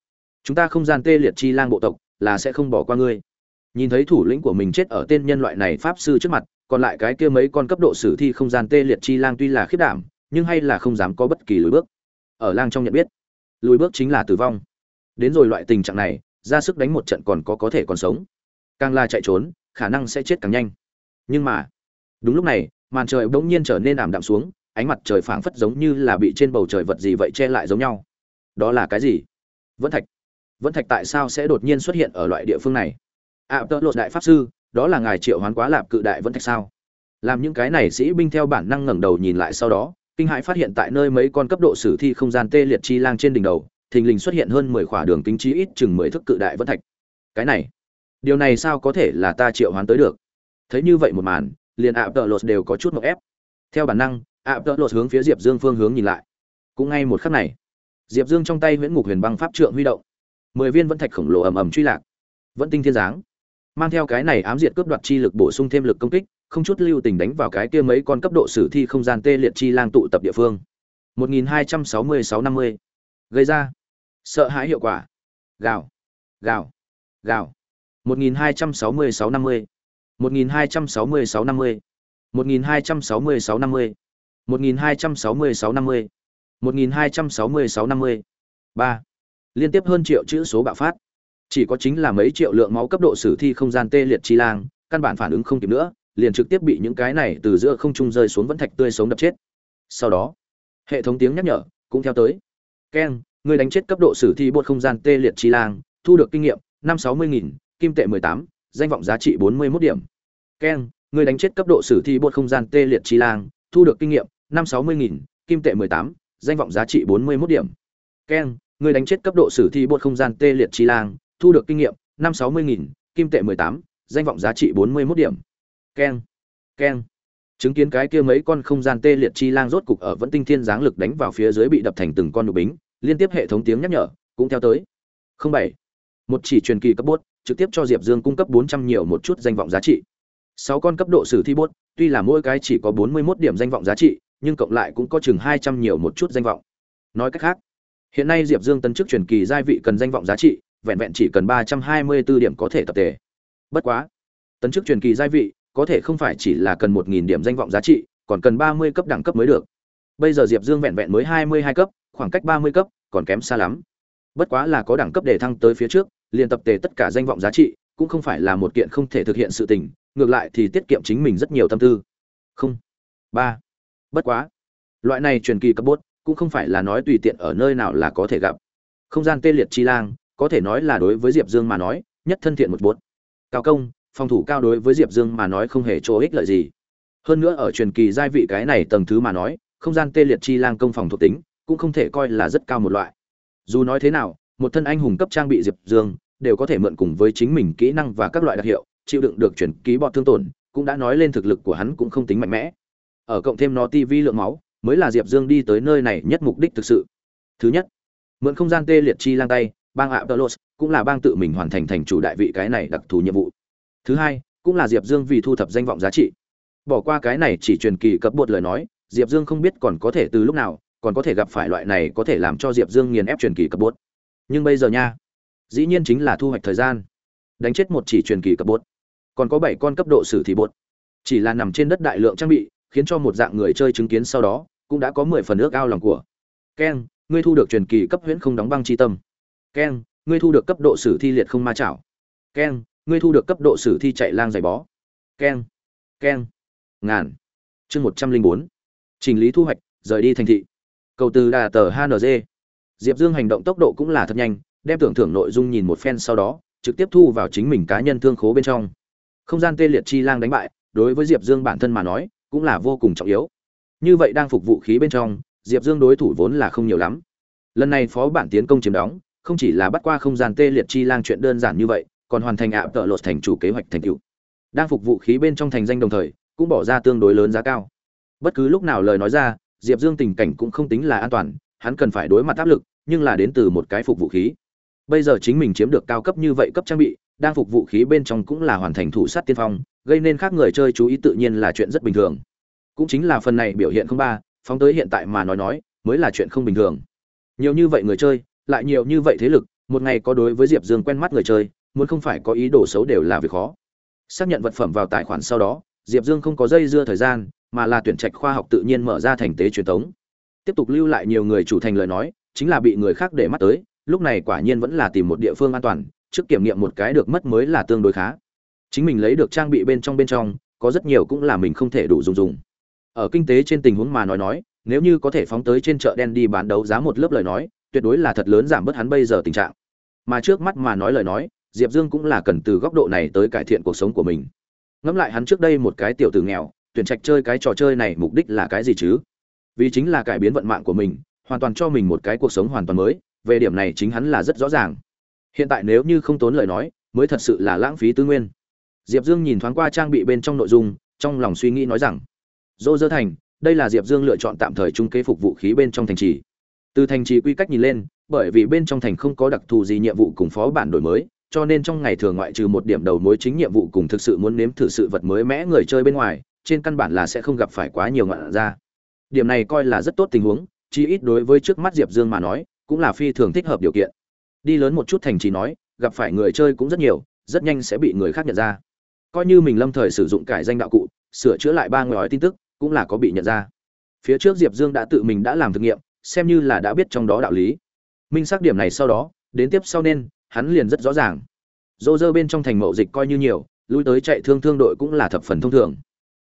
chúng ta không gian tê liệt chi lang bộ tộc, là sẽ không bỏ qua ngươi. Nhìn thấy thủ lĩnh của mình chết ở tên nhân loại này pháp sư trước mặt, còn lại cái kia mấy con cấp độ sử thi không gian tê liệt chi lang tuy là khiết đảm, nhưng hay là không dám có bất kỳ lùi bước. Ở lang trong nhận biết, lùi bước chính là tử vong. Đến rồi loại tình trạng này, ra sức đánh một trận còn có có thể còn sống càng là chạy trốn khả năng sẽ chết càng nhanh. Nhưng mà đúng lúc này màn trời bỗng nhiên trở nên ảm đạm xuống ánh mặt trời phảng phất giống như là bị trên bầu trời vật gì vậy che lại giống nhau. Đó là cái gì? Vẫn thạch. Vẫn thạch tại sao sẽ đột nhiên xuất hiện ở loại địa phương này? Ạ à, tợ lột đại pháp sư đó là ngài triệu hoán quá lạp cự đại vẫn thạch sao? Làm những cái này sĩ binh theo bản năng ngẩng đầu nhìn lại sau đó kinh hãi phát hiện tại nơi mấy con cấp độ sử thi không gian tê liệt chi lang trên đỉnh đầu thình lình xuất hiện hơn mười khỏa đường kính trí ít chừng mười thước cự đại vẫn thạch. Cái này điều này sao có thể là ta triệu hoán tới được? Thấy như vậy một màn, liền ạ tợ lột đều có chút mậu ép. Theo bản năng, ạ tợ lột hướng phía diệp dương phương hướng nhìn lại. Cũng ngay một khắc này, diệp dương trong tay nguyễn ngục huyền băng pháp trượng huy động. Mười viên vẫn thạch khổng lồ ầm ầm truy lạc. Vẫn tinh thiên giáng, mang theo cái này ám diệt cướp đoạt chi lực bổ sung thêm lực công kích, không chút lưu tình đánh vào cái kia mấy con cấp độ sử thi không gian tê liệt chi lang tụ tập địa phương. 1266-50. gây ra sợ hãi hiệu quả. Gào gào gào. 1266-50. 1266-50. 1266-50. 1266-50. 1266-50. 3. Liên tiếp hơn triệu chữ số bạo phát. Chỉ có chính là mấy triệu lượng máu cấp độ sử thi không gian tê liệt chi lang, căn bản phản ứng không kịp nữa, liền trực tiếp bị những cái này từ giữa không trung rơi xuống vẫn thạch tươi sống đập chết. Sau đó, hệ thống tiếng nhắc nhở cũng theo tới. Ken, người đánh chết cấp độ sử thi bột không gian tê liệt chi lang, thu được kinh nghiệm năm sáu mươi nghìn, kim tệ mười tám, danh vọng giá trị bốn mươi 41 điểm. Ken, người đánh chết cấp độ sử thi bột không gian tê liệt chi lang, thu được kinh nghiệm năm sáu mươi nghìn, kim tệ mười tám, danh vọng giá trị bốn mươi 41 điểm. Ken, người đánh chết cấp độ sử thi bột không gian tê liệt chi lang, thu được kinh nghiệm năm sáu mươi nghìn, kim tệ mười tám, danh vọng giá trị bốn mươi 41 điểm. Ken, Ken. Chứng kiến cái kia mấy con không gian tê liệt chi lang rốt cục ở vẫn tinh thiên giáng lực đánh vào phía dưới bị đập thành từng con nụ bính, liên tiếp hệ thống tiếng nhắc nhở cũng theo tới. Không bảy, Một chỉ truyền kỳ cấp bốt, trực tiếp cho Diệp Dương cung cấp bốn trăm nhiều một chút danh vọng giá trị. Sáu con cấp độ sử thi bốt, tuy là mỗi cái chỉ có bốn mươi 41 điểm danh vọng giá trị, nhưng cộng lại cũng có chừng hai trăm nhiều một chút danh vọng. Nói cách khác, hiện nay Diệp Dương tấn chức truyền kỳ giai vị cần danh vọng giá trị, vẹn vẹn chỉ cần ba trăm hai mươi 324 điểm có thể tập tề. Bất quá, tấn chức truyền kỳ giai vị có thể không phải chỉ là cần một nghìn điểm danh vọng giá trị, còn cần ba mươi cấp đẳng cấp mới được. Bây giờ Diệp Dương vẹn vẹn mới hai mươi hai cấp, khoảng cách ba mươi cấp còn kém xa lắm. Bất quá là có đẳng cấp để thăng tới phía trước, liền tập tề tất cả danh vọng giá trị, cũng không phải là một kiện không thể thực hiện sự tình, ngược lại thì tiết kiệm chính mình rất nhiều tâm tư. Không. ba Bất quá, loại này truyền kỳ cấp bốt, cũng không phải là nói tùy tiện ở nơi nào là có thể gặp. Không gian tê liệt chi lang, có thể nói là đối với Diệp Dương mà nói, nhất thân thiện một bốt. Cao công, phòng thủ cao đối với Diệp Dương mà nói không hề chỗ ích lợi gì. Hơn nữa ở truyền kỳ giai vị cái này tầng thứ mà nói, không gian tê liệt chi lang công phòng thuộc tính, cũng không thể coi là rất cao một loại. Dù nói thế nào, một thân anh hùng cấp trang bị Diệp Dương, đều có thể mượn cùng với chính mình kỹ năng và các loại đặc hiệu, chịu đựng được chuyển ký bọt thương tổn, cũng đã nói lên thực lực của hắn cũng không tính mạnh mẽ. Ở cộng thêm nó Tivi lượng máu, mới là Diệp Dương đi tới nơi này nhất mục đích thực sự. Thứ nhất, mượn không gian tê liệt chi lang tay, bang Apollos cũng là bang tự mình hoàn thành thành chủ đại vị cái này đặc thù nhiệm vụ thứ hai cũng là diệp dương vì thu thập danh vọng giá trị bỏ qua cái này chỉ truyền kỳ cấp bột lời nói diệp dương không biết còn có thể từ lúc nào còn có thể gặp phải loại này có thể làm cho diệp dương nghiền ép truyền kỳ cấp bột nhưng bây giờ nha, dĩ nhiên chính là thu hoạch thời gian. Đánh chết một chỉ truyền kỳ cấp bột, còn có bảy con cấp độ sử thì bột. Chỉ là nằm trên đất đại lượng trang bị, khiến cho một dạng người chơi chứng kiến sau đó, cũng đã có mười phần ước ao lòng của. Keng ngươi thu được truyền kỳ cấp huyễn không đóng băng chi tâm. Keng ngươi thu được cấp độ sử thi liệt không ma chảo. Keng ngươi thu được cấp độ sử thi chạy lang giày bó. Keng keng ngàn. Chương một trăm linh bốn. Chỉnh lý thu hoạch, rời đi thành thị. Cầu từ đà tờ hng diệp dương hành động tốc độ cũng là thật nhanh, đem tưởng thưởng nội dung nhìn một phen sau đó, trực tiếp thu vào chính mình cá nhân thương khố bên trong. Không gian tê liệt chi lang đánh bại, đối với diệp dương bản thân mà nói, cũng là vô cùng trọng yếu. Như vậy đang phục vụ khí bên trong, diệp dương đối thủ vốn là không nhiều lắm. Lần này phó bản tiến công chiếm đóng, không chỉ là bắt qua không gian tê liệt chi lang chuyện đơn giản như vậy, còn hoàn thành ạ tợ lột thành chủ kế hoạch thành tựu. Đang phục vụ khí bên trong thành danh đồng thời, cũng bỏ ra tương đối lớn giá cao. Bất cứ lúc nào lời nói ra, diệp dương tình cảnh cũng không tính là an toàn, hắn cần phải đối mặt áp lực nhưng là đến từ một cái phục vụ khí. Bây giờ chính mình chiếm được cao cấp như vậy cấp trang bị, đang phục vụ khí bên trong cũng là hoàn thành thủ sát tiên phong, gây nên khác người chơi chú ý tự nhiên là chuyện rất bình thường. Cũng chính là phần này biểu hiện không ba, phóng tới hiện tại mà nói nói, mới là chuyện không bình thường. Nhiều như vậy người chơi, lại nhiều như vậy thế lực, một ngày có đối với diệp dương quen mắt người chơi, muốn không phải có ý đồ xấu đều là việc khó. Xác nhận vật phẩm vào tài khoản sau đó, diệp dương không có dây dưa thời gian, mà là tuyển trạch khoa học tự nhiên mở ra thành tế truyền thống. Tiếp tục lưu lại nhiều người chủ thành lời nói chính là bị người khác để mắt tới, lúc này quả nhiên vẫn là tìm một địa phương an toàn, trước kiểm nghiệm một cái được mất mới là tương đối khá. Chính mình lấy được trang bị bên trong bên trong, có rất nhiều cũng là mình không thể đủ dùng dùng. Ở kinh tế trên tình huống mà nói nói, nếu như có thể phóng tới trên chợ đen đi bán đấu giá một lớp lời nói, tuyệt đối là thật lớn giảm bớt hắn bây giờ tình trạng. Mà trước mắt mà nói lời nói, diệp dương cũng là cần từ góc độ này tới cải thiện cuộc sống của mình. Ngẫm lại hắn trước đây một cái tiểu tử nghèo, tuyển trạch chơi cái trò chơi này mục đích là cái gì chứ? Vì chính là cải biến vận mạng của mình hoàn toàn cho mình một cái cuộc sống hoàn toàn mới, về điểm này chính hắn là rất rõ ràng. Hiện tại nếu như không tốn lời nói, mới thật sự là lãng phí tư nguyên. Diệp dương nhìn thoáng qua trang bị bên trong nội dung, trong lòng suy nghĩ nói rằng dô dơ thành, đây là diệp dương lựa chọn tạm thời trung kế phục vũ khí bên trong thành trì. Từ thành trì quy cách nhìn lên, bởi vì bên trong thành không có đặc thù gì nhiệm vụ cùng phó bản đổi mới, cho nên trong ngày thường ngoại trừ một điểm đầu mối chính nhiệm vụ cùng thực sự muốn nếm thử sự vật mới mẽ người chơi bên ngoài, trên căn bản là sẽ không gặp phải quá nhiều ngọn ra. Điểm này coi là rất tốt tình huống chí ít đối với trước mắt diệp dương mà nói, cũng là phi thường thích hợp điều kiện. Đi lớn một chút thành trì nói, gặp phải người chơi cũng rất nhiều, rất nhanh sẽ bị người khác nhận ra. Coi như mình lâm thời sử dụng cải danh đạo cụ, sửa chữa lại ba ngòi tin tức, cũng là có bị nhận ra. Phía trước diệp dương đã tự mình đã làm thực nghiệm, xem như là đã biết trong đó đạo lý. Minh xác điểm này sau đó, đến tiếp sau nên, hắn liền rất rõ ràng. Dô dơ bên trong thành mậu dịch coi như nhiều, lui tới chạy thương thương đội cũng là thập phần thông thường.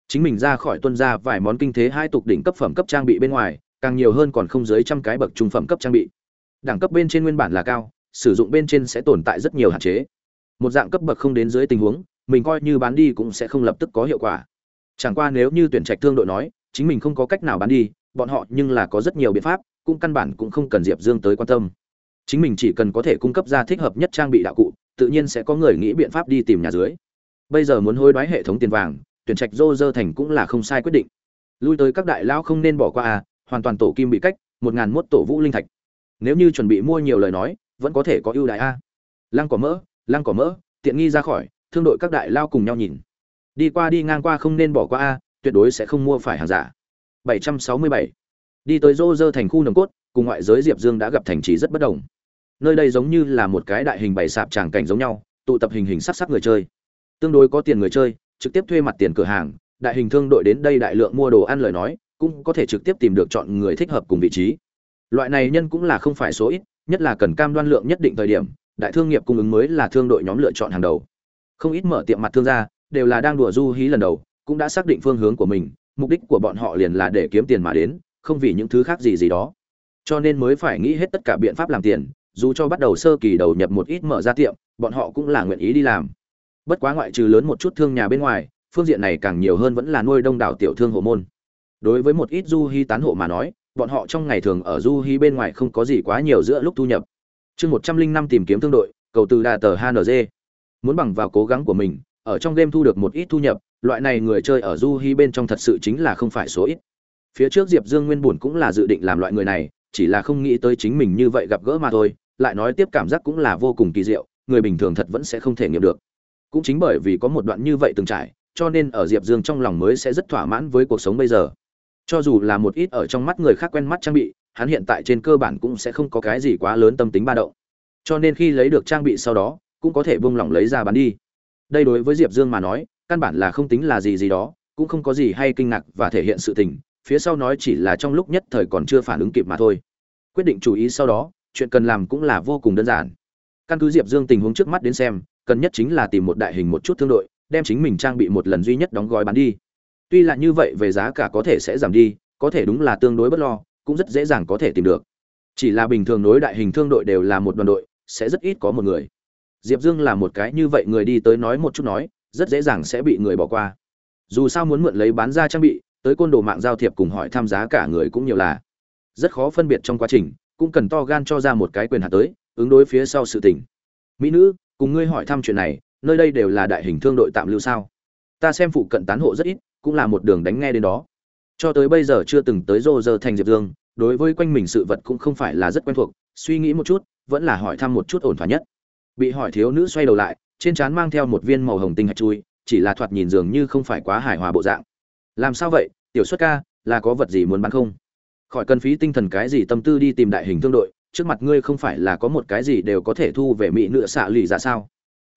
Chính mình ra khỏi tuân ra vài món kinh thế hai tục đỉnh cấp phẩm cấp trang bị bên ngoài càng nhiều hơn còn không dưới trăm cái bậc trung phẩm cấp trang bị. Đẳng cấp bên trên nguyên bản là cao, sử dụng bên trên sẽ tồn tại rất nhiều hạn chế. Một dạng cấp bậc không đến dưới tình huống, mình coi như bán đi cũng sẽ không lập tức có hiệu quả. Chẳng qua nếu như tuyển trạch thương đội nói, chính mình không có cách nào bán đi, bọn họ nhưng là có rất nhiều biện pháp, cũng căn bản cũng không cần diệp dương tới quan tâm. Chính mình chỉ cần có thể cung cấp ra thích hợp nhất trang bị đạo cụ, tự nhiên sẽ có người nghĩ biện pháp đi tìm nhà dưới. Bây giờ muốn hối đoái hệ thống tiền vàng, tuyển trạch dô dơ thành cũng là không sai quyết định. Lui tới các đại lão không nên bỏ qua à hoàn toàn tổ kim bị cách, một ngàn mốt tổ vũ linh thạch. Nếu như chuẩn bị mua nhiều lời nói, vẫn có thể có ưu đại a. Lăng cỏ mỡ, lăng cỏ mỡ, tiện nghi ra khỏi, thương đội các đại lao cùng nhau nhìn. Đi qua đi ngang qua không nên bỏ qua a, tuyệt đối sẽ không mua phải hàng giả. 767. đi tới rô rơ thành khu nồng cốt, cùng ngoại giới diệp dương đã gặp thành trì rất bất đồng. Nơi đây giống như là một cái đại hình bày sạp tràng cảnh giống nhau, tụ tập hình hình sắc sắc người chơi. Tương đối có tiền người chơi, trực tiếp thuê mặt tiền cửa hàng, đại hình thương đội đến đây đại lượng mua đồ ăn lời nói cũng có thể trực tiếp tìm được chọn người thích hợp cùng vị trí. Loại này nhân cũng là không phải số ít, nhất là cần cam đoan lượng nhất định thời điểm, đại thương nghiệp cung ứng mới là thương đội nhóm lựa chọn hàng đầu. Không ít mở tiệm mặt thương gia đều là đang đùa du hí lần đầu, cũng đã xác định phương hướng của mình, mục đích của bọn họ liền là để kiếm tiền mà đến, không vì những thứ khác gì gì đó. Cho nên mới phải nghĩ hết tất cả biện pháp làm tiền, dù cho bắt đầu sơ kỳ đầu nhập một ít mở ra tiệm, bọn họ cũng là nguyện ý đi làm. Bất quá ngoại trừ lớn một chút thương nhà bên ngoài, phương diện này càng nhiều hơn vẫn là nuôi đông đảo tiểu thương hộ môn đối với một ít du hy tán hộ mà nói, bọn họ trong ngày thường ở du hy bên ngoài không có gì quá nhiều giữa lúc thu nhập. Chương một trăm linh năm tìm kiếm thương đội, cầu từ đà tờ hng muốn bằng vào cố gắng của mình, ở trong game thu được một ít thu nhập, loại này người chơi ở du hy bên trong thật sự chính là không phải số ít. Phía trước diệp dương nguyên bùn cũng là dự định làm loại người này, chỉ là không nghĩ tới chính mình như vậy gặp gỡ mà thôi, lại nói tiếp cảm giác cũng là vô cùng kỳ diệu, người bình thường thật vẫn sẽ không thể nghiệm được. Cũng chính bởi vì có một đoạn như vậy từng trải, cho nên ở diệp dương trong lòng mới sẽ rất thỏa mãn với cuộc sống bây giờ cho dù là một ít ở trong mắt người khác quen mắt trang bị, hắn hiện tại trên cơ bản cũng sẽ không có cái gì quá lớn tâm tính ba động. Cho nên khi lấy được trang bị sau đó, cũng có thể buông lỏng lấy ra bán đi. Đây đối với diệp dương mà nói, căn bản là không tính là gì gì đó, cũng không có gì hay kinh ngạc và thể hiện sự tình, phía sau nói chỉ là trong lúc nhất thời còn chưa phản ứng kịp mà thôi. Quyết định chú ý sau đó, chuyện cần làm cũng là vô cùng đơn giản. Căn cứ diệp dương tình huống trước mắt đến xem, cần nhất chính là tìm một đại hình một chút thương đội, đem chính mình trang bị một lần duy nhất đóng gói bán đi tuy là như vậy về giá cả có thể sẽ giảm đi, có thể đúng là tương đối bất lo, cũng rất dễ dàng có thể tìm được. Chỉ là bình thường nối đại hình thương đội đều là một đoàn đội, sẽ rất ít có một người. Diệp dương là một cái như vậy người đi tới nói một chút nói, rất dễ dàng sẽ bị người bỏ qua. Dù sao muốn mượn lấy bán ra trang bị, tới côn đồ mạng giao thiệp cùng hỏi tham giá cả người cũng nhiều là. Rất khó phân biệt trong quá trình, cũng cần to gan cho ra một cái quyền hạt tới, ứng đối phía sau sự tình. Mỹ nữ, cùng ngươi hỏi thăm chuyện này, nơi đây đều là đại hình thương đội tạm lưu sao? Ta xem phụ cận tán hộ rất ít cũng là một đường đánh nghe đến đó. Cho tới bây giờ chưa từng tới rô rơ thành diệp dương, đối với quanh mình sự vật cũng không phải là rất quen thuộc, suy nghĩ một chút, vẫn là hỏi thăm một chút ổn thỏa nhất. Bị hỏi thiếu nữ xoay đầu lại, trên trán mang theo một viên màu hồng tinh hạch chui, chỉ là thoạt nhìn dường như không phải quá hài hòa bộ dạng. Làm sao vậy, tiểu xuất ca, là có vật gì muốn bán không? Khỏi cần phí tinh thần cái gì tâm tư đi tìm đại hình thương đội, trước mặt ngươi không phải là có một cái gì đều có thể thu về mỹ nữ xạ lì ra sao?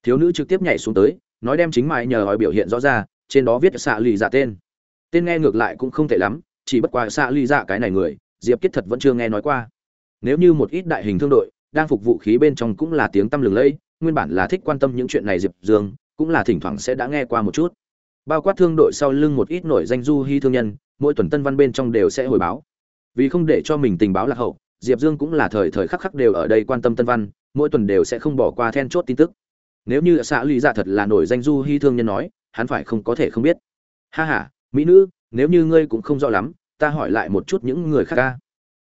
Thiếu nữ trực tiếp nhảy xuống tới, nói đem chính mại nhờ hỏi biểu hiện rõ ra trên đó viết xạ lì dạ tên. Tên nghe ngược lại cũng không tệ lắm, chỉ bất quá xạ lì dạ cái này người, diệp kết thật vẫn chưa nghe nói qua. Nếu như một ít đại hình thương đội, đang phục vụ khí bên trong cũng là tiếng tăm lừng lẫy, nguyên bản là thích quan tâm những chuyện này diệp dương, cũng là thỉnh thoảng sẽ đã nghe qua một chút. Bao quát thương đội sau lưng một ít nổi danh du hy thương nhân, mỗi tuần tân văn bên trong đều sẽ hồi báo. Vì không để cho mình tình báo lạc hậu, diệp dương cũng là thời thời khắc khắc đều ở đây quan tâm tân văn, mỗi tuần đều sẽ không bỏ qua then chốt tin tức. Nếu như xã lì dạ thật là nổi danh du hy thương nhân nói hắn phải không có thể không biết. Ha ha, mỹ nữ nếu như ngươi cũng không rõ lắm ta hỏi lại một chút những người khác ca.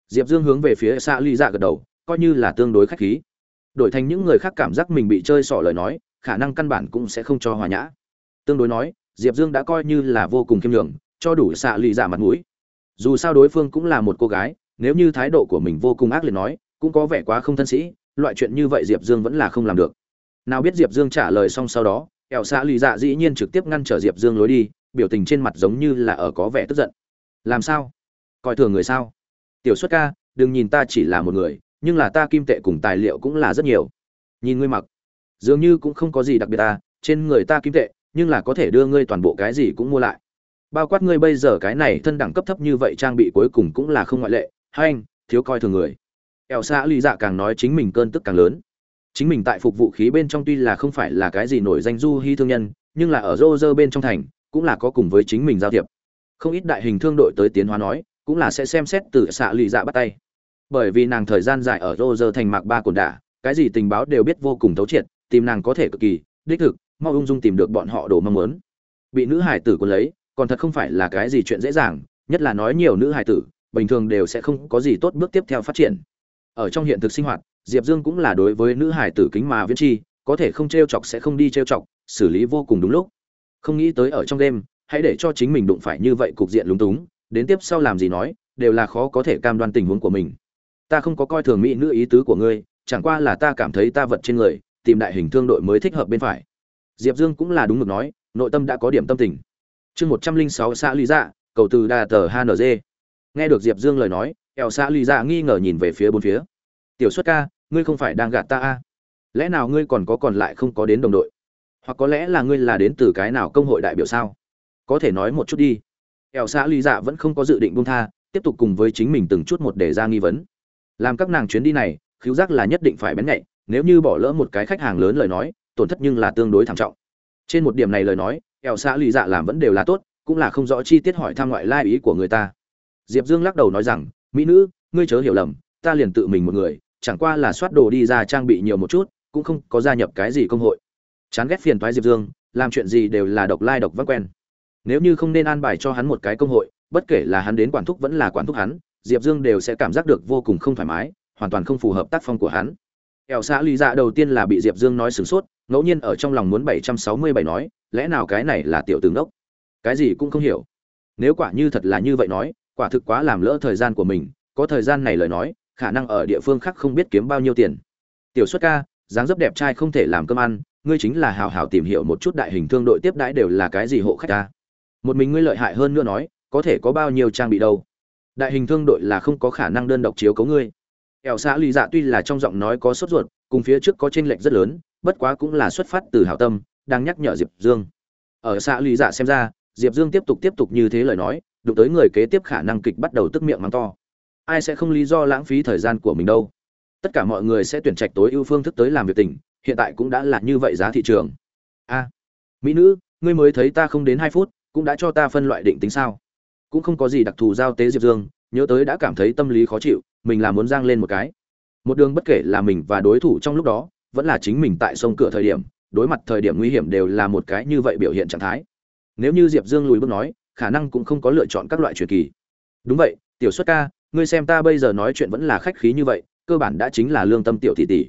Diệp dương hướng về phía xã ly dạ gật đầu coi như là tương đối khách khí. Đổi thành những người khác cảm giác mình bị chơi xỏ lời nói khả năng căn bản cũng sẽ không cho hòa nhã. Tương đối nói diệp dương đã coi như là vô cùng khiêm nhường cho đủ xạ Lụy dạ mặt mũi. Dù sao đối phương cũng là một cô gái nếu như thái độ của mình vô cùng ác liệt nói cũng có vẻ quá không thân sĩ loại chuyện như vậy diệp dương vẫn là không làm được. Nào biết diệp dương trả lời xong sau đó ẻo xạ lì dạ dĩ nhiên trực tiếp ngăn trở diệp dương lối đi, biểu tình trên mặt giống như là ở có vẻ tức giận. Làm sao? Coi thường người sao? Tiểu xuất ca, đừng nhìn ta chỉ là một người, nhưng là ta kim tệ cùng tài liệu cũng là rất nhiều. Nhìn ngươi mặc, dường như cũng không có gì đặc biệt ta trên người ta kim tệ, nhưng là có thể đưa ngươi toàn bộ cái gì cũng mua lại. Bao quát ngươi bây giờ cái này thân đẳng cấp thấp như vậy trang bị cuối cùng cũng là không ngoại lệ. Hai anh, thiếu coi thường người. Ẻo xã lì dạ càng nói chính mình cơn tức càng lớn chính mình tại phục vụ khí bên trong tuy là không phải là cái gì nổi danh du hy thương nhân, nhưng là ở rô rơ bên trong thành, cũng là có cùng với chính mình giao thiệp. Không ít đại hình thương đội tới tiến hóa nói, cũng là sẽ xem xét từ xạ lì dạ bắt tay. Bởi vì nàng thời gian dài ở rô rơ thành mạc ba cồn đả, cái gì tình báo đều biết vô cùng thấu triệt, tìm nàng có thể cực kỳ, đích thực, mau ung dung tìm được bọn họ đồ mong muốn. Bị nữ hải tử quân lấy, còn thật không phải là cái gì chuyện dễ dàng, nhất là nói nhiều nữ hải tử, bình thường đều sẽ không có gì tốt bước tiếp theo phát triển. Ở trong hiện thực sinh hoạt diệp dương cũng là đối với nữ hải tử kính mà viễn chi, có thể không trêu chọc sẽ không đi trêu chọc, xử lý vô cùng đúng lúc. Không nghĩ tới ở trong đêm, hãy để cho chính mình đụng phải như vậy cục diện lúng túng, đến tiếp sau làm gì nói, đều là khó có thể cam đoan tình huống của mình. Ta không có coi thường mỹ nữ ý tứ của ngươi, chẳng qua là ta cảm thấy ta vật trên người, tìm đại hình thương đội mới thích hợp bên phải. Diệp dương cũng là đúng mực nói, nội tâm đã có điểm tâm tình. Chương một trăm linh sáu xã lý dạ cầu từ đà tờ HNZ. nghe được diệp dương lời nói ẻo xã lý dạ nghi ngờ nhìn về phía bốn phía. Tiểu xuất ca ngươi không phải đang gạt ta à? lẽ nào ngươi còn có còn lại không có đến đồng đội? Hoặc có lẽ là ngươi là đến từ cái nào công hội đại biểu sao? Có thể nói một chút đi. Ẻo xã lý dạ vẫn không có dự định buông tha, tiếp tục cùng với chính mình từng chút một để ra nghi vấn. Làm các nàng chuyến đi này, khiếu giác là nhất định phải bén nhạy, nếu như bỏ lỡ một cái khách hàng lớn lời nói, tổn thất nhưng là tương đối thảm trọng. Trên một điểm này lời nói ẻo xã lì dạ làm vẫn đều là tốt, cũng là không rõ chi tiết hỏi thăm ngoại lai ý của người ta. Diệp dương lắc đầu nói rằng, mỹ nữ, ngươi chớ hiểu lầm, ta liền tự mình một người chẳng qua là soát đồ đi ra trang bị nhiều một chút, cũng không có gia nhập cái gì công hội. Chán ghét phiền toái diệp dương, làm chuyện gì đều là độc lai độc vắt quen. Nếu như không nên an bài cho hắn một cái công hội, bất kể là hắn đến quản thúc vẫn là quản thúc hắn, diệp dương đều sẽ cảm giác được vô cùng không thoải mái, hoàn toàn không phù hợp tác phong của hắn. Ẻo xã lý dạ đầu tiên là bị diệp dương nói sửng sốt, ngẫu nhiên ở trong lòng muốn bảy trăm sáu mươi bảy nói, lẽ nào cái này là tiểu tướng đốc? Cái gì cũng không hiểu. Nếu quả như thật là như vậy nói, quả thực quá làm lỡ thời gian của mình, có thời gian này lời nói khả năng ở địa phương khác không biết kiếm bao nhiêu tiền. Tiểu xuất ca, dáng dấp đẹp trai không thể làm cơm ăn, ngươi chính là hào hào tìm hiểu một chút đại hình thương đội tiếp đãi đều là cái gì hộ khách ta. Một mình ngươi lợi hại hơn nữa nói, có thể có bao nhiêu trang bị đâu. Đại hình thương đội là không có khả năng đơn độc chiếu cấu ngươi. Ẻo xã lì dạ tuy là trong giọng nói có sốt ruột, cùng phía trước có tranh lệch rất lớn, bất quá cũng là xuất phát từ hảo tâm, đang nhắc nhở diệp dương. Ở xã lì dạ xem ra, diệp dương tiếp tục tiếp tục như thế lời nói, đụng tới người kế tiếp khả năng kịch bắt đầu tức miệng mắng to ai sẽ không lý do lãng phí thời gian của mình đâu. Tất cả mọi người sẽ tuyển trạch tối ưu phương thức tới làm việc tình, hiện tại cũng đã là như vậy giá thị trường. A, mỹ nữ, ngươi mới thấy ta không đến hai phút, cũng đã cho ta phân loại định tính sao? Cũng không có gì đặc thù giao tế diệp dương, nhớ tới đã cảm thấy tâm lý khó chịu, mình là muốn giang lên một cái. Một đường bất kể là mình và đối thủ trong lúc đó, vẫn là chính mình tại sông cửa thời điểm, đối mặt thời điểm nguy hiểm đều là một cái như vậy biểu hiện trạng thái. Nếu như diệp dương lùi bước nói, khả năng cũng không có lựa chọn các loại truyền kỳ. Đúng vậy, tiểu xuất ca ngươi xem ta bây giờ nói chuyện vẫn là khách khí như vậy cơ bản đã chính là lương tâm tiểu tỷ tỷ.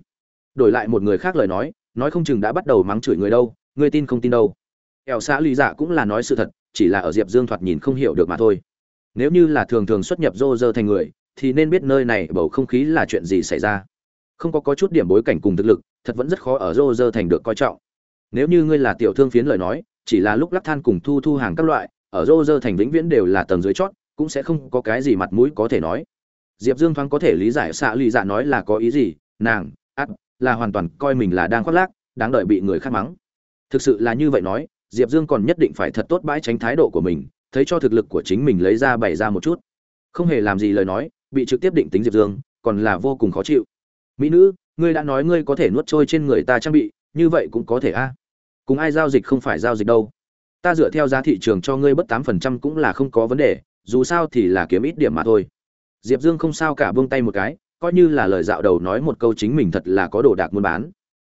Đổi lại một người khác lời nói nói không chừng đã bắt đầu mắng chửi người đâu ngươi tin không tin đâu. Ẻo xã lý dạ cũng là nói sự thật chỉ là ở diệp dương thoạt nhìn không hiểu được mà thôi. Nếu như là thường thường xuất nhập rô rơ thành người thì nên biết nơi này bầu không khí là chuyện gì xảy ra. Không có, có chút điểm bối cảnh cùng thực lực thật vẫn rất khó ở rô rơ thành được coi trọng. Nếu như ngươi là tiểu thương phiến lời nói chỉ là lúc lắc than cùng thu thu hàng các loại ở rô rơ thành vĩnh viễn đều là tầng dưới chót cũng sẽ không có cái gì mặt mũi có thể nói. Diệp dương thoáng có thể lý giải xạ lì dạ nói là có ý gì, nàng, ắt, là hoàn toàn coi mình là đang khoác lác, đáng đợi bị người khác mắng. Thực sự là như vậy nói, diệp dương còn nhất định phải thật tốt bãi tránh thái độ của mình, thấy cho thực lực của chính mình lấy ra bày ra một chút. Không hề làm gì lời nói, bị trực tiếp định tính diệp dương, còn là vô cùng khó chịu. Mỹ nữ, ngươi đã nói ngươi có thể nuốt trôi trên người ta trang bị, như vậy cũng có thể a. Cùng ai giao dịch không phải giao dịch đâu. Ta dựa theo giá thị trường cho ngươi bất tám phần trăm cũng là không có vấn đề dù sao thì là kiếm ít điểm mà thôi. Diệp dương không sao cả buông tay một cái, coi như là lời dạo đầu nói một câu chính mình thật là có đồ đạc buôn bán.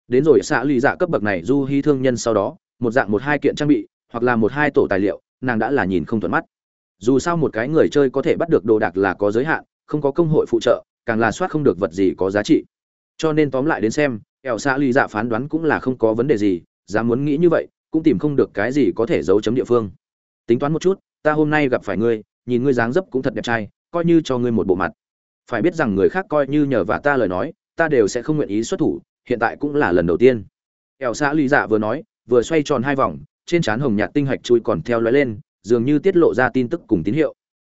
Đến rồi xã lụy dạ cấp bậc này du hy thương nhân sau đó, một dạng một hai kiện trang bị, hoặc là một hai tổ tài liệu, nàng đã là nhìn không thuận mắt. Dù sao một cái người chơi có thể bắt được đồ đạc là có giới hạn, không có công hội phụ trợ, càng là soát không được vật gì có giá trị. Cho nên tóm lại đến xem ẻo xã lụy dạ phán đoán cũng là không có vấn đề gì, dám muốn nghĩ như vậy, cũng tìm không được cái gì có thể giấu chấm địa phương. Tính toán một chút, ta hôm nay gặp phải ngươi nhìn ngươi dáng dấp cũng thật đẹp trai, coi như cho ngươi một bộ mặt. Phải biết rằng người khác coi như nhờ và ta lời nói, ta đều sẽ không nguyện ý xuất thủ, hiện tại cũng là lần đầu tiên. Ẻo xã lý dạ vừa nói, vừa xoay tròn hai vòng, trên trán hồng nhạt tinh hạch chui còn theo lóe lên, dường như tiết lộ ra tin tức cùng tín hiệu.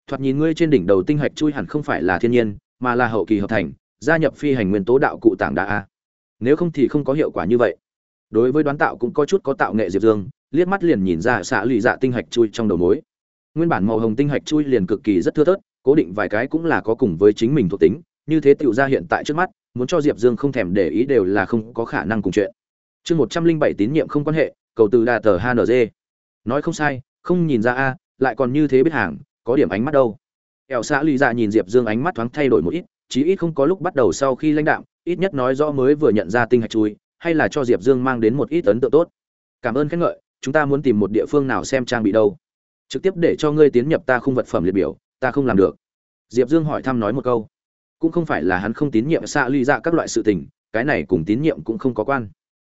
Thoạt nhìn ngươi trên đỉnh đầu tinh hạch chui hẳn không phải là thiên nhiên, mà là hậu kỳ hợp thành, gia nhập phi hành nguyên tố đạo cụ tảng đá a. Nếu không thì không có hiệu quả như vậy. Đối với đoán tạo cũng có chút có tạo nghệ diệp dương, liếc mắt liền nhìn ra xạ lụy dạ tinh hạch chui trong đầu mối nguyên bản màu hồng tinh hạch chui liền cực kỳ rất thưa thớt, cố định vài cái cũng là có cùng với chính mình thuộc tính, như thế tựu ra hiện tại trước mắt, muốn cho diệp dương không thèm để ý đều là không có khả năng cùng chuyện. Chương một trăm linh bảy tín nhiệm không quan hệ, cầu từ đà tờ hng nói không sai, không nhìn ra a, lại còn như thế biết hàng, có điểm ánh mắt đâu. Ẻo xã lì ra nhìn diệp dương ánh mắt thoáng thay đổi một ít, chí ít không có lúc bắt đầu sau khi lãnh đạm, ít nhất nói rõ mới vừa nhận ra tinh hạch chui, hay là cho diệp dương mang đến một ít ấn tượng tốt. Cảm ơn khen ngợi, chúng ta muốn tìm một địa phương nào xem trang bị đâu trực tiếp để cho ngươi tiến nhập ta không vật phẩm liệt biểu, ta không làm được. Diệp dương hỏi thăm nói một câu. Cũng không phải là hắn không tín nhiệm xạ ly dạ các loại sự tình, cái này cùng tín nhiệm cũng không có quan.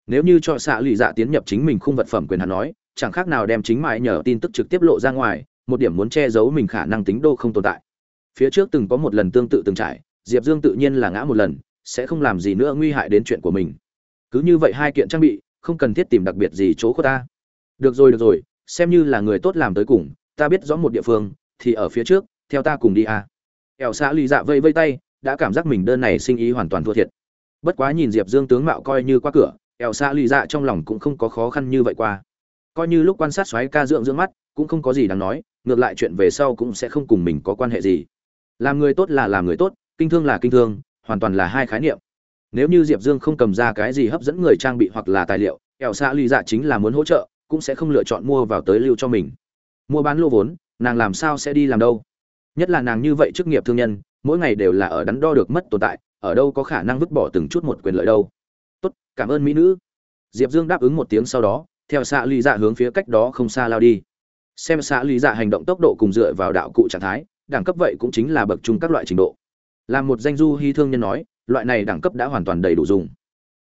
Nếu như cho xạ ly dạ tiến nhập chính mình khung vật phẩm quyền hắn nói, chẳng khác nào đem chính mãi nhờ tin tức trực tiếp lộ ra ngoài, một điểm muốn che giấu mình khả năng tính đô không tồn tại. Phía trước từng có một lần tương tự từng trải, diệp dương tự nhiên là ngã một lần, sẽ không làm gì nữa nguy hại đến chuyện của mình. Cứ như vậy hai kiện trang bị, không cần thiết tìm đặc biệt gì chỗ của ta. Được rồi được rồi xem như là người tốt làm tới cùng, ta biết rõ một địa phương, thì ở phía trước, theo ta cùng đi à. ẻo xã lì dạ vây vây tay, đã cảm giác mình đơn này sinh ý hoàn toàn thua thiệt. Bất quá nhìn diệp dương tướng mạo coi như qua cửa ẻo xã lì dạ trong lòng cũng không có khó khăn như vậy qua. Coi như lúc quan sát xoáy ca dưỡng dưỡng mắt, cũng không có gì đáng nói, ngược lại chuyện về sau cũng sẽ không cùng mình có quan hệ gì. Làm người tốt là làm người tốt, kinh thương là kinh thương, hoàn toàn là hai khái niệm. Nếu như diệp dương không cầm ra cái gì hấp dẫn người trang bị hoặc là tài liệu ẻo xã lì dạ chính là muốn hỗ trợ cũng sẽ không lựa chọn mua vào tới lưu cho mình. Mua bán lô vốn, nàng làm sao sẽ đi làm đâu? Nhất là nàng như vậy chức nghiệp thương nhân, mỗi ngày đều là ở đắn đo được mất tồn tại, ở đâu có khả năng vứt bỏ từng chút một quyền lợi đâu. Tốt, cảm ơn mỹ nữ. Diệp dương đáp ứng một tiếng sau đó, theo xạ ly dạ hướng phía cách đó không xa lao đi. Xem xạ ly dạ hành động tốc độ cùng dựa vào đạo cụ trạng thái, đẳng cấp vậy cũng chính là bậc trung các loại trình độ. Là một danh du hy thương nhân nói, loại này đẳng cấp đã hoàn toàn đầy đủ dùng.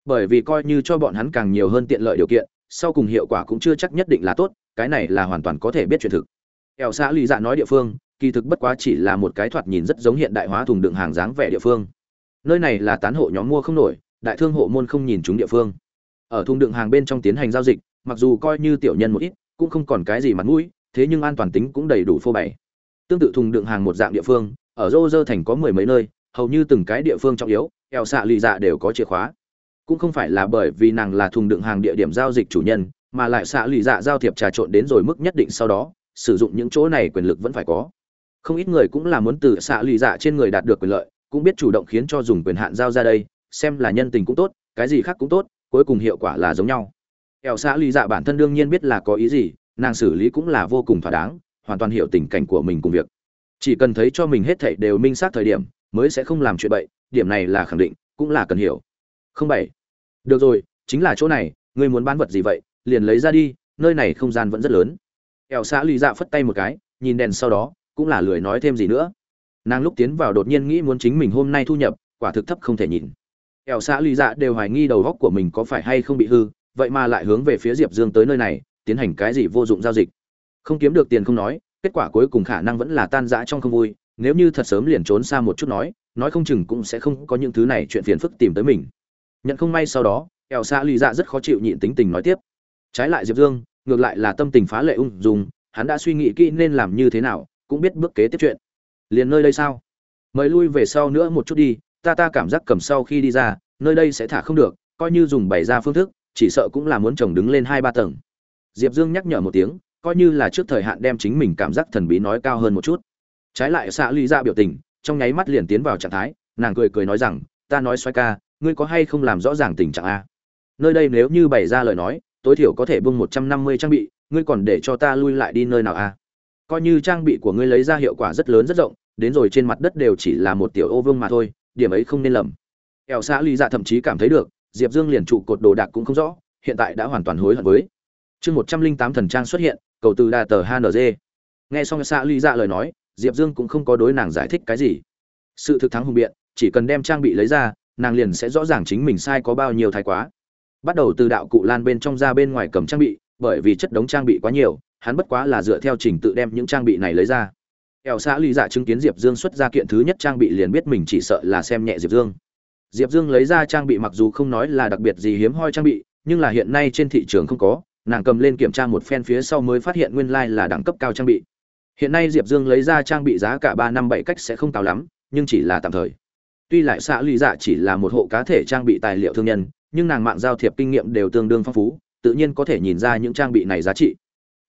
Bởi vì coi như cho bọn hắn càng nhiều hơn tiện lợi điều kiện sau cùng hiệu quả cũng chưa chắc nhất định là tốt, cái này là hoàn toàn có thể biết chuyện thực. Ẻo xã lì dạ nói địa phương, kỳ thực bất quá chỉ là một cái thoạt nhìn rất giống hiện đại hóa thùng đựng hàng dáng vẻ địa phương. Nơi này là tán hộ nhóm mua không nổi, đại thương hộ môn không nhìn chúng địa phương. Ở thùng đựng hàng bên trong tiến hành giao dịch, mặc dù coi như tiểu nhân một ít, cũng không còn cái gì mặt mũi, thế nhưng an toàn tính cũng đầy đủ phô bày. Tương tự thùng đựng hàng một dạng địa phương, ở rô rơ thành có mười mấy nơi, hầu như từng cái địa phương trọng yếu, eo xạ lì dạ đều có chìa khóa cũng không phải là bởi vì nàng là thùng đựng hàng địa điểm giao dịch chủ nhân, mà lại xạ lì dạ giao thiệp trà trộn đến rồi mức nhất định sau đó, sử dụng những chỗ này quyền lực vẫn phải có. Không ít người cũng là muốn từ xạ lì dạ trên người đạt được quyền lợi, cũng biết chủ động khiến cho dùng quyền hạn giao ra đây, xem là nhân tình cũng tốt, cái gì khác cũng tốt, cuối cùng hiệu quả là giống nhau. Eo xạ lì dạ bản thân đương nhiên biết là có ý gì, nàng xử lý cũng là vô cùng thỏa đáng, hoàn toàn hiểu tình cảnh của mình cùng việc. Chỉ cần thấy cho mình hết thảy đều minh xác thời điểm, mới sẽ không làm chuyện bậy, điểm này là khẳng định, cũng là cần hiểu không bảy. Được rồi, chính là chỗ này, ngươi muốn bán vật gì vậy, liền lấy ra đi, nơi này không gian vẫn rất lớn. Ẻo xã lì dạ phất tay một cái, nhìn đèn sau đó, cũng là lười nói thêm gì nữa. Nàng lúc tiến vào đột nhiên nghĩ muốn chính mình hôm nay thu nhập, quả thực thấp không thể nhìn. Ẻo xã lì dạ đều hoài nghi đầu góc của mình có phải hay không bị hư, vậy mà lại hướng về phía diệp dương tới nơi này, tiến hành cái gì vô dụng giao dịch. Không kiếm được tiền không nói, kết quả cuối cùng khả năng vẫn là tan rã trong không vui, nếu như thật sớm liền trốn xa một chút nói nói không chừng cũng sẽ không có những thứ này chuyện phiền phức tìm tới mình nhận không may sau đó ẻo xã Lì dạ rất khó chịu nhịn tính tình nói tiếp. Trái lại diệp dương, ngược lại là tâm tình phá lệ ung dung, hắn đã suy nghĩ kỹ nên làm như thế nào, cũng biết bước kế tiếp chuyện. Liền nơi đây sao? Mời lui về sau nữa một chút đi, ta ta cảm giác cầm sau khi đi ra, nơi đây sẽ thả không được, coi như dùng bày ra phương thức, chỉ sợ cũng là muốn chồng đứng lên hai ba tầng. Diệp dương nhắc nhở một tiếng, coi như là trước thời hạn đem chính mình cảm giác thần bí nói cao hơn một chút. Trái lại xạ ly ra biểu tình, trong nháy mắt liền tiến vào trạng thái, nàng cười cười nói rằng, ta nói xoay ca ngươi có hay không làm rõ ràng tình trạng a? Nơi đây nếu như bày ra lời nói, tối thiểu có thể bưng một trăm năm mươi trang bị, ngươi còn để cho ta lui lại đi nơi nào a? Coi như trang bị của ngươi lấy ra hiệu quả rất lớn rất rộng, đến rồi trên mặt đất đều chỉ là một tiểu ô vương mà thôi, điểm ấy không nên lầm. Ẻo xã ly dạ thậm chí cảm thấy được, diệp dương liền trụ cột đồ đạc cũng không rõ, hiện tại đã hoàn toàn hối hận với. Chương một trăm linh tám thần trang xuất hiện, cầu từ đà tờ hng nghe xong xã ly dạ lời nói, diệp dương cũng không có đối nàng giải thích cái gì. Sự thực thắng hùng biện, chỉ cần đem trang bị lấy ra nàng liền sẽ rõ ràng chính mình sai có bao nhiêu thái quá. Bắt đầu từ đạo cụ lan bên trong ra bên ngoài cầm trang bị, bởi vì chất đống trang bị quá nhiều, hắn bất quá là dựa theo trình tự đem những trang bị này lấy ra. Ẻo xã lý dạ chứng kiến diệp dương xuất ra kiện thứ nhất trang bị liền biết mình chỉ sợ là xem nhẹ diệp dương. Diệp dương lấy ra trang bị mặc dù không nói là đặc biệt gì hiếm hoi trang bị, nhưng là hiện nay trên thị trường không có, nàng cầm lên kiểm tra một phen phía sau mới phát hiện nguyên lai、like、là đẳng cấp cao trang bị. Hiện nay diệp dương lấy ra trang bị giá cả ba năm bảy cách sẽ không cao lắm, nhưng chỉ là tạm thời tuy lại xã lụy dạ chỉ là một hộ cá thể trang bị tài liệu thương nhân, nhưng nàng mạng giao thiệp kinh nghiệm đều tương đương phong phú, tự nhiên có thể nhìn ra những trang bị này giá trị.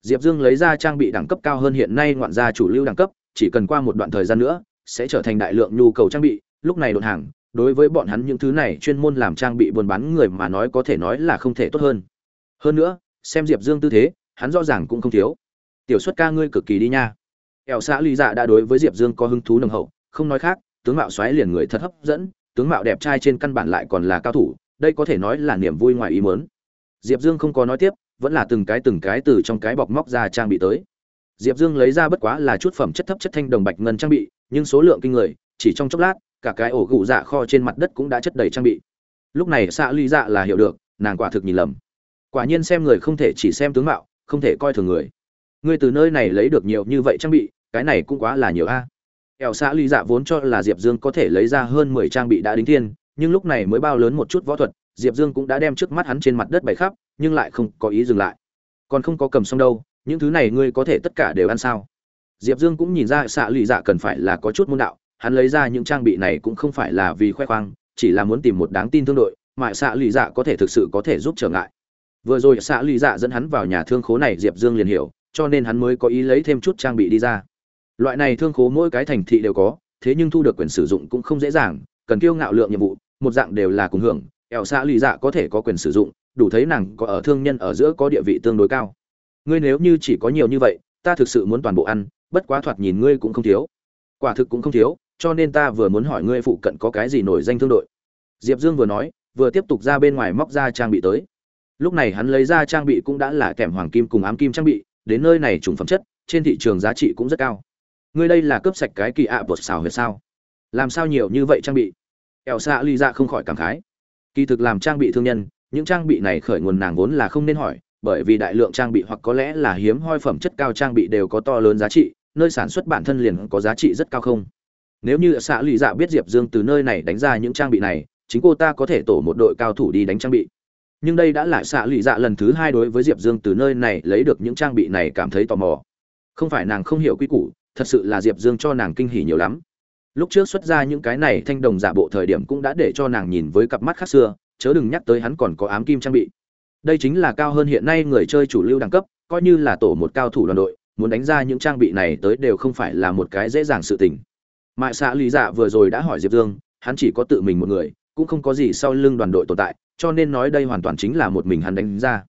Diệp dương lấy ra trang bị đẳng cấp cao hơn hiện nay ngoạn gia chủ lưu đẳng cấp, chỉ cần qua một đoạn thời gian nữa, sẽ trở thành đại lượng nhu cầu trang bị, lúc này đột hàng, đối với bọn hắn những thứ này chuyên môn làm trang bị buôn bán người mà nói có thể nói là không thể tốt hơn. Hơn nữa, xem diệp dương tư thế, hắn rõ ràng cũng không thiếu. Tiểu xuất ca ngươi cực kỳ đi nha. Ẻo xã lý dạ đã đối với diệp dương có hứng thú nồng hậu, không nói khác tướng mạo xoáy liền người thật hấp dẫn, tướng mạo đẹp trai trên căn bản lại còn là cao thủ, đây có thể nói là niềm vui ngoài ý mớn diệp dương không có nói tiếp, vẫn là từng cái từng cái từ trong cái bọc móc ra trang bị tới. Diệp dương lấy ra bất quá là chút phẩm chất thấp chất thanh đồng bạch ngân trang bị, nhưng số lượng kinh người, chỉ trong chốc lát, cả cái ổ gụ dạ kho trên mặt đất cũng đã chất đầy trang bị. Lúc này xạ ly dạ là hiểu được, nàng quả thực nhìn lầm. Quả nhiên xem người không thể chỉ xem tướng mạo, không thể coi thường người. Ngươi từ nơi này lấy được nhiều như vậy trang bị, cái này cũng quá là nhiều a ẻo xã ly dạ vốn cho là diệp dương có thể lấy ra hơn mười trang bị đã đính thiên, nhưng lúc này mới bao lớn một chút võ thuật, diệp dương cũng đã đem trước mắt hắn trên mặt đất bày khắp, nhưng lại không có ý dừng lại. Còn không có cầm xong đâu, những thứ này ngươi có thể tất cả đều ăn sao? Diệp dương cũng nhìn ra xạ lụy dạ cần phải là có chút môn đạo, hắn lấy ra những trang bị này cũng không phải là vì khoe khoang, chỉ là muốn tìm một đáng tin thương đội, mà xạ lụy dạ có thể thực sự có thể giúp trở ngại. Vừa rồi xạ lụy dạ dẫn hắn vào nhà thương khố này, diệp dương liền hiểu, cho nên hắn mới có ý lấy thêm chút trang bị đi ra loại này thương khố mỗi cái thành thị đều có, thế nhưng thu được quyền sử dụng cũng không dễ dàng, cần kiêu ngạo lượng nhiệm vụ, một dạng đều là cùng hưởng ẻo xạ lụy dạ có thể có quyền sử dụng, đủ thấy nàng có ở thương nhân ở giữa có địa vị tương đối cao. Ngươi nếu như chỉ có nhiều như vậy, ta thực sự muốn toàn bộ ăn, bất quá thoạt nhìn ngươi cũng không thiếu. Quả thực cũng không thiếu, cho nên ta vừa muốn hỏi ngươi phụ cận có cái gì nổi danh thương đội. Diệp dương vừa nói, vừa tiếp tục ra bên ngoài móc ra trang bị tới. Lúc này hắn lấy ra trang bị cũng đã là kèm hoàng kim cùng ám kim trang bị, đến nơi này trùng phẩm chất, trên thị trường giá trị cũng rất cao ngươi đây là cướp sạch cái kỳ ạ bột xào huyệt sao? Làm sao nhiều như vậy trang bị? Ẹo xạ ly ra không khỏi cảm khái. Kỳ thực làm trang bị thương nhân, những trang bị này khởi nguồn nàng vốn là không nên hỏi, bởi vì đại lượng trang bị hoặc có lẽ là hiếm hoi phẩm chất cao trang bị đều có to lớn giá trị, nơi sản xuất bản thân liền có giá trị rất cao không? Nếu như xã lụy dạ biết diệp dương từ nơi này đánh ra những trang bị này, chính cô ta có thể tổ một đội cao thủ đi đánh trang bị. Nhưng đây đã là xã lụy dạ lần thứ hai đối với diệp dương từ nơi này lấy được những trang bị này cảm thấy tò mò. Không phải nàng không hiểu quy củ thật sự là diệp dương cho nàng kinh hỉ nhiều lắm. Lúc trước xuất ra những cái này thanh đồng giả bộ thời điểm cũng đã để cho nàng nhìn với cặp mắt khác xưa, chớ đừng nhắc tới hắn còn có ám kim trang bị. Đây chính là cao hơn hiện nay người chơi chủ lưu đẳng cấp, coi như là tổ một cao thủ đoàn đội, muốn đánh ra những trang bị này tới đều không phải là một cái dễ dàng sự tình. Mại xạ lý dạ vừa rồi đã hỏi diệp dương, hắn chỉ có tự mình một người, cũng không có gì sau lưng đoàn đội tồn tại, cho nên nói đây hoàn toàn chính là một mình hắn đánh ra.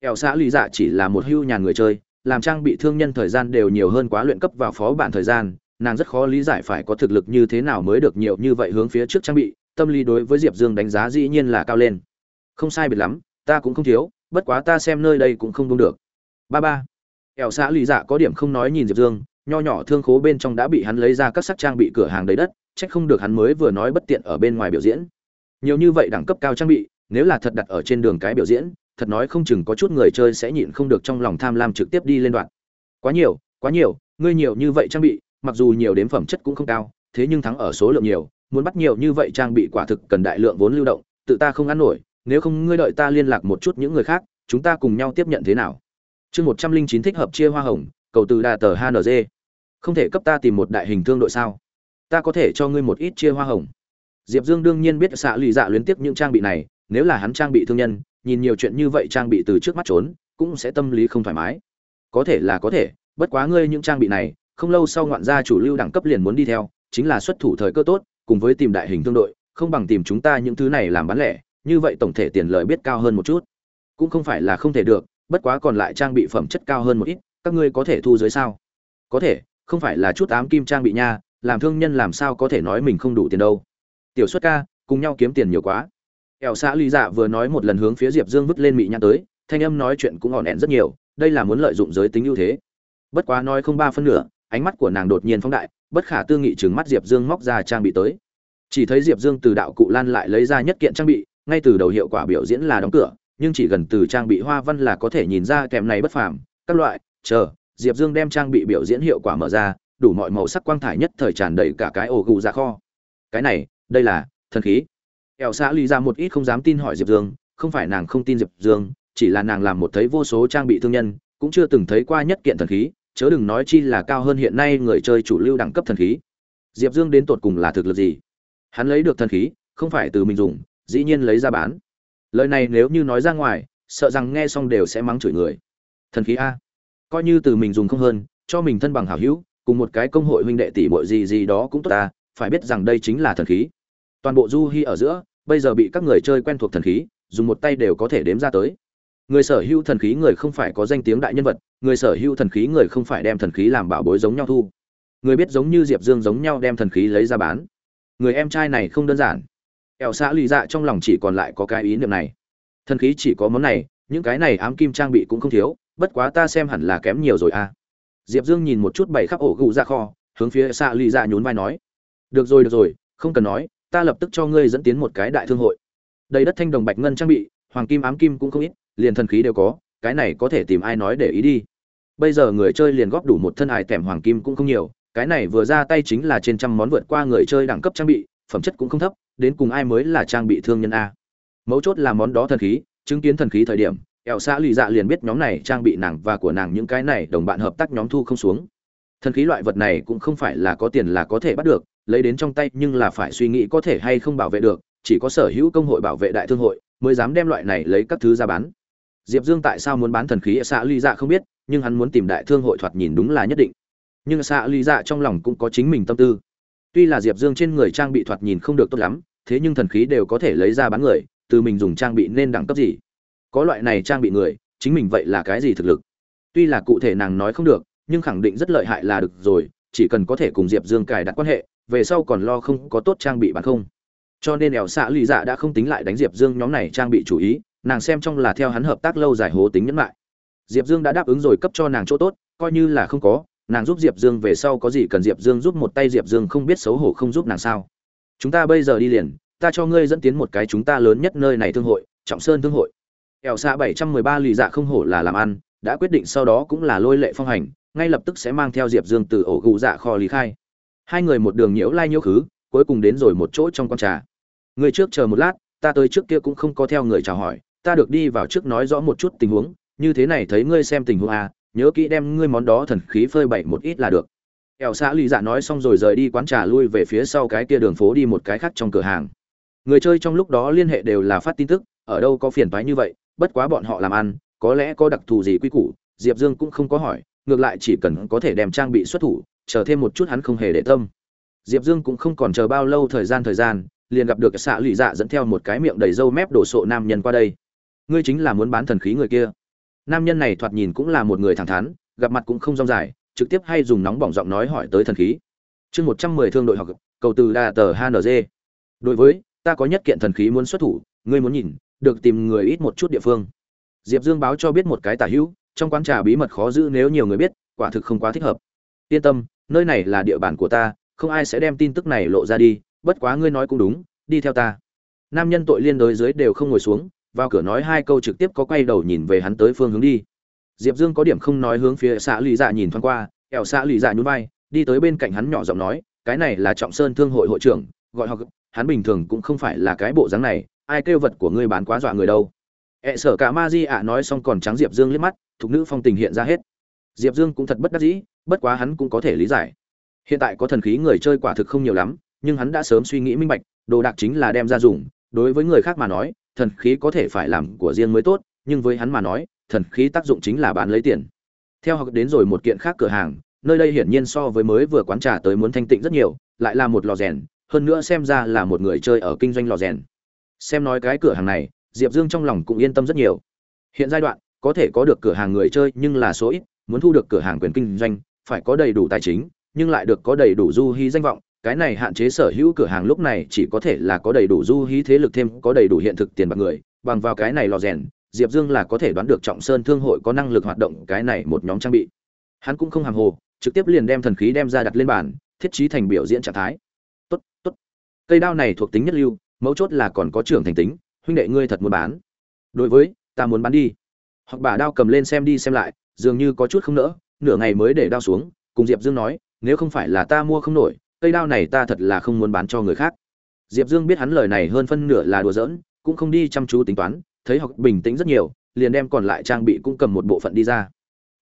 Ẻo xã lý dạ chỉ là một hưu nhàn người chơi làm trang bị thương nhân thời gian đều nhiều hơn quá luyện cấp vào phó bản thời gian, nàng rất khó lý giải phải có thực lực như thế nào mới được nhiều như vậy hướng phía trước trang bị, tâm lý đối với diệp dương đánh giá dĩ nhiên là cao lên. Không sai biệt lắm, ta cũng không thiếu, bất quá ta xem nơi đây cũng không đúng được. Ba ba. Ẻo xã lì dạ có điểm không nói nhìn diệp dương, nho nhỏ thương khố bên trong đã bị hắn lấy ra các sắc trang bị cửa hàng đầy đất, trách không được hắn mới vừa nói bất tiện ở bên ngoài biểu diễn. Nhiều như vậy đẳng cấp cao trang bị, nếu là thật đặt ở trên đường cái biểu diễn thật nói không chừng có chút người chơi sẽ nhịn không được trong lòng tham lam trực tiếp đi lên đoạn. Quá nhiều quá nhiều, ngươi nhiều như vậy trang bị, mặc dù nhiều đến phẩm chất cũng không cao, thế nhưng thắng ở số lượng nhiều, muốn bắt nhiều như vậy trang bị quả thực cần đại lượng vốn lưu động, tự ta không ăn nổi, nếu không ngươi đợi ta liên lạc một chút những người khác, chúng ta cùng nhau tiếp nhận thế nào? Chương một trăm linh chín thích hợp chia hoa hồng, cầu từ đà tờ HNZ. không thể cấp ta tìm một đại hình thương đội sao? Ta có thể cho ngươi một ít chia hoa hồng. Diệp dương đương nhiên biết xạ lì dạ luyến tiếp những trang bị này, nếu là hắn trang bị thương nhân nhìn nhiều chuyện như vậy trang bị từ trước mắt trốn, cũng sẽ tâm lý không thoải mái. Có thể là có thể, bất quá ngươi những trang bị này, không lâu sau ngoạn gia chủ lưu đẳng cấp liền muốn đi theo, chính là xuất thủ thời cơ tốt, cùng với tìm đại hình thương đội, không bằng tìm chúng ta những thứ này làm bán lẻ, như vậy tổng thể tiền lợi biết cao hơn một chút. Cũng không phải là không thể được, bất quá còn lại trang bị phẩm chất cao hơn một ít, các ngươi có thể thu dưới sao? Có thể, không phải là chút ám kim trang bị nha, làm thương nhân làm sao có thể nói mình không đủ tiền đâu. Tiểu xuất ca, cùng nhau kiếm tiền nhiều quá ẻo xã ly dạ vừa nói một lần hướng phía diệp dương vứt lên mị nhãn tới, thanh âm nói chuyện cũng ngọn ẹn rất nhiều, đây là muốn lợi dụng giới tính ưu thế. Bất quá nói không ba phân nửa, ánh mắt của nàng đột nhiên phóng đại, bất khả tư nghị chừng mắt diệp dương móc ra trang bị tới. Chỉ thấy diệp dương từ đạo cụ lan lại lấy ra nhất kiện trang bị, ngay từ đầu hiệu quả biểu diễn là đóng cửa, nhưng chỉ gần từ trang bị hoa văn là có thể nhìn ra kèm này bất phàm, các loại, chờ, diệp dương đem trang bị biểu diễn hiệu quả mở ra, đủ mọi màu sắc quang thải nhất thời tràn đầy cả cái ổ gù ra kho. Cái này, đây là thần khí ẻo xã lì ra một ít không dám tin hỏi diệp dương, không phải nàng không tin diệp dương, chỉ là nàng làm một thấy vô số trang bị thương nhân, cũng chưa từng thấy qua nhất kiện thần khí, chớ đừng nói chi là cao hơn hiện nay người chơi chủ lưu đẳng cấp thần khí. Diệp dương đến tột cùng là thực lực gì? Hắn lấy được thần khí, không phải từ mình dùng, dĩ nhiên lấy ra bán. Lời này nếu như nói ra ngoài, sợ rằng nghe xong đều sẽ mắng chửi người. Thần khí a. Coi như từ mình dùng không hơn, cho mình thân bằng hảo hữu, cùng một cái công hội huynh đệ tỷ muội gì gì đó cũng tốt ta, phải biết rằng đây chính là thần khí toàn bộ du hi ở giữa, bây giờ bị các người chơi quen thuộc thần khí, dùng một tay đều có thể đếm ra tới. Người sở hữu thần khí người không phải có danh tiếng đại nhân vật, người sở hữu thần khí người không phải đem thần khí làm bảo bối giống nhau thu. Người biết giống như diệp dương giống nhau đem thần khí lấy ra bán. Người em trai này không đơn giản. Ẻo xã lì dạ trong lòng chỉ còn lại có cái ý niệm này. Thần khí chỉ có món này, những cái này ám kim trang bị cũng không thiếu, bất quá ta xem hẳn là kém nhiều rồi à. Diệp dương nhìn một chút bảy khắp ổ gù ra kho, hướng phía xã lì dạ nhún vai nói. Được rồi được rồi, không cần nói ta lập tức cho ngươi dẫn tiến một cái đại thương hội. Đầy đất thanh đồng bạch ngân trang bị, hoàng kim ám kim cũng không ít, liền thần khí đều có, cái này có thể tìm ai nói để ý đi. Bây giờ người chơi liền góp đủ một thân hài tẻm hoàng kim cũng không nhiều, cái này vừa ra tay chính là trên trăm món vượt qua người chơi đẳng cấp trang bị, phẩm chất cũng không thấp, đến cùng ai mới là trang bị thương nhân a. Mấu chốt là món đó thần khí, chứng kiến thần khí thời điểm ẻo xã lì dạ liền biết nhóm này trang bị nàng và của nàng những cái này đồng bạn hợp tác nhóm thu không xuống. Thần khí loại vật này cũng không phải là có tiền là có thể bắt được lấy đến trong tay nhưng là phải suy nghĩ có thể hay không bảo vệ được, chỉ có sở hữu công hội bảo vệ đại thương hội mới dám đem loại này lấy các thứ ra bán. Diệp dương tại sao muốn bán thần khí? Xã ly dạ không biết, nhưng hắn muốn tìm đại thương hội thoạt nhìn đúng là nhất định. Nhưng xạ ly dạ trong lòng cũng có chính mình tâm tư. Tuy là diệp dương trên người trang bị thoạt nhìn không được tốt lắm, thế nhưng thần khí đều có thể lấy ra bán người, từ mình dùng trang bị nên đẳng cấp gì? Có loại này trang bị người, chính mình vậy là cái gì thực lực? Tuy là cụ thể nàng nói không được, nhưng khẳng định rất lợi hại là được rồi, chỉ cần có thể cùng diệp dương cài đặt quan hệ về sau còn lo không có tốt trang bị bán không? Cho nên ẻo xạ lì dạ đã không tính lại đánh diệp dương nhóm này trang bị chủ ý, nàng xem trong là theo hắn hợp tác lâu dài hố tính nhẫn lại. Diệp dương đã đáp ứng rồi cấp cho nàng chỗ tốt, coi như là không có, nàng giúp diệp dương về sau có gì cần diệp dương giúp một tay diệp dương không biết xấu hổ không giúp nàng sao. Chúng ta bây giờ đi liền, ta cho ngươi dẫn tiến một cái chúng ta lớn nhất nơi này thương hội, trọng sơn thương hội. Ẻo xạ bảy trăm mười ba lì dạ không hổ là làm ăn, đã quyết định sau đó cũng là lôi lệ phong hành, ngay lập tức sẽ mang theo diệp dương từ ổ gù dạ kho lý khai hai người một đường nhiễu lai nhiễu khứ cuối cùng đến rồi một chỗ trong con trà. Người trước chờ một lát ta tới trước kia cũng không có theo người chào hỏi ta được đi vào trước nói rõ một chút tình huống như thế này thấy ngươi xem tình huống à, nhớ kỹ đem ngươi món đó thần khí phơi bậy một ít là được. Ẻo xã lì dạ nói xong rồi rời đi quán trà lui về phía sau cái kia đường phố đi một cái khác trong cửa hàng. Người chơi trong lúc đó liên hệ đều là phát tin tức ở đâu có phiền toái như vậy bất quá bọn họ làm ăn có lẽ có đặc thù gì quy củ diệp dương cũng không có hỏi ngược lại chỉ cần có thể đem trang bị xuất thủ chờ thêm một chút hắn không hề để tâm. Diệp dương cũng không còn chờ bao lâu thời gian thời gian, liền gặp được xạ lụy dạ dẫn theo một cái miệng đầy râu mép đổ sộ nam nhân qua đây. Ngươi chính là muốn bán thần khí người kia. Nam nhân này thoạt nhìn cũng là một người thẳng thắn, gặp mặt cũng không rong dài, trực tiếp hay dùng nóng bỏng giọng nói hỏi tới thần khí. Chương một trăm mười thương đội học, cầu từ đà tờ hng đối với, ta có nhất kiện thần khí muốn xuất thủ, ngươi muốn nhìn, được tìm người ít một chút địa phương. Diệp dương báo cho biết một cái tả hữu, trong quán trà bí mật khó giữ nếu nhiều người biết, quả thực không quá thích hợp. Yên tâm nơi này là địa bàn của ta, không ai sẽ đem tin tức này lộ ra đi, bất quá ngươi nói cũng đúng, đi theo ta. Nam nhân tội liên đối dưới đều không ngồi xuống, vào cửa nói hai câu trực tiếp có quay đầu nhìn về hắn tới phương hướng đi. Diệp dương có điểm không nói hướng phía xã lì dạ nhìn thoáng qua ẻo xã lì dạ nhún vai, đi tới bên cạnh hắn nhỏ giọng nói, cái này là trọng sơn thương hội hội trưởng, gọi họ hắn bình thường cũng không phải là cái bộ dáng này, ai kêu vật của ngươi bán quá dọa người đâu. Ẹ sở cả ma di ạ nói xong còn trắng diệp dương liếc mắt, thục nữ phong tình hiện ra hết. Diệp dương cũng thật bất đắc dĩ bất quá hắn cũng có thể lý giải. Hiện tại có thần khí người chơi quả thực không nhiều lắm, nhưng hắn đã sớm suy nghĩ minh bạch, đồ đạc chính là đem ra dùng, đối với người khác mà nói, thần khí có thể phải làm của riêng mới tốt, nhưng với hắn mà nói, thần khí tác dụng chính là bán lấy tiền. Theo học đến rồi một kiện khác cửa hàng, nơi đây hiển nhiên so với mới vừa quán trà tới muốn thanh tịnh rất nhiều, lại là một lò rèn, hơn nữa xem ra là một người chơi ở kinh doanh lò rèn. Xem nói cái cửa hàng này, diệp dương trong lòng cũng yên tâm rất nhiều. Hiện giai đoạn, có thể có được cửa hàng người chơi nhưng là số ít, muốn thu được cửa hàng quyền kinh doanh phải có đầy đủ tài chính, nhưng lại được có đầy đủ du hí danh vọng, cái này hạn chế sở hữu cửa hàng lúc này chỉ có thể là có đầy đủ du hí thế lực thêm, có đầy đủ hiện thực tiền bạc người, bằng vào cái này lò rèn, diệp dương là có thể đoán được trọng sơn thương hội có năng lực hoạt động cái này một nhóm trang bị. Hắn cũng không hàng hồ, trực tiếp liền đem thần khí đem ra đặt lên bàn, thiết trí thành biểu diễn trạng thái. Tốt tốt. Cây đao này thuộc tính nhất lưu, mấu chốt là còn có trưởng thành tính, huynh đệ ngươi thật muốn bán. Đối với, ta muốn bán đi. Hoặc bà đao cầm lên xem đi xem lại, dường như có chút không nỡ nửa ngày mới để đao xuống, cùng diệp dương nói, nếu không phải là ta mua không nổi, cây đao này ta thật là không muốn bán cho người khác. Diệp dương biết hắn lời này hơn phân nửa là đùa giỡn, cũng không đi chăm chú tính toán, thấy học bình tĩnh rất nhiều, liền đem còn lại trang bị cũng cầm một bộ phận đi ra.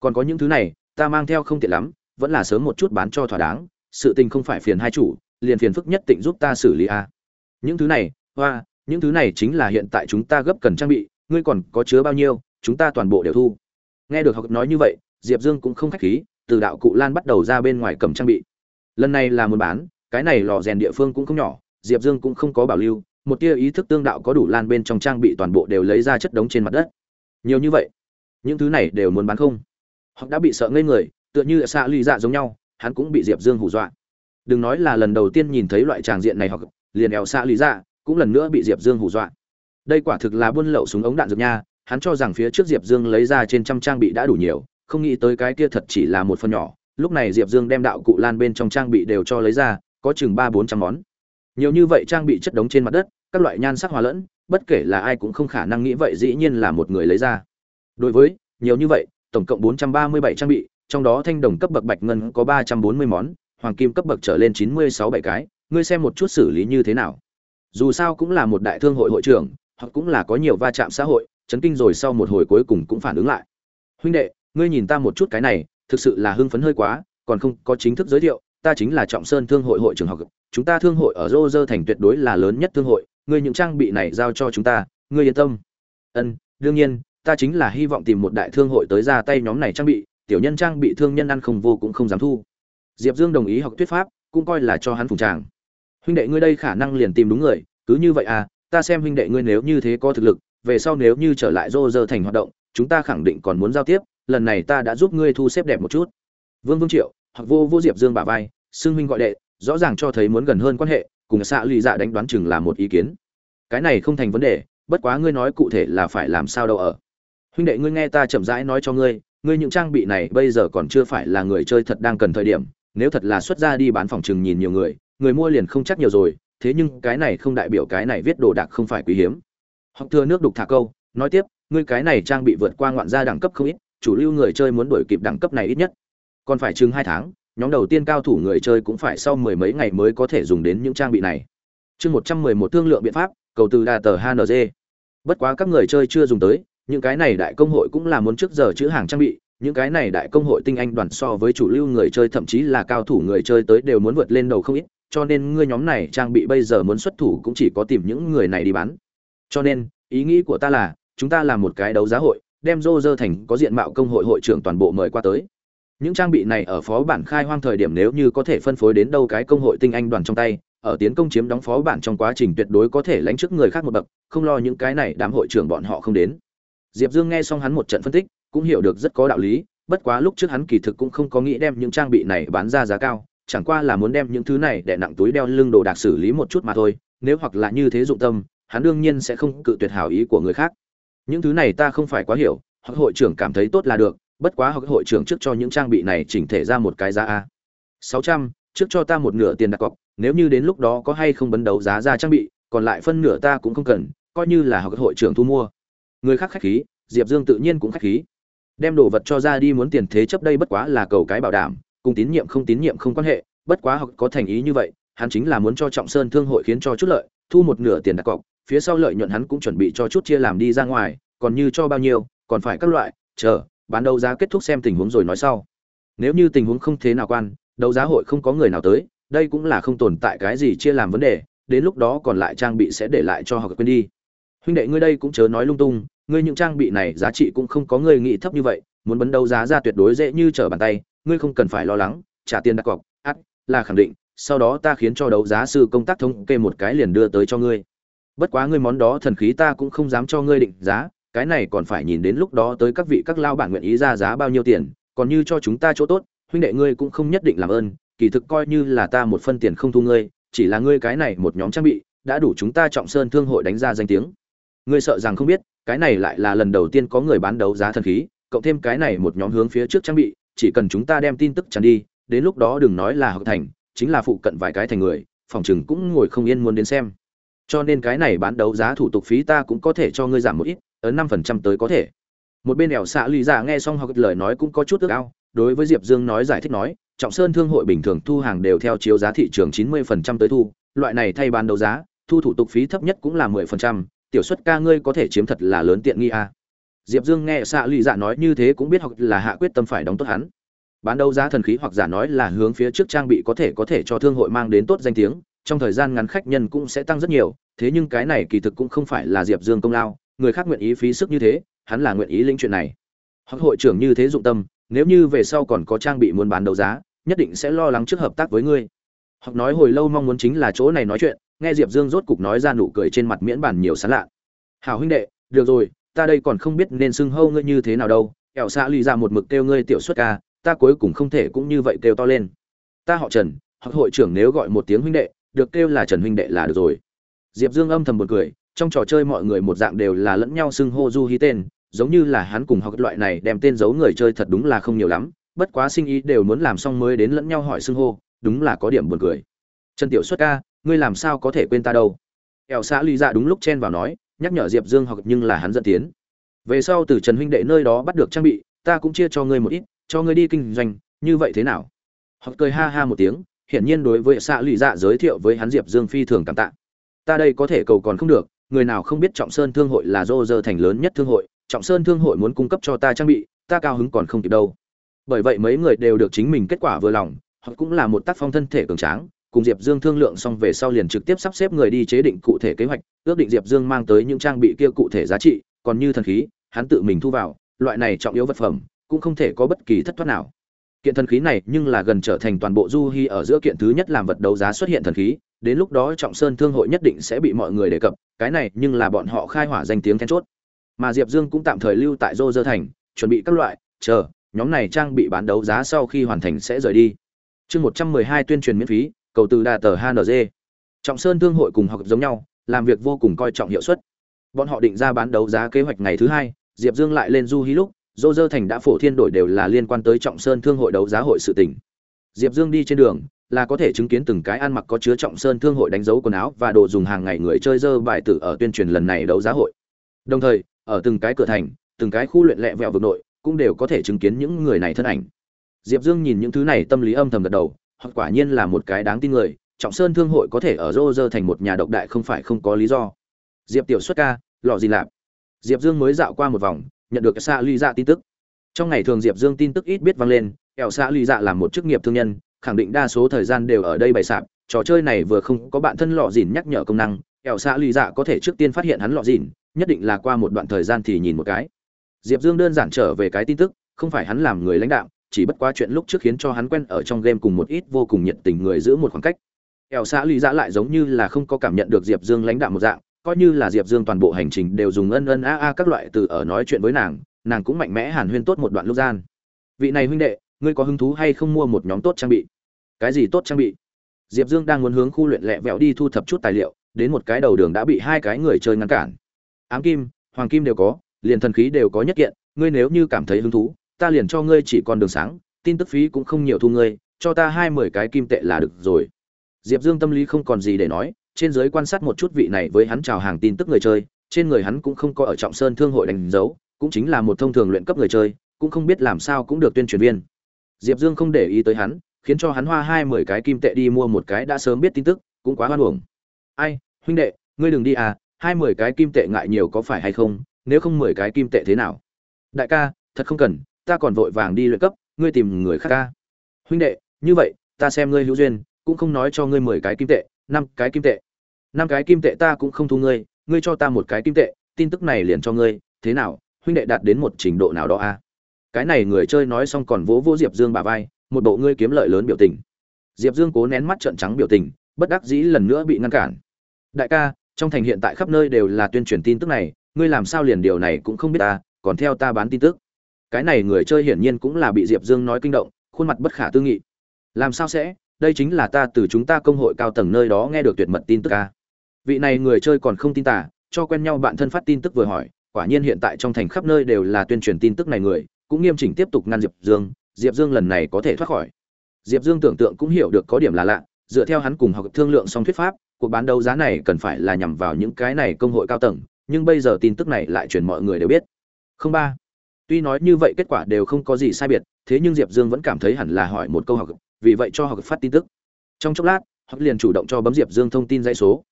Còn có những thứ này, ta mang theo không tiện lắm, vẫn là sớm một chút bán cho thỏa đáng, sự tình không phải phiền hai chủ, liền phiền phức nhất Tịnh giúp ta xử lý a. Những thứ này, hoa, những thứ này chính là hiện tại chúng ta gấp cần trang bị, ngươi còn có chứa bao nhiêu, chúng ta toàn bộ đều thu. Nghe được học nói như vậy diệp dương cũng không khách khí, từ đạo cụ lan bắt đầu ra bên ngoài cầm trang bị. Lần này là muốn bán, cái này lò rèn địa phương cũng không nhỏ, diệp dương cũng không có bảo lưu, một tia ý thức tương đạo có đủ lan bên trong trang bị toàn bộ đều lấy ra chất đống trên mặt đất. Nhiều như vậy, những thứ này đều muốn bán không? Hoặc đã bị sợ ngây người, tựa như xạ ly dạ giống nhau, hắn cũng bị diệp dương hù dọa. Đừng nói là lần đầu tiên nhìn thấy loại tràng diện này hoặc liền eo xạ lý dạ cũng lần nữa bị diệp dương hù dọa. Đây quả thực là buôn lậu súng ống đạn dược nha, hắn cho rằng phía trước diệp dương lấy ra trên trăm trang bị đã đủ nhiều không nghĩ tới cái kia thật chỉ là một phần nhỏ. Lúc này diệp dương đem đạo cụ lan bên trong trang bị đều cho lấy ra, có chừng ba bốn trăm món. Nhiều như vậy trang bị chất đống trên mặt đất, các loại nhan sắc hòa lẫn, bất kể là ai cũng không khả năng nghĩ vậy, dĩ nhiên là một người lấy ra. Đối với, nhiều như vậy, tổng cộng bốn trăm ba mươi bảy trang bị, trong đó thanh đồng cấp bậc bạch ngân có ba trăm bốn mươi món, hoàng kim cấp bậc trở lên chín mươi sáu bảy cái. Ngươi xem một chút xử lý như thế nào. Dù sao cũng là một đại thương hội hội trưởng, hoặc cũng là có nhiều va chạm xã hội, chấn kinh rồi sau một hồi cuối cùng cũng phản ứng lại. Huynh đệ ngươi nhìn ta một chút cái này, thực sự là hưng phấn hơi quá, còn không có chính thức giới thiệu, ta chính là trọng sơn thương hội hội trưởng học. Chúng ta thương hội ở rô rơ thành tuyệt đối là lớn nhất thương hội, ngươi những trang bị này giao cho chúng ta, ngươi yên tâm. Ân, đương nhiên, ta chính là hy vọng tìm một đại thương hội tới ra tay nhóm này trang bị, tiểu nhân trang bị thương nhân ăn không vô cũng không dám thu. Diệp dương đồng ý học thuyết pháp, cũng coi là cho hắn phùng tràng. Huynh đệ ngươi đây khả năng liền tìm đúng người, cứ như vậy à ta xem huynh đệ ngươi nếu như thế có thực lực, về sau nếu như trở lại rô rơ thành hoạt động, chúng ta khẳng định còn muốn giao tiếp lần này ta đã giúp ngươi thu xếp đẹp một chút. Vương vương triệu hoặc vô vô diệp dương bả vai, xưng huynh gọi đệ, rõ ràng cho thấy muốn gần hơn quan hệ, cùng xạ lụy dạ đánh đoán chừng là một ý kiến. Cái này không thành vấn đề, bất quá ngươi nói cụ thể là phải làm sao đâu ở. Huynh đệ ngươi nghe ta chậm rãi nói cho ngươi ngươi những trang bị này bây giờ còn chưa phải là người chơi thật đang cần thời điểm, nếu thật là xuất ra đi bán phòng chừng nhìn nhiều người người mua liền không chắc nhiều rồi, thế nhưng cái này không đại biểu cái này viết đồ đạc không phải quý hiếm. Hoặc thừa nước đục thả câu, nói tiếp, ngươi cái này trang bị vượt qua ngoạn gia đẳng cấp không ít chủ lưu người chơi muốn đổi kịp đẳng cấp này ít nhất. Còn phải chừng hai tháng, nhóm đầu tiên cao thủ người chơi cũng phải sau mười mấy ngày mới có thể dùng đến những trang bị này. Chương một trăm mười một thương lượng biện pháp, cầu từ đà tờ hng bất quá các người chơi chưa dùng tới, những cái này đại công hội cũng là muốn trước giờ chữ hàng trang bị, những cái này đại công hội tinh anh đoàn so với chủ lưu người chơi thậm chí là cao thủ người chơi tới đều muốn vượt lên đầu không ít, cho nên ngươi nhóm này trang bị bây giờ muốn xuất thủ cũng chỉ có tìm những người này đi bán. Cho nên, ý nghĩ của ta là, chúng ta làm một cái đấu giá hội đem rô rơ thành có diện mạo công hội hội trưởng toàn bộ mời qua tới. Những trang bị này ở phó bản khai hoang thời điểm nếu như có thể phân phối đến đâu cái công hội tinh anh đoàn trong tay, ở tiến công chiếm đóng phó bản trong quá trình tuyệt đối có thể lánh trước người khác một bậc, không lo những cái này đám hội trưởng bọn họ không đến. Diệp dương nghe xong hắn một trận phân tích, cũng hiểu được rất có đạo lý, bất quá lúc trước hắn kỳ thực cũng không có nghĩ đem những trang bị này bán ra giá cao, chẳng qua là muốn đem những thứ này để nặng túi đeo lưng đồ đạc xử lý một chút mà thôi, nếu hoặc là như thế dụng tâm, hắn đương nhiên sẽ không cự tuyệt hảo ý của người khác những thứ này ta không phải quá hiểu, hoặc hội trưởng cảm thấy tốt là được, bất quá hoặc hội trưởng trước cho những trang bị này chỉnh thể ra một cái giá a. Sáu trăm, trước cho ta một nửa tiền đặt cọc, nếu như đến lúc đó có hay không bấn đấu giá ra trang bị, còn lại phân nửa ta cũng không cần, coi như là học hội trưởng thu mua. Người khác khách khí, diệp dương tự nhiên cũng khách khí. Đem đồ vật cho ra đi muốn tiền thế chấp đây bất quá là cầu cái bảo đảm, cùng tín nhiệm không tín nhiệm không quan hệ, bất quá học có thành ý như vậy, hắn chính là muốn cho trọng sơn thương hội khiến cho chút lợi, thu một nửa tiền đặt cọc phía sau lợi nhuận hắn cũng chuẩn bị cho chút chia làm đi ra ngoài, còn như cho bao nhiêu, còn phải các loại, chờ, bán đấu giá kết thúc xem tình huống rồi nói sau. Nếu như tình huống không thế nào quan, đấu giá hội không có người nào tới, đây cũng là không tồn tại cái gì chia làm vấn đề, đến lúc đó còn lại trang bị sẽ để lại cho họ quên đi. Huynh đệ ngươi đây cũng chớ nói lung tung, ngươi những trang bị này giá trị cũng không có người nghĩ thấp như vậy, muốn bấn đấu giá ra tuyệt đối dễ như trở bàn tay, ngươi không cần phải lo lắng, trả tiền đặt cọc, ắt, là khẳng định, sau đó ta khiến cho đấu giá sư công tác thống kê một cái liền đưa tới cho ngươi bất quá ngươi món đó thần khí ta cũng không dám cho ngươi định giá, cái này còn phải nhìn đến lúc đó tới các vị các lao bản nguyện ý ra giá bao nhiêu tiền, còn như cho chúng ta chỗ tốt, huynh đệ ngươi cũng không nhất định làm ơn, kỳ thực coi như là ta một phân tiền không thu ngươi, chỉ là ngươi cái này một nhóm trang bị, đã đủ chúng ta trọng sơn thương hội đánh ra danh tiếng. Ngươi sợ rằng không biết, cái này lại là lần đầu tiên có người bán đấu giá thần khí, cộng thêm cái này một nhóm hướng phía trước trang bị, chỉ cần chúng ta đem tin tức tràn đi, đến lúc đó đừng nói là học thành, chính là phụ cận vài cái thành người, phòng chừng cũng ngồi không yên muốn đến xem cho nên cái này bán đấu giá thủ tục phí ta cũng có thể cho ngươi giảm một ít, ấn năm phần trăm tới có thể một bên đèo xạ lì giả nghe xong học lời nói cũng có chút ước ao, đối với diệp dương nói giải thích nói, trọng sơn thương hội bình thường thu hàng đều theo chiếu giá thị trường chín mươi phần trăm tới thu, loại này thay bán đấu giá, thu thủ tục phí thấp nhất cũng là mười phần trăm, tiểu suất ca ngươi có thể chiếm thật là lớn tiện nghi a à. diệp dương nghe xạ lì dạ nói như thế cũng biết học là hạ quyết tâm phải đóng tốt hắn bán đấu giá thần khí hoặc giả nói là hướng phía trước trang bị có thể có thể cho thương hội mang đến tốt danh tiếng trong thời gian ngắn khách nhân cũng sẽ tăng rất nhiều, thế nhưng cái này kỳ thực cũng không phải là diệp dương công lao, người khác nguyện ý phí sức như thế, hắn là nguyện ý lĩnh chuyện này. Hoặc hội trưởng như thế dụng tâm, nếu như về sau còn có trang bị muốn bán đấu giá, nhất định sẽ lo lắng trước hợp tác với ngươi. Hoặc nói hồi lâu mong muốn chính là chỗ này nói chuyện, nghe diệp dương rốt cục nói ra nụ cười trên mặt miễn bàn nhiều sán lạ. Hảo huynh đệ, được rồi, ta đây còn không biết nên xưng hô ngươi như thế nào đâu Kẻo xạ lì ra một mực kêu ngươi tiểu xuất ca, ta cuối cùng không thể cũng như vậy kêu to lên. Ta họ trần, hoặc hội trưởng nếu gọi một tiếng huynh đệ được kêu là trần huynh đệ là được rồi. Diệp dương âm thầm một cười, trong trò chơi mọi người một dạng đều là lẫn nhau xưng hô du hí tên, giống như là hắn cùng học loại này đem tên giấu người chơi thật đúng là không nhiều lắm, bất quá sinh ý đều muốn làm xong mới đến lẫn nhau hỏi xưng hô, đúng là có điểm buồn cười. Trần tiểu xuất ca, ngươi làm sao có thể quên ta đâu? Ẻo xã ly dạ đúng lúc chen vào nói, nhắc nhở diệp dương học nhưng là hắn dẫn tiến. Về sau từ trần huynh đệ nơi đó bắt được trang bị, ta cũng chia cho ngươi một ít, cho ngươi đi kinh doanh, như vậy thế nào? Học cười ha ha một tiếng hiển nhiên đối với xã lụy dạ giới thiệu với hắn diệp dương phi thường cảm tạ. Ta đây có thể cầu còn không được, người nào không biết trọng sơn thương hội là dô dơ thành lớn nhất thương hội, trọng sơn thương hội muốn cung cấp cho ta trang bị, ta cao hứng còn không kịp đâu. Bởi vậy mấy người đều được chính mình kết quả vừa lòng, họ cũng là một tác phong thân thể cường tráng, cùng diệp dương thương lượng xong về sau liền trực tiếp sắp xếp người đi chế định cụ thể kế hoạch, ước định diệp dương mang tới những trang bị kia cụ thể giá trị, còn như thần khí, hắn tự mình thu vào, loại này trọng yếu vật phẩm, cũng không thể có bất kỳ thất thoát nào kiện thần khí này nhưng là gần trở thành toàn bộ du hy ở giữa kiện thứ nhất làm vật đấu giá xuất hiện thần khí, đến lúc đó trọng sơn thương hội nhất định sẽ bị mọi người đề cập, cái này nhưng là bọn họ khai hỏa danh tiếng then chốt. Mà diệp dương cũng tạm thời lưu tại dô dơ thành, chuẩn bị các loại, chờ, nhóm này trang bị bán đấu giá sau khi hoàn thành sẽ rời đi. Chương một trăm mười hai tuyên truyền miễn phí, cầu từ đà tờ hng trọng sơn thương hội cùng học giống nhau, làm việc vô cùng coi trọng hiệu suất. Bọn họ định ra bán đấu giá kế hoạch ngày thứ hai, diệp dương lại lên du hí lúc dô dơ thành đã phổ thiên đổi đều là liên quan tới trọng sơn thương hội đấu giá hội sự tỉnh diệp dương đi trên đường, là có thể chứng kiến từng cái ăn mặc có chứa trọng sơn thương hội đánh dấu quần áo và đồ dùng hàng ngày người chơi dơ bài tử ở tuyên truyền lần này đấu giá hội. Đồng thời, ở từng cái cửa thành, từng cái khu luyện lẹ vẹo vực nội, cũng đều có thể chứng kiến những người này thân ảnh. Diệp dương nhìn những thứ này tâm lý âm thầm gật đầu, hoặc quả nhiên là một cái đáng tin người, trọng sơn thương hội có thể ở rô rơ thành một nhà độc đại không phải không có lý do. Diệp tiểu xuất ca, lọ gì lạp. Diệp dương mới dạo qua một vòng nhận được xạ ly dạ tin tức. Trong ngày thường diệp dương tin tức ít biết vang lên ẻo xạ ly dạ là một chức nghiệp thương nhân, khẳng định đa số thời gian đều ở đây bày sạp. Trò chơi này vừa không có bạn thân lọ dìn nhắc nhở công năng ẻo xạ ly dạ có thể trước tiên phát hiện hắn lọ dìn, nhất định là qua một đoạn thời gian thì nhìn một cái. Diệp dương đơn giản trở về cái tin tức, không phải hắn làm người lãnh đạo, chỉ bất quá chuyện lúc trước khiến cho hắn quen ở trong game cùng một ít vô cùng nhiệt tình người giữ một khoảng cách. Ẻo xạ lý Dạ lại giống như là không có cảm nhận được diệp dương lãnh đạo một dạng coi như là diệp dương toàn bộ hành trình đều dùng ân ân a a các loại từ ở nói chuyện với nàng nàng cũng mạnh mẽ hàn huyên tốt một đoạn lúc gian. Vị này huynh đệ, ngươi có hứng thú hay không mua một nhóm tốt trang bị? Cái gì tốt trang bị? Diệp dương đang muốn hướng khu luyện lẹ vẹo đi thu thập chút tài liệu, đến một cái đầu đường đã bị hai cái người chơi ngăn cản. Ám kim, hoàng kim đều có, liền thần khí đều có nhất kiện, ngươi nếu như cảm thấy hứng thú, ta liền cho ngươi chỉ còn đường sáng, tin tức phí cũng không nhiều thu ngươi, cho ta hai mươi cái kim tệ là được rồi. Diệp dương tâm lý không còn gì để nói trên giới quan sát một chút vị này với hắn chào hàng tin tức người chơi, trên người hắn cũng không có ở trọng sơn thương hội đánh dấu, cũng chính là một thông thường luyện cấp người chơi, cũng không biết làm sao cũng được tuyên truyền viên. Diệp dương không để ý tới hắn, khiến cho hắn hoa hai mười cái kim tệ đi mua một cái đã sớm biết tin tức, cũng quá hoan hưởng ai, huynh đệ, ngươi đừng đi à hai mười cái kim tệ ngại nhiều có phải hay không, nếu không mười cái kim tệ thế nào? Đại ca, thật không cần, ta còn vội vàng đi luyện cấp, ngươi tìm người khác ca. Huynh đệ, như vậy, ta xem ngươi hữu duyên, cũng không nói cho ngươi mười cái kim tệ, năm cái kim tệ năm cái kim tệ ta cũng không thu ngươi ngươi cho ta một cái kim tệ, tin tức này liền cho ngươi, thế nào, huynh đệ đạt đến một trình độ nào đó a à? cái này người chơi nói xong còn vỗ vỗ diệp dương bà vai, một bộ ngươi kiếm lợi lớn biểu tình. Diệp dương cố nén mắt trợn trắng biểu tình, bất đắc dĩ lần nữa bị ngăn cản. Đại ca, trong thành hiện tại khắp nơi đều là tuyên truyền tin tức này, ngươi làm sao liền điều này cũng không biết ta, còn theo ta bán tin tức. Cái này người chơi hiển nhiên cũng là bị diệp dương nói kinh động, khuôn mặt bất khả tư nghị. Làm sao sẽ? Đây chính là ta từ chúng ta công hội cao tầng nơi đó nghe được tuyệt mật tin tức ca vị này người chơi còn không tin tả, cho quen nhau bạn thân phát tin tức vừa hỏi, quả nhiên hiện tại trong thành khắp nơi đều là tuyên truyền tin tức này người, cũng nghiêm chỉnh tiếp tục ngăn diệp dương diệp dương lần này có thể thoát khỏi. Diệp dương tưởng tượng cũng hiểu được có điểm là lạ, dựa theo hắn cùng học thương lượng xong thuyết pháp, cuộc bán đấu giá này cần phải là nhằm vào những cái này công hội cao tầng, nhưng bây giờ tin tức này lại truyền mọi người đều biết. Không ba. Tuy nói như vậy kết quả đều không có gì sai biệt, thế nhưng diệp dương vẫn cảm thấy hẳn là hỏi một câu học, vì vậy cho học phát tin tức. Trong chốc lát, học liền chủ động cho bấm diệp dương thông tin dãy số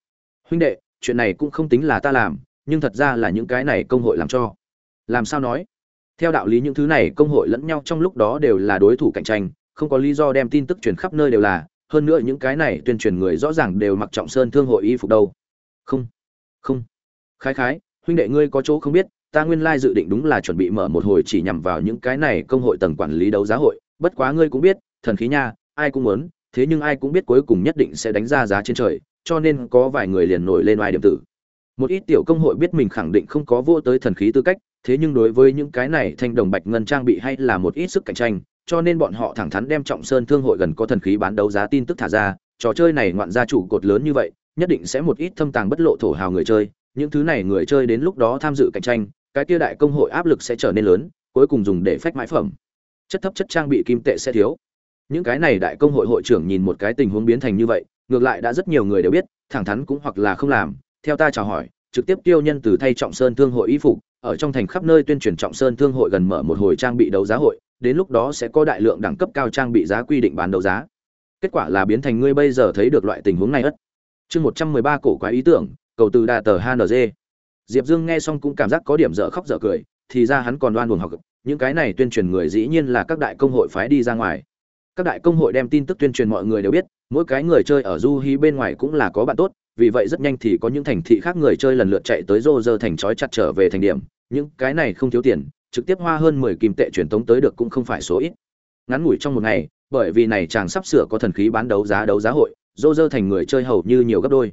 huynh đệ, chuyện này cũng không tính là ta làm, nhưng thật ra là những cái này công hội làm cho. Làm sao nói? Theo đạo lý những thứ này công hội lẫn nhau trong lúc đó đều là đối thủ cạnh tranh, không có lý do đem tin tức truyền khắp nơi đều là, hơn nữa những cái này tuyên truyền người rõ ràng đều mặc trọng sơn thương hội y phục đâu. Không không. Khái khái, huynh đệ ngươi có chỗ không biết, ta nguyên lai dự định đúng là chuẩn bị mở một hồi chỉ nhằm vào những cái này công hội tầng quản lý đấu giá hội, bất quá ngươi cũng biết, thần khí nha, ai cũng muốn, thế nhưng ai cũng biết cuối cùng nhất định sẽ đánh ra giá trên trời cho nên có vài người liền nổi lên oai điểm tử. Một ít tiểu công hội biết mình khẳng định không có vô tới thần khí tư cách, thế nhưng đối với những cái này thanh đồng bạch ngân trang bị hay là một ít sức cạnh tranh, cho nên bọn họ thẳng thắn đem trọng sơn thương hội gần có thần khí bán đấu giá tin tức thả ra, trò chơi này ngoạn gia chủ cột lớn như vậy, nhất định sẽ một ít thâm tàng bất lộ thổ hào người chơi, những thứ này người chơi đến lúc đó tham dự cạnh tranh, cái kia đại công hội áp lực sẽ trở nên lớn, cuối cùng dùng để phách mãi phẩm. Chất thấp chất trang bị kim tệ sẽ thiếu. Những cái này đại công hội hội trưởng nhìn một cái tình huống biến thành như vậy ngược lại đã rất nhiều người đều biết, thẳng thắn cũng hoặc là không làm. Theo ta chào hỏi, trực tiếp tiêu nhân từ thay trọng sơn thương hội y phục, ở trong thành khắp nơi tuyên truyền trọng sơn thương hội gần mở một hồi trang bị đấu giá hội, đến lúc đó sẽ có đại lượng đẳng cấp cao trang bị giá quy định bán đấu giá. Kết quả là biến thành ngươi bây giờ thấy được loại tình huống này ất. Chương một trăm mười ba cổ quái ý tưởng, cầu từ đà tờ hng diệp dương nghe xong cũng cảm giác có điểm dở khóc dở cười, thì ra hắn còn đoan buồn học, những cái này tuyên truyền người dĩ nhiên là các đại công hội phái đi ra ngoài các đại công hội đem tin tức tuyên truyền mọi người đều biết, mỗi cái người chơi ở du hí bên ngoài cũng là có bạn tốt, vì vậy rất nhanh thì có những thành thị khác người chơi lần lượt chạy tới rô rơ thành trói chặt trở về thành điểm. Những cái này không thiếu tiền, trực tiếp hoa hơn mười kim tệ truyền tống tới được cũng không phải số ít. Ngắn ngủi trong một ngày, bởi vì này chàng sắp sửa có thần khí bán đấu giá đấu giá hội rô rơ thành người chơi hầu như nhiều gấp đôi.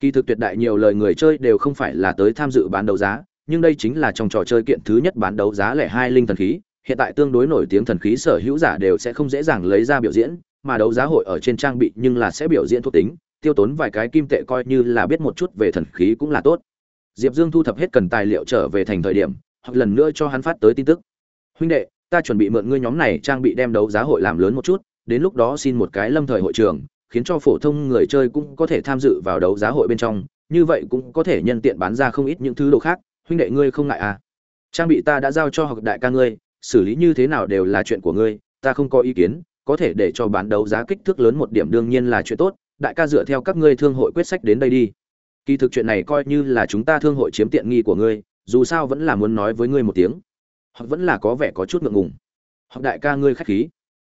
Kỳ thực tuyệt đại nhiều lời người chơi đều không phải là tới tham dự bán đấu giá, nhưng đây chính là trong trò chơi kiện thứ nhất bán đấu giá lẻ hai linh thần khí hiện tại tương đối nổi tiếng thần khí sở hữu giả đều sẽ không dễ dàng lấy ra biểu diễn, mà đấu giá hội ở trên trang bị nhưng là sẽ biểu diễn thuộc tính, tiêu tốn vài cái kim tệ coi như là biết một chút về thần khí cũng là tốt. Diệp dương thu thập hết cần tài liệu trở về thành thời điểm, hoặc lần nữa cho hắn phát tới tin tức. Huynh đệ, ta chuẩn bị mượn ngươi nhóm này trang bị đem đấu giá hội làm lớn một chút, đến lúc đó xin một cái lâm thời hội trường, khiến cho phổ thông người chơi cũng có thể tham dự vào đấu giá hội bên trong, như vậy cũng có thể nhân tiện bán ra không ít những thứ đồ khác. Huynh đệ ngươi không ngại à? Trang bị ta đã giao cho học đại ca ngươi xử lý như thế nào đều là chuyện của ngươi, ta không có ý kiến, có thể để cho bán đấu giá kích thước lớn một điểm đương nhiên là chuyện tốt, đại ca dựa theo các ngươi thương hội quyết sách đến đây đi. Kỳ thực chuyện này coi như là chúng ta thương hội chiếm tiện nghi của ngươi, dù sao vẫn là muốn nói với ngươi một tiếng. Hoặc vẫn là có vẻ có chút ngượng ngùng. Hoặc đại ca ngươi khách khí.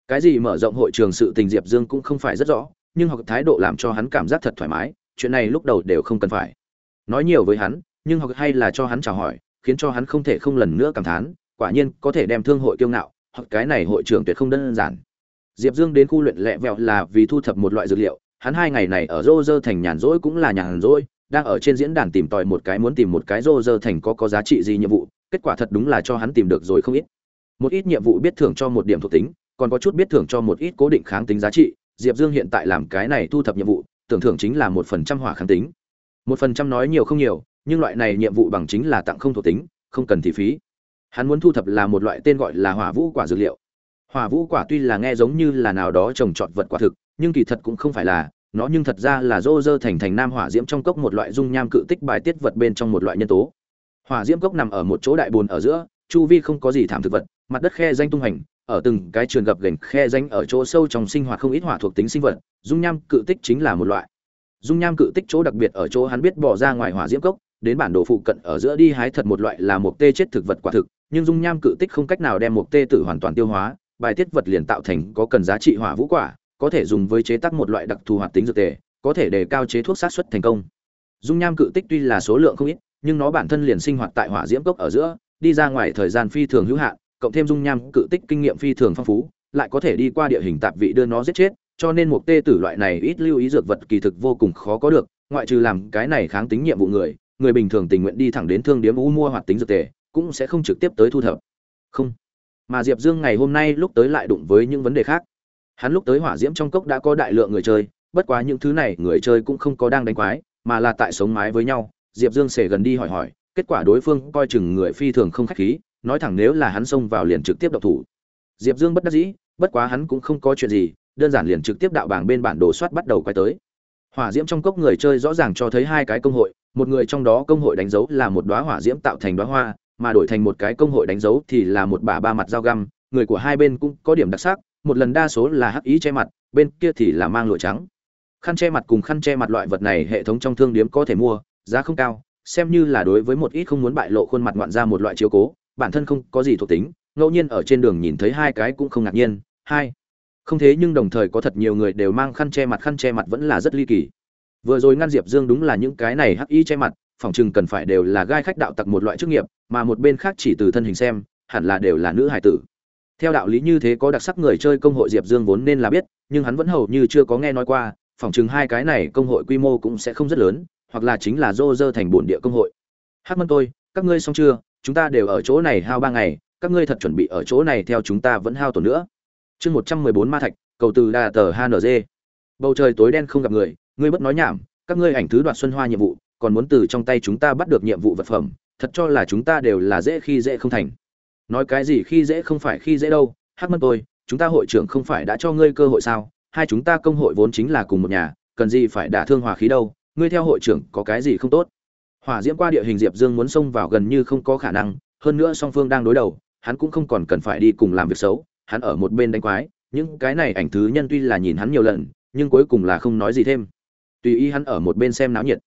Cái gì mở rộng hội trường sự tình diệp dương cũng không phải rất rõ, nhưng học thái độ làm cho hắn cảm giác thật thoải mái, chuyện này lúc đầu đều không cần phải. Nói nhiều với hắn, nhưng học hay là cho hắn chào hỏi, khiến cho hắn không thể không lần nữa cảm thán quả nhiên có thể đem thương hội kiêu ngạo, hoặc cái này hội trưởng tuyệt không đơn giản. Diệp dương đến khu luyện lẹ vẹo là vì thu thập một loại dược liệu, hắn hai ngày này ở rô rơ thành nhàn rỗi cũng là nhàn rỗi, đang ở trên diễn đàn tìm tòi một cái muốn tìm một cái rô rơ thành có có giá trị gì nhiệm vụ, kết quả thật đúng là cho hắn tìm được rồi không ít. Một ít nhiệm vụ biết thưởng cho một điểm thuộc tính, còn có chút biết thưởng cho một ít cố định kháng tính giá trị, diệp dương hiện tại làm cái này thu thập nhiệm vụ, tưởng thưởng chính là một phần trăm hỏa kháng tính. Một phần trăm nói nhiều không nhiều, nhưng loại này nhiệm vụ bằng chính là tặng không thuộc tính, không cần thị phí hắn muốn thu thập là một loại tên gọi là hỏa vũ quả dược liệu. Hỏa vũ quả tuy là nghe giống như là nào đó trồng trọt vật quả thực, nhưng kỳ thật cũng không phải là, nó nhưng thật ra là rô rơ thành thành nam hỏa diễm trong cốc một loại dung nham cự tích bài tiết vật bên trong một loại nhân tố. Hỏa diễm cốc nằm ở một chỗ đại bồn ở giữa, chu vi không có gì thảm thực vật, mặt đất khe danh tung hành ở từng cái trường gập gành khe danh ở chỗ sâu trong sinh hoạt không ít hỏa thuộc tính sinh vật, dung nham cự tích chính là một loại. Dung nham cự tích chỗ đặc biệt ở chỗ hắn biết bỏ ra ngoài hỏa diễm cốc đến bản đồ phụ cận ở giữa đi hái thật một loại là một tê chết thực vật quả thực, nhưng dung nham cự tích không cách nào đem một tê tử hoàn toàn tiêu hóa, bài tiết vật liền tạo thành có cần giá trị hỏa vũ quả, có thể dùng với chế tác một loại đặc thù hoạt tính dược tề, có thể đề cao chế thuốc sát xuất thành công. Dung nham cự tích tuy là số lượng không ít, nhưng nó bản thân liền sinh hoạt tại hỏa diễm cốc ở giữa, đi ra ngoài thời gian phi thường hữu hạn, cộng thêm dung nham cự tích kinh nghiệm phi thường phong phú, lại có thể đi qua địa hình tạp vị đưa nó giết chết, cho nên một tê tử loại này ít lưu ý dược vật kỳ thực vô cùng khó có được, ngoại trừ làm cái này kháng tính nhiệm vụ người người bình thường tình nguyện đi thẳng đến thương điếm u mua hoạt tính dược tề, cũng sẽ không trực tiếp tới thu thập. Không. Mà diệp dương ngày hôm nay lúc tới lại đụng với những vấn đề khác. Hắn lúc tới hỏa diễm trong cốc đã có đại lượng người chơi, bất quá những thứ này người chơi cũng không có đang đánh quái, mà là tại sống mái với nhau. Diệp dương xể gần đi hỏi hỏi, kết quả đối phương coi chừng người phi thường không khách khí, nói thẳng nếu là hắn xông vào liền trực tiếp độc thủ. Diệp dương bất đắc dĩ, bất quá hắn cũng không có chuyện gì, đơn giản liền trực tiếp đạo bảng bên bản đồ soát bắt đầu quay tới. Hỏa diễm trong cốc người chơi rõ ràng cho thấy hai cái công hội một người trong đó công hội đánh dấu là một đóa hỏa diễm tạo thành đóa hoa, mà đổi thành một cái công hội đánh dấu thì là một bà ba mặt dao găm, người của hai bên cũng có điểm đặc sắc, một lần đa số là hắc ý che mặt, bên kia thì là mang lụa trắng. Khăn che mặt cùng khăn che mặt loại vật này hệ thống trong thương điếm có thể mua, giá không cao, xem như là đối với một ít không muốn bại lộ khuôn mặt ngoạn ra một loại chiếu cố, bản thân không có gì thuộc tính, ngẫu nhiên ở trên đường nhìn thấy hai cái cũng không ngạc nhiên. Hai. Không thế nhưng đồng thời có thật nhiều người đều mang khăn che mặt, khăn che mặt vẫn là rất ly kỳ vừa rồi ngăn diệp dương đúng là những cái này hắc y che mặt phỏng chừng cần phải đều là gai khách đạo tặc một loại chức nghiệp, mà một bên khác chỉ từ thân hình xem, hẳn là đều là nữ hải tử. Theo đạo lý như thế có đặc sắc người chơi công hội diệp dương vốn nên là biết, nhưng hắn vẫn hầu như chưa có nghe nói qua phỏng chừng hai cái này công hội quy mô cũng sẽ không rất lớn, hoặc là chính là dô dơ thành bổn địa công hội. Hắc mân tôi, các ngươi xong chưa? Chúng ta đều ở chỗ này hao ba ngày, các ngươi thật chuẩn bị ở chỗ này theo chúng ta vẫn hao tổn nữa. Chương một trăm mười bốn ma thạch, cầu từ đà tờ hng bầu trời tối đen không gặp người ngươi bất nói nhảm, các ngươi ảnh thứ đoạt xuân hoa nhiệm vụ, còn muốn từ trong tay chúng ta bắt được nhiệm vụ vật phẩm, thật cho là chúng ta đều là dễ khi dễ không thành. Nói cái gì khi dễ không phải khi dễ đâu, hắc mân tôi, chúng ta hội trưởng không phải đã cho ngươi cơ hội sao? Hai chúng ta công hội vốn chính là cùng một nhà, cần gì phải đả thương hòa khí đâu, ngươi theo hội trưởng có cái gì không tốt? Hỏa diễm qua địa hình diệp dương muốn xông vào gần như không có khả năng, hơn nữa song phương đang đối đầu, hắn cũng không còn cần phải đi cùng làm việc xấu, hắn ở một bên đánh quái, những cái này ảnh thứ nhân tuy là nhìn hắn nhiều lần, nhưng cuối cùng là không nói gì thêm tùy ý hắn ở một bên xem náo nhiệt.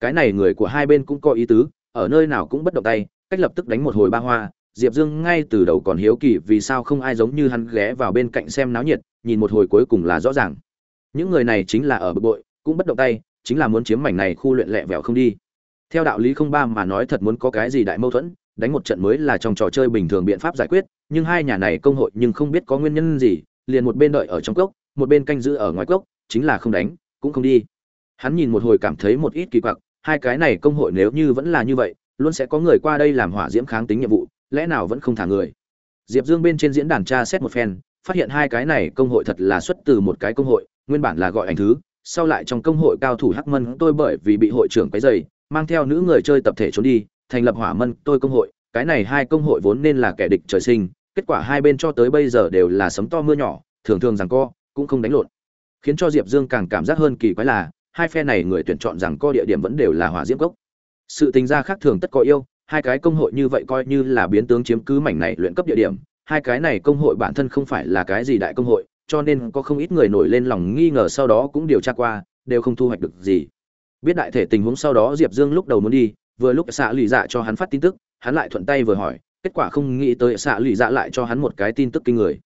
Cái này người của hai bên cũng có ý tứ, ở nơi nào cũng bất động tay, cách lập tức đánh một hồi ba hoa, diệp dương ngay từ đầu còn hiếu kỳ vì sao không ai giống như hắn ghé vào bên cạnh xem náo nhiệt, nhìn một hồi cuối cùng là rõ ràng. Những người này chính là ở bực bội, cũng bất động tay, chính là muốn chiếm mảnh này khu luyện lẹ vẹo không đi. Theo đạo lý không ba mà nói thật muốn có cái gì đại mâu thuẫn, đánh một trận mới là trong trò chơi bình thường biện pháp giải quyết, nhưng hai nhà này công hội nhưng không biết có nguyên nhân gì, liền một bên đợi ở trong cốc, một bên canh giữ ở ngoài cốc, chính là không đánh, cũng không đi hắn nhìn một hồi cảm thấy một ít kỳ quặc, hai cái này công hội nếu như vẫn là như vậy, luôn sẽ có người qua đây làm hỏa diễm kháng tính nhiệm vụ, lẽ nào vẫn không thả người? Diệp dương bên trên diễn đàn tra xét một phen, phát hiện hai cái này công hội thật là xuất từ một cái công hội, nguyên bản là gọi ảnh thứ, sau lại trong công hội cao thủ hắc mân tôi bởi vì bị hội trưởng cái dày mang theo nữ người chơi tập thể trốn đi, thành lập hỏa mân tôi công hội, cái này hai công hội vốn nên là kẻ địch trời sinh, kết quả hai bên cho tới bây giờ đều là sấm to mưa nhỏ, thường thường rằng co, cũng không đánh lộn. Khiến cho diệp dương càng cảm giác hơn kỳ quái là hai phe này người tuyển chọn rằng co địa điểm vẫn đều là hỏa diễm cốc. Sự tình gia khác thường tất có yêu, hai cái công hội như vậy coi như là biến tướng chiếm cứ mảnh này luyện cấp địa điểm, hai cái này công hội bản thân không phải là cái gì đại công hội, cho nên có không ít người nổi lên lòng nghi ngờ sau đó cũng điều tra qua, đều không thu hoạch được gì. Biết đại thể tình huống sau đó diệp dương lúc đầu muốn đi, vừa lúc xạ lụy dạ cho hắn phát tin tức, hắn lại thuận tay vừa hỏi, kết quả không nghĩ tới xạ lụy dạ lại cho hắn một cái tin tức kinh người.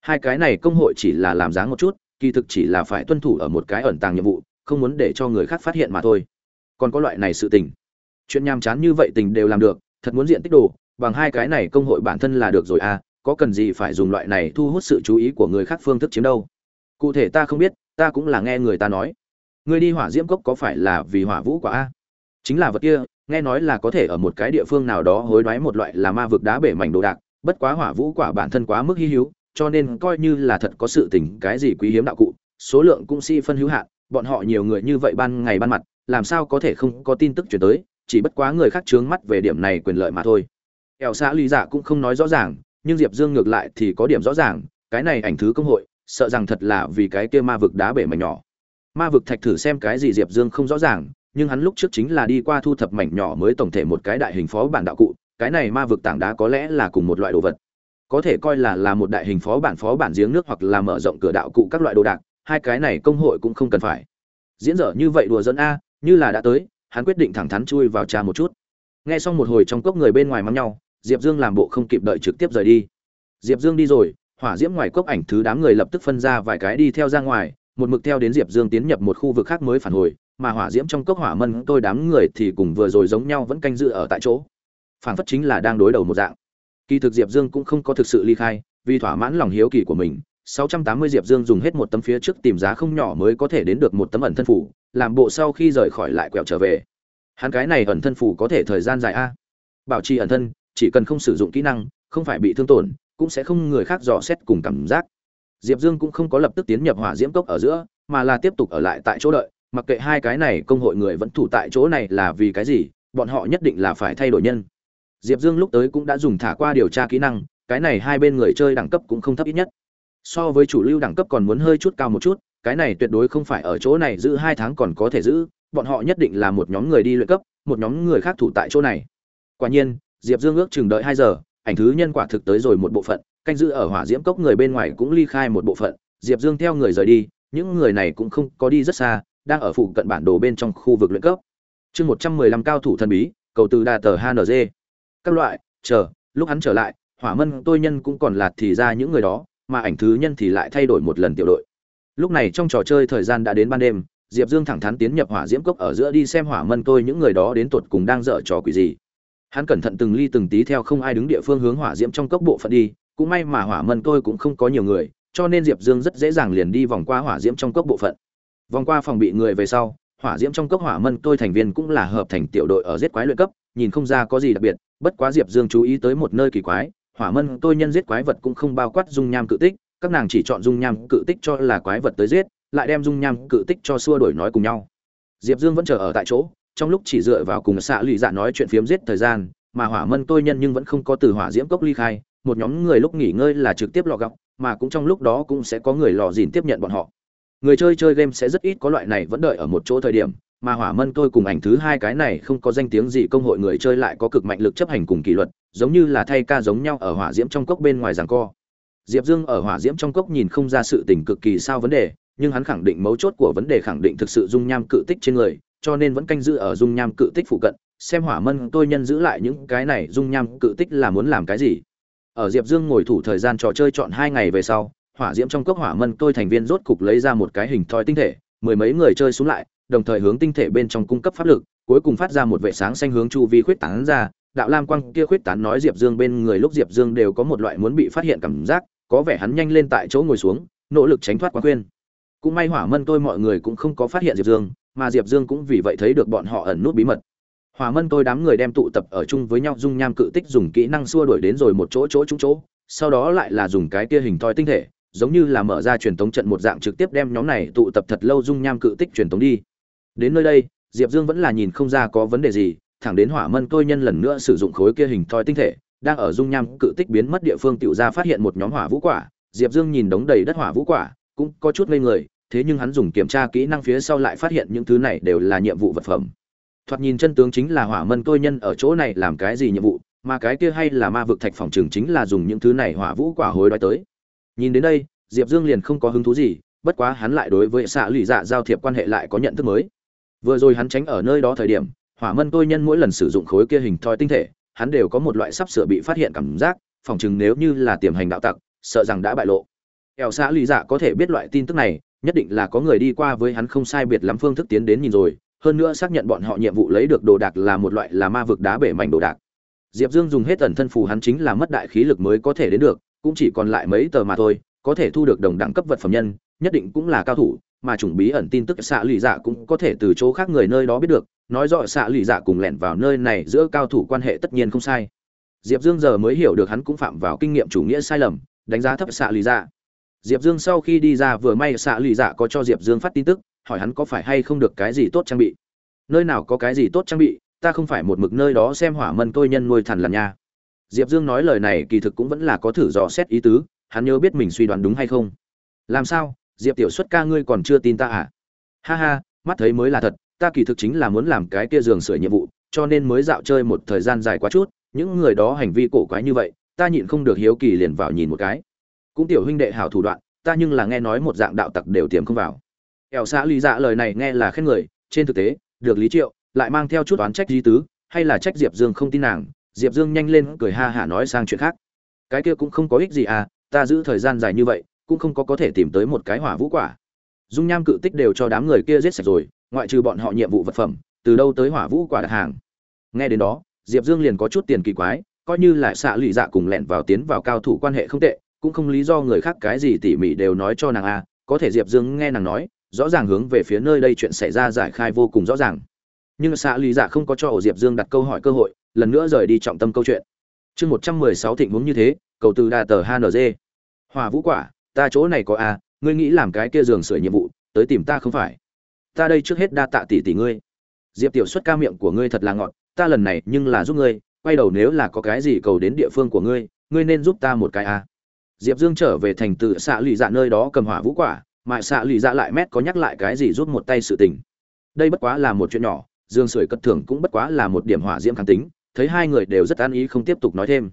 Hai cái này công hội chỉ là làm dáng một chút, kỳ thực chỉ là phải tuân thủ ở một cái ẩn tàng nhiệm vụ không muốn để cho người khác phát hiện mà thôi. Còn có loại này sự tình. Chuyện nhàm chán như vậy tình đều làm được, thật muốn diện tích đồ, bằng hai cái này công hội bản thân là được rồi à có cần gì phải dùng loại này thu hút sự chú ý của người khác phương thức chiếm đâu? Cụ thể ta không biết, ta cũng là nghe người ta nói. Ngươi đi hỏa diễm cốc có phải là vì hỏa vũ quả? A chính là vật kia, nghe nói là có thể ở một cái địa phương nào đó hối đoái một loại là ma vực đá bể mảnh đồ đạc, bất quá hỏa vũ quả bản thân quá mức hy hữu, cho nên coi như là thật có sự tình cái gì quý hiếm đạo cụ, số lượng cũng si phân hữu hạn bọn họ nhiều người như vậy ban ngày ban mặt, làm sao có thể không có tin tức chuyển tới, chỉ bất quá người khác chướng mắt về điểm này quyền lợi mà thôi. Eo xã lý dạ cũng không nói rõ ràng, nhưng diệp dương ngược lại thì có điểm rõ ràng, cái này ảnh thứ công hội, sợ rằng thật là vì cái kia ma vực đá bể mảnh nhỏ. Ma vực thạch thử xem cái gì diệp dương không rõ ràng, nhưng hắn lúc trước chính là đi qua thu thập mảnh nhỏ mới tổng thể một cái đại hình phó bản đạo cụ, cái này ma vực tảng đá có lẽ là cùng một loại đồ vật. Có thể coi là là một đại hình phó bản phó bản giếng nước hoặc là mở rộng cửa đạo cụ các loại đồ đạc hai cái này công hội cũng không cần phải. Diễn dở như vậy đùa dẫn a, như là đã tới, hắn quyết định thẳng thắn chui vào trà một chút. Nghe xong một hồi trong cốc người bên ngoài mắng nhau, diệp dương làm bộ không kịp đợi trực tiếp rời đi. Diệp dương đi rồi, hỏa diễm ngoài cốc ảnh thứ đám người lập tức phân ra vài cái đi theo ra ngoài, một mực theo đến diệp dương tiến nhập một khu vực khác mới phản hồi, mà hỏa diễm trong cốc hỏa mân tôi đám người thì cùng vừa rồi giống nhau vẫn canh dự ở tại chỗ. Phản phất chính là đang đối đầu một dạng. Kỳ thực diệp dương cũng không có thực sự ly khai, vì thỏa mãn lòng hiếu kỳ của mình 680 diệp dương dùng hết một tấm phía trước tìm giá không nhỏ mới có thể đến được một tấm ẩn thân phủ, làm bộ sau khi rời khỏi lại quẹo trở về. Hắn cái này ẩn thân phủ có thể thời gian dài a? Bảo trì ẩn thân, chỉ cần không sử dụng kỹ năng, không phải bị thương tổn, cũng sẽ không người khác dò xét cùng cảm giác. Diệp dương cũng không có lập tức tiến nhập hỏa diễm cốc ở giữa, mà là tiếp tục ở lại tại chỗ đợi, mặc kệ hai cái này công hội người vẫn thủ tại chỗ này là vì cái gì, bọn họ nhất định là phải thay đổi nhân. Diệp dương lúc tới cũng đã dùng thả qua điều tra kỹ năng, cái này hai bên người chơi đẳng cấp cũng không thấp ít nhất so với chủ lưu đẳng cấp còn muốn hơi chút cao một chút, cái này tuyệt đối không phải ở chỗ này giữ hai tháng còn có thể giữ, bọn họ nhất định là một nhóm người đi luyện cấp, một nhóm người khác thủ tại chỗ này. Quả nhiên, diệp dương ước chừng đợi hai giờ, ảnh thứ nhân quả thực tới rồi một bộ phận, canh giữ ở hỏa diễm cốc người bên ngoài cũng ly khai một bộ phận. Diệp dương theo người rời đi, những người này cũng không có đi rất xa, đang ở phụ cận bản đồ bên trong khu vực luyện cấp. Chương một trăm mười lăm cao thủ thần bí, cầu từ đà tờ hng các loại, chờ, lúc hắn trở lại, hỏa mân, tôi nhân cũng còn lạt thì ra những người đó mà ảnh thứ nhân thì lại thay đổi một lần tiểu đội. Lúc này trong trò chơi thời gian đã đến ban đêm, diệp dương thẳng thắn tiến nhập hỏa diễm cốc ở giữa đi xem hỏa mân tôi những người đó đến tột cùng đang dở trò quỷ gì. Hắn cẩn thận từng ly từng tí theo không ai đứng địa phương hướng hỏa diễm trong cốc bộ phận đi, cũng may mà hỏa mân tôi cũng không có nhiều người, cho nên diệp dương rất dễ dàng liền đi vòng qua hỏa diễm trong cốc bộ phận. Vòng qua phòng bị người về sau, hỏa diễm trong cốc hỏa mân tôi thành viên cũng là hợp thành tiểu đội ở giết quái luyện cấp, nhìn không ra có gì đặc biệt, bất quá diệp dương chú ý tới một nơi kỳ quái hỏa mân tôi nhân giết quái vật cũng không bao quát dung nham cự tích, các nàng chỉ chọn dung nham cự tích cho là quái vật tới giết, lại đem dung nham cự tích cho xua đổi nói cùng nhau. Diệp dương vẫn chờ ở tại chỗ, trong lúc chỉ dựa vào cùng xạ lụy dạ nói chuyện phiếm giết thời gian, mà hỏa mân tôi nhân nhưng vẫn không có từ hỏa diễm cốc ly khai, một nhóm người lúc nghỉ ngơi là trực tiếp lò gọc mà cũng trong lúc đó cũng sẽ có người lò dìn tiếp nhận bọn họ. Người chơi chơi game sẽ rất ít có loại này vẫn đợi ở một chỗ thời điểm mà hỏa mân tôi cùng ảnh thứ hai cái này không có danh tiếng gì công hội người chơi lại có cực mạnh lực chấp hành cùng kỷ luật, giống như là thay ca giống nhau ở hỏa diễm trong cốc bên ngoài ràng co. Diệp dương ở hỏa diễm trong cốc nhìn không ra sự tình cực kỳ sao vấn đề, nhưng hắn khẳng định mấu chốt của vấn đề khẳng định thực sự dung nham cự tích trên người, cho nên vẫn canh giữ ở dung nham cự tích phụ cận, xem hỏa mân tôi nhân giữ lại những cái này dung nham cự tích là muốn làm cái gì. Ở diệp dương ngồi thủ thời gian trò chơi chọn hai ngày về sau, hỏa diễm trong cốc hỏa mân tôi thành viên rốt cục lấy ra một cái hình thoi tinh thể, mười mấy người chơi xuống lại đồng thời hướng tinh thể bên trong cung cấp pháp lực, cuối cùng phát ra một vệ sáng xanh hướng chu vi khuyết tán ra. Đạo lam quang kia khuyết tán nói diệp dương bên người lúc diệp dương đều có một loại muốn bị phát hiện cảm giác, có vẻ hắn nhanh lên tại chỗ ngồi xuống, nỗ lực tránh thoát quang khuyên. Cũng may hỏa mân tôi mọi người cũng không có phát hiện diệp dương, mà diệp dương cũng vì vậy thấy được bọn họ ẩn nút bí mật. Hỏa mân tôi đám người đem tụ tập ở chung với nhau dung nham cự tích dùng kỹ năng xua đuổi đến rồi một chỗ chỗ trúng chỗ, sau đó lại là dùng cái kia hình thoi tinh thể, giống như là mở ra truyền tống trận một dạng trực tiếp đem nhóm này tụ tập thật lâu dung nham cự tích truyền tống đi đến nơi đây, diệp dương vẫn là nhìn không ra có vấn đề gì, thẳng đến hỏa mân tôi nhân lần nữa sử dụng khối kia hình thoi tinh thể, đang ở dung nham cự tích biến mất địa phương tiểu ra phát hiện một nhóm hỏa vũ quả. Diệp dương nhìn đống đầy đất hỏa vũ quả, cũng có chút ngây người, thế nhưng hắn dùng kiểm tra kỹ năng phía sau lại phát hiện những thứ này đều là nhiệm vụ vật phẩm. Thoạt nhìn chân tướng chính là hỏa mân tôi nhân ở chỗ này làm cái gì nhiệm vụ, mà cái kia hay là ma vực thạch phòng trường chính là dùng những thứ này hỏa vũ quả hối đoái tới. Nhìn đến đây, diệp dương liền không có hứng thú gì, bất quá hắn lại đối với xạ lụy dạ giao thiệp quan hệ lại có nhận thức mới vừa rồi hắn tránh ở nơi đó thời điểm, hỏa mân tôi nhân mỗi lần sử dụng khối kia hình thoi tinh thể, hắn đều có một loại sắp sửa bị phát hiện cảm giác, phòng chừng nếu như là tiềm hành đạo tặc, sợ rằng đã bại lộ. Ẻo xã lì dạ có thể biết loại tin tức này, nhất định là có người đi qua với hắn không sai biệt lắm phương thức tiến đến nhìn rồi, hơn nữa xác nhận bọn họ nhiệm vụ lấy được đồ đạc là một loại là ma vực đá bể mảnh đồ đạc. Diệp dương dùng hết ẩn thân phù hắn chính là mất đại khí lực mới có thể đến được, cũng chỉ còn lại mấy tờ mà thôi, có thể thu được đồng đẳng cấp vật phẩm nhân, nhất định cũng là cao thủ mà chủng bí ẩn tin tức xạ lụy dạ cũng có thể từ chỗ khác người nơi đó biết được, nói rõ xạ lụy dạ cùng lẻn vào nơi này giữa cao thủ quan hệ tất nhiên không sai. Diệp dương giờ mới hiểu được hắn cũng phạm vào kinh nghiệm chủ nghĩa sai lầm, đánh giá thấp xạ lụy dạ. Diệp dương sau khi đi ra vừa may xạ lụy dạ có cho diệp dương phát tin tức, hỏi hắn có phải hay không được cái gì tốt trang bị. Nơi nào có cái gì tốt trang bị, ta không phải một mực nơi đó xem hỏa mân tôi nhân nuôi thằn lằn nha. Diệp dương nói lời này kỳ thực cũng vẫn là có thử dò xét ý tứ, hắn nhớ biết mình suy đoán đúng hay không. Làm sao? Diệp tiểu xuất ca ngươi còn chưa tin ta à? Ha ha, mắt thấy mới là thật, ta kỳ thực chính là muốn làm cái kia giường sửa nhiệm vụ, cho nên mới dạo chơi một thời gian dài quá chút, những người đó hành vi cổ quái như vậy, ta nhịn không được hiếu kỳ liền vào nhìn một cái. Cũng tiểu huynh đệ hảo thủ đoạn, ta nhưng là nghe nói một dạng đạo tặc đều tiềm không vào. Ẻo xã lý dạ lời này nghe là khen người, trên thực tế, được lý triệu, lại mang theo chút oán trách di tứ, hay là trách diệp dương không tin nàng, diệp dương nhanh lên cười ha hả nói sang chuyện khác. Cái kia cũng không có ích gì à ta giữ thời gian dài như vậy cũng không có có thể tìm tới một cái hỏa vũ quả. Dung nham cự tích đều cho đám người kia giết sạch rồi, ngoại trừ bọn họ nhiệm vụ vật phẩm, từ đâu tới hỏa vũ quả đặt hàng. Nghe đến đó, diệp dương liền có chút tiền kỳ quái, coi như là xạ lụy dạ cùng lẹn vào tiến vào cao thủ quan hệ không tệ, cũng không lý do người khác cái gì tỉ mỉ đều nói cho nàng a à. có thể diệp dương nghe nàng nói, rõ ràng hướng về phía nơi đây chuyện xảy ra giải khai vô cùng rõ ràng. Nhưng xạ lụy dạ không có cho ổ diệp dương đặt câu hỏi cơ hội, lần nữa rời đi trọng tâm câu chuyện. Chương một trăm mười sáu thịnh huống như thế, cầu từ đà tờ hng hỏa vũ quả ta chỗ này có a, ngươi nghĩ làm cái kia giường sửa nhiệm vụ, tới tìm ta không phải? Ta đây trước hết đa tạ tỷ tỷ ngươi. Diệp tiểu xuất ca miệng của ngươi thật là ngọt, ta lần này nhưng là giúp ngươi, quay đầu nếu là có cái gì cầu đến địa phương của ngươi ngươi nên giúp ta một cái a. Diệp dương trở về thành tự xạ lụy dạ nơi đó cầm hỏa vũ quả mại xạ lụy dạ lại mét có nhắc lại cái gì giúp một tay sự tình. Đây bất quá là một chuyện nhỏ dương sưởi cất thưởng cũng bất quá là một điểm hỏa diễm kháng tính, thấy hai người đều rất an ý không tiếp tục nói thêm.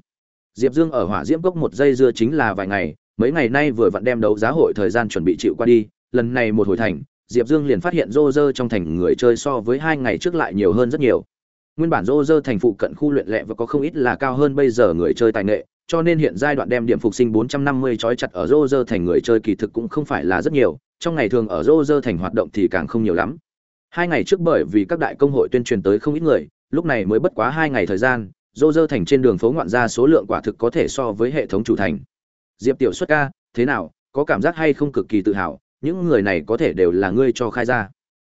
Diệp dương ở hỏa diễm cốc một giây dưa chính là vài ngày mấy ngày nay vừa vặn đem đấu giá hội thời gian chuẩn bị chịu qua đi, lần này một hồi thành, diệp dương liền phát hiện rô rơ trong thành người chơi so với hai ngày trước lại nhiều hơn rất nhiều. Nguyên bản rô rơ thành phụ cận khu luyện lệ và có không ít là cao hơn bây giờ người chơi tài nghệ, cho nên hiện giai đoạn đem điểm phục sinh 450 trói chặt ở rô rơ thành người chơi kỳ thực cũng không phải là rất nhiều, trong ngày thường ở rô rơ thành hoạt động thì càng không nhiều lắm. Hai ngày trước bởi vì các đại công hội tuyên truyền tới không ít người, lúc này mới bất quá hai ngày thời gian, rô rơ thành trên đường phố ngoạn ra số lượng quả thực có thể so với hệ thống chủ thành diệp tiểu xuất ca, thế nào, có cảm giác hay không cực kỳ tự hào, những người này có thể đều là ngươi cho khai ra.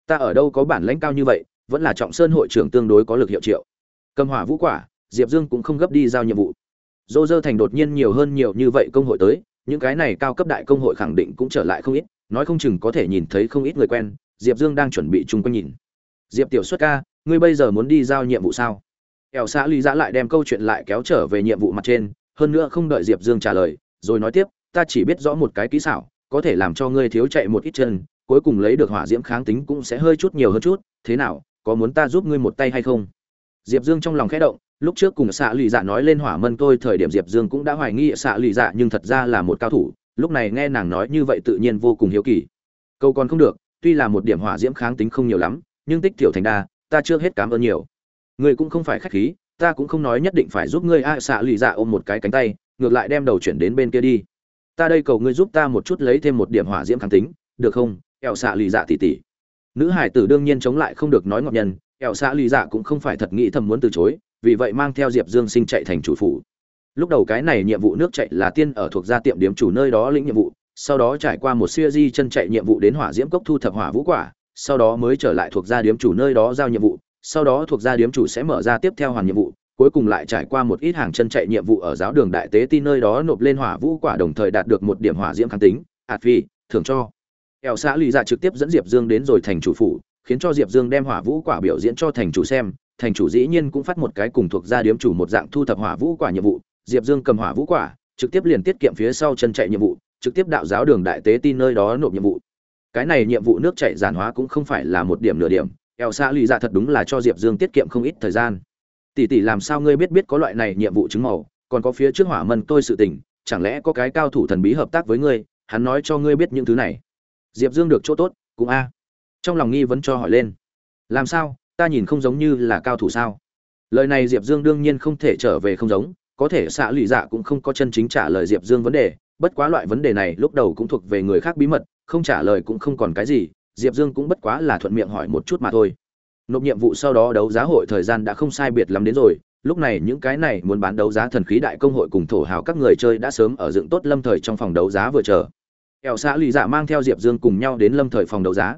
Ta ở đâu có bản lãnh cao như vậy, vẫn là trọng sơn hội trưởng tương đối có lực hiệu triệu. Cầm hỏa vũ quả, diệp dương cũng không gấp đi giao nhiệm vụ. Dô dơ thành đột nhiên nhiều hơn nhiều như vậy công hội tới, những cái này cao cấp đại công hội khẳng định cũng trở lại không ít, nói không chừng có thể nhìn thấy không ít người quen, diệp dương đang chuẩn bị chung quanh nhìn. Diệp tiểu xuất ca, ngươi bây giờ muốn đi giao nhiệm vụ sao? Ẻo xã lý giã lại đem câu chuyện lại kéo trở về nhiệm vụ mặt trên, hơn nữa không đợi diệp dương trả lời rồi nói tiếp, ta chỉ biết rõ một cái kỹ xảo, có thể làm cho ngươi thiếu chạy một ít chân, cuối cùng lấy được hỏa diễm kháng tính cũng sẽ hơi chút nhiều hơn chút, thế nào, có muốn ta giúp ngươi một tay hay không? Diệp dương trong lòng khẽ động, lúc trước cùng xạ lì dạ nói lên hỏa mân tôi thời điểm diệp dương cũng đã hoài nghi xạ lì dạ nhưng thật ra là một cao thủ, lúc này nghe nàng nói như vậy tự nhiên vô cùng hiếu kỳ. Câu còn không được, tuy là một điểm hỏa diễm kháng tính không nhiều lắm, nhưng tích tiểu thành đa, ta chưa hết cảm ơn nhiều. Ngươi cũng không phải khách khí, ta cũng không nói nhất định phải giúp ngươi. A xạ lì dạ ôm một cái cánh tay ngược lại đem đầu chuyển đến bên kia đi. Ta đây cầu ngươi giúp ta một chút lấy thêm một điểm hỏa diễm kháng tính, được không? Ẻo xạ lì dạ tỉ tỉ. Nữ hải tử đương nhiên chống lại không được nói ngọc nhân ẻo xạ lì dạ cũng không phải thật nghĩ thầm muốn từ chối, vì vậy mang theo diệp dương sinh chạy thành chủ phủ. Lúc đầu cái này nhiệm vụ nước chạy là tiên ở thuộc gia tiệm điểm chủ nơi đó lĩnh nhiệm vụ, sau đó trải qua một siêu di chân chạy nhiệm vụ đến hỏa diễm cốc thu thập hỏa vũ quả, sau đó mới trở lại thuộc gia điếm chủ nơi đó giao nhiệm vụ, sau đó thuộc gia điếm chủ sẽ mở ra tiếp theo hoàn nhiệm vụ cuối cùng lại trải qua một ít hàng chân chạy nhiệm vụ ở giáo đường đại tế ti nơi đó nộp lên hỏa vũ quả đồng thời đạt được một điểm hỏa diễm kháng tính ạt phi thưởng cho. Ẻo xã lì dạ trực tiếp dẫn diệp dương đến rồi thành chủ phủ, khiến cho diệp dương đem hỏa vũ quả biểu diễn cho thành chủ xem, thành chủ dĩ nhiên cũng phát một cái cùng thuộc gia điếm chủ một dạng thu thập hỏa vũ quả nhiệm vụ. Diệp dương cầm hỏa vũ quả, trực tiếp liền tiết kiệm phía sau chân chạy nhiệm vụ, trực tiếp đạo giáo đường đại tế tin nơi đó nộp nhiệm vụ. Cái này nhiệm vụ nước chạy giản hóa cũng không phải là một điểm nửa điểm. Eo xã lì dạ thật đúng là cho diệp dương tiết kiệm không ít thời gian tỷ tỷ làm sao ngươi biết biết có loại này nhiệm vụ chứng màu, còn có phía trước hỏa mân tôi sự tình, chẳng lẽ có cái cao thủ thần bí hợp tác với ngươi, hắn nói cho ngươi biết những thứ này. Diệp dương được chỗ tốt, cũng a. Trong lòng nghi vấn cho hỏi lên. Làm sao, ta nhìn không giống như là cao thủ sao? Lời này diệp dương đương nhiên không thể trở về không giống, có thể xạ lụy dạ cũng không có chân chính trả lời diệp dương vấn đề, bất quá loại vấn đề này lúc đầu cũng thuộc về người khác bí mật, không trả lời cũng không còn cái gì, diệp dương cũng bất quá là thuận miệng hỏi một chút mà thôi nộp nhiệm vụ sau đó đấu giá hội thời gian đã không sai biệt lắm đến rồi. Lúc này những cái này muốn bán đấu giá thần khí đại công hội cùng thổ hào các người chơi đã sớm ở dựng tốt lâm thời trong phòng đấu giá vừa chờ. Kẹo xã lì dạ mang theo diệp dương cùng nhau đến lâm thời phòng đấu giá.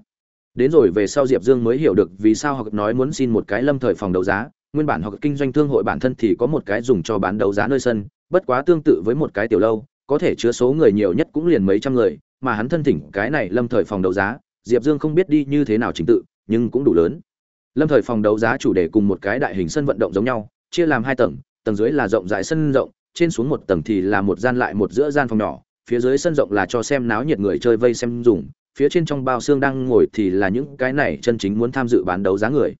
Đến rồi về sau diệp dương mới hiểu được vì sao họ nói muốn xin một cái lâm thời phòng đấu giá. Nguyên bản họ kinh doanh thương hội bản thân thì có một cái dùng cho bán đấu giá nơi sân, bất quá tương tự với một cái tiểu lâu, có thể chứa số người nhiều nhất cũng liền mấy trăm người, mà hắn thân thỉnh cái này lâm thời phòng đấu giá. Diệp dương không biết đi như thế nào trình tự, nhưng cũng đủ lớn lâm thời phòng đấu giá chủ đề cùng một cái đại hình sân vận động giống nhau, chia làm hai tầng tầng dưới là rộng rãi sân rộng, trên xuống một tầng thì là một gian lại một giữa gian phòng nhỏ, phía dưới sân rộng là cho xem náo nhiệt người chơi vây xem dùng, phía trên trong bao xương đang ngồi thì là những cái này chân chính muốn tham dự bán đấu giá người.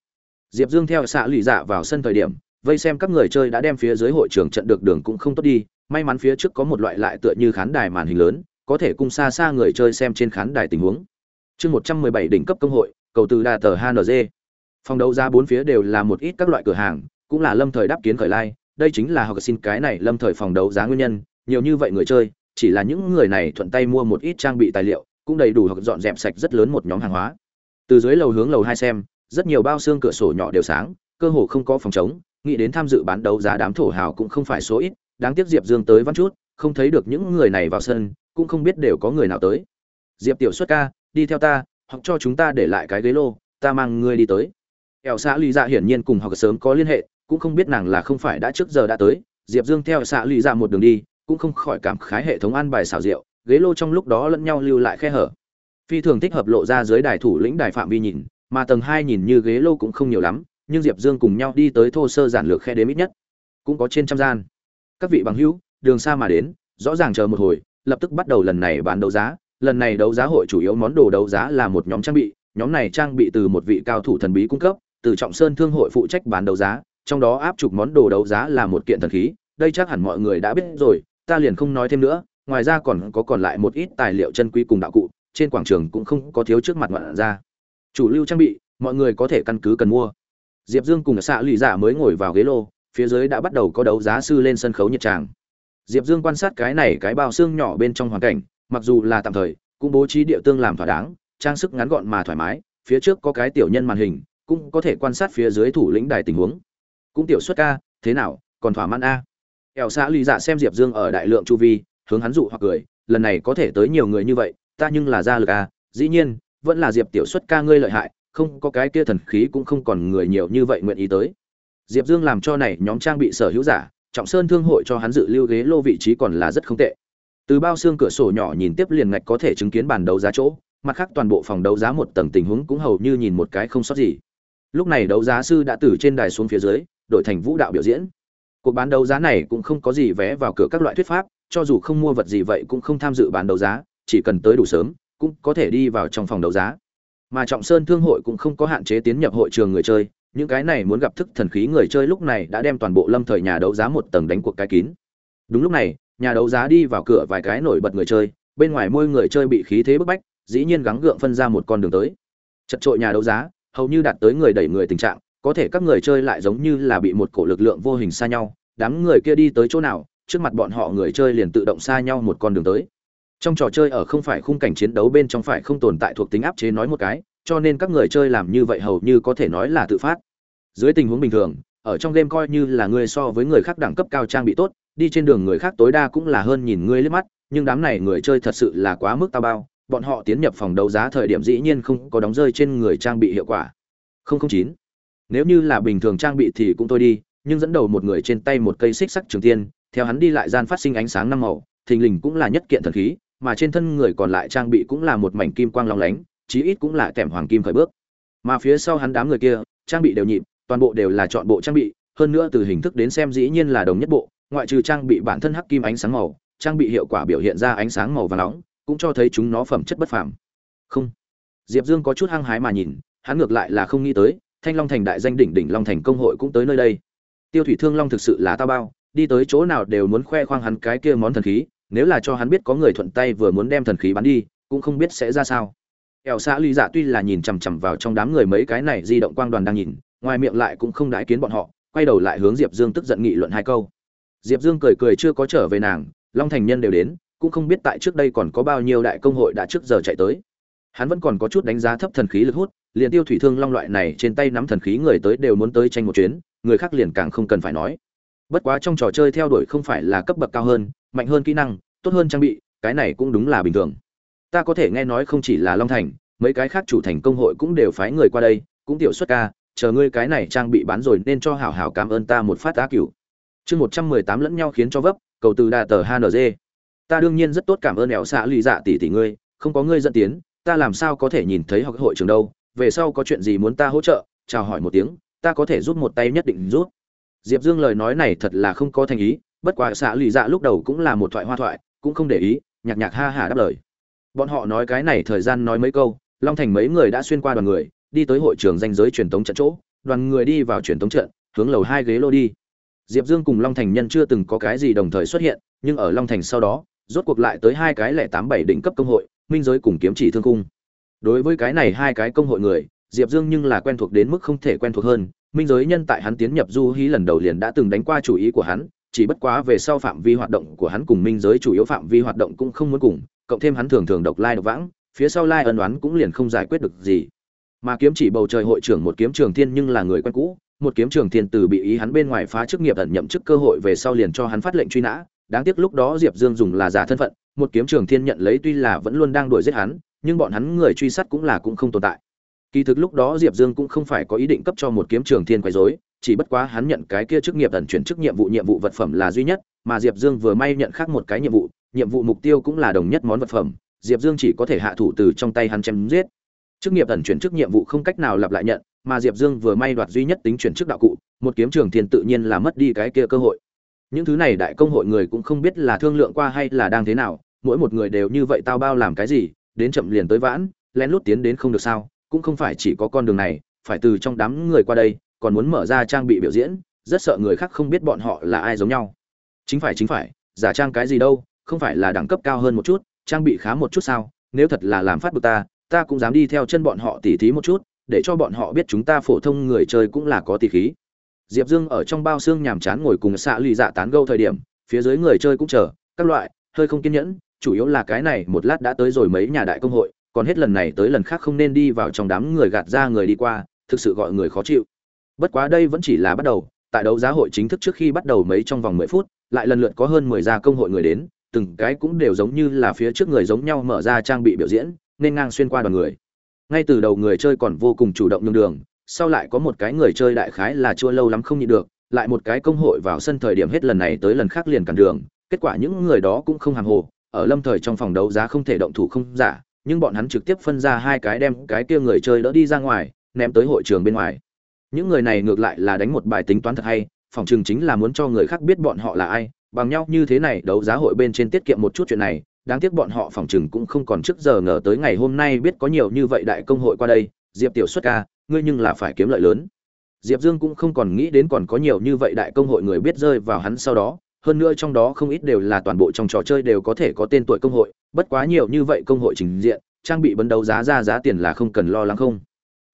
Diệp dương theo xạ lụy dạ vào sân thời điểm, vây xem các người chơi đã đem phía dưới hội trường trận được đường cũng không tốt đi, may mắn phía trước có một loại lại tựa như khán đài màn hình lớn, có thể cung xa xa người chơi xem trên khán đài tình huống. Chương một trăm mười bảy đỉnh cấp công hội, cầu từ đà tờ hng phòng đấu giá bốn phía đều là một ít các loại cửa hàng, cũng là lâm thời đáp kiến khởi lai. Đây chính là học xin cái này lâm thời phòng đấu giá nguyên nhân. Nhiều như vậy người chơi, chỉ là những người này thuận tay mua một ít trang bị tài liệu, cũng đầy đủ hoặc dọn dẹp sạch rất lớn một nhóm hàng hóa. Từ dưới lầu hướng lầu hai xem, rất nhiều bao xương cửa sổ nhỏ đều sáng, cơ hồ không có phòng chống. Nghĩ đến tham dự bán đấu giá đám thổ hào cũng không phải số ít, đáng tiếc diệp dương tới văn chút, không thấy được những người này vào sân, cũng không biết đều có người nào tới. Diệp tiểu xuất ca, đi theo ta hoặc cho chúng ta để lại cái ghế lô, ta mang ngươi đi tới ẻo xã lì dạ hiển nhiên cùng học sớm có liên hệ, cũng không biết nàng là không phải đã trước giờ đã tới. Diệp dương theo xã lì dạ một đường đi, cũng không khỏi cảm khái hệ thống an bài xảo diệu, ghế lô trong lúc đó lẫn nhau lưu lại khe hở. Phi thường thích hợp lộ ra dưới đài thủ lĩnh đài phạm vi nhìn, mà tầng hai nhìn như ghế lô cũng không nhiều lắm, nhưng diệp dương cùng nhau đi tới thô sơ giản lược khe đếm ít nhất, cũng có trên trăm gian. Các vị bằng hữu, đường xa mà đến, rõ ràng chờ một hồi, lập tức bắt đầu lần này bán đấu giá. Lần này đấu giá hội chủ yếu món đồ đấu giá là một nhóm trang bị, nhóm này trang bị từ một vị cao thủ thần bí cung cấp từ trọng sơn thương hội phụ trách bán đấu giá, trong đó áp chụp món đồ đấu giá là một kiện thần khí, đây chắc hẳn mọi người đã biết rồi, ta liền không nói thêm nữa, ngoài ra còn có còn lại một ít tài liệu chân quý cùng đạo cụ, trên quảng trường cũng không có thiếu trước mặt ngoạn ra. Chủ lưu trang bị, mọi người có thể căn cứ cần mua. Diệp dương cùng xạ lụy giả dạ mới ngồi vào ghế lô, phía dưới đã bắt đầu có đấu giá sư lên sân khấu nhiệt tràng. Diệp dương quan sát cái này cái bao xương nhỏ bên trong hoàn cảnh, mặc dù là tạm thời, cũng bố trí địa tương làm thỏa đáng, trang sức ngắn gọn mà thoải mái, phía trước có cái tiểu nhân màn hình cũng có thể quan sát phía dưới thủ lĩnh đài tình huống. Cũng tiểu xuất ca, thế nào, còn thỏa mãn a? Ẻo xã lì dạ xem diệp dương ở đại lượng chu vi, hướng hắn dụ hoặc cười, lần này có thể tới nhiều người như vậy, ta nhưng là gia lực a, dĩ nhiên, vẫn là diệp tiểu xuất ca ngươi lợi hại, không có cái kia thần khí cũng không còn người nhiều như vậy nguyện ý tới. Diệp dương làm cho này nhóm trang bị sở hữu giả, trọng sơn thương hội cho hắn dự lưu ghế lô vị trí còn là rất không tệ. Từ bao xương cửa sổ nhỏ nhìn tiếp liền ngạch có thể chứng kiến bàn đấu giá chỗ, mặt khác toàn bộ phòng đấu giá một tầng tình huống cũng hầu như nhìn một cái không sót gì lúc này đấu giá sư đã từ trên đài xuống phía dưới, đổi thành vũ đạo biểu diễn. Cuộc bán đấu giá này cũng không có gì vé vào cửa các loại thuyết pháp, cho dù không mua vật gì vậy cũng không tham dự bán đấu giá, chỉ cần tới đủ sớm, cũng có thể đi vào trong phòng đấu giá. Mà trọng sơn thương hội cũng không có hạn chế tiến nhập hội trường người chơi, những cái này muốn gặp thức thần khí người chơi lúc này đã đem toàn bộ lâm thời nhà đấu giá một tầng đánh cuộc cái kín. Đúng lúc này, nhà đấu giá đi vào cửa vài cái nổi bật người chơi, bên ngoài môi người chơi bị khí thế bức bách, dĩ nhiên gắng gượng phân ra một con đường tới. Chật trội nhà đấu giá hầu như đạt tới người đẩy người tình trạng, có thể các người chơi lại giống như là bị một cổ lực lượng vô hình xa nhau, đám người kia đi tới chỗ nào, trước mặt bọn họ người chơi liền tự động xa nhau một con đường tới. Trong trò chơi ở không phải khung cảnh chiến đấu bên trong phải không tồn tại thuộc tính áp chế nói một cái, cho nên các người chơi làm như vậy hầu như có thể nói là tự phát. Dưới tình huống bình thường, ở trong game coi như là người so với người khác đẳng cấp cao trang bị tốt, đi trên đường người khác tối đa cũng là hơn nhìn ngươi liếc mắt, nhưng đám này người chơi thật sự là quá mức tao bao bọn họ tiến nhập phòng đấu giá thời điểm dĩ nhiên không có đóng rơi trên người trang bị hiệu quả. 009 nếu như là bình thường trang bị thì cũng thôi đi, nhưng dẫn đầu một người trên tay một cây xích sắc trường tiên, theo hắn đi lại gian phát sinh ánh sáng năm màu, thình lình cũng là nhất kiện thần khí, mà trên thân người còn lại trang bị cũng là một mảnh kim quang long lánh, chí ít cũng là kèm hoàng kim khởi bước. Mà phía sau hắn đám người kia, trang bị đều nhịp, toàn bộ đều là chọn bộ trang bị, hơn nữa từ hình thức đến xem dĩ nhiên là đồng nhất bộ, ngoại trừ trang bị bản thân hắc kim ánh sáng màu, trang bị hiệu quả biểu hiện ra ánh sáng màu và nóng cũng cho thấy chúng nó phẩm chất bất phàm. Không. Diệp dương có chút hăng hái mà nhìn, hắn ngược lại là không nghĩ tới, thanh long thành đại danh đỉnh đỉnh long thành công hội cũng tới nơi đây. Tiêu thủy thương long thực sự là tao bao, đi tới chỗ nào đều muốn khoe khoang hắn cái kia món thần khí, nếu là cho hắn biết có người thuận tay vừa muốn đem thần khí bán đi, cũng không biết sẽ ra sao. Ẻo xã ly dạ tuy là nhìn chằm chằm vào trong đám người mấy cái này di động quang đoàn đang nhìn, ngoài miệng lại cũng không đãi kiến bọn họ, quay đầu lại hướng diệp dương tức giận nghị luận hai câu. Diệp dương cười cười chưa có trở về nàng, long thành nhân đều đến cũng không biết tại trước đây còn có bao nhiêu đại công hội đã trước giờ chạy tới. Hắn vẫn còn có chút đánh giá thấp thần khí lực hút, liền tiêu thủy thương long loại này trên tay nắm thần khí người tới đều muốn tới tranh một chuyến, người khác liền càng không cần phải nói. Bất quá trong trò chơi theo đuổi không phải là cấp bậc cao hơn, mạnh hơn kỹ năng, tốt hơn trang bị, cái này cũng đúng là bình thường. Ta có thể nghe nói không chỉ là long thành, mấy cái khác chủ thành công hội cũng đều phái người qua đây, cũng tiểu xuất ca, chờ ngươi cái này trang bị bán rồi nên cho hảo hảo cảm ơn ta một phát á cửu. Chương một trăm mười tám lẫn nhau khiến cho vấp, cầu từ đà tờ hng ta đương nhiên rất tốt cảm ơn ẻo xạ lì dạ tỷ tỷ ngươi, không có ngươi dẫn tiến, ta làm sao có thể nhìn thấy học hội trường đâu, về sau có chuyện gì muốn ta hỗ trợ, chào hỏi một tiếng, ta có thể giúp một tay nhất định giúp. Diệp dương lời nói này thật là không có thành ý, bất quá xạ lì dạ lúc đầu cũng là một thoại hoa thoại, cũng không để ý, nhạc nhạc ha hả đáp lời. Bọn họ nói cái này thời gian nói mấy câu, long thành mấy người đã xuyên qua đoàn người, đi tới hội trường danh giới truyền tống trận chỗ, đoàn người đi vào truyền tống trận, hướng lầu hai ghế lô đi. Diệp dương cùng long thành nhân chưa từng có cái gì đồng thời xuất hiện, nhưng ở long thành sau đó rốt cuộc lại tới hai cái lẻ tám bảy đỉnh cấp công hội, minh giới cùng kiếm chỉ thương cung. Đối với cái này hai cái công hội người, diệp dương nhưng là quen thuộc đến mức không thể quen thuộc hơn, minh giới nhân tại hắn tiến nhập du hí lần đầu liền đã từng đánh qua chủ ý của hắn, chỉ bất quá về sau phạm vi hoạt động của hắn cùng minh giới chủ yếu phạm vi hoạt động cũng không muốn cùng, cộng thêm hắn thường thường độc lai độc vãng, phía sau lai ân đoán cũng liền không giải quyết được gì. Mà kiếm chỉ bầu trời hội trưởng một kiếm trường thiên nhưng là người quen cũ, một kiếm trường thiên từ bị ý hắn bên ngoài phá chức nghiệp ẩn nhậm chức cơ hội về sau liền cho hắn phát lệnh truy nã đáng tiếc lúc đó diệp dương dùng là giả thân phận, một kiếm trường thiên nhận lấy tuy là vẫn luôn đang đuổi giết hắn, nhưng bọn hắn người truy sát cũng là cũng không tồn tại. Kỳ thực lúc đó diệp dương cũng không phải có ý định cấp cho một kiếm trường thiên quấy rối, chỉ bất quá hắn nhận cái kia chức nghiệp ẩn chuyển chức nhiệm vụ nhiệm vụ vật phẩm là duy nhất, mà diệp dương vừa may nhận khác một cái nhiệm vụ nhiệm vụ mục tiêu cũng là đồng nhất món vật phẩm, diệp dương chỉ có thể hạ thủ từ trong tay hắn chém giết. Chức nghiệp ẩn chuyển chức nhiệm vụ không cách nào lặp lại nhận, mà diệp dương vừa may đoạt duy nhất tính chuyển chức đạo cụ, một kiếm trường thiên tự nhiên là mất đi cái kia cơ hội những thứ này đại công hội người cũng không biết là thương lượng qua hay là đang thế nào, mỗi một người đều như vậy tao bao làm cái gì, đến chậm liền tới vãn, lén lút tiến đến không được sao, cũng không phải chỉ có con đường này, phải từ trong đám người qua đây, còn muốn mở ra trang bị biểu diễn, rất sợ người khác không biết bọn họ là ai giống nhau. Chính phải chính phải, giả trang cái gì đâu, không phải là đẳng cấp cao hơn một chút, trang bị khá một chút sao, nếu thật là làm phát bực ta ta cũng dám đi theo chân bọn họ tỉ thí một chút, để cho bọn họ biết chúng ta phổ thông người chơi cũng là có tỷ khí diệp dương ở trong bao xương nhàm chán ngồi cùng xạ lì dạ tán gâu thời điểm, phía dưới người chơi cũng chờ, các loại, hơi không kiên nhẫn, chủ yếu là cái này một lát đã tới rồi mấy nhà đại công hội, còn hết lần này tới lần khác không nên đi vào trong đám người gạt ra người đi qua, thực sự gọi người khó chịu. Bất quá đây vẫn chỉ là bắt đầu, tại đấu giá hội chính thức trước khi bắt đầu mấy trong vòng mười phút, lại lần lượt có hơn mười gia công hội người đến, từng cái cũng đều giống như là phía trước người giống nhau mở ra trang bị biểu diễn, nên ngang xuyên qua đoàn người. Ngay từ đầu người chơi còn vô cùng chủ động nhường đường sau lại có một cái người chơi đại khái là chua lâu lắm không nhịn được, lại một cái công hội vào sân thời điểm hết lần này tới lần khác liền cản đường, kết quả những người đó cũng không hàng hồ, ở lâm thời trong phòng đấu giá không thể động thủ không giả, nhưng bọn hắn trực tiếp phân ra hai cái đem cái kia người chơi đỡ đi ra ngoài, ném tới hội trường bên ngoài. Những người này ngược lại là đánh một bài tính toán thật hay, phòng trường chính là muốn cho người khác biết bọn họ là ai, bằng nhau như thế này đấu giá hội bên trên tiết kiệm một chút chuyện này, đáng tiếc bọn họ phòng trường cũng không còn trước giờ ngờ tới ngày hôm nay biết có nhiều như vậy đại công hội qua đây, diệp tiểu xuất ca ngươi nhưng là phải kiếm lợi lớn. Diệp dương cũng không còn nghĩ đến còn có nhiều như vậy đại công hội người biết rơi vào hắn sau đó, hơn nữa trong đó không ít đều là toàn bộ trong trò chơi đều có thể có tên tuổi công hội, bất quá nhiều như vậy công hội trình diện, trang bị bấn đấu giá ra giá tiền là không cần lo lắng không.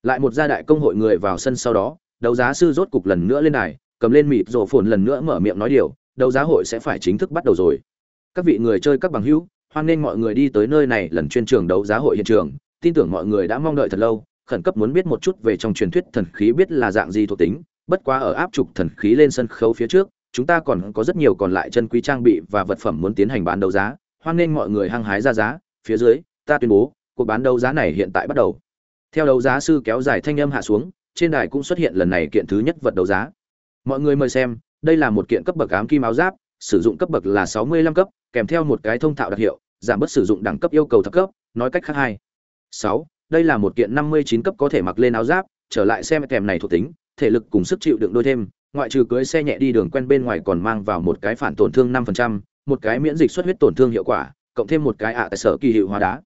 Lại một gia đại công hội người vào sân sau đó, đấu giá sư rốt cục lần nữa lên đài, cầm lên mịt rổ phồn lần nữa mở miệng nói điều, đấu giá hội sẽ phải chính thức bắt đầu rồi. Các vị người chơi các bằng hữu, hoan nghênh mọi người đi tới nơi này lần chuyên trường đấu giá hội hiện trường, tin tưởng mọi người đã mong đợi thật lâu khẩn cấp muốn biết một chút về trong truyền thuyết thần khí biết là dạng gì thuộc tính, bất quá ở áp trục thần khí lên sân khấu phía trước, chúng ta còn có rất nhiều còn lại chân quý trang bị và vật phẩm muốn tiến hành bán đấu giá, hoan nghênh mọi người hăng hái ra giá. Phía dưới, ta tuyên bố, cuộc bán đấu giá này hiện tại bắt đầu. Theo đấu giá sư kéo dài thanh âm hạ xuống, trên đài cũng xuất hiện lần này kiện thứ nhất vật đấu giá. Mọi người mời xem, đây là một kiện cấp bậc ám kim áo giáp, sử dụng cấp bậc là sáu mươi lăm cấp, kèm theo một cái thông thạo đặc hiệu, giảm bớt sử dụng đẳng cấp yêu cầu thấp cấp, nói cách khác hai. Sáu đây là một kiện năm mươi chín cấp có thể mặc lên áo giáp trở lại xem kèm này thuộc tính thể lực cùng sức chịu đựng đôi thêm ngoại trừ cưới xe nhẹ đi đường quen bên ngoài còn mang vào một cái phản tổn thương 5%, một cái miễn dịch xuất huyết tổn thương hiệu quả cộng thêm một cái ạ tại sở kỳ hiệu hóa đá.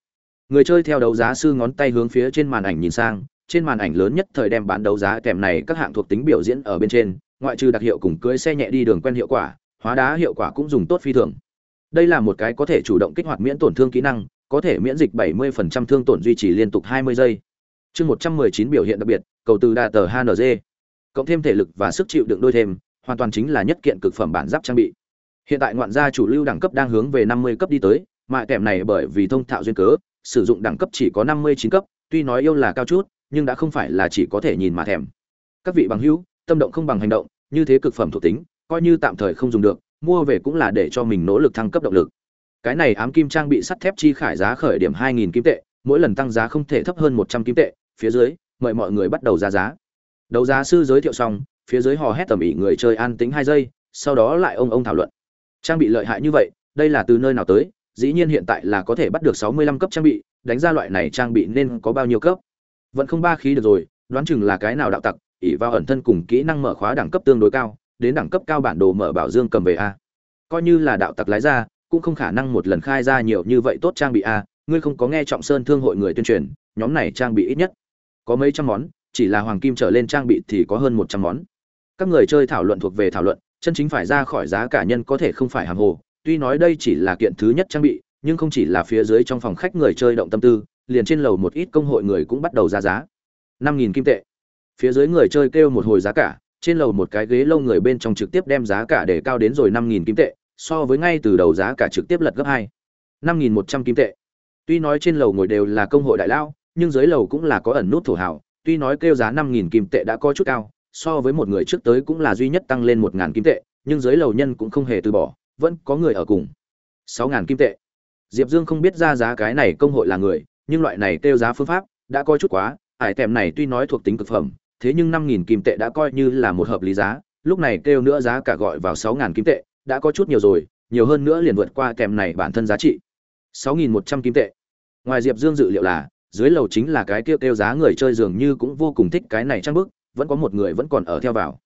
Người chơi theo đấu giá sư ngón tay hướng phía trên màn ảnh nhìn sang trên màn ảnh lớn nhất thời đem bán đấu giá kèm này các hạng thuộc tính biểu diễn ở bên trên ngoại trừ đặc hiệu cùng cưới xe nhẹ đi đường quen hiệu quả hóa đá hiệu quả cũng dùng tốt phi thường. Đây là một cái có thể chủ động kích hoạt miễn tổn thương kỹ năng có thể miễn dịch 70% thương tổn duy trì liên tục 20 giây. Chương 119 biểu hiện đặc biệt, cầu từ đa tờ hng cộng thêm thể lực và sức chịu đựng đôi thêm, hoàn toàn chính là nhất kiện cực phẩm bản giáp trang bị. Hiện tại ngoạn gia chủ lưu đẳng cấp đang hướng về 50 cấp đi tới, mà kèm này bởi vì thông thạo duyên cớ, sử dụng đẳng cấp chỉ có 59 cấp, tuy nói yêu là cao chút, nhưng đã không phải là chỉ có thể nhìn mà thèm. Các vị bằng hữu, tâm động không bằng hành động, như thế cực phẩm thuộc tính, coi như tạm thời không dùng được, mua về cũng là để cho mình nỗ lực thăng cấp động lực cái này ám kim trang bị sắt thép chi khải giá khởi điểm 2.000 kim tệ, mỗi lần tăng giá không thể thấp hơn 100 kim tệ, phía dưới, mời mọi người bắt đầu ra giá. Đấu giá sư giới thiệu xong, phía dưới hò hét tầm ĩ người chơi an tính hai giây, sau đó lại ông ông thảo luận. Trang bị lợi hại như vậy, đây là từ nơi nào tới, dĩ nhiên hiện tại là có thể bắt được 65 cấp trang bị, đánh ra loại này trang bị nên có bao nhiêu cấp? Vẫn không ba khí được rồi, đoán chừng là cái nào đạo tặc ỷ vào ẩn thân cùng kỹ năng mở khóa đẳng cấp tương đối cao, đến đẳng cấp cao bản đồ mở bảo dương cầm về a. Coi như là đạo tặc lái ra cũng không khả năng một lần khai ra nhiều như vậy tốt trang bị a, ngươi không có nghe trọng sơn thương hội người tuyên truyền, nhóm này trang bị ít nhất có mấy trăm món, chỉ là hoàng kim trở lên trang bị thì có hơn một trăm món. Các người chơi thảo luận thuộc về thảo luận, chân chính phải ra khỏi giá cả nhân có thể không phải hàng hồ, tuy nói đây chỉ là kiện thứ nhất trang bị, nhưng không chỉ là phía dưới trong phòng khách người chơi động tâm tư, liền trên lầu một ít công hội người cũng bắt đầu ra giá. Năm nghìn kim tệ. Phía dưới người chơi kêu một hồi giá cả, trên lầu một cái ghế lâu người bên trong trực tiếp đem giá cả để cao đến rồi năm nghìn kim tệ so với ngay từ đầu giá cả trực tiếp lật gấp hai. Năm nghìn một trăm kim tệ. Tuy nói trên lầu ngồi đều là công hội đại lao, nhưng dưới lầu cũng là có ẩn nút thổ hảo tuy nói kêu giá năm nghìn kim tệ đã có chút cao, so với một người trước tới cũng là duy nhất tăng lên một ngàn kim tệ, nhưng dưới lầu nhân cũng không hề từ bỏ, vẫn có người ở cùng. Sáu ngàn kim tệ. Diệp dương không biết ra giá cái này công hội là người, nhưng loại này kêu giá phương pháp đã coi chút quá, ải tèm này tuy nói thuộc tính cực phẩm, thế nhưng năm nghìn kim tệ đã coi như là một hợp lý giá, lúc này kêu nữa giá cả gọi vào sáu ngàn kim tệ đã có chút nhiều rồi, nhiều hơn nữa liền vượt qua kèm này bản thân giá trị. Sáu nghìn một trăm kim tệ. Ngoài diệp dương dự liệu là, dưới lầu chính là cái kêu kêu giá người chơi dường như cũng vô cùng thích cái này trang bức, vẫn có một người vẫn còn ở theo vào.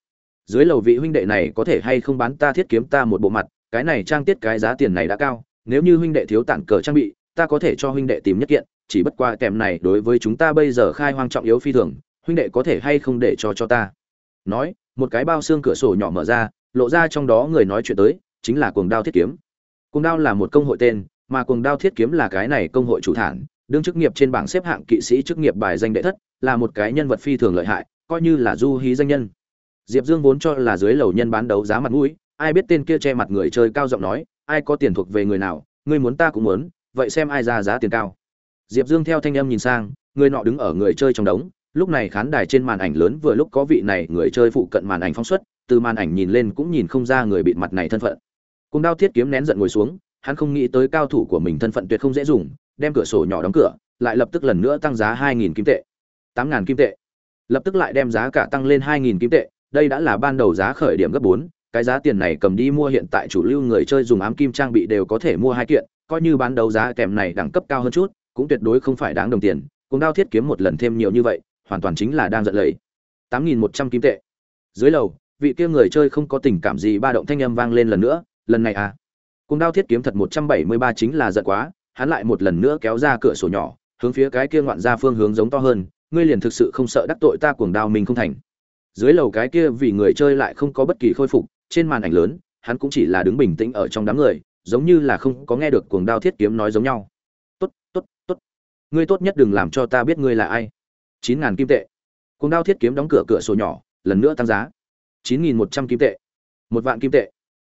Dưới lầu vị huynh đệ này có thể hay không bán ta thiết kiếm ta một bộ mặt, cái này trang tiết cái giá tiền này đã cao, nếu như huynh đệ thiếu tản cờ trang bị, ta có thể cho huynh đệ tìm nhất kiện, chỉ bất qua kèm này đối với chúng ta bây giờ khai hoang trọng yếu phi thường, huynh đệ có thể hay không để cho cho ta. Nói, một cái bao xương cửa sổ nhỏ mở ra lộ ra trong đó người nói chuyện tới, chính là cuồng đao thiết kiếm. Cuồng đao là một công hội tên, mà cuồng đao thiết kiếm là cái này công hội chủ thản, đương chức nghiệp trên bảng xếp hạng kỵ sĩ chức nghiệp bài danh đệ thất, là một cái nhân vật phi thường lợi hại, coi như là du hí danh nhân. Diệp dương vốn cho là dưới lầu nhân bán đấu giá mặt mũi, ai biết tên kia che mặt người chơi cao giọng nói, ai có tiền thuộc về người nào, ngươi muốn ta cũng muốn, vậy xem ai ra giá tiền cao. Diệp dương theo thanh âm nhìn sang, người nọ đứng ở người chơi trong đống, lúc này khán đài trên màn ảnh lớn vừa lúc có vị này người chơi phụ cận màn ảnh phóng xuất từ màn ảnh nhìn lên cũng nhìn không ra người bịt mặt này thân phận. Cùng đao thiết kiếm nén giận ngồi xuống, hắn không nghĩ tới cao thủ của mình thân phận tuyệt không dễ dùng, đem cửa sổ nhỏ đóng cửa, lại lập tức lần nữa tăng giá hai nghìn kim tệ. tám ngàn kim tệ. Lập tức lại đem giá cả tăng lên hai nghìn kim tệ, đây đã là ban đầu giá khởi điểm gấp bốn, cái giá tiền này cầm đi mua hiện tại chủ lưu người chơi dùng ám kim trang bị đều có thể mua hai kiện, coi như bán đấu giá kèm này đẳng cấp cao hơn chút, cũng tuyệt đối không phải đáng đồng tiền cùng đao thiết kiếm một lần thêm nhiều như vậy, hoàn toàn chính là đang giận lầy. tám nghìn một trăm kim tệ. Dưới lầu vị kia người chơi không có tình cảm gì ba động thanh âm vang lên lần nữa, lần này à. Cùng đao thiết kiếm thật một trăm bảy mươi ba chính là giận quá, hắn lại một lần nữa kéo ra cửa sổ nhỏ, hướng phía cái kia ngoạn ra phương hướng giống to hơn, ngươi liền thực sự không sợ đắc tội ta cuồng đao mình không thành. Dưới lầu cái kia vì người chơi lại không có bất kỳ khôi phục, trên màn ảnh lớn, hắn cũng chỉ là đứng bình tĩnh ở trong đám người, giống như là không có nghe được cuồng đao thiết kiếm nói giống nhau. Tốt tốt tốt. Ngươi tốt nhất đừng làm cho ta biết ngươi là ai. Chín ngàn kim tệ. Cuồng đao thiết kiếm đóng cửa cửa sổ nhỏ, lần nữa tăng giá chín nghìn một trăm kim tệ. Một vạn kim tệ.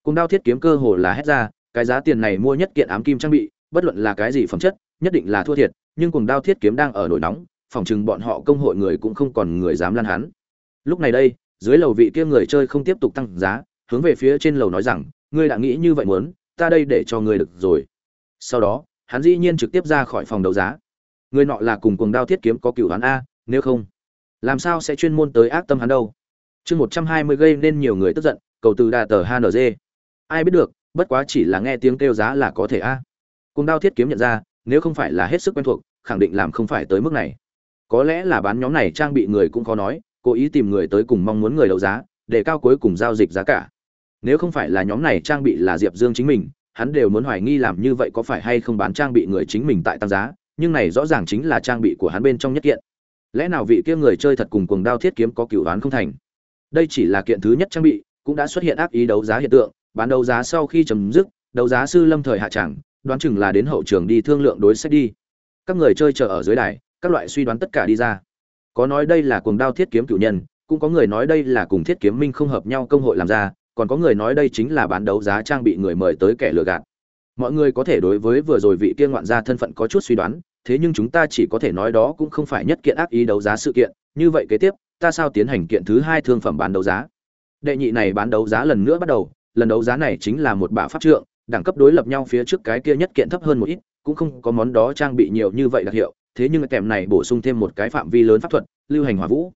Cùng đao thiết kiếm cơ hồ là hết ra, cái giá tiền này mua nhất kiện ám kim trang bị, bất luận là cái gì phẩm chất, nhất định là thua thiệt, nhưng cùng đao thiết kiếm đang ở nổi nóng, phòng chừng bọn họ công hội người cũng không còn người dám lan hắn. Lúc này đây, dưới lầu vị kia người chơi không tiếp tục tăng giá, hướng về phía trên lầu nói rằng, ngươi đã nghĩ như vậy muốn, ta đây để cho ngươi được rồi. Sau đó, hắn dĩ nhiên trực tiếp ra khỏi phòng đấu giá. Người nọ là cùng cuồng đao thiết kiếm có cửu hắn a, nếu không, làm sao sẽ chuyên môn tới ác tâm hắn đâu? Chương một trăm hai mươi gây nên nhiều người tức giận, cầu từ đà tờ hng ai biết được, bất quá chỉ là nghe tiếng kêu giá là có thể a. Cuồng đao thiết kiếm nhận ra, nếu không phải là hết sức quen thuộc, khẳng định làm không phải tới mức này. Có lẽ là bán nhóm này trang bị người cũng khó nói, cố ý tìm người tới cùng mong muốn người đấu giá, để cao cuối cùng giao dịch giá cả. Nếu không phải là nhóm này trang bị là diệp dương chính mình, hắn đều muốn hoài nghi làm như vậy có phải hay không bán trang bị người chính mình tại tăng giá, nhưng này rõ ràng chính là trang bị của hắn bên trong nhất kiện. Lẽ nào vị kia người chơi thật cùng cuồng đao thiết kiếm có cựu đoán không thành? Đây chỉ là kiện thứ nhất trang bị, cũng đã xuất hiện ác ý đấu giá hiện tượng, bán đấu giá sau khi chấm dứt, đấu giá sư lâm thời hạ tràng đoán chừng là đến hậu trường đi thương lượng đối sách đi. Các người chơi chờ ở dưới đài, các loại suy đoán tất cả đi ra. Có nói đây là cuồng đao thiết kiếm cựu nhân, cũng có người nói đây là cùng thiết kiếm minh không hợp nhau công hội làm ra, còn có người nói đây chính là bán đấu giá trang bị người mời tới kẻ lừa gạt. Mọi người có thể đối với vừa rồi vị kia ngoạn gia thân phận có chút suy đoán, thế nhưng chúng ta chỉ có thể nói đó cũng không phải nhất kiện ác ý đấu giá sự kiện, như vậy kế tiếp ta sao tiến hành kiện thứ hai thương phẩm bán đấu giá? Đệ nhị này bán đấu giá lần nữa bắt đầu, lần đấu giá này chính là một bả pháp trượng, đẳng cấp đối lập nhau phía trước cái kia nhất kiện thấp hơn một ít, cũng không có món đó trang bị nhiều như vậy đặc hiệu, thế nhưng kèm này bổ sung thêm một cái phạm vi lớn pháp thuật, lưu hành hỏa vũ.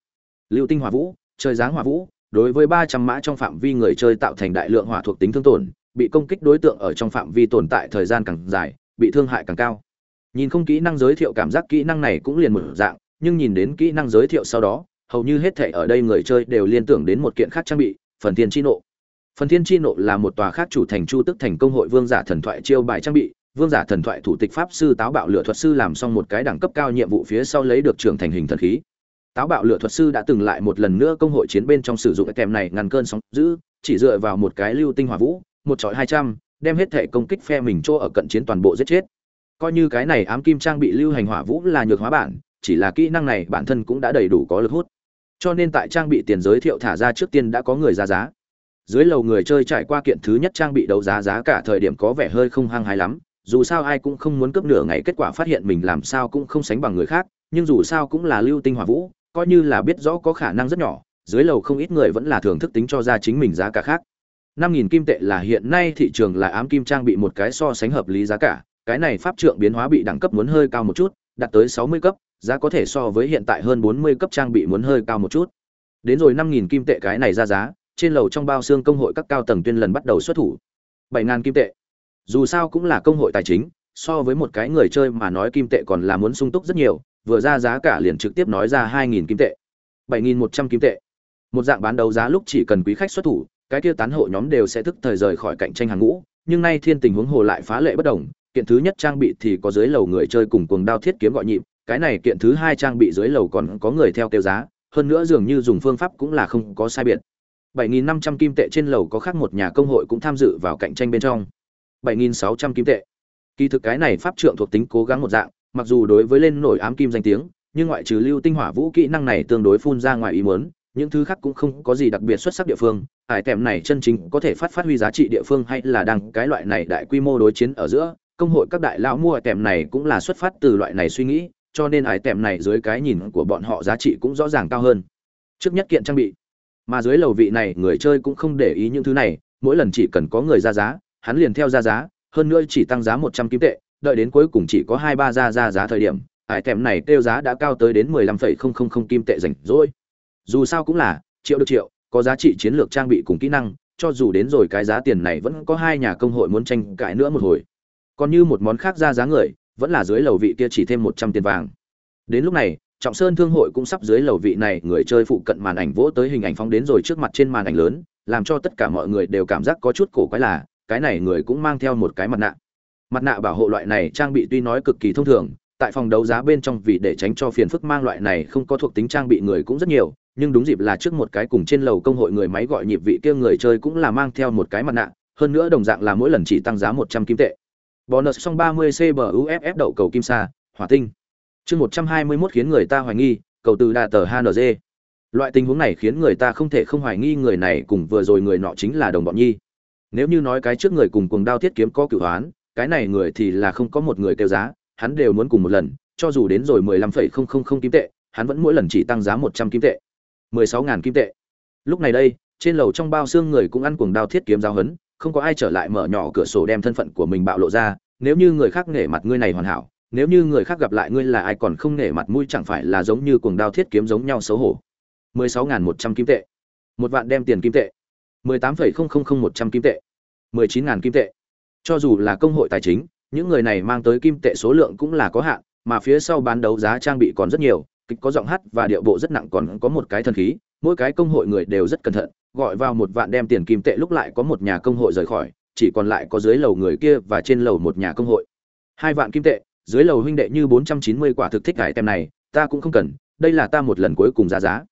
Lưu tinh hỏa vũ, trời giáng hỏa vũ, đối với ba trăm mã trong phạm vi người chơi tạo thành đại lượng hỏa thuộc tính thương tổn, bị công kích đối tượng ở trong phạm vi tồn tại thời gian càng dài, bị thương hại càng cao. Nhìn không kỹ năng giới thiệu cảm giác kỹ năng này cũng liền một dạng, nhưng nhìn đến kỹ năng giới thiệu sau đó hầu như hết thể ở đây người chơi đều liên tưởng đến một kiện khác trang bị, phần thiên chi nộ. Phần thiên chi nộ là một tòa khác chủ thành chu tức thành công hội vương giả thần thoại chiêu bài trang bị. Vương giả thần thoại thủ tịch pháp sư táo bạo lửa thuật sư làm xong một cái đẳng cấp cao nhiệm vụ phía sau lấy được trưởng thành hình thần khí. Táo bạo lửa thuật sư đã từng lại một lần nữa công hội chiến bên trong sử dụng cái kèm này ngăn cơn sóng giữ chỉ dựa vào một cái lưu tinh hỏa vũ, một trọi hai trăm, đem hết thể công kích phe mình chỗ ở cận chiến toàn bộ giết chết. Coi như cái này ám kim trang bị lưu hành hỏa vũ là nhược hóa bản, chỉ là kỹ năng này bản thân cũng đã đầy đủ có lực hút cho nên tại trang bị tiền giới thiệu thả ra trước tiên đã có người ra giá. Dưới lầu người chơi trải qua kiện thứ nhất trang bị đấu giá giá cả thời điểm có vẻ hơi không hăng hái lắm. Dù sao ai cũng không muốn cướp nửa ngày kết quả phát hiện mình làm sao cũng không sánh bằng người khác, nhưng dù sao cũng là lưu tinh hỏa vũ, coi như là biết rõ có khả năng rất nhỏ, dưới lầu không ít người vẫn là thưởng thức tính cho ra chính mình giá cả khác. Năm nghìn kim tệ là hiện nay thị trường là ám kim trang bị một cái so sánh hợp lý giá cả, cái này pháp trượng biến hóa bị đẳng cấp muốn hơi cao một chút, đạt tới sáu mươi cấp giá có thể so với hiện tại hơn bốn mươi cấp trang bị muốn hơi cao một chút. Đến rồi năm nghìn kim tệ cái này ra giá, trên lầu trong bao xương công hội các cao tầng tuyên lần bắt đầu xuất thủ. bảy ngàn kim tệ. Dù sao cũng là công hội tài chính, so với một cái người chơi mà nói kim tệ còn là muốn sung túc rất nhiều, vừa ra giá cả liền trực tiếp nói ra hai nghìn kim tệ. bảy nghìn một trăm kim tệ. Một dạng bán đấu giá lúc chỉ cần quý khách xuất thủ, cái kia tán hộ nhóm đều sẽ thức thời rời khỏi cạnh tranh hàng ngũ, nhưng nay thiên tình huống hồ lại phá lệ bất đồng, kiện thứ nhất trang bị thì có dưới lầu người chơi cùng cuồng đao thiết kiếm gọi nhịp cái này kiện thứ hai trang bị dưới lầu còn có người theo kêu giá, hơn nữa dường như dùng phương pháp cũng là không có sai biệt. 7.500 kim tệ trên lầu có khác một nhà công hội cũng tham dự vào cạnh tranh bên trong. 7.600 kim tệ. Kỳ thực cái này pháp trượng thuộc tính cố gắng một dạng, mặc dù đối với lên nổi ám kim danh tiếng, nhưng ngoại trừ lưu tinh hỏa vũ kỹ năng này tương đối phun ra ngoài ý muốn, những thứ khác cũng không có gì đặc biệt xuất sắc địa phương. Ải tèm này chân chính có thể phát phát huy giá trị địa phương hay là đang cái loại này đại quy mô đối chiến ở giữa, công hội các đại lão mua ải tèm này cũng là xuất phát từ loại này suy nghĩ cho nên ải tèm này dưới cái nhìn của bọn họ giá trị cũng rõ ràng cao hơn. Trước nhất kiện trang bị, mà dưới lầu vị này, người chơi cũng không để ý những thứ này, mỗi lần chỉ cần có người ra giá, hắn liền theo ra giá, hơn nữa chỉ tăng giá một trăm kim tệ, đợi đến cuối cùng chỉ có hai ba ra ra giá thời điểm, ải tèm này kêu giá đã cao tới đến mười lăm phẩy không không không kim tệ rảnh rỗi. Dù sao cũng là, triệu được triệu, có giá trị chiến lược trang bị cùng kỹ năng, cho dù đến rồi cái giá tiền này vẫn có hai nhà công hội muốn tranh cãi nữa một hồi. Còn như một món khác ra giá người vẫn là dưới lầu vị kia chỉ thêm một trăm tiền vàng. Đến lúc này, trọng sơn thương hội cũng sắp dưới lầu vị này người chơi phụ cận màn ảnh vỗ tới hình ảnh phóng đến rồi trước mặt trên màn ảnh lớn, làm cho tất cả mọi người đều cảm giác có chút cổ quái là, cái này người cũng mang theo một cái mặt nạ. Mặt nạ bảo hộ loại này trang bị tuy nói cực kỳ thông thường, tại phòng đấu giá bên trong vì để tránh cho phiền phức mang loại này không có thuộc tính trang bị người cũng rất nhiều, nhưng đúng dịp là trước một cái cùng trên lầu công hội người máy gọi nhịp vị kia người chơi cũng là mang theo một cái mặt nạ, hơn nữa đồng dạng là mỗi lần chỉ tăng giá một trăm kim tệ bonus xong ba mươi cbuff đậu cầu kim sa, hỏa tinh. Chương một trăm hai mươi mốt khiến người ta hoài nghi, cầu từ đà tờ HNZ. loại tình huống này khiến người ta không thể không hoài nghi người này cùng vừa rồi người nọ chính là đồng bọn nhi. Nếu như nói cái trước người cùng cuồng đao thiết kiếm có cửu hoán, cái này người thì là không có một người kêu giá, hắn đều muốn cùng một lần, cho dù đến rồi mười lăm phẩy không không không kim tệ, hắn vẫn mỗi lần chỉ tăng giá một trăm kim tệ. mười sáu ngàn kim tệ. Lúc này đây, trên lầu trong bao xương người cũng ăn cuồng đao thiết kiếm giáo hấn không có ai trở lại mở nhỏ cửa sổ đem thân phận của mình bạo lộ ra, nếu như người khác nể mặt ngươi này hoàn hảo, nếu như người khác gặp lại ngươi là ai còn không nể mặt mũi chẳng phải là giống như cuồng đao thiết kiếm giống nhau xấu hổ. mười sáu ngàn một trăm kim tệ. Một vạn đem tiền kim tệ. mười tám phẩy không không không một trăm kim tệ. mười chín ngàn kim tệ. Cho dù là công hội tài chính, những người này mang tới kim tệ số lượng cũng là có hạn, mà phía sau bán đấu giá trang bị còn rất nhiều, kịch có giọng hát và điệu bộ rất nặng còn có một cái thần khí, mỗi cái công hội người đều rất cẩn thận gọi vào một vạn đem tiền kim tệ lúc lại có một nhà công hội rời khỏi, chỉ còn lại có dưới lầu người kia và trên lầu một nhà công hội. Hai vạn kim tệ, dưới lầu huynh đệ như bốn trăm chín mươi quả thực thích cải tem này, ta cũng không cần, đây là ta một lần cuối cùng ra giá.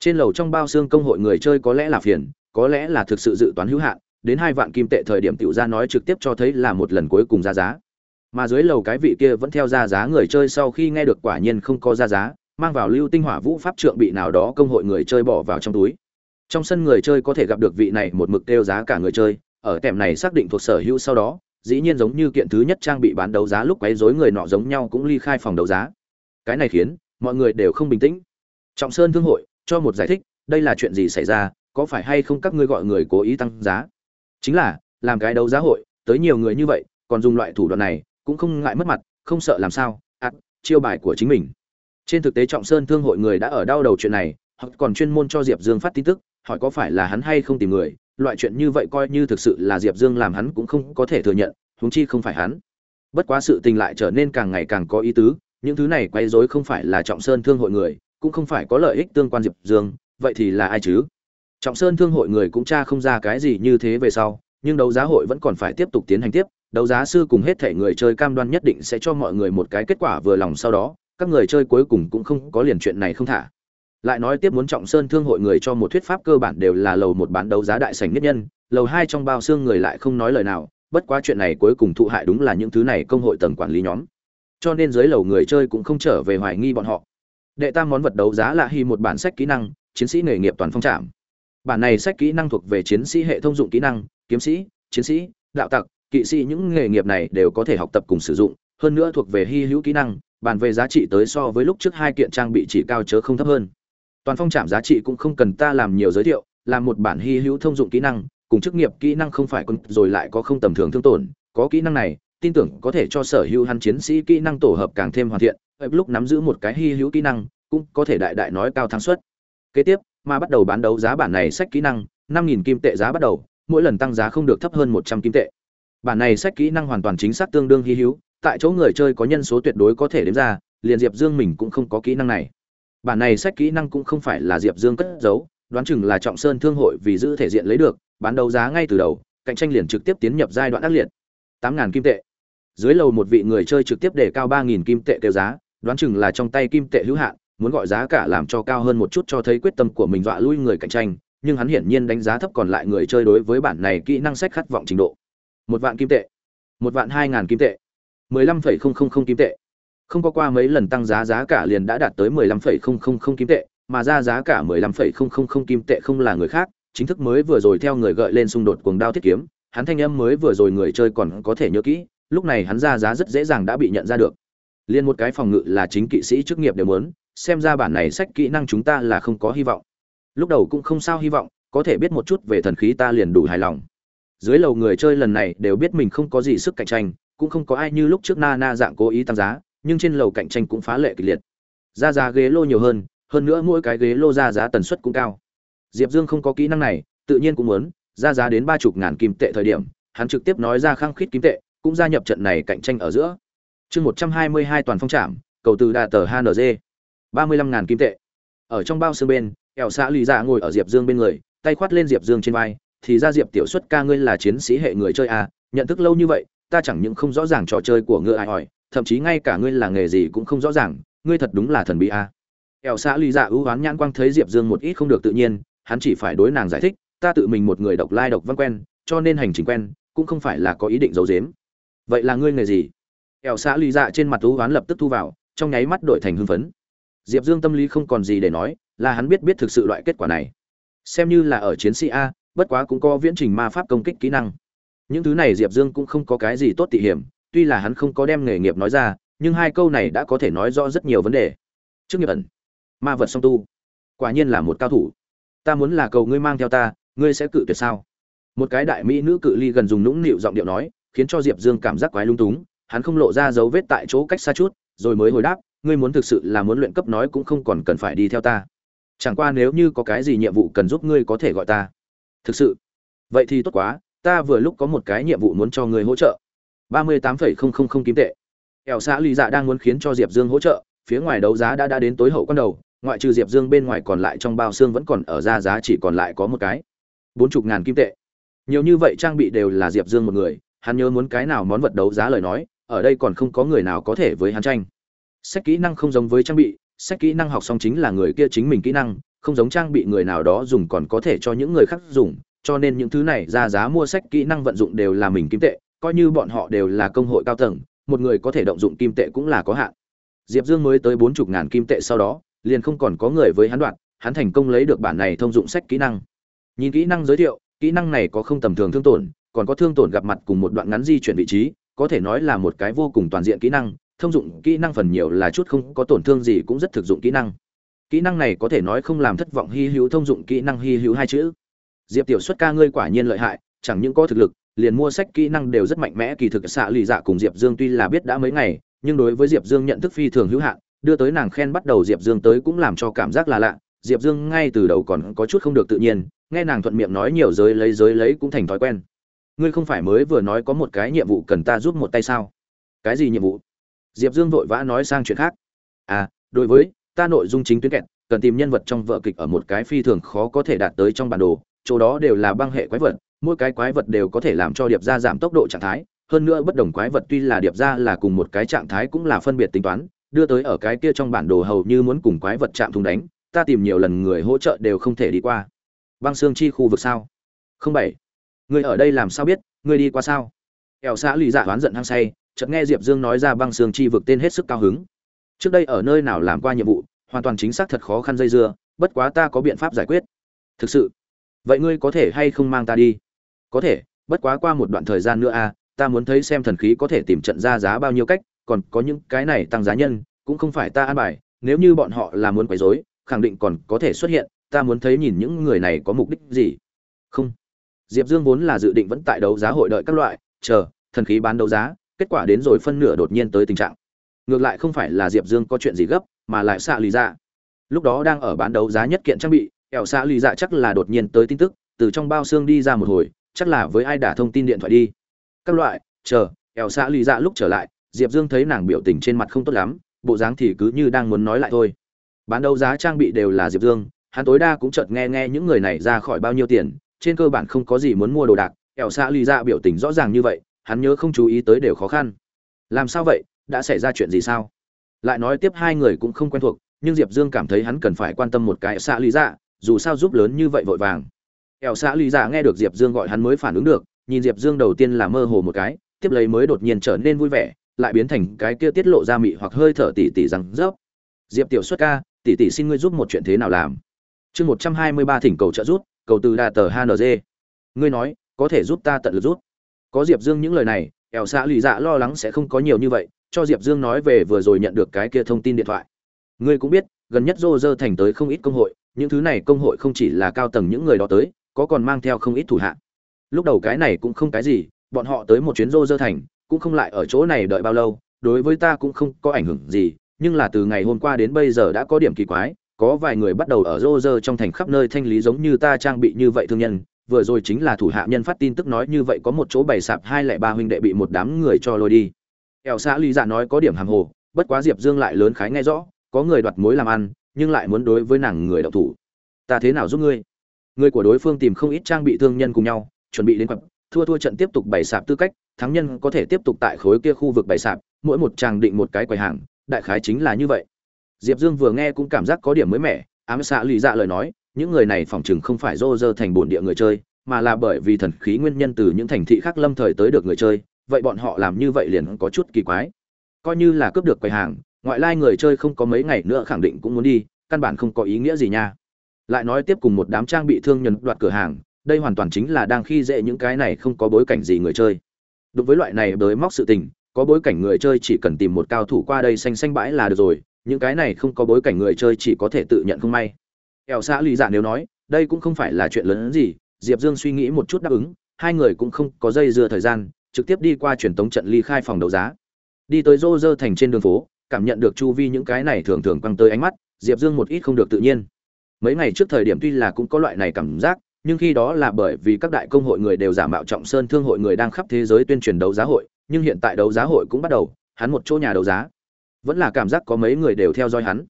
Trên lầu trong bao xương công hội người chơi có lẽ là phiền, có lẽ là thực sự dự toán hữu hạn, đến hai vạn kim tệ thời điểm tiểu ra nói trực tiếp cho thấy là một lần cuối cùng ra giá. Mà dưới lầu cái vị kia vẫn theo ra giá người chơi sau khi nghe được quả nhiên không có ra giá, mang vào lưu tinh hỏa vũ pháp trượng bị nào đó công hội người chơi bỏ vào trong túi trong sân người chơi có thể gặp được vị này một mực đeo giá cả người chơi, ở tèm này xác định thuộc sở hữu sau đó, dĩ nhiên giống như kiện thứ nhất trang bị bán đấu giá lúc quấy rối người nọ giống nhau cũng ly khai phòng đấu giá. Cái này khiến, mọi người đều không bình tĩnh. Trọng sơn thương hội, cho một giải thích, đây là chuyện gì xảy ra, có phải hay không các ngươi gọi người cố ý tăng giá? Chính là, làm cái đấu giá hội, tới nhiều người như vậy, còn dùng loại thủ đoạn này, cũng không ngại mất mặt, không sợ làm sao ạt chiêu bài của chính mình. Trên thực tế trọng sơn thương hội người đã ở đau đầu chuyện này, hoặc còn chuyên môn cho diệp dương phát tin tức hỏi có phải là hắn hay không tìm người, loại chuyện như vậy coi như thực sự là diệp dương làm hắn cũng không có thể thừa nhận, huống chi không phải hắn. Bất quá sự tình lại trở nên càng ngày càng có ý tứ, những thứ này quay rối không phải là trọng sơn thương hội người, cũng không phải có lợi ích tương quan diệp dương, vậy thì là ai chứ? Trọng sơn thương hội người cũng tra không ra cái gì như thế về sau, nhưng đấu giá hội vẫn còn phải tiếp tục tiến hành tiếp, đấu giá sư cùng hết thể người chơi cam đoan nhất định sẽ cho mọi người một cái kết quả vừa lòng sau đó, các người chơi cuối cùng cũng không có liền chuyện này không thả lại nói tiếp muốn trọng sơn thương hội người cho một thuyết pháp cơ bản đều là lầu một bán đấu giá đại sảnh nhất nhân, lầu hai trong bao xương người lại không nói lời nào, bất quá chuyện này cuối cùng thụ hại đúng là những thứ này công hội tầng quản lý nhóm. Cho nên dưới lầu người chơi cũng không trở về hoài nghi bọn họ. Đệ tam món vật đấu giá là hy một bản sách kỹ năng, chiến sĩ nghề nghiệp toàn phong trạm. Bản này sách kỹ năng thuộc về chiến sĩ hệ thông dụng kỹ năng, kiếm sĩ, chiến sĩ, đạo tặc, kỵ sĩ những nghề nghiệp này đều có thể học tập cùng sử dụng, hơn nữa thuộc về hy hữu kỹ năng, bàn về giá trị tới so với lúc trước hai kiện trang bị chỉ cao chớ không thấp hơn toàn phong trạm giá trị cũng không cần ta làm nhiều giới thiệu, làm một bản hy hữu thông dụng kỹ năng, cùng chức nghiệp kỹ năng không phải con rồi lại có không tầm thường thương tổn. Có kỹ năng này, tin tưởng có thể cho sở hữu hắn chiến sĩ kỹ năng tổ hợp càng thêm hoàn thiện lúc nắm giữ một cái hy hữu kỹ năng, cũng có thể đại đại nói cao thắng suất. Kế tiếp, mà bắt đầu bán đấu giá bản này sách kỹ năng, năm nghìn kim tệ giá bắt đầu, mỗi lần tăng giá không được thấp hơn một trăm kim tệ. Bản này sách kỹ năng hoàn toàn chính xác tương đương hy hữu, tại chỗ người chơi có nhân số tuyệt đối có thể đếm ra, liền diệp dương mình cũng không có kỹ năng này bản này sách kỹ năng cũng không phải là diệp dương cất giấu, đoán chừng là trọng sơn thương hội vì giữ thể diện lấy được, bán đấu giá ngay từ đầu, cạnh tranh liền trực tiếp tiến nhập giai đoạn ác liệt. Tám ngàn kim tệ. Dưới lầu một vị người chơi trực tiếp để cao ba nghìn kim tệ kêu giá, đoán chừng là trong tay kim tệ hữu hạn, muốn gọi giá cả làm cho cao hơn một chút cho thấy quyết tâm của mình dọa lui người cạnh tranh, nhưng hắn hiển nhiên đánh giá thấp còn lại người chơi đối với bản này kỹ năng sách khát vọng trình độ. Một vạn kim tệ. Một vạn hai ngàn kim tệ. mười lăm phẩy không không không kim tệ không có qua mấy lần tăng giá giá cả liền đã đạt tới mười lăm phẩy không không không kim tệ, mà ra giá cả mười lăm phẩy không không không kim tệ không là người khác, chính thức mới vừa rồi theo người gợi lên xung đột cuồng đao thiết kiếm, hắn thanh âm mới vừa rồi người chơi còn có thể nhớ kỹ, lúc này hắn ra giá rất dễ dàng đã bị nhận ra được. Liên một cái phòng ngự là chính kỵ sĩ chức nghiệp đều muốn, xem ra bản này sách kỹ năng chúng ta là không có hy vọng. Lúc đầu cũng không sao hy vọng, có thể biết một chút về thần khí ta liền đủ hài lòng. Dưới lầu người chơi lần này đều biết mình không có gì sức cạnh tranh, cũng không có ai như lúc trước na na dạng cố ý tăng giá nhưng trên lầu cạnh tranh cũng phá lệ kịch liệt. Ra giá ghế lô nhiều hơn hơn nữa mỗi cái ghế lô ra giá tần suất cũng cao. Diệp dương không có kỹ năng này tự nhiên cũng muốn ra giá đến ba chục ngàn kim tệ thời điểm hắn trực tiếp nói ra khăng khít kim tệ cũng gia nhập trận này cạnh tranh ở giữa. Chương một trăm hai mươi hai toàn phong trạm cầu từ đà tờ hng ba mươi lăm ngàn kim tệ. Ở trong bao xương bên ẻo xã lì dạ ngồi ở diệp dương bên người tay khoát lên diệp dương trên vai thì ra diệp tiểu xuất ca ngươi là chiến sĩ hệ người chơi à, nhận thức lâu như vậy ta chẳng những không rõ ràng trò chơi của ngươi ai hỏi thậm chí ngay cả ngươi là nghề gì cũng không rõ ràng, ngươi thật đúng là thần bí à. ẻo xã lì dạ ưu oán nhãn quang thấy diệp dương một ít không được tự nhiên, hắn chỉ phải đối nàng giải thích, ta tự mình một người độc lai độc văn quen, cho nên hành trình quen, cũng không phải là có ý định giấu giếm. Vậy là ngươi nghề gì? Ẻo xã lì dạ trên mặt ưu oán lập tức thu vào, trong nháy mắt đổi thành hưng phấn. Diệp dương tâm lý không còn gì để nói, là hắn biết biết thực sự loại kết quả này. Xem như là ở chiến sĩ a, bất quá cũng có viễn trình ma pháp công kích kỹ năng. Những thứ này diệp dương cũng không có cái gì tốt tỉ hiểm tuy là hắn không có đem nghề nghiệp nói ra, nhưng hai câu này đã có thể nói rõ rất nhiều vấn đề. Trước nghiệp ẩn, ma vật song tu, quả nhiên là một cao thủ. Ta muốn là cầu ngươi mang theo ta, ngươi sẽ cự tuyệt sao? Một cái đại mỹ nữ cự ly gần dùng nũng nịu giọng điệu nói, khiến cho diệp dương cảm giác quái lung túng, hắn không lộ ra dấu vết tại chỗ cách xa chút, rồi mới hồi đáp, ngươi muốn thực sự là muốn luyện cấp nói cũng không còn cần phải đi theo ta. Chẳng qua nếu như có cái gì nhiệm vụ cần giúp ngươi có thể gọi ta. Thực sự? Vậy thì tốt quá, ta vừa lúc có một cái nhiệm vụ muốn cho ngươi hỗ trợ ba mươi tám phẩy không không không kim tệ. Ẻo xã lý dạ đang muốn khiến cho diệp dương hỗ trợ, phía ngoài đấu giá đã đã đến tối hậu con đầu, ngoại trừ diệp dương bên ngoài còn lại trong bao xương vẫn còn ở ra giá chỉ còn lại có một cái. Bốn chục ngàn kim tệ. Nhiều như vậy trang bị đều là diệp dương một người, hắn nhớ muốn cái nào món vật đấu giá lời nói, ở đây còn không có người nào có thể với hắn tranh. Sách kỹ năng không giống với trang bị, sách kỹ năng học xong chính là người kia chính mình kỹ năng, không giống trang bị người nào đó dùng còn có thể cho những người khác dùng, cho nên những thứ này ra giá mua sách kỹ năng vận dụng đều là mình kim tệ coi như bọn họ đều là công hội cao tầng, một người có thể động dụng kim tệ cũng là có hạn. Diệp dương mới tới bốn chục ngàn kim tệ sau đó, liền không còn có người với hắn đoạn, hắn thành công lấy được bản này thông dụng sách kỹ năng. Nhìn kỹ năng giới thiệu, kỹ năng này có không tầm thường thương tổn, còn có thương tổn gặp mặt cùng một đoạn ngắn di chuyển vị trí, có thể nói là một cái vô cùng toàn diện kỹ năng, thông dụng kỹ năng phần nhiều là chút không có tổn thương gì cũng rất thực dụng kỹ năng. Kỹ năng này có thể nói không làm thất vọng hy hữu thông dụng kỹ năng hy hữu hai chữ. Diệp tiểu xuất ca ngươi quả nhiên lợi hại, chẳng những có thực lực liền mua sách kỹ năng đều rất mạnh mẽ, kỳ thực xạ lì dạ cùng diệp dương tuy là biết đã mấy ngày, nhưng đối với diệp dương nhận thức phi thường hữu hạn, đưa tới nàng khen bắt đầu diệp dương tới cũng làm cho cảm giác là lạ. Diệp dương ngay từ đầu còn có chút không được tự nhiên, nghe nàng thuận miệng nói nhiều giới lấy giới lấy cũng thành thói quen. Ngươi không phải mới vừa nói có một cái nhiệm vụ cần ta giúp một tay sao? Cái gì nhiệm vụ? Diệp dương vội vã nói sang chuyện khác. À đối với ta nội dung chính tuyến kẹt, cần tìm nhân vật trong vợ kịch ở một cái phi thường khó có thể đạt tới trong bản đồ, chỗ đó đều là băng hệ quái vật mỗi cái quái vật đều có thể làm cho điệp ra giảm tốc độ trạng thái, hơn nữa bất đồng quái vật tuy là điệp ra là cùng một cái trạng thái cũng là phân biệt tính toán, đưa tới ở cái kia trong bản đồ hầu như muốn cùng quái vật chạm thùng đánh, ta tìm nhiều lần người hỗ trợ đều không thể đi qua. Băng xương chi khu vực sao? Không bảy. Người ở đây làm sao biết? Người đi qua sao? Ẻo xã lì dạ oán giận hăng say, chợt nghe diệp dương nói ra băng xương chi vực tên hết sức cao hứng. Trước đây ở nơi nào làm qua nhiệm vụ, hoàn toàn chính xác thật khó khăn dây dưa, bất quá ta có biện pháp giải quyết. Thực sự. Vậy ngươi có thể hay không mang ta đi? Có thể bất quá qua một đoạn thời gian nữa a à, ta muốn thấy xem thần khí có thể tìm trận ra giá bao nhiêu cách còn có những cái này tăng giá nhân cũng không phải ta an bài nếu như bọn họ là muốn quấy rối khẳng định còn có thể xuất hiện ta muốn thấy nhìn những người này có mục đích gì. Không. Diệp dương vốn là dự định vẫn tại đấu giá hội đợi các loại chờ thần khí bán đấu giá kết quả đến rồi phân nửa đột nhiên tới tình trạng. Ngược lại không phải là diệp dương có chuyện gì gấp mà lại xạ lì dạ. Lúc đó đang ở bán đấu giá nhất kiện trang bị ẻo xạ lì dạ chắc là đột nhiên tới tin tức từ trong bao xương đi ra một hồi chắc là với ai đã thông tin điện thoại đi. Các loại, chờ, ẻo xạ lý dạ lúc trở lại, diệp dương thấy nàng biểu tình trên mặt không tốt lắm, bộ dáng thì cứ như đang muốn nói lại thôi. Bán đấu giá trang bị đều là diệp dương, hắn tối đa cũng chợt nghe nghe những người này ra khỏi bao nhiêu tiền, trên cơ bản không có gì muốn mua đồ đạc, ẻo xạ lý dạ biểu tình rõ ràng như vậy, hắn nhớ không chú ý tới đều khó khăn. Làm sao vậy, đã xảy ra chuyện gì sao? Lại nói tiếp hai người cũng không quen thuộc, nhưng diệp dương cảm thấy hắn cần phải quan tâm một cái xạ lý dạ dù sao giúp lớn như vậy vội vàng ẻo xã lý dạ nghe được diệp dương gọi hắn mới phản ứng được, nhìn diệp dương đầu tiên là mơ hồ một cái, tiếp lấy mới đột nhiên trở nên vui vẻ, lại biến thành cái kia tiết lộ ra mị hoặc hơi thở tỉ tỉ rằng rớp diệp tiểu xuất ca, tỉ tỉ xin ngươi giúp một chuyện thế nào làm? Chương một trăm hai mươi ba thỉnh cầu trợ giúp, cầu từ đà tờ hng ngươi nói, có thể giúp ta tận lực giúp. có diệp dương những lời này ẻo xã lì dạ lo lắng sẽ không có nhiều như vậy, cho diệp dương nói về vừa rồi nhận được cái kia thông tin điện thoại. Ngươi cũng biết, gần nhất rô rơ thành tới không ít công hội, những thứ này công hội không chỉ là cao tầng những người đó tới có còn mang theo không ít thủ hạ. Lúc đầu cái này cũng không cái gì, bọn họ tới một chuyến rô dơ thành, cũng không lại ở chỗ này đợi bao lâu, đối với ta cũng không có ảnh hưởng gì, nhưng là từ ngày hôm qua đến bây giờ đã có điểm kỳ quái, có vài người bắt đầu ở rô dơ trong thành khắp nơi thanh lý giống như ta trang bị như vậy thương nhân, vừa rồi chính là thủ hạ nhân phát tin tức nói như vậy có một chỗ bày sạp hai lẻ ba huynh đệ bị một đám người cho lôi đi. Eo xã lý dạ nói có điểm hàm hồ, bất quá diệp dương lại lớn khái nghe rõ, có người đoạt mối làm ăn, nhưng lại muốn đối với nàng người đạo thủ. Ta thế nào giúp ngươi? Người của đối phương tìm không ít trang bị thương nhân cùng nhau, chuẩn bị đến quặp thua thua trận tiếp tục bày sạp tư cách, thắng nhân có thể tiếp tục tại khối kia khu vực bày sạp, mỗi một tràng định một cái quầy hàng, đại khái chính là như vậy. Diệp dương vừa nghe cũng cảm giác có điểm mới mẻ, ám xạ lì dạ lời nói, những người này phỏng chừng không phải rô rơ thành bổn địa người chơi, mà là bởi vì thần khí nguyên nhân từ những thành thị khác lâm thời tới được người chơi, vậy bọn họ làm như vậy liền có chút kỳ quái. Coi như là cướp được quầy hàng, ngoại lai người chơi không có mấy ngày nữa khẳng định cũng muốn đi, căn bản không có ý nghĩa gì nha lại nói tiếp cùng một đám trang bị thương nhân đoạt cửa hàng, đây hoàn toàn chính là đang khi dễ những cái này không có bối cảnh gì người chơi. Đối với loại này bới móc sự tình, có bối cảnh người chơi chỉ cần tìm một cao thủ qua đây xanh xanh bãi là được rồi, những cái này không có bối cảnh người chơi chỉ có thể tự nhận không may. Ẻo xã lì dạ nếu nói, đây cũng không phải là chuyện lớn gì, diệp dương suy nghĩ một chút đáp ứng, hai người cũng không có dây dưa thời gian, trực tiếp đi qua truyền tống trận ly khai phòng đấu giá. Đi tới rô rơ thành trên đường phố, cảm nhận được chu vi những cái này thường thường quăng tới ánh mắt, diệp dương một ít không được tự nhiên mấy ngày trước thời điểm tuy là cũng có loại này cảm giác, nhưng khi đó là bởi vì các đại công hội người đều giả mạo trọng sơn thương hội người đang khắp thế giới tuyên truyền đấu giá hội, nhưng hiện tại đấu giá hội cũng bắt đầu, hắn một chỗ nhà đấu giá. Vẫn là cảm giác có mấy người đều theo dõi hắn.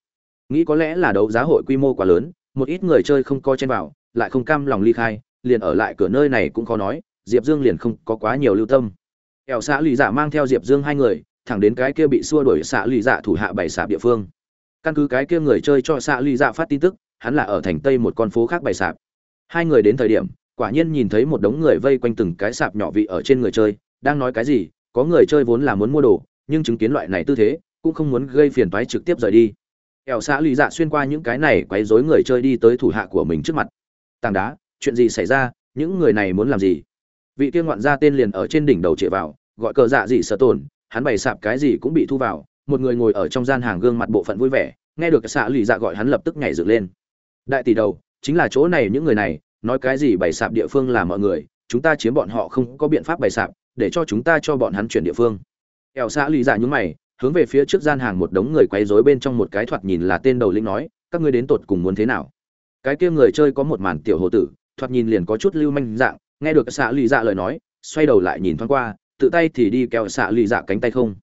Nghĩ có lẽ là đấu giá hội quy mô quá lớn, một ít người chơi không coi chen vào, lại không cam lòng ly khai, liền ở lại cửa nơi này cũng khó nói, diệp dương liền không có quá nhiều lưu tâm. Ẻo xã lì dạ mang theo diệp dương hai người, thẳng đến cái kia bị xua đuổi xã lì dạ thủ hạ bảy xã địa phương. Căn cứ cái kia người chơi cho xã lì dạ phát tin tức hắn là ở thành tây một con phố khác bày sạp. Hai người đến thời điểm, quả nhiên nhìn thấy một đống người vây quanh từng cái sạp nhỏ vị ở trên người chơi, đang nói cái gì, có người chơi vốn là muốn mua đồ, nhưng chứng kiến loại này tư thế, cũng không muốn gây phiền toái trực tiếp rời đi. Ẻo xã lì dạ xuyên qua những cái này quấy rối người chơi đi tới thủ hạ của mình trước mặt. Tảng đá, chuyện gì xảy ra? Những người này muốn làm gì? Vị kia ngoạn ra tên liền ở trên đỉnh đầu chạy vào, gọi cờ dạ gì sợ tổn, hắn bày sạp cái gì cũng bị thu vào, một người ngồi ở trong gian hàng gương mặt bộ phận vui vẻ, nghe được xã lì dạ gọi hắn lập tức nhảy dựng lên đại tỷ đầu, chính là chỗ này những người này, nói cái gì bày sạp địa phương là mọi người, chúng ta chiếm bọn họ không có biện pháp bày sạp, để cho chúng ta cho bọn hắn chuyển địa phương. Ẻo xã lý giả nhúng mày, hướng về phía trước gian hàng một đống người quấy rối bên trong một cái thoạt nhìn là tên đầu lĩnh nói, các ngươi đến tột cùng muốn thế nào? Cái kia người chơi có một màn tiểu hồ tử, thoạt nhìn liền có chút lưu manh dạng, nghe được xã lý dạ lời nói, xoay đầu lại nhìn thoáng qua, tự tay thì đi kéo xạ lì dạ cánh tay không.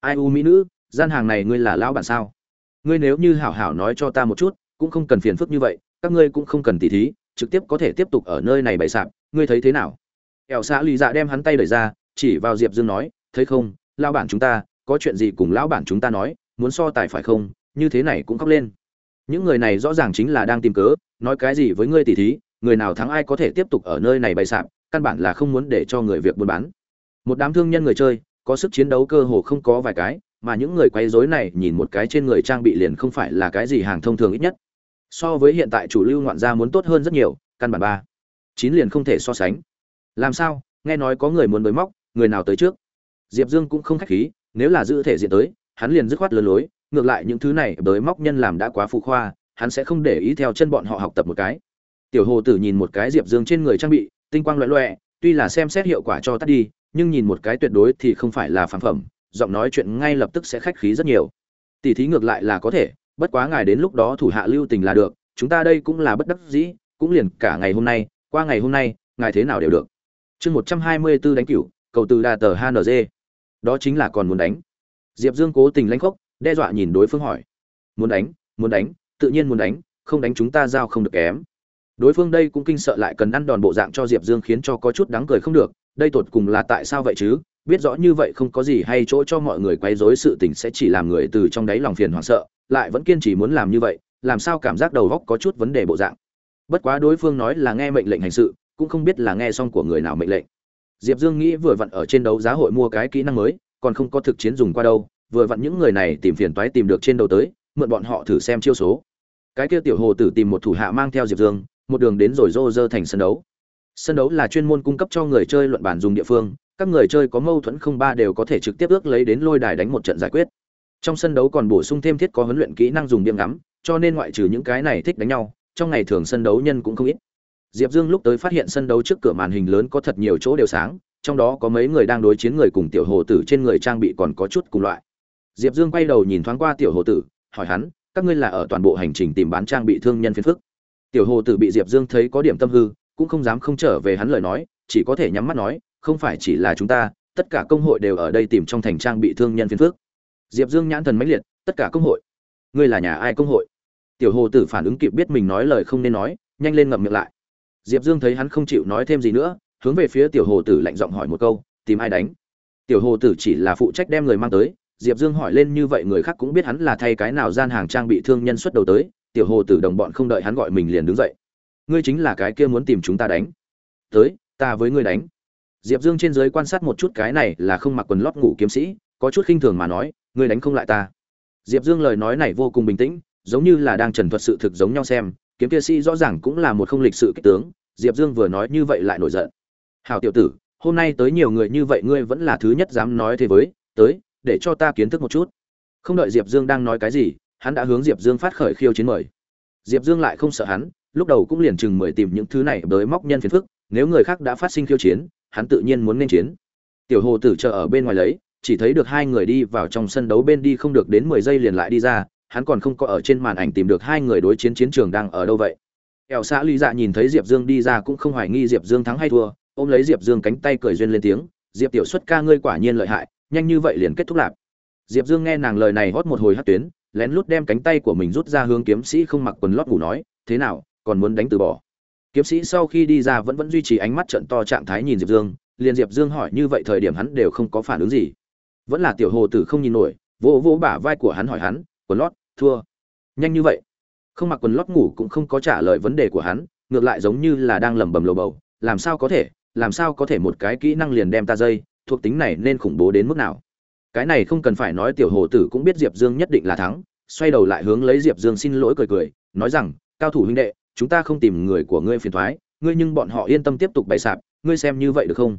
Ai u mỹ nữ, gian hàng này ngươi là lão bản sao? Ngươi nếu như hảo hảo nói cho ta một chút cũng không cần phiền phức như vậy, các ngươi cũng không cần tỉ thí, trực tiếp có thể tiếp tục ở nơi này bày sạp, ngươi thấy thế nào? Ẻo xã lì dạ đem hắn tay đẩy ra, chỉ vào diệp dương nói, thấy không, lão bản chúng ta, có chuyện gì cùng lão bản chúng ta nói, muốn so tài phải không? Như thế này cũng khóc lên. Những người này rõ ràng chính là đang tìm cớ, nói cái gì với ngươi tỷ thí, người nào thắng ai có thể tiếp tục ở nơi này bày sạp, căn bản là không muốn để cho người việc buôn bán. Một đám thương nhân người chơi, có sức chiến đấu cơ hồ không có vài cái, mà những người quấy rối này nhìn một cái trên người trang bị liền không phải là cái gì hàng thông thường ít nhất so với hiện tại chủ lưu ngoạn gia muốn tốt hơn rất nhiều, căn bản ba. Chín liền không thể so sánh. Làm sao? Nghe nói có người muốn bới móc, người nào tới trước? Diệp dương cũng không khách khí, nếu là giữ thể diện tới, hắn liền dứt khoát lừa lối, ngược lại những thứ này bới móc nhân làm đã quá phụ khoa, hắn sẽ không để ý theo chân bọn họ học tập một cái. Tiểu hồ tử nhìn một cái diệp dương trên người trang bị, tinh quang loẹ loẹ tuy là xem xét hiệu quả cho tắt đi, nhưng nhìn một cái tuyệt đối thì không phải là phản phẩm, giọng nói chuyện ngay lập tức sẽ khách khí rất nhiều. Tỷ thí ngược lại là có thể bất quá ngài đến lúc đó thủ hạ lưu tình là được, chúng ta đây cũng là bất đắc dĩ, cũng liền cả ngày hôm nay, qua ngày hôm nay, ngài thế nào đều được. Chương một trăm hai mươi b ố đánh cửu, cầu từ đà tờ hng đó chính là còn muốn đánh. Diệp dương cố tình lãnh khốc, đe dọa nhìn đối phương hỏi. Muốn đánh muốn đánh, tự nhiên muốn đánh, không đánh chúng ta giao không được kém. Đối phương đây cũng kinh sợ lại cần ăn đòn bộ dạng cho diệp dương khiến cho có chút đáng cười không được, đây tột cùng là tại sao vậy chứ? Biết rõ như vậy không có gì hay chỗ cho mọi người quấy rối sự tình sẽ chỉ làm người từ trong đáy lòng phiền hoảng sợ lại vẫn kiên trì muốn làm như vậy, làm sao cảm giác đầu góc có chút vấn đề bộ dạng. Bất quá đối phương nói là nghe mệnh lệnh hành sự, cũng không biết là nghe xong của người nào mệnh lệnh. Diệp dương nghĩ vừa vặn ở trên đấu giá hội mua cái kỹ năng mới, còn không có thực chiến dùng qua đâu, vừa vặn những người này tìm phiền toái tìm được trên đầu tới, mượn bọn họ thử xem chiêu số. Cái kia tiểu hồ tử tìm một thủ hạ mang theo diệp dương, một đường đến rồi rô rơ thành sân đấu. Sân đấu là chuyên môn cung cấp cho người chơi luận bản dùng địa phương, các người chơi có mâu thuẫn không ba đều có thể trực tiếp ước lấy đến lôi đài đánh một trận giải quyết trong sân đấu còn bổ sung thêm thiết có huấn luyện kỹ năng dùng điểm ngắm, cho nên ngoại trừ những cái này thích đánh nhau, trong ngày thường sân đấu nhân cũng không ít. Diệp dương lúc tới phát hiện sân đấu trước cửa màn hình lớn có thật nhiều chỗ đều sáng, trong đó có mấy người đang đối chiến người cùng tiểu hồ tử trên người trang bị còn có chút cùng loại. Diệp dương quay đầu nhìn thoáng qua tiểu hồ tử, hỏi hắn, các ngươi là ở toàn bộ hành trình tìm bán trang bị thương nhân phiền phức? Tiểu hồ tử bị diệp dương thấy có điểm tâm hư, cũng không dám không trở về hắn lời nói, chỉ có thể nhắm mắt nói, không phải chỉ là chúng ta, tất cả công hội đều ở đây tìm trong thành trang bị thương nhân phiền phức diệp dương nhãn thần mãnh liệt, tất cả công hội, ngươi là nhà ai công hội? Tiểu hồ tử phản ứng kịp biết mình nói lời không nên nói, nhanh lên ngậm miệng lại. Diệp dương thấy hắn không chịu nói thêm gì nữa, hướng về phía tiểu hồ tử lạnh giọng hỏi một câu, tìm ai đánh? Tiểu hồ tử chỉ là phụ trách đem người mang tới, diệp dương hỏi lên như vậy người khác cũng biết hắn là thay cái nào gian hàng trang bị thương nhân xuất đầu tới, tiểu hồ tử đồng bọn không đợi hắn gọi mình liền đứng dậy. Ngươi chính là cái kia muốn tìm chúng ta đánh. Tới, ta với ngươi đánh. Diệp dương trên dưới quan sát một chút cái này là không mặc quần lót ngủ kiếm sĩ, có chút khinh thường mà nói ngươi đánh không lại ta. Diệp dương lời nói này vô cùng bình tĩnh, giống như là đang trần thuật sự thực giống nhau xem, kiếm kia sĩ rõ ràng cũng là một không lịch sự kích tướng, diệp dương vừa nói như vậy lại nổi giận. Hào tiểu tử, hôm nay tới nhiều người như vậy ngươi vẫn là thứ nhất dám nói thế với, tới, để cho ta kiến thức một chút. Không đợi diệp dương đang nói cái gì, hắn đã hướng diệp dương phát khởi khiêu chiến mời. Diệp dương lại không sợ hắn, lúc đầu cũng liền chừng mười tìm những thứ này bới móc nhân phiền phức, nếu người khác đã phát sinh khiêu chiến, hắn tự nhiên muốn nên chiến. Tiểu hồ tử chờ ở bên ngoài lấy chỉ thấy được hai người đi vào trong sân đấu bên đi không được đến mười giây liền lại đi ra, hắn còn không có ở trên màn ảnh tìm được hai người đối chiến chiến trường đang ở đâu vậy. Ẻo xã lý dạ nhìn thấy diệp dương đi ra cũng không hoài nghi diệp dương thắng hay thua, ôm lấy diệp dương cánh tay cười duyên lên tiếng, diệp tiểu xuất ca ngươi quả nhiên lợi hại, nhanh như vậy liền kết thúc lạp. Diệp dương nghe nàng lời này hót một hồi hát tuyến, lén lút đem cánh tay của mình rút ra hướng kiếm sĩ không mặc quần lót ngủ nói, thế nào, còn muốn đánh từ bỏ? Kiếm sĩ sau khi đi ra vẫn vẫn duy trì ánh mắt trận to trạng thái nhìn diệp dương, liền diệp dương hỏi như vậy thời điểm hắn đều không có phản ứng gì vẫn là tiểu hồ tử không nhìn nổi, vỗ vỗ bả vai của hắn hỏi hắn, quần lót, thua. Nhanh như vậy, không mặc quần lót ngủ cũng không có trả lời vấn đề của hắn, ngược lại giống như là đang lẩm bẩm lầu bầu, làm sao có thể, làm sao có thể một cái kỹ năng liền đem ta dây, thuộc tính này nên khủng bố đến mức nào? Cái này không cần phải nói tiểu hồ tử cũng biết diệp dương nhất định là thắng, xoay đầu lại hướng lấy diệp dương xin lỗi cười cười, nói rằng, cao thủ huynh đệ, chúng ta không tìm người của ngươi phiền thoái, ngươi nhưng bọn họ yên tâm tiếp tục bày sạp, ngươi xem như vậy được không?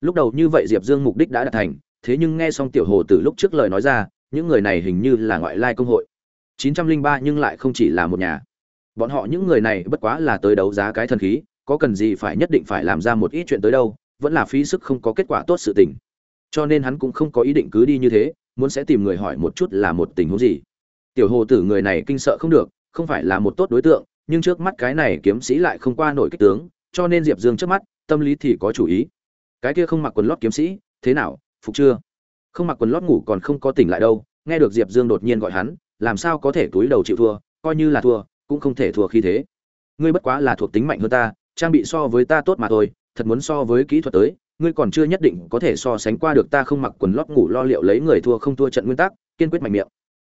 Lúc đầu như vậy diệp dương mục đích đã đạt thành thế nhưng nghe xong tiểu hồ tử lúc trước lời nói ra, những người này hình như là ngoại lai công hội. 903 nhưng lại không chỉ là một nhà. Bọn họ những người này bất quá là tới đấu giá cái thần khí, có cần gì phải nhất định phải làm ra một ít chuyện tới đâu, vẫn là phí sức không có kết quả tốt sự tình. Cho nên hắn cũng không có ý định cứ đi như thế, muốn sẽ tìm người hỏi một chút là một tình huống gì. Tiểu hồ tử người này kinh sợ không được, không phải là một tốt đối tượng, nhưng trước mắt cái này kiếm sĩ lại không qua nổi kích tướng, cho nên diệp dương trước mắt, tâm lý thì có chủ ý. Cái kia không mặc quần lót kiếm sĩ, thế nào phục chưa? Không mặc quần lót ngủ còn không có tỉnh lại đâu, nghe được diệp dương đột nhiên gọi hắn, làm sao có thể túi đầu chịu thua, coi như là thua, cũng không thể thua khi thế. Ngươi bất quá là thuộc tính mạnh hơn ta, trang bị so với ta tốt mà thôi, thật muốn so với kỹ thuật tới, ngươi còn chưa nhất định có thể so sánh qua được ta không mặc quần lót ngủ lo liệu lấy người thua không thua trận nguyên tắc, kiên quyết mạnh miệng.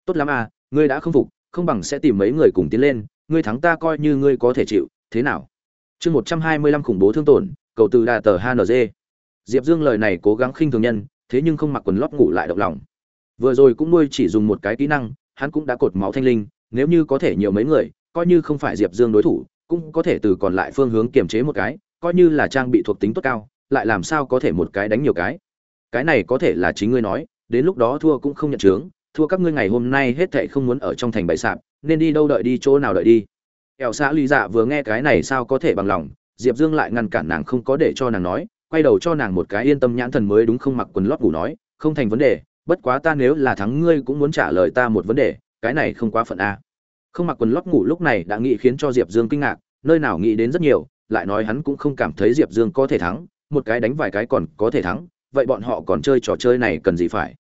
Tốt lắm à ngươi đã không phục, không bằng sẽ tìm mấy người cùng tiến lên, ngươi thắng ta coi như ngươi có thể chịu, thế nào? Chương một trăm hai mươi lăm khủng bố thương tổn, cầu từ đà tờ hng diệp dương lời này cố gắng khinh thường nhân thế nhưng không mặc quần lót ngủ lại động lòng. Vừa rồi cũng nuôi chỉ dùng một cái kỹ năng, hắn cũng đã cột máu thanh linh, nếu như có thể nhiều mấy người, coi như không phải diệp dương đối thủ, cũng có thể từ còn lại phương hướng kiềm chế một cái, coi như là trang bị thuộc tính tốt cao, lại làm sao có thể một cái đánh nhiều cái. Cái này có thể là chính ngươi nói, đến lúc đó thua cũng không nhận chướng, thua các ngươi ngày hôm nay hết thệ không muốn ở trong thành bãi sạp, nên đi đâu đợi đi chỗ nào đợi đi. Ẻo xã ly dạ vừa nghe cái này sao có thể bằng lòng, diệp dương lại ngăn cản nàng không có để cho nàng nói quay đầu cho nàng một cái yên tâm nhãn thần mới đúng không mặc quần lót ngủ nói, không thành vấn đề, bất quá ta nếu là thắng ngươi cũng muốn trả lời ta một vấn đề, cái này không quá phận a. Không mặc quần lót ngủ lúc này đã nghĩ khiến cho diệp dương kinh ngạc, nơi nào nghĩ đến rất nhiều, lại nói hắn cũng không cảm thấy diệp dương có thể thắng, một cái đánh vài cái còn có thể thắng, vậy bọn họ còn chơi trò chơi này cần gì phải?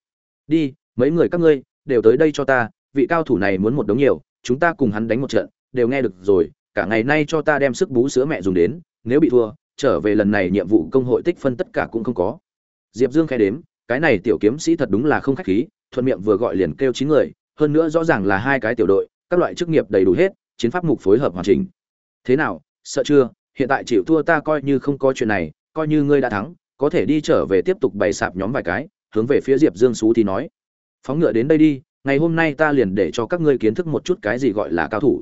Đi, mấy người các ngươi, đều tới đây cho ta, vị cao thủ này muốn một đống nhiều, chúng ta cùng hắn đánh một trận, đều nghe được rồi, cả ngày nay cho ta đem sức bú sữa mẹ dùng đến, nếu bị thua trở về lần này nhiệm vụ công hội tích phân tất cả cũng không có. Diệp dương khai đếm, cái này tiểu kiếm sĩ thật đúng là không khách khí, thuận miệng vừa gọi liền kêu chín người, hơn nữa rõ ràng là hai cái tiểu đội, các loại chức nghiệp đầy đủ hết, chiến pháp mục phối hợp hoàn chỉnh. Thế nào, sợ chưa? Hiện tại chịu thua ta coi như không có chuyện này, coi như ngươi đã thắng, có thể đi trở về tiếp tục bày sạp nhóm vài cái, hướng về phía diệp dương xú thì nói. Phóng ngựa đến đây đi, ngày hôm nay ta liền để cho các ngươi kiến thức một chút cái gì gọi là cao thủ.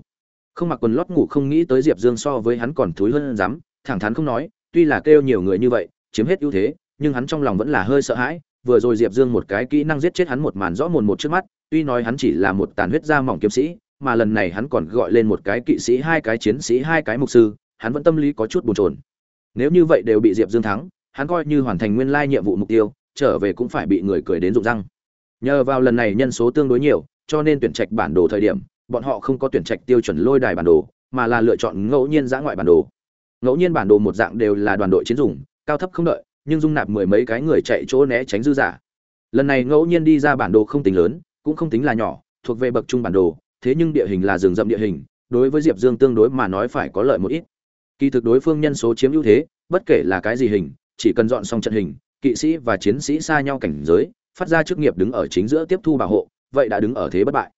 Không mặc quần lót ngủ không nghĩ tới diệp dương so với hắn còn thúi hơn dám thẳng thắn không nói, tuy là kêu nhiều người như vậy, chiếm hết ưu thế, nhưng hắn trong lòng vẫn là hơi sợ hãi, vừa rồi diệp dương một cái kỹ năng giết chết hắn một màn rõ mồn một trước mắt, tuy nói hắn chỉ là một tàn huyết da mỏng kiếm sĩ, mà lần này hắn còn gọi lên một cái kỵ sĩ, hai cái chiến sĩ, hai cái mục sư, hắn vẫn tâm lý có chút bồn chồn. Nếu như vậy đều bị diệp dương thắng, hắn coi như hoàn thành nguyên lai nhiệm vụ mục tiêu, trở về cũng phải bị người cười đến rụng răng. Nhờ vào lần này nhân số tương đối nhiều, cho nên tuyển trạch bản đồ thời điểm, bọn họ không có tuyển trạch tiêu chuẩn lôi đài bản đồ, mà là lựa chọn ngẫu nhiên giã ngoại bản đồ ngẫu nhiên bản đồ một dạng đều là đoàn đội chiến dùng, cao thấp không đợi, nhưng dung nạp mười mấy cái người chạy chỗ né tránh dư giả. Lần này ngẫu nhiên đi ra bản đồ không tính lớn, cũng không tính là nhỏ, thuộc về bậc trung bản đồ, thế nhưng địa hình là rừng rậm địa hình, đối với diệp dương tương đối mà nói phải có lợi một ít. Kỳ thực đối phương nhân số chiếm ưu thế, bất kể là cái gì hình, chỉ cần dọn xong trận hình, kỵ sĩ và chiến sĩ xa nhau cảnh giới, phát ra chức nghiệp đứng ở chính giữa tiếp thu bảo hộ, vậy đã đứng ở thế bất bại.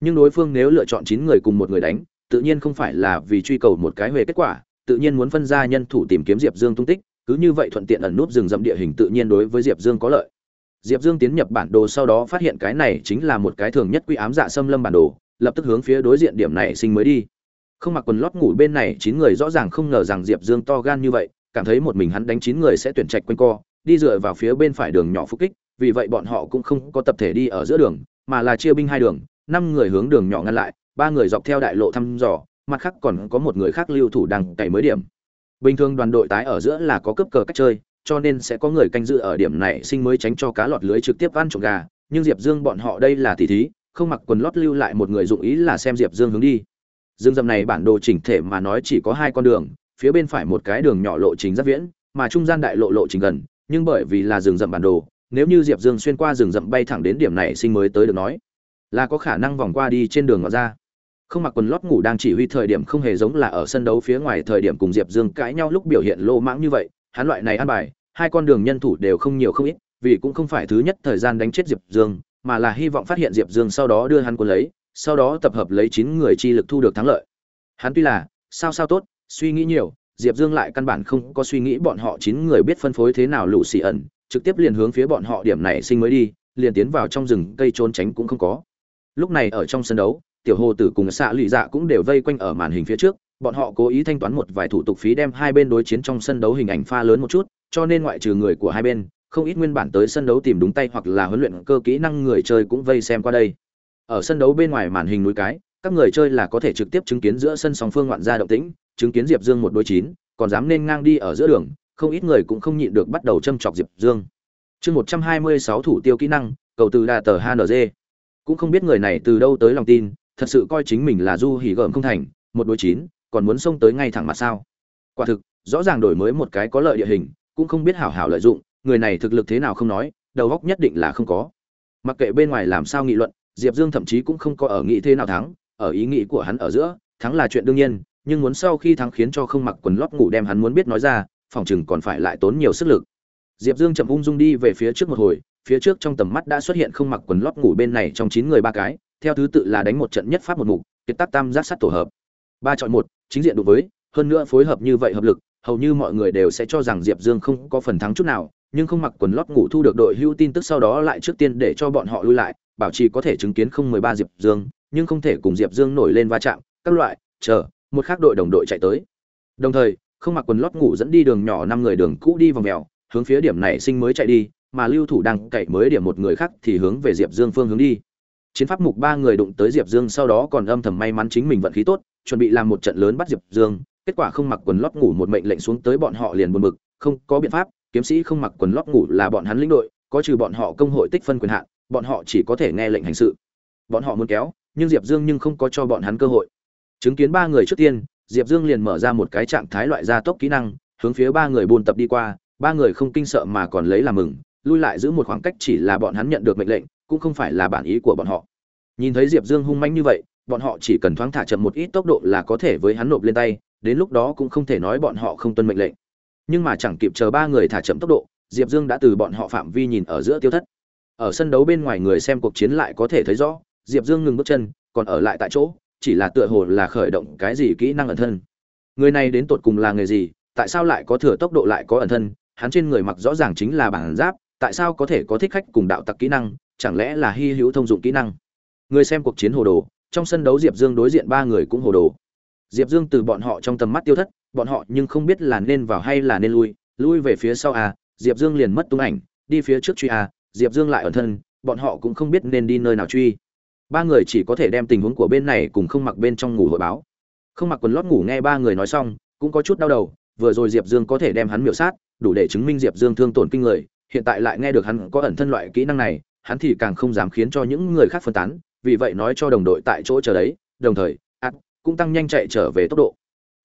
Nhưng đối phương nếu lựa chọn chín người cùng một người đánh, tự nhiên không phải là vì truy cầu một cái về kết quả tự nhiên muốn phân ra nhân thủ tìm kiếm diệp dương tung tích, cứ như vậy thuận tiện ẩn nút rừng rậm địa hình tự nhiên đối với diệp dương có lợi. Diệp dương tiến nhập bản đồ sau đó phát hiện cái này chính là một cái thường nhất quy ám dạ xâm lâm bản đồ, lập tức hướng phía đối diện điểm này sinh mới đi. Không mặc quần lót ngủ bên này, chín người rõ ràng không ngờ rằng diệp dương to gan như vậy, cảm thấy một mình hắn đánh chín người sẽ tuyển trạch quanh co, đi dựa vào phía bên phải đường nhỏ phục kích, vì vậy bọn họ cũng không có tập thể đi ở giữa đường, mà là chia binh hai đường, năm người hướng đường nhỏ ngăn lại, ba người dọc theo đại lộ thăm dò mặt khác còn có một người khác lưu thủ đang cày mới điểm. Bình thường đoàn đội tái ở giữa là có cấp cờ cách chơi, cho nên sẽ có người canh giữ ở điểm này sinh mới tránh cho cá lọt lưới trực tiếp ăn trộm gà. Nhưng diệp dương bọn họ đây là tỷ thí, không mặc quần lót lưu lại một người dụng ý là xem diệp dương hướng đi. Dương dầm này bản đồ chỉnh thể mà nói chỉ có hai con đường, phía bên phải một cái đường nhỏ lộ trình rất viễn, mà trung gian đại lộ lộ trình gần, nhưng bởi vì là rừng rậm bản đồ, nếu như diệp dương xuyên qua rừng rậm bay thẳng đến điểm này sinh mới tới được nói, là có khả năng vòng qua đi trên đường ngọt ra không mặc quần lót ngủ đang chỉ huy thời điểm không hề giống là ở sân đấu phía ngoài thời điểm cùng diệp dương cãi nhau lúc biểu hiện lô mãng như vậy, hắn loại này ăn bài, hai con đường nhân thủ đều không nhiều không ít, vì cũng không phải thứ nhất thời gian đánh chết diệp dương, mà là hy vọng phát hiện diệp dương sau đó đưa hắn quân lấy, sau đó tập hợp lấy chín người chi lực thu được thắng lợi. Hắn tuy là, sao sao tốt, suy nghĩ nhiều, diệp dương lại căn bản không có suy nghĩ bọn họ chín người biết phân phối thế nào lũ xì ẩn, trực tiếp liền hướng phía bọn họ điểm này sinh mới đi, liền tiến vào trong rừng, cây trốn tránh cũng không có. Lúc này ở trong sân đấu tiểu hồ tử cùng xạ lụy dạ cũng đều vây quanh ở màn hình phía trước, bọn họ cố ý thanh toán một vài thủ tục phí đem hai bên đối chiến trong sân đấu hình ảnh pha lớn một chút, cho nên ngoại trừ người của hai bên, không ít nguyên bản tới sân đấu tìm đúng tay hoặc là huấn luyện cơ kỹ năng người chơi cũng vây xem qua đây. Ở sân đấu bên ngoài màn hình núi cái, các người chơi là có thể trực tiếp chứng kiến giữa sân song phương ngoạn gia động tĩnh, chứng kiến diệp dương một đôi chín, còn dám nên ngang đi ở giữa đường, không ít người cũng không nhịn được bắt đầu châm chọc diệp dương. Chương một trăm hai mươi sáu thủ tiêu kỹ năng, cầu từ đà tờ hng cũng không biết người này từ đâu tới lòng tin thật sự coi chính mình là du hỉ gợm không thành, một đối chín, còn muốn xông tới ngay thẳng mặt sao? Quả thực, rõ ràng đổi mới một cái có lợi địa hình, cũng không biết hảo hảo lợi dụng, người này thực lực thế nào không nói, đầu góc nhất định là không có. Mặc kệ bên ngoài làm sao nghị luận, diệp dương thậm chí cũng không có ở nghĩ thế nào thắng, ở ý nghĩ của hắn ở giữa, thắng là chuyện đương nhiên, nhưng muốn sau khi thắng khiến cho không mặc quần lót ngủ đem hắn muốn biết nói ra, phòng chừng còn phải lại tốn nhiều sức lực. Diệp dương chậm ung dung đi về phía trước một hồi, phía trước trong tầm mắt đã xuất hiện không mặc quần lót ngủ bên này trong chín người ba cái theo thứ tự là đánh một trận nhất pháp một mục, kiệt tác tam giác sắt tổ hợp. Ba chọn một, chính diện đối với, hơn nữa phối hợp như vậy hợp lực, hầu như mọi người đều sẽ cho rằng diệp dương không có phần thắng chút nào, nhưng không mặc quần lót ngủ thu được đội hưu tin tức sau đó lại trước tiên để cho bọn họ lui lại, bảo trì có thể chứng kiến không mười ba diệp dương, nhưng không thể cùng diệp dương nổi lên va chạm, các loại, chờ, một khác đội đồng đội chạy tới. Đồng thời, không mặc quần lót ngủ dẫn đi đường nhỏ năm người đường cũ đi vòng mèo, hướng phía điểm này sinh mới chạy đi, mà lưu thủ đang cậy mới điểm một người khác thì hướng về diệp dương phương hướng đi chiến pháp mục ba người đụng tới diệp dương sau đó còn âm thầm may mắn chính mình vận khí tốt, chuẩn bị làm một trận lớn bắt diệp dương, kết quả không mặc quần lót ngủ một mệnh lệnh xuống tới bọn họ liền buồn bực, không có biện pháp, kiếm sĩ không mặc quần lót ngủ là bọn hắn lĩnh đội, có trừ bọn họ công hội tích phân quyền hạn, bọn họ chỉ có thể nghe lệnh hành sự. Bọn họ muốn kéo, nhưng diệp dương nhưng không có cho bọn hắn cơ hội. Chứng kiến ba người trước tiên, diệp dương liền mở ra một cái trạng thái loại gia tốc kỹ năng, hướng phía ba người buôn tập đi qua, ba người không kinh sợ mà còn lấy làm mừng, lui lại giữ một khoảng cách chỉ là bọn hắn nhận được mệnh lệnh cũng không phải là bản ý của bọn họ. Nhìn thấy diệp dương hung manh như vậy, bọn họ chỉ cần thoáng thả chậm một ít tốc độ là có thể với hắn nộp lên tay, đến lúc đó cũng không thể nói bọn họ không tuân mệnh lệnh. Nhưng mà chẳng kịp chờ ba người thả chậm tốc độ, diệp dương đã từ bọn họ phạm vi nhìn ở giữa tiêu thất. Ở sân đấu bên ngoài người xem cuộc chiến lại có thể thấy rõ, diệp dương ngừng bước chân, còn ở lại tại chỗ, chỉ là tựa hồ là khởi động cái gì kỹ năng ẩn thân. Người này đến tột cùng là người gì, tại sao lại có thừa tốc độ lại có ẩn thân, hắn trên người mặc rõ ràng chính là bản giáp, tại sao có thể có thích khách cùng đạo tặc kỹ năng chẳng lẽ là hy hữu thông dụng kỹ năng? Người xem cuộc chiến hồ đồ, trong sân đấu diệp dương đối diện ba người cũng hồ đồ. Diệp dương từ bọn họ trong tầm mắt tiêu thất, bọn họ nhưng không biết là nên vào hay là nên lui lui về phía sau à diệp dương liền mất tung ảnh, đi phía trước truy à diệp dương lại ẩn thân, bọn họ cũng không biết nên đi nơi nào truy. Ba người chỉ có thể đem tình huống của bên này cùng không mặc bên trong ngủ hội báo. Không mặc quần lót ngủ nghe ba người nói xong, cũng có chút đau đầu, vừa rồi diệp dương có thể đem hắn miểu sát, đủ để chứng minh diệp dương thương tổn kinh người, hiện tại lại nghe được hắn có ẩn thân loại kỹ năng này hắn thì càng không dám khiến cho những người khác phân tán, vì vậy nói cho đồng đội tại chỗ chờ đấy, đồng thời ắt cũng tăng nhanh chạy trở về tốc độ.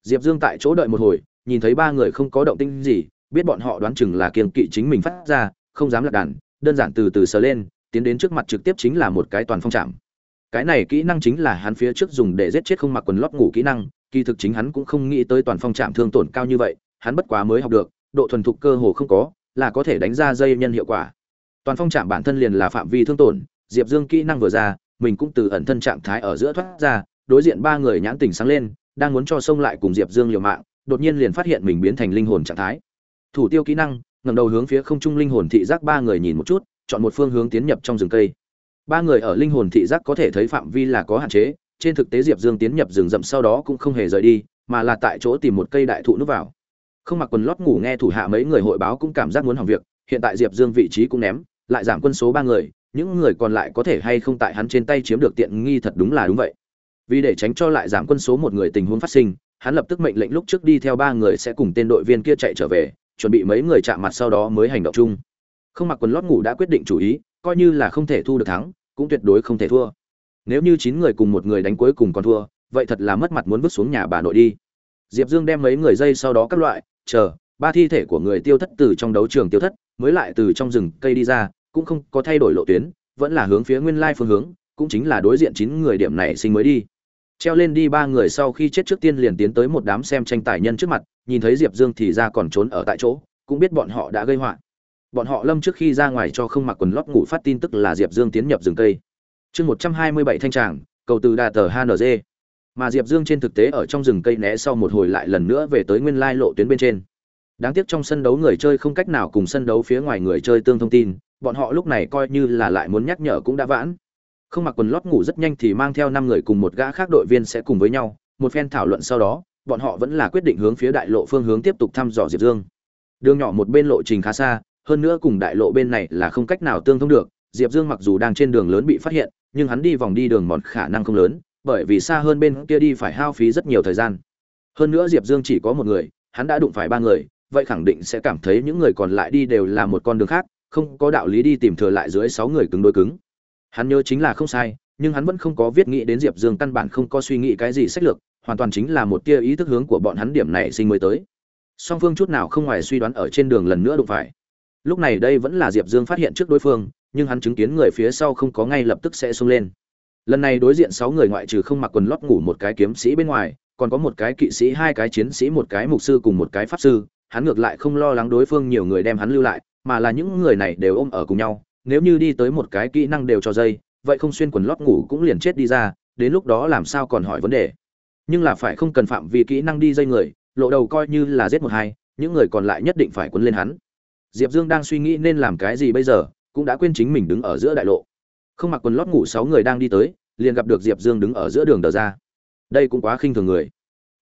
Diệp dương tại chỗ đợi một hồi, nhìn thấy ba người không có động tĩnh gì, biết bọn họ đoán chừng là kiên kỵ chính mình phát ra, không dám lật đàn, đơn giản từ từ sờ lên, tiến đến trước mặt trực tiếp chính là một cái toàn phong chạm cái này kỹ năng chính là hắn phía trước dùng để giết chết không mặc quần lót ngủ kỹ năng, kỳ thực chính hắn cũng không nghĩ tới toàn phong chạm thương tổn cao như vậy, hắn bất quá mới học được, độ thuần thục cơ hồ không có, là có thể đánh ra dây nhân hiệu quả toàn phong chạm bản thân liền là phạm vi thương tổn, diệp dương kỹ năng vừa ra, mình cũng từ ẩn thân trạng thái ở giữa thoát ra, đối diện ba người nhãn tình sáng lên, đang muốn cho xông lại cùng diệp dương liều mạng, đột nhiên liền phát hiện mình biến thành linh hồn trạng thái. Thủ tiêu kỹ năng, ngẩng đầu hướng phía không trung linh hồn thị giác ba người nhìn một chút, chọn một phương hướng tiến nhập trong rừng cây. Ba người ở linh hồn thị giác có thể thấy phạm vi là có hạn chế, trên thực tế diệp dương tiến nhập rừng rậm sau đó cũng không hề rời đi, mà là tại chỗ tìm một cây đại thụ núp vào. Không mặc quần lót ngủ nghe thủ hạ mấy người hội báo cũng cảm giác muốn hỏng việc, hiện tại diệp dương vị trí cũng ném lại giảm quân số ba người, những người còn lại có thể hay không tại hắn trên tay chiếm được tiện nghi thật đúng là đúng vậy. Vì để tránh cho lại giảm quân số một người tình huống phát sinh, hắn lập tức mệnh lệnh lúc trước đi theo ba người sẽ cùng tên đội viên kia chạy trở về, chuẩn bị mấy người chạm mặt sau đó mới hành động chung. Không mặc quần lót ngủ đã quyết định chủ ý, coi như là không thể thu được thắng, cũng tuyệt đối không thể thua. Nếu như chín người cùng một người đánh cuối cùng còn thua, vậy thật là mất mặt muốn vứt xuống nhà bà nội đi. Diệp dương đem mấy người dây sau đó các loại, chờ ba thi thể của người tiêu thất từ trong đấu trường tiêu thất mới lại từ trong rừng cây đi ra, cũng không có thay đổi lộ tuyến, vẫn là hướng phía nguyên lai phương hướng, cũng chính là đối diện chín người điểm này sinh mới đi. Treo lên đi ba người sau khi chết trước tiên liền tiến tới một đám xem tranh tài nhân trước mặt, nhìn thấy diệp dương thì ra còn trốn ở tại chỗ, cũng biết bọn họ đã gây họa. Bọn họ lâm trước khi ra ngoài cho không mặc quần lót ngủ phát tin tức là diệp dương tiến nhập rừng cây. Chương một trăm hai mươi bảy thanh tràng, cầu từ đà tờ hng mà diệp dương trên thực tế ở trong rừng cây né sau một hồi lại lần nữa về tới nguyên lai lộ tuyến bên trên đáng tiếc trong sân đấu người chơi không cách nào cùng sân đấu phía ngoài người chơi tương thông tin, bọn họ lúc này coi như là lại muốn nhắc nhở cũng đã vãn. Không mặc quần lót ngủ rất nhanh thì mang theo năm người cùng một gã khác đội viên sẽ cùng với nhau, một phen thảo luận sau đó, bọn họ vẫn là quyết định hướng phía đại lộ phương hướng tiếp tục thăm dò diệp dương. Đường nhỏ một bên lộ trình khá xa, hơn nữa cùng đại lộ bên này là không cách nào tương thông được, diệp dương mặc dù đang trên đường lớn bị phát hiện, nhưng hắn đi vòng đi đường mòn khả năng không lớn, bởi vì xa hơn bên kia đi phải hao phí rất nhiều thời gian. Hơn nữa diệp dương chỉ có một người, hắn đã đụng phải ba người vậy khẳng định sẽ cảm thấy những người còn lại đi đều là một con đường khác, không có đạo lý đi tìm thừa lại dưới sáu người cứng đôi cứng. Hắn nhớ chính là không sai, nhưng hắn vẫn không có viết nghĩ đến diệp dương căn bản không có suy nghĩ cái gì sách lược, hoàn toàn chính là một tia ý thức hướng của bọn hắn điểm này sinh mới tới. Song phương chút nào không ngoài suy đoán ở trên đường lần nữa đụng phải. Lúc này đây vẫn là diệp dương phát hiện trước đối phương, nhưng hắn chứng kiến người phía sau không có ngay lập tức sẽ xông lên. Lần này đối diện sáu người ngoại trừ không mặc quần lót ngủ một cái kiếm sĩ bên ngoài, còn có một cái kỵ sĩ, hai cái chiến sĩ, một cái mục sư cùng một cái pháp sư hắn ngược lại không lo lắng đối phương nhiều người đem hắn lưu lại, mà là những người này đều ôm ở cùng nhau, nếu như đi tới một cái kỹ năng đều cho dây, vậy không xuyên quần lót ngủ cũng liền chết đi ra, đến lúc đó làm sao còn hỏi vấn đề. Nhưng là phải không cần phạm vi kỹ năng đi dây người, lộ đầu coi như là giết một hai, những người còn lại nhất định phải quấn lên hắn. Diệp dương đang suy nghĩ nên làm cái gì bây giờ, cũng đã quên chính mình đứng ở giữa đại lộ. Không mặc quần lót ngủ sáu người đang đi tới, liền gặp được diệp dương đứng ở giữa đường đờ ra. Đây cũng quá khinh thường người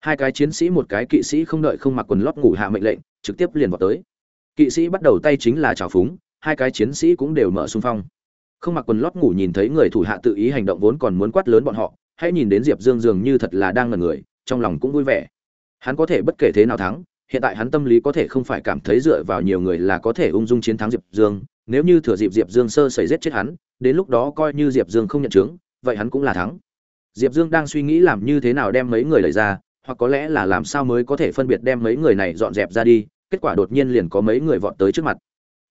hai cái chiến sĩ một cái kỵ sĩ không đợi không mặc quần lót ngủ hạ mệnh lệnh, trực tiếp liền vào tới. Kỵ sĩ bắt đầu tay chính là trào phúng, hai cái chiến sĩ cũng đều mở xung phong. Không mặc quần lót ngủ nhìn thấy người thủ hạ tự ý hành động vốn còn muốn quát lớn bọn họ, hãy nhìn đến diệp dương dường như thật là đang ngần người, trong lòng cũng vui vẻ. Hắn có thể bất kể thế nào thắng, hiện tại hắn tâm lý có thể không phải cảm thấy dựa vào nhiều người là có thể ung dung chiến thắng diệp dương, nếu như thừa dịp diệp dương sơ xảy giết chết hắn, đến lúc đó coi như diệp dương không nhận chứng vậy hắn cũng là thắng. Diệp dương đang suy nghĩ làm như thế nào đem mấy người lấy ra hoặc có lẽ là làm sao mới có thể phân biệt đem mấy người này dọn dẹp ra đi kết quả đột nhiên liền có mấy người vọt tới trước mặt.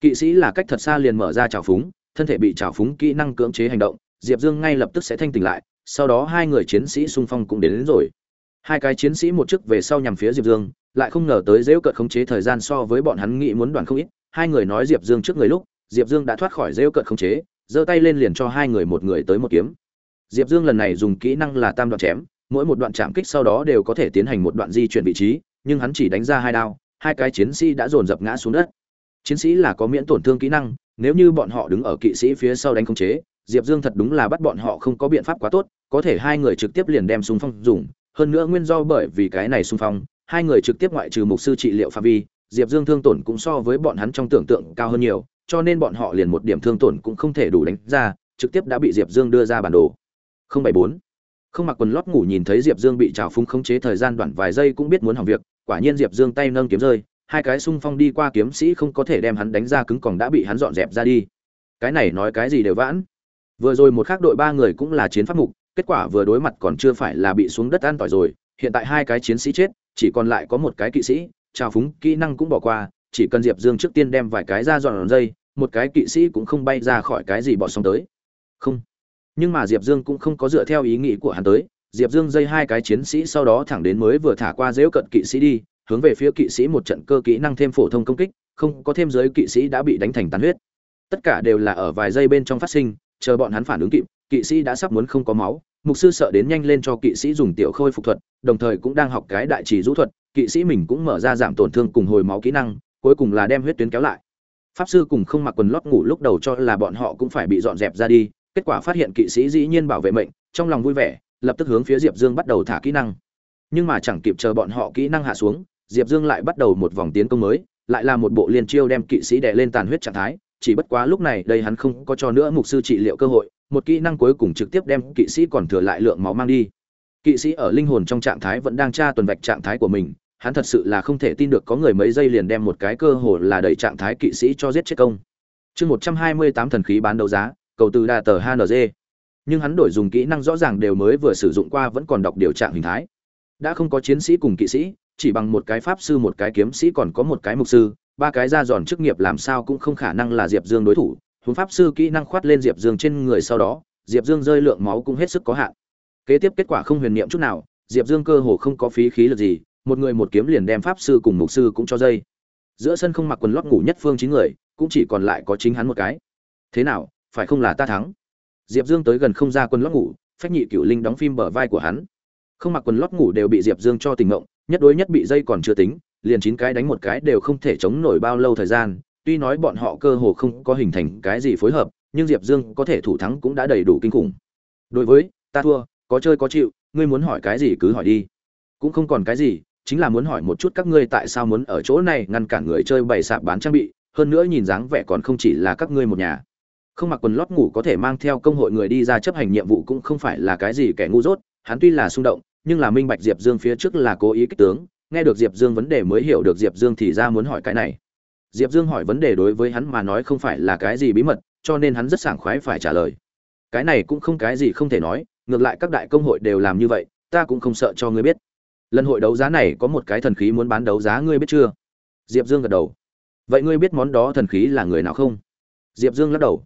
Kỵ sĩ là cách thật xa liền mở ra trào phúng thân thể bị trào phúng kỹ năng cưỡng chế hành động diệp dương ngay lập tức sẽ thanh tỉnh lại sau đó hai người chiến sĩ xung phong cũng đến, đến rồi. Hai cái chiến sĩ một chức về sau nhằm phía diệp dương lại không ngờ tới dễu cợt khống chế thời gian so với bọn hắn nghĩ muốn đoàn không ít hai người nói diệp dương trước người lúc diệp dương đã thoát khỏi dễu cợt khống chế giơ tay lên liền cho hai người một người tới một kiếm. Diệp dương lần này dùng kỹ năng là tam đoạn chém mỗi một đoạn chạm kích sau đó đều có thể tiến hành một đoạn di chuyển vị trí, nhưng hắn chỉ đánh ra hai đao, hai cái chiến sĩ đã dồn dập ngã xuống đất. Chiến sĩ là có miễn tổn thương kỹ năng, nếu như bọn họ đứng ở kỵ sĩ phía sau đánh khống chế, diệp dương thật đúng là bắt bọn họ không có biện pháp quá tốt, có thể hai người trực tiếp liền đem súng phong dùng. Hơn nữa nguyên do bởi vì cái này xung phong, hai người trực tiếp ngoại trừ mục sư trị liệu phạm vi, diệp dương thương tổn cũng so với bọn hắn trong tưởng tượng cao hơn nhiều, cho nên bọn họ liền một điểm thương tổn cũng không thể đủ đánh ra, trực tiếp đã bị diệp dương đưa ra bản đồ. Không bảy bốn không mặc quần lót ngủ nhìn thấy diệp dương bị trào phúng khống chế thời gian đoạn vài giây cũng biết muốn hỏng việc, quả nhiên diệp dương tay nâng kiếm rơi, hai cái xung phong đi qua kiếm sĩ không có thể đem hắn đánh ra cứng còn đã bị hắn dọn dẹp ra đi. Cái này nói cái gì đều vãn. Vừa rồi một khác đội ba người cũng là chiến pháp mục, kết quả vừa đối mặt còn chưa phải là bị xuống đất an tỏi rồi, hiện tại hai cái chiến sĩ chết, chỉ còn lại có một cái kỵ sĩ, trào phúng kỹ năng cũng bỏ qua, chỉ cần diệp dương trước tiên đem vài cái ra dọn dây, một cái kỵ sĩ cũng không bay ra khỏi cái gì bỏ xong tới. Không nhưng mà diệp dương cũng không có dựa theo ý nghĩ của hắn tới. Diệp dương dây hai cái chiến sĩ sau đó thẳng đến mới vừa thả qua dễu cận kỵ sĩ đi, hướng về phía kỵ sĩ một trận cơ kỹ năng thêm phổ thông công kích, không có thêm giới kỵ sĩ đã bị đánh thành tàn huyết. Tất cả đều là ở vài giây bên trong phát sinh, chờ bọn hắn phản ứng kịp, kỵ sĩ đã sắp muốn không có máu. Mục sư sợ đến nhanh lên cho kỵ sĩ dùng tiểu khôi phục thuật, đồng thời cũng đang học cái đại trì rũ thuật. Kỵ sĩ mình cũng mở ra giảm tổn thương cùng hồi máu kỹ năng, cuối cùng là đem huyết tuyến kéo lại. Pháp sư cùng không mặc quần lót ngủ lúc đầu cho là bọn họ cũng phải bị dọn dẹp ra đi kết quả phát hiện kỵ sĩ dĩ nhiên bảo vệ mệnh, trong lòng vui vẻ, lập tức hướng phía diệp dương bắt đầu thả kỹ năng. Nhưng mà chẳng kịp chờ bọn họ kỹ năng hạ xuống, diệp dương lại bắt đầu một vòng tiến công mới, lại là một bộ liên chiêu đem kỵ sĩ đè lên tàn huyết trạng thái. Chỉ bất quá lúc này đây hắn không có cho nữa mục sư trị liệu cơ hội, một kỹ năng cuối cùng trực tiếp đem kỵ sĩ còn thừa lại lượng máu mang đi. Kỵ sĩ ở linh hồn trong trạng thái vẫn đang tra tuần vạch trạng thái của mình, hắn thật sự là không thể tin được có người mấy giây liền đem một cái cơ hồ là đẩy trạng thái kỵ sĩ cho giết chết công. Chương một trăm hai mươi tám thần khí bán đấu giá cầu từ đà tờ hng nhưng hắn đổi dùng kỹ năng rõ ràng đều mới vừa sử dụng qua vẫn còn đọc điều trạng hình thái. Đã không có chiến sĩ cùng kỵ sĩ, chỉ bằng một cái pháp sư, một cái kiếm sĩ còn có một cái mục sư, ba cái ra giòn chức nghiệp làm sao cũng không khả năng là diệp dương đối thủ. Huống pháp sư kỹ năng khoát lên diệp dương trên người sau đó, diệp dương rơi lượng máu cũng hết sức có hạn. Kế tiếp kết quả không huyền niệm chút nào, diệp dương cơ hồ không có phí khí lực gì, một người một kiếm liền đem pháp sư cùng mục sư cũng cho dây. Giữa sân không mặc quần lót ngủ nhất phương chín người, cũng chỉ còn lại có chính hắn một cái. Thế nào? Phải không là ta thắng? Diệp dương tới gần không ra quân lót ngủ, phách nhị cựu linh đóng phim bờ vai của hắn. Không mặc quần lót ngủ đều bị diệp dương cho tình mộng nhất đối nhất bị dây còn chưa tính, liền chín cái đánh một cái đều không thể chống nổi bao lâu thời gian. Tuy nói bọn họ cơ hồ không có hình thành cái gì phối hợp, nhưng diệp dương có thể thủ thắng cũng đã đầy đủ kinh khủng. Đối với, ta thua, có chơi có chịu, ngươi muốn hỏi cái gì cứ hỏi đi. Cũng không còn cái gì, chính là muốn hỏi một chút các ngươi tại sao muốn ở chỗ này ngăn cản người chơi bày sạp bán trang bị, hơn nữa nhìn dáng vẻ còn không chỉ là các ngươi một nhà không mặc quần lót ngủ có thể mang theo công hội người đi ra chấp hành nhiệm vụ cũng không phải là cái gì kẻ ngu dốt, hắn tuy là xung động, nhưng là minh bạch diệp dương phía trước là cố ý kích tướng, nghe được diệp dương vấn đề mới hiểu được diệp dương thì ra muốn hỏi cái này. Diệp dương hỏi vấn đề đối với hắn mà nói không phải là cái gì bí mật, cho nên hắn rất sảng khoái phải trả lời. Cái này cũng không cái gì không thể nói, ngược lại các đại công hội đều làm như vậy, ta cũng không sợ cho ngươi biết. Lần hội đấu giá này có một cái thần khí muốn bán đấu giá ngươi biết chưa? Diệp dương gật đầu. Vậy ngươi biết món đó thần khí là người nào không? Diệp dương lắc đầu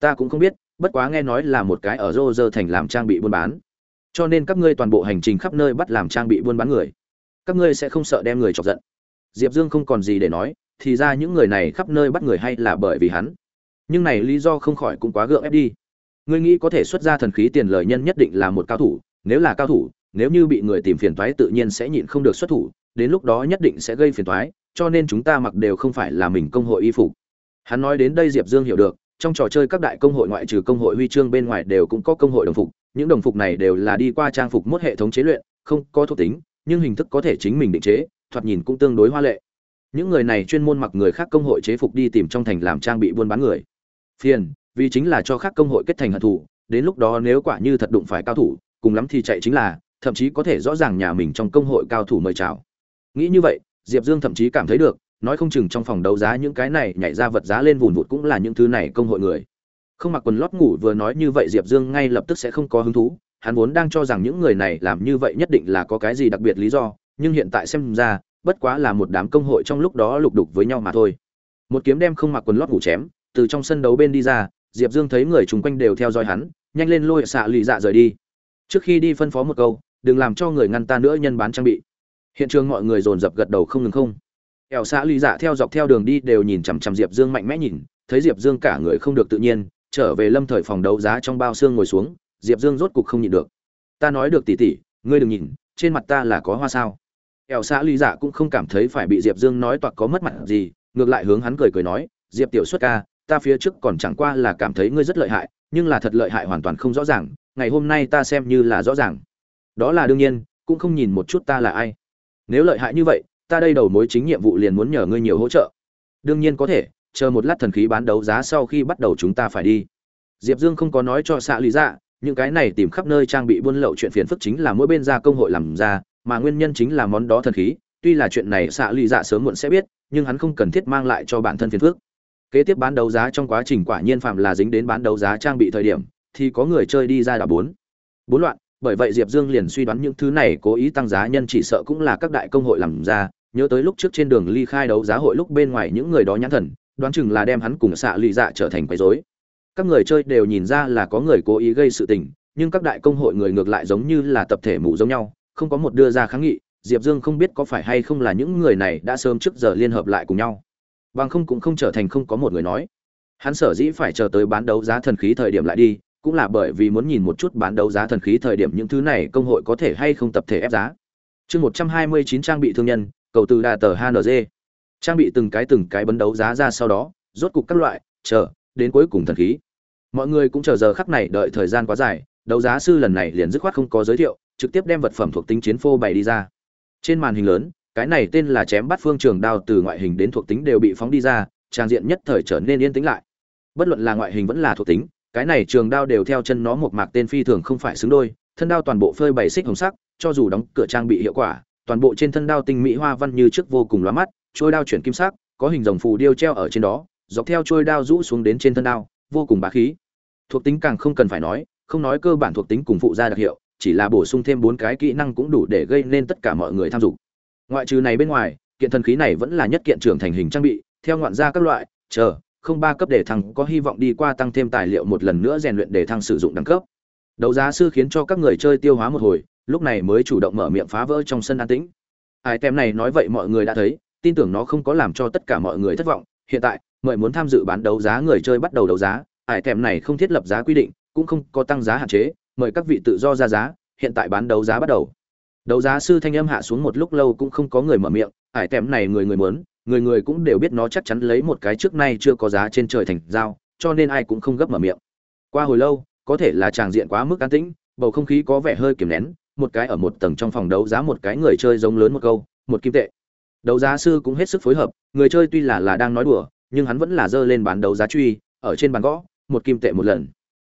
ta cũng không biết, bất quá nghe nói là một cái ở rô rơ thành làm trang bị buôn bán. Cho nên các ngươi toàn bộ hành trình khắp nơi bắt làm trang bị buôn bán người. Các ngươi sẽ không sợ đem người chọc giận. Diệp dương không còn gì để nói, thì ra những người này khắp nơi bắt người hay là bởi vì hắn. Nhưng này lý do không khỏi cũng quá gượng ép đi. Ngươi nghĩ có thể xuất ra thần khí tiền lợi nhân nhất định là một cao thủ. Nếu là cao thủ, nếu như bị người tìm phiền toái tự nhiên sẽ nhịn không được xuất thủ, đến lúc đó nhất định sẽ gây phiền toái, cho nên chúng ta mặc đều không phải là mình công hội y phục. Hắn nói đến đây diệp dương hiểu được trong trò chơi các đại công hội ngoại trừ công hội huy chương bên ngoài đều cũng có công hội đồng phục. Những đồng phục này đều là đi qua trang phục mốt hệ thống chế luyện, không có thuộc tính, nhưng hình thức có thể chính mình định chế, thoạt nhìn cũng tương đối hoa lệ. Những người này chuyên môn mặc người khác công hội chế phục đi tìm trong thành làm trang bị buôn bán người. Phiền, vì chính là cho khác công hội kết thành hận thủ, đến lúc đó nếu quả như thật đụng phải cao thủ, cùng lắm thì chạy chính là, thậm chí có thể rõ ràng nhà mình trong công hội cao thủ mời chào. Nghĩ như vậy, diệp dương thậm chí cảm thấy được nói không chừng trong phòng đấu giá những cái này nhảy ra vật giá lên vùn vụt cũng là những thứ này công hội người. Không mặc quần lót ngủ vừa nói như vậy diệp dương ngay lập tức sẽ không có hứng thú, hắn vốn đang cho rằng những người này làm như vậy nhất định là có cái gì đặc biệt lý do, nhưng hiện tại xem ra, bất quá là một đám công hội trong lúc đó lục đục với nhau mà thôi. Một kiếm đem không mặc quần lót ngủ chém, từ trong sân đấu bên đi ra, diệp dương thấy người chung quanh đều theo dõi hắn, nhanh lên lôi xạ lì dạ rời đi. Trước khi đi phân phó một câu, đừng làm cho người ngăn ta nữa nhân bán trang bị. Hiện trường mọi người dồn dập gật đầu không ngừng không ẻo xã lì dạ theo dọc theo đường đi đều nhìn chằm chằm diệp dương mạnh mẽ nhìn, thấy diệp dương cả người không được tự nhiên, trở về lâm thời phòng đấu giá trong bao xương ngồi xuống, diệp dương rốt cục không nhịn được. Ta nói được tỉ tỉ ngươi đừng nhìn, trên mặt ta là có hoa sao? Ẻo xã lì dạ cũng không cảm thấy phải bị diệp dương nói toạc có mất mặt gì, ngược lại hướng hắn cười cười nói, diệp tiểu xuất ca, ta phía trước còn chẳng qua là cảm thấy ngươi rất lợi hại, nhưng là thật lợi hại hoàn toàn không rõ ràng, ngày hôm nay ta xem như là rõ ràng. Đó là đương nhiên, cũng không nhìn một chút ta là ai. Nếu lợi hại như vậy ta đây đầu mối chính nhiệm vụ liền muốn nhờ ngươi nhiều hỗ trợ. Đương nhiên có thể, chờ một lát thần khí bán đấu giá sau khi bắt đầu chúng ta phải đi. Diệp dương không có nói cho xạ lý dạ những cái này tìm khắp nơi trang bị buôn lậu chuyện phiền phức chính là mỗi bên ra công hội làm ra, mà nguyên nhân chính là món đó thần khí, tuy là chuyện này xạ lý dạ sớm muộn sẽ biết, nhưng hắn không cần thiết mang lại cho bản thân phiền phức. Kế tiếp bán đấu giá trong quá trình quả nhiên phạm là dính đến bán đấu giá trang bị thời điểm, thì có người chơi đi ra đảo bốn. Bốn loạn, bởi vậy diệp dương liền suy đoán những thứ này cố ý tăng giá nhân chỉ sợ cũng là các đại công hội làm ra nhớ tới lúc trước trên đường ly khai đấu giá hội lúc bên ngoài những người đó nhãn thần, đoán chừng là đem hắn cùng xạ lì dạ trở thành quấy rối. Các người chơi đều nhìn ra là có người cố ý gây sự tình, nhưng các đại công hội người ngược lại giống như là tập thể mù giống nhau, không có một đưa ra kháng nghị, diệp dương không biết có phải hay không là những người này đã sớm trước giờ liên hợp lại cùng nhau. Bằng không cũng không trở thành không có một người nói. Hắn sở dĩ phải chờ tới bán đấu giá thần khí thời điểm lại đi, cũng là bởi vì muốn nhìn một chút bán đấu giá thần khí thời điểm những thứ này công hội có thể hay không tập thể ép giá. Chương một trăm hai mươi chín trang bị thương nhân cầu từ đà tờ hng trang bị từng cái từng cái bấn đấu giá ra sau đó, rốt cục các loại, chờ, đến cuối cùng thần khí. Mọi người cũng chờ giờ khắc này đợi thời gian quá dài, đấu giá sư lần này liền dứt khoát không có giới thiệu, trực tiếp đem vật phẩm thuộc tính chiến phô bày đi ra. Trên màn hình lớn, cái này tên là chém bắt phương trường đao từ ngoại hình đến thuộc tính đều bị phóng đi ra, trang diện nhất thời trở nên yên tĩnh lại. Bất luận là ngoại hình vẫn là thuộc tính, cái này trường đao đều theo chân nó một mạc tên phi thường không phải xứng đôi, thân đao toàn bộ phơi bày xích hồng sắc, cho dù đóng cửa trang bị hiệu quả toàn bộ trên thân đao tinh mỹ hoa văn như trước vô cùng lóa mắt trôi đao chuyển kim sắc, có hình rồng phù điêu treo ở trên đó, dọc theo trôi đao rũ xuống đến trên thân đao, vô cùng bá khí. Thuộc tính càng không cần phải nói, không nói cơ bản thuộc tính cùng phụ gia đặc hiệu, chỉ là bổ sung thêm bốn cái kỹ năng cũng đủ để gây nên tất cả mọi người tham dục. Ngoại trừ này bên ngoài, kiện thần khí này vẫn là nhất kiện trưởng thành hình trang bị, theo ngoạn gia các loại, chờ, không ba cấp để thăng có hy vọng đi qua tăng thêm tài liệu một lần nữa rèn luyện để thăng sử dụng đẳng cấp. Đấu giá sư khiến cho các người chơi tiêu hóa một hồi lúc này mới chủ động mở miệng phá vỡ trong sân an tĩnh. Ai tem này nói vậy mọi người đã thấy, tin tưởng nó không có làm cho tất cả mọi người thất vọng. Hiện tại, mời muốn tham dự bán đấu giá người chơi bắt đầu đấu giá. Ải tem này không thiết lập giá quy định, cũng không có tăng giá hạn chế, mời các vị tự do ra giá. Hiện tại bán đấu giá bắt đầu. Đấu giá sư thanh âm hạ xuống một lúc lâu cũng không có người mở miệng. Ải tem này người người muốn, người người cũng đều biết nó chắc chắn lấy một cái trước nay chưa có giá trên trời thành giao, cho nên ai cũng không gấp mở miệng. Qua hồi lâu, có thể là tràng diện quá mức an tĩnh, bầu không khí có vẻ hơi kiềm nén một cái ở một tầng trong phòng đấu giá một cái người chơi giống lớn một câu, một kim tệ. Đấu giá sư cũng hết sức phối hợp, người chơi tuy là là đang nói đùa, nhưng hắn vẫn là dơ lên bán đấu giá truy, ở trên bàn gõ, một kim tệ một lần.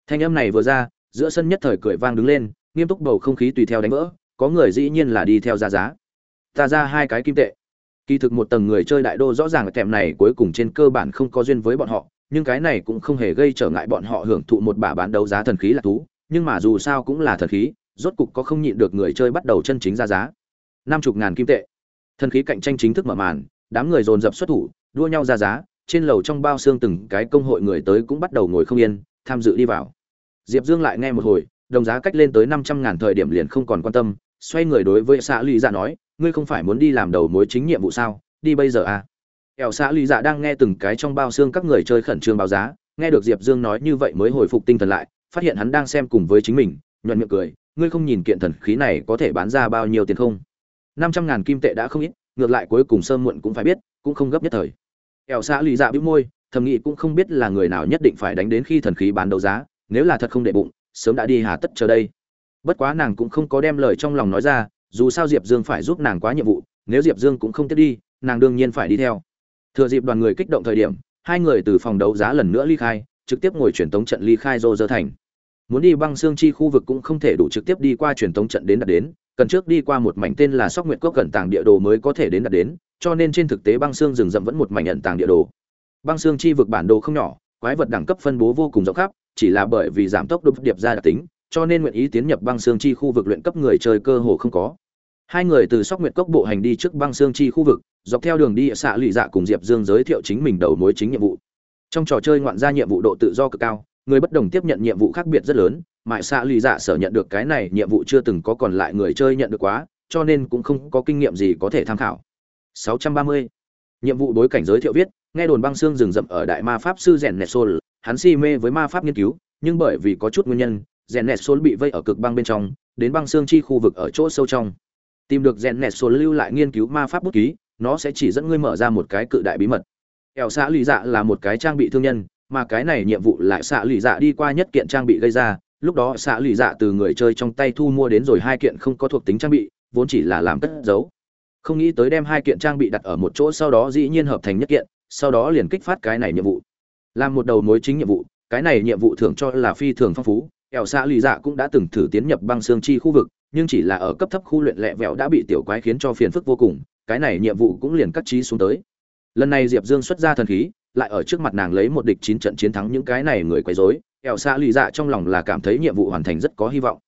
Thanh âm này vừa ra, giữa sân nhất thời cười vang đứng lên, nghiêm túc bầu không khí tùy theo đánh vỡ, có người dĩ nhiên là đi theo giá giá. Ta ra hai cái kim tệ. Kỳ thực một tầng người chơi đại đô rõ ràng là kèm này cuối cùng trên cơ bản không có duyên với bọn họ, nhưng cái này cũng không hề gây trở ngại bọn họ hưởng thụ một bả bán đấu giá thần khí là thú, nhưng mà dù sao cũng là thần khí rốt cục có không nhịn được người chơi bắt đầu chân chính ra giá. Năm chục ngàn kim tệ. Thần khí cạnh tranh chính thức mở màn, đám người dồn dập xuất thủ, đua nhau ra giá, trên lầu trong bao xương từng cái công hội người tới cũng bắt đầu ngồi không yên, tham dự đi vào. Diệp dương lại nghe một hồi, đồng giá cách lên tới năm trăm ngàn thời điểm liền không còn quan tâm, xoay người đối với xã lụy dạ nói, ngươi không phải muốn đi làm đầu mối chính nhiệm vụ sao? Đi bây giờ à? Ẻo xã lý dạ đang nghe từng cái trong bao xương các người chơi khẩn trương báo giá, nghe được diệp dương nói như vậy mới hồi phục tinh thần lại, phát hiện hắn đang xem cùng với chính mình, nhuận miệng cười ngươi không nhìn kiện thần khí này có thể bán ra bao nhiêu tiền không? Năm trăm ngàn kim tệ đã không ít, ngược lại cuối cùng sơ muộn cũng phải biết, cũng không gấp nhất thời. Ẻo xã lì dạ bĩu môi, thầm nghĩ cũng không biết là người nào nhất định phải đánh đến khi thần khí bán đấu giá, nếu là thật không để bụng, sớm đã đi hà tất chờ đây. Bất quá nàng cũng không có đem lời trong lòng nói ra, dù sao diệp dương phải giúp nàng quá nhiệm vụ, nếu diệp dương cũng không tiếp đi, nàng đương nhiên phải đi theo. Thừa dịp đoàn người kích động thời điểm, hai người từ phòng đấu giá lần nữa ly khai, trực tiếp ngồi truyền tống trận ly khai rô dơ thành muốn đi băng xương chi khu vực cũng không thể đủ trực tiếp đi qua truyền tống trận đến đặt đến, cần trước đi qua một mảnh tên là sóc nguyện cốc gần tàng địa đồ mới có thể đến đặt đến, cho nên trên thực tế băng xương rừng rậm vẫn một mảnh nhận tàng địa đồ. Băng xương chi vực bản đồ không nhỏ, quái vật đẳng cấp phân bố vô cùng rộng khắp, chỉ là bởi vì giảm tốc độ điệp ra đặc tính, cho nên nguyện ý tiến nhập băng xương chi khu vực luyện cấp người chơi cơ hồ không có. Hai người từ sóc nguyện cốc bộ hành đi trước băng xương chi khu vực, dọc theo đường đi xạ lụy dạ cùng diệp dương giới thiệu chính mình đầu mối chính nhiệm vụ. Trong trò chơi ngoạn gia nhiệm vụ độ tự do cực cao người bất đồng tiếp nhận nhiệm vụ khác biệt rất lớn, mại xạ lụy dạ sở nhận được cái này nhiệm vụ chưa từng có còn lại người chơi nhận được quá, cho nên cũng không có kinh nghiệm gì có thể tham khảo. 630. nhiệm vụ đối cảnh giới thiệu viết, nghe đồn băng xương rừng rậm ở đại ma pháp sư rèn nẹt xôn hắn si mê với ma pháp nghiên cứu, nhưng bởi vì có chút nguyên nhân, rèn nẹt xôn bị vây ở cực băng bên trong, đến băng xương chi khu vực ở chỗ sâu trong. Tìm được rèn nẹt xôn lưu lại nghiên cứu ma pháp bút ký, nó sẽ chỉ dẫn ngươi mở ra một cái cự đại bí mật. Ẻo xã lì dạ là một cái trang bị thương nhân mà cái này nhiệm vụ lại xạ lì dạ đi qua nhất kiện trang bị gây ra, lúc đó xạ lì dạ từ người chơi trong tay thu mua đến rồi hai kiện không có thuộc tính trang bị, vốn chỉ là làm cất giấu. Không nghĩ tới đem hai kiện trang bị đặt ở một chỗ sau đó dĩ nhiên hợp thành nhất kiện, sau đó liền kích phát cái này nhiệm vụ. Làm một đầu mối chính nhiệm vụ, cái này nhiệm vụ thường cho là phi thường phong phú ẻo xạ lì dạ cũng đã từng thử tiến nhập băng xương chi khu vực, nhưng chỉ là ở cấp thấp khu luyện lẹ vẹo đã bị tiểu quái khiến cho phiền phức vô cùng, cái này nhiệm vụ cũng liền cắt trí xuống tới. Lần này diệp dương xuất ra thần khí lại ở trước mặt nàng lấy một địch chín trận chiến thắng những cái này người quấy rối. Ẻo xạ lì dạ trong lòng là cảm thấy nhiệm vụ hoàn thành rất có hy vọng.